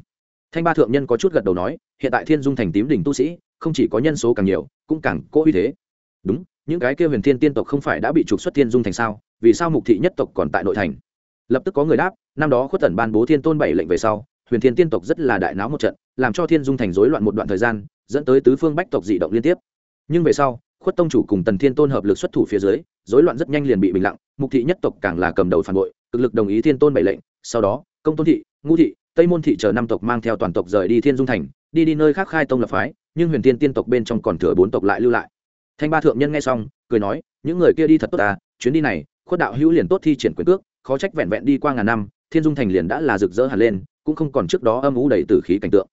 Thanh ba thượng nhân có chút gật đầu nói, hiện tại thiên dung thành tím đỉnh tu sĩ, không chỉ có nhân số càng nhiều, cũng càng cố uy thế. Đúng, những cái kia huyền thiên tiên tộc không phải đã bị trục xuất thiên dung thành sao, vì sao mục thị nhất tộc còn tại nội thành? Lập tức có người đáp, năm đó khuất tần ban bố thiên tôn bảy lệnh về sau, huyền thiên tiên tộc rất là đại náo một trận, làm cho thiên dung thành rối loạn một đoạn thời gian, dẫn tới tứ phương bách tộc dị động liên tiếp nhưng về sau, khuất tông chủ cùng tần thiên tôn hợp lực xuất thủ phía dưới, rối loạn rất nhanh liền bị bình lặng, mục thị nhất tộc càng là cầm đầu phản bội, cực lực đồng ý thiên tôn bảy lệnh, sau đó, công tôn thị, ngũ thị, tây môn thị chờ năm tộc mang theo toàn tộc rời đi thiên dung thành, đi đi nơi khác khai tông lập phái, nhưng huyền thiên tiên tộc bên trong còn thừa bốn tộc lại lưu lại. Thanh ba thượng nhân nghe xong, cười nói, những người kia đi thật tốt ta chuyến đi này, khuất đạo hữu liền tốt thi triển quyền cước, khó trách vẹn vẹn đi qua ngàn năm, thiên dung thành liền đã là rực rỡ hẳn lên, cũng không còn trước đó âm ủ đầy tử khí cảnh tượng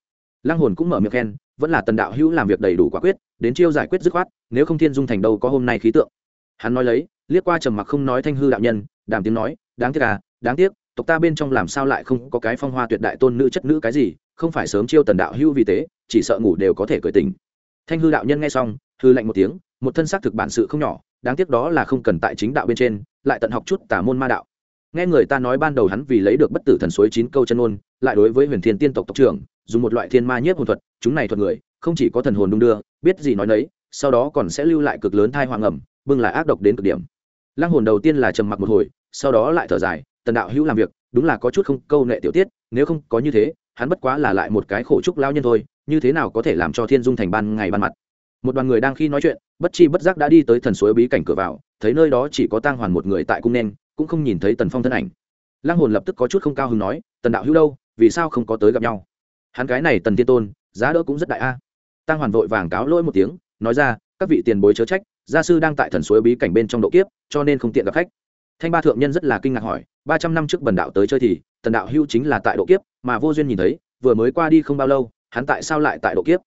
lăng hồn cũng mở miệng khen, vẫn là tần đạo hữu làm việc đầy đủ quả quyết, đến chiêu giải quyết dứt khoát, nếu không thiên dung thành đâu có hôm nay khí tượng. Hắn nói lấy, liếc qua trầm mặc không nói thanh hư đạo nhân, đàm tiếng nói, đáng tiếc à đáng tiếc, tộc ta bên trong làm sao lại không có cái phong hoa tuyệt đại tôn nữ chất nữ cái gì, không phải sớm chiêu tần đạo hữu vì thế, chỉ sợ ngủ đều có thể cởi tình thanh hư đạo nhân nghe xong, hư lạnh một tiếng, một thân xác thực bản sự không nhỏ, đáng tiếc đó là không cần tại chính đạo bên trên, lại tận học chút tả môn ma đạo. Nghe người ta nói ban đầu hắn vì lấy được bất tử thần suối chín câu chân ôn, lại đối với huyền thiên tiên tộc tộc trưởng dùng một loại thiên ma nhiếp hồn thuật, chúng này thuật người, không chỉ có thần hồn đung đưa, biết gì nói nấy, sau đó còn sẽ lưu lại cực lớn thai hoàng ẩm, bưng lại ác độc đến cực điểm. Lăng hồn đầu tiên là trầm mặc một hồi, sau đó lại thở dài, tần đạo hữu làm việc, đúng là có chút không câu nệ tiểu tiết, nếu không có như thế, hắn bất quá là lại một cái khổ trúc lao nhân thôi, như thế nào có thể làm cho thiên dung thành ban ngày ban mặt? Một đoàn người đang khi nói chuyện, bất chi bất giác đã đi tới thần suối bí cảnh cửa vào, thấy nơi đó chỉ có tang hoàn một người tại cung nên, cũng không nhìn thấy tần phong thân ảnh. Lăng hồn lập tức có chút không cao hứng nói, tần đạo hữu đâu, vì sao không có tới gặp nhau? Hắn cái này tần thiên tôn, giá đỡ cũng rất đại a. À. hoàn vội vàng cáo lỗi một tiếng, nói ra, các vị tiền bối chớ trách, gia sư đang tại thần suối bí cảnh bên trong độ kiếp, cho nên không tiện gặp khách. Thanh ba thượng nhân rất là kinh ngạc hỏi, ba trăm năm trước bần đạo tới chơi thì, tần đạo hưu chính là tại độ kiếp, mà vô duyên nhìn thấy, vừa mới qua đi không bao lâu, hắn tại sao lại tại độ kiếp?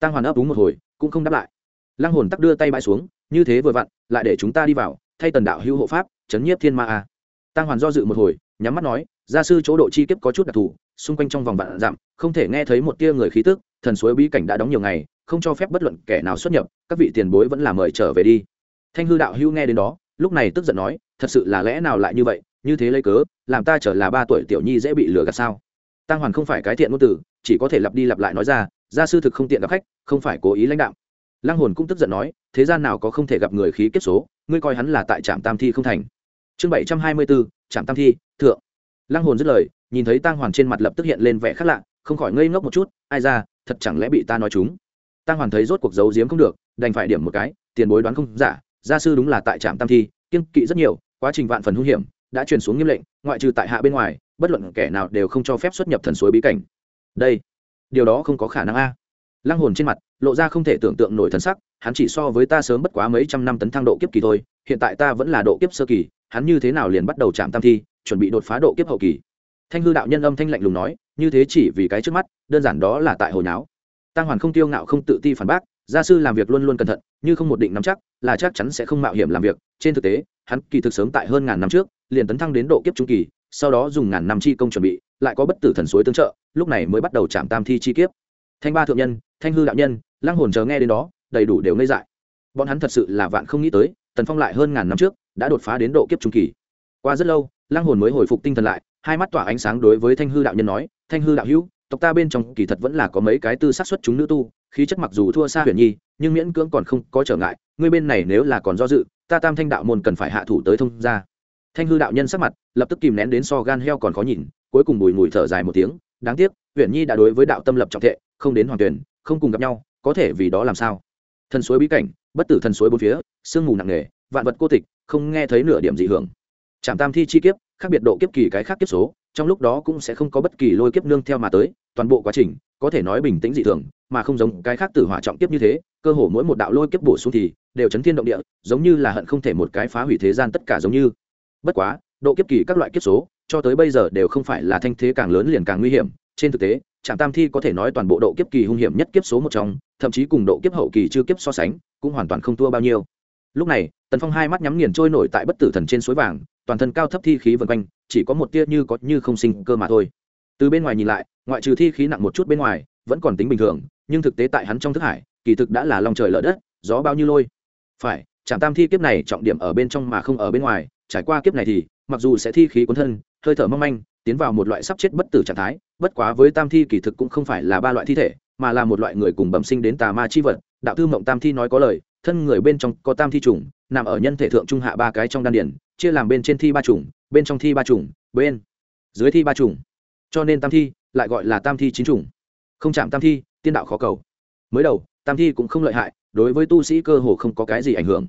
Tăng hoàn ấp đúng một hồi, cũng không đáp lại. Lăng hồn tắc đưa tay bãi xuống, như thế vừa vặn, lại để chúng ta đi vào, thay tần đạo hưu hộ pháp, chấn nhiếp thiên ma a. Tăng hoàn do dự một hồi, nhắm mắt nói, gia sư chỗ độ chi kiếp có chút đặc thù xung quanh trong vòng vạn dặm, không thể nghe thấy một tia người khí tức, thần suối bí cảnh đã đóng nhiều ngày, không cho phép bất luận kẻ nào xuất nhập, các vị tiền bối vẫn là mời trở về đi. Thanh hư đạo hưu nghe đến đó, lúc này tức giận nói, thật sự là lẽ nào lại như vậy, như thế lấy cớ, làm ta trở là ba tuổi tiểu nhi dễ bị lừa gạt sao? Tăng hoàn không phải cái thiện ngôn từ chỉ có thể lặp đi lặp lại nói ra, gia sư thực không tiện gặp khách, không phải cố ý lãnh đạo lăng hồn cũng tức giận nói, thế gian nào có không thể gặp người khí kiếp số, ngươi coi hắn là tại trạm tam thi không thành. Chương bảy trăm hai mươi bốn, trạm tam thi, thượng. Lăng hồn dứt lời nhìn thấy tăng hoàn trên mặt lập tức hiện lên vẻ khác lạ, không khỏi ngây ngốc một chút, ai ra, thật chẳng lẽ bị ta nói chúng? Tăng hoàn thấy rốt cuộc giấu giếm không được, đành phải điểm một cái, tiền bối đoán không giả, gia sư đúng là tại trạm tam thi kiên kỵ rất nhiều, quá trình vạn phần hung hiểm, đã truyền xuống nghiêm lệnh, ngoại trừ tại hạ bên ngoài, bất luận kẻ nào đều không cho phép xuất nhập thần suối bí cảnh. Đây, điều đó không có khả năng a. Lăng hồn trên mặt, lộ ra không thể tưởng tượng nổi thần sắc, hắn chỉ so với ta sớm bất quá mấy trăm năm tấn thăng độ kiếp kỳ thôi, hiện tại ta vẫn là độ kiếp sơ kỳ, hắn như thế nào liền bắt đầu chạm tam thi, chuẩn bị đột phá độ kiếp hậu kỳ thanh hư đạo nhân âm thanh lạnh lùng nói, như thế chỉ vì cái trước mắt, đơn giản đó là tại hồi nháo. Tăng hoàn không tiêu ngạo, không tự ti phản bác, gia sư làm việc luôn luôn cẩn thận, như không một định nắm chắc, là chắc chắn sẽ không mạo hiểm làm việc. Trên thực tế, hắn kỳ thực sớm tại hơn ngàn năm trước, liền tấn thăng đến độ kiếp trung kỳ, sau đó dùng ngàn năm chi công chuẩn bị, lại có bất tử thần suối tương trợ, lúc này mới bắt đầu chạm tam thi chi kiếp. Thanh ba thượng nhân, thanh hư đạo nhân, lăng hồn chờ nghe đến đó, đầy đủ đều ngây dại. Bọn hắn thật sự là vạn không nghĩ tới, tần phong lại hơn ngàn năm trước, đã đột phá đến độ kiếp trung kỳ. Qua rất lâu, lăng hồn mới hồi phục tinh thần lại hai mắt tỏa ánh sáng đối với thanh hư đạo nhân nói, thanh hư đạo hữu, tộc ta bên trong kỳ thật vẫn là có mấy cái tư sát xuất chúng nữ tu, khí chất mặc dù thua xa huyền nhi, nhưng miễn cưỡng còn không có trở ngại, ngươi bên này nếu là còn do dự, ta tam thanh đạo môn cần phải hạ thủ tới thông ra thanh hư đạo nhân sắc mặt lập tức kìm nén đến so gan heo còn khó nhìn, cuối cùng bùi mùi thở dài một tiếng, đáng tiếc, huyền nhi đã đối với đạo tâm lập trọng thệ không đến hoàng tuyển, không cùng gặp nhau, có thể vì đó làm sao? Thần suối bí cảnh, bất tử thần suối bốn phía, sương mù nặng nề, vạn vật cô tịch, không nghe thấy nửa điểm dị hưởng. Trạm tam thi chi kiếp khác biệt độ kiếp kỳ cái khác kiếp số, trong lúc đó cũng sẽ không có bất kỳ lôi kiếp nương theo mà tới, toàn bộ quá trình, có thể nói bình tĩnh dị thường, mà không giống cái khác tử hỏa trọng kiếp như thế, cơ hồ mỗi một đạo lôi kiếp bổ xuống thì đều chấn thiên động địa, giống như là hận không thể một cái phá hủy thế gian tất cả giống như. Bất quá, độ kiếp kỳ các loại kiếp số, cho tới bây giờ đều không phải là thanh thế càng lớn liền càng nguy hiểm, trên thực tế, trạm tam thi có thể nói toàn bộ độ kiếp kỳ hung hiểm nhất kiếp số một trong, thậm chí cùng độ kiếp hậu kỳ chưa kiếp so sánh, cũng hoàn toàn không thua bao nhiêu. Lúc này, tần phong hai mắt nhắm nghiền trôi nổi tại bất tử thần trên suối vàng toàn thân cao thấp thi khí vần quanh, chỉ có một tia như có như không sinh cơ mà thôi. Từ bên ngoài nhìn lại, ngoại trừ thi khí nặng một chút bên ngoài, vẫn còn tính bình thường, nhưng thực tế tại hắn trong thức hải, kỳ thực đã là lòng trời lở đất, gió bao nhiêu lôi. Phải, trạm tam thi kiếp này trọng điểm ở bên trong mà không ở bên ngoài, trải qua kiếp này thì, mặc dù sẽ thi khí cuốn thân, hơi thở mong manh, tiến vào một loại sắp chết bất tử trạng thái, bất quá với tam thi kỳ thực cũng không phải là ba loại thi thể, mà là một loại người cùng bẩm sinh đến tà ma chi vật, đạo thư mộng tam thi nói có lời thân người bên trong có tam thi trùng, nằm ở nhân thể thượng trung hạ ba cái trong đan điển chia làm bên trên thi ba trùng, bên trong thi ba trùng, bên dưới thi ba trùng. Cho nên tam thi lại gọi là tam thi chín trùng. Không chạm tam thi, tiên đạo khó cầu. Mới đầu, tam thi cũng không lợi hại, đối với tu sĩ cơ hồ không có cái gì ảnh hưởng.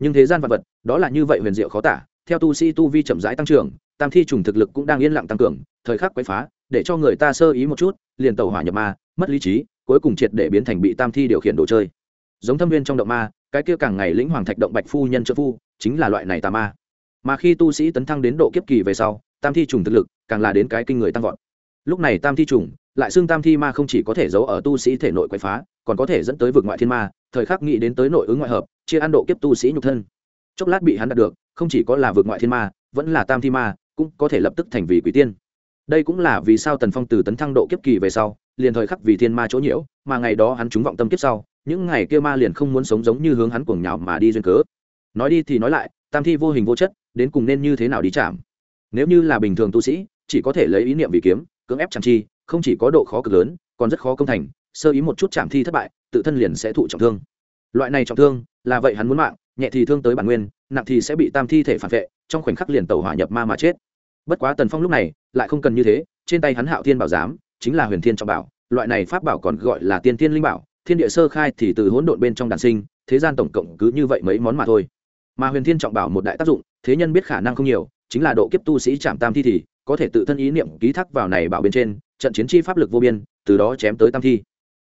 Nhưng thế gian vật vật, đó là như vậy huyền diệu khó tả. Theo tu sĩ tu vi chậm rãi tăng trưởng, tam thi trùng thực lực cũng đang yên lặng tăng cường, thời khắc quấy phá, để cho người ta sơ ý một chút, liền tẩu hỏa nhập ma, mất lý trí, cuối cùng triệt để biến thành bị tam thi điều khiển đồ chơi giống thâm viên trong động ma, cái kia càng ngày lĩnh hoàng thạch động bạch phu nhân trợ phu, chính là loại này tà ma. Mà khi tu sĩ tấn thăng đến độ kiếp kỳ về sau, tam thi trùng thực lực càng là đến cái kinh người tăng vọt. Lúc này tam thi trùng, lại xương tam thi ma không chỉ có thể giấu ở tu sĩ thể nội quậy phá, còn có thể dẫn tới vực ngoại thiên ma, thời khắc nghĩ đến tới nội ứng ngoại hợp, chia ăn độ kiếp tu sĩ nhục thân. Chốc lát bị hắn đạt được, không chỉ có là vực ngoại thiên ma, vẫn là tam thi ma, cũng có thể lập tức thành vì quỷ tiên. Đây cũng là vì sao tần phong từ tấn thăng độ kiếp kỳ về sau, liền thời khắc vì thiên ma chỗ nhiễu, mà ngày đó hắn trúng vọng tâm kiếp sau những ngày kia ma liền không muốn sống giống như hướng hắn cuồng nhào mà đi duyên cớ. Nói đi thì nói lại, tam thi vô hình vô chất, đến cùng nên như thế nào đi chạm? Nếu như là bình thường tu sĩ, chỉ có thể lấy ý niệm vì kiếm, cưỡng ép chẳng chi, không chỉ có độ khó cực lớn, còn rất khó công thành, sơ ý một chút chạm thi thất bại, tự thân liền sẽ thụ trọng thương. Loại này trọng thương, là vậy hắn muốn mạng, nhẹ thì thương tới bản nguyên, nặng thì sẽ bị tam thi thể phản vệ, trong khoảnh khắc liền tẩu hỏa nhập ma mà chết. Bất quá tần phong lúc này, lại không cần như thế, trên tay hắn hạo thiên bảo giám, chính là huyền thiên trọng bảo, loại này pháp bảo còn gọi là tiên thiên linh bảo thiên địa sơ khai thì từ hỗn độn bên trong đàn sinh, thế gian tổng cộng cứ như vậy mấy món mà thôi. Mà huyền thiên trọng bảo một đại tác dụng, thế nhân biết khả năng không nhiều, chính là độ kiếp tu sĩ chạm tam thi thì có thể tự thân ý niệm ký thác vào này bảo bên trên, trận chiến chi pháp lực vô biên, từ đó chém tới tam thi.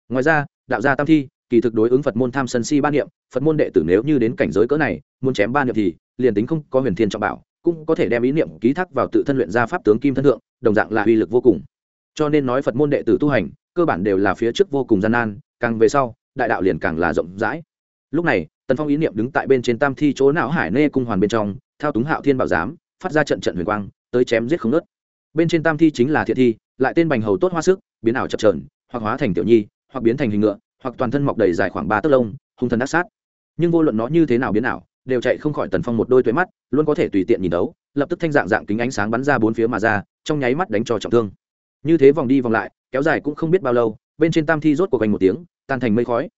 Ngoài ra, đạo gia tam thi, kỳ thực đối ứng phật môn tham sân si ba niệm, phật môn đệ tử nếu như đến cảnh giới cỡ này, muốn chém ba niệm thì liền tính không có huyền thiên trọng bảo, cũng có thể đem ý niệm ký thác vào tự thân luyện ra pháp tướng kim thân thượng, đồng dạng là uy lực vô cùng. Cho nên nói phật môn đệ tử tu hành, cơ bản đều là phía trước vô cùng gian nan càng về sau, đại đạo liền càng là rộng rãi. Lúc này, tần phong ý niệm đứng tại bên trên tam thi chỗ não hải nê cung hoàn bên trong, thao túng hạo thiên bảo giám, phát ra trận trận huyền quang, tới chém giết không nớt bên trên tam thi chính là thiện thi, lại tên bành hầu tốt hoa sức, biến ảo chập trờn hoặc hóa thành tiểu nhi, hoặc biến thành hình ngựa, hoặc toàn thân mọc đầy dài khoảng ba tấc lông, hung thần ác sát. Nhưng vô luận nó như thế nào biến ảo, đều chạy không khỏi tần phong một đôi tuế mắt, luôn có thể tùy tiện nhìn đấu, lập tức thanh dạng dạng kính ánh sáng bắn ra bốn phía mà ra, trong nháy mắt đánh cho trọng thương. Như thế vòng đi vòng lại, kéo dài cũng không biết bao lâu bên trên tam thi rốt cuộc gành một tiếng, tan thành mây khói.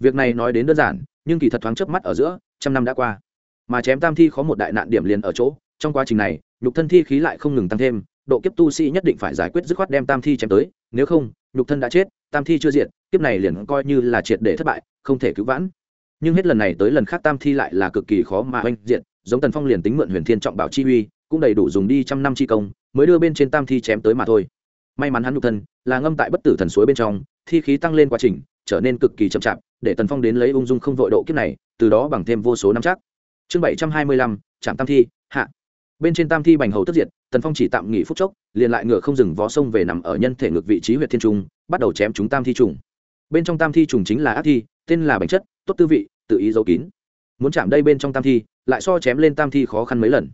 Việc này nói đến đơn giản, nhưng kỳ thật thoáng chớp mắt ở giữa, trăm năm đã qua. Mà chém tam thi khó một đại nạn điểm liền ở chỗ, trong quá trình này, nhục thân thi khí lại không ngừng tăng thêm, độ kiếp tu sĩ nhất định phải giải quyết dứt khoát đem tam thi chém tới, nếu không, nhục thân đã chết, tam thi chưa diệt, kiếp này liền coi như là triệt để thất bại, không thể cứu vãn. Nhưng hết lần này tới lần khác tam thi lại là cực kỳ khó mà oanh diện giống tần phong liền tính mượn huyền thiên trọng bảo chi uy, cũng đầy đủ dùng đi trăm năm chi công, mới đưa bên trên tam thi chém tới mà thôi may mắn hắn nhục thân, là ngâm tại bất tử thần suối bên trong, thi khí tăng lên quá trình, trở nên cực kỳ chậm chạp, để tần phong đến lấy ung dung không vội độ kiếp này, từ đó bằng thêm vô số năm chắc. Chương bảy trăm hai mươi lăm, trạm tam thi, hạ. Bên trên tam thi bành hầu tức diệt, tần phong chỉ tạm nghỉ phút chốc, liền lại ngựa không dừng vó sông về nằm ở nhân thể ngược vị trí huyện thiên trung, bắt đầu chém chúng tam thi trùng. Bên trong tam thi trùng chính là ác thi, tên là bánh chất, tốt tư vị, tự ý giấu kín. Muốn chạm đây bên trong tam thi, lại so chém lên tam thi khó khăn mấy lần.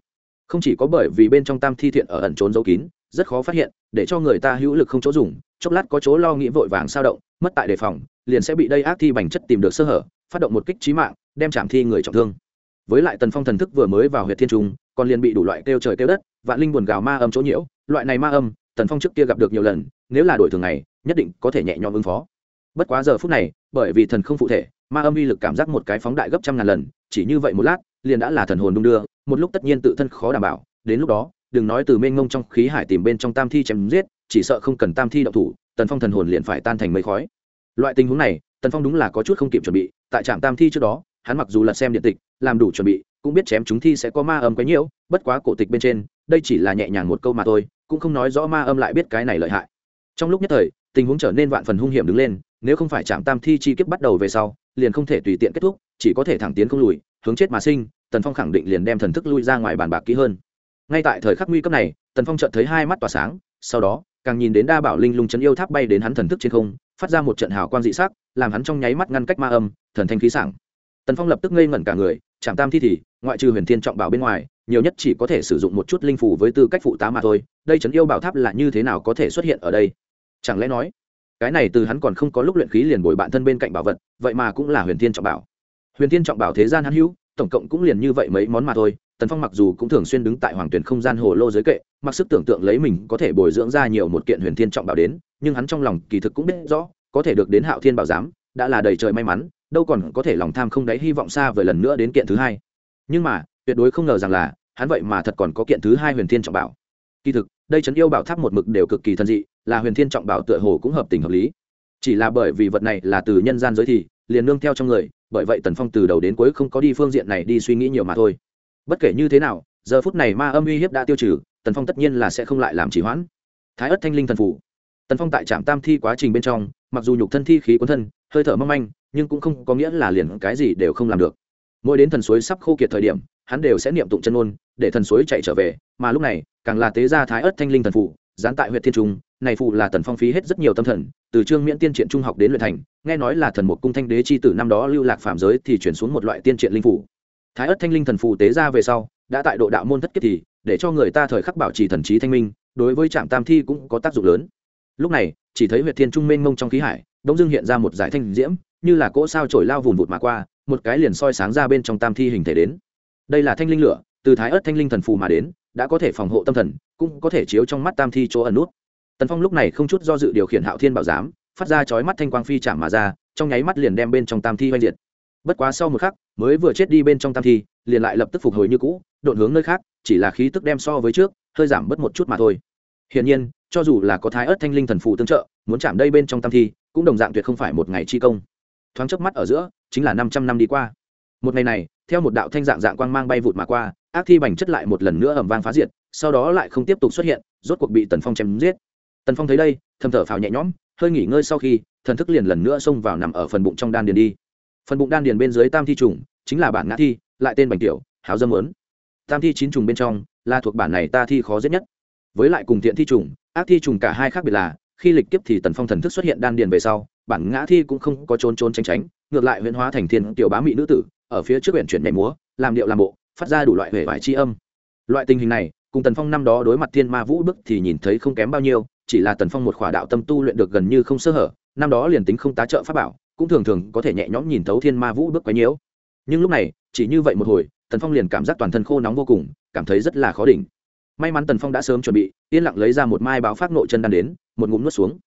Không chỉ có bởi vì bên trong tam thi thiện ở ẩn trốn giấu kín rất khó phát hiện, để cho người ta hữu lực không chỗ dùng, chốc lát có chỗ lo nghĩ vội vàng sao động, mất tại đề phòng, liền sẽ bị đây ác thi bành chất tìm được sơ hở, phát động một kích trí mạng, đem chạm thi người trọng thương. Với lại tần phong thần thức vừa mới vào huyện thiên trung, còn liền bị đủ loại kêu trời kêu đất, vạn linh buồn gào ma âm chỗ nhiễu, loại này ma âm, tần phong trước kia gặp được nhiều lần, nếu là đổi thường ngày, nhất định có thể nhẹ nhõm ứng phó. Bất quá giờ phút này, bởi vì thần không phụ thể, ma âm uy lực cảm giác một cái phóng đại gấp trăm ngàn lần, chỉ như vậy một lát, liền đã là thần hồn đung đưa, một lúc tất nhiên tự thân khó đảm bảo, đến lúc đó đừng nói từ mênh ngông trong khí hải tìm bên trong tam thi chém giết, chỉ sợ không cần tam thi động thủ, tần phong thần hồn liền phải tan thành mây khói. Loại tình huống này, tần phong đúng là có chút không kịp chuẩn bị, tại trạm tam thi trước đó, hắn mặc dù là xem điện tịch, làm đủ chuẩn bị, cũng biết chém chúng thi sẽ có ma âm quấy nhiễu bất quá cổ tịch bên trên, đây chỉ là nhẹ nhàng một câu mà thôi, cũng không nói rõ ma âm lại biết cái này lợi hại. Trong lúc nhất thời, tình huống trở nên vạn phần hung hiểm đứng lên, nếu không phải chạm tam thi chi kiếp bắt đầu về sau, liền không thể tùy tiện kết thúc, chỉ có thể thẳng tiến không lùi, hướng chết mà sinh, tần phong khẳng định liền đem thần thức lui ra ngoài bàn bạc kỹ hơn ngay tại thời khắc nguy cấp này, tần phong chợt thấy hai mắt tỏa sáng, sau đó, càng nhìn đến đa bảo linh lung chấn yêu tháp bay đến hắn thần thức trên không, phát ra một trận hào quang dị sắc, làm hắn trong nháy mắt ngăn cách ma âm, thần thanh khí sảng. Tần phong lập tức ngây ngẩn cả người, chạm tam thi thì, ngoại trừ huyền thiên trọng bảo bên ngoài, nhiều nhất chỉ có thể sử dụng một chút linh phủ với tư cách phụ tá mà thôi, đây chấn yêu bảo tháp là như thế nào có thể xuất hiện ở đây? Chẳng lẽ nói, cái này từ hắn còn không có lúc luyện khí liền bồi bạn thân bên cạnh bảo vật, vậy mà cũng là huyền thiên trọng bảo. Huyền thiên trọng bảo thế gian hắn hữu tổng cộng cũng liền như vậy mấy món mà thôi, tần phong mặc dù cũng thường xuyên đứng tại hoàng tuyển không gian hồ lô giới kệ, mặc sức tưởng tượng lấy mình có thể bồi dưỡng ra nhiều một kiện huyền thiên trọng bảo đến, nhưng hắn trong lòng kỳ thực cũng biết rõ, có thể được đến hạo thiên bảo giám, đã là đầy trời may mắn, đâu còn có thể lòng tham không đáy hy vọng xa vời lần nữa đến kiện thứ hai. Nhưng mà, tuyệt đối không ngờ rằng là, hắn vậy mà thật còn có kiện thứ hai huyền thiên trọng bảo. Kỳ thực, đây trấn yêu bảo tháp một mực đều cực kỳ thân dị, là huyền thiên trọng bảo tựa hồ cũng hợp tình hợp lý. Chỉ là bởi vì vật này là từ nhân gian giới thì, liền nương theo trong người bởi vậy tần phong từ đầu đến cuối không có đi phương diện này đi suy nghĩ nhiều mà thôi. Bất kể như thế nào, giờ phút này ma âm uy hiếp đã tiêu trừ, tần phong tất nhiên là sẽ không lại làm chỉ hoãn. Thái ất thanh linh thần phủ. Tần phong tại trạm tam thi quá trình bên trong, mặc dù nhục thân thi khí cuốn thân, hơi thở mâm manh, nhưng cũng không có nghĩa là liền cái gì đều không làm được. Mỗi đến thần suối sắp khô kiệt thời điểm, hắn đều sẽ niệm tụng chân ôn để thần suối chạy trở về, mà lúc này, càng là tế gia thái ớt thanh linh thần phụ gián tại huyện thiên trung này phụ là tần phong phí hết rất nhiều tâm thần, từ trương miễn tiên triện trung học đến luyện thành, nghe nói là thần một cung thanh đế chi tử năm đó lưu lạc phạm giới thì chuyển xuống một loại tiên triện linh phủ thái ớt thanh linh thần phụ tế ra về sau, đã tại độ đạo môn thất kiếp thì, để cho người ta thời khắc bảo trì thần trí thanh minh, đối với trạm tam thi cũng có tác dụng lớn. Lúc này, chỉ thấy huyện thiên trung mênh mông trong khí hải đ ỗ dưng hiện ra một giải thanh diễm, như là cỗ sao trổi lao vùn vụt mà qua, một cái liền soi sáng ra bên trong tam thi hình thể đến. Đây là thanh linh lửa, từ thái ớt thanh linh thần phù mà đến, đã có thể phòng hộ tâm thần, cũng có thể chiếu trong mắt tam thi chỗ ẩn nút tần phong lúc này không chút do dự điều khiển hạo thiên bảo giám, phát ra chói mắt thanh quang phi chạm mà ra, trong nháy mắt liền đem bên trong tam thi oanh diệt. Bất quá sau một khắc, mới vừa chết đi bên trong tam thi, liền lại lập tức phục hồi như cũ đột hướng nơi khác, chỉ là khí tức đem so với trước, hơi giảm bớt một chút mà thôi. Hiển nhiên, cho dù là có thái ớt thanh linh thần phụ tương trợ, muốn chạm đây bên trong tam thi, cũng đồng dạng tuyệt không phải một ngày chi công. Thoáng chớp mắt ở giữa, chính là năm trăm năm đi qua. Một ngày này, theo một đạo thanh dạng dạng quang mang bay vụt mà qua, ác thi bành chất lại một lần nữa ẩm vang phá diệt, sau đó lại không tiếp tục xuất hiện, rốt cuộc bị tần phong chém giết tần phong thấy đây, thầm thở phào nhẹ nhõm, hơi nghỉ ngơi sau khi, thần thức liền lần nữa xông vào nằm ở phần bụng trong đan điền đi. Phần bụng đan điền bên dưới tam thi trùng, chính là bản ngã thi, lại tên bành tiểu, háo dâm lớn tam thi chín trùng bên trong, là thuộc bản này ta thi khó giết nhất. Với lại cùng thiện thi trùng, ác thi trùng cả hai khác biệt là, khi lịch kiếp thì tần phong thần thức xuất hiện đan điền về sau, bản ngã thi cũng không có trốn trốn tránh tránh, ngược lại huyễn hóa thành thiên tiểu bá mỹ nữ tử, ở phía trước huyện chuyển nhảy múa, làm điệu làm bộ, phát ra đủ loại huệ vải tri âm. Loại tình hình này, cùng tần phong năm đó đối mặt thiên ma vũ bức thì nhìn thấy không kém bao nhiêu chỉ là tần phong một khỏa đạo tâm tu luyện được gần như không sơ hở, năm đó liền tính không tá trợ pháp bảo, cũng thường thường có thể nhẹ nhõm nhìn thấu thiên ma vũ bước quấy nhiễu. Nhưng lúc này, chỉ như vậy một hồi, tần phong liền cảm giác toàn thân khô nóng vô cùng, cảm thấy rất là khó đỉnh. May mắn tần phong đã sớm chuẩn bị, yên lặng lấy ra một mai báo phát nội chân đan đến, một ngụm nuốt xuống.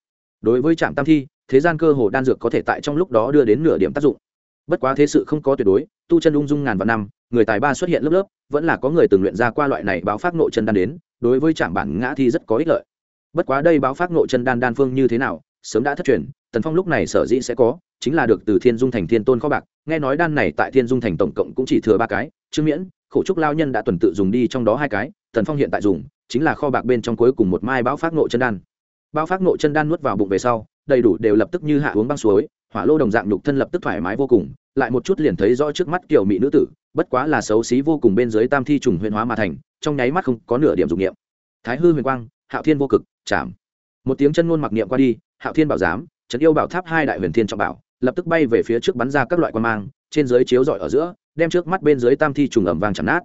Đối với trạm tam thi, thế gian cơ hồ đan dược có thể tại trong lúc đó đưa đến nửa điểm tác dụng. Bất quá thế sự không có tuyệt đối, tu chân ung dung ngàn vạn năm, người tài ba xuất hiện lớp lớp, vẫn là có người từng luyện ra qua loại này báo phát nội chân đan đến, đối với trạm bản ngã thi rất có ích lợi bất quá đây báo phát nội chân đan đan phương như thế nào, sớm đã thất truyền, tần phong lúc này sở dĩ sẽ có, chính là được từ thiên dung thành thiên tôn kho bạc. Nghe nói đan này tại thiên dung thành tổng cộng cũng chỉ thừa ba cái chứ miễn, khổ trúc lao nhân đã tuần tự dùng đi trong đó hai cái, tần phong hiện tại dùng, chính là kho bạc bên trong cuối cùng một mai báo phát nội chân đan. Bao phát nội chân đan nuốt vào bụng về sau, đầy đủ đều lập tức như hạ uống băng suối, hỏa lô đồng dạng nhục thân lập tức thoải mái vô cùng, lại một chút liền thấy rõ trước mắt kiểu mỹ nữ tử, bất quá là xấu xí vô cùng bên dưới tam thi trùng huyền hóa mà thành, trong nháy mắt không có nửa điểm dụng nghiệm thái hư huyền quang, hạo thiên vô cực chạm. Một tiếng chân ngôn mặc niệm qua đi, hạo thiên bảo giám, trấn yêu bảo tháp hai đại huyền thiên trọng bảo, lập tức bay về phía trước bắn ra các loại quan mang, trên dưới chiếu rọi ở giữa, đem trước mắt bên dưới tam thi trùng ẩm vàng chạm nát.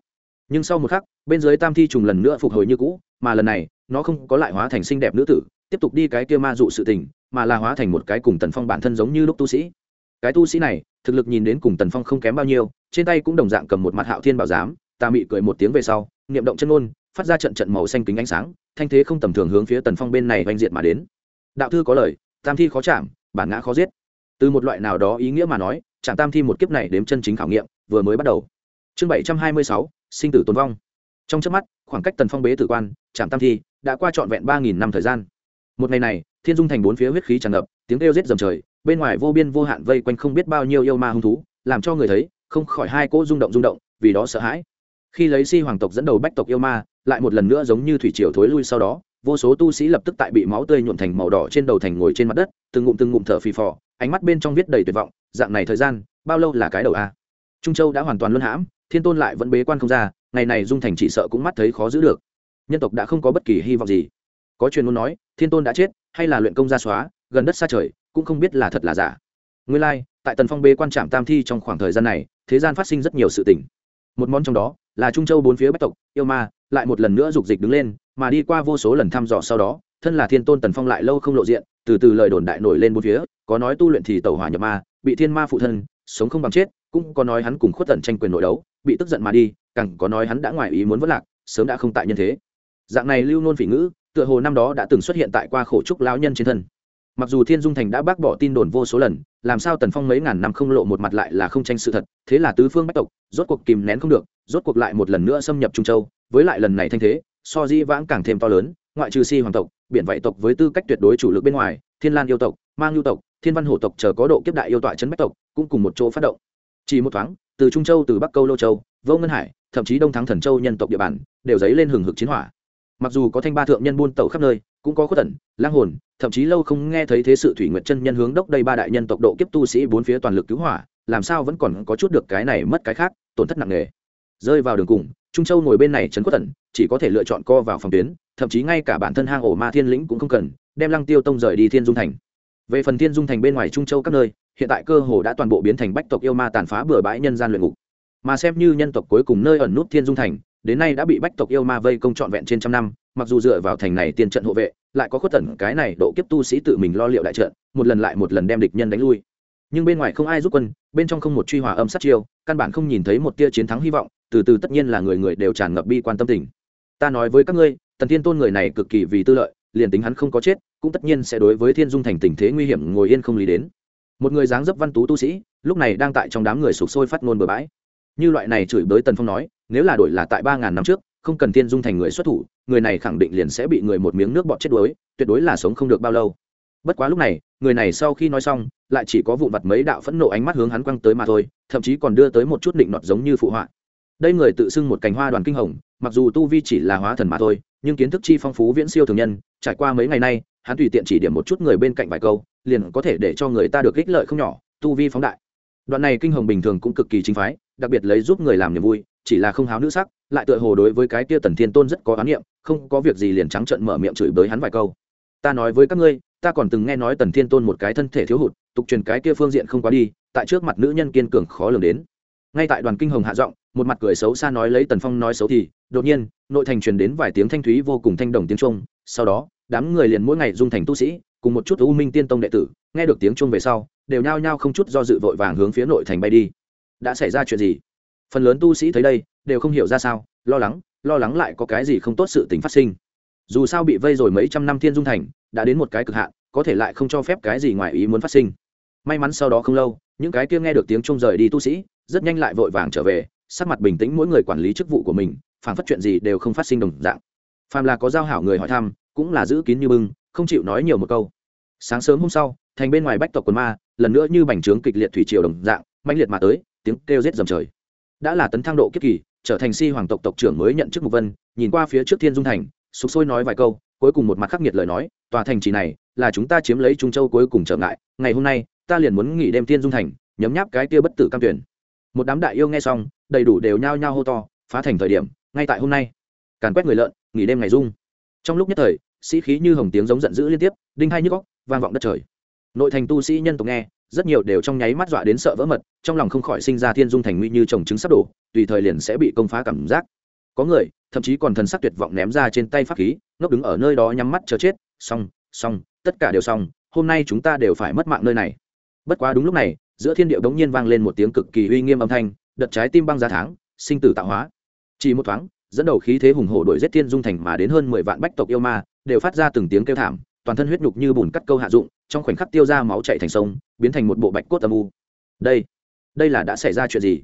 Nhưng sau một khắc, bên dưới tam thi trùng lần nữa phục hồi như cũ, mà lần này, nó không có lại hóa thành xinh đẹp nữ tử, tiếp tục đi cái kia ma dụ sự tình, mà là hóa thành một cái cùng tần phong bản thân giống như lúc tu sĩ. Cái tu sĩ này, thực lực nhìn đến cùng tần phong không kém bao nhiêu, trên tay cũng đồng dạng cầm một mặt hạo thiên bảo giám ta mị cười một tiếng về sau, niệm động chân ngôn phát ra trận trận màu xanh kính ánh sáng, thanh thế không tầm thường hướng phía tần phong bên này oanh diệt mà đến. Đạo thư có lời, tam thi khó chạm, bản ngã khó giết. Từ một loại nào đó ý nghĩa mà nói, chạm tam thi một kiếp này đếm chân chính khảo nghiệm, vừa mới bắt đầu. Chương bảy trăm hai mươi sáu, sinh tử tồn vong. Trong trước mắt, khoảng cách tần phong bế tử quan, chạm tam thi đã qua trọn vẹn ba nghìn năm thời gian. Một ngày này, thiên dung thành bốn phía huyết khí tràn ngập, tiếng kêu rết dầm trời, bên ngoài vô biên vô hạn vây quanh không biết bao nhiêu yêu ma hung thú, làm cho người thấy không khỏi hai cỗ rung động rung động, vì đó sợ hãi. Khi lấy si hoàng tộc dẫn đầu bách tộc yêu ma lại một lần nữa giống như thủy triều thối lui sau đó vô số tu sĩ lập tức tại bị máu tươi nhuộm thành màu đỏ trên đầu thành ngồi trên mặt đất từng ngụm từng ngụm thở phì phò ánh mắt bên trong viết đầy tuyệt vọng dạng này thời gian bao lâu là cái đầu a? Trung châu đã hoàn toàn luân hãm thiên tôn lại vẫn bế quan không ra ngày này dung thành chỉ sợ cũng mắt thấy khó giữ được. Nhân tộc đã không có bất kỳ hy vọng gì. Có truyền muốn nói thiên tôn đã chết hay là luyện công gia xóa gần đất xa trời cũng không biết là thật là giả. Nguyên lai、like, tại tần phong bế quan trạm tam thi trong khoảng thời gian này thế gian phát sinh rất nhiều sự tình. Một món trong đó là trung châu bốn phía bách tộc yêu ma lại một lần nữa dục dịch đứng lên, mà đi qua vô số lần thăm dò sau đó, thân là thiên tôn tần phong lại lâu không lộ diện, từ từ lời đồn đại nổi lên bốn phía, có nói tu luyện thì tẩu hỏa nhập ma, bị thiên ma phụ thân, sống không bằng chết, cũng có nói hắn cùng khuất tận tranh quyền nội đấu, bị tức giận mà đi, càng có nói hắn đã ngoài ý muốn vất lạc, sớm đã không tại nhân thế. Dạng này lưu nôn phỉ ngữ, tựa hồ năm đó đã từng xuất hiện tại qua khổ trúc lão nhân trên thân. Mặc dù thiên dung thành đã bác bỏ tin đồn vô số lần, làm sao tần phong mấy ngàn năm không lộ một mặt lại là không tranh sự thật, thế là tứ phương bách tộc, rốt cuộc kìm nén không được, rốt cuộc lại một lần nữa xâm nhập trung châu với lại lần này thanh thế, so di vãng càng thêm to lớn, ngoại trừ si hoàng tộc, biển vạy tộc với tư cách tuyệt đối chủ lực bên ngoài, thiên lan yêu tộc, mang yêu tộc, thiên văn hổ tộc chờ có độ kiếp đại yêu tọa trấn bách tộc, cũng cùng một chỗ phát động. Chỉ một thoáng, từ trung châu từ bắc câu lô châu, vô ngân hải, thậm chí đông thắng thần châu nhân tộc địa bàn, đều dấy lên hừng hực chiến hỏa. Mặc dù có thanh ba thượng nhân buôn tẩu khắp nơi, cũng có khuất tẩn lang hồn, thậm chí lâu không nghe thấy thế sự thủy nguyệt chân nhân hướng đốc đây ba đại nhân tộc độ kiếp tu sĩ bốn phía toàn lực cứu hỏa, làm sao vẫn còn có chút được cái này mất cái khác, tổn thất nặng nề rơi vào đường cùng, trung châu ngồi bên này trấn quốc tẩn chỉ có thể lựa chọn co vào phòng tuyến, thậm chí ngay cả bản thân hang ổ ma thiên lĩnh cũng không cần, đem lăng tiêu tông rời đi thiên dung thành. Về phần thiên dung thành bên ngoài trung châu các nơi, hiện tại cơ hồ đã toàn bộ biến thành bách tộc yêu ma tàn phá bừa bãi nhân gian luyện ngục. Mà xem như nhân tộc cuối cùng nơi ẩn nút thiên dung thành, đến nay đã bị bách tộc yêu ma vây công trọn vẹn trên trăm năm, mặc dù dựa vào thành này tiên trận hộ vệ, lại có khuất tẩn cái này độ kiếp tu sĩ tự mình lo liệu đại trận, một lần lại một lần đem địch nhân đánh lui. Nhưng bên ngoài không ai giúp quân, bên trong không một truy hòa âm sát chiêu, căn bản không nhìn thấy một tia chiến thắng hy vọng từ từ tất nhiên là người người đều tràn ngập bi quan tâm tình. Ta nói với các ngươi, tần thiên tôn người này cực kỳ vì tư lợi, liền tính hắn không có chết, cũng tất nhiên sẽ đối với thiên dung thành tình thế nguy hiểm ngồi yên không lý đến. Một người dáng dấp văn tú tu sĩ, lúc này đang tại trong đám người sụp sôi phát ngôn bừa bãi. Như loại này chửi bới tần phong nói, nếu là đổi là tại ba ngàn năm trước, không cần thiên dung thành người xuất thủ, người này khẳng định liền sẽ bị người một miếng nước bọt chết đuối, tuyệt đối là sống không được bao lâu. Bất quá lúc này, người này sau khi nói xong, lại chỉ có vụ vặt mấy đạo phẫn nộ ánh mắt hướng hắn quăng tới mà thôi, thậm chí còn đưa tới một chút định nọt giống như phụ họa đây người tự xưng một cành hoa đoàn kinh hồng, mặc dù tu vi chỉ là hóa thần mà thôi, nhưng kiến thức chi phong phú viễn siêu thường nhân, trải qua mấy ngày nay, hắn tùy tiện chỉ điểm một chút người bên cạnh vài câu, liền có thể để cho người ta được ích lợi không nhỏ, tu vi phóng đại. Đoạn này kinh hồng bình thường cũng cực kỳ chính phái, đặc biệt lấy giúp người làm niềm vui, chỉ là không háo nữ sắc, lại tựa hồ đối với cái tia tần thiên tôn rất có oán niệm, không có việc gì liền trắng trợn mở miệng chửi bới hắn vài câu. Ta nói với các ngươi, ta còn từng nghe nói tần thiên tôn một cái thân thể thiếu hụt, tục truyền cái kia phương diện không quá đi, tại trước mặt nữ nhân kiên cường khó lường đến. Ngay tại đoàn kinh hồng hạ giọng một mặt cười xấu xa nói lấy tần phong nói xấu thì, đột nhiên, nội thành truyền đến vài tiếng thanh thúy vô cùng thanh đồng tiếng trung sau đó, đám người liền mỗi ngày dung thành tu sĩ, cùng một chút u minh tiên tông đệ tử, nghe được tiếng trung về sau, đều nhao nhao không chút do dự vội vàng hướng phía nội thành bay đi. Đã xảy ra chuyện gì? Phần lớn tu sĩ thấy đây, đều không hiểu ra sao, lo lắng lo lắng lại có cái gì không tốt sự tình phát sinh. Dù sao bị vây rồi mấy trăm năm thiên dung thành, đã đến một cái cực hạn, có thể lại không cho phép cái gì ngoài ý muốn phát sinh. May mắn sau đó không lâu, những cái kia nghe được tiếng trung rời đi tu sĩ, rất nhanh lại vội vàng trở về sắc mặt bình tĩnh mỗi người quản lý chức vụ của mình phản phát chuyện gì đều không phát sinh đồng dạng. Phàm là có giao hảo người hỏi thăm, cũng là giữ kín như bưng, không chịu nói nhiều một câu. Sáng sớm hôm sau, thành bên ngoài bách tộc quần ma, lần nữa như bành trướng kịch liệt thủy triều đồng dạng, mãnh liệt mà tới, tiếng kêu rết dầm trời. Đã là tấn thăng độ kiếp kỳ, trở thành si hoàng tộc tộc trưởng mới nhận chức mục vân, nhìn qua phía trước thiên dung thành, sục sôi nói vài câu, cuối cùng một mặt khắc nghiệt lời nói, tòa thành trì này, là chúng ta chiếm lấy trung châu cuối cùng trở ngại, ngày hôm nay, ta liền muốn nghỉ đêm thiên dung thành, nhấm nháp cái kia bất tử cam tuyển một đám đại yêu nghe xong, đầy đủ đều nhao nhao hô to, phá thành thời điểm, ngay tại hôm nay, càn quét người lợn, nghỉ đêm ngày dung trong lúc nhất thời, sĩ khí như hồng tiếng giống giận dữ liên tiếp, đinh hai nhức góc vang vọng đất trời. Nội thành tu sĩ nhân tộc nghe, rất nhiều đều trong nháy mắt dọa đến sợ vỡ mật, trong lòng không khỏi sinh ra thiên dung thành nguy như trồng trứng sắp đổ, tùy thời liền sẽ bị công phá cảm giác. Có người, thậm chí còn thần sắc tuyệt vọng ném ra trên tay pháp khí, ngốc đứng ở nơi đó nhắm mắt chờ chết. Xong xong, tất cả đều xong, hôm nay chúng ta đều phải mất mạng nơi này. Bất quá đúng lúc này giữa thiên điệu đống nhiên vang lên một tiếng cực kỳ uy nghiêm âm thanh, đợt trái tim băng giá tháng, sinh tử tạo hóa. Chỉ một thoáng, dẫn đầu khí thế hùng hổ đổi giết thiên dung thành mà đến hơn mười vạn bách tộc yêu ma, đều phát ra từng tiếng kêu thảm, toàn thân huyết nhục như bùn cắt câu hạ dụng, trong khoảnh khắc tiêu ra máu chạy thành sông, biến thành một bộ bạch cốt âm u. Đây đây là đã xảy ra chuyện gì?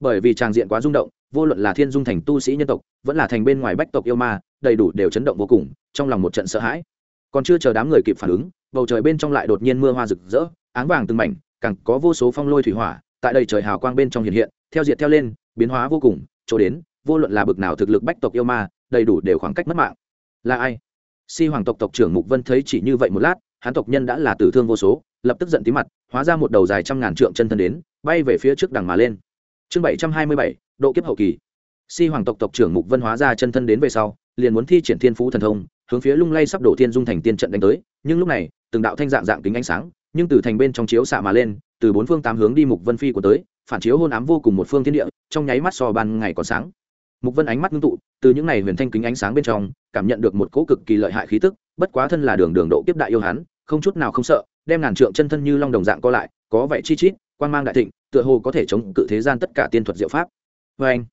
Bởi vì tràng diện quá rung động, vô luận là thiên dung thành tu sĩ nhân tộc, vẫn là thành bên ngoài bách tộc yêu ma, đầy đủ đều chấn động vô cùng, trong lòng một trận sợ hãi. Còn chưa chờ đám người kịp phản ứng, bầu trời bên trong lại đột nhiên mưa hoa rực rỡ, áng vàng từng mảnh càng có vô số phong lôi thủy hỏa tại đây trời hào quang bên trong hiện hiện, theo diệt theo lên, biến hóa vô cùng, chỗ đến, vô luận là bực nào thực lực bách tộc yêu ma, đầy đủ đều khoảng cách mất mạng. Là ai? Si hoàng tộc tộc trưởng mục vân thấy chỉ như vậy một lát, hắn tộc nhân đã là tử thương vô số, lập tức giận tí mặt, hóa ra một đầu dài trăm ngàn trượng chân thân đến, bay về phía trước đằng mà lên. Chương bảy trăm hai mươi bảy, độ kiếp hậu kỳ. Si hoàng tộc tộc trưởng mục vân hóa ra chân thân đến về sau, liền muốn thi triển thiên phú thần thông, hướng phía lung lay sắp đổ thiên dung thành tiên trận đánh tới, nhưng lúc này, từng đạo thanh dạng dạng kính ánh sáng nhưng từ thành bên trong chiếu xạ mà lên, từ bốn phương tám hướng đi mục vân phi của tới, phản chiếu hôn ám vô cùng một phương thiên địa, trong nháy mắt so ban ngày còn sáng. Mục vân ánh mắt ngưng tụ, từ những này huyền thanh kính ánh sáng bên trong, cảm nhận được một cỗ cực kỳ lợi hại khí tức, bất quá thân là đường đường độ kiếp đại yêu hắn, không chút nào không sợ, đem ngàn trượng chân thân như long đồng dạng co lại, có vẻ chi chít quan mang đại thịnh, tựa hồ có thể chống cự thế gian tất cả tiên thuật diệu pháp. Vê anh,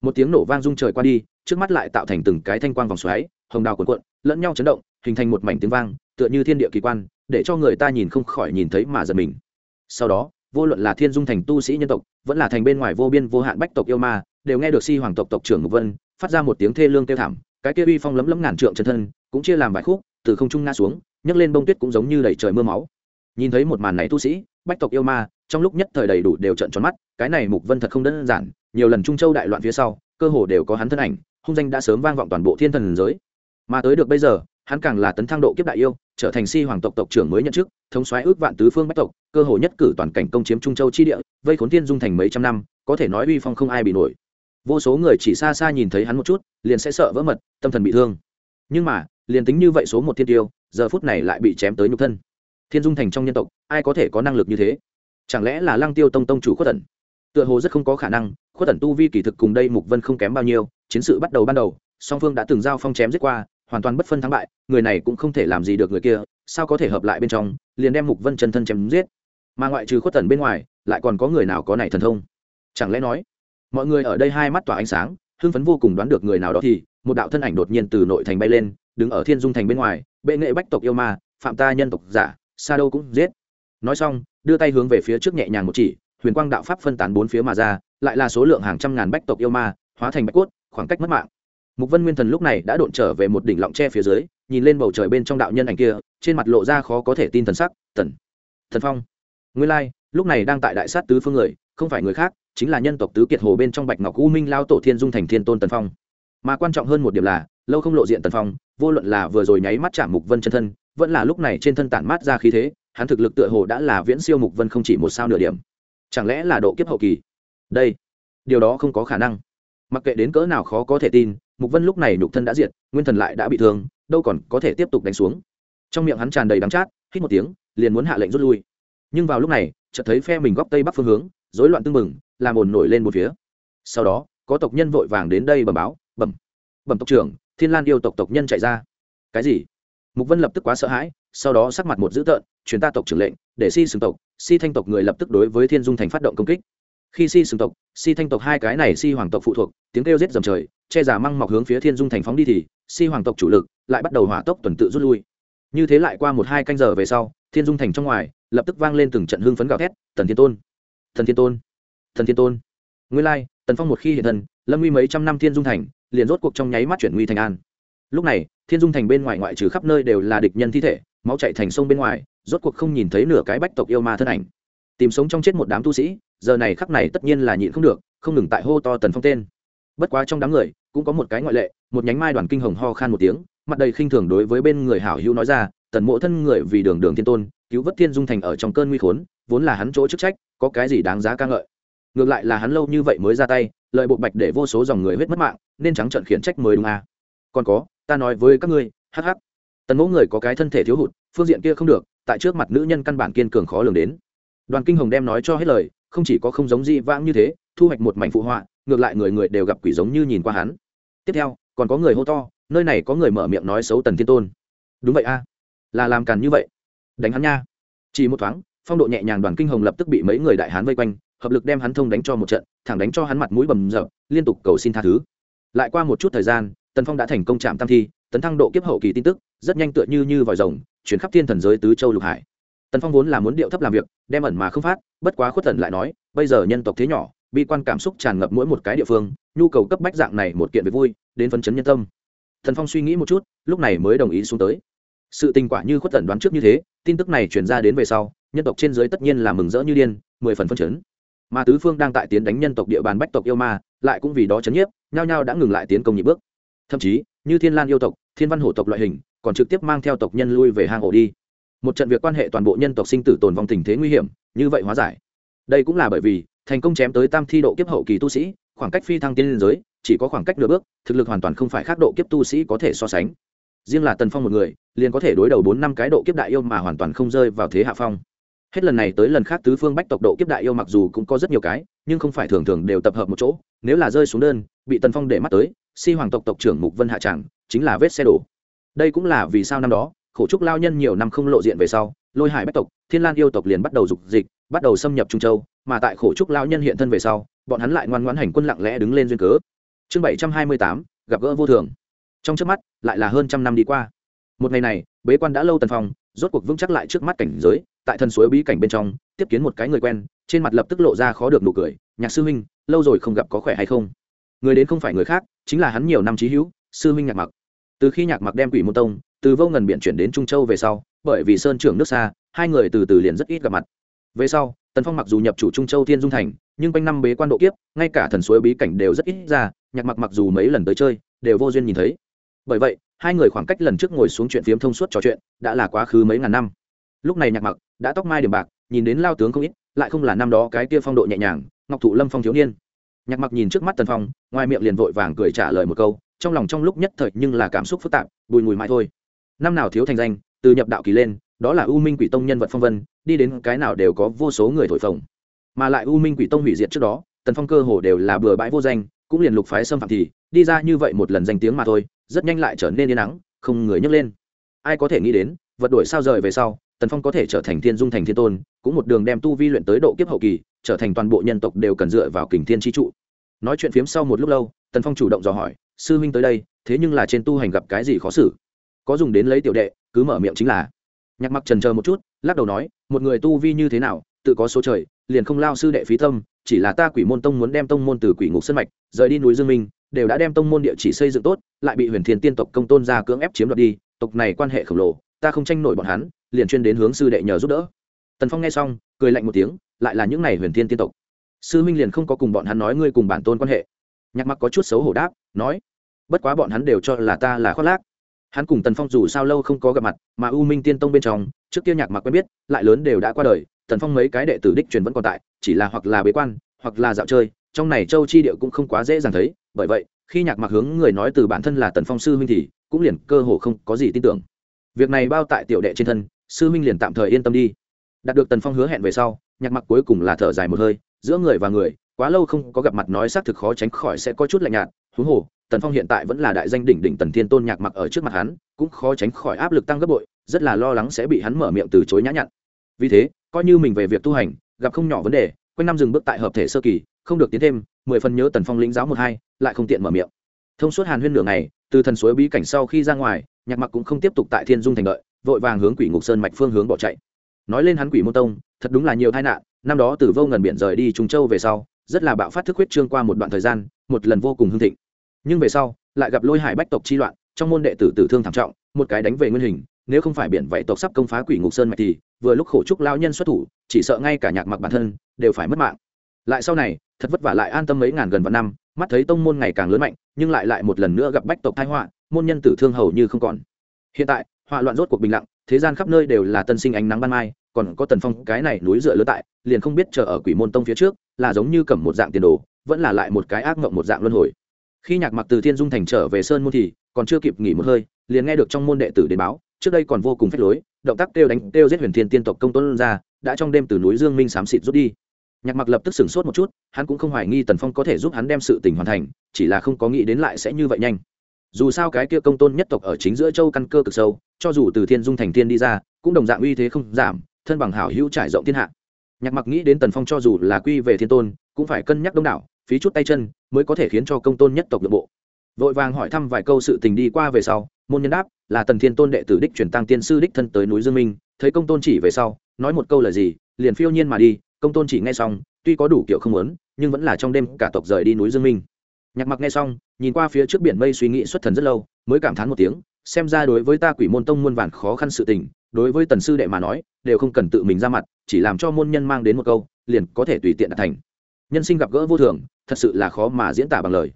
một tiếng nổ vang rung trời qua đi, trước mắt lại tạo thành từng cái thanh quang vòng xoáy, hồng đào cuộn cuộn, lẫn nhau chấn động, hình thành một mảnh tiếng vang, tựa như thiên địa kỳ quan để cho người ta nhìn không khỏi nhìn thấy mà giật mình. Sau đó, vô luận là thiên dung thành tu sĩ nhân tộc, vẫn là thành bên ngoài vô biên vô hạn bách tộc yêu ma, đều nghe được si hoàng tộc tộc trưởng mục vân phát ra một tiếng thê lương kêu thảm, cái kia uy phong lấm lấm ngàn trượng chân thân cũng chia làm vài khúc, từ không trung nga xuống, nhấc lên bông tuyết cũng giống như đầy trời mưa máu. Nhìn thấy một màn này tu sĩ, bách tộc yêu ma, trong lúc nhất thời đầy đủ đều trận tròn mắt, cái này mục vân thật không đơn giản, nhiều lần trung châu đại loạn phía sau, cơ hồ đều có hắn thân ảnh, hung danh đã sớm vang vọng toàn bộ thiên thần giới. Mà tới được bây giờ, hắn càng là tấn thăng độ kiếp đại yêu trở thành si hoàng tộc tộc trưởng mới nhận chức, thống soái ước vạn tứ phương bách tộc, cơ hồ nhất cử toàn cảnh công chiếm trung châu chi địa, vây khốn thiên dung thành mấy trăm năm, có thể nói uy phong không ai bị nổi. Vô số người chỉ xa xa nhìn thấy hắn một chút, liền sẽ sợ vỡ mật, tâm thần bị thương. Nhưng mà, liền tính như vậy số một thiên tiêu, giờ phút này lại bị chém tới nhục thân. Thiên dung thành trong nhân tộc, ai có thể có năng lực như thế? Chẳng lẽ là lăng tiêu tông tông chủ khuất tẩn tựa hồ rất không có khả năng, khuất tẩn tu vi kỳ thực cùng đây mục vân không kém bao nhiêu, chiến sự bắt đầu ban đầu, song phương đã từng giao phong chém giết qua hoàn toàn bất phân thắng bại, người này cũng không thể làm gì được người kia, sao có thể hợp lại bên trong, liền đem mục vân chân thân chém giết. Mà ngoại trừ khuất tần bên ngoài, lại còn có người nào có này thần thông? Chẳng lẽ nói, mọi người ở đây hai mắt tỏa ánh sáng, hưng phấn vô cùng đoán được người nào đó thì, một đạo thân ảnh đột nhiên từ nội thành bay lên, đứng ở thiên dung thành bên ngoài, bệ nghệ bách tộc yêu ma, phạm ta nhân tộc giả, sa đâu cũng giết. Nói xong, đưa tay hướng về phía trước nhẹ nhàng một chỉ, huyền quang đạo pháp phân tán bốn phía mà ra, lại là số lượng hàng trăm ngàn bách tộc yêu ma, hóa thành bách cốt, khoảng cách mất mạng mục vân nguyên thần lúc này đã độn trở về một đỉnh lọng tre phía dưới, nhìn lên bầu trời bên trong đạo nhân ảnh kia, trên mặt lộ ra khó có thể tin thần sắc, tần thần phong. Nguyên lai, lúc này đang tại đại sát tứ phương người, không phải người khác, chính là nhân tộc tứ kiệt hồ bên trong bạch ngọc u minh lao tổ thiên dung thành thiên tôn tần phong. Mà quan trọng hơn một điểm là, lâu không lộ diện tần phong, vô luận là vừa rồi nháy mắt chạm mục vân chân thân, vẫn là lúc này trên thân tản mát ra khí thế, hắn thực lực tựa hồ đã là viễn siêu mục vân không chỉ một sao nửa điểm. Chẳng lẽ là độ kiếp hậu kỳ? Đây, điều đó không có khả năng. Mặc kệ đến cỡ nào khó có thể tin mục vân lúc này nhục thân đã diệt, nguyên thần lại đã bị thương, đâu còn có thể tiếp tục đánh xuống. Trong miệng hắn tràn đầy đắng chát, hít một tiếng, liền muốn hạ lệnh rút lui. Nhưng vào lúc này, chợt thấy phe mình góc tây bắc phương hướng, rối loạn tưng bừng, làm ồn nổi lên một phía. Sau đó, có tộc nhân vội vàng đến đây bẩm báo, bẩm bẩm tộc trưởng, thiên lan yêu tộc tộc nhân chạy ra. Cái gì? Mục vân lập tức quá sợ hãi, sau đó sắc mặt một dữ tợn, truyền ta tộc trưởng lệnh, để si sừng tộc, si thanh tộc người lập tức đối với thiên dung thành phát động công kích. Khi si sừng tộc, si thanh tộc hai cái này si hoàng tộc phụ thuộc, tiếng kêu giết dầm trời che giả măng mọc hướng phía thiên dung thành phóng đi thì, si hoàng tộc chủ lực lại bắt đầu hỏa tốc tuần tự rút lui. Như thế lại qua một hai canh giờ về sau, thiên dung thành trong ngoài, lập tức vang lên từng trận hưng phấn gào thét, tần thiên tôn! Thần thiên tôn! Thần thiên tôn! Nguyên lai, tần phong một khi hiện thân, lâm nguy mấy trăm năm thiên dung thành, liền rốt cuộc trong nháy mắt chuyển nguy thành an. Lúc này, thiên dung thành bên ngoài ngoại trừ khắp nơi đều là địch nhân thi thể, máu chạy thành sông bên ngoài, rốt cuộc không nhìn thấy nửa cái bách tộc yêu ma thân ảnh. Tìm sống trong chết một đám tu sĩ, giờ này khắc này tất nhiên là nhịn không được, không ngừng tại hô to tần phong tên bất quá trong đám người, cũng có một cái ngoại lệ, một nhánh mai đoàn kinh hồng ho khan một tiếng, mặt đầy khinh thường đối với bên người hảo hữu nói ra, tần mộ thân người vì đường đường thiên tôn, cứu vớt thiên dung thành ở trong cơn nguy khốn, vốn là hắn chỗ chức trách, có cái gì đáng giá ca ngợi? Ngược lại là hắn lâu như vậy mới ra tay, lợi bộ bạch để vô số dòng người huyết mất mạng, nên trắng trận khiển trách mới đúng à. còn có, ta nói với các ngươi, hắc hắc. Tần mẫu người có cái thân thể thiếu hụt, phương diện kia không được, tại trước mặt nữ nhân căn bản kiên cường khó lường đến. Đoàn kinh hồng đem nói cho hết lời, không chỉ có không giống di vãng như thế, thu hoạch một mảnh phụ họa ngược lại người người đều gặp quỷ giống như nhìn qua hắn. Tiếp theo còn có người hô to nơi này có người mở miệng nói xấu tần thiên tôn. Đúng vậy a là làm càn như vậy. Đánh hắn nha. Chỉ một thoáng phong độ nhẹ nhàng đoàn kinh hồng lập tức bị mấy người đại hán vây quanh hợp lực đem hắn thông đánh cho một trận thẳng đánh cho hắn mặt mũi bầm dập, liên tục cầu xin tha thứ. Lại qua một chút thời gian tần phong đã thành công chạm tam thi tấn thăng độ kiếp hậu kỳ tin tức rất nhanh tựa như như vòi rồng chuyển khắp thiên thần giới tứ châu lục hải. Tần phong vốn là muốn điệu thấp làm việc đem ẩn mà không phát bất quá khuất tần lại nói bây giờ nhân tộc thế nhỏ bi quan cảm xúc tràn ngập mỗi một cái địa phương, nhu cầu cấp bách dạng này một kiện việc vui, đến phấn chấn nhân tâm. Thần phong suy nghĩ một chút, lúc này mới đồng ý xuống tới. Sự tình quả như khuất tần đoán trước như thế, tin tức này truyền ra đến về sau, nhân tộc trên dưới tất nhiên là mừng rỡ như điên, mười phần phân chấn. Mà tứ phương đang tại tiến đánh nhân tộc địa bàn bách tộc yêu ma, lại cũng vì đó chấn nhiếp, nhao nhao đã ngừng lại tiến công nhị bước. Thậm chí, như thiên lan yêu tộc, thiên văn hổ tộc loại hình, còn trực tiếp mang theo tộc nhân lui về hang ổ đi. Một trận việc quan hệ toàn bộ nhân tộc sinh tử tồn vong tình thế nguy hiểm, như vậy hóa giải. Đây cũng là bởi vì thành công chém tới tam thi độ kiếp hậu kỳ tu sĩ, khoảng cách phi thăng tiên liên giới, chỉ có khoảng cách nửa bước, thực lực hoàn toàn không phải khác độ kiếp tu sĩ có thể so sánh. Riêng là tần phong một người, liền có thể đối đầu bốn năm cái độ kiếp đại yêu mà hoàn toàn không rơi vào thế hạ phong. Hết lần này tới lần khác tứ phương bách tộc độ kiếp đại yêu mặc dù cũng có rất nhiều cái, nhưng không phải thường thường đều tập hợp một chỗ, nếu là rơi xuống đơn, bị tần phong để mắt tới, si hoàng tộc tộc trưởng mục vân hạ tràng, chính là vết xe đổ. Đây cũng là vì sao năm đó, khổ trúc lao nhân nhiều năm không lộ diện về sau, lôi hải bách tộc, thiên lan yêu tộc liền bắt đầu dục dịch, bắt đầu xâm nhập trung châu mà tại khổ trúc lao nhân hiện thân về sau, bọn hắn lại ngoan ngoãn hành quân lặng lẽ đứng lên duyên cớ. Chương bảy trăm hai mươi tám, gặp gỡ vô thường. Trong trước mắt, lại là hơn trăm năm đi qua. Một ngày này, bế quan đã lâu tần phong, rốt cuộc vững chắc lại trước mắt cảnh giới, tại thần suối bí cảnh bên trong, tiếp kiến một cái người quen, trên mặt lập tức lộ ra khó được nụ cười, nhạc sư huynh, lâu rồi không gặp có khỏe hay không? Người đến không phải người khác, chính là hắn nhiều năm trí hữu, sư huynh nhạc mặc. Từ khi nhạc mặc đem quỷ môn tông từ vô ngần biển chuyển đến trung châu về sau, bởi vì sơn trưởng nước xa, hai người từ từ liền rất ít gặp mặt. Về sau tần phong mặc dù nhập chủ trung châu thiên dung thành, nhưng quanh năm bế quan độ kiếp, ngay cả thần suối bí cảnh đều rất ít ra, nhạc mặc mặc dù mấy lần tới chơi, đều vô duyên nhìn thấy. Bởi vậy, hai người khoảng cách lần trước ngồi xuống chuyện phiếm thông suốt trò chuyện, đã là quá khứ mấy ngàn năm. Lúc này nhạc mặc đã tóc mai điểm bạc, nhìn đến lao tướng không ít, lại không là năm đó cái kia phong độ nhẹ nhàng, ngọc thụ lâm phong thiếu niên. Nhạc mặc nhìn trước mắt tần phong, ngoài miệng liền vội vàng cười trả lời một câu, trong lòng trong lúc nhất thời nhưng là cảm xúc phức tạp, bùi mùi mãi thôi. Năm nào thiếu thành danh, từ nhập đạo kỳ lên đó là u minh quỷ tông nhân vật phong vân, đi đến cái nào đều có vô số người thổi phồng. Mà lại u minh quỷ tông hủy diệt trước đó, tần phong cơ hồ đều là bừa bãi vô danh, cũng liền lục phái xâm phạm thì, đi ra như vậy một lần danh tiếng mà thôi, rất nhanh lại trở nên yên nắng không người nhấc lên. Ai có thể nghĩ đến, vật đổi sao rời về sau, tần phong có thể trở thành thiên dung thành thiên tôn, cũng một đường đem tu vi luyện tới độ kiếp hậu kỳ, trở thành toàn bộ nhân tộc đều cần dựa vào kình thiên tri trụ. Nói chuyện phiếm sau một lúc lâu, tần phong chủ động dò hỏi, sư huynh tới đây, thế nhưng là trên tu hành gặp cái gì khó xử? Có dùng đến lấy tiểu đệ, cứ mở miệng chính là nhạc mặc trần chờ một chút, lắc đầu nói, một người tu vi như thế nào, tự có số trời, liền không lao sư đệ phí tâm, chỉ là ta quỷ môn tông muốn đem tông môn từ quỷ ngục sân mạch, rời đi núi dương minh, đều đã đem tông môn địa chỉ xây dựng tốt, lại bị huyền thiên tiên tộc công tôn ra cưỡng ép chiếm đoạt đi, tộc này quan hệ khổng lồ, ta không tranh nổi bọn hắn, liền chuyên đến hướng sư đệ nhờ giúp đỡ. Tần phong nghe xong, cười lạnh một tiếng, lại là những n à y huyền thiên tiên tộc. Sư minh liền không có cùng bọn hắn nói ngươi cùng bản tôn quan hệ. Nhạc mặc có chút xấu hổ đáp, nói, bất quá bọn hắn đều cho là ta là khoác lác hắn cùng tần phong dù sao lâu không có gặp mặt, mà u minh tiên tông bên trong, trước kia nhạc mặc quen biết, lại lớn đều đã qua đời, tần phong mấy cái đệ tử đích truyền vẫn còn tại, chỉ là hoặc là bế quan, hoặc là dạo chơi, trong này châu chi điệu cũng không quá dễ dàng thấy, bởi vậy, khi nhạc mặc hướng người nói từ bản thân là tần phong sư huynh thì, cũng liền cơ hồ không có gì tin tưởng. Việc này bao tại tiểu đệ trên thân, sư huynh liền tạm thời yên tâm đi. Đạt được tần phong hứa hẹn về sau, nhạc mặc cuối cùng là thở dài một hơi, giữa người và người, quá lâu không có gặp mặt nói xác thực khó tránh khỏi sẽ có chút lạnh nhạt, huống hồ tần phong hiện tại vẫn là đại danh đỉnh đỉnh tần thiên tôn nhạc mặc ở trước mặt hắn cũng khó tránh khỏi áp lực tăng gấp bội rất là lo lắng sẽ bị hắn mở miệng từ chối nhã nhặn. Vì thế coi như mình về việc tu hành gặp không nhỏ vấn đề quanh năm dừng bước tại hợp thể sơ kỳ không được tiến thêm mười phần nhớ tần phong lĩnh giáo một hai lại không tiện mở miệng. Thông suốt hàn huyên nửa ngày từ thần suối bí cảnh sau khi ra ngoài nhạc mặc cũng không tiếp tục tại thiên dung thành lợi, vội vàng hướng quỷ ngục sơn mạch phương hướng bỏ chạy. Nói lên hắn quỷ môn tông thật đúng là nhiều tai nạn năm đó từ vô ngần biển rời đi trung châu về sau rất là bạo phát thức huyết trương qua một đoạn thời gian một lần vô cùng hưng thịnh nhưng về sau, lại gặp lôi hải bách tộc chi loạn, trong môn đệ tử tử thương thảm trọng, một cái đánh về nguyên hình, nếu không phải biển vậy tộc sắp công phá quỷ ngục sơn mạch thì, vừa lúc khổ trúc lao nhân xuất thủ, chỉ sợ ngay cả nhạc mặc bản thân, đều phải mất mạng. Lại sau này, thật vất vả lại an tâm mấy ngàn gần vạn năm, mắt thấy tông môn ngày càng lớn mạnh, nhưng lại lại một lần nữa gặp bách tộc thái họa, môn nhân tử thương hầu như không còn. Hiện tại, họa loạn rốt cuộc bình lặng, thế gian khắp nơi đều là tân sinh ánh nắng ban mai, còn có tần phong cái này núi dựa lớn tại, liền không biết chờ ở quỷ môn tông phía trước, là giống như cầm một dạng tiền đồ, vẫn là lại một cái ác mộng một dạng luân hồi khi nhạc mặc từ thiên dung thành trở về sơn môn thì còn chưa kịp nghỉ một hơi, liền nghe được trong môn đệ tử đến báo, trước đây còn vô cùng phách lối, động tác kêu đánh, kêu giết huyền thiên tiên tộc công tôn ra, đã trong đêm từ núi dương minh xám xịt rút đi. Nhạc mặc lập tức sửng sốt một chút, hắn cũng không hoài nghi tần phong có thể giúp hắn đem sự tình hoàn thành, chỉ là không có nghĩ đến lại sẽ như vậy nhanh. Dù sao cái kia công tôn nhất tộc ở chính giữa châu căn cơ cực sâu, cho dù từ thiên dung thành thiên đi ra, cũng đồng dạng uy thế không giảm, thân bằng hảo hữu trải rộng thiên hạ. Nhạc mặc nghĩ đến tần phong cho dù là quy về thiên tôn, cũng phải cân nhắc đông đảo phí chút tay chân mới có thể khiến cho công tôn nhất tộc nội bộ. Vội vàng hỏi thăm vài câu sự tình đi qua về sau, môn nhân đáp, là tần thiên tôn đệ tử đích truyền tăng tiên sư đích thân tới núi dương minh, thấy công tôn chỉ về sau, nói một câu là gì, liền phiêu nhiên mà đi, công tôn chỉ nghe xong, tuy có đủ kiểu không muốn, nhưng vẫn là trong đêm cả tộc rời đi núi dương minh. Nhạc mặc nghe xong, nhìn qua phía trước biển mây suy nghĩ xuất thần rất lâu, mới cảm thán một tiếng, xem ra đối với ta quỷ môn tông muôn vàn khó khăn sự tình, đối với tần sư đệ mà nói, đều không cần tự mình ra mặt, chỉ làm cho môn nhân mang đến một câu, liền có thể tùy tiện đạt thành nhân sinh gặp gỡ vô thường, thật sự là khó mà diễn tả bằng lời.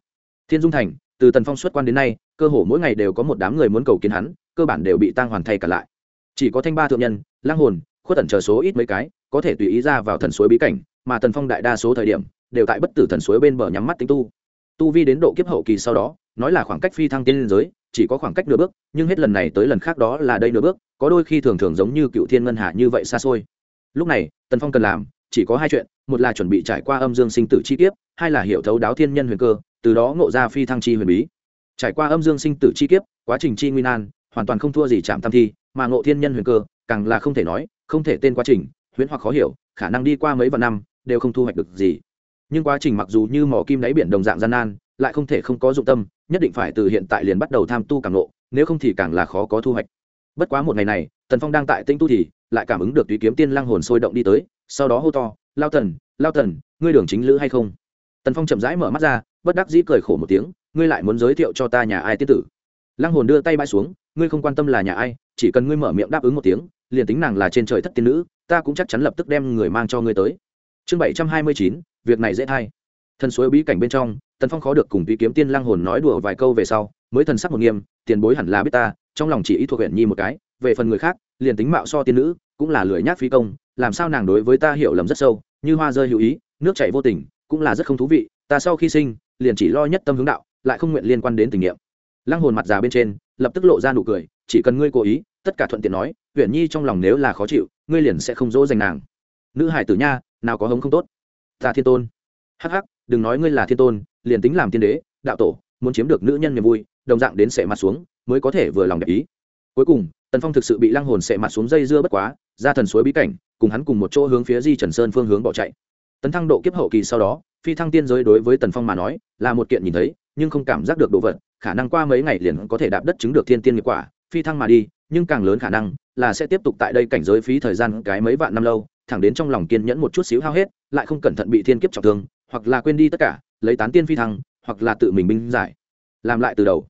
Thiên dung thành, từ tần phong xuất quan đến nay, cơ hồ mỗi ngày đều có một đám người muốn cầu kiến hắn, cơ bản đều bị tăng hoàn thay cả lại. Chỉ có thanh ba thượng nhân lang hồn, khuất tần chờ số ít mấy cái, có thể tùy ý ra vào thần suối bí cảnh, mà tần phong đại đa số thời điểm, đều tại bất tử thần suối bên bờ nhắm mắt tính tu. Tu vi đến độ kiếp hậu kỳ sau đó, nói là khoảng cách phi thăng tiên liên giới, chỉ có khoảng cách nửa bước, nhưng hết lần này tới lần khác đó là đây nửa bước, có đôi khi thường thường giống như cựu thiên ngân hạ như vậy xa xôi. Lúc này, tần phong cần làm, chỉ có hai chuyện một là chuẩn bị trải qua âm dương sinh tử chi kiếp, hai là hiểu thấu đáo thiên nhân huyền cơ, từ đó ngộ ra phi thăng chi huyền bí. Trải qua âm dương sinh tử chi kiếp, quá trình chi nguy nan, hoàn toàn không thua gì chạm tam thi, mà ngộ thiên nhân huyền cơ, càng là không thể nói, không thể tên quá trình, huyễn hoặc khó hiểu, khả năng đi qua mấy vạn năm, đều không thu hoạch được gì. Nhưng quá trình mặc dù như mỏ kim đáy biển đồng dạng gian nan, lại không thể không có dụng tâm, nhất định phải từ hiện tại liền bắt đầu tham tu càng ngộ, nếu không thì càng là khó có thu hoạch. Bất quá một ngày này, tần phong đang tại tinh tu thì lại cảm ứng được tùy kiếm tiên lăng hồn sôi động đi tới, sau đó hô to lao tần lao tần, ngươi đường chính lữ hay không? Tần phong chậm rãi mở mắt ra, bất đắc dĩ cười khổ một tiếng, ngươi lại muốn giới thiệu cho ta nhà ai tiết tử? Lăng hồn đưa tay bãi xuống, ngươi không quan tâm là nhà ai, chỉ cần ngươi mở miệng đáp ứng một tiếng, liền tính nàng là trên trời thất tiên nữ, ta cũng chắc chắn lập tức đem người mang cho ngươi tới. Chương bảy trăm hai mươi chín, việc này dễ thay. Thần suối bí cảnh bên trong, tần phong khó được cùng tùy kiếm tiên lăng hồn nói đùa vài câu về sau, mới thần sắc một nghiêm, tiền bối hẳn là biết ta, trong lòng chỉ ý thuộc huyện nhi một cái, về phần người khác, liền tính mạo so tiên nữ, cũng là lười nhác phi công làm sao nàng đối với ta hiểu lầm rất sâu, như hoa rơi hữu ý, nước chảy vô tình, cũng là rất không thú vị, ta sau khi sinh, liền chỉ lo nhất tâm hướng đạo, lại không nguyện liên quan đến tình nghiệm lăng hồn mặt già bên trên, lập tức lộ ra nụ cười, chỉ cần ngươi cố ý, tất cả thuận tiện nói huyện nhi trong lòng nếu là khó chịu, ngươi liền sẽ không dỗ dành nàng. Nữ hải tử nha, nào có hống không tốt. Ta thiên tôn. Hắc hắc, đừng nói ngươi là thiên tôn, liền tính làm tiên đế, đạo tổ, muốn chiếm được nữ nhân niềm vui, đồng dạng đến sệ mặt xuống, mới có thể vừa lòng đẹp ý. Cuối cùng, tần phong thực sự bị lăng hồn sệ mặt xuống dây dưa bất quá, ra thần suối bí cảnh cùng hắn cùng một chỗ hướng phía di trần sơn phương hướng bỏ chạy. Tấn thăng độ kiếp hậu kỳ sau đó, phi thăng tiên giới đối với tần phong mà nói, là một kiện nhìn thấy, nhưng không cảm giác được đồ vật, khả năng qua mấy ngày liền có thể đạp đất chứng được thiên tiên nghiệp quả, phi thăng mà đi, nhưng càng lớn khả năng là sẽ tiếp tục tại đây cảnh giới phí thời gian cái mấy vạn năm lâu, thẳng đến trong lòng kiên nhẫn một chút xíu hao hết, lại không cẩn thận bị thiên kiếp trọng thương, hoặc là quên đi tất cả, lấy tán tiên phi thăng, hoặc là tự mình binh giải. Làm lại từ đầu.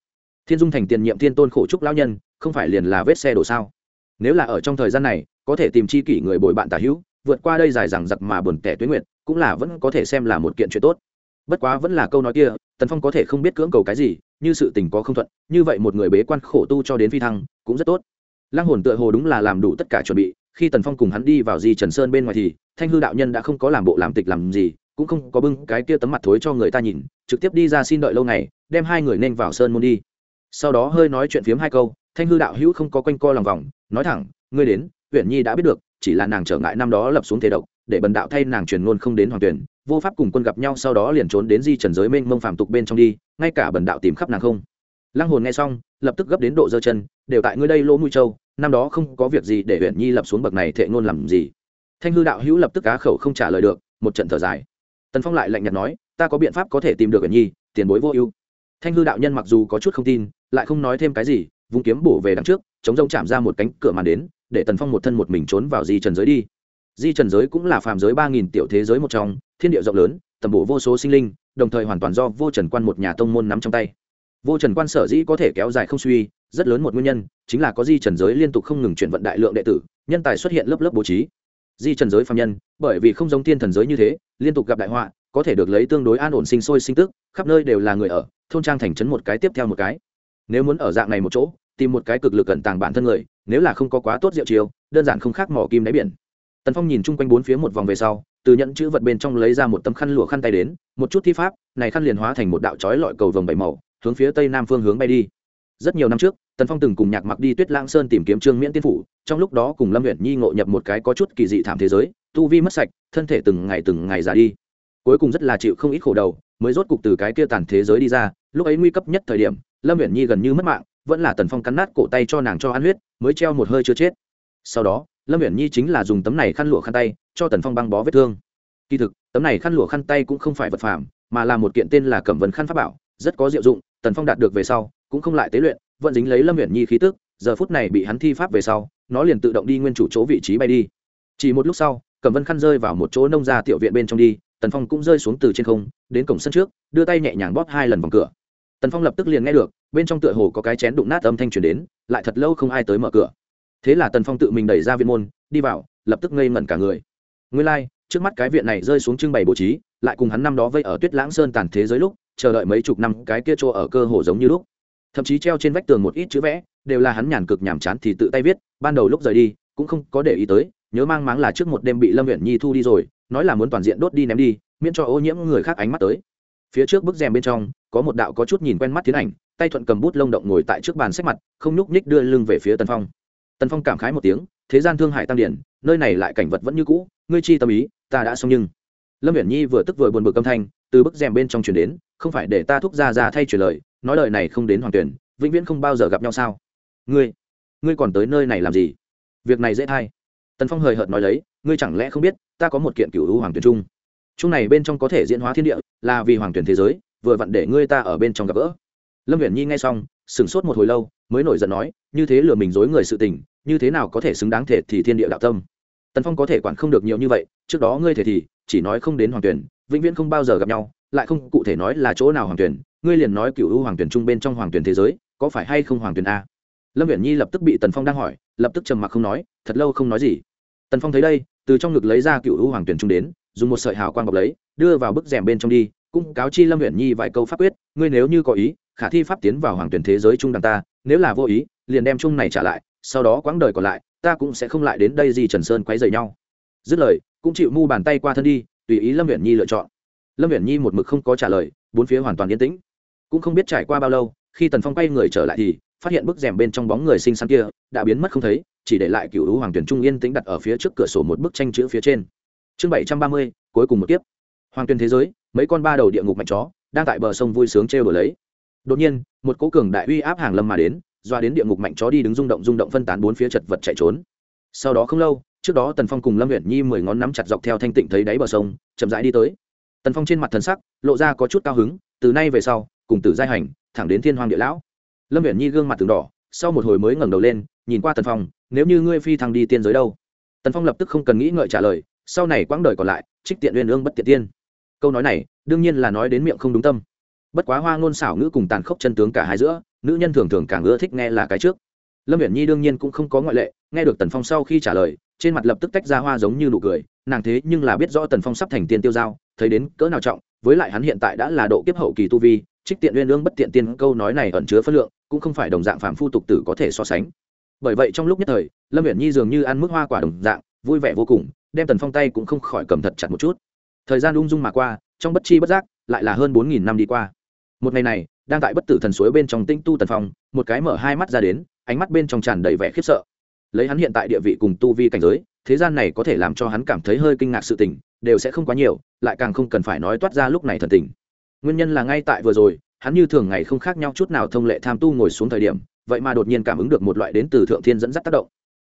Thiên dung thành tiền nhiệm thiên tôn khổ trúc lão nhân, không phải liền là vết xe đổ sao? Nếu là ở trong thời gian này có thể tìm chi kỷ người bồi bạn tả hữu, vượt qua đây dài rằng giặc mà buồn tẻ tuyến nguyện, cũng là vẫn có thể xem là một kiện chuyện tốt. Bất quá vẫn là câu nói kia, tần phong có thể không biết cưỡng cầu cái gì, như sự tình có không thuận, như vậy một người bế quan khổ tu cho đến phi thăng, cũng rất tốt. Lăng hồn tựa hồ đúng là làm đủ tất cả chuẩn bị, khi tần phong cùng hắn đi vào di trần sơn bên ngoài thì, thanh hư đạo nhân đã không có làm bộ làm tịch làm gì, cũng không có bưng cái kia tấm mặt thối cho người ta nhìn, trực tiếp đi ra xin đợi lâu ngày, đem hai người nên vào sơn môn đi. Sau đó hơi nói chuyện phiếm hai câu, thanh hư đạo hữu không có quanh co lòng vòng, nói thẳng, ngươi đến huyện nhi đã biết được, chỉ là nàng trở ngại năm đó lập xuống thế độc, để bần đạo thay nàng truyền ngôn không đến hoàng tuyển, vô pháp cùng quân gặp nhau sau đó liền trốn đến di trần giới mênh mông phàm tục bên trong đi, ngay cả bần đạo tìm khắp nàng không. Lăng hồn nghe xong, lập tức gấp đến độ dơ chân, đều tại ngươi đây lỗ mũi châu, năm đó không có việc gì để huyện nhi lập xuống bậc này thệ ngôn làm gì? Thanh hư đạo hữu lập tức cá khẩu không trả lời được, một trận thở dài. Tần phong lại lạnh nhạt nói, ta có biện pháp có thể tìm được huyện nhi, tiền bối vô ưu. Thanh hư đạo nhân mặc dù có chút không tin, lại không nói thêm cái gì, vung kiếm bổ về đằng trước, chống rông chạm ra một cánh cửa màn đến để tần phong một thân một mình trốn vào di trần giới đi. Di trần giới cũng là phàm giới ba nghìn tiểu thế giới một trong, thiên địa rộng lớn, tầm bổ vô số sinh linh, đồng thời hoàn toàn do vô trần quan một nhà tông môn nắm trong tay. Vô trần quan sở dĩ có thể kéo dài không suy, rất lớn một nguyên nhân, chính là có di trần giới liên tục không ngừng chuyển vận đại lượng đệ tử, nhân tài xuất hiện lớp lớp bố trí. Di trần giới phạm nhân, bởi vì không giống tiên thần giới như thế, liên tục gặp đại họa, có thể được lấy tương đối an ổn sinh sôi sinh tức, khắp nơi đều là người ở, thôn trang thành trấn một cái tiếp theo một cái. Nếu muốn ở dạng này một chỗ, tìm một cái cực lực cẩn tàng bản thân người nếu là không có quá tốt rượu chiều đơn giản không khác mỏ kim đáy biển. Tần phong nhìn chung quanh bốn phía một vòng về sau, từ nhận chữ vật bên trong lấy ra một tấm khăn lụa khăn tay đến, một chút thi pháp, này khăn liền hóa thành một đạo trói lọi cầu vồng bảy màu, hướng phía tây nam phương hướng bay đi. Rất nhiều năm trước, tần phong từng cùng nhạc mặc đi tuyết lãng sơn tìm kiếm trương miễn tiên phủ, trong lúc đó cùng lâm huyện nhi ngộ nhập một cái có chút kỳ dị thảm thế giới, tu vi mất sạch, thân thể từng ngày từng ngày già đi. Cuối cùng rất là chịu không ít khổ đầu, mới rốt cục từ cái kia tàn thế giới đi ra, lúc ấy nguy cấp nhất thời điểm, lâm huyện nhi gần như mất mạng, vẫn là tần phong cắn nát cổ tay cho nàng cho ăn huyết mới treo một hơi chưa chết. Sau đó, lâm viễn nhi chính là dùng tấm này khăn lụa khăn tay cho tần phong băng bó vết thương. Kỳ thực, tấm này khăn lụa khăn tay cũng không phải vật phẩm mà là một kiện tên là cẩm vấn khăn pháp bảo, rất có diệu dụng, tần phong đạt được về sau, cũng không lại tế luyện, vẫn dính lấy lâm viễn nhi khí tức, giờ phút này bị hắn thi pháp về sau, nó liền tự động đi nguyên chủ chỗ vị trí bay đi. Chỉ một lúc sau, cẩm vân khăn rơi vào một chỗ nông gia tiểu viện bên trong đi, tần phong cũng rơi xuống từ trên không, đến cổng sân trước, đưa tay nhẹ nhàng bóp hai lần vòng cửa tần phong lập tức liền nghe được bên trong tựa hồ có cái chén đụng nát âm thanh truyền đến lại thật lâu không ai tới mở cửa thế là tần phong tự mình đẩy ra viện môn đi vào lập tức ngây ngẩn cả người nguyên lai、like, trước mắt cái viện này rơi xuống trưng bày bố trí lại cùng hắn năm đó vây ở tuyết lãng sơn tàn thế giới lúc chờ đợi mấy chục năm cái kia chỗ ở cơ hồ giống như lúc thậm chí treo trên vách tường một ít chữ vẽ đều là hắn nhàn cực nhàm chán thì tự tay viết ban đầu lúc rời đi cũng không có để ý tới nhớ mang máng là trước một đêm bị lâm huyện nhi thu đi rồi nói là muốn toàn diện đốt đi ném đi miễn cho ô nhiễm người khác ánh mắt tới phía trước bức rèm bên trong, có một đạo có chút nhìn quen mắt tiến ảnh, tay thuận cầm bút lông động ngồi tại trước bàn sách mặt, không nhúc nhích đưa lưng về phía tần phong. Tần phong cảm khái một tiếng, thế gian thương hại tăng điển, nơi này lại cảnh vật vẫn như cũ, ngươi chi tâm ý, ta đã xong nhưng. Lâm viễn nhi vừa tức vừa buồn bực âm thanh, từ bức rèm bên trong chuyển đến, không phải để ta thúc ra ra thay chuyển lời, nói lời này không đến hoàng tuyển, vĩnh viễn không bao giờ gặp nhau sao? Ngươi ngươi còn tới nơi này làm gì? Việc này dễ thay. Tần phong hời hợt nói lấy, ngươi chẳng lẽ không biết, ta có một kiện cựu hữu hoàng tuyển trung chung này bên trong có thể diễn hóa thiên địa, là vì hoàng tuyển thế giới, vừa vặn để ngươi ta ở bên trong gặp gỡ. Lâm viễn nhi nghe xong, sửng sốt một hồi lâu, mới nổi giận nói, như thế lừa mình dối người sự tình, như thế nào có thể xứng đáng thể thì thiên địa đạo tâm? Tần phong có thể quản không được nhiều như vậy, trước đó ngươi thể thì, chỉ nói không đến hoàng tuyển, vĩnh viễn không bao giờ gặp nhau, lại không cụ thể nói là chỗ nào hoàng tuyển, ngươi liền nói cựu u hoàng tuyển trung bên trong hoàng tuyển thế giới, có phải hay không hoàng tuyển a? Lâm viễn nhi lập tức bị tần phong đang hỏi, lập tức trầm mặc không nói, thật lâu không nói gì. Tần phong thấy đây, từ trong ngực lấy ra cựu u hoàng tuyển trung đến dùng một sợi hào quang bọc lấy, đưa vào bức rèm bên trong đi, cũng cáo chi lâm huyện nhi vài câu pháp quyết, ngươi nếu như có ý, khả thi pháp tiến vào hoàng tuyển thế giới trung đằng ta, nếu là vô ý, liền đem chung này trả lại, sau đó quãng đời còn lại, ta cũng sẽ không lại đến đây gì trần sơn quấy rầy nhau. Dứt lời, cũng chịu mu bàn tay qua thân đi, tùy ý lâm huyện nhi lựa chọn. Lâm huyện nhi một mực không có trả lời, bốn phía hoàn toàn yên tĩnh. Cũng không biết trải qua bao lâu, khi tần phong quay người trở lại thì, phát hiện bức rèm bên trong bóng người xinh xắn kia, đã biến mất không thấy, chỉ để lại cựu hữu hoàng tuyển trung yên tĩnh đặt ở phía trước cửa sổ một bức tranh chữ phía trên chương bảy trăm ba mươi, cuối cùng một kiếp. Hoàng tuyển thế giới, mấy con ba đầu địa ngục mạnh chó, đang tại bờ sông vui sướng trêu đổi lấy. Đột nhiên, một cố cường đại uy áp hàng lâm mà đến, doa đến địa ngục mạnh chó đi đứng rung động rung động phân tán bốn phía chật vật chạy trốn. Sau đó không lâu, trước đó tần phong cùng lâm huyện nhi mười ngón nắm chặt dọc theo thanh tịnh thấy đáy bờ sông, chậm rãi đi tới. Tần phong trên mặt thần sắc, lộ ra có chút cao hứng, từ nay về sau, cùng tử giai hành, thẳng đến thiên hoàng địa lão. Lâm huyện nhi gương mặt từng đỏ, sau một hồi mới ngẩng đầu lên, nhìn qua tần phong, nếu như ngươi phi thăng đi tiên giới đâu? Tần phong lập tức không cần nghĩ ngợi trả lời sau này quãng đời còn lại, trích tiện uyên ương bất tiện tiên. Câu nói này, đương nhiên là nói đến miệng không đúng tâm. Bất quá hoa ngôn xảo ngữ cùng tàn khốc chân tướng cả hai giữa, nữ nhân thường thường càng ưa thích nghe là cái trước. Lâm viễn nhi đương nhiên cũng không có ngoại lệ, nghe được tần phong sau khi trả lời, trên mặt lập tức tách ra hoa giống như nụ cười, nàng thế nhưng là biết rõ tần phong sắp thành tiên tiêu giao, thấy đến cỡ nào trọng, với lại hắn hiện tại đã là độ kiếp hậu kỳ tu vi, trích tiện uyên ương bất tiện tiên câu nói này ẩn chứa phân lượng, cũng không phải đồng dạng phạm phu tục tử có thể so sánh. Bởi vậy trong lúc nhất thời, lâm viễn nhi dường như ăn mức hoa quả đồng dạng, vui vẻ vô cùng đem tần phong tay cũng không khỏi cầm thật chặt một chút. Thời gian ung dung mà qua, trong bất chi bất giác, lại là hơn bốn nghìn năm đi qua. Một ngày này, đang tại bất tử thần suối bên trong tinh tu tần phong, một cái mở hai mắt ra đến, ánh mắt bên trong tràn đầy vẻ khiếp sợ. Lấy hắn hiện tại địa vị cùng tu vi cảnh giới, thế gian này có thể làm cho hắn cảm thấy hơi kinh ngạc sự tình, đều sẽ không quá nhiều, lại càng không cần phải nói toát ra lúc này thần tình. Nguyên nhân là ngay tại vừa rồi, hắn như thường ngày không khác nhau chút nào thông lệ tham tu ngồi xuống thời điểm, vậy mà đột nhiên cảm ứng được một loại đến từ thượng thiên dẫn dắt tác động.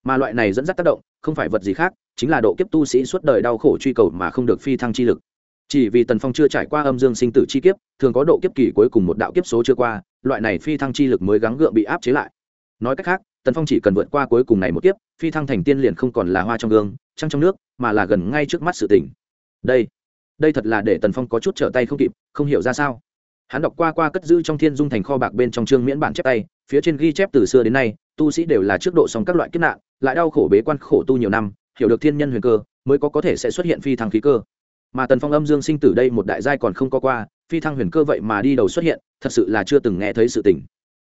Mà loại này dẫn dắt tác động, không phải vật gì khác chính là độ kiếp tu sĩ suốt đời đau khổ truy cầu mà không được phi thăng chi lực. Chỉ vì tần phong chưa trải qua âm dương sinh tử chi kiếp, thường có độ kiếp kỳ cuối cùng một đạo kiếp số chưa qua, loại này phi thăng chi lực mới gắng gượng bị áp chế lại. Nói cách khác, tần phong chỉ cần vượt qua cuối cùng này một kiếp, phi thăng thành tiên liền không còn là hoa trong gương, trăng trong nước, mà là gần ngay trước mắt sự tỉnh đây đây thật là để tần phong có chút trở tay không kịp, không hiểu ra sao. Hắn đọc qua qua cất giữ trong thiên dung thành kho bạc bên trong trương miễn bản chép tay, phía trên ghi chép từ xưa đến nay, tu sĩ đều là trước độ xong các loại kiếp nạn, lại đau khổ bế quan khổ tu nhiều năm hiểu được thiên nhân huyền cơ, mới có có thể sẽ xuất hiện phi thăng khí cơ. Mà tần phong âm dương sinh tử đây một đại giai còn không có qua, phi thăng huyền cơ vậy mà đi đầu xuất hiện, thật sự là chưa từng nghe thấy sự tình.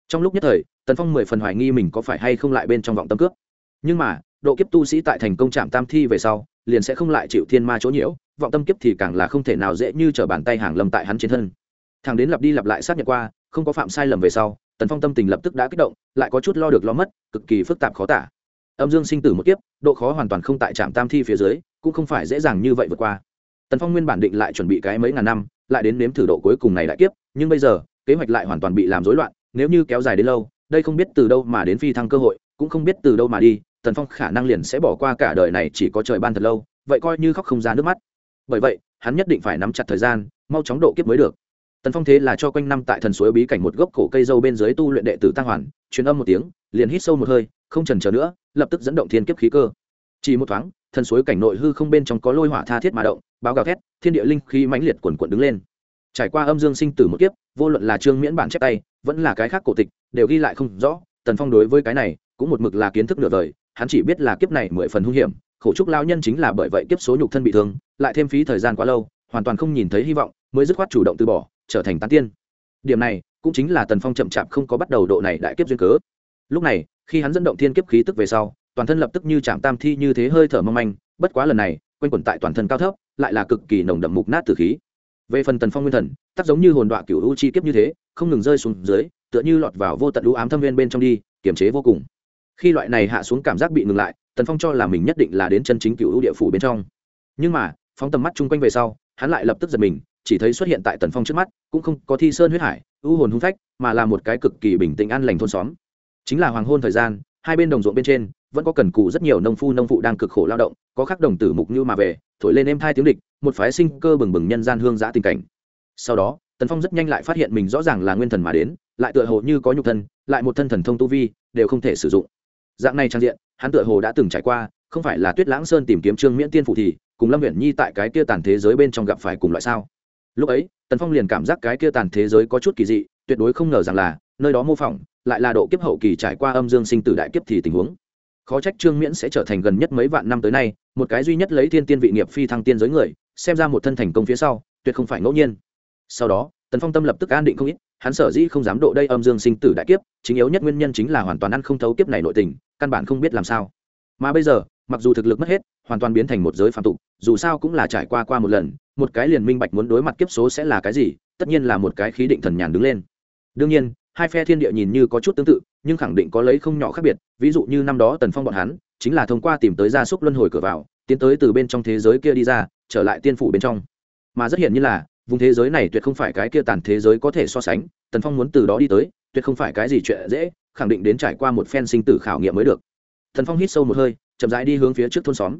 Trong lúc nhất thời, tần phong mười phần hoài nghi mình có phải hay không lại bên trong vọng tâm cướp. Nhưng mà, độ kiếp tu sĩ tại thành công trạm tam thi về sau, liền sẽ không lại chịu thiên ma chỗ nhiễu, vọng tâm kiếp thì càng là không thể nào dễ như t r ở bàn tay hàng lầm tại hắn trên thân. Thằng đến lặp đi lặp lại xác nhận qua, không có phạm sai lầm về sau, tần phong tâm tình lập tức đã kích động, lại có chút lo được lo mất, cực kỳ phức tạp khó tả âm dương sinh tử một kiếp, độ khó hoàn toàn không tại trạm tam thi phía dưới, cũng không phải dễ dàng như vậy vượt qua. Tần phong nguyên bản định lại chuẩn bị cái mấy ngàn năm, lại đến nếm thử độ cuối cùng này đại kiếp, nhưng bây giờ, kế hoạch lại hoàn toàn bị làm rối loạn, nếu như kéo dài đến lâu, đây không biết từ đâu mà đến phi thăng cơ hội, cũng không biết từ đâu mà đi, tần phong khả năng liền sẽ bỏ qua cả đời này chỉ có trời ban thật lâu, vậy coi như khóc không ra nước mắt. Bởi vậy, hắn nhất định phải nắm chặt thời gian, mau chóng độ kiếp mới được. Tần phong thế là cho quanh năm tại thần suối bí cảnh một gốc cổ cây dâu bên dưới tu luyện đệ tử tăng hoàn, truyền âm một tiếng, liền hít sâu một hơi, không trần chờ nữa lập tức dẫn động thiên kiếp khí cơ. Chỉ một thoáng, thần suối cảnh nội hư không bên trong có lôi hỏa tha thiết mà động, báo gào thét, thiên địa linh khí mãnh liệt quần quận đứng lên. Trải qua âm dương sinh tử một kiếp, vô luận là trương miễn bản chép tay, vẫn là cái khác cổ tịch, đều ghi lại không rõ, tần phong đối với cái này cũng một mực là kiến thức nửa đời, hắn chỉ biết là kiếp này mười phần hung hiểm, khổ trúc lao nhân chính là bởi vậy kiếp số nhục thân bị thương, lại thêm phí thời gian quá lâu, hoàn toàn không nhìn thấy hy vọng, mới dứt khoát chủ động từ bỏ, trở thành tán tiên. Điểm này cũng chính là tần phong chậm chạp không có bắt đầu độ này đại kiếp duyên cớ. Lúc này khi hắn dẫn động thiên kiếp khí tức về sau, toàn thân lập tức như chạm tam thi như thế hơi thở mong manh, bất quá lần này, quanh quẩn tại toàn thân cao thấp, lại là cực kỳ nồng đậm mục nát từ khí. Về phần tần phong nguyên thần, tắc giống như hồn đọa cựu u chi kiếp như thế, không ngừng rơi xuống dưới, tựa như lọt vào vô tận lũ ám thâm viên bên trong đi, kiềm chế vô cùng. Khi loại này hạ xuống cảm giác bị ngừng lại, tần phong cho là mình nhất định là đến chân chính cựu u địa phủ bên trong. Nhưng mà, phóng tầm mắt chung quanh về sau, hắn lại lập tức giật mình, chỉ thấy xuất hiện tại tần phong trước mắt, cũng không có thi sơn huyết hải, u hồn hung phách, mà là một cái cực kỳ bình tĩnh an lành thôn xóm chính là hoàng hôn thời gian, hai bên đồng ruộng bên trên, vẫn có cần cù rất nhiều nông phu nông phụ đang cực khổ lao động, có khắc đồng tử mục như mà về, thổi lên êm thai tiếng địch, một phái sinh cơ bừng bừng nhân gian hương giã tình cảnh. Sau đó, tần phong rất nhanh lại phát hiện mình rõ ràng là nguyên thần mà đến, lại tựa hồ như có nhục thân, lại một thân thần thông tu vi, đều không thể sử dụng. Dạng này trang diện, hắn tựa hồ đã từng trải qua, không phải là tuyết lãng sơn tìm kiếm trương miễn tiên phụ thì, cùng lâm nguyện nhi tại cái kia tàn thế giới bên trong gặp phải cùng loại sao. Lúc ấy, tần phong liền cảm giác cái kia tàn thế giới có chút kỳ dị, tuyệt đối không ngờ rằng là, nơi đó mô phỏng lại là độ kiếp hậu kỳ trải qua âm dương sinh tử đại kiếp thì tình huống. Khó trách trương miễn sẽ trở thành gần nhất mấy vạn năm tới nay, một cái duy nhất lấy thiên tiên vị nghiệp phi thăng tiên giới người, xem ra một thân thành công phía sau, tuyệt không phải ngẫu nhiên. Sau đó, tần phong tâm lập tức an định không ít, hắn sở dĩ không dám độ đây âm dương sinh tử đại kiếp, chính yếu nhất nguyên nhân chính là hoàn toàn ăn không thấu kiếp này nội tình, căn bản không biết làm sao. Mà bây giờ, mặc dù thực lực mất hết, hoàn toàn biến thành một giới phạm tục, dù sao cũng là trải qua qua một lần, một cái liền minh bạch muốn đối mặt kiếp số sẽ là cái gì, tất nhiên là một cái khí định thần nhàn đứng lên. Đương nhiên hai phe thiên địa nhìn như có chút tương tự, nhưng khẳng định có lấy không nhỏ khác biệt. Ví dụ như năm đó tần phong bọn hắn, chính là thông qua tìm tới gia súc luân hồi cửa vào, tiến tới từ bên trong thế giới kia đi ra, trở lại tiên phủ bên trong. Mà rất hiển nhiên là, vùng thế giới này tuyệt không phải cái kia tàn thế giới có thể so sánh, tần phong muốn từ đó đi tới, tuyệt không phải cái gì chuyện dễ, khẳng định đến trải qua một phen sinh tử khảo nghiệm mới được. Thần phong hít sâu một hơi, chậm rãi đi hướng phía trước thôn xóm.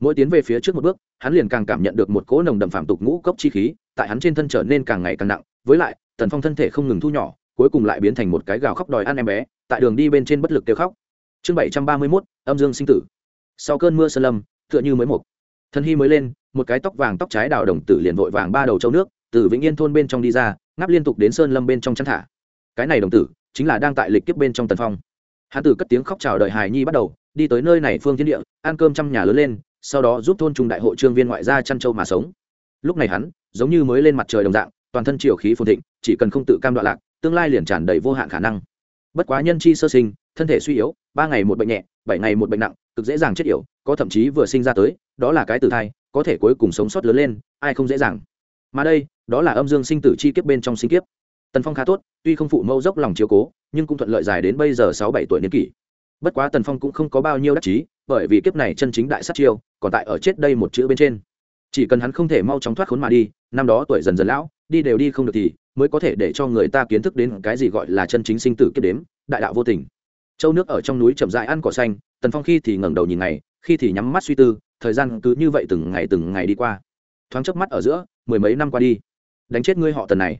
Mỗi tiến về phía trước một bước, hắn liền càng cảm nhận được một cỗ nồng đậm phạm tục ngũ cốc chi khí, tại hắn trên thân trở nên càng ngày càng nặng. Với lại, tần phong thân thể không ngừng thu nhỏ cuối cùng lại biến thành một cái gào khóc đòi ăn em bé, tại đường đi bên trên bất lực kêu khóc. Chương bảy trăm ba mươi mốt, âm dương sinh tử. Sau cơn mưa sơn lâm, tựa như mới mục. Thân hy mới lên, một cái tóc vàng tóc trái đào đồng tử liền vội vàng ba đầu châu nước, từ vĩnh yên thôn bên trong đi ra ngáp liên tục đến sơn lâm bên trong chăn thả. Cái này đồng tử, chính là đang tại lịch kiếp bên trong tần phong. Hắn tử cất tiếng khóc chào đợi hài nhi bắt đầu, đi tới nơi này phương thiên địa, ăn cơm trăm nhà lớn lên, sau đó giúp thôn trung đại hội trương viên ngoại gia chăn châu mà sống. Lúc này hắn, giống như mới lên mặt trời đồng dạng, toàn thân triều khí phồn thịnh, chỉ cần không tự cam đoạn lạc tương lai liền tràn đầy vô hạn khả năng. Bất quá nhân chi sơ sinh, thân thể suy yếu, ba ngày một bệnh nhẹ, bảy ngày một bệnh nặng, cực dễ dàng chết yểu, có thậm chí vừa sinh ra tới, đó là cái tử thai, có thể cuối cùng sống sót lớn lên, ai không dễ dàng. Mà đây, đó là âm dương sinh tử chi kiếp bên trong sinh kiếp. Tần phong khá tốt, tuy không phụ mẫu dốc lòng chiếu cố, nhưng cũng thuận lợi dài đến bây giờ sáu bảy tuổi niên kỷ. Bất quá tần phong cũng không có bao nhiêu đắc chí, bởi vì kiếp này chân chính đại sát chiêu, còn tại ở chết đây một chữ bên trên. Chỉ cần hắn không thể mau chóng thoát khốn mà đi, năm đó tuổi dần dần lão, đi đều đi không được thì mới có thể để cho người ta kiến thức đến cái gì gọi là chân chính sinh tử kiếp đếm, đại đạo vô tình. Châu nước ở trong núi chậm dại ăn cỏ xanh, tần phong khi thì ngẩng đầu nhìn ngày, khi thì nhắm mắt suy tư, thời gian cứ như vậy từng ngày từng ngày đi qua. Thoáng chớp mắt ở giữa, mười mấy năm qua đi. Đánh chết ngươi họ tần này.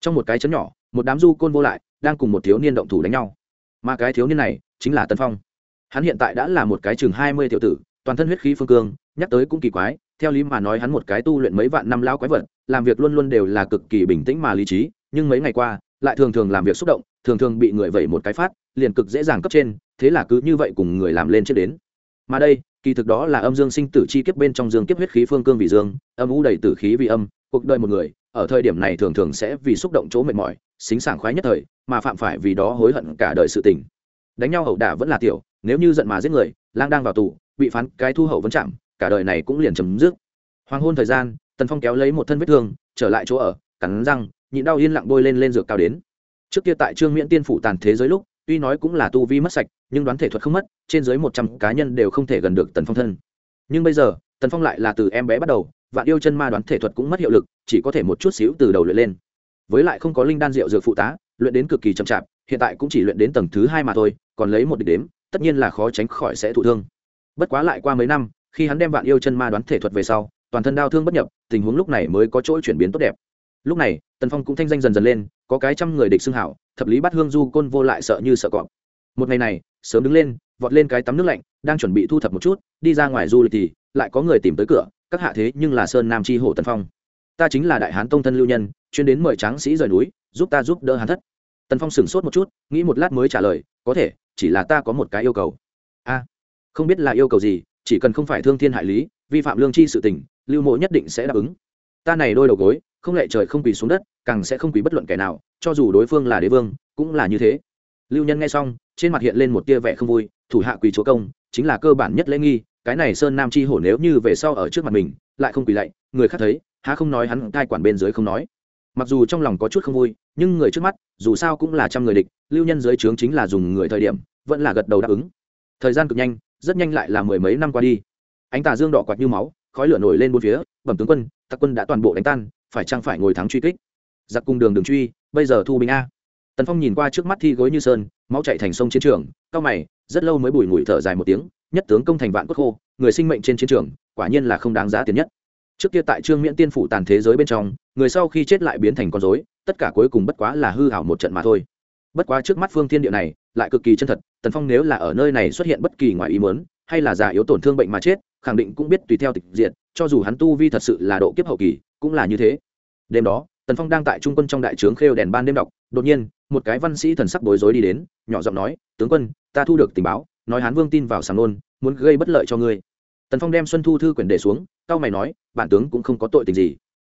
Trong một cái chấn nhỏ, một đám du côn vô lại, đang cùng một thiếu niên động thủ đánh nhau. Mà cái thiếu niên này, chính là tần phong. Hắn hiện tại đã là một cái chừng hai mươi tiểu tử, toàn thân huyết khí phương cương, nhắc tới cũng kỳ quái, theo lý mà nói hắn một cái tu luyện mấy vạn năm lao quái vật làm việc luôn luôn đều là cực kỳ bình tĩnh mà lý trí, nhưng mấy ngày qua, lại thường thường làm việc xúc động, thường thường bị người vẩy một cái phát, liền cực dễ dàng cấp trên, thế là cứ như vậy cùng người làm lên chết đến. Mà đây, kỳ thực đó là âm dương sinh tử chi kiếp bên trong dương kiếp huyết khí phương cương vì dương, âm u đầy tử khí vì âm, cuộc đời một người, ở thời điểm này thường thường sẽ vì xúc động chỗ mệt mỏi, xính sảng khoái nhất thời, mà phạm phải vì đó hối hận cả đời sự tình. Đánh nhau hậu đả vẫn là tiểu, nếu như giận mà giết người, lang đang vào tù, bị phán cái thu hậu vẫn chạm, cả đời này cũng liền chấm dứt. Hoàng hôn thời gian tần phong kéo lấy một thân vết thương, trở lại chỗ ở, cắn răng, nhịn đau yên lặng bôi lên lên dược cao đến. Trước kia tại trương miễn tiên phủ tàn thế giới lúc, tuy nói cũng là tu vi mất sạch, nhưng đoán thể thuật không mất, trên dưới một trăm cá nhân đều không thể gần được tần phong thân. Nhưng bây giờ, tần phong lại là từ em bé bắt đầu, vạn yêu chân ma đoán thể thuật cũng mất hiệu lực, chỉ có thể một chút xíu từ đầu luyện lên. Với lại không có linh đan rượu dược phụ tá, luyện đến cực kỳ chậm chạp, hiện tại cũng chỉ luyện đến tầng thứ hai mà thôi, còn lấy một địch đếm, tất nhiên là khó tránh khỏi sẽ thụ thương. Bất quá lại qua mấy năm, khi hắn đem vạn yêu chân ma đoán thể thuật về sau toàn thân đau thương bất nhập, tình huống lúc này mới có chỗ chuyển biến tốt đẹp. Lúc này, tần phong cũng thanh danh dần dần lên, có cái trăm người địch xưng hảo, thập lý bắt hương du côn vô lại sợ như sợ cọp. Một ngày này, sớm đứng lên, vọt lên cái tắm nước lạnh, đang chuẩn bị thu thập một chút, đi ra ngoài du lịch thì, lại có người tìm tới cửa, các hạ thế nhưng là sơn nam chi hộ tần phong. Ta chính là đại hán tông thân lưu nhân, chuyên đến mời tráng sĩ rời núi, giúp ta giúp đỡ hán thất. Tần phong sửng sốt một chút, nghĩ một lát mới trả lời, có thể, chỉ là ta có một cái yêu cầu. A, không biết là yêu cầu gì, chỉ cần không phải thương thiên hại lý vi phạm lương chi sự tình, lưu mộ nhất định sẽ đáp ứng. Ta này đôi đầu gối, không lệ trời không quỳ xuống đất, càng sẽ không quỳ bất luận kẻ nào, cho dù đối phương là đế vương, cũng là như thế. Lưu nhân nghe xong, trên mặt hiện lên một tia vẻ không vui, thủ hạ quỳ chúa công, chính là cơ bản nhất lễ nghi, cái này sơn nam chi hổ nếu như về sau ở trước mặt mình, lại không quỳ lạy, người khác thấy, há không nói hắn cai quản bên dưới không nói. Mặc dù trong lòng có chút không vui, nhưng người trước mắt, dù sao cũng là trăm người địch, lưu nhân dưới trướng chính là dùng người thời điểm, vẫn là gật đầu đáp ứng. Thời gian cực nhanh, rất nhanh lại là mười mấy năm qua đi ánh tà dương đỏ quạt như máu, khói lửa nổi lên bốn phía, bẩm tướng quân, tặc quân đã toàn bộ đánh tan, phải chăng phải ngồi thắng truy kích? Giặc cùng đường đường truy, bây giờ thu binh a. Tần phong nhìn qua trước mắt thi gối như sơn, máu chạy thành sông chiến trường, cao mày, rất lâu mới bùi ngùi thở dài một tiếng, nhất tướng công thành vạn cốt khô, người sinh mệnh trên chiến trường, quả nhiên là không đáng giá tiền nhất. Trước kia tại trương miễn tiên phủ tàn thế giới bên trong, người sau khi chết lại biến thành con dối tất cả cuối cùng bất quá là hư hảo một trận mà thôi. Bất quá trước mắt phương thiên địa này, lại cực kỳ chân thật, tần phong nếu là ở nơi này xuất hiện bất kỳ ngoài ý mớn hay là giả yếu tổn thương bệnh mà chết, khẳng định cũng biết tùy theo tịch diện cho dù hắn tu vi thật sự là độ kiếp hậu kỳ, cũng là như thế. Đêm đó, tần phong đang tại trung quân trong đại trướng khêu đèn ban đêm đọc, đột nhiên, một cái văn sĩ thần sắc bối rối đi đến, nhỏ giọng nói, tướng quân, ta thu được tình báo, nói hán vương tin vào sàng nôn, muốn gây bất lợi cho ngươi. Tần phong đem xuân thu thư quyển để xuống cao mày nói, bản tướng cũng không có tội tình gì.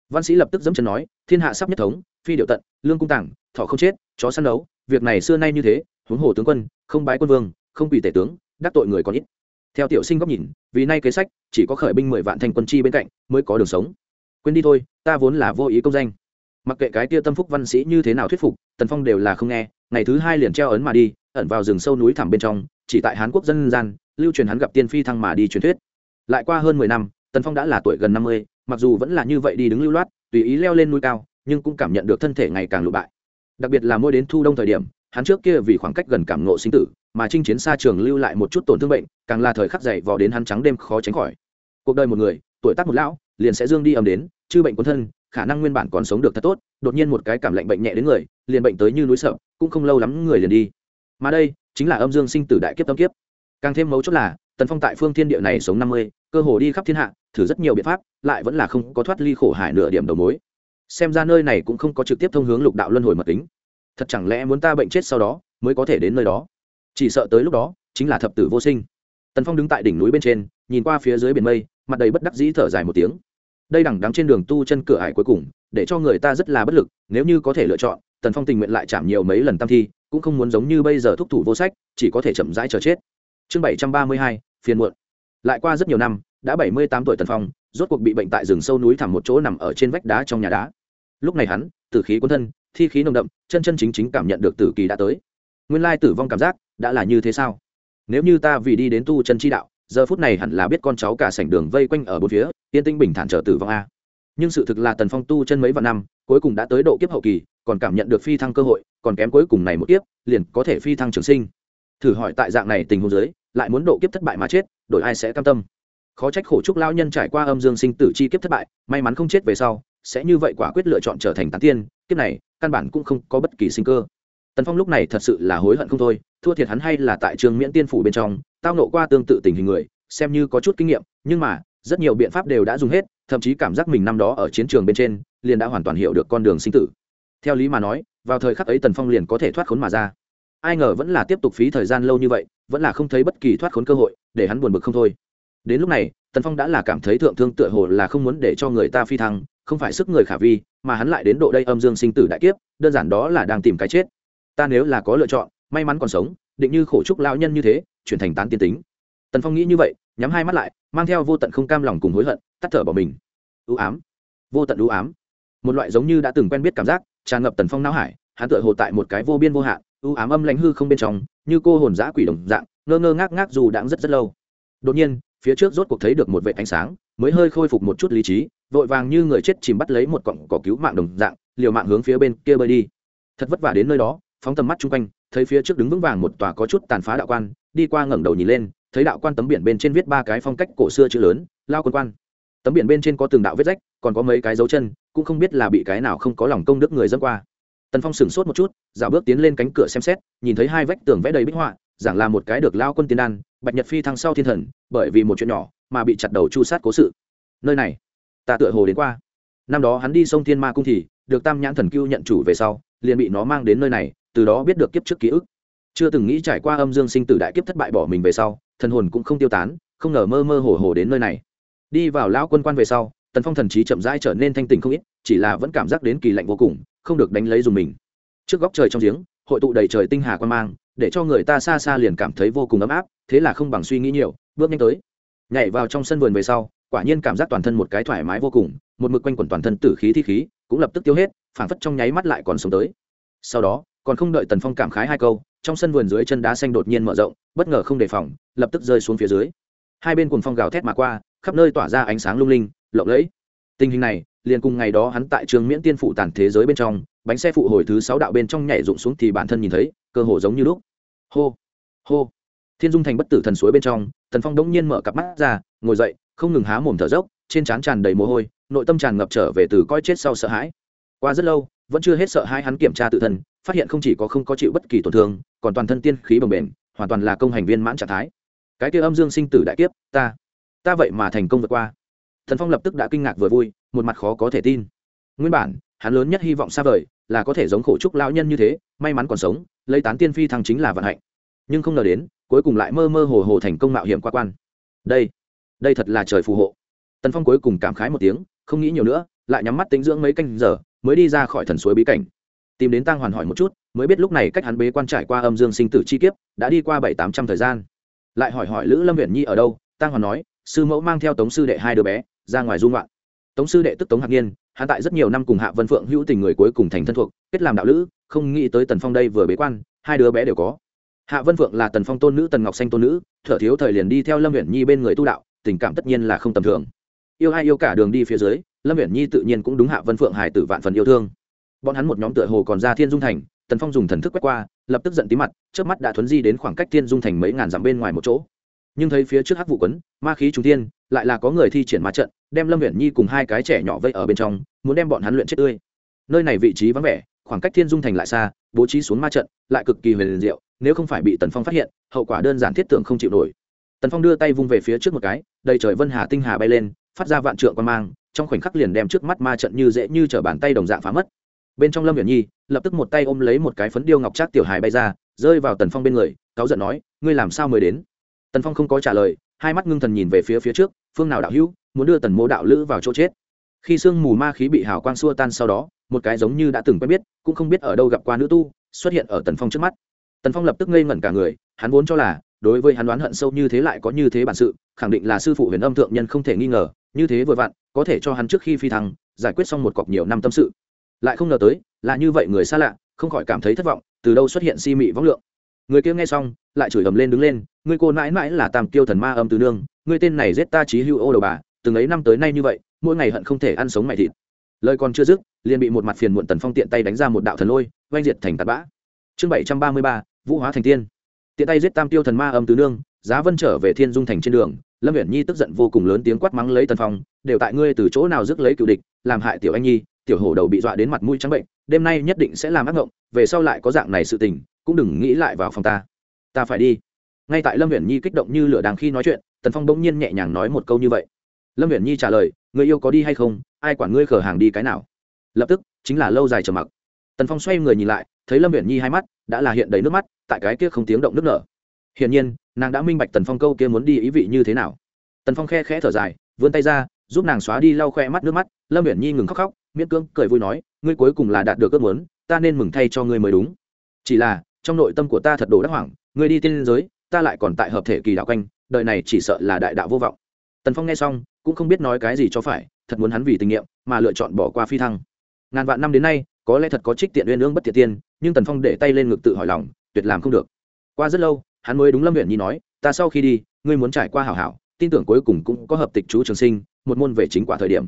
Văn sĩ lập tức dẫm chân nói, thiên hạ sắp nhất thống, phi điệu tận, lương cung tảng thọ không chết, chó săn đấu, việc này xưa nay như thế, huống hồ tướng quân, không bái quân vương, không bị tể tướng, đắc tội người còn ít theo tiểu sinh góc nhìn, vì nay kế sách, chỉ có khởi binh mười vạn thành quân chi bên cạnh mới có đường sống. Quên đi thôi, ta vốn là vô ý công danh. Mặc kệ cái tia tâm phúc văn sĩ như thế nào thuyết phục, tần phong đều là không nghe, ngày thứ hai liền treo ấn mà đi, ẩn vào rừng sâu núi thẳm bên trong, chỉ tại hán quốc dân gian, lưu truyền hắn gặp tiên phi thăng mà đi truyền thuyết. Lại qua hơn mười năm, tần phong đã là tuổi gần năm mươi, mặc dù vẫn là như vậy đi đứng lưu loát, tùy ý leo lên núi cao, nhưng cũng cảm nhận được thân thể ngày càng lụ bại. Đặc biệt là mỗi đến thu đông thời điểm, hắn trước kia vì khoảng cách gần cảm ngộ sinh tử mà chinh chiến xa trường lưu lại một chút tổn thương bệnh, càng là thời khắc dày vò đến hắn trắng đêm khó tránh khỏi. Cuộc đời một người, tuổi tác một lão, liền sẽ dương đi ầm đến, chư bệnh cuốn thân, khả năng nguyên bản còn sống được thật tốt, đột nhiên một cái cảm lạnh bệnh nhẹ đến người, liền bệnh tới như núi sợ cũng không lâu lắm người liền đi. Mà đây, chính là âm dương sinh tử đại kiếp tâm kiếp. Càng thêm mấu chốt là, tần phong tại phương thiên địa này sống năm mươi, cơ hồ đi khắp thiên hạ, thử rất nhiều biện pháp, lại vẫn là không có thoát ly khổ hải nửa điểm đầu mối. Xem ra nơi này cũng không có trực tiếp thông hướng lục đạo luân hồi mật tính. Thật chẳng lẽ muốn ta bệnh chết sau đó, mới có thể đến nơi đó? Chỉ sợ tới lúc đó chính là thập tử vô sinh. Tần phong đứng tại đỉnh núi bên trên, nhìn qua phía dưới biển mây, mặt đầy bất đắc dĩ thở dài một tiếng. Đây đằng đắng trên đường tu chân cửa hải cuối cùng, để cho người ta rất là bất lực, nếu như có thể lựa chọn, tần phong tình nguyện lại chạm nhiều mấy lần tam thi, cũng không muốn giống như bây giờ thúc thủ vô sách, chỉ có thể chậm rãi chờ chết. Chương bảy trăm ba mươi hai phiên muộn. Lại qua rất nhiều năm, đã bảy mươi tám tuổi tần phong, rốt cuộc bị bệnh tại rừng sâu núi thẳm một chỗ nằm ở trên vách đá trong nhà đá. Lúc này hắn, tử khí quân thân, thi khí nồng đậm, chân chân chính chính cảm nhận được tử kỳ đã tới. Nguyên lai tử vong cảm giác đã là như thế sao? Nếu như ta vì đi đến tu chân chi đạo, giờ phút này hẳn là biết con cháu cả sảnh đường vây quanh ở bốn phía, yên tinh bình thản trở tử vong a. Nhưng sự thực là tần phong tu chân mấy vạn năm, cuối cùng đã tới độ kiếp hậu kỳ, còn cảm nhận được phi thăng cơ hội, còn kém cuối cùng này một kiếp, liền có thể phi thăng trường sinh. Thử hỏi tại dạng này tình huống giới lại muốn độ kiếp thất bại mà chết, đổi ai sẽ cam tâm? Khó trách khổ trúc lão nhân trải qua âm dương sinh tử chi kiếp thất bại, may mắn không chết về sau, sẽ như vậy quả quyết lựa chọn trở thành tán tiên, kiếp này căn bản cũng không có bất kỳ sinh cơ. Tần phong lúc này thật sự là hối hận không thôi thua thiệt hắn hay là tại trường miễn tiên phủ bên trong, tao nộ qua tương tự tình hình người, xem như có chút kinh nghiệm, nhưng mà, rất nhiều biện pháp đều đã dùng hết, thậm chí cảm giác mình năm đó ở chiến trường bên trên, liền đã hoàn toàn hiểu được con đường sinh tử. Theo lý mà nói, vào thời khắc ấy tần phong liền có thể thoát khốn mà ra. Ai ngờ vẫn là tiếp tục phí thời gian lâu như vậy, vẫn là không thấy bất kỳ thoát khốn cơ hội, để hắn buồn bực không thôi. Đến lúc này, tần phong đã là cảm thấy thượng thương tựa hồ là không muốn để cho người ta phi thăng, không phải sức người khả vi, mà hắn lại đến độ đây âm dương sinh tử đại kiếp, đơn giản đó là đang tìm cái chết. Ta nếu là có lựa chọn may mắn còn sống, định như khổ trúc lão nhân như thế, chuyển thành tán tiên tính. Tần phong nghĩ như vậy, nhắm hai mắt lại, mang theo vô tận không cam lòng cùng hối hận, tắt thở bỏ mình. Ưu ám, vô tận ưu ám. Một loại giống như đã từng quen biết cảm giác, tràn ngập tần phong não hải, hắn tựa hồ tại một cái vô biên vô hạn ưu ám âm lãnh hư không bên trong, như cô hồn giã quỷ đồng dạng, ngơ ngơ ngác ngác dù đãng rất rất lâu. Đột nhiên, phía trước rốt cuộc thấy được một vệ ánh sáng, mới hơi khôi phục một chút lý trí, vội vàng như người chết chìm bắt lấy một cọng cỏ cứu mạng đồng dạng, liều mạng hướng phía bên kia bơi đi. Thật vất vả đến nơi đó, phóng tầm mắt chung quanh thấy phía trước đứng vững vàng một tòa có chút tàn phá đạo quan, đi qua ngẩng đầu nhìn lên, thấy đạo quan tấm biển bên trên viết ba cái phong cách cổ xưa chữ lớn, lao quân quan. Tấm biển bên trên có từng đạo vết rách, còn có mấy cái dấu chân, cũng không biết là bị cái nào không có lòng công đức người dẫm qua. Tần phong sửng sốt một chút, dạo bước tiến lên cánh cửa xem xét, nhìn thấy hai vách tường vẽ đầy bích họa, giảng là một cái được lao quân tiên đan, bạch nhật phi thăng sau thiên thần, bởi vì một chuyện nhỏ mà bị chặt đầu chu sát cố sự. Nơi này, ta tựa hồ đến qua. Năm đó hắn đi sông thiên ma cung thì, được tam nhãn thần cưu nhận chủ về sau, liền bị nó mang đến nơi này từ đó biết được kiếp trước ký ức. Chưa từng nghĩ trải qua âm dương sinh tử đại kiếp thất bại bỏ mình về sau, thần hồn cũng không tiêu tán, không ngờ mơ mơ hồ hồ đến nơi này. Đi vào lão quân quan về sau, tần phong thần trí chậm rãi trở nên thanh tình không ít, chỉ là vẫn cảm giác đến kỳ lạnh vô cùng, không được đánh lấy dùng mình. Trước góc trời trong giếng, hội tụ đầy trời tinh hà quan mang, để cho người ta xa xa liền cảm thấy vô cùng ấm áp, thế là không bằng suy nghĩ nhiều, bước nhanh tới. Nhảy vào trong sân vườn về sau, quả nhiên cảm giác toàn thân một cái thoải mái vô cùng, một mực quanh quẩn toàn thân tử khí thi khí, cũng lập tức tiêu hết, phảng phất trong nháy mắt lại còn sống tới. Sau đó còn không đợi tần phong cảm khái hai câu, trong sân vườn dưới chân đá xanh đột nhiên mở rộng, bất ngờ không đề phòng, lập tức rơi xuống phía dưới. Hai bên cùng phong gào thét mà qua, khắp nơi tỏa ra ánh sáng lung linh, lộng lẫy. Tình hình này, liền cùng ngày đó hắn tại trường miễn tiên phụ tản thế giới bên trong, bánh xe phụ hồi thứ sáu đạo bên trong nhảy rụng xuống thì bản thân nhìn thấy, cơ hồ giống như lúc. Hô hô. Thiên dung thành bất tử thần suối bên trong, tần phong đống nhiên mở cặp mắt ra, ngồi dậy, không ngừng há mồm thở dốc, trên trán tràn đầy mồ hôi, nội tâm tràn ngập trở về từ coi chết sau sợ hãi. Qua rất lâu, vẫn chưa hết sợ hãi hắn kiểm tra tự thân phát hiện không chỉ có không có chịu bất kỳ tổn thương, còn toàn thân tiên khí bồng bềnh, hoàn toàn là công hành viên mãn trạng thái. Cái kia âm dương sinh tử đại kiếp, ta ta vậy mà thành công vượt qua. Thần phong lập tức đã kinh ngạc vừa vui, một mặt khó có thể tin. Nguyên bản, hắn lớn nhất hy vọng xa vời là có thể giống khổ trúc lão nhân như thế, may mắn còn sống, lấy tán tiên phi thăng chính là vận hạnh. Nhưng không ngờ đến, cuối cùng lại mơ mơ hồ hồ thành công mạo hiểm qua quan. Đây đây thật là trời phù hộ. Tần phong cuối cùng cảm khái một tiếng, không nghĩ nhiều nữa, lại nhắm mắt tính dưỡng mấy canh giờ, mới đi ra khỏi thần suối bí cảnh tìm đến tăng hoàn hỏi một chút, mới biết lúc này cách hắn bế quan trải qua âm dương sinh tử chi kiếp, đã đi qua bảy tám trăm thời gian. Lại hỏi hỏi lữ lâm viện nhi ở đâu tăng hoàn nói, sư mẫu mang theo tống sư đệ hai đứa bé, ra ngoài dung loạn tống sư đệ tức tống hạc nhiên, hắn tại rất nhiều năm cùng hạ vân phượng hữu tình người cuối cùng thành thân thuộc, kết làm đạo lữ, không nghĩ tới tần phong đây vừa bế quan, hai đứa bé đều có. Hạ vân phượng là tần phong tôn nữ, tần ngọc xanh tôn nữ, thở thiếu thời liền đi theo lâm huyện nhi bên người tu đạo, tình cảm tất nhiên là không tầm thường. Yêu ai yêu cả đường đi phía dưới, lâm huyện nhi tự nhiên cũng đúng hạ vân phượng hài tử vạn phần yêu thương bọn hắn một nhóm tựa hồ còn ra thiên dung thành, tần phong dùng thần thức quét qua, lập tức giận tí mặt trước mắt đã thuấn di đến khoảng cách thiên dung thành mấy ngàn dặm bên ngoài một chỗ. Nhưng thấy phía trước hắc vụ quấn, ma khí trung thiên, lại là có người thi triển ma trận, đem lâm huyện nhi cùng hai cái trẻ nhỏ vây ở bên trong, muốn đem bọn hắn luyện chết tươi. Nơi này vị trí vắng vẻ, khoảng cách thiên dung thành lại xa, bố trí xuống ma trận, lại cực kỳ huyền diệu, nếu không phải bị tần phong phát hiện, hậu quả đơn giản thiết tưởng không chịu nổi. Tần phong đưa tay vung về phía trước một cái, đầy trời vân hà tinh hà bay lên, phát ra vạn trượng quan mang, trong khoảnh khắc liền đem trước mắt ma trận như dễ như t bàn tay đồng dạng phá mất bên trong lâm viện nhi lập tức một tay ôm lấy một cái phấn điêu ngọc trác tiểu hài bay ra rơi vào tần phong bên người cáu giận nói ngươi làm sao mới đến tần phong không có trả lời hai mắt ngưng thần nhìn về phía phía trước phương nào đạo hữu muốn đưa tần mô đạo lữ vào chỗ chết khi sương mù ma khí bị hào quang xua tan sau đó một cái giống như đã từng quen biết cũng không biết ở đâu gặp qua nữ tu xuất hiện ở tần phong trước mắt tần phong lập tức ngây ngẩn cả người hắn vốn cho là đối với hắn đoán hận sâu như thế lại có như thế bản sự khẳng định là sư phụ huyền âm thượng nhân không thể nghi ngờ như thế vừa vặn có thể cho hắn trước khi phi thăng giải quyết xong một cọc nhiều năm tâm sự lại không ngờ tới, là như vậy người xa lạ, không khỏi cảm thấy thất vọng, từ đâu xuất hiện si mị võng lượng. Người kia nghe xong, lại chửi ầm lên đứng lên Người cô mãi mãi là tam kiêu thần ma âm từ nương người tên này giết ta chí hưu ô đầu bà, từng ấy năm tới nay như vậy, mỗi ngày hận không thể ăn sống mày thịt. Lời còn chưa dứt, liền bị một mặt phiền muộn tần phong tiện tay đánh ra một đạo thần lôi oanh diệt thành tạt bã. Chương bảy trăm ba mươi ba, vũ hóa thành tiên. Tiện tay giết tam tiêu thần ma âm tứ nương, giá vân trở về thiên dung thành trên đường, lâm viễn nhi tức giận vô cùng lớn tiếng quát mắng lấy tần phong, đều tại ngươi từ chỗ nào rước lấy cựu địch, làm hại tiểu anh nhi tiểu hổ đầu bị dọa đến mặt mũi trắng bệnh, đêm nay nhất định sẽ làm ác ngộng, về sau lại có dạng này sự tình, cũng đừng nghĩ lại vào phòng ta. Ta phải đi. Ngay tại lâm viễn nhi kích động như lửa đàng khi nói chuyện, tần phong bỗng nhiên nhẹ nhàng nói một câu như vậy. Lâm viễn nhi trả lời, người yêu có đi hay không? Ai quản ngươi khở hàng đi cái nào? Lập tức, chính là lâu dài trầm mặc. Tần phong xoay người nhìn lại, thấy lâm viễn nhi hai mắt đã là hiện đầy nước mắt, tại cái kia không tiếng động nước nở. Hiển nhiên, nàng đã minh bạch tần phong câu kia muốn đi ý vị như thế nào. Tần phong khe khẽ thở dài, vươn tay ra, giúp nàng xóa đi lau khoe mắt nước mắt. Lâm viễn nhi ngừng khóc khóc miễn cưỡng cười vui nói, ngươi cuối cùng là đạt được ước muốn, ta nên mừng thay cho ngươi mới đúng. Chỉ là, trong nội tâm của ta thật đồ đắc hoảng, ngươi đi tiên giới, ta lại còn tại hợp thể kỳ đạo quanh, đời này chỉ sợ là đại đạo vô vọng. Tần phong nghe xong, cũng không biết nói cái gì cho phải, thật muốn hắn vì tình nghiệm, mà lựa chọn bỏ qua phi thăng. Ngàn vạn năm đến nay, có lẽ thật có trích tiện uyên ương bất thiệt tiên, nhưng tần phong để tay lên ngực tự hỏi lòng, tuyệt làm không được. Qua rất lâu, hắn mới đúng lâm huyện nhi nói, ta sau khi đi, ngươi muốn trải qua hảo hảo, tin tưởng cuối cùng cũng có hợp tịch chú trường sinh, một môn về chính quả thời điểm.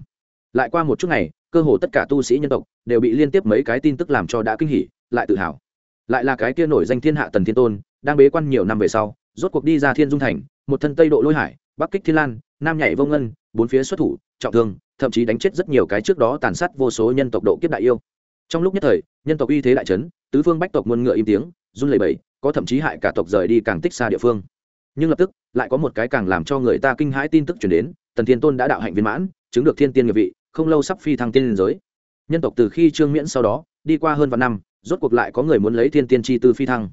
Lại qua một chút ngày cơ hồ tất cả tu sĩ nhân tộc đều bị liên tiếp mấy cái tin tức làm cho đã kinh hỉ lại tự hào. Lại là cái kia nổi danh thiên hạ tần thiên tôn đang bế quan nhiều năm về sau rốt cuộc đi ra thiên dung thành một thân tây độ lôi hải bắc kích thiên lan nam nhảy vô ngân bốn phía xuất thủ trọng thương thậm chí đánh chết rất nhiều cái trước đó tàn sát vô số nhân tộc độ kiếp đại yêu. Trong lúc nhất thời nhân tộc uy thế đại chấn, tứ phương bách tộc muôn ngựa im tiếng run lẩy bẩy có thậm chí hại cả tộc rời đi càng tích xa địa phương. Nhưng lập tức lại có một cái càng làm cho người ta kinh hãi tin tức truyền đến tần thiên tôn đã đạo hạnh viên mãn chứng được thiên tiên nghiệp vị không lâu sắp phi thăng tiên liên giới. Nhân tộc từ khi trương miễn sau đó, đi qua hơn vạn năm, rốt cuộc lại có người muốn lấy thiên tiên chi tư phi thăng.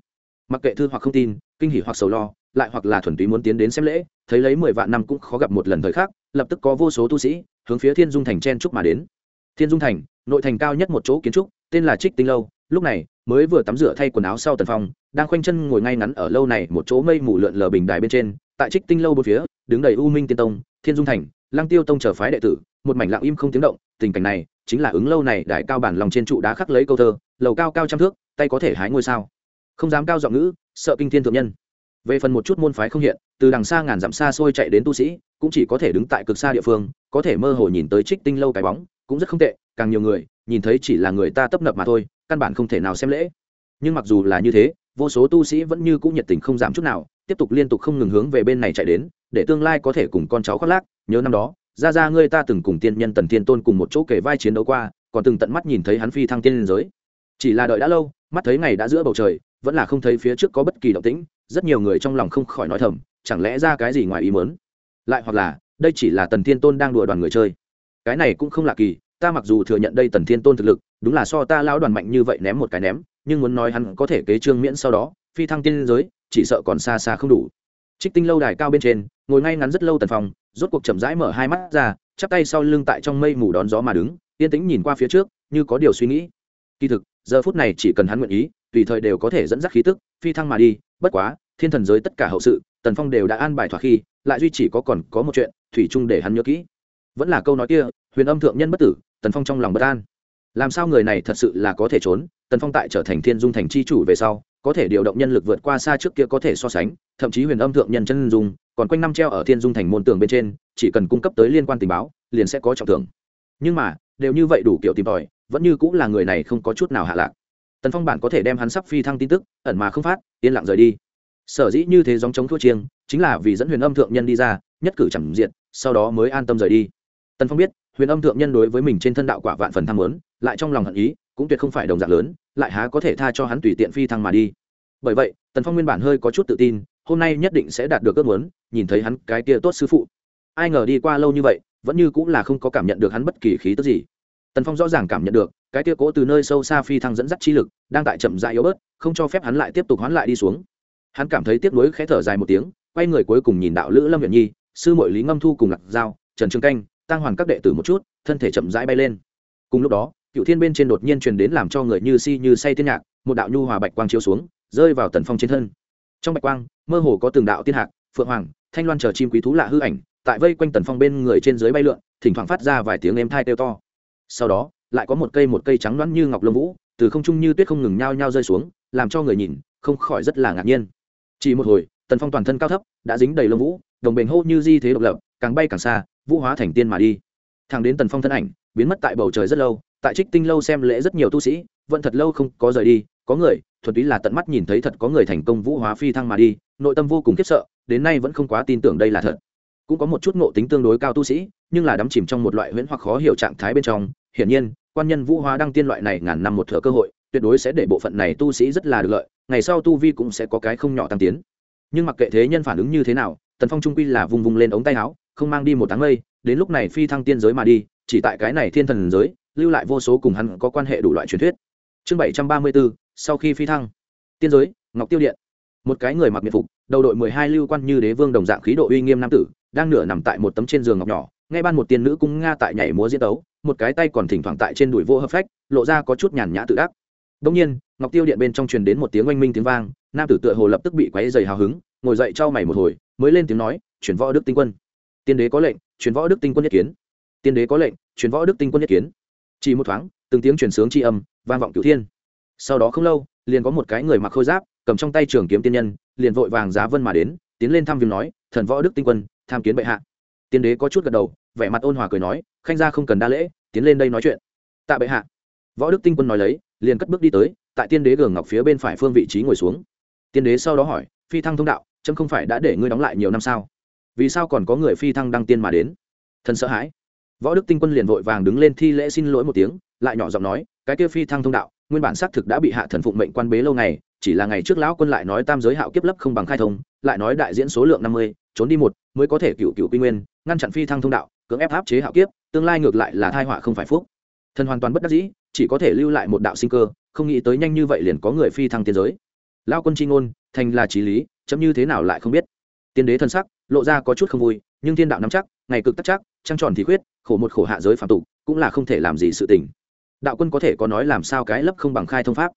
Mặc kệ thư hoặc không tin, kinh hỉ hoặc sầu lo, lại hoặc là thuần túy muốn tiến đến xem lễ, thấy lấy mười vạn năm cũng khó gặp một lần thời khắc, lập tức có vô số tu sĩ, hướng phía thiên dung thành chen trúc mà đến. Thiên dung thành, nội thành cao nhất một chỗ kiến trúc, tên là trích tinh lâu, lúc này mới vừa tắm rửa thay quần áo sau tần phong, đang khoanh chân ngồi ngay ngắn ở lâu này một chỗ mây mù lượn lờ bình đài bên trên, tại trích tinh lâu bốn phía, đứng đầy u minh tiên tông, thiên dung thành lăng tiêu tông trở phái đệ tử, một mảnh lặng im không tiếng động, tình cảnh này chính là ứng lâu này đại cao bản lòng trên trụ đá khắc lấy câu thơ, lầu cao cao trăm thước, tay có thể hái ngôi sao. Không dám cao giọng ngữ, sợ kinh thiên thượng nhân. Về phần một chút môn phái không hiện, từ đằng xa ngàn dặm xa xôi chạy đến tu sĩ, cũng chỉ có thể đứng tại cực xa địa phương, có thể mơ hồ nhìn tới trích tinh lâu cái bóng, cũng rất không tệ, càng nhiều người, nhìn thấy chỉ là người ta tấp nập mà thôi, căn bản không thể nào xem lễ. Nhưng mặc dù là như thế, vô số tu sĩ vẫn như cũng nhiệt tình không giảm chút nào tiếp tục liên tục không ngừng hướng về bên này chạy đến, để tương lai có thể cùng con cháu khoác lác. Nhớ năm đó ra ra ngươi ta từng cùng tiên nhân tần thiên tôn cùng một chỗ kể vai chiến đấu qua, còn từng tận mắt nhìn thấy hắn phi thăng tiên liên giới. Chỉ là đợi đã lâu, mắt thấy ngày đã giữa bầu trời, vẫn là không thấy phía trước có bất kỳ động tĩnh, rất nhiều người trong lòng không khỏi nói thầm, chẳng lẽ ra cái gì ngoài ý mớn lại hoặc là, đây chỉ là tần thiên tôn đang đùa đoàn người chơi. Cái này cũng không lạ kỳ, ta mặc dù thừa nhận đây tần thiên tôn thực lực, đúng là so ta lão đoàn mạnh như vậy ném một cái ném, nhưng muốn nói hắn có thể kế trương miễn sau đó, phi thăng tiên giới chỉ sợ còn xa xa không đủ. Trích tinh lâu đài cao bên trên ngồi ngay ngắn rất lâu tần phong, rốt cuộc chậm rãi mở hai mắt ra chắp tay sau lưng tại trong mây mù đón gió mà đứng yên tĩnh nhìn qua phía trước như có điều suy nghĩ. Kỳ thực giờ phút này chỉ cần hắn nguyện ý tùy thời đều có thể dẫn dắt khí tức phi thăng mà đi bất quá thiên thần giới tất cả hậu sự tần phong đều đã an bài thỏa khi lại duy chỉ có còn có một chuyện thủy chung để hắn nhớ kỹ. Vẫn là câu nói kia huyền âm thượng nhân bất tử tần phong trong lòng bất an. Làm sao người này thật sự là có thể trốn? Tần phong tại trở thành thiên dung thành c h i chủ về sau có thể điều động nhân lực vượt qua xa trước kia có thể so sánh, thậm chí huyền âm thượng nhân chân dung, còn quanh năm treo ở thiên dung thành môn tường bên trên, chỉ cần cung cấp tới liên quan tình báo, liền sẽ có trọng thưởng. Nhưng mà, đều như vậy đủ kiểu tìm tòi, vẫn như cũng là người này không có chút nào hạ lạc. Tần phong bản có thể đem hắn sắp phi thăng tin tức, ẩn mà không phát, yên lặng rời đi. Sở dĩ như thế dòng chống thua chiêng, chính là vì dẫn huyền âm thượng nhân đi ra, nhất cử chẳng diện sau đó mới an tâm rời đi. Tần phong biết, huyền âm thượng nhân đối với mình trên thân đạo quả vạn phần tham lớn lại trong lòng hận ý, cũng tuyệt không phải đồng dạng lớn lại há có thể tha cho hắn tùy tiện phi thăng mà đi. Bởi vậy, tần phong nguyên bản hơi có chút tự tin, hôm nay nhất định sẽ đạt được ước muốn, nhìn thấy hắn cái kia tốt sư phụ. Ai ngờ đi qua lâu như vậy, vẫn như cũng là không có cảm nhận được hắn bất kỳ khí tức gì. Tần phong rõ ràng cảm nhận được, cái kia cố từ nơi sâu xa phi thăng dẫn dắt chi lực, đang tại chậm dại yếu bớt, không cho phép hắn lại tiếp tục hoán lại đi xuống. Hắn cảm thấy tiếc nuối khẽ thở dài một tiếng, quay người cuối cùng nhìn đạo lữ lâm viện nhi, sư mội lý ngâm thu cùng lạc giao, trần trường canh tăng hoàn các đệ tử một chút, thân thể chậm rãi bay lên. Cùng lúc đó cựu thiên bên trên đột nhiên truyền đến làm cho người như si như say tiên nhạc, một đạo nhu hòa bạch quang chiếu xuống, rơi vào tần phong trên thân. Trong bạch quang, mơ hồ có từng đạo tiên hạc, phượng hoàng, thanh loan chờ chim quý thú lạ hư ảnh, tại vây quanh tần phong bên người trên dưới bay lượn, thỉnh thoảng phát ra vài tiếng êm thai kêu to. Sau đó, lại có một cây một cây trắng loãng như ngọc lông vũ, từ không trung như tuyết không ngừng nhao nhao rơi xuống, làm cho người nhìn không khỏi rất là ngạc nhiên. Chỉ một hồi, tần phong toàn thân cao thấp, đã dính đầy lông vũ, đồng bền hô như di thế độc lập, càng bay càng xa, vũ hóa thành tiên mà đi. Thẳng đến tần phong thân ảnh biến mất tại bầu trời rất lâu, tại trích tinh lâu xem lễ rất nhiều tu sĩ, vẫn thật lâu không có rời đi, có người, thuần túy là tận mắt nhìn thấy thật có người thành công vũ hóa phi thăng mà đi, nội tâm vô cùng khiếp sợ, đến nay vẫn không quá tin tưởng đây là thật. Cũng có một chút ngộ tính tương đối cao tu sĩ, nhưng là đắm chìm trong một loại huyễn hoặc khó hiểu trạng thái bên trong, hiển nhiên, quan nhân vũ hóa đăng tiên loại này ngàn năm một thửa cơ hội, tuyệt đối sẽ để bộ phận này tu sĩ rất là được lợi, ngày sau tu vi cũng sẽ có cái không nhỏ tăng tiến. Nhưng mặc kệ thế nhân phản ứng như thế nào, tần phong trung quy là vùng vùng lên ống tay áo, không mang đi một tháng mây, đến lúc này phi thăng tiên giới mà đi chỉ tại cái này thiên thần giới, lưu lại vô số cùng hắn có quan hệ đủ loại truyền thuyết. Chương bảy trăm ba mươi bốn sau khi phi thăng. Tiên giới, ngọc tiêu điện. Một cái người mặc biệt phục, đầu đội mười hai lưu quan như đế vương đồng dạng khí độ uy nghiêm nam tử, đang nửa nằm tại một tấm trên giường ngọc nhỏ ngay ban một tiên nữ cung nga tại nhảy múa diễn tấu, một cái tay còn thỉnh thoảng tại trên đùi vô hợp phách, lộ ra có chút nhàn nhã tự đắc. Đông nhiên, ngọc tiêu điện bên trong truyền đến một tiếng oanh minh tiếng vang, nam tử tựa hồ lập tức bị quáy dày hào hứng, ngồi dậy trao mày một hồi, mới lên tiếng nói, chuyển võ đức tinh quân. Tiên đế có lệnh, chuyển võ đức tinh quân nhất kiến tiên đế có lệnh chuyển võ đức tinh quân nhất kiến. Chỉ một thoáng, từng tiếng truyền sướng tri âm vang vọng cửu thiên. Sau đó không lâu, liền có một cái người mặc khôi giáp, cầm trong tay trường kiếm tiên nhân, liền vội vàng giá vân mà đến, tiến lên thăm viếng nói, thần võ đức tinh quân, tham kiến bệ hạ. Tiên đế có chút gật đầu, vẻ mặt ôn hòa cười nói, khanh gia không cần đa lễ, tiến lên đây nói chuyện. Tạ bệ hạ. Võ đức tinh quân nói lấy, liền cất bước đi tới, tại tiên đế gường ngọc phía bên phải phương vị trí ngồi xuống. Tiên đế sau đó hỏi, phi thăng thông đạo, chấm không phải đã để ngươi đóng lại nhiều năm sao? Vì sao còn có người phi thăng đăng tiên mà đến? Thần sợ hãi võ đức tinh quân liền vội vàng đứng lên thi lễ xin lỗi một tiếng, lại nhỏ giọng nói, cái kia phi thăng thông đạo, nguyên bản xác thực đã bị hạ thần phụng mệnh quan bế lâu ngày, chỉ là ngày trước lão quân lại nói tam giới hạo kiếp lấp không bằng khai thông, lại nói đại diễn số lượng năm mươi, trốn đi một, mới có thể cựu cựu quy nguyên, ngăn chặn phi thăng thông đạo, cưỡng ép áp chế hạo kiếp, tương lai ngược lại là thai họa không phải phúc. Thần hoàn toàn bất đắc dĩ, chỉ có thể lưu lại một đạo sinh cơ, không nghĩ tới nhanh như vậy liền có người phi thăng tiến giới. Lao quân c ngôn, thành là trí lý, chấm như thế nào lại không biết. Tiên đế thân sắc, lộ ra có chút không vui, nhưng thiên đạo nắm chắc ngày cực tắc chắc trăng tròn thì khuyết, khổ một khổ hạ giới phạm tục, cũng là không thể làm gì sự tình. Đạo quân có thể có nói làm sao cái lấp không bằng khai thông pháp.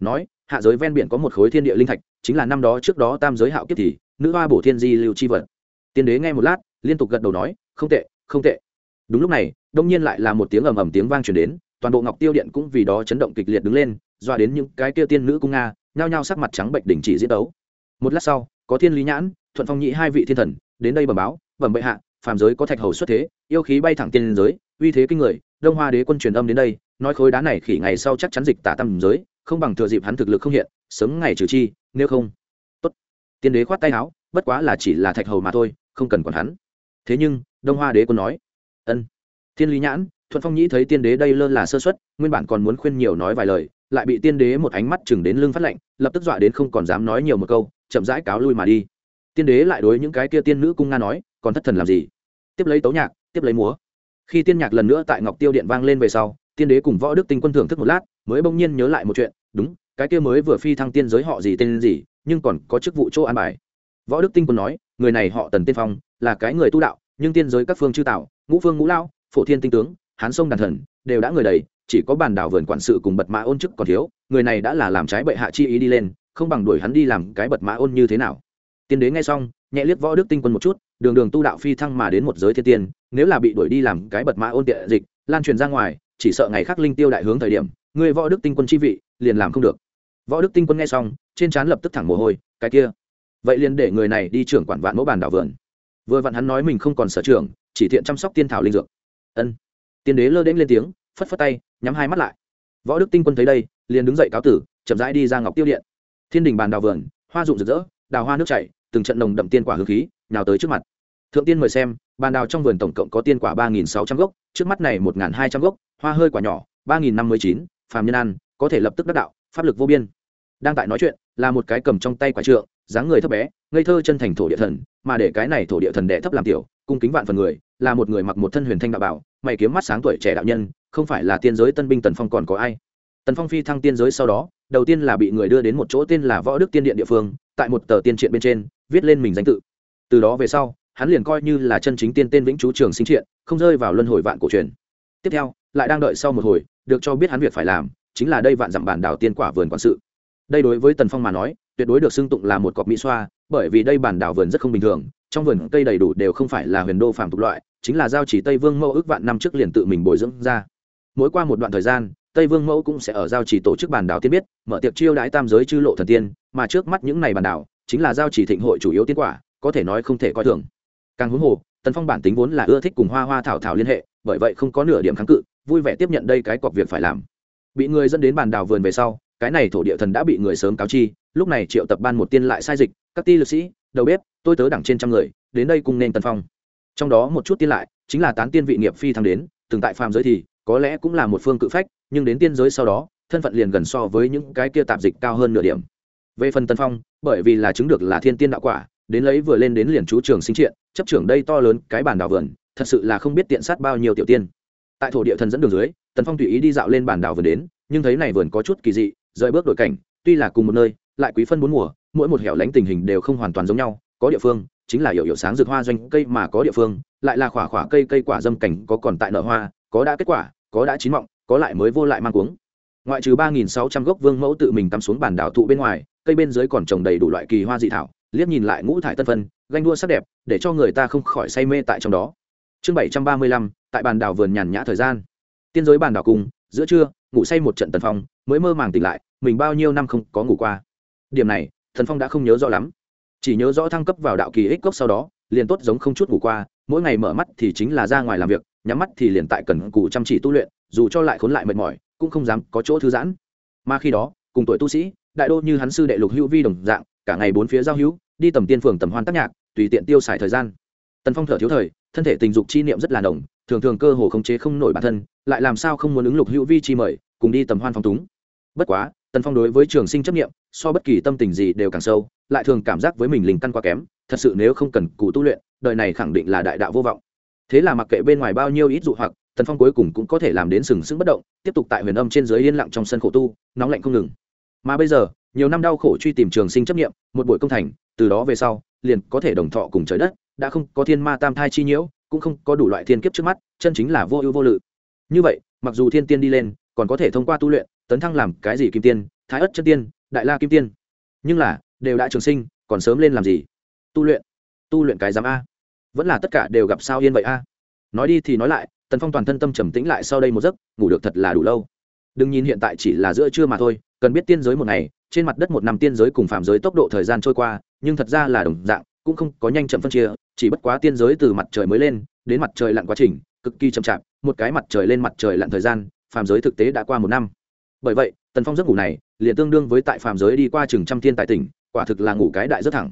Nói, hạ giới ven biển có một khối thiên địa linh thạch, chính là năm đó trước đó tam giới hạo kiếp thì, nữ hoa bổ thiên di lưu chi vật. Tiên đế nghe một lát, liên tục gật đầu nói, không tệ không tệ. Đúng lúc này, đông nhiên lại là một tiếng ầm ầm tiếng vang truyền đến, toàn bộ ngọc tiêu điện cũng vì đó chấn động kịch liệt đứng lên doa đến những cái kia tiên nữ cung nga, nhao nhao sắc mặt trắng bệnh đình chỉ diễn đấu. Một lát sau, có thiên lý nhãn, thuận phong nhị hai vị thiên thần, đến đây bẩm báo, bẩm bệ hạ phàm giới có thạch hầu xuất thế, yêu khí bay thẳng tiên giới, uy thế kinh người, đông hoa đế quân truyền âm đến đây, nói khối đá này khỉ ngày sau chắc chắn dịch tả tâm giới, không bằng thừa dịp hắn thực lực không hiện, sớm ngày trừ chi, nếu không. Tốt. Tiên đế khoát tay áo, bất quá là chỉ là thạch hầu mà thôi, không cần còn hắn. Thế nhưng, đông hoa đế quân nói, ân. Thiên lý nhãn, thuận phong nhĩ thấy tiên đế đây lơ là sơ xuất nguyên bản còn muốn khuyên nhiều nói vài lời, lại bị tiên đế một ánh mắt chừng đến lưng phát lạnh lập tức dọa đến không còn dám nói nhiều một câu, chậm rãi cáo lui mà đi. Tiên đế lại đối những cái kia tiên nữ cung nga nói, còn thất thần làm gì? Tiếp lấy tấu nhạc, tiếp lấy múa. Khi tiên nhạc lần nữa tại ngọc tiêu điện vang lên về sau, tiên đế cùng võ đức tinh quân thưởng thức một lát, mới bỗng nhiên nhớ lại một chuyện, đúng, cái kia mới vừa phi thăng tiên giới họ gì tên gì, nhưng còn có chức vụ chỗ an bài. Võ đức tinh quân nói, người này họ tần tiên phong, là cái người tu đạo, nhưng tiên giới các phương chư tạo ngũ phương ngũ lao phổ thiên tinh tướng, hán sông đàn thần, đều đã người đầy, chỉ có bàn đảo vườn quản sự cùng bật mã ôn chức còn thiếu, người này đã là làm trái bệ hạ chi ý đi lên, không bằng đuổi hắn đi làm cái bật mã ôn như thế nào. Tiên đế nghe xong, nhẹ liếc võ đức tinh quân một chút đường đường tu đạo phi thăng mà đến một giới thiên tiên, nếu là bị đuổi đi làm cái bật mã ôn tiện dịch, lan truyền ra ngoài, chỉ sợ ngày khác linh tiêu đại hướng thời điểm, người võ đức tinh quân chi vị, liền làm không được. Võ đức tinh quân nghe xong, trên trán lập tức thẳng mồ hôi, cái kia. Vậy liền để người này đi trưởng quản vạn mẫu bàn đảo vườn. Vừa vặn hắn nói mình không còn sở trường, chỉ thiện chăm sóc tiên thảo linh dược. Ân. Tiên đế lơ đễnh lên tiếng, phất phất tay, nhắm hai mắt lại. Võ đức tinh quân thấy đây, liền đứng dậy cáo tử, chậm rãi đi ra ngọc tiêu điện. Thiên đình bàn đào vườn, hoa rụng rực rỡ, đào hoa nước chảy, từng trận nồng đậm tiên quả hương khí nào tới trước mặt thượng tiên mời xem, bàn đào trong vườn tổng cộng có tiên quả ba nghìn sáu trăm gốc, trước mắt này một nghìn hai trăm gốc, hoa hơi quả nhỏ, ba nghìn năm mươi chín, phàm nhân ăn, có thể lập tức đắc đạo, pháp lực vô biên. Đang tại nói chuyện, là một cái cầm trong tay quả trượng, dáng người thấp bé, ngây thơ chân thành thổ địa thần, mà để cái này thổ địa thần đệ thấp làm tiểu, cung kính vạn phần người, là một người mặc một thân huyền thanh đạo bảo, mày kiếm mắt sáng tuổi trẻ đạo nhân, không phải là tiên giới tân binh tần phong còn có ai. Tần phong phi thăng tiên giới sau đó, đầu tiên là bị người đưa đến một chỗ tên là võ đức tiên điện địa phương, tại một tờ tiên triện bên trên, viết lên mình danh tự. Từ đó về sau hắn liền coi như là chân chính tiên tên vĩnh chú trường sinh triện, không rơi vào luân hồi vạn cổ truyền. Tiếp theo, lại đang đợi sau một hồi, được cho biết hắn việc phải làm, chính là đây vạn dặm bản đảo tiên quả vườn quản sự. Đây đối với tần phong mà nói, tuyệt đối được xưng tụng là một cọc mỹ xoa, bởi vì đây bản đảo vườn rất không bình thường, trong vườn cây đầy đủ đều không phải là huyền đô phàm tục loại, chính là giao chỉ tây vương mẫu ước vạn năm trước liền tự mình bồi dưỡng ra. Mỗi qua một đoạn thời gian, tây vương mẫu cũng sẽ ở giao chỉ tổ chức bản đảo tiên biết, mở tiệc chiêu đãi tam giới chư lộ thần tiên, mà trước mắt những này bản đảo, chính là giao chỉ thịnh hội chủ yếu tiên quả, có thể nói không thể coi thường càng huống hồ, tần phong bản tính vốn là ưa thích cùng hoa hoa thảo thảo liên hệ, bởi vậy không có nửa điểm kháng cự, vui vẻ tiếp nhận đây cái cọc việc phải làm. Bị người dẫn đến bàn đào vườn về sau, cái này thổ địa thần đã bị người sớm cáo chi, lúc này triệu tập ban một tiên lại sai dịch, các ti lực sĩ, đầu bếp, tôi tớ đẳng trên trăm người, đến đây cùng nên tần phong. Trong đó một chút tiên lại, chính là tán tiên vị nghiệp phi thăng đến, từng tại phàm giới thì, có lẽ cũng là một phương cự phách, nhưng đến tiên giới sau đó, thân phận liền gần so với những cái kia tạp dịch cao hơn nửa điểm. Về phần tần phong, bởi vì là chứng được là thiên tiên đạo quả đến lấy vừa lên đến liền chú trường sinh triện, chấp trưởng đây to lớn cái bản đảo vườn, thật sự là không biết tiện sát bao nhiêu tiểu tiên. Tại thổ địa thần dẫn đường dưới, tần phong tùy ý đi dạo lên bản đảo vườn đến, nhưng thấy này vườn có chút kỳ dị, rời bước đổi cảnh, tuy là cùng một nơi, lại quý phân bốn mùa, mỗi một hẻo lánh tình hình đều không hoàn toàn giống nhau, có địa phương chính là hiệu hiệu sáng rực hoa doanh, cây mà có địa phương, lại là khỏa khỏa cây cây quả dâm cảnh, có còn tại nợ hoa, có đã kết quả, có đã chín mọng, có lại mới vô lại mang cuống. Ngoại trừ ba nghìn sáu trăm gốc vương mẫu tự mình tắm xuống bản đảo thụ bên ngoài, cây bên dưới còn trồng đầy đủ loại kỳ hoa dị thảo liếc nhìn lại ngũ thải tân phân, ganh đua sắc đẹp, để cho người ta không khỏi say mê tại trong đó. Chương bảy trăm ba mươi lăm, tại bàn đảo vườn nhàn nhã thời gian. Tiên giới bàn đảo cùng, giữa trưa, ngủ say một trận tần phong, mới mơ màng tỉnh lại, mình bao nhiêu năm không có ngủ qua. Điểm này, thần phong đã không nhớ rõ lắm. Chỉ nhớ rõ thăng cấp vào đạo kỳ ích cốc sau đó, liền tốt giống không chút ngủ qua, mỗi ngày mở mắt thì chính là ra ngoài làm việc, nhắm mắt thì liền tại cần cù chăm chỉ tu luyện, dù cho lại khốn lại mệt mỏi, cũng không dám có chỗ thư giãn. Mà khi đó, cùng tuổi tu sĩ, đại đô như hắn sư đệ lục hữu vi đồng dạng, cả ngày bốn phía giao hữu đi tầm tiên phường tầm hoan tác nhạc, tùy tiện tiêu xài thời gian. Tần phong thở thiếu thời, thân thể tình dục chi niệm rất là đồng thường thường cơ hồ khống chế không nổi bản thân, lại làm sao không muốn ứng lục hữu vi chi mời, cùng đi tầm hoan phong túng. Bất quá, tần phong đối với trường sinh chấp niệm, so bất kỳ tâm tình gì đều càng sâu, lại thường cảm giác với mình linh căn quá kém, thật sự nếu không cần cụ tu luyện, đời này khẳng định là đại đạo vô vọng. Thế là mặc kệ bên ngoài bao nhiêu ít dụ hoặc, tần phong cuối cùng cũng có thể làm đến sừng sững bất động, tiếp tục tại huyền âm trên dưới yên lặng trong sân khổ tu, nóng lạnh không ngừng. Mà bây giờ nhiều năm đau khổ truy tìm trường sinh chấp nghiệm, một buổi công thành, từ đó về sau, liền có thể đồng thọ cùng trời đất, đã không có thiên ma tam thai chi nhiễu, cũng không có đủ loại thiên kiếp trước mắt, chân chính là vô ưu vô lự. Như vậy, mặc dù thiên tiên đi lên, còn có thể thông qua tu luyện, tấn thăng làm cái gì kim tiên, thái ất chân tiên, đại la kim tiên. Nhưng là, đều đã trường sinh, còn sớm lên làm gì? Tu luyện tu luyện cái giám a. Vẫn là tất cả đều gặp sao yên vậy a. Nói đi thì nói lại, tần phong toàn thân tâm trầm tĩnh lại sau đây một giấc, ngủ được thật là đủ lâu. Đừng nhìn hiện tại chỉ là giữa trưa mà thôi, cần biết tiên giới một ngày trên mặt đất một năm tiên giới cùng phạm giới tốc độ thời gian trôi qua, nhưng thật ra là đồng dạng, cũng không có nhanh chậm phân chia, chỉ bất quá tiên giới từ mặt trời mới lên, đến mặt trời lặn quá trình, cực kỳ chậm chạp, một cái mặt trời lên mặt trời lặn thời gian phàm giới thực tế đã qua một năm. Bởi vậy, tần phong giấc ngủ này, liền tương đương với tại phàm giới đi qua chừng trăm thiên tại tỉnh, quả thực là ngủ cái đại rất thẳng.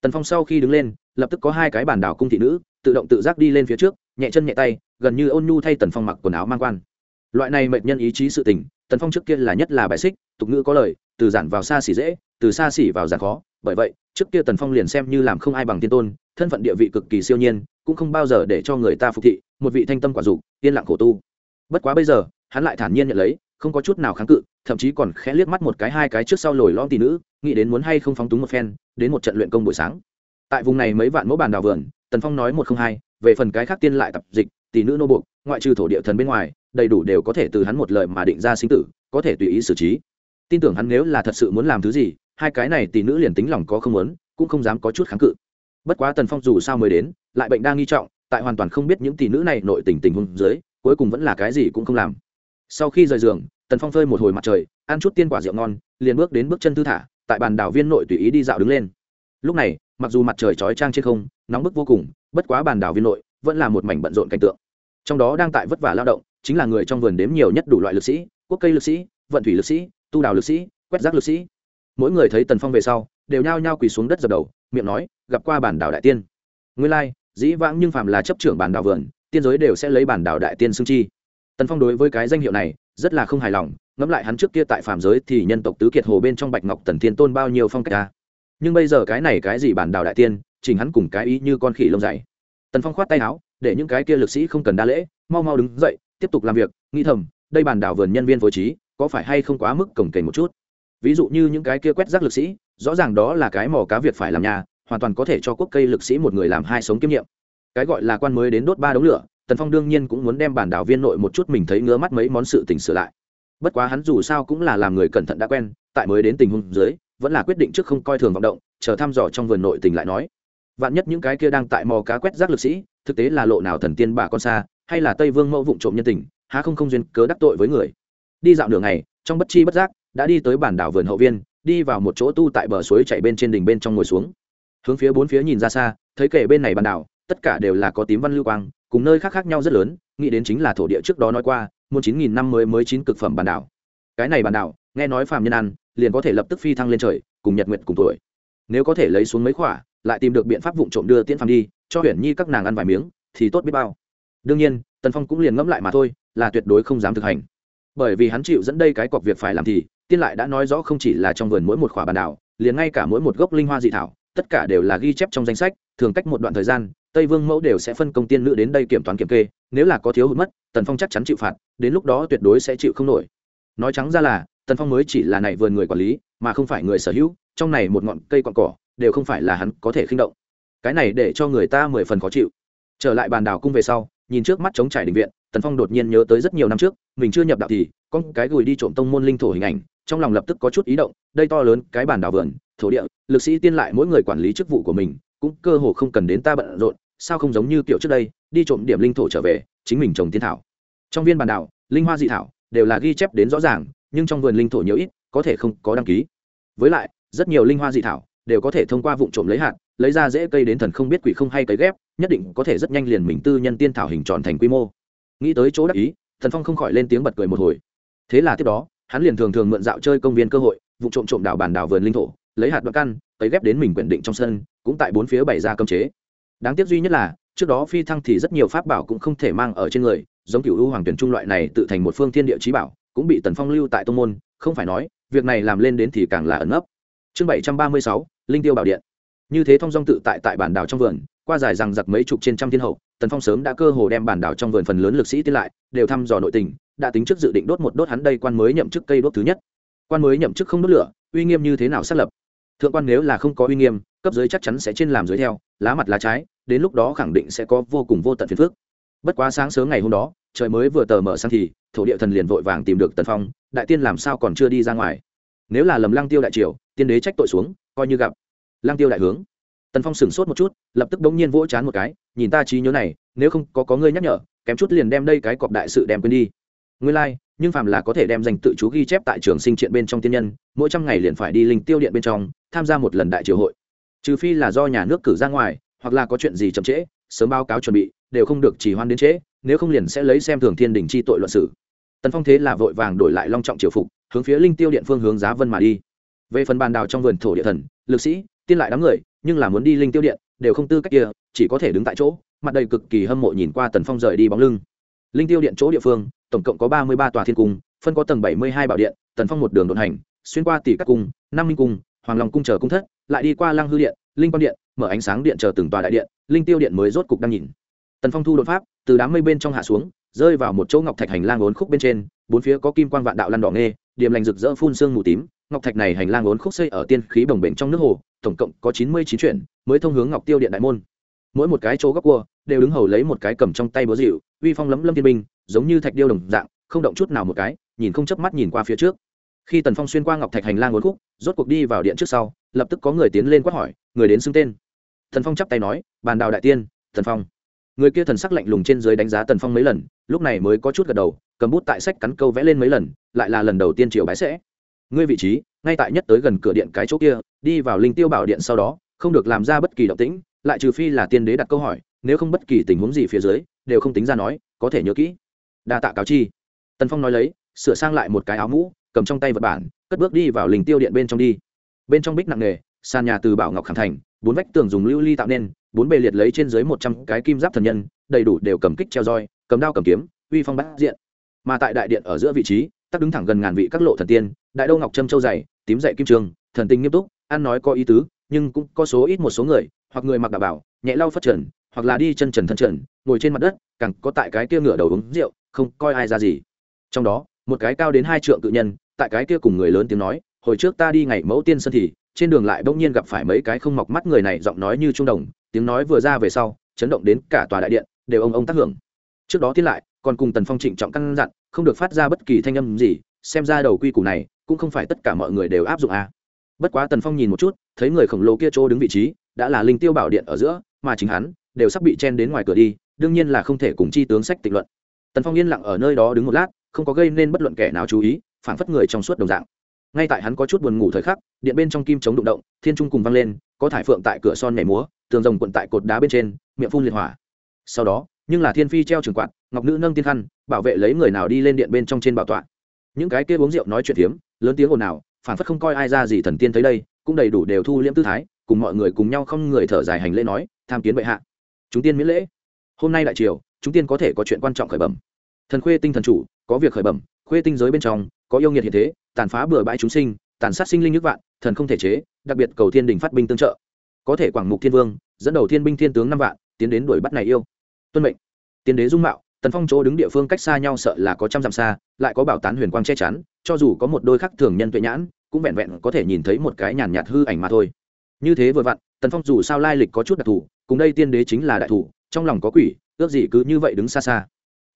Tần phong sau khi đứng lên, lập tức có hai cái bản đảo cung thị nữ, tự động tự giác đi lên phía trước, nhẹ chân nhẹ tay, gần như ôn nhu thay tần phong mặc quần áo mang quan. Loại này mệnh nhân ý chí sự tình, tần phong trước kia là nhất là bài xích, tục ngữ có lời từ giản vào xa xỉ dễ, từ xa xỉ vào giản khó. Bởi vậy, trước kia tần phong liền xem như làm không ai bằng tiên tôn, thân phận địa vị cực kỳ siêu nhiên, cũng không bao giờ để cho người ta phục thị, một vị thanh tâm quả dục, yên lặng khổ tu. Bất quá bây giờ, hắn lại thản nhiên nhận lấy, không có chút nào kháng cự, thậm chí còn khẽ liếc mắt một cái hai cái trước sau lồi lõm tỷ nữ, nghĩ đến muốn hay không phóng túng một phen, đến một trận luyện công buổi sáng. Tại vùng này mấy vạn mẫu bàn đào vườn, tần phong nói một không hai, về phần cái khác tiên lại tập dịch, tỷ nữ nô buộc, ngoại trừ thổ địa thần bên ngoài, đầy đủ đều có thể từ hắn một lời mà định ra sinh tử, có thể tùy ý xử trí tin tưởng hắn nếu là thật sự muốn làm thứ gì, hai cái này tỷ nữ liền tính lòng có không muốn, cũng không dám có chút kháng cự. Bất quá tần phong dù sao mới đến, lại bệnh đang nghi trọng, tại hoàn toàn không biết những tỷ nữ này nội tình tình hôn dưới, cuối cùng vẫn là cái gì cũng không làm. Sau khi rời giường, tần phong phơi một hồi mặt trời, ăn chút tiên quả rượu ngon, liền bước đến bước chân thư thả, tại bàn đảo viên nội tùy ý đi dạo đứng lên. Lúc này, mặc dù mặt trời chói trang trên không, nóng bức vô cùng, bất quá bàn đảo viên nội vẫn là một mảnh bận rộn cảnh tượng. Trong đó đang tại vất vả lao động, chính là người trong vườn đếm nhiều nhất đủ loại lực sĩ, quốc cây lực sĩ, vận thủy lực sĩ tu đào lực sĩ quét rác lực sĩ. Mỗi người thấy tần phong về sau đều nhao nhao quỳ xuống đất dập đầu miệng nói gặp qua bản đảo đại tiên. Nguyên lai、like, dĩ vãng nhưng phàm là chấp trưởng bản đảo vườn tiên giới đều sẽ lấy bản đảo đại tiên xưng chi. Tần phong đối với cái danh hiệu này rất là không hài lòng ngẫm lại hắn trước kia tại phàm giới thì nhân tộc tứ kiệt hồ bên trong bạch ngọc tần thiên tôn bao nhiêu phong cách ta nhưng bây giờ cái này cái gì bản đảo đại tiên chỉnh hắn cùng cái ý như con khỉ lông dày. Tần phong khoát tay áo để những cái kia lực sĩ không cần đa lễ mau mau đứng dậy tiếp tục làm việc nghĩ thầm đây bản đảo vườn nhân viên phối trí có phải hay không quá mức cổng kềnh một chút? Ví dụ như những cái kia quét rác lực sĩ, rõ ràng đó là cái mò cá việc phải làm nhà, hoàn toàn có thể cho quốc cây lực sĩ một người làm hai sống kiêm nhiệm. Cái gọi là quan mới đến đốt ba đống lửa, tần phong đương nhiên cũng muốn đem bản đảo viên nội một chút mình thấy ngứa mắt mấy món sự tình sửa lại. Bất quá hắn dù sao cũng là làm người cẩn thận đã quen, tại mới đến tình huống dưới, vẫn là quyết định trước không coi thường vọng động, chờ thăm dò trong vườn nội tình lại nói. Vạn nhất những cái kia đang tại mò cá quét rác lực sĩ, thực tế là lộ nào thần tiên bà con xa, hay là tây vương mẫu vụng trộm nhân tình, há không không duyên cớ đắc tội với người đi dạo đường ngày, trong bất chi bất giác, đã đi tới bản đảo vườn hậu viên, đi vào một chỗ tu tại bờ suối chạy bên trên đỉnh bên trong ngồi xuống. Hướng phía bốn phía nhìn ra xa, thấy kể bên này bản đảo, tất cả đều là có tím văn lưu quang, cùng nơi khác khác nhau rất lớn, nghĩ đến chính là thổ địa trước đó nói qua, muốn chín nghìn năm mới mới chín cực phẩm bản đảo. Cái này bản đảo, nghe nói phàm nhân ăn, liền có thể lập tức phi thăng lên trời, cùng nhật nguyện cùng tuổi. Nếu có thể lấy xuống mấy khỏa, lại tìm được biện pháp vụ trộm đưa tiễn phàm đi, cho huyền nhi các nàng ăn vài miếng, thì tốt biết bao. Đương nhiên, tần phong cũng liền ngẫm lại mà thôi, là tuyệt đối không dám thực hành bởi vì hắn chịu dẫn đây cái cọc việc phải làm thì, tiên lại đã nói rõ không chỉ là trong vườn mỗi một khỏa bàn đảo, liền ngay cả mỗi một gốc linh hoa dị thảo, tất cả đều là ghi chép trong danh sách, thường cách một đoạn thời gian, tây vương mẫu đều sẽ phân công tiên nữ đến đây kiểm toán kiểm kê, nếu là có thiếu hụt mất, tần phong chắc chắn chịu phạt, đến lúc đó tuyệt đối sẽ chịu không nổi. Nói trắng ra là, tần phong mới chỉ là này vườn người quản lý, mà không phải người sở hữu, trong này một ngọn cây cọn cỏ, đều không phải là hắn có thể khinh động. Cái này để cho người ta mười phần khó chịu. Trở lại bàn đảo cung về sau, nhìn trước mắt chống trải định viện tần phong đột nhiên nhớ tới rất nhiều năm trước, mình chưa nhập đạo thì, có cái gùi đi trộm tông môn linh thổ hình ảnh, trong lòng lập tức có chút ý động, đây to lớn, cái bản đảo vườn, thổ địa, lực sĩ tiên lại mỗi người quản lý chức vụ của mình, cũng cơ hồ không cần đến ta bận rộn, sao không giống như kiểu trước đây, đi trộm điểm linh thổ trở về, chính mình trồng tiên thảo. Trong viên bản đảo, linh hoa dị thảo đều là ghi chép đến rõ ràng, nhưng trong vườn linh thổ nhiều ít, có thể không có đăng ký. Với lại, rất nhiều linh hoa dị thảo đều có thể thông qua vụ trộm lấy hạt, lấy ra dễ cây đến thần không biết quỷ không hay cấy ghép, nhất định có thể rất nhanh liền mình tư nhân tiên thảo hình tròn thành quy mô nghĩ tới chỗ đắc ý, thần phong không khỏi lên tiếng bật cười một hồi. Thế là tiếp đó, hắn liền thường thường mượn dạo chơi công viên cơ hội, vụ trộm trộm đảo bản đảo vườn linh thổ, lấy hạt đoạn căn cấy ghép đến mình quyển định trong sân, cũng tại bốn phía bày ra cơm chế. Đáng tiếc duy nhất là, trước đó phi thăng thì rất nhiều pháp bảo cũng không thể mang ở trên người, giống cựu u hoàng tuyển trung loại này tự thành một phương thiên địa trí bảo, cũng bị tần phong lưu tại tông môn, không phải nói, việc này làm lên đến thì càng là ẩn ấp chương bảy trăm ba mươi sáu, linh tiêu bảo điện. Như thế thông dong tự tại tại bản đảo trong vườn, qua dài rằng giặc mấy chục trên trăm thiên hậu tần phong sớm đã cơ hồ đem bản đảo trong vườn phần lớn lực sĩ tiến lại, đều thăm dò nội tình, đã tính trước dự định đốt một đốt hắn đây quan mới nhậm chức cây đốt thứ nhất. Quan mới nhậm chức không đốt lửa, uy nghiêm như thế nào xác lập? Thượng quan nếu là không có uy nghiêm, cấp dưới chắc chắn sẽ trên làm dưới theo, lá mặt lá trái, đến lúc đó khẳng định sẽ có vô cùng vô tận phiền phức. Bất quá sáng sớm ngày hôm đó, trời mới vừa tờ mở sang thì, thổ địa thần liền vội vàng tìm được tần phong, đại tiên làm sao còn chưa đi ra ngoài? Nếu là lầm lăng tiêu đại triều, tiên đế trách tội xuống, coi như gặp. Lăng tiêu đại hướng. Tần phong sửng sốt một chút, lập tức đống nhiên vỗ chán một cái nhìn ta trí nhớ này nếu không có có ngươi nhắc nhở kém chút liền đem đây cái cọp đại sự đem quên đi. Ngươi lai、like, nhưng phàm là có thể đem danh tự chú ghi chép tại trường sinh triện bên trong tiên nhân mỗi trăm ngày liền phải đi linh tiêu điện bên trong tham gia một lần đại triều hội. Trừ phi là do nhà nước cử ra ngoài hoặc là có chuyện gì chậm trễ sớm báo cáo chuẩn bị đều không được chỉ hoan đến trễ nếu không liền sẽ lấy xem thường thiên đình chi tội luận sử tần phong thế là vội vàng đổi lại long trọng triều phục hướng phía linh tiêu điện phương hướng giá vân mà đi. Về phần bàn đào trong vườn thổ địa thần lực sĩ tiên lại đám người nhưng là muốn đi linh tiêu điện đều không tư cách kia, chỉ có thể đứng tại chỗ, mặt đầy cực kỳ hâm mộ nhìn qua tần phong rời đi bóng lưng. Linh tiêu điện chỗ địa phương, tổng cộng có ba mươi ba tòa thiên cung, phân có tầng bảy mươi hai bảo điện, tần phong một đường đồn hành, xuyên qua tỷ các cung năm minh cung, hoàng long cung chờ cung thất, lại đi qua lăng hư điện, linh quang điện, mở ánh sáng điện chờ từng tòa đại điện, linh tiêu điện mới rốt cục đang nhìn. Tần phong thu đột pháp, từ đám mây bên trong hạ xuống, rơi vào một chỗ ngọc thạch hành lang ốn khúc bên trên, bốn phía có kim quan vạn đạo lăn đỏ nghê, điểm lành rực rỡ phun sương mù tím ngọc thạch này hành lang ốn khúc xây ở tiên khí bồng bềnh trong nước hồ, tổng cộng có chín mươi chín chuyển mới thông hướng ngọc tiêu điện đại môn. Mỗi một cái chỗ góc cua đều đứng hầu lấy một cái cầm trong tay búa dịu uy phong lấm lâm thiên binh, giống như thạch điêu đồng dạng, không động chút nào một cái, nhìn không chớp mắt nhìn qua phía trước. Khi tần phong xuyên qua ngọc thạch hành lang uốn khúc, rốt cuộc đi vào điện trước sau, lập tức có người tiến lên quát hỏi, người đến xưng tên. Thần phong chắp tay nói, bàn đào đại tiên thần phong. Người kia thần sắc lạnh lùng trên dưới đánh giá tần phong mấy lần, lúc này mới có chút gật đầu, cầm bút tại sách cắn câu vẽ lên mấy lần, lại là lần đầu tiên triều bái sẽ ngươi vị trí, ngay tại nhất tới gần cửa điện cái chỗ kia, đi vào linh tiêu bảo điện sau đó, không được làm ra bất kỳ động tĩnh, lại trừ phi là tiên đế đặt câu hỏi, nếu không bất kỳ tình huống gì phía dưới, đều không tính ra nói, có thể nhớ kỹ. Đa tạ cáo chi. Tần phong nói lấy, sửa sang lại một cái áo mũ, cầm trong tay vật bản, cất bước đi vào linh tiêu điện bên trong đi. Bên trong bích nặng nề, sàn nhà từ bảo ngọc khẳng thành, bốn vách tường dùng lưu ly tạo nên, bốn bề liệt lấy trên dưới một trăm cái kim giáp thần nhân, đầy đủ đều cầm kích treo roi, cầm đao cầm kiếm, uy phong bát diện. Mà tại đại điện ở giữa vị trí, tắc đứng thẳng gần ngàn vị các lộ thần tiên đại đô ngọc trâm châu dày, tím dậy kim trường, thần tình nghiêm túc, ăn nói có ý tứ, nhưng cũng có số ít một số người, hoặc người mặc đạo bảo, nhẹ lau phất trần, hoặc là đi chân trần thân trần, ngồi trên mặt đất, càng có tại cái kia ngửa đầu uống rượu, không coi ai ra gì. Trong đó, một cái cao đến hai trượng cự nhân, tại cái kia cùng người lớn tiếng nói, hồi trước ta đi ngày mẫu tiên sân thì, trên đường lại bỗng nhiên gặp phải mấy cái không mọc mắt người này, giọng nói như trung đồng, tiếng nói vừa ra về sau, chấn động đến cả tòa đại điện, đều ông ông tác hưởng. Trước đó tiến lại, còn cùng tần phong trịnh trọng căn dặn, không được phát ra bất kỳ thanh âm gì xem ra đầu quy củ này cũng không phải tất cả mọi người đều áp dụng à. bất quá tần phong nhìn một chút, thấy người khổng lồ kia chỗ đứng vị trí, đã là linh tiêu bảo điện ở giữa, mà chính hắn đều sắp bị chen đến ngoài cửa đi, đương nhiên là không thể cùng chi tướng sách tịch luận. Tần phong yên lặng ở nơi đó đứng một lát, không có gây nên bất luận kẻ nào chú ý phản phất người trong suốt đồng dạng. Ngay tại hắn có chút buồn ngủ thời khắc, điện bên trong kim chống đụng động, thiên trung cùng văng lên, có thải phượng tại cửa son nhảy múa, tường rồng quận tại cột đá bên trên, miệng phun liệt hỏa. Sau đó, nhưng là thiên phi treo trường quạt, ngọc nữ nâng tiên khăn, bảo vệ lấy người nào đi lên điện bên trong trên bảo tọa những cái kia uống rượu nói chuyện tiếm lớn tiếng ồn ào, phản phất không coi ai ra gì thần tiên tới đây, cũng đầy đủ đều thu liễm tư thái, cùng mọi người cùng nhau không người thở dài hành lễ nói, tham kiến bệ hạ. Chúng tiên miễn lễ. Hôm nay đại triều, chúng tiên có thể có chuyện quan trọng khởi bẩm. Thần khuê tinh thần chủ, có việc khởi bẩm, khuê tinh giới bên trong, có yêu nghiệt hiện thế, tàn phá bừa bãi chúng sinh, tàn sát sinh linh nước vạn, thần không thể chế, đặc biệt cầu thiên đình phát binh tương trợ. Có thể quảng mục thiên vương, dẫn đầu thiên binh thiên tướng năm vạn, tiến đến đuổi bắt này yêu. Tuân mệnh. Tiên đế dung mạo tần phong chỗ đứng địa phương cách xa nhau sợ là có trăm dặm xa, lại có bảo tán huyền quang che chắn, cho dù có một đôi khắc thường nhân tuệ nhãn, cũng vẹn vẹn có thể nhìn thấy một cái nhàn nhạt hư ảnh mà thôi. Như thế vừa vặn, tần phong dù sao lai lịch có chút đặc thù, cùng đây tiên đế chính là đại thủ, trong lòng có quỷ, ước gì cứ như vậy đứng xa xa.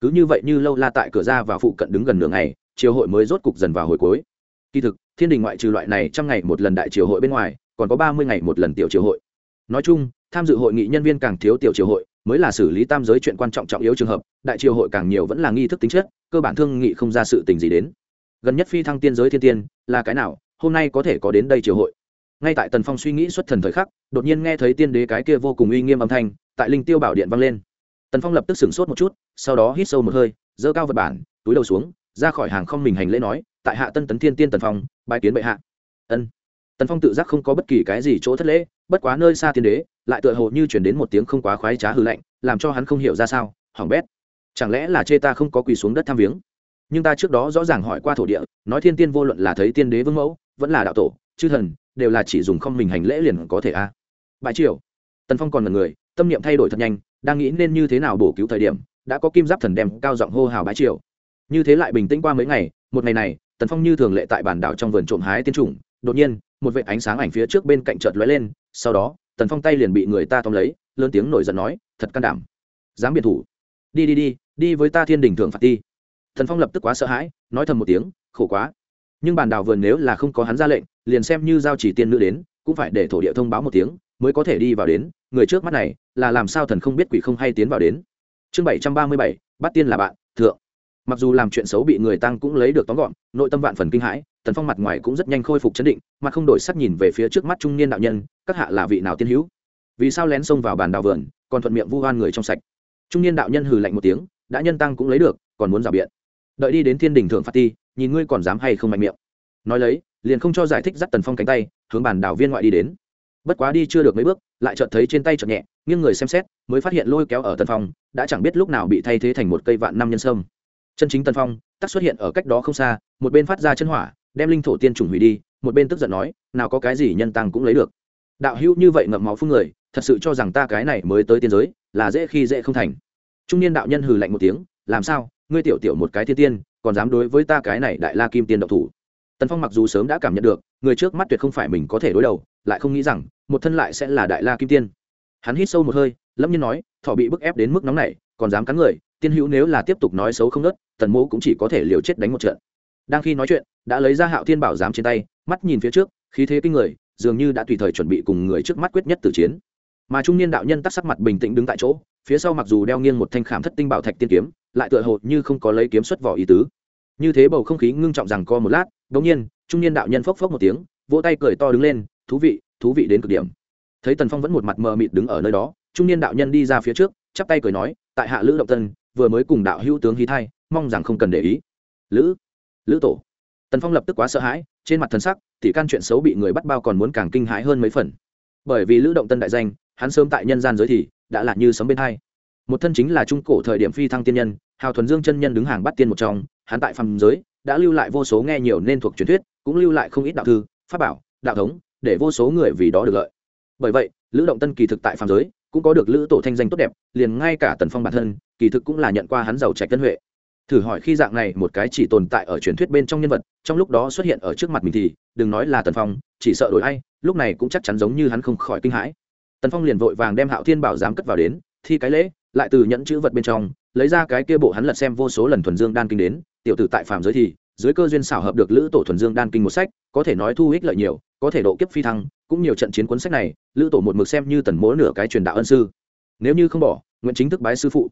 Cứ như vậy như lâu la tại cửa ra và phụ cận đứng gần nửa ngày, triều hội mới rốt cục dần vào hồi cuối. Kỳ thực, thiên đình ngoại trừ loại này trăm ngày một lần đại triều hội bên ngoài, còn có ba mươi ngày một lần tiểu triều hội. Nói chung, tham dự hội nghị nhân viên càng thiếu tiểu triều hội mới là xử lý tam giới chuyện quan trọng trọng yếu trường hợp, đại triều hội càng nhiều vẫn là nghi thức tính chất, cơ bản thương nghị không ra sự tình gì đến. Gần nhất phi thăng tiên giới thiên tiên, là cái nào, hôm nay có thể có đến đây triều hội. Ngay tại tần phong suy nghĩ xuất thần thời khắc, đột nhiên nghe thấy tiên đế cái kia vô cùng uy nghiêm âm thanh, tại linh tiêu bảo điện vang lên. Tần phong lập tức sửng sốt một chút, sau đó hít sâu một hơi, giơ cao vật bản, túi đầu xuống, ra khỏi hàng không mình hành lễ nói, tại hạ tân tấn thiên tiên tần phong bài kiến bệ hạ. Ân. Tần phong tự giác không có bất kỳ cái gì chỗ thất lễ, bất quá nơi xa tiên đế lại tựa hồ như chuyển đến một tiếng không quá khoái trá hư lạnh, làm cho hắn không hiểu ra sao hỏng bét, chẳng lẽ là chê ta không có quỳ xuống đất tham viếng nhưng ta trước đó rõ ràng hỏi qua thổ địa, nói thiên tiên vô luận là thấy tiên đế vương mẫu, vẫn là đạo tổ, chư thần, đều là chỉ dùng không mình hành lễ liền có thể a à. bãi triều, tần phong còn là người, tâm niệm thay đổi thật nhanh, đang nghĩ nên như thế nào bổ cứu thời điểm, đã có kim giáp thần đem cao giọng hô hào bãi triều như thế lại bình tĩnh qua mấy ngày, một ngày này, tần phong như thường lệ tại bản đảo trong vườn trộm hái tiên chủng đột nhiên, một vệ ánh sáng ảnh phía trước bên cạnh chợt lóe lên, sau đó tần phong tay liền bị người ta tóm lấy, lớn tiếng nổi giận nói, thật can đảm. Dám biệt thủ. Đi đi đi đi với ta thiên đình thượng phạt ti. Thần phong lập tức quá sợ hãi, nói thầm một tiếng, khổ quá. Nhưng bàn đào vườn nếu là không có hắn ra lệnh, liền xem như giao chỉ tiên nữ đến, cũng phải để thổ địa thông báo một tiếng, mới có thể đi vào đến. Người trước mắt này, là làm sao thần không biết quỷ không hay tiến vào đến. Chương bảy trăm ba mươi bảy, bắt tiên là bạn, thượng. Mặc dù làm chuyện xấu bị người tăng cũng lấy được tóm gọn, nội tâm vạn phần kinh hãi tần phong mặt ngoài cũng rất nhanh khôi phục chấn định, mà không đổi sắc nhìn về phía trước mắt trung niên đạo nhân, các hạ là vị nào tiên hữu? Vì sao lén xông vào bàn đào vườn, còn thuận miệng vu oan người trong sạch? Trung niên đạo nhân hừ lạnh một tiếng, đã nhân tăng cũng lấy được, còn muốn rào biện. Đợi đi đến thiên đình thượng phạt ti, nhìn ngươi còn dám hay không mạnh miệng. Nói lấy, liền không cho giải thích dắt tần phong cánh tay, hướng bàn đảo viên ngoại đi đến. Bất quá đi chưa được mấy bước, lại chợt thấy trên tay chợt nhẹ, nghiêng người xem xét, mới phát hiện lôi kéo ở tần phong, đã chẳng biết lúc nào bị thay thế thành một cây vạn năm nhân sâm. Chân chính tần phong, tắc xuất hiện ở cách đó không xa, một bên phát ra chân hỏa đem linh thổ tiên chủng hủy đi, một bên tức giận nói, nào có cái gì nhân tăng cũng lấy được. Đạo hữu như vậy ngậm máu phương người, thật sự cho rằng ta cái này mới tới tiên giới, là dễ khi dễ không thành. Trung niên đạo nhân hừ lạnh một tiếng, làm sao, ngươi tiểu tiểu một cái thiên tiên, còn dám đối với ta cái này đại la kim tiên độc thủ. Tần phong mặc dù sớm đã cảm nhận được, người trước mắt tuyệt không phải mình có thể đối đầu, lại không nghĩ rằng, một thân lại sẽ là đại la kim tiên. Hắn hít sâu một hơi lâm nhiên nói thọ bị bức ép đến mức nóng này còn dám cắn người, tiên hữu nếu là tiếp tục nói xấu không nớt, tần mô cũng chỉ có thể liều chết đánh một trận đang khi nói chuyện, đã lấy ra hạo thiên bảo giám trên tay, mắt nhìn phía trước, khí thế kinh người, dường như đã tùy thời chuẩn bị cùng người trước mắt quyết nhất tử chiến. Mà trung niên đạo nhân tắt sắc mặt bình tĩnh đứng tại chỗ, phía sau mặc dù đeo nghiêng một thanh khảm thất tinh bảo thạch tiên kiếm, lại tựa hồ như không có lấy kiếm xuất vỏ ý tứ. Như thế bầu không khí ngưng trọng rằng co một lát đ ỗ n g nhiên, trung niên đạo nhân phốc phốc một tiếng, vỗ tay cười to đứng lên, thú vị thú vị đến cực điểm. Thấy tần phong vẫn một mặt mờ mịt đứng ở nơi đó, trung niên đạo nhân đi ra phía trước, chắp tay cười nói, tại hạ lữ động tân, vừa mới cùng đạo hữu tướng hí thai, mong rằng không cần để ý. Lữ lữ tổ. Tần phong lập tức quá sợ hãi, trên mặt thần sắc, thì can chuyện xấu bị người bắt bao còn muốn càng kinh hãi hơn mấy phần. Bởi vì lữ động tân đại danh, hắn sớm tại nhân gian giới thì, đã là như sấm bên hai. Một thân chính là trung cổ thời điểm phi thăng tiên nhân, hào thuần dương chân nhân đứng hàng bắt tiên một trong, hắn tại phàm giới, đã lưu lại vô số nghe nhiều nên thuộc truyền thuyết, cũng lưu lại không ít đạo thư, pháp bảo, đạo thống, để vô số người vì đó được lợi. Bởi vậy, lữ động tân kỳ thực tại phàm giới, cũng có được lữ tổ thanh danh tốt đẹp, liền ngay cả tần phong bản thân, kỳ thực cũng là nhận qua hắn giàu trạch tân huệ thử hỏi khi dạng này một cái chỉ tồn tại ở truyền thuyết bên trong nhân vật, trong lúc đó xuất hiện ở trước mặt mình thì, đừng nói là tần phong, chỉ sợ đổi ai, lúc này cũng chắc chắn giống như hắn không khỏi kinh hãi. Tần phong liền vội vàng đem hạo thiên bảo giám cất vào đến, thi cái lễ, lại từ nhẫn chữ vật bên trong, lấy ra cái kia bộ hắn lật xem vô số lần thuần dương đan kinh đến, tiểu tử tại phàm giới thì, dưới cơ duyên xảo hợp được lữ tổ thuần dương đan kinh một sách, có thể nói thu ích lợi nhiều, có thể độ kiếp phi thăng, cũng nhiều trận chiến cuốn sách này, lữ tổ một mực xem như tần mỗ nửa cái truyền đạo ân sư. Nếu như không bỏ, nguyện chính thức bái sư phụ.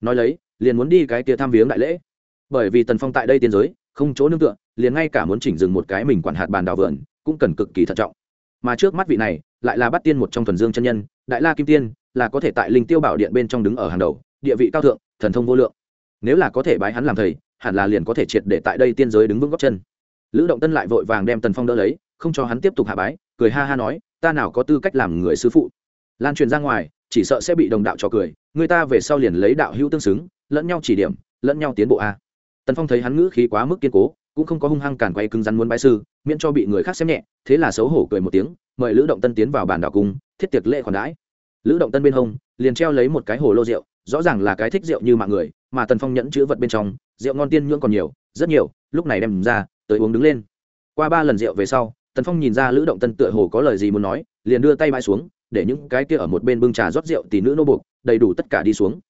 Nói lấy liền muốn đi cái kia tham viếng đại lễ. Bởi vì tần phong tại đây tiên giới, không chỗ nương tựa, liền ngay cả muốn chỉnh dừng một cái mình quản hạt bàn đào vườn, cũng cần cực kỳ thận trọng. Mà trước mắt vị này, lại là bắt tiên một trong thuần dương chân nhân, đại la kim tiên, là có thể tại linh tiêu bảo điện bên trong đứng ở hàng đầu, địa vị cao thượng, thần thông vô lượng. Nếu là có thể bái hắn làm thầy, hẳn là liền có thể triệt để tại đây tiên giới đứng vững góc chân. Lữ động tân lại vội vàng đem tần phong đỡ lấy, không cho hắn tiếp tục hạ bái, cười ha ha nói, ta nào có tư cách làm người sư phụ? Lan truyền ra ngoài, chỉ sợ sẽ bị đồng đạo cho cười, người ta về sau liền lấy đạo hữu tương xứng lẫn nhau chỉ điểm, lẫn nhau tiến bộ a. Tần phong thấy hắn ngữ khí quá mức kiên cố, cũng không có hung hăng càn quay cứng rắn muốn bái sư, miễn cho bị người khác xem nhẹ, thế là xấu hổ cười một tiếng, mời lữ động tân tiến vào bàn đảo cung, thiết tiệc lễ khoản đãi. Lữ động tân bên hông, liền treo lấy một cái hồ lô rượu, rõ ràng là cái thích rượu như mọi người, mà tần phong nhẫn chữ vật bên trong, rượu ngon tiên nhưỡng còn nhiều, rất nhiều, lúc này đem ra, tới uống đứng lên. Qua ba lần rượu về sau, tần phong nhìn ra lữ động tân tựa hồ có lời gì muốn nói, liền đưa tay bãi xuống, để những cái kia ở một bên bưng trà rót rượu tỷ nữ nô buộc, đầy đủ tất cả đi xuống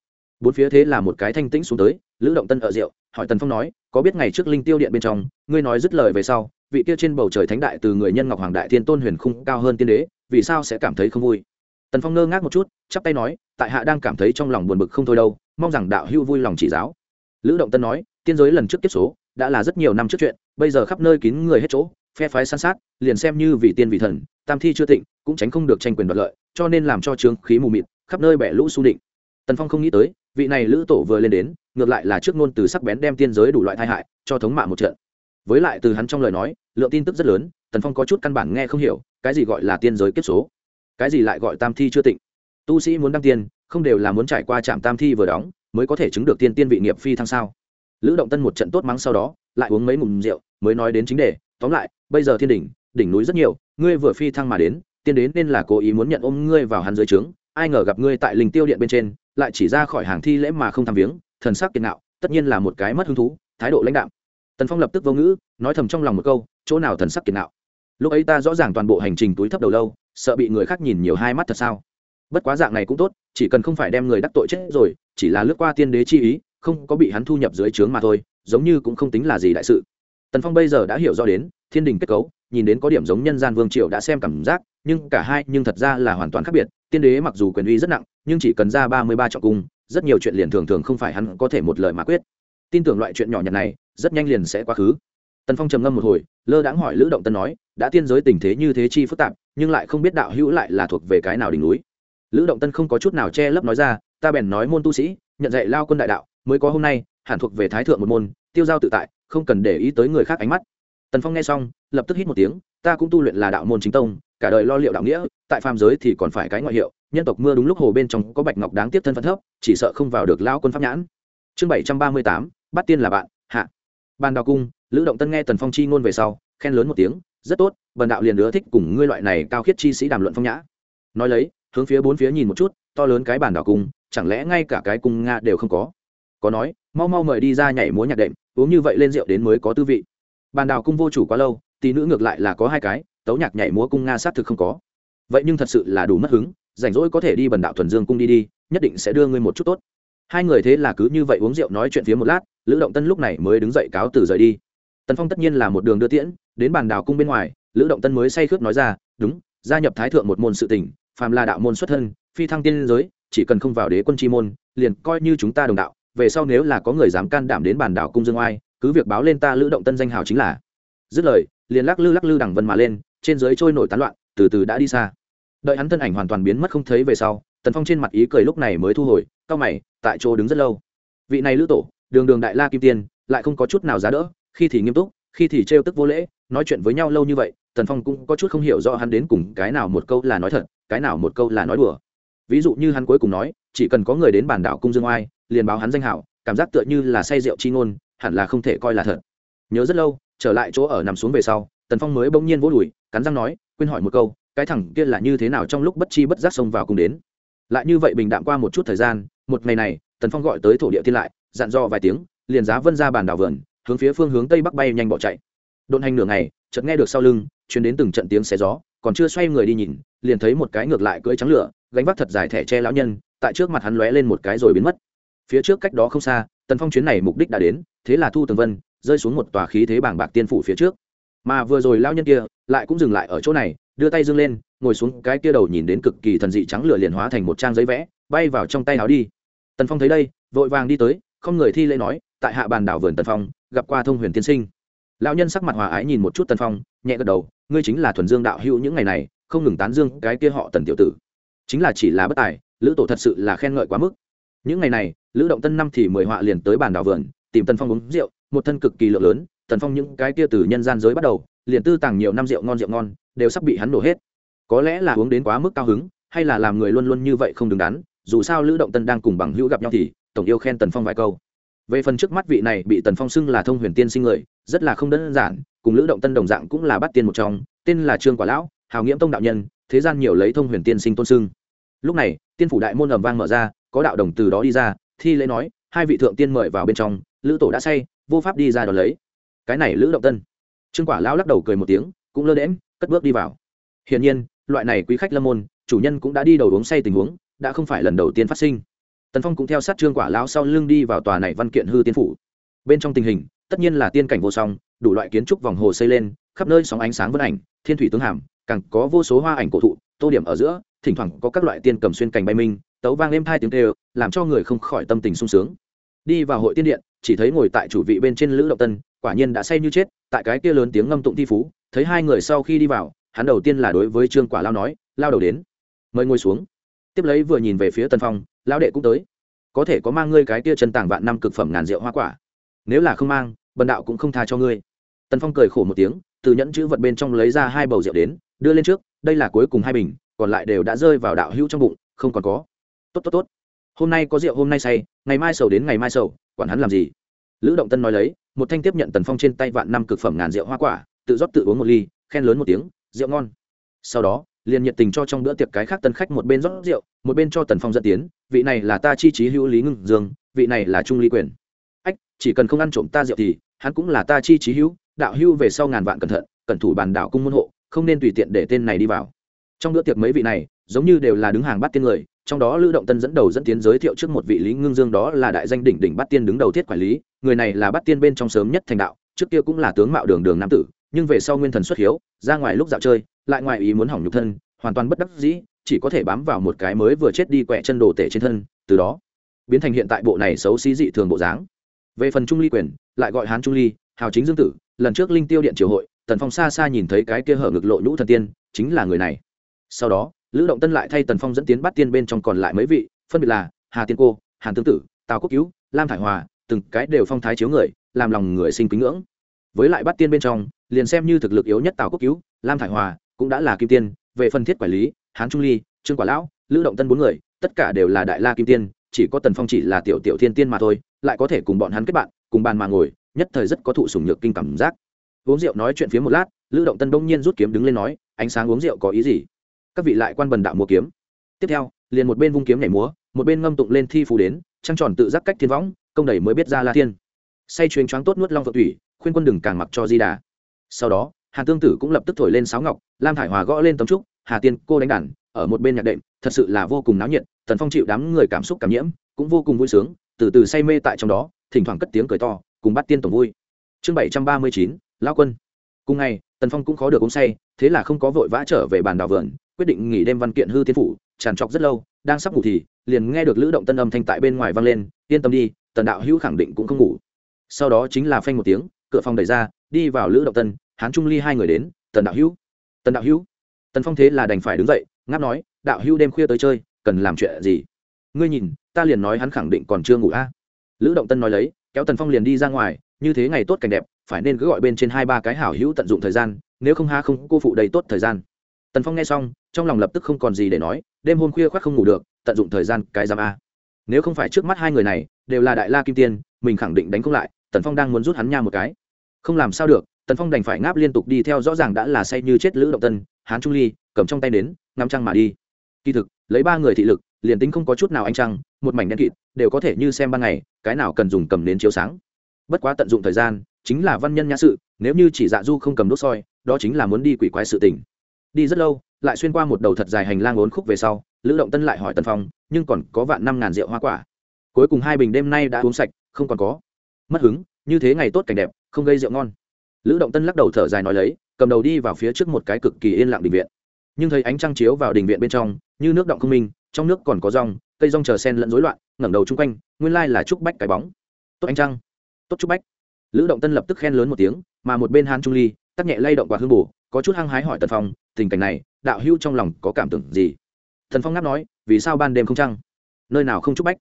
bốn phía thế là một cái thanh tĩnh xuống tới, lữ động tân ở rượu, hỏi tần phong nói, có biết ngày trước linh tiêu điện bên trong, ngươi nói dứt lời về sau, vị kia trên bầu trời thánh đại từ người nhân ngọc hoàng đại thiên tôn huyền khung cao hơn tiên đế, vì sao sẽ cảm thấy không vui? Tần phong ngơ ngác một chút, chắp tay nói, tại hạ đang cảm thấy trong lòng buồn bực không thôi đâu, mong rằng đạo hưu vui lòng chỉ giáo. Lữ động tân nói, tiên giới lần trước tiếp số, đã là rất nhiều năm trước chuyện, bây giờ khắp nơi kín người hết chỗ, phe phái san sát, liền xem như vị tiên vị thần, tam thi chưa tịnh, cũng tránh không được tranh quyền đoạt lợi, cho nên làm cho trướng khí mù mịt, khắp nơi bẻ lũ su định. Tần phong không nghĩ tới vị này lữ tổ vừa lên đến, ngược lại là trước ngôn từ sắc bén đem tiên giới đủ loại tai hại, cho thống mạ một trận. Với lại từ hắn trong lời nói, lượng tin tức rất lớn, tần phong có chút căn bản nghe không hiểu, cái gì gọi là tiên giới kiếp số? Cái gì lại gọi tam thi chưa tịnh? Tu sĩ muốn đăng tiên, không đều là muốn trải qua trạm tam thi vừa đóng, mới có thể chứng được tiên tiên vị nghiệp phi thăng sao? Lữ động tân một trận tốt mắng sau đó, lại uống mấy ngụm rượu, mới nói đến chính đề, tóm lại, bây giờ thiên đỉnh đỉnh núi rất nhiều, ngươi vừa phi thăng mà đến, tiên đến nên là cố ý muốn nhận ôm ngươi vào hắn dưới trướng, ai ngờ gặp ngươi tại linh tiêu điện bên trên lại chỉ ra khỏi hàng thi lễ mà không tham viếng, thần sắc kiệt nạo tất nhiên là một cái mất hứng thú, thái độ lãnh đạm. Tần phong lập tức vô ngữ, nói thầm trong lòng một câu, chỗ nào thần sắc kiệt nạo lúc ấy ta rõ ràng toàn bộ hành trình túi thấp đầu lâu, sợ bị người khác nhìn nhiều hai mắt thật sao? Bất quá dạng này cũng tốt, chỉ cần không phải đem người đắc tội chết rồi, chỉ là lướt qua tiên đế chi ý, không có bị hắn thu nhập dưới trướng mà thôi, giống như cũng không tính là gì đại sự. Tần phong bây giờ đã hiểu rõ đến, thiên đình kết cấu, nhìn đến có điểm giống nhân gian vương triều đã xem cảm giác nhưng cả hai nhưng thật ra là hoàn toàn khác biệt, tiên đế mặc dù quyền uy rất nặng, nhưng chỉ cần ra ba mươi ba trọng cung, rất nhiều chuyện liền thường thường không phải hắn có thể một lời mà quyết. Tin tưởng loại chuyện nhỏ nhặt này, rất nhanh liền sẽ quá khứ. Tần phong trầm ngâm một hồi, lơ đãng hỏi lữ động tân nói, đã tiên giới tình thế như thế chi phức tạp, nhưng lại không biết đạo hữu lại là thuộc về cái nào đỉnh núi? Lữ động tân không có chút nào che lấp nói ra, ta bèn nói môn tu sĩ, nhận dạy lao quân đại đạo, mới có hôm nay, hẳn thuộc về thái thượng một môn, tiêu giao tự tại, không cần để ý tới người khác ánh mắt. Tần phong nghe xong, lập tức hít một tiếng, ta cũng tu luyện là đạo môn chính tông cả đời lo liệu đạo nghĩa, tại phàm giới thì còn phải cái ngoại hiệu, nhân tộc mưa đúng lúc hồ bên trong có bạch ngọc đáng tiếp thân phận thấp, chỉ sợ không vào được lao quân pháp nhãn. Chương bảy trăm ba mươi tám bắt tiên là bạn, hạ. Ban đào cung, lữ động tân nghe tần phong chi ngôn về sau, khen lớn một tiếng, rất tốt, bần đạo liền ưa thích cùng ngươi loại này cao khiết chi sĩ đàm luận phong nhã. Nói lấy, hướng phía bốn phía nhìn một chút, to lớn cái bàn đảo cung, chẳng lẽ ngay cả cái cung nga đều không có? Có nói, mau mau mời đi ra nhảy múa nhạc đệm, uống như vậy lên rượu đến mới có tư vị. Bàn đảo cung vô chủ quá lâu tí nữ ngược lại là có hai cái tấu nhạc nhảy múa cung nga sát thực không có. Vậy nhưng thật sự là đủ mất hứng, rảnh rỗi có thể đi bần đạo thuần dương cung đi đi, nhất định sẽ đưa ngươi một chút tốt. Hai người thế là cứ như vậy uống rượu nói chuyện phía một lát, lữ động tân lúc này mới đứng dậy cáo từ rời đi. Tần phong tất nhiên là một đường đưa tiễn, đến bàn đảo cung bên ngoài, lữ động tân mới say khướt nói ra, đúng, gia nhập thái thượng một môn sự tỉnh phàm là đạo môn xuất thân, phi thăng tiên giới, chỉ cần không vào đế quân chi môn, liền coi như chúng ta đồng đạo, về sau nếu là có người dám can đảm đến bàn đảo cung dương oai, cứ việc báo lên ta lữ động tân danh hào chính là. Dứt lời, liền lắc lư lắc lư đằng vân mà lên trên dưới trôi nổi tán loạn, từ từ đã đi xa. Đợi hắn thân ảnh hoàn toàn biến mất không thấy về sau, tần phong trên mặt ý cười lúc này mới thu hồi cao mày, tại chỗ đứng rất lâu. Vị này lữ tổ, đường đường đại la kim tiên, lại không có chút nào giá đỡ, khi thì nghiêm túc, khi thì trêu tức vô lễ, nói chuyện với nhau lâu như vậy, tần phong cũng có chút không hiểu rõ hắn đến cùng cái nào một câu là nói thật, cái nào một câu là nói đùa. Ví dụ như hắn cuối cùng nói, chỉ cần có người đến bản đảo cung dương oai, liền báo hắn danh hảo, cảm giác tựa như là say rượu chi ngôn, hẳn là không thể coi là thật. Nhớ rất lâu, trở lại chỗ ở nằm xuống về sau, tần phong mới bỗng nhiên vỗ đùi cắn răng nói, quên hỏi một câu, cái thằng kia là như thế nào trong lúc bất chi bất giác xông vào cùng đến. Lại như vậy bình đạm qua một chút thời gian, một ngày này, tần phong gọi tới thổ địa thiên lại, dặn dò vài tiếng, liền giá vân ra bàn đảo vườn, hướng phía phương hướng tây bắc bay nhanh bỏ chạy. Đồn hành nửa ngày, chợt nghe được sau lưng chuyển đến từng trận tiếng xé gió, còn chưa xoay người đi nhìn, liền thấy một cái ngược lại cưỡi trắng lửa, gánh vác thật dài thẻ che lão nhân, tại trước mặt hắn lóe lên một cái rồi biến mất. Phía trước cách đó không xa, tần phong chuyến này mục đích đã đến, thế là thu tường vân, rơi xuống một tòa khí thế bảng bạc tiên phủ phía trước mà vừa rồi lão nhân kia lại cũng dừng lại ở chỗ này, đưa tay dương lên, ngồi xuống, cái kia đầu nhìn đến cực kỳ thần dị trắng lửa liền hóa thành một trang giấy vẽ, bay vào trong tay áo đi. Tần phong thấy đây, vội vàng đi tới, không người thi lễ nói, tại hạ bàn đảo vườn tần phong, gặp qua thông huyền tiên sinh. Lão nhân sắc mặt hòa ái nhìn một chút tần phong, nhẹ gật đầu, ngươi chính là thuần dương đạo hữu những ngày này, không ngừng tán dương cái kia họ tần tiểu tử. Chính là chỉ là bất tài, lữ tổ thật sự là khen ngợi quá mức. Những ngày này, lữ động tân năm thì mười họa liền tới bàn đảo vườn, tìm tần phong uống rượu, một thân cực kỳ lượng lớn tần phong những cái kia từ nhân gian giới bắt đầu, liền tư tàng nhiều năm rượu ngon rượu ngon, đều sắp bị hắn nổ hết. Có lẽ là uống đến quá mức cao hứng, hay là làm người luôn luôn như vậy không đứng đắn, dù sao lữ động tân đang cùng bằng hữu gặp nhau thì, tổng yêu khen tần phong vài câu. Về phần trước mắt vị này bị tần phong xưng là thông huyền tiên sinh người, rất là không đơn giản, cùng lữ động tân đồng dạng cũng là bắt tiên một trong, tên là trương quả lão, hào nghiễm tông đạo nhân, thế gian nhiều lấy thông huyền tiên sinh tôn xưng. Lúc này, tiên phủ đại môn ầm vang mở ra, có đạo đồng từ đó đi ra, thi lễ nói, hai vị thượng tiên mời vào bên trong, lữ tổ đã say, vô pháp đi ra đón lấy cái này lữ động tân. Trương quả lão lắc đầu cười một tiếng, cũng lơ đễm cất bước đi vào. Hiển nhiên, loại này quý khách lâm môn, chủ nhân cũng đã đi đầu uống say tình huống, đã không phải lần đầu tiên phát sinh. Tần phong cũng theo sát trương quả lão sau lưng đi vào tòa này văn kiện hư tiên phủ. Bên trong tình hình, tất nhiên là tiên cảnh vô song, đủ loại kiến trúc vòng hồ xây lên, khắp nơi sóng ánh sáng vân ảnh, thiên thủy tướng hàm, càng có vô số hoa ảnh cổ thụ, tô điểm ở giữa, thỉnh thoảng có các loại tiên cầm xuyên cành bay minh, tấu vang êm hai tiếng tê làm cho người không khỏi tâm tình sung sướng. Đi vào hội tiên điện chỉ thấy ngồi tại chủ vị bên trên lữ động tân, quả nhiên đã say như chết, tại cái kia lớn tiếng ngâm tụng thi phú, thấy hai người sau khi đi vào, hắn đầu tiên là đối với trương quả lao nói, lao đầu đến, mời ngồi xuống. Tiếp lấy vừa nhìn về phía tân phong, lão đệ cũng tới, có thể có mang ngươi cái kia chân tàng vạn năm cực phẩm ngàn rượu hoa quả. Nếu là không mang, bần đạo cũng không tha cho ngươi. Tân phong cười khổ một tiếng, từ nhẫn chữ vật bên trong lấy ra hai bầu rượu đến, đưa lên trước, đây là cuối cùng hai bình, còn lại đều đã rơi vào đạo hữu trong bụng, không còn có. Tốt tốt tốt. Hôm nay có rượu hôm nay say, ngày mai sầu đến ngày mai sầu quản hắn làm gì? Lữ động tân nói lấy, một thanh tiếp nhận tần phong trên tay vạn năm cực phẩm ngàn rượu hoa quả, tự rót tự uống một ly, khen lớn một tiếng, rượu ngon. Sau đó, liền nhiệt tình cho trong bữa tiệc cái khác tân khách một bên rót rượu, một bên cho tần phong dẫn tiến, vị này là ta chi trí hữu lý ngưng dương, vị này là trung ly quyền. Ách, chỉ cần không ăn trộm ta rượu thì, hắn cũng là ta chi trí hữu, đạo hữu về sau ngàn vạn cẩn thận, cẩn thủ bàn đảo cung môn hộ, không nên tùy tiện để tên này đi vào. Trong bữa tiệc mấy vị này, giống như đều là đứng hàng bắt tiên người trong đó lữ động tân dẫn đầu dẫn tiến giới thiệu trước một vị lý ngưng dương đó là đại danh đỉnh đỉnh bát tiên đứng đầu thiết quản lý, người này là bát tiên bên trong sớm nhất thành đạo, trước kia cũng là tướng mạo đường đường nam tử, nhưng về sau nguyên thần xuất hiếu, ra ngoài lúc dạo chơi, lại ngoài ý muốn hỏng nhục thân, hoàn toàn bất đắc dĩ, chỉ có thể bám vào một cái mới vừa chết đi quẹ chân đồ tể trên thân, từ đó, biến thành hiện tại bộ này xấu xí dị thường bộ dáng. Về phần trung ly quyền, lại gọi hán trung ly, hào chính dương tử, lần trước linh tiêu điện triều hội, tần phong xa xa nhìn thấy cái kia hở ngực lộ nhũ thần tiên, chính là người này. Sau đó lữ động tân lại thay tần phong dẫn tiến bắt tiên bên trong còn lại mấy vị, phân biệt là hà tiên cô, hàn tương tử, tào quốc cứu, lam thải hòa, từng cái đều phong thái chiếu người, làm lòng người sinh kính ngưỡng. Với lại bắt tiên bên trong, liền xem như thực lực yếu nhất tào quốc cứu, lam thải hòa cũng đã là kim tiên, về phân thiết quản lý, hán trung ly, trương quả lão, lữ động tân bốn người, tất cả đều là đại la kim tiên, chỉ có tần phong chỉ là tiểu tiểu thiên tiên mà thôi, lại có thể cùng bọn hắn kết bạn, cùng bàn mà ngồi, nhất thời rất có thụ sủng nhược kinh cảm giác. Uống rượu nói chuyện phía một lát, lữ động tân đông nhiên rút kiếm đứng lên nói, ánh sáng uống rượu có ý gì? Các vị lại quan bần đạo mua kiếm. Tiếp theo, liền một bên vung kiếm nhảy múa, một bên ngâm tụng lên thi phù đến, trăng tròn tự giác cách thiên võng, công đẩy mới biết ra la thiên. Say chuyến choáng tốt nuốt long phượng thủy, khuyên quân đừng càng mặc cho di đà. Sau đó hàn tương tử cũng lập tức thổi lên sáo ngọc, lam thải hòa gõ lên tấm trúc, hà tiên, cô đánh đàn, ở một bên nhạc đệm, thật sự là vô cùng náo nhiệt, tần phong chịu đám người cảm xúc cảm nhiễm, cũng vô cùng vui sướng, từ từ say mê tại trong đó, thỉnh thoảng cất tiếng cười to, cùng bắt tiên tổng vui. Chương bảy trăm ba mươi chín lao quân cùng ngày, tần phong cũng khó được uống say, thế là không có vội vã trở về bàn đào vườn, quyết định nghỉ đêm văn kiện hư tiên phủ, tràn trọc rất lâu, đang sắp ngủ thì, liền nghe được lữ động tân âm thanh tại bên ngoài vang lên, yên tâm đi, tần đạo hữu khẳng định cũng không ngủ. Sau đó chính là phanh một tiếng, cửa phòng đẩy ra, đi vào lữ động tân, hán trung ly hai người đến, tần đạo hữu, tần đạo hữu. Tần phong thế là đành phải đứng dậy, ngáp nói, đạo hữu đêm khuya tới chơi, cần làm chuyện gì? Ngươi nhìn, ta liền nói hắn khẳng định còn chưa ngủ a. Lữ động tân nói lấy, kéo tần phong liền đi ra ngoài, như thế ngày tốt cảnh đẹp phải nên cứ gọi bên trên hai ba cái hảo hữu tận dụng thời gian, nếu không ha không, cô phụ đầy tốt thời gian. Tần phong nghe xong, trong lòng lập tức không còn gì để nói, đêm hôm khuya khoác không ngủ được, tận dụng thời gian cái giam a. Nếu không phải trước mắt hai người này, đều là đại la kim tiên, mình khẳng định đánh không lại, tần phong đang muốn rút hắn nha một cái. Không làm sao được, tần phong đành phải ngáp liên tục đi theo, rõ ràng đã là say như chết lữ động tân, hán trung ly, cầm trong tay đến, ngắm trăng mà đi. Kỳ thực, lấy ba người thị lực, liền tính không có chút nào ánh trăng, một mảnh đen kịt, đều có thể như xem ban ngày, cái nào cần dùng cầm đến chiếu sáng. Bất quá tận dụng thời gian chính là văn nhân nhã sự, nếu như chỉ dạ du không cầm đốt soi, đó chính là muốn đi quỷ quái sự tình. Đi rất lâu, lại xuyên qua một đầu thật dài hành lang ốn khúc về sau, lữ động tân lại hỏi tần phong, nhưng còn có vạn năm ngàn rượu hoa quả. Cuối cùng hai bình đêm nay đã uống sạch, không còn có. Mất hứng, như thế ngày tốt cảnh đẹp, không gây rượu ngon. Lữ động tân lắc đầu thở dài nói lấy, cầm đầu đi vào phía trước một cái cực kỳ yên lặng đình viện. Nhưng thấy ánh trăng chiếu vào đình viện bên trong, như nước động không minh, trong nước còn có rong, cây rong chờ sen lẫn rối loạn, ngẩng đầu chung quanh, nguyên lai là trúc bách cái bóng. Tốt ánh trăng. Tốt trúc bách lữ động tân lập tức khen lớn một tiếng, mà một bên hán trung ly, tắc nhẹ lay động quạt hương bù có chút hăng hái hỏi tần phong, tình cảnh này, đạo hữu trong lòng có cảm tưởng gì? Thần phong ngáp nói, vì sao ban đêm không trăng? Nơi nào không chúc bách?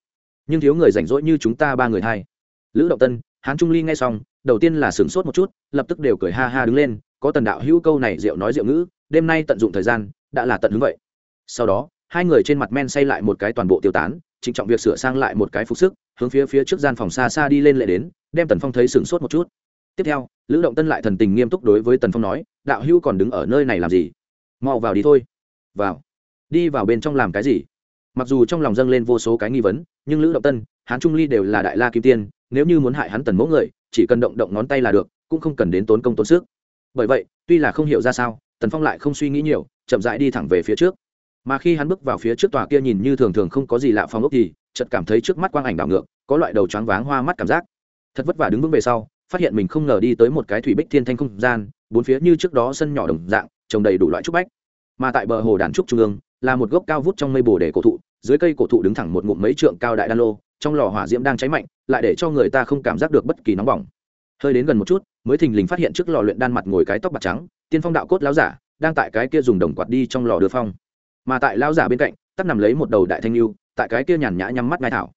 Nhưng thiếu người rảnh rỗi như chúng ta ba người thay lữ động tân, hán trung ly nghe xong, đầu tiên là sửng sốt một chút, lập tức đều cười ha ha đứng lên, có tần đạo hữu câu này rượu nói rượu ngữ, đêm nay tận dụng thời gian, đã là tận hứng vậy. Sau đó, hai người trên mặt men say lại một cái toàn bộ tiêu tán, trịnh trọng việc sửa sang lại một cái phục sức, hướng phía phía trước gian phòng xa xa đi lên lệ đến đem tần phong thấy sửng sốt một chút. Tiếp theo, lữ động tân lại thần tình nghiêm túc đối với tần phong nói, đạo hữu còn đứng ở nơi này làm gì? Mau vào đi thôi. Vào. Đi vào bên trong làm cái gì? Mặc dù trong lòng dâng lên vô số cái nghi vấn, nhưng lữ động tân, hán trung ly đều là đại la kim tiên, nếu như muốn hại hắn tần mẫu người, chỉ cần động động ngón tay là được, cũng không cần đến tốn công tốn sức. Bởi vậy, tuy là không hiểu ra sao, tần phong lại không suy nghĩ nhiều, chậm rãi đi thẳng về phía trước. Mà khi hắn bước vào phía trước tòa kia nhìn như thường thường không có gì lạ phong ốc thì, chợt cảm thấy trước mắt quang ảnh đảo ngược, có loại đầu choáng váng hoa mắt cảm giác thật vất vả đứng vững về sau, phát hiện mình không ngờ đi tới một cái thủy bích thiên thanh không gian, bốn phía như trước đó sân nhỏ đồng dạng, trồng đầy đủ loại trúc bách. Mà tại bờ hồ đàn trúc trung ương, là một gốc cao vút trong mây bồ để cổ thụ, dưới cây cổ thụ đứng thẳng một ngụm mấy trượng cao đại đan lô, trong lò hỏa diễm đang cháy mạnh, lại để cho người ta không cảm giác được bất kỳ nóng bỏng. Hơi đến gần một chút, mới thình lình phát hiện trước lò luyện đan mặt ngồi cái tóc bạc trắng, tiên phong đạo cốt láo giả, đang tại cái kia dùng đồng quạt đi trong lò đưa phong. Mà tại lao giả bên cạnh, tắt nằm lấy một đầu đại thanh lưu, tại cái kia nhàn nhã nhắm mắt ngai thảo.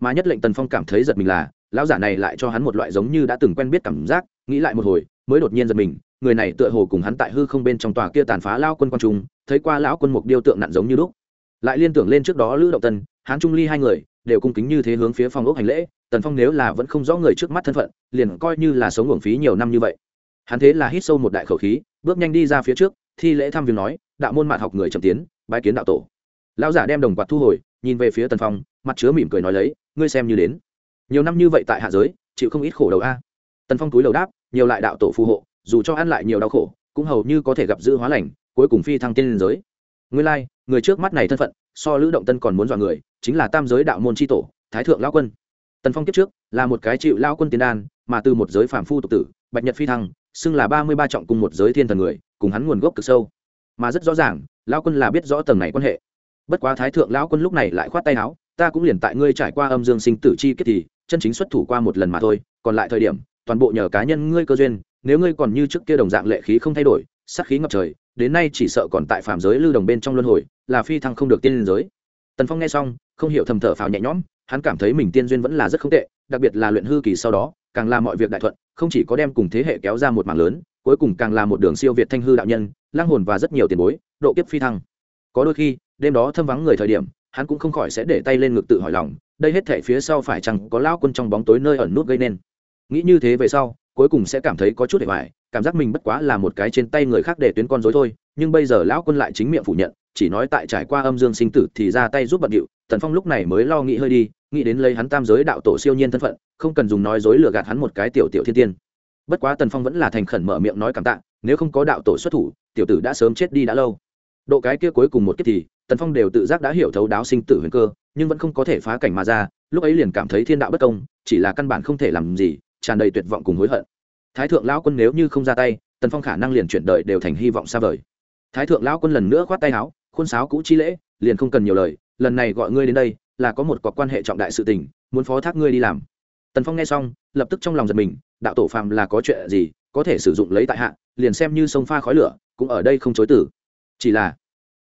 Mà nhất lệnh tần phong cảm thấy giật mình là lão giả này lại cho hắn một loại giống như đã từng quen biết cảm giác, nghĩ lại một hồi, mới đột nhiên giật mình, người này tựa hồ cùng hắn tại hư không bên trong tòa kia tàn phá lao quân quang trung, thấy qua lão quân mục điêu tượng nặn giống như lúc. Lại liên tưởng lên trước đó lữ động tân hán trung ly hai người, đều cung kính như thế hướng phía phòng ốc hành lễ, tần phong nếu là vẫn không rõ người trước mắt thân phận, liền coi như là sống uổng phí nhiều năm như vậy. Hắn thế là hít sâu một đại khẩu khí, bước nhanh đi ra phía trước, thi lễ thăm viếng nói, đạo môn mạn học người trầm tiến, bái kiến đạo tổ. Lão giả đem đồng quạt thu hồi, nhìn về phía tần phong, mặt chứa mỉm cười nói lấy, ngươi xem như đến nhiều năm như vậy tại hạ giới chịu không ít khổ đầu a. Tần phong túi đầu đáp nhiều lại đạo tổ phù hộ dù cho ăn lại nhiều đau khổ cũng hầu như có thể gặp giữ hóa lành cuối cùng phi thăng tiên liên giới. Ngươi lai、like, người trước mắt này thân phận so lữ động tân còn muốn dọa người chính là tam giới đạo môn tri tổ thái thượng lão quân. Tần phong kiếp trước là một cái chịu lao quân tiên đan mà từ một giới phản phu tục tử bạch nhật phi thăng xưng là ba mươi ba trọng cùng một giới thiên thần người cùng hắn nguồn gốc cực sâu. Mà rất rõ ràng lao quân là biết rõ tầng này quan hệ. Bất quá thái thượng lão quân lúc này lại khoát tay áo ta cũng liền tại ngươi trải qua âm dương sinh tử chi kiếp thì chân chính xuất thủ qua một lần mà thôi, còn lại thời điểm, toàn bộ nhờ cá nhân ngươi cơ duyên, nếu ngươi còn như trước kia đồng dạng lệ khí không thay đổi, sát khí ngập trời, đến nay chỉ sợ còn tại phạm giới lưu đồng bên trong luân hồi, là phi thăng không được tiên giới. Tần phong nghe xong, không hiểu thầm thở phào nhẹ nhõm, hắn cảm thấy mình tiên duyên vẫn là rất không tệ, đặc biệt là luyện hư kỳ sau đó, càng làm mọi việc đại thuận, không chỉ có đem cùng thế hệ kéo ra một mảng lớn, cuối cùng càng là một đường siêu việt thanh hư đạo nhân, lang hồn và rất nhiều tiền bối, độ kiếp phi thăng. Có đôi khi, đêm đó thâm vắng người thời điểm hắn cũng không khỏi sẽ để tay lên ngực tự hỏi lòng, đây hết thể phía sau phải chăng có lao quân trong bóng tối nơi ẩn nút gây nên. Nghĩ như thế về sau, cuối cùng sẽ cảm thấy có chút hệ hoài, cảm giác mình bất quá là một cái trên tay người khác để tuyến con dối thôi, nhưng bây giờ lão quân lại chính miệng phủ nhận, chỉ nói tại trải qua âm dương sinh tử thì ra tay giúp bận điệu, tần phong lúc này mới lo nghĩ hơi đi, nghĩ đến lấy hắn tam giới đạo tổ siêu nhiên thân phận, không cần dùng nói dối lừa gạt hắn một cái tiểu tiểu thiên tiên. Bất quá tần phong vẫn là thành khẩn mở miệng nói cảm tạ, nếu không có đạo tổ xuất thủ, tiểu tử đã sớm chết đi đã lâu. Độ cái kia cuối cùng một kiếp thì tần phong đều tự giác đã hiểu thấu đáo sinh tử huyền cơ, nhưng vẫn không có thể phá cảnh mà ra, lúc ấy liền cảm thấy thiên đạo bất công, chỉ là căn bản không thể làm gì, tràn đầy tuyệt vọng cùng hối hận. Thái thượng lão quân nếu như không ra tay, tần phong khả năng liền chuyển đời đều thành hy vọng xa vời. Thái thượng lão quân lần nữa khoát tay áo, khuôn sáo cũ chi lễ, liền không cần nhiều lời, lần này gọi ngươi đến đây, là có một cọc quan hệ trọng đại sự tình, muốn phó thác ngươi đi làm. Tần phong nghe xong, lập tức trong lòng giật mình, đạo tổ phàm là có chuyện gì, có thể sử dụng lấy tại hạ, liền xem như sông pha khói lửa, cũng ở đây không chối tử chỉ là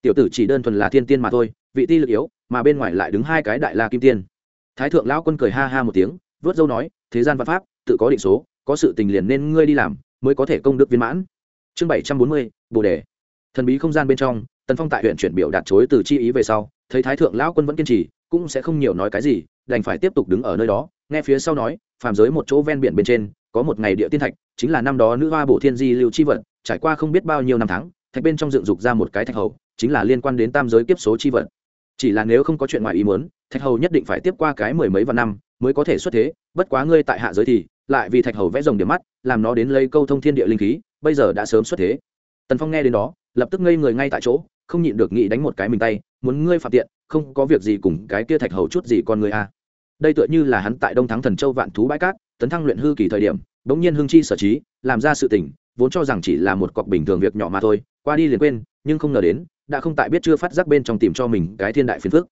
tiểu tử chỉ đơn thuần là thiên tiên mà thôi, vị ti lực yếu, mà bên ngoài lại đứng hai cái đại la kim tiên. Thái thượng lão quân cười ha ha một tiếng, vớt dâu nói, thế gian văn pháp, tự có định số, có sự tình liền nên ngươi đi làm, mới có thể công đức viên mãn. Chương bảy trăm bốn mươi, bồ đề. Thần bí không gian bên trong, tần phong tại huyện chuyển biểu đạt chối từ chi ý về sau, thấy thái thượng lão quân vẫn kiên trì, cũng sẽ không nhiều nói cái gì, đành phải tiếp tục đứng ở nơi đó, nghe phía sau nói, phàm giới một chỗ ven biển bên trên, có một ngày địa tiên thạch, chính là năm đó nữ hoa bổ thiên di lưu chi vật, trải qua không biết bao nhiêu năm tháng, thạch bên trong dựng dục ra một cái thạch hầu chính là liên quan đến tam giới kiếp số chi vật. Chỉ là nếu không có chuyện ngoài ý muốn, thạch hầu nhất định phải tiếp qua cái mười mấy vạn năm mới có thể xuất thế, bất quá ngươi tại hạ giới thì, lại vì thạch hầu vẽ rồng điểm mắt, làm nó đến lấy câu thông thiên địa linh khí, bây giờ đã sớm xuất thế. Tần phong nghe đến đó, lập tức ngây người ngay tại chỗ, không nhịn được nghĩ đánh một cái mình tay, muốn ngươi phạm tiện, không có việc gì cùng cái kia thạch hầu chút gì con người a đây tựa như là hắn tại đông thắng thần châu vạn thú bãi cát, tấn thăng luyện hư kỳ thời điểm, bỗng nhiên hương chi sở trí, làm ra sự tỉnh vốn cho rằng chỉ là một cọc bình thường việc nhỏ mà thôi, qua đi liền quên, nhưng không ngờ đến đã không tại biết chưa phát giác bên trong tìm cho mình cái thiên đại phiền phước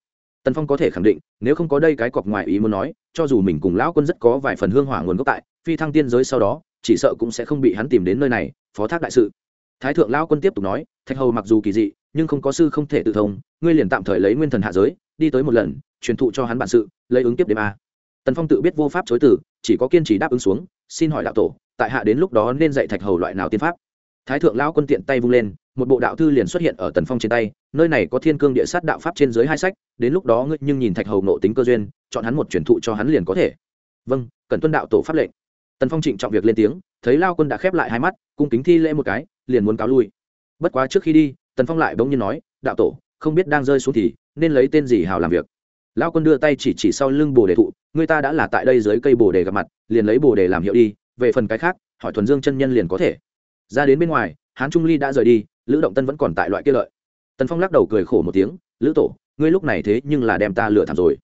tần phong có thể khẳng định, nếu không có đây cái cọc ngoài ý muốn nói, cho dù mình cùng lão quân rất có vài phần hương hỏa nguồn gốc tại, phi thăng tiên giới sau đó, chỉ sợ cũng sẽ không bị hắn tìm đến nơi này, phó thác đại sự. Thái thượng lão quân tiếp tục nói, thạch hầu mặc dù kỳ dị, nhưng không có sư không thể tự thông, ngươi liền tạm thời lấy nguyên thần hạ giới, đi tới một lần, truyền thụ cho hắn bản sự, lấy ứng tiếp đêm a. Tần phong tự biết vô pháp chối từ, chỉ có kiên trì đáp ứng xuống, xin hỏi đạo tổ, tại hạ đến lúc đó nên dạy thạch hầu loại nào tiên pháp? Thái thượng lão quân tiện tay vung lên một bộ đạo thư liền xuất hiện ở tần phong trên tay, nơi này có thiên cương địa sát đạo pháp trên dưới hai sách, đến lúc đó ngươi nhưng nhìn thạch hầu nộ tính cơ duyên, chọn hắn một truyền thụ cho hắn liền có thể. Vâng cần tuân đạo tổ pháp lệnh. Tần phong trịnh trọng việc lên tiếng, thấy lao quân đã khép lại hai mắt, cung kính thi lễ một cái, liền muốn cáo lui. Bất quá trước khi đi, tần phong lại bỗng nhiên nói, đạo tổ, không biết đang rơi xuống thì nên lấy tên gì hào làm việc? Lao quân đưa tay chỉ chỉ sau lưng bồ đề thụ người ta đã là tại đây dưới cây bồ đề gặp mặt, liền lấy bồ đề làm hiệu đi, về phần cái khác, hỏi thuần dương chân nhân liền có thể. Ra đến bên ngoài, hán trung ly đã rời đi lữ động tân vẫn còn tại loại kia lợi. Tần phong lắc đầu cười khổ một tiếng, lữ tổ, ngươi lúc này thế nhưng là đem ta lừa thảm rồi.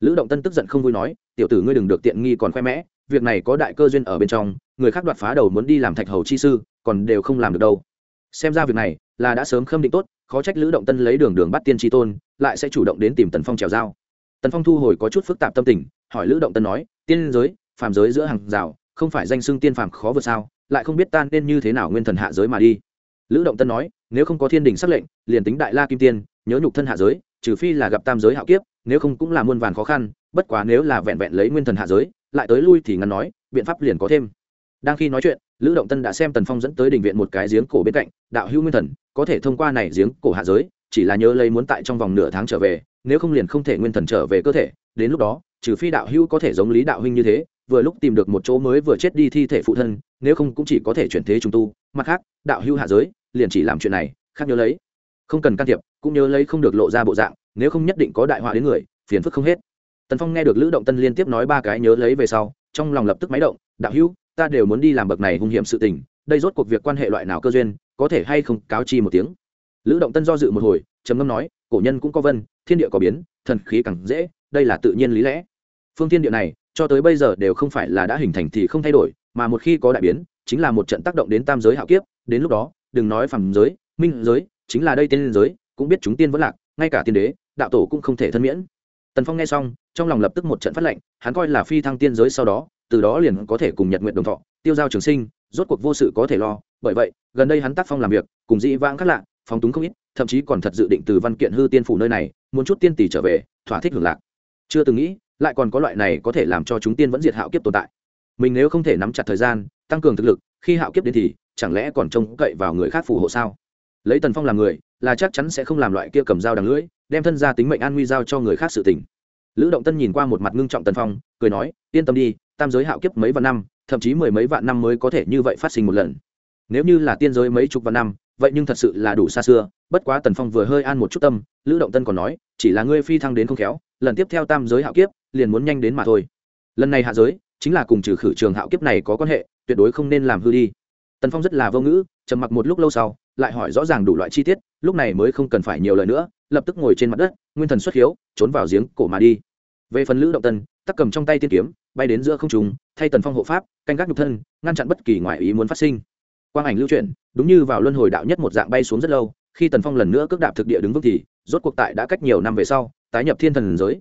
Lữ động tân tức giận không vui nói, tiểu tử ngươi đừng được tiện nghi còn khoe mẽ, việc này có đại cơ duyên ở bên trong, người khác đoạt phá đầu muốn đi làm thạch hầu chi sư, còn đều không làm được đâu. Xem ra việc này là đã sớm khâm định tốt, khó trách lữ động tân lấy đường đường bắt tiên tri tôn, lại sẽ chủ động đến tìm tần phong trèo dao. tần phong thu hồi có chút phức tạp tâm tình, hỏi lữ động tân nói, tiên giới, phàm giới giữa hàng rào, không phải danh xưng tiên phàm khó vượt sao, lại không biết tan nên như thế nào nguyên thần hạ giới mà đi lữ động tân nói, nếu không có thiên đình xác lệnh, liền tính đại la kim tiên, nhớ nhục thân hạ giới, trừ phi là gặp tam giới hạo kiếp, nếu không cũng là muôn vàn khó khăn, bất quá nếu là vẹn vẹn lấy nguyên thần hạ giới, lại tới lui thì ngắn nói, biện pháp liền có thêm. Đang khi nói chuyện, lữ động tân đã xem tần phong dẫn tới đình viện một cái giếng cổ bên cạnh, đạo hữu nguyên thần, có thể thông qua này giếng cổ hạ giới, chỉ là nhớ lấy muốn tại trong vòng nửa tháng trở về, nếu không liền không thể nguyên thần trở về cơ thể, đến lúc đó, trừ phi đạo hữu có thể giống lý đạo huynh như thế, vừa lúc tìm được một chỗ mới vừa chết đi thi thể phụ thân, nếu không cũng chỉ có thể chuyển thế trùng tu, mặt khác, đạo hữu hạ giới liền chỉ làm chuyện này, khác nhớ lấy. Không cần can thiệp, cũng nhớ lấy không được lộ ra bộ dạng, nếu không nhất định có đại họa đến người, phiền phức không hết. Tần phong nghe được lữ động tân liên tiếp nói ba cái nhớ lấy về sau, trong lòng lập tức máy động, đạo hữu, ta đều muốn đi làm bậc này hung hiểm sự tình, đây rốt cuộc việc quan hệ loại nào cơ duyên, có thể hay không cáo chi một tiếng? Lữ động tân do dự một hồi, trầm ngâm nói, cổ nhân cũng có vân, thiên địa có biến, thần khí càng dễ, đây là tự nhiên lý lẽ. Phương thiên địa này, cho tới bây giờ đều không phải là đã hình thành thì không thay đổi, mà một khi có đại biến, chính là một trận tác động đến tam giới hạo kiếp, đến lúc đó đừng nói phàm giới, minh giới, chính là đây tiên giới, cũng biết chúng tiên vẫn lạc, ngay cả tiên đế, đạo tổ cũng không thể thân miễn. Tần phong nghe xong, trong lòng lập tức một trận phát lệnh, hắn coi là phi thăng tiên giới sau đó, từ đó liền có thể cùng nhật nguyện đồng thọ, tiêu giao trường sinh, rốt cuộc vô sự có thể lo. Bởi vậy, gần đây hắn tác phong làm việc, cùng dĩ vãng khác lạ, phóng túng không ít, thậm chí còn thật dự định từ văn kiện hư tiên phủ nơi này, muốn chút tiên tỷ trở về, thỏa thích hưởng lạc. Chưa từng nghĩ, lại còn có loại này có thể làm cho chúng tiên vẫn diệt hạo kiếp tồn tại. Mình nếu không thể nắm chặt thời gian, tăng cường thực lực, khi hạo kiếp đến thì chẳng lẽ còn trông cậy vào người khác phù hộ sao? Lấy tần phong làm người, là chắc chắn sẽ không làm loại kia cầm dao đằng lưỡi, đem thân ra tính mệnh an nguy giao cho người khác sự tình. Lữ động tân nhìn qua một mặt ngưng trọng tần phong, cười nói, yên tâm đi, tam giới hạo kiếp mấy vạn năm, thậm chí mười mấy vạn năm mới có thể như vậy phát sinh một lần. Nếu như là tiên giới mấy chục vạn năm, vậy nhưng thật sự là đủ xa xưa. Bất quá tần phong vừa hơi an một chút tâm, lữ động tân còn nói, chỉ là ngươi phi thăng đến không khéo, lần tiếp theo tam giới hạo kiếp, liền muốn nhanh đến mà thôi. Lần này hạ giới, chính là cùng trừ khử trường hạo kiếp này có quan hệ, tuyệt đối không nên làm hư đi tần phong rất là vô ngữ, trầm mặc một lúc lâu sau, lại hỏi rõ ràng đủ loại chi tiết, lúc này mới không cần phải nhiều lời nữa, lập tức ngồi trên mặt đất, nguyên thần xuất hiếu, trốn vào giếng cổ mà đi. Về phần lữ động tân, tắc cầm trong tay tiên kiếm, bay đến giữa không trùng thay tần phong hộ pháp, canh gác nhục thân, ngăn chặn bất kỳ ngoại ý muốn phát sinh. Quang ảnh lưu chuyển, đúng như vào luân hồi đạo nhất một dạng bay xuống rất lâu, khi tần phong lần nữa cước đạp thực địa đứng vững thì, rốt cuộc tại đã cách nhiều năm về sau, tái nhập thiên thần giới.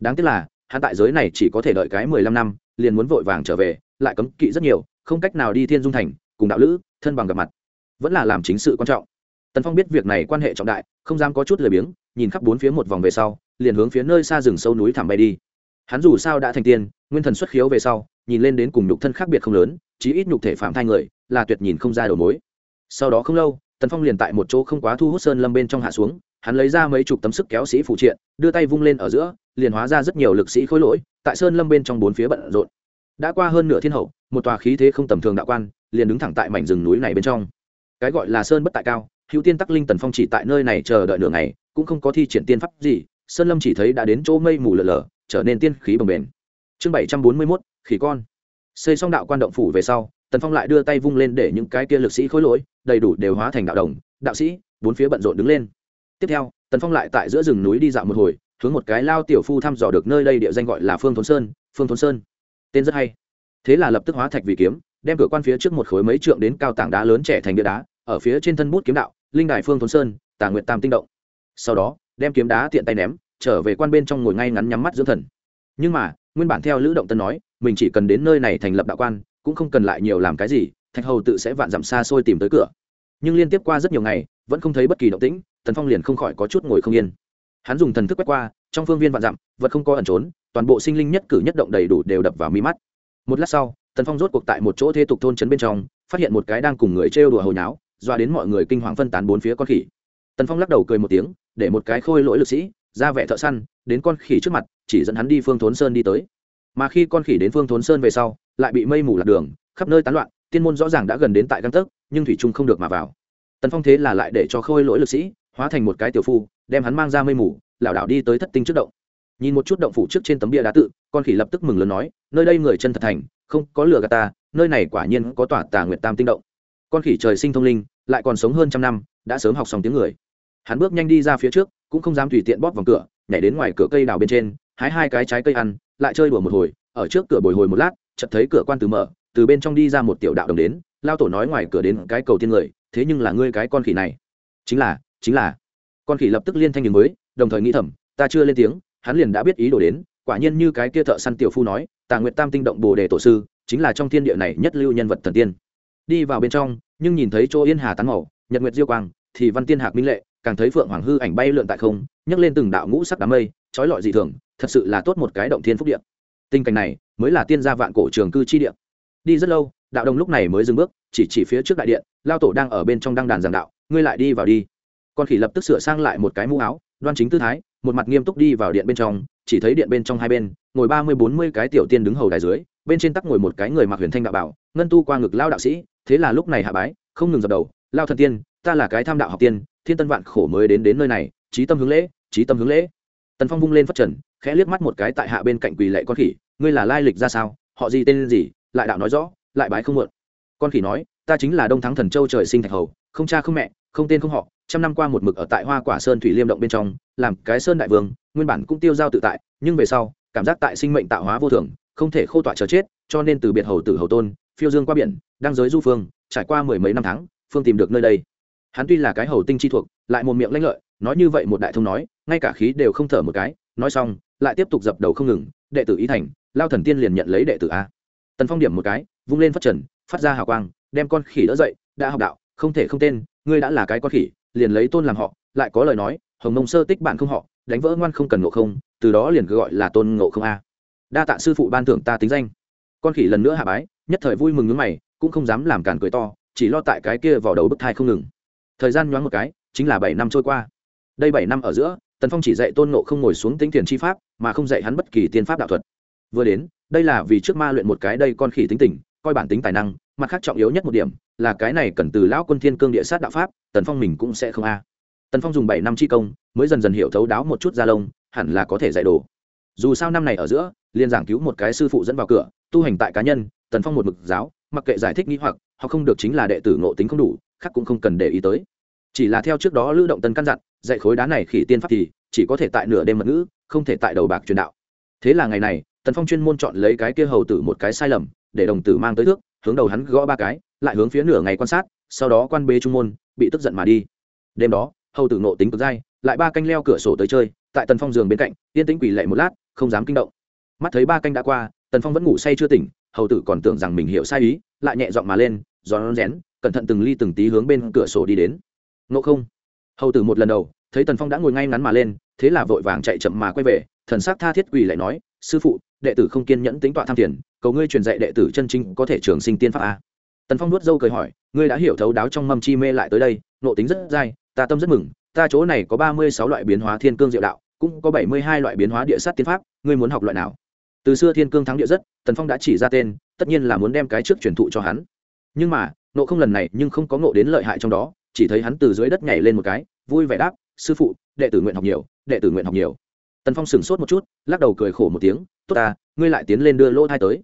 Đáng tiếc là, hắn tại giới này chỉ có thể đợi cái mười lăm năm, liền muốn vội vàng trở về, lại cấm kỵ rất nhiều, không cách nào đi thiên dung thành cùng đạo lữ, thân bằng gặp mặt. Vẫn là làm chính sự quan trọng. Tần phong biết việc này quan hệ trọng đại, không dám có chút lười biếng, nhìn khắp bốn phía một vòng về sau, liền hướng phía nơi xa rừng sâu núi thẳm bay đi. Hắn dù sao đã thành tiên, nguyên thần xuất khiếu về sau, nhìn lên đến cùng nhục thân khác biệt không lớn, chí ít nhục thể phạm thai người, là tuyệt nhìn không ra đầu mối. Sau đó không lâu, tần phong liền tại một chỗ không quá thu hút sơn lâm bên trong hạ xuống, hắn lấy ra mấy chục tấm sức kéo sĩ phụ triện, đưa tay vung lên ở giữa, liền hóa ra rất nhiều lực sĩ khối lỗi, tại sơn lâm bên trong bốn phía bận rộn. Đã qua hơn nửa thiên hậu, một tòa khí thế không tầm thường đạo quan liền đứng thẳng tại mảnh rừng núi này bên trong. Cái gọi là sơn bất tại cao, hữu tiên tắc linh tần phong chỉ tại nơi này chờ đợi nửa ngày, cũng không có thi triển tiên pháp gì, sơn lâm chỉ thấy đã đến chỗ mây mù lờ lờ trở nên tiên khí bồng bềnh. Chương bảy trăm bốn mươi mốt, khỉ con. Xây xong đạo quan động phủ về sau, tần phong lại đưa tay vung lên để những cái kia lực sĩ khối lỗi, đầy đủ đều hóa thành đạo đồng, đạo sĩ, bốn phía bận rộn đứng lên. Tiếp theo, tần phong lại tại giữa rừng núi đi dạo một hồi, hướng một cái lao tiểu phu thăm dò được nơi đây địa danh gọi là phương thốn sơn, phương thốn sơn. Tên rất hay. Thế là lập tức hóa thạch vì kiếm đem cửa quan phía trước một khối mấy trượng đến cao tảng đá lớn trẻ thành bia đá, ở phía trên thân bút kiếm đạo, linh đài phương thốn sơn, tà nguyện tam tinh động. Sau đó, đem kiếm đá tiện tay ném, trở về quan bên trong ngồi ngay ngắn nhắm mắt dưỡng thần. Nhưng mà, nguyên bản theo lữ động tân nói, mình chỉ cần đến nơi này thành lập đạo quan, cũng không cần lại nhiều làm cái gì, thạch hầu tự sẽ vạn dặm xa xôi tìm tới cửa. Nhưng liên tiếp qua rất nhiều ngày, vẫn không thấy bất kỳ động tĩnh, tần phong liền không khỏi có chút ngồi không yên. Hắn dùng thần thức quét qua, trong phương viên vạn dặm, vật không có ẩn trốn, toàn bộ sinh linh nhất cử nhất động đầy đủ đều đập vào mi mắt. Một lát sau tần phong rốt cuộc tại một chỗ thế tục thôn trấn bên trong, phát hiện một cái đang cùng người trêu đùa hồi nháo doa đến mọi người kinh hoàng phân tán bốn phía con khỉ. Tần phong lắc đầu cười một tiếng, để một cái khôi lỗi lực sĩ, ra vẻ thợ săn, đến con khỉ trước mặt, chỉ dẫn hắn đi phương thốn sơn đi tới. Mà khi con khỉ đến phương thốn sơn về sau, lại bị mây mù lạc đường, khắp nơi tán loạn, tiên môn rõ ràng đã gần đến tại găng tấc, nhưng thủy trung không được mà vào. Tần phong thế là lại để cho khôi lỗi lực sĩ, hóa thành một cái tiểu phu, đem hắn mang ra mây mù, lảo đảo đi tới thất tinh trước động nhìn một chút động phủ trước trên tấm bia đá tự, con khỉ lập tức mừng lớn nói, nơi đây người chân thật thành, không có lừa gạt ta, nơi này quả nhiên có tỏa tà nguyệt tam tinh động. Con khỉ trời sinh thông linh, lại còn sống hơn trăm năm, đã sớm học xong tiếng người. Hắn bước nhanh đi ra phía trước, cũng không dám tùy tiện bóp vòng cửa, nhảy đến ngoài cửa cây đào bên trên, hái hai cái trái cây ăn, lại chơi đùa một hồi, ở trước cửa bồi hồi một lát, chợt thấy cửa quan từ mở, từ bên trong đi ra một tiểu đạo đồng đến, lao tổ nói ngoài cửa đến cái cầu tiên người, thế nhưng là ngươi cái con khỉ này. Chính là chính là. Con khỉ lập tức liên thanh đường mới, đồng thời nghĩ thầm, ta chưa lên tiếng hắn liền đã biết ý đồ đến, quả nhiên như cái kia thợ săn tiểu phu nói, tà nguyệt tam tinh động bồ đề tổ sư, chính là trong thiên địa này nhất lưu nhân vật thần tiên. Đi vào bên trong, nhưng nhìn thấy chỗ yên hà tán màu, nhật nguyệt diêu quang, thì văn tiên hạc minh lệ, càng thấy phượng hoàng hư ảnh bay lượn tại không, nhấc lên từng đạo ngũ sắc đám mây, trói lọi dị thường, thật sự là tốt một cái động thiên phúc điện tình cảnh này mới là tiên gia vạn cổ trường cư chi điện đi rất lâu, đạo đồng lúc này mới dừng bước, chỉ chỉ phía trước đại điện, lao tổ đang ở bên trong đăng đàn giảng đạo, ngươi lại đi vào đi. Con khỉ lập tức sửa sang lại một cái mũ áo, đoan chính tư thái một mặt nghiêm túc đi vào điện bên trong, chỉ thấy điện bên trong hai bên, ngồi ba mươi bốn mươi cái tiểu tiên đứng hầu đài dưới, bên trên tắc ngồi một cái người mặc huyền thanh đạo bảo, ngân tu qua ngực lao đạo sĩ, thế là lúc này hạ bái, không ngừng dập đầu, lao thần tiên, ta là cái tham đạo học tiên, thiên tân vạn khổ mới đến đến nơi này trí tâm hướng lễ trí tâm hướng lễ. Tần phong vung lên phát trần, khẽ liếc mắt một cái tại hạ bên cạnh quỳ lệ con khỉ, ngươi là lai lịch ra sao? Họ gì tên gì? Lại đạo nói rõ, lại bái không muộn. Con khỉ nói, ta chính là đông thắng thần châu trời sinh thạch hầu, không cha không mẹ, không tên không họ trăm năm qua một mực ở tại hoa quả sơn thủy liêm động bên trong, làm cái sơn đại vương, nguyên bản cũng tiêu giao tự tại, nhưng về sau, cảm giác tại sinh mệnh tạo hóa vô thường, không thể khô tọa chờ chết, cho nên từ biệt hầu tử hầu tôn, phiêu dương qua biển đang giới du phương, trải qua mười mấy năm tháng, phương tìm được nơi đây. Hắn tuy là cái hầu tinh chi thuộc, lại một miệng lanh lợi, nói như vậy một đại thông nói, ngay cả khí đều không thở một cái, nói xong, lại tiếp tục dập đầu không ngừng, đệ tử ý thành, lao thần tiên liền nhận lấy đệ tử a. Tần phong điểm một cái, vung lên phát trần, phát ra hào quang, đem con khỉ đỡ dậy, đã học đạo, không thể không tên, ngươi đã là cái con khỉ liền lấy tôn làm họ, lại có lời nói, hồng mông sơ tích bạn không họ, đánh vỡ ngoan không cần ngộ không, từ đó liền cứ gọi là tôn ngộ không a. Đa tạ sư phụ ban thưởng ta tính danh. Con khỉ lần nữa hạ bái, nhất thời vui mừng nước mày, cũng không dám làm cản cười to, chỉ lo tại cái kia vào đầu bức thai không ngừng. Thời gian nhoáng một cái, chính là bảy năm trôi qua. Đây bảy năm ở giữa, tần phong chỉ dạy tôn nộ không ngồi xuống tính tiền chi pháp, mà không dạy hắn bất kỳ tiên pháp đạo thuật. Vừa đến, đây là vì trước ma luyện một cái đây con khỉ tính tình, coi bản tính tài năng mặt khác trọng yếu nhất một điểm là cái này cần từ lão quân thiên cương địa sát đạo pháp, tần phong mình cũng sẽ không a. Tần phong dùng bảy năm chi công, mới dần dần hiểu thấu đáo một chút gia lông, hẳn là có thể dạy đồ. Dù sao năm này ở giữa, liên giảng cứu một cái sư phụ dẫn vào cửa, tu hành tại cá nhân, tần phong một mực giáo, mặc kệ giải thích nghĩ hoặc họ không được chính là đệ tử ngộ tính không đủ, khác cũng không cần để ý tới. Chỉ là theo trước đó lưu động tân căn dặn, dạy khối đá này khỉ tiên pháp thì chỉ có thể tại nửa đêm mật ngữ, không thể tại đầu bạc truyền đạo. Thế là ngày này, tần phong chuyên môn chọn lấy cái kia hầu tử một cái sai lầm, để đồng tử mang tới thước hướng đầu hắn gõ ba cái, lại hướng phía nửa ngày quan sát, sau đó quan bế trung môn, bị tức giận mà đi. Đêm đó, hầu tử nộ tính cực dai, lại ba canh leo cửa sổ tới chơi, tại tần phong giường bên cạnh, yên tĩnh quỷ lệ một lát, không dám kinh động. Mắt thấy ba canh đã qua, tần phong vẫn ngủ say chưa tỉnh, hầu tử còn tưởng rằng mình hiểu sai ý, lại nhẹ giọng mà lên gió rén, cẩn thận từng ly từng tí hướng bên cửa sổ đi đến. Ngộ không? Hầu tử một lần đầu, thấy tần phong đã ngồi ngay ngắn mà lên, thế là vội vàng chạy chậm mà quay về, thần s c tha thiết quỳ lại nói, sư phụ đệ tử không kiên nhẫn tính tọa tham tiền, cầu ngươi truyền dạy đệ tử chân chính có thể trường sinh tiên pháp a. Tần phong nuốt dâu cười hỏi, ngươi đã hiểu thấu đáo trong mâm chi mê lại tới đây, nộ tính rất dai, ta tâm rất mừng, ta chỗ này có ba mươi sáu loại biến hóa thiên cương diệu đạo, cũng có bảy mươi hai loại biến hóa địa sát tiên pháp, ngươi muốn học loại nào? Từ xưa thiên cương thắng địa rất, tần phong đã chỉ ra tên, tất nhiên là muốn đem cái trước truyền thụ cho hắn. Nhưng mà, nộ không lần này nhưng không có ngộ đến lợi hại trong đó, chỉ thấy hắn từ dưới đất nhảy lên một cái, vui vẻ đáp, sư phụ, đệ tử nguyện học nhiều, đệ tử nguyện học nhiều. Tần phong sửng sốt một chút, lắc đầu cười khổ một tiếng tốt ta, ngươi lại tiến lên đưa lỗ thai tới.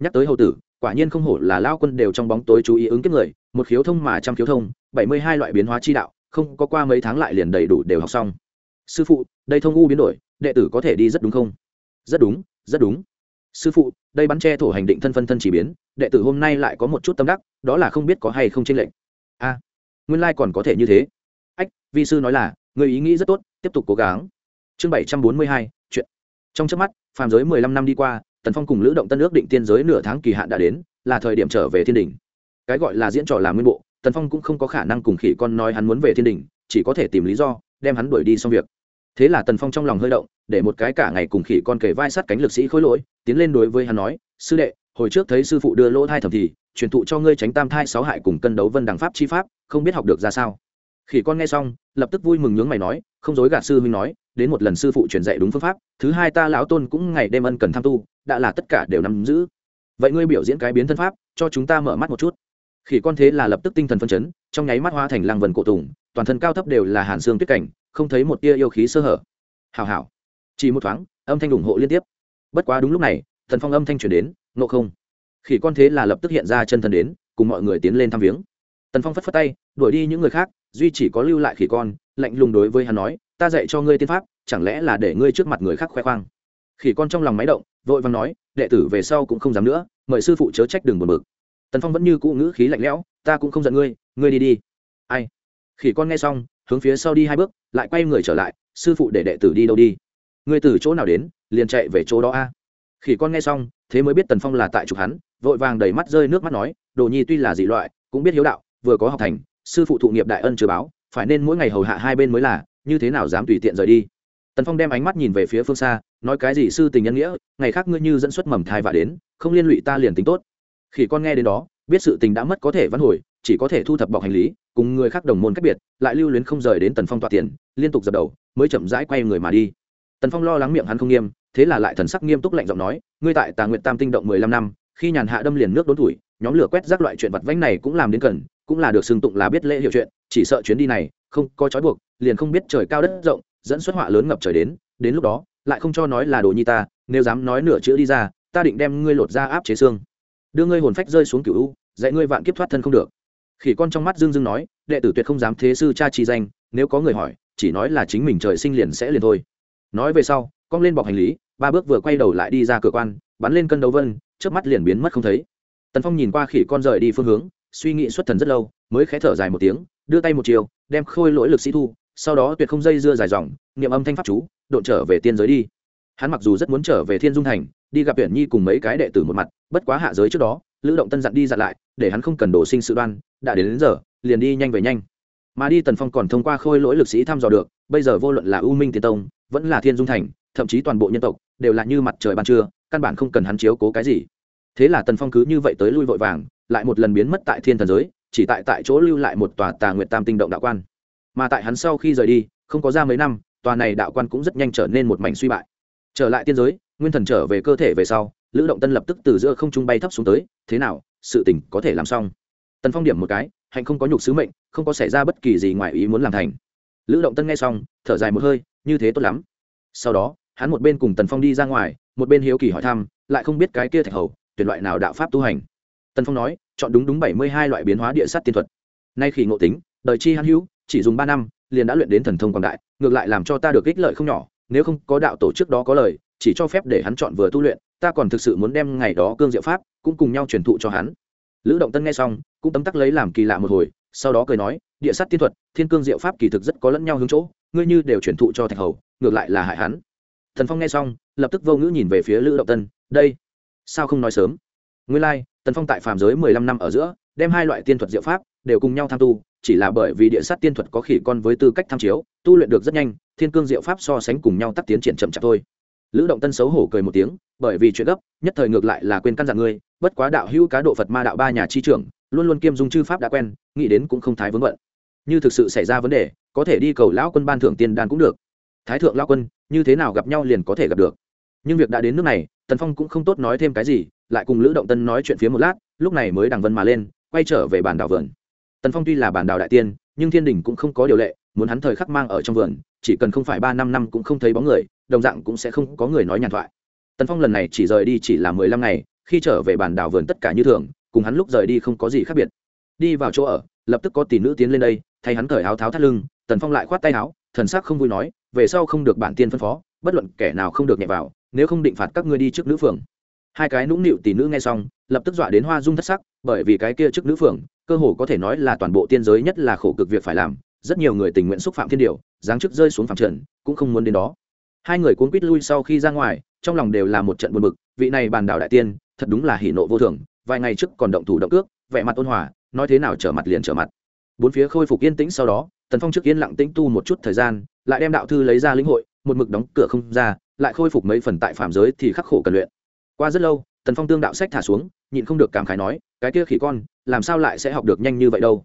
Nhắc tới hầu tử, quả nhiên không hổ là lao quân đều trong bóng tối chú ý ứng kiếp người, một khiếu thông mà trăm khiếu thông, bảy mươi hai loại biến hóa chi đạo, không có qua mấy tháng lại liền đầy đủ đều học xong. Sư phụ, đây thông u biến đổi, đệ tử có thể đi rất đúng không? Rất đúng rất đúng. Sư phụ, đây bắn tre thổ hành định thân phân thân chỉ biến, đệ tử hôm nay lại có một chút tâm đắc, đó là không biết có hay không trên lệnh a, nguyên lai còn có thể như thế. Ách, vi sư nói là, người ý nghĩ rất tốt, tiếp tục cố gắng. Chương bảy trăm bốn mươi hai trong trước mắt, phàm giới mười lăm năm đi qua, tần phong cùng lữ động tân ước định tiên giới nửa tháng kỳ hạn đã đến, là thời điểm trở về thiên đình cái gọi là diễn trò làm nguyên bộ, tần phong cũng không có khả năng cùng khỉ con nói hắn muốn về thiên đình chỉ có thể tìm lý do, đem hắn đuổi đi xong việc. Thế là tần phong trong lòng hơi động, để một cái cả ngày cùng khỉ con kề vai sát cánh lực sĩ khối lỗi, tiến lên đối với hắn nói, sư đệ, hồi trước thấy sư phụ đưa lỗ thai thầm thì, truyền thụ cho ngươi tránh tam thai sáu hại cùng cân đấu vân đằng pháp chi pháp, không biết học được ra sao? Khỉ con nghe xong, lập tức vui mừng nhướng mày nói, không dối gạt sư huynh nói, đến một lần sư phụ truyền dạy đúng phương pháp, thứ hai ta lão tôn cũng ngày đêm ân cần tham tu, đã là tất cả đều nắm giữ. Vậy ngươi biểu diễn cái biến thân pháp, cho chúng ta mở mắt một chút. Khỉ con thế là lập tức tinh thần phân chấn, trong nháy mắt hoa thành lăng vần cổ tùng, toàn thân cao thấp đều là hàn xương tuyết cảnh, không thấy một tia yêu khí sơ hở. Hào hào chỉ một thoáng, âm thanh ủng hộ liên tiếp. Bất quá đúng lúc này, thần phong âm thanh chuyển đến nộ không? Khỉ con thế là lập tức hiện ra chân thân đến, cùng mọi người tiến lên thăm viếng. Tần phong phất phất tay, đuổi đi những người khác duy chỉ có lưu lại khỉ con, lạnh lùng đối với hắn nói, ta dạy cho ngươi tiên pháp, chẳng lẽ là để ngươi trước mặt người khác khoe khoang? Khỉ con trong lòng máy động, vội vàng nói, đệ tử về sau cũng không dám nữa, mời sư phụ chớ trách đừng buồn bực. Tần phong vẫn như cũ ngữ khí lạnh lẽo, ta cũng không giận ngươi ngươi đi đi. Ai? Khỉ con nghe xong, hướng phía sau đi hai bước, lại quay người trở lại, sư phụ để đệ tử đi đâu đi? Ngươi từ chỗ nào đến, liền chạy về chỗ đó a? Khỉ con nghe xong, thế mới biết tần phong là tại trục hắn, vội vàng đầy mắt rơi nước mắt nói, đồ nhi tuy là dị loại, cũng biết hiếu đạo, vừa có học thành sư phụ thụ nghiệp đại ân chưa báo, phải nên mỗi ngày hầu hạ hai bên mới là, như thế nào dám tùy tiện rời đi. Tần phong đem ánh mắt nhìn về phía phương xa, nói cái gì sư tình nhân nghĩa, ngày khác ngươi như dẫn xuất mầm thai và đến, không liên lụy ta liền tính tốt. Khi con nghe đến đó, biết sự tình đã mất có thể vãn hồi, chỉ có thể thu thập bọc hành lý, cùng người khác đồng môn cách biệt, lại lưu luyến không rời đến tần phong tọa tiền, liên tục dập đầu, mới chậm rãi quay người mà đi. Tần phong lo lắng miệng hắn không nghiêm, thế là lại thần sắc nghiêm túc lạnh giọng nói, ngươi tại tà nguyện tam tinh động mười lăm năm, khi nhàn hạ đâm liền nước đốn tuổi nhóm lửa quét rác loại chuyện vặt vãnh này cũng làm đến cần, cũng là được xưng tụng là biết lễ hiểu chuyện, chỉ sợ chuyến đi này không có trói buộc, liền không biết trời cao đất rộng, dẫn xuất họa lớn ngập trời đến đến lúc đó, lại không cho nói là đồ nhi ta, nếu dám nói nửa chữ đi ra, ta định đem ngươi lột ra áp chế xương. Đưa ngươi hồn phách rơi xuống cửu u, dạy ngươi vạn kiếp thoát thân không được. Khỉ con trong mắt dương dương nói, đệ tử tuyệt không dám thế sư cha chi danh, nếu có người hỏi, chỉ nói là chính mình trời sinh liền sẽ liền thôi. Nói về sau con lên bọc hành lý, ba bước vừa quay đầu lại đi ra cửa quan, bắn lên cân đấu vân trước mắt liền biến mất không thấy tần phong nhìn qua khỉ con rời đi phương hướng suy nghĩ xuất thần rất lâu mới khé thở dài một tiếng đưa tay một chiều đem khôi lỗi lực sĩ thu sau đó tuyệt không dây dưa dài dòng niệm âm thanh pháp chú độn trở về tiên giới đi. Hắn mặc dù rất muốn trở về thiên dung thành đi gặp tuyển nhi cùng mấy cái đệ tử một mặt bất quá hạ giới trước đó lữ động tân dặn đi dặn lại để hắn không cần đổ sinh sự đoan đã đến, đến giờ liền đi nhanh về nhanh. Mà đi tần phong còn thông qua khôi lỗi lực sĩ thăm dò được bây giờ vô luận là u minh tiên tông vẫn là thiên dung thành thậm chí toàn bộ nhân tộc đều là như mặt trời ban trưa căn bản không cần hắn chiếu cố cái gì thế là tần phong cứ như vậy tới lui vội vàng, lại một lần biến mất tại thiên thần giới, chỉ tại tại chỗ lưu lại một tòa tà nguyệt tam tinh động đạo quan. Mà tại hắn sau khi rời đi, không có ra mấy năm, tòa này đạo quan cũng rất nhanh trở nên một mảnh suy bại. Trở lại tiên giới, nguyên thần trở về cơ thể về sau, lữ động tân lập tức từ giữa không trung bay thấp xuống tới, thế nào, sự tình có thể làm xong? Tần phong điểm một cái, hạnh không có nhục sứ mệnh, không có xảy ra bất kỳ gì ngoài ý muốn làm thành. Lữ động tân nghe xong, thở dài một hơi, như thế tốt lắm. Sau đó, hắn một bên cùng tần phong đi ra ngoài, một bên hiếu kỳ hỏi thăm, lại không biết cái kia thạch hầu tuyển loại nào đạo pháp tu hành. Tần phong nói, chọn đúng đúng bảy mươi hai loại biến hóa địa sát tiên thuật. Nay khi ngộ tính, đời chi hắn hữu, chỉ dùng ba năm, liền đã luyện đến thần thông quảng đại, ngược lại làm cho ta được ích lợi không nhỏ, nếu không có đạo tổ chức đó có lời, chỉ cho phép để hắn chọn vừa tu luyện, ta còn thực sự muốn đem ngày đó cương diệu pháp cũng cùng nhau truyền thụ cho hắn. Lữ động tân nghe xong, cũng tấm tắc lấy làm kỳ lạ một hồi, sau đó cười nói, địa sát tiên thuật, thiên cương diệu pháp kỳ thực rất có lẫn nhau hướng chỗ, ngươi như đều truyền thụ cho thạch hầu, ngược lại là hại hắn. Thần phong nghe xong, lập tức vô ngữ nhìn về phía lữ động tân, đây sao không nói sớm? Nguyên lai、like, tần phong tại phàm giới mười lăm năm ở giữa đem hai loại tiên thuật diệu pháp đều cùng nhau tham tu chỉ là bởi vì địa sát tiên thuật có khỉ con với tư cách tham chiếu tu luyện được rất nhanh thiên cương diệu pháp so sánh cùng nhau tắt tiến triển chậm chạp thôi. Lữ động tân xấu hổ cười một tiếng bởi vì chuyện gấp nhất thời ngược lại là quên căn dặn ngươi bất quá đạo hữu cá độ phật ma đạo ba nhà chi trưởng luôn luôn kiêm dung chư pháp đã quen nghĩ đến cũng không thái vướng bận. Như thực sự xảy ra vấn đề có thể đi cầu lão quân ban thưởng tiên đan cũng được. Thái thượng lão quân như thế nào gặp nhau liền có thể gặp được nhưng việc đã đến nước này, tần phong cũng không tốt nói thêm cái gì, lại cùng lữ động tân nói chuyện phía một lát, lúc này mới đằng vân mà lên, quay trở về bản đảo vườn. Tần phong tuy là bản đảo đại tiên, nhưng thiên đình cũng không có điều lệ, muốn hắn thời khắc mang ở trong vườn, chỉ cần không phải ba năm năm cũng không thấy bóng người, đồng dạng cũng sẽ không có người nói nhàn thoại. Tần phong lần này chỉ rời đi chỉ là mười lăm ngày, khi trở về bản đảo vườn tất cả như thường, cùng hắn lúc rời đi không có gì khác biệt. Đi vào chỗ ở, lập tức có tỷ nữ tiến lên đây, thay hắn cởi áo tháo thắt lưng, tần phong lại khoát tay áo, thần sắc không vui nói, về sau không được bản tiên phân phó, bất luận kẻ nào không được nhẹ vào nếu không định phạt các ngươi đi trước nữ phường. Hai cái nũng nịu tỷ nữ nghe xong, lập tức dọa đến hoa dung thất sắc, bởi vì cái kia trước nữ phường, cơ hồ có thể nói là toàn bộ tiên giới nhất là khổ cực việc phải làm, rất nhiều người tình nguyện xúc phạm thiên điều, giáng chức rơi xuống phạm trần, cũng không muốn đến đó. Hai người cuốn quýt lui sau khi ra ngoài, trong lòng đều là một trận buồn bực, vị này bàn đảo đại tiên, thật đúng là hỉ nộ vô thường, vài ngày trước còn động thủ động cước, vẻ mặt ôn hòa, nói thế nào trở mặt liền trở mặt. Bốn phía khôi phục yên tĩnh sau đó, tần phong trước yên lặng tĩnh tu một chút thời gian, lại đem đạo thư lấy ra lĩnh hội, một mực đóng cửa không ra lại khôi phục mấy phần tại phạm giới thì khắc khổ cần luyện. Qua rất lâu, tần phong tương đạo sách thả xuống, nhịn không được cảm khái nói, cái kia khỉ con, làm sao lại sẽ học được nhanh như vậy đâu?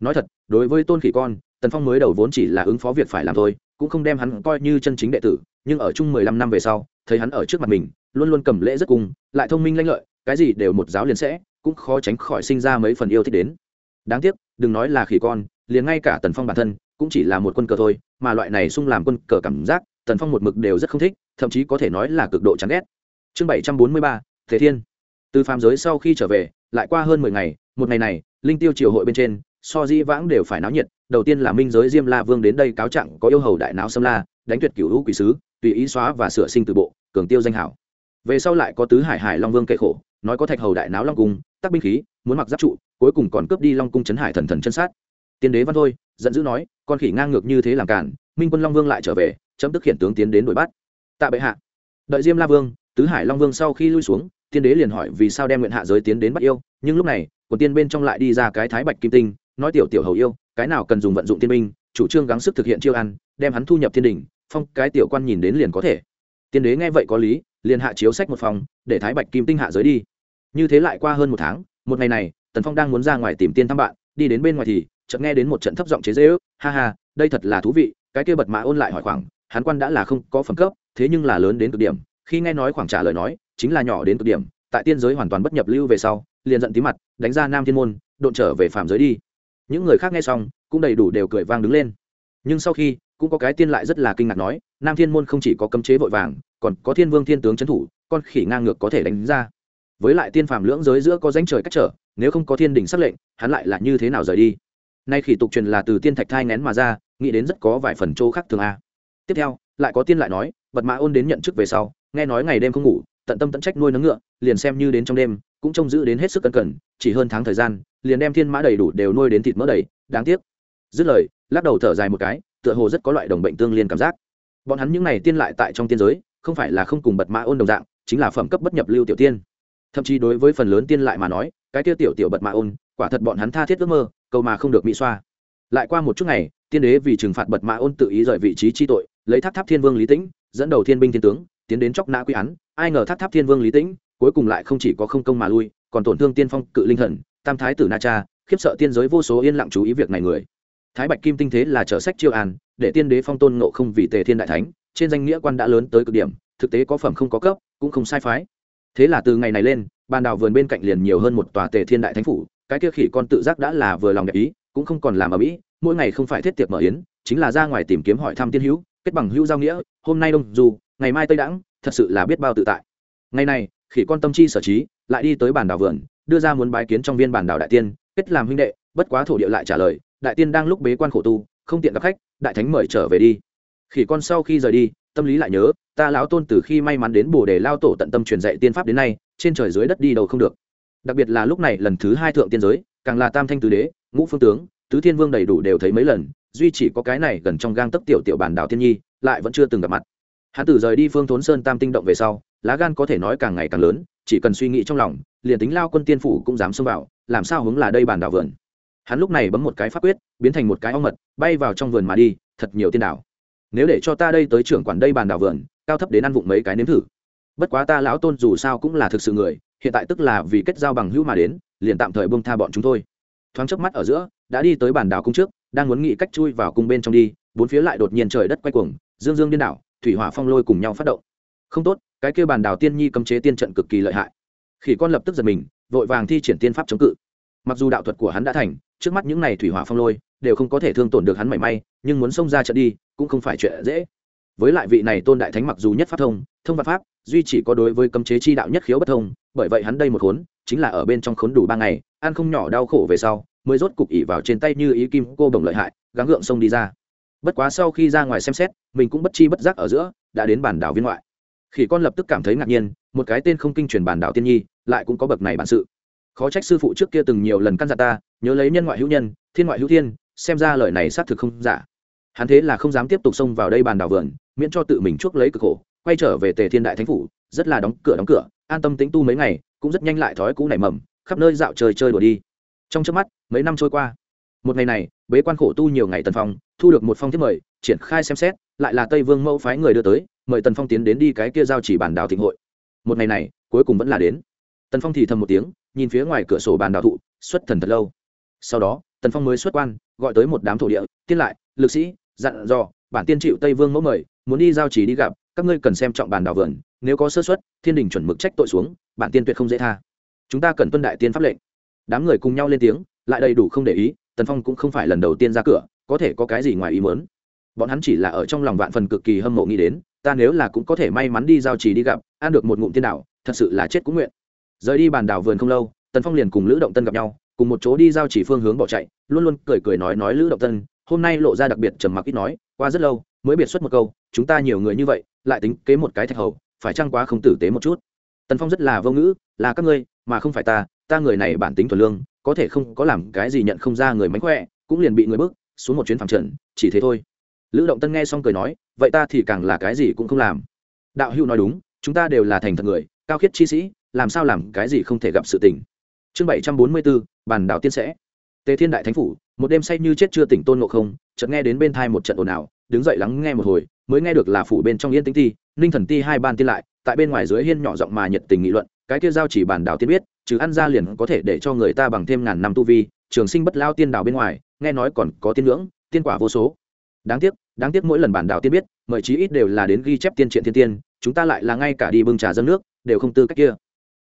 Nói thật, đối với tôn khỉ con, tần phong mới đầu vốn chỉ là ứng phó việc phải làm thôi, cũng không đem hắn coi như chân chính đệ tử, nhưng ở chung mười lăm năm về sau, thấy hắn ở trước mặt mình, luôn luôn cầm lễ rất cùng, lại thông minh lanh lợi, cái gì đều một giáo liền sẽ, cũng khó tránh khỏi sinh ra mấy phần yêu thích đến. Đáng tiếc, đừng nói là khỉ con, liền ngay cả tần phong bản thân, cũng chỉ là một quân cờ thôi, mà loại này xung làm quân cờ cảm giác tần phong một mực đều rất không thích, thậm chí có thể nói là cực độ chán ghét. Chương bảy trăm bốn mươi ba, thế thiên. Từ phàm giới sau khi trở về, lại qua hơn mười ngày, một ngày này, linh tiêu triều hội bên trên, so di vãng đều phải náo nhiệt, đầu tiên là minh giới diêm la vương đến đây cáo trạng có yêu hầu đại náo xâm la, đánh tuyệt cửu hữu quỷ sứ, tùy ý xóa và sửa sinh từ bộ, cường tiêu danh hảo. Về sau lại có tứ hải hải long vương kệ khổ, nói có thạch hầu đại náo long cung, tắc binh khí, muốn mặc giáp trụ, cuối cùng còn cướp đi long cung chấn hải thần thần chân sát. Tiên đế văn thôi, giận dữ nói, con khỉ ngang ngược như thế làm cản minh quân long vương lại trở về chấm tức khiển tướng tiến đến đuổi bắt. Tạ bệ hạ. Đợi diêm la vương, tứ hải long vương sau khi lui xuống, tiên đế liền hỏi vì sao đem nguyện hạ giới tiến đến bắt yêu, nhưng lúc này, quần tiên bên trong lại đi ra cái thái bạch kim tinh, nói tiểu tiểu hầu yêu, cái nào cần dùng vận dụng tiên binh, chủ trương gắng sức thực hiện chiêu ăn, đem hắn thu nhập thiên đình phong cái tiểu quan nhìn đến liền có thể. Tiên đế nghe vậy có lý, liền hạ chiếu sách một phòng, để thái bạch kim tinh hạ giới đi. Như thế lại qua hơn một tháng, một ngày này, tần phong đang muốn ra ngoài tìm tiên thăm bạn, đi đến bên ngoài thì, chợt nghe đến một trận thấp giọng chế dễ ước ha ha, đây thật là thú vị, cái kia bật mã ôn lại hỏi khoảng hắn quan đã là không có phẩm cấp, thế nhưng là lớn đến cực điểm. Khi nghe nói khoảng trả lời nói, chính là nhỏ đến cực điểm, tại tiên giới hoàn toàn bất nhập lưu về sau, liền giận tí mặt, đánh ra nam thiên môn, độn trở về phạm giới đi. Những người khác nghe xong, cũng đầy đủ đều cười vang đứng lên. Nhưng sau khi, cũng có cái tiên lại rất là kinh ngạc nói, nam thiên môn không chỉ có cấm chế vội vàng, còn có thiên vương thiên tướng trấn thủ, con khỉ ngang ngược có thể đánh ra. Với lại tiên phàm lưỡng giới giữa có danh trời cách trở, nếu không có thiên đình xác lệnh, hắn lại là như thế nào rời đi? Nay khỉ tục truyền là từ tiên thạch thai nén mà ra, nghĩ đến rất có vài phần chỗ khác thường a tiếp theo, lại có tiên lại nói, bật mã ôn đến nhận chức về sau, nghe nói ngày đêm không ngủ, tận tâm tận trách nuôi nấng ngựa, liền xem như đến trong đêm, cũng trông giữ đến hết sức cẩn cẩn, chỉ hơn tháng thời gian, liền đem thiên mã đầy đủ đều nuôi đến thịt mỡ đầy, đáng tiếc. Dứt lời, lắc đầu thở dài một cái, tựa hồ rất có loại đồng bệnh tương liên cảm giác. Bọn hắn những này tiên lại tại trong tiên giới, không phải là không cùng bật mã ôn đồng dạng, chính là phẩm cấp bất nhập lưu tiểu tiên. Thậm chí đối với phần lớn tiên lại mà nói, cái tiêu tiểu tiểu bật mã ôn, quả thật bọn hắn tha thiết ước mơ, cầu mà không được mỹ xoa. Lại qua một chút ngày tiên đế vì trừng phạt bật mã ôn tự ý rời vị trí chi tội, lấy tháp tháp thiên vương lý tĩnh, dẫn đầu thiên binh thiên tướng, tiến đến chóc nã quy án. Ai ngờ tháp tháp thiên vương lý tĩnh, cuối cùng lại không chỉ có không công mà lui, còn tổn thương tiên phong cự linh thần, tam thái tử na cha, khiếp sợ tiên giới vô số yên lặng chú ý việc này người. Thái bạch kim tinh thế là trở sách chiêu an, để tiên đế phong tôn ngộ không vì tề thiên đại thánh, trên danh nghĩa quan đã lớn tới cực điểm, thực tế có phẩm không có cấp, cũng không sai phái. Thế là từ ngày này lên, bàn đào vườn bên cạnh liền nhiều hơn một tòa tề thiên đại thánh phủ, cái kia khỉ con tự giác đã là vừa lòng đẹp ý cũng không còn làm ở mỹ, mỗi ngày không phải thiết tiệc mở yến, chính là ra ngoài tìm kiếm hỏi thăm tiên hữu, kết bằng hữu giao nghĩa, hôm nay đông dù, ngày mai tây đãng thật sự là biết bao tự tại. Ngày này, khỉ con tâm chi sở trí, lại đi tới bản đảo vườn, đưa ra muốn bái kiến trong viên bản đảo đại tiên, kết làm huynh đệ, bất quá thổ địa lại trả lời, đại tiên đang lúc bế quan khổ tu, không tiện gặp khách, đại thánh mời trở về đi. Khỉ con sau khi rời đi, tâm lý lại nhớ, ta lão tôn từ khi may mắn đến bồ đề lao tổ tận tâm truyền dạy tiên pháp đến nay, trên trời dưới đất đi đâu không được. Đặc biệt là lúc này lần thứ hai thượng tiên giới càng là tam thanh tứ đế, ngũ phương tướng, tứ thiên vương đầy đủ đều thấy mấy lần, duy chỉ có cái này gần trong gang tấc tiểu tiểu bản đảo thiên nhi, lại vẫn chưa từng gặp mặt. Hắn tử rời đi phương thốn sơn tam tinh động về sau, lá gan có thể nói càng ngày càng lớn, chỉ cần suy nghĩ trong lòng, liền tính lao quân tiên phủ cũng dám xông vào, làm sao hướng là đây bản đảo vườn. Hắn lúc này bấm một cái pháp quyết, biến thành một cái ong mật, bay vào trong vườn mà đi, thật nhiều tiên đảo. Nếu để cho ta đây tới trưởng quản đây bàn đảo vườn, cao thấp đến ăn vụng mấy cái nếm thử. Bất quá ta lão tôn dù sao cũng là thực sự người, hiện tại tức là vì kết giao bằng hữu mà đến liền tạm thời buông tha bọn chúng thôi. Thoáng chớp mắt ở giữa, đã đi tới bàn đảo cung trước, đang muốn nghĩ cách chui vào cung bên trong đi, bốn phía lại đột nhiên trời đất quay cuồng, dương dương điên đảo, thủy hỏa phong lôi cùng nhau phát động. Không tốt, cái kêu bàn đảo tiên nhi cấm chế tiên trận cực kỳ lợi hại. Khỉ con lập tức giật mình, vội vàng thi triển tiên pháp chống cự. Mặc dù đạo thuật của hắn đã thành, trước mắt những này thủy hỏa phong lôi, đều không có thể thương tổn được hắn mảy may, nhưng muốn xông ra trận đi, cũng không phải chuyện dễ. Với lại vị này tôn đại thánh mặc dù nhất pháp thông thông văn pháp, duy chỉ có đối với cấm chế chi đạo nhất khiếu bất thông, bởi vậy hắn đây một khốn chính là ở bên trong khốn đủ ba ngày, ăn không nhỏ đau khổ về sau, mới rốt cục ỉ vào trên tay như ý kim cô bồng lợi hại, gắng gượng xông đi ra. Bất quá sau khi ra ngoài xem xét, mình cũng bất chi bất giác ở giữa, đã đến bản đảo viên ngoại. Khỉ con lập tức cảm thấy ngạc nhiên, một cái tên không kinh truyền bản đảo tiên nhi, lại cũng có bậc này bản sự. Khó trách sư phụ trước kia từng nhiều lần căn dặn ta, nhớ lấy nhân ngoại hữu nhân, thiên ngoại hữu thiên, xem ra lời này xác thực không giả. Hắn thế là không dám tiếp tục xông vào đây bàn đảo vườn, miễn cho tự mình chuốc lấy cực khổ, quay trở về tề thiên đại thánh phủ, rất là đóng cửa đóng cửa, an tâm tính tu mấy ngày cũng rất nhanh lại thói cũ nảy mầm, khắp nơi dạo chơi chơi đùa đi. Trong trước mắt, mấy năm trôi qua. Một ngày này, bế quan khổ tu nhiều ngày tần phong, thu được một phong thiết mời, triển khai xem xét, lại là tây vương mẫu phái người đưa tới, mời tần phong tiến đến đi cái kia giao chỉ bản đảo thịnh hội. Một ngày này, cuối cùng vẫn là đến. Tần phong thì thầm một tiếng, nhìn phía ngoài cửa sổ bàn đảo thụ, xuất thần thật lâu. Sau đó, tần phong mới xuất quan, gọi tới một đám thổ địa, tiên lại, lực sĩ, dặn dò, bản tiên chịu tây vương mẫu mời, muốn đi giao chỉ đi gặp, các ngươi cần xem trọng bàn đảo vườn, nếu có sơ xuất thiên đình chuẩn mực trách tội xuống bản tiên tuyệt không dễ tha. Chúng ta cần tuân đại tiên pháp lệnh. Đám người cùng nhau lên tiếng, lại đầy đủ không để ý, tần phong cũng không phải lần đầu tiên ra cửa, có thể có cái gì ngoài ý mớn bọn hắn chỉ là ở trong lòng vạn phần cực kỳ hâm mộ nghĩ đến, ta nếu là cũng có thể may mắn đi giao trì đi gặp, ăn được một ngụm tiên đạo, thật sự là chết cũng nguyện. Rời đi bàn đảo vườn không lâu, tần phong liền cùng lữ động tân gặp nhau, cùng một chỗ đi giao chỉ phương hướng bỏ chạy, luôn luôn cười cười nói nói lữ động tân, hôm nay lộ ra đặc biệt trầm mặc ít nói, qua rất lâu, mới biệt xuất một câu, chúng ta nhiều người như vậy, lại tính kế một cái thạch hầu, phải chăng quá không tử tế một chút? Tần phong rất là vô ngữ, là các ngươi, mà không phải ta ta người này bản tính thuần lương, có thể không có làm cái gì nhận không ra người mánh khỏe, cũng liền bị người bước xuống một chuyến phẳng trận chỉ thế thôi. Lữ động tân nghe xong cười nói, vậy ta thì càng là cái gì cũng không làm. Đạo hữu nói đúng, chúng ta đều là thành thật người, cao khiết chi sĩ, làm sao làm cái gì không thể gặp sự tình. Chương bảy trăm bốn mươi bốn bàn đạo tiên sẽ. Tề thiên đại thánh phủ, một đêm say như chết chưa tỉnh tôn ngộ không, chợt nghe đến bên thai một trận ồn ào, đứng dậy lắng nghe một hồi, mới nghe được là phủ bên trong yên tĩnh ti ninh thần ti hai ban tiên lại tại bên ngoài dưới hiên nhỏ giọng mà nhiệt tình nghị luận, cái kia giao chỉ bản đảo tiên biết chứ ăn ra liền có thể để cho người ta bằng thêm ngàn năm tu vi, trường sinh bất lao tiên đảo bên ngoài, nghe nói còn có tiên ngưỡng, tiên quả vô số. Đáng tiếc đáng tiếc mỗi lần bản đảo tiên biết, mời chí ít đều là đến ghi chép tiên triện thiên tiên, chúng ta lại là ngay cả đi bưng trà dâng nước, đều không tư cách kia.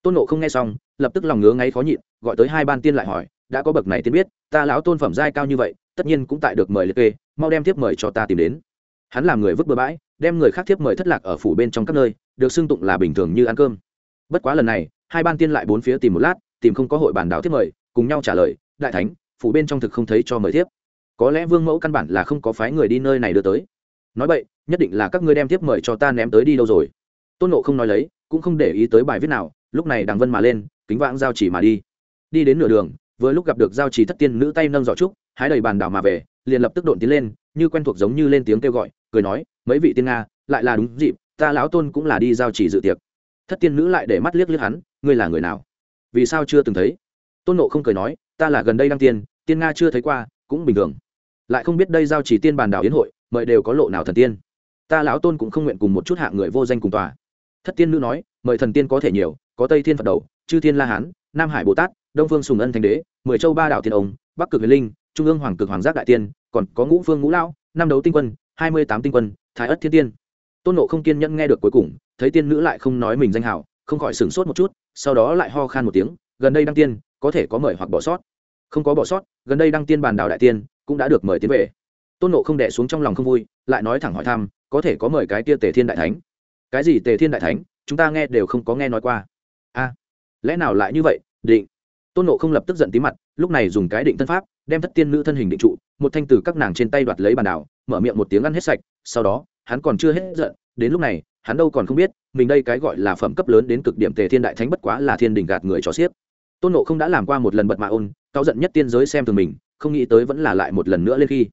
Tôn nộ không nghe xong, lập tức lòng ngứa ngáy khó nhịn, gọi tới hai ban tiên lại hỏi, đã có bậc này tiên biết, ta lão tôn phẩm giai cao như vậy, tất nhiên cũng tại được mời liệt kê, mau đem tiếp mời cho ta tìm đến hắn làm người vứt bừa bãi, đem người khác tiếp mời thất lạc ở phủ bên trong các nơi, được xưng tụng là bình thường như ăn cơm. Bất quá lần này, hai ban tiên lại bốn phía tìm một lát, tìm không có hội bàn đảo tiếp mời, cùng nhau trả lời, đại thánh, phủ bên trong thực không thấy cho mời tiếp có lẽ vương mẫu căn bản là không có phái người đi nơi này đưa tới. Nói vậy, nhất định là các ngươi đem tiếp mời cho ta ném tới đi đâu rồi? Tôn nộ không nói lấy, cũng không để ý tới bài viết nào, lúc này đằng vân mà lên, kính vãng giao chỉ mà đi. Đi đến nửa đường, vừa lúc gặp được giao chỉ thất tiên nữ tay nâng giỏ trúc, hái đầy bàn đảo mà về liền lập tức độn tiến lên, như quen thuộc giống như lên tiếng kêu gọi, cười nói, mấy vị tiên nga, lại là đúng dịp, ta lão tôn cũng là đi giao chỉ dự tiệc. Thất tiên nữ lại để mắt liếc liếc hắn, ngươi là người nào? Vì sao chưa từng thấy? Tôn nộ không cười nói, ta là gần đây đăng tiên tiên nga chưa thấy qua, cũng bình thường. Lại không biết đây giao chỉ tiên bàn đảo yến hội, mời đều có lộ nào thần tiên. Ta lão tôn cũng không nguyện cùng một chút hạng người vô danh cùng tòa. Thất tiên nữ nói, mời thần tiên có thể nhiều, có tây thiên phật đầu, chư thiên la hán, nam hải bồ tát, đông phương sùng ân thành đế, mười châu ba đảo tiên ông, bắc cực huyền linh, trung ương hoàng cực hoàng giác đại tiên còn có ngũ phương ngũ lao năm đấu tinh quân, hai mươi tám tinh quân, thái ất thiên tiên. Tôn nộ không kiên nhẫn nghe được cuối cùng, thấy tiên nữ lại không nói mình danh hảo, không khỏi sửng sốt một chút, sau đó lại ho khan một tiếng, gần đây đăng tiên, có thể có mời hoặc bỏ sót. Không có bỏ sót, gần đây đăng tiên bàn đảo đại tiên, cũng đã được mời tiến về. Tôn nộ không đẻ xuống trong lòng không vui, lại nói thẳng hỏi thăm, có thể có mời cái tia tề thiên đại thánh. Cái gì tề thiên đại thánh? Chúng ta nghe đều không có nghe nói qua. A, lẽ nào lại như vậy? Định. Tôn nộ không lập tức giận tí mặt, lúc này dùng cái định thân pháp, đem thất tiên nữ thân hình định trụ một thanh từ các nàng trên tay đoạt lấy bàn đảo, mở miệng một tiếng ăn hết sạch, sau đó, hắn còn chưa hết giận, đến lúc này, hắn đâu còn không biết, mình đây cái gọi là phẩm cấp lớn đến cực điểm tề thiên đại thánh bất quá là thiên đình gạt người cho xiếc. Tôn nộ không đã làm qua một lần bật mạ ôn cao giận nhất tiên giới xem thường mình, không nghĩ tới vẫn là lại một lần nữa lên khi.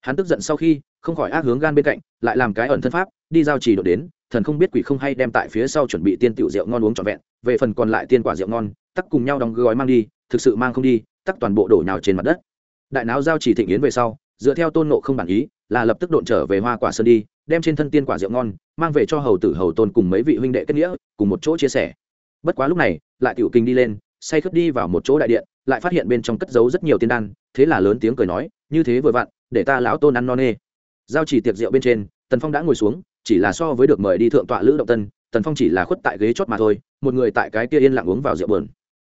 Hắn tức giận sau khi, không khỏi ác hướng gan bên cạnh, lại làm cái ẩn thân pháp, đi giao trì độ đến, thần không biết quỷ không hay đem tại phía sau chuẩn bị tiên tiểu rượu ngon uống trọn vẹn, về phần còn lại tiên quả rượu ngon, tắc cùng nhau đóng gói mang đi, thực sự mang không đi, tắc toàn bộ đổ nhào trên mặt đất đại não giao chỉ thịnh yến về sau, dựa theo tôn nộ không bản ý, là lập tức độn trở về hoa quả sơn đi, đem trên thân tiên quả rượu ngon, mang về cho hầu tử hầu tôn cùng mấy vị huynh đệ kết nghĩa, cùng một chỗ chia sẻ. Bất quá lúc này, lại tiểu kinh đi lên, say khướt đi vào một chỗ đại điện, lại phát hiện bên trong cất giấu rất nhiều tiên đan, thế là lớn tiếng cười nói, như thế vừa vặn, để ta lão tôn ăn no nê. Giao chỉ tiệc rượu bên trên, tần phong đã ngồi xuống, chỉ là so với được mời đi thượng tọa lữ động tân, tần phong chỉ là khuất tại ghế chót mà thôi, một người tại cái kia yên lặng uống vào rượu bờn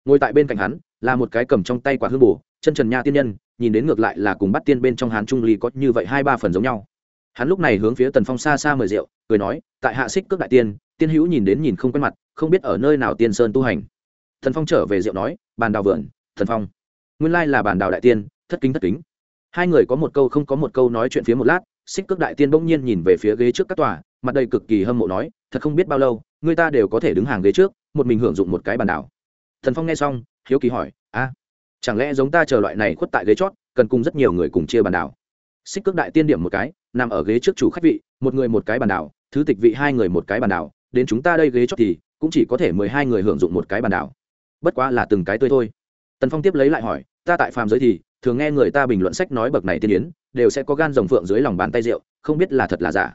ngồi tại bên cạnh hắn, là một cái cầm trong tay quả hương bù chân trần nha tiên nhân nhìn đến ngược lại là cùng bắt tiên bên trong hán trung ly có như vậy hai ba phần giống nhau. Hắn lúc này hướng phía tần phong xa xa mời rượu, cười nói, tại hạ xích cước đại tiên tiên hữu nhìn đến nhìn không quen mặt, không biết ở nơi nào tiên sơn tu hành. Thần phong trở về rượu nói, bàn đào vườn thần phong. Nguyên lai là bàn đào đại tiên, thất kính thất kính. Hai người có một câu không có một câu nói chuyện phía một lát, xích cước đại tiên bỗng nhiên nhìn về phía ghế trước các tòa, mặt đầy cực kỳ hâm mộ nói, thật không biết bao lâu, người ta đều có thể đứng hàng ghế trước, một mình hưởng dụng một cái bàn đảo thần phong nghe xong, hiếu kỳ hỏi, a chẳng lẽ giống ta chờ loại này khuất tại ghế chót, cần cùng rất nhiều người cùng chia bàn đảo? Xích cước đại tiên điểm một cái, nằm ở ghế trước chủ khách vị, một người một cái bàn đảo, thứ tịch vị hai người một cái bàn đảo, đến chúng ta đây ghế chót thì, cũng chỉ có thể mười hai người hưởng dụng một cái bàn đảo. Bất quá là từng cái tươi thôi. Tần phong tiếp lấy lại hỏi, ta tại phàm giới thì, thường nghe người ta bình luận sách nói bậc này tiên yến, đều sẽ có gan rồng phượng dưới lòng bàn tay rượu, không biết là thật là giả.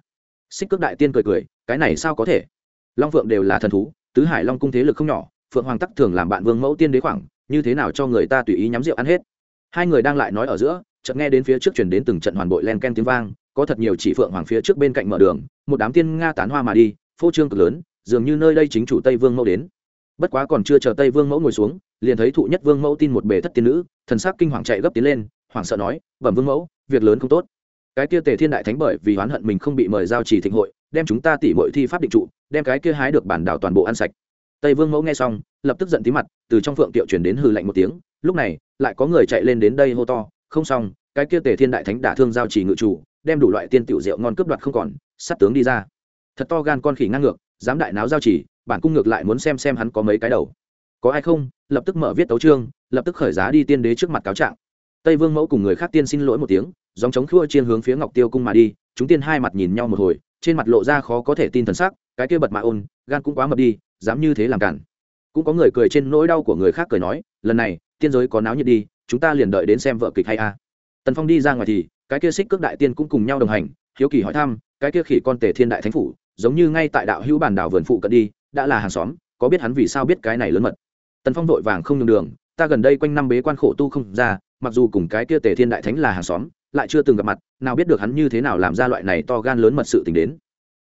Xích cước đại tiên cười cười, cái này sao có thể? Long phượng đều là thần thú, tứ hải long cung thế lực không nhỏ, phượng hoàng tắc thường làm bạn vương mẫu tiên đế khoảng như thế nào cho người ta tùy ý nhắm rượu ăn hết. Hai người đang lại nói ở giữa, chợt nghe đến phía trước chuyển đến từng trận hoàn bội len ken tiếng vang, có thật nhiều chỉ phượng hoàng phía trước bên cạnh mở đường, một đám tiên nga tán hoa mà đi, phô trương cực lớn, dường như nơi đây chính chủ tây vương mẫu đến. Bất quá còn chưa chờ tây vương mẫu ngồi xuống, liền thấy thụ nhất vương mẫu tin một bề thất tiên nữ, thần sắc kinh hoàng chạy gấp tiến lên, hoảng sợ nói, bẩm vương mẫu, việc lớn không tốt. Cái kia tề thiên đại thánh bởi vì oán hận mình không bị mời giao trì thịnh hội, đem chúng ta tỉ mọi thi pháp định trụ, đem cái kia hái được bản đảo toàn bộ ăn sạch tây vương mẫu nghe xong lập tức giận tí mặt từ trong phượng tiệu chuyển đến hừ lạnh một tiếng lúc này lại có người chạy lên đến đây hô to không xong cái kia tề thiên đại thánh đả thương giao Chỉ ngự chủ đem đủ loại tiên tiểu rượu ngon cướp đoạt không còn sát tướng đi ra. Thật to gan con khỉ ngang ngược dám đại náo giao Chỉ, bản cung ngược lại muốn xem xem hắn có mấy cái đầu. Có ai không? Lập tức mở viết tấu trương lập tức khởi giá đi tiên đế trước mặt cáo trạng. Tây vương mẫu cùng người khác tiên xin lỗi một tiếng dòng chống khua chiên hướng phía ngọc tiêu cung mà đi chúng tiên hai mặt nhìn nhau một hồi trên mặt lộ ra khó có thể tin thần sắc, cái kia bật mạ ôn, gan cũng quá mập đi, dám như thế làm cản. Cũng có người cười trên nỗi đau của người khác cười nói, lần này, tiên giới có náo nhiệt đi, chúng ta liền đợi đến xem vợ kịch hay a. Tần phong đi ra ngoài thì, cái kia xích cước đại tiên cũng cùng nhau đồng hành, hiếu kỳ hỏi thăm, cái kia khỉ con tề thiên đại thánh phủ, giống như ngay tại đạo hữu bản đảo vườn phụ cận đi, đã là hàng xóm, có biết hắn vì sao biết cái này lớn mật. Tần phong vội vàng không nhường đường, ta gần đây quanh năm bế quan khổ tu không ra, mặc dù cùng cái kia tề thiên đại thánh là hàng xóm lại chưa từng gặp mặt, nào biết được hắn như thế nào làm ra loại này to gan lớn mật sự tình đến.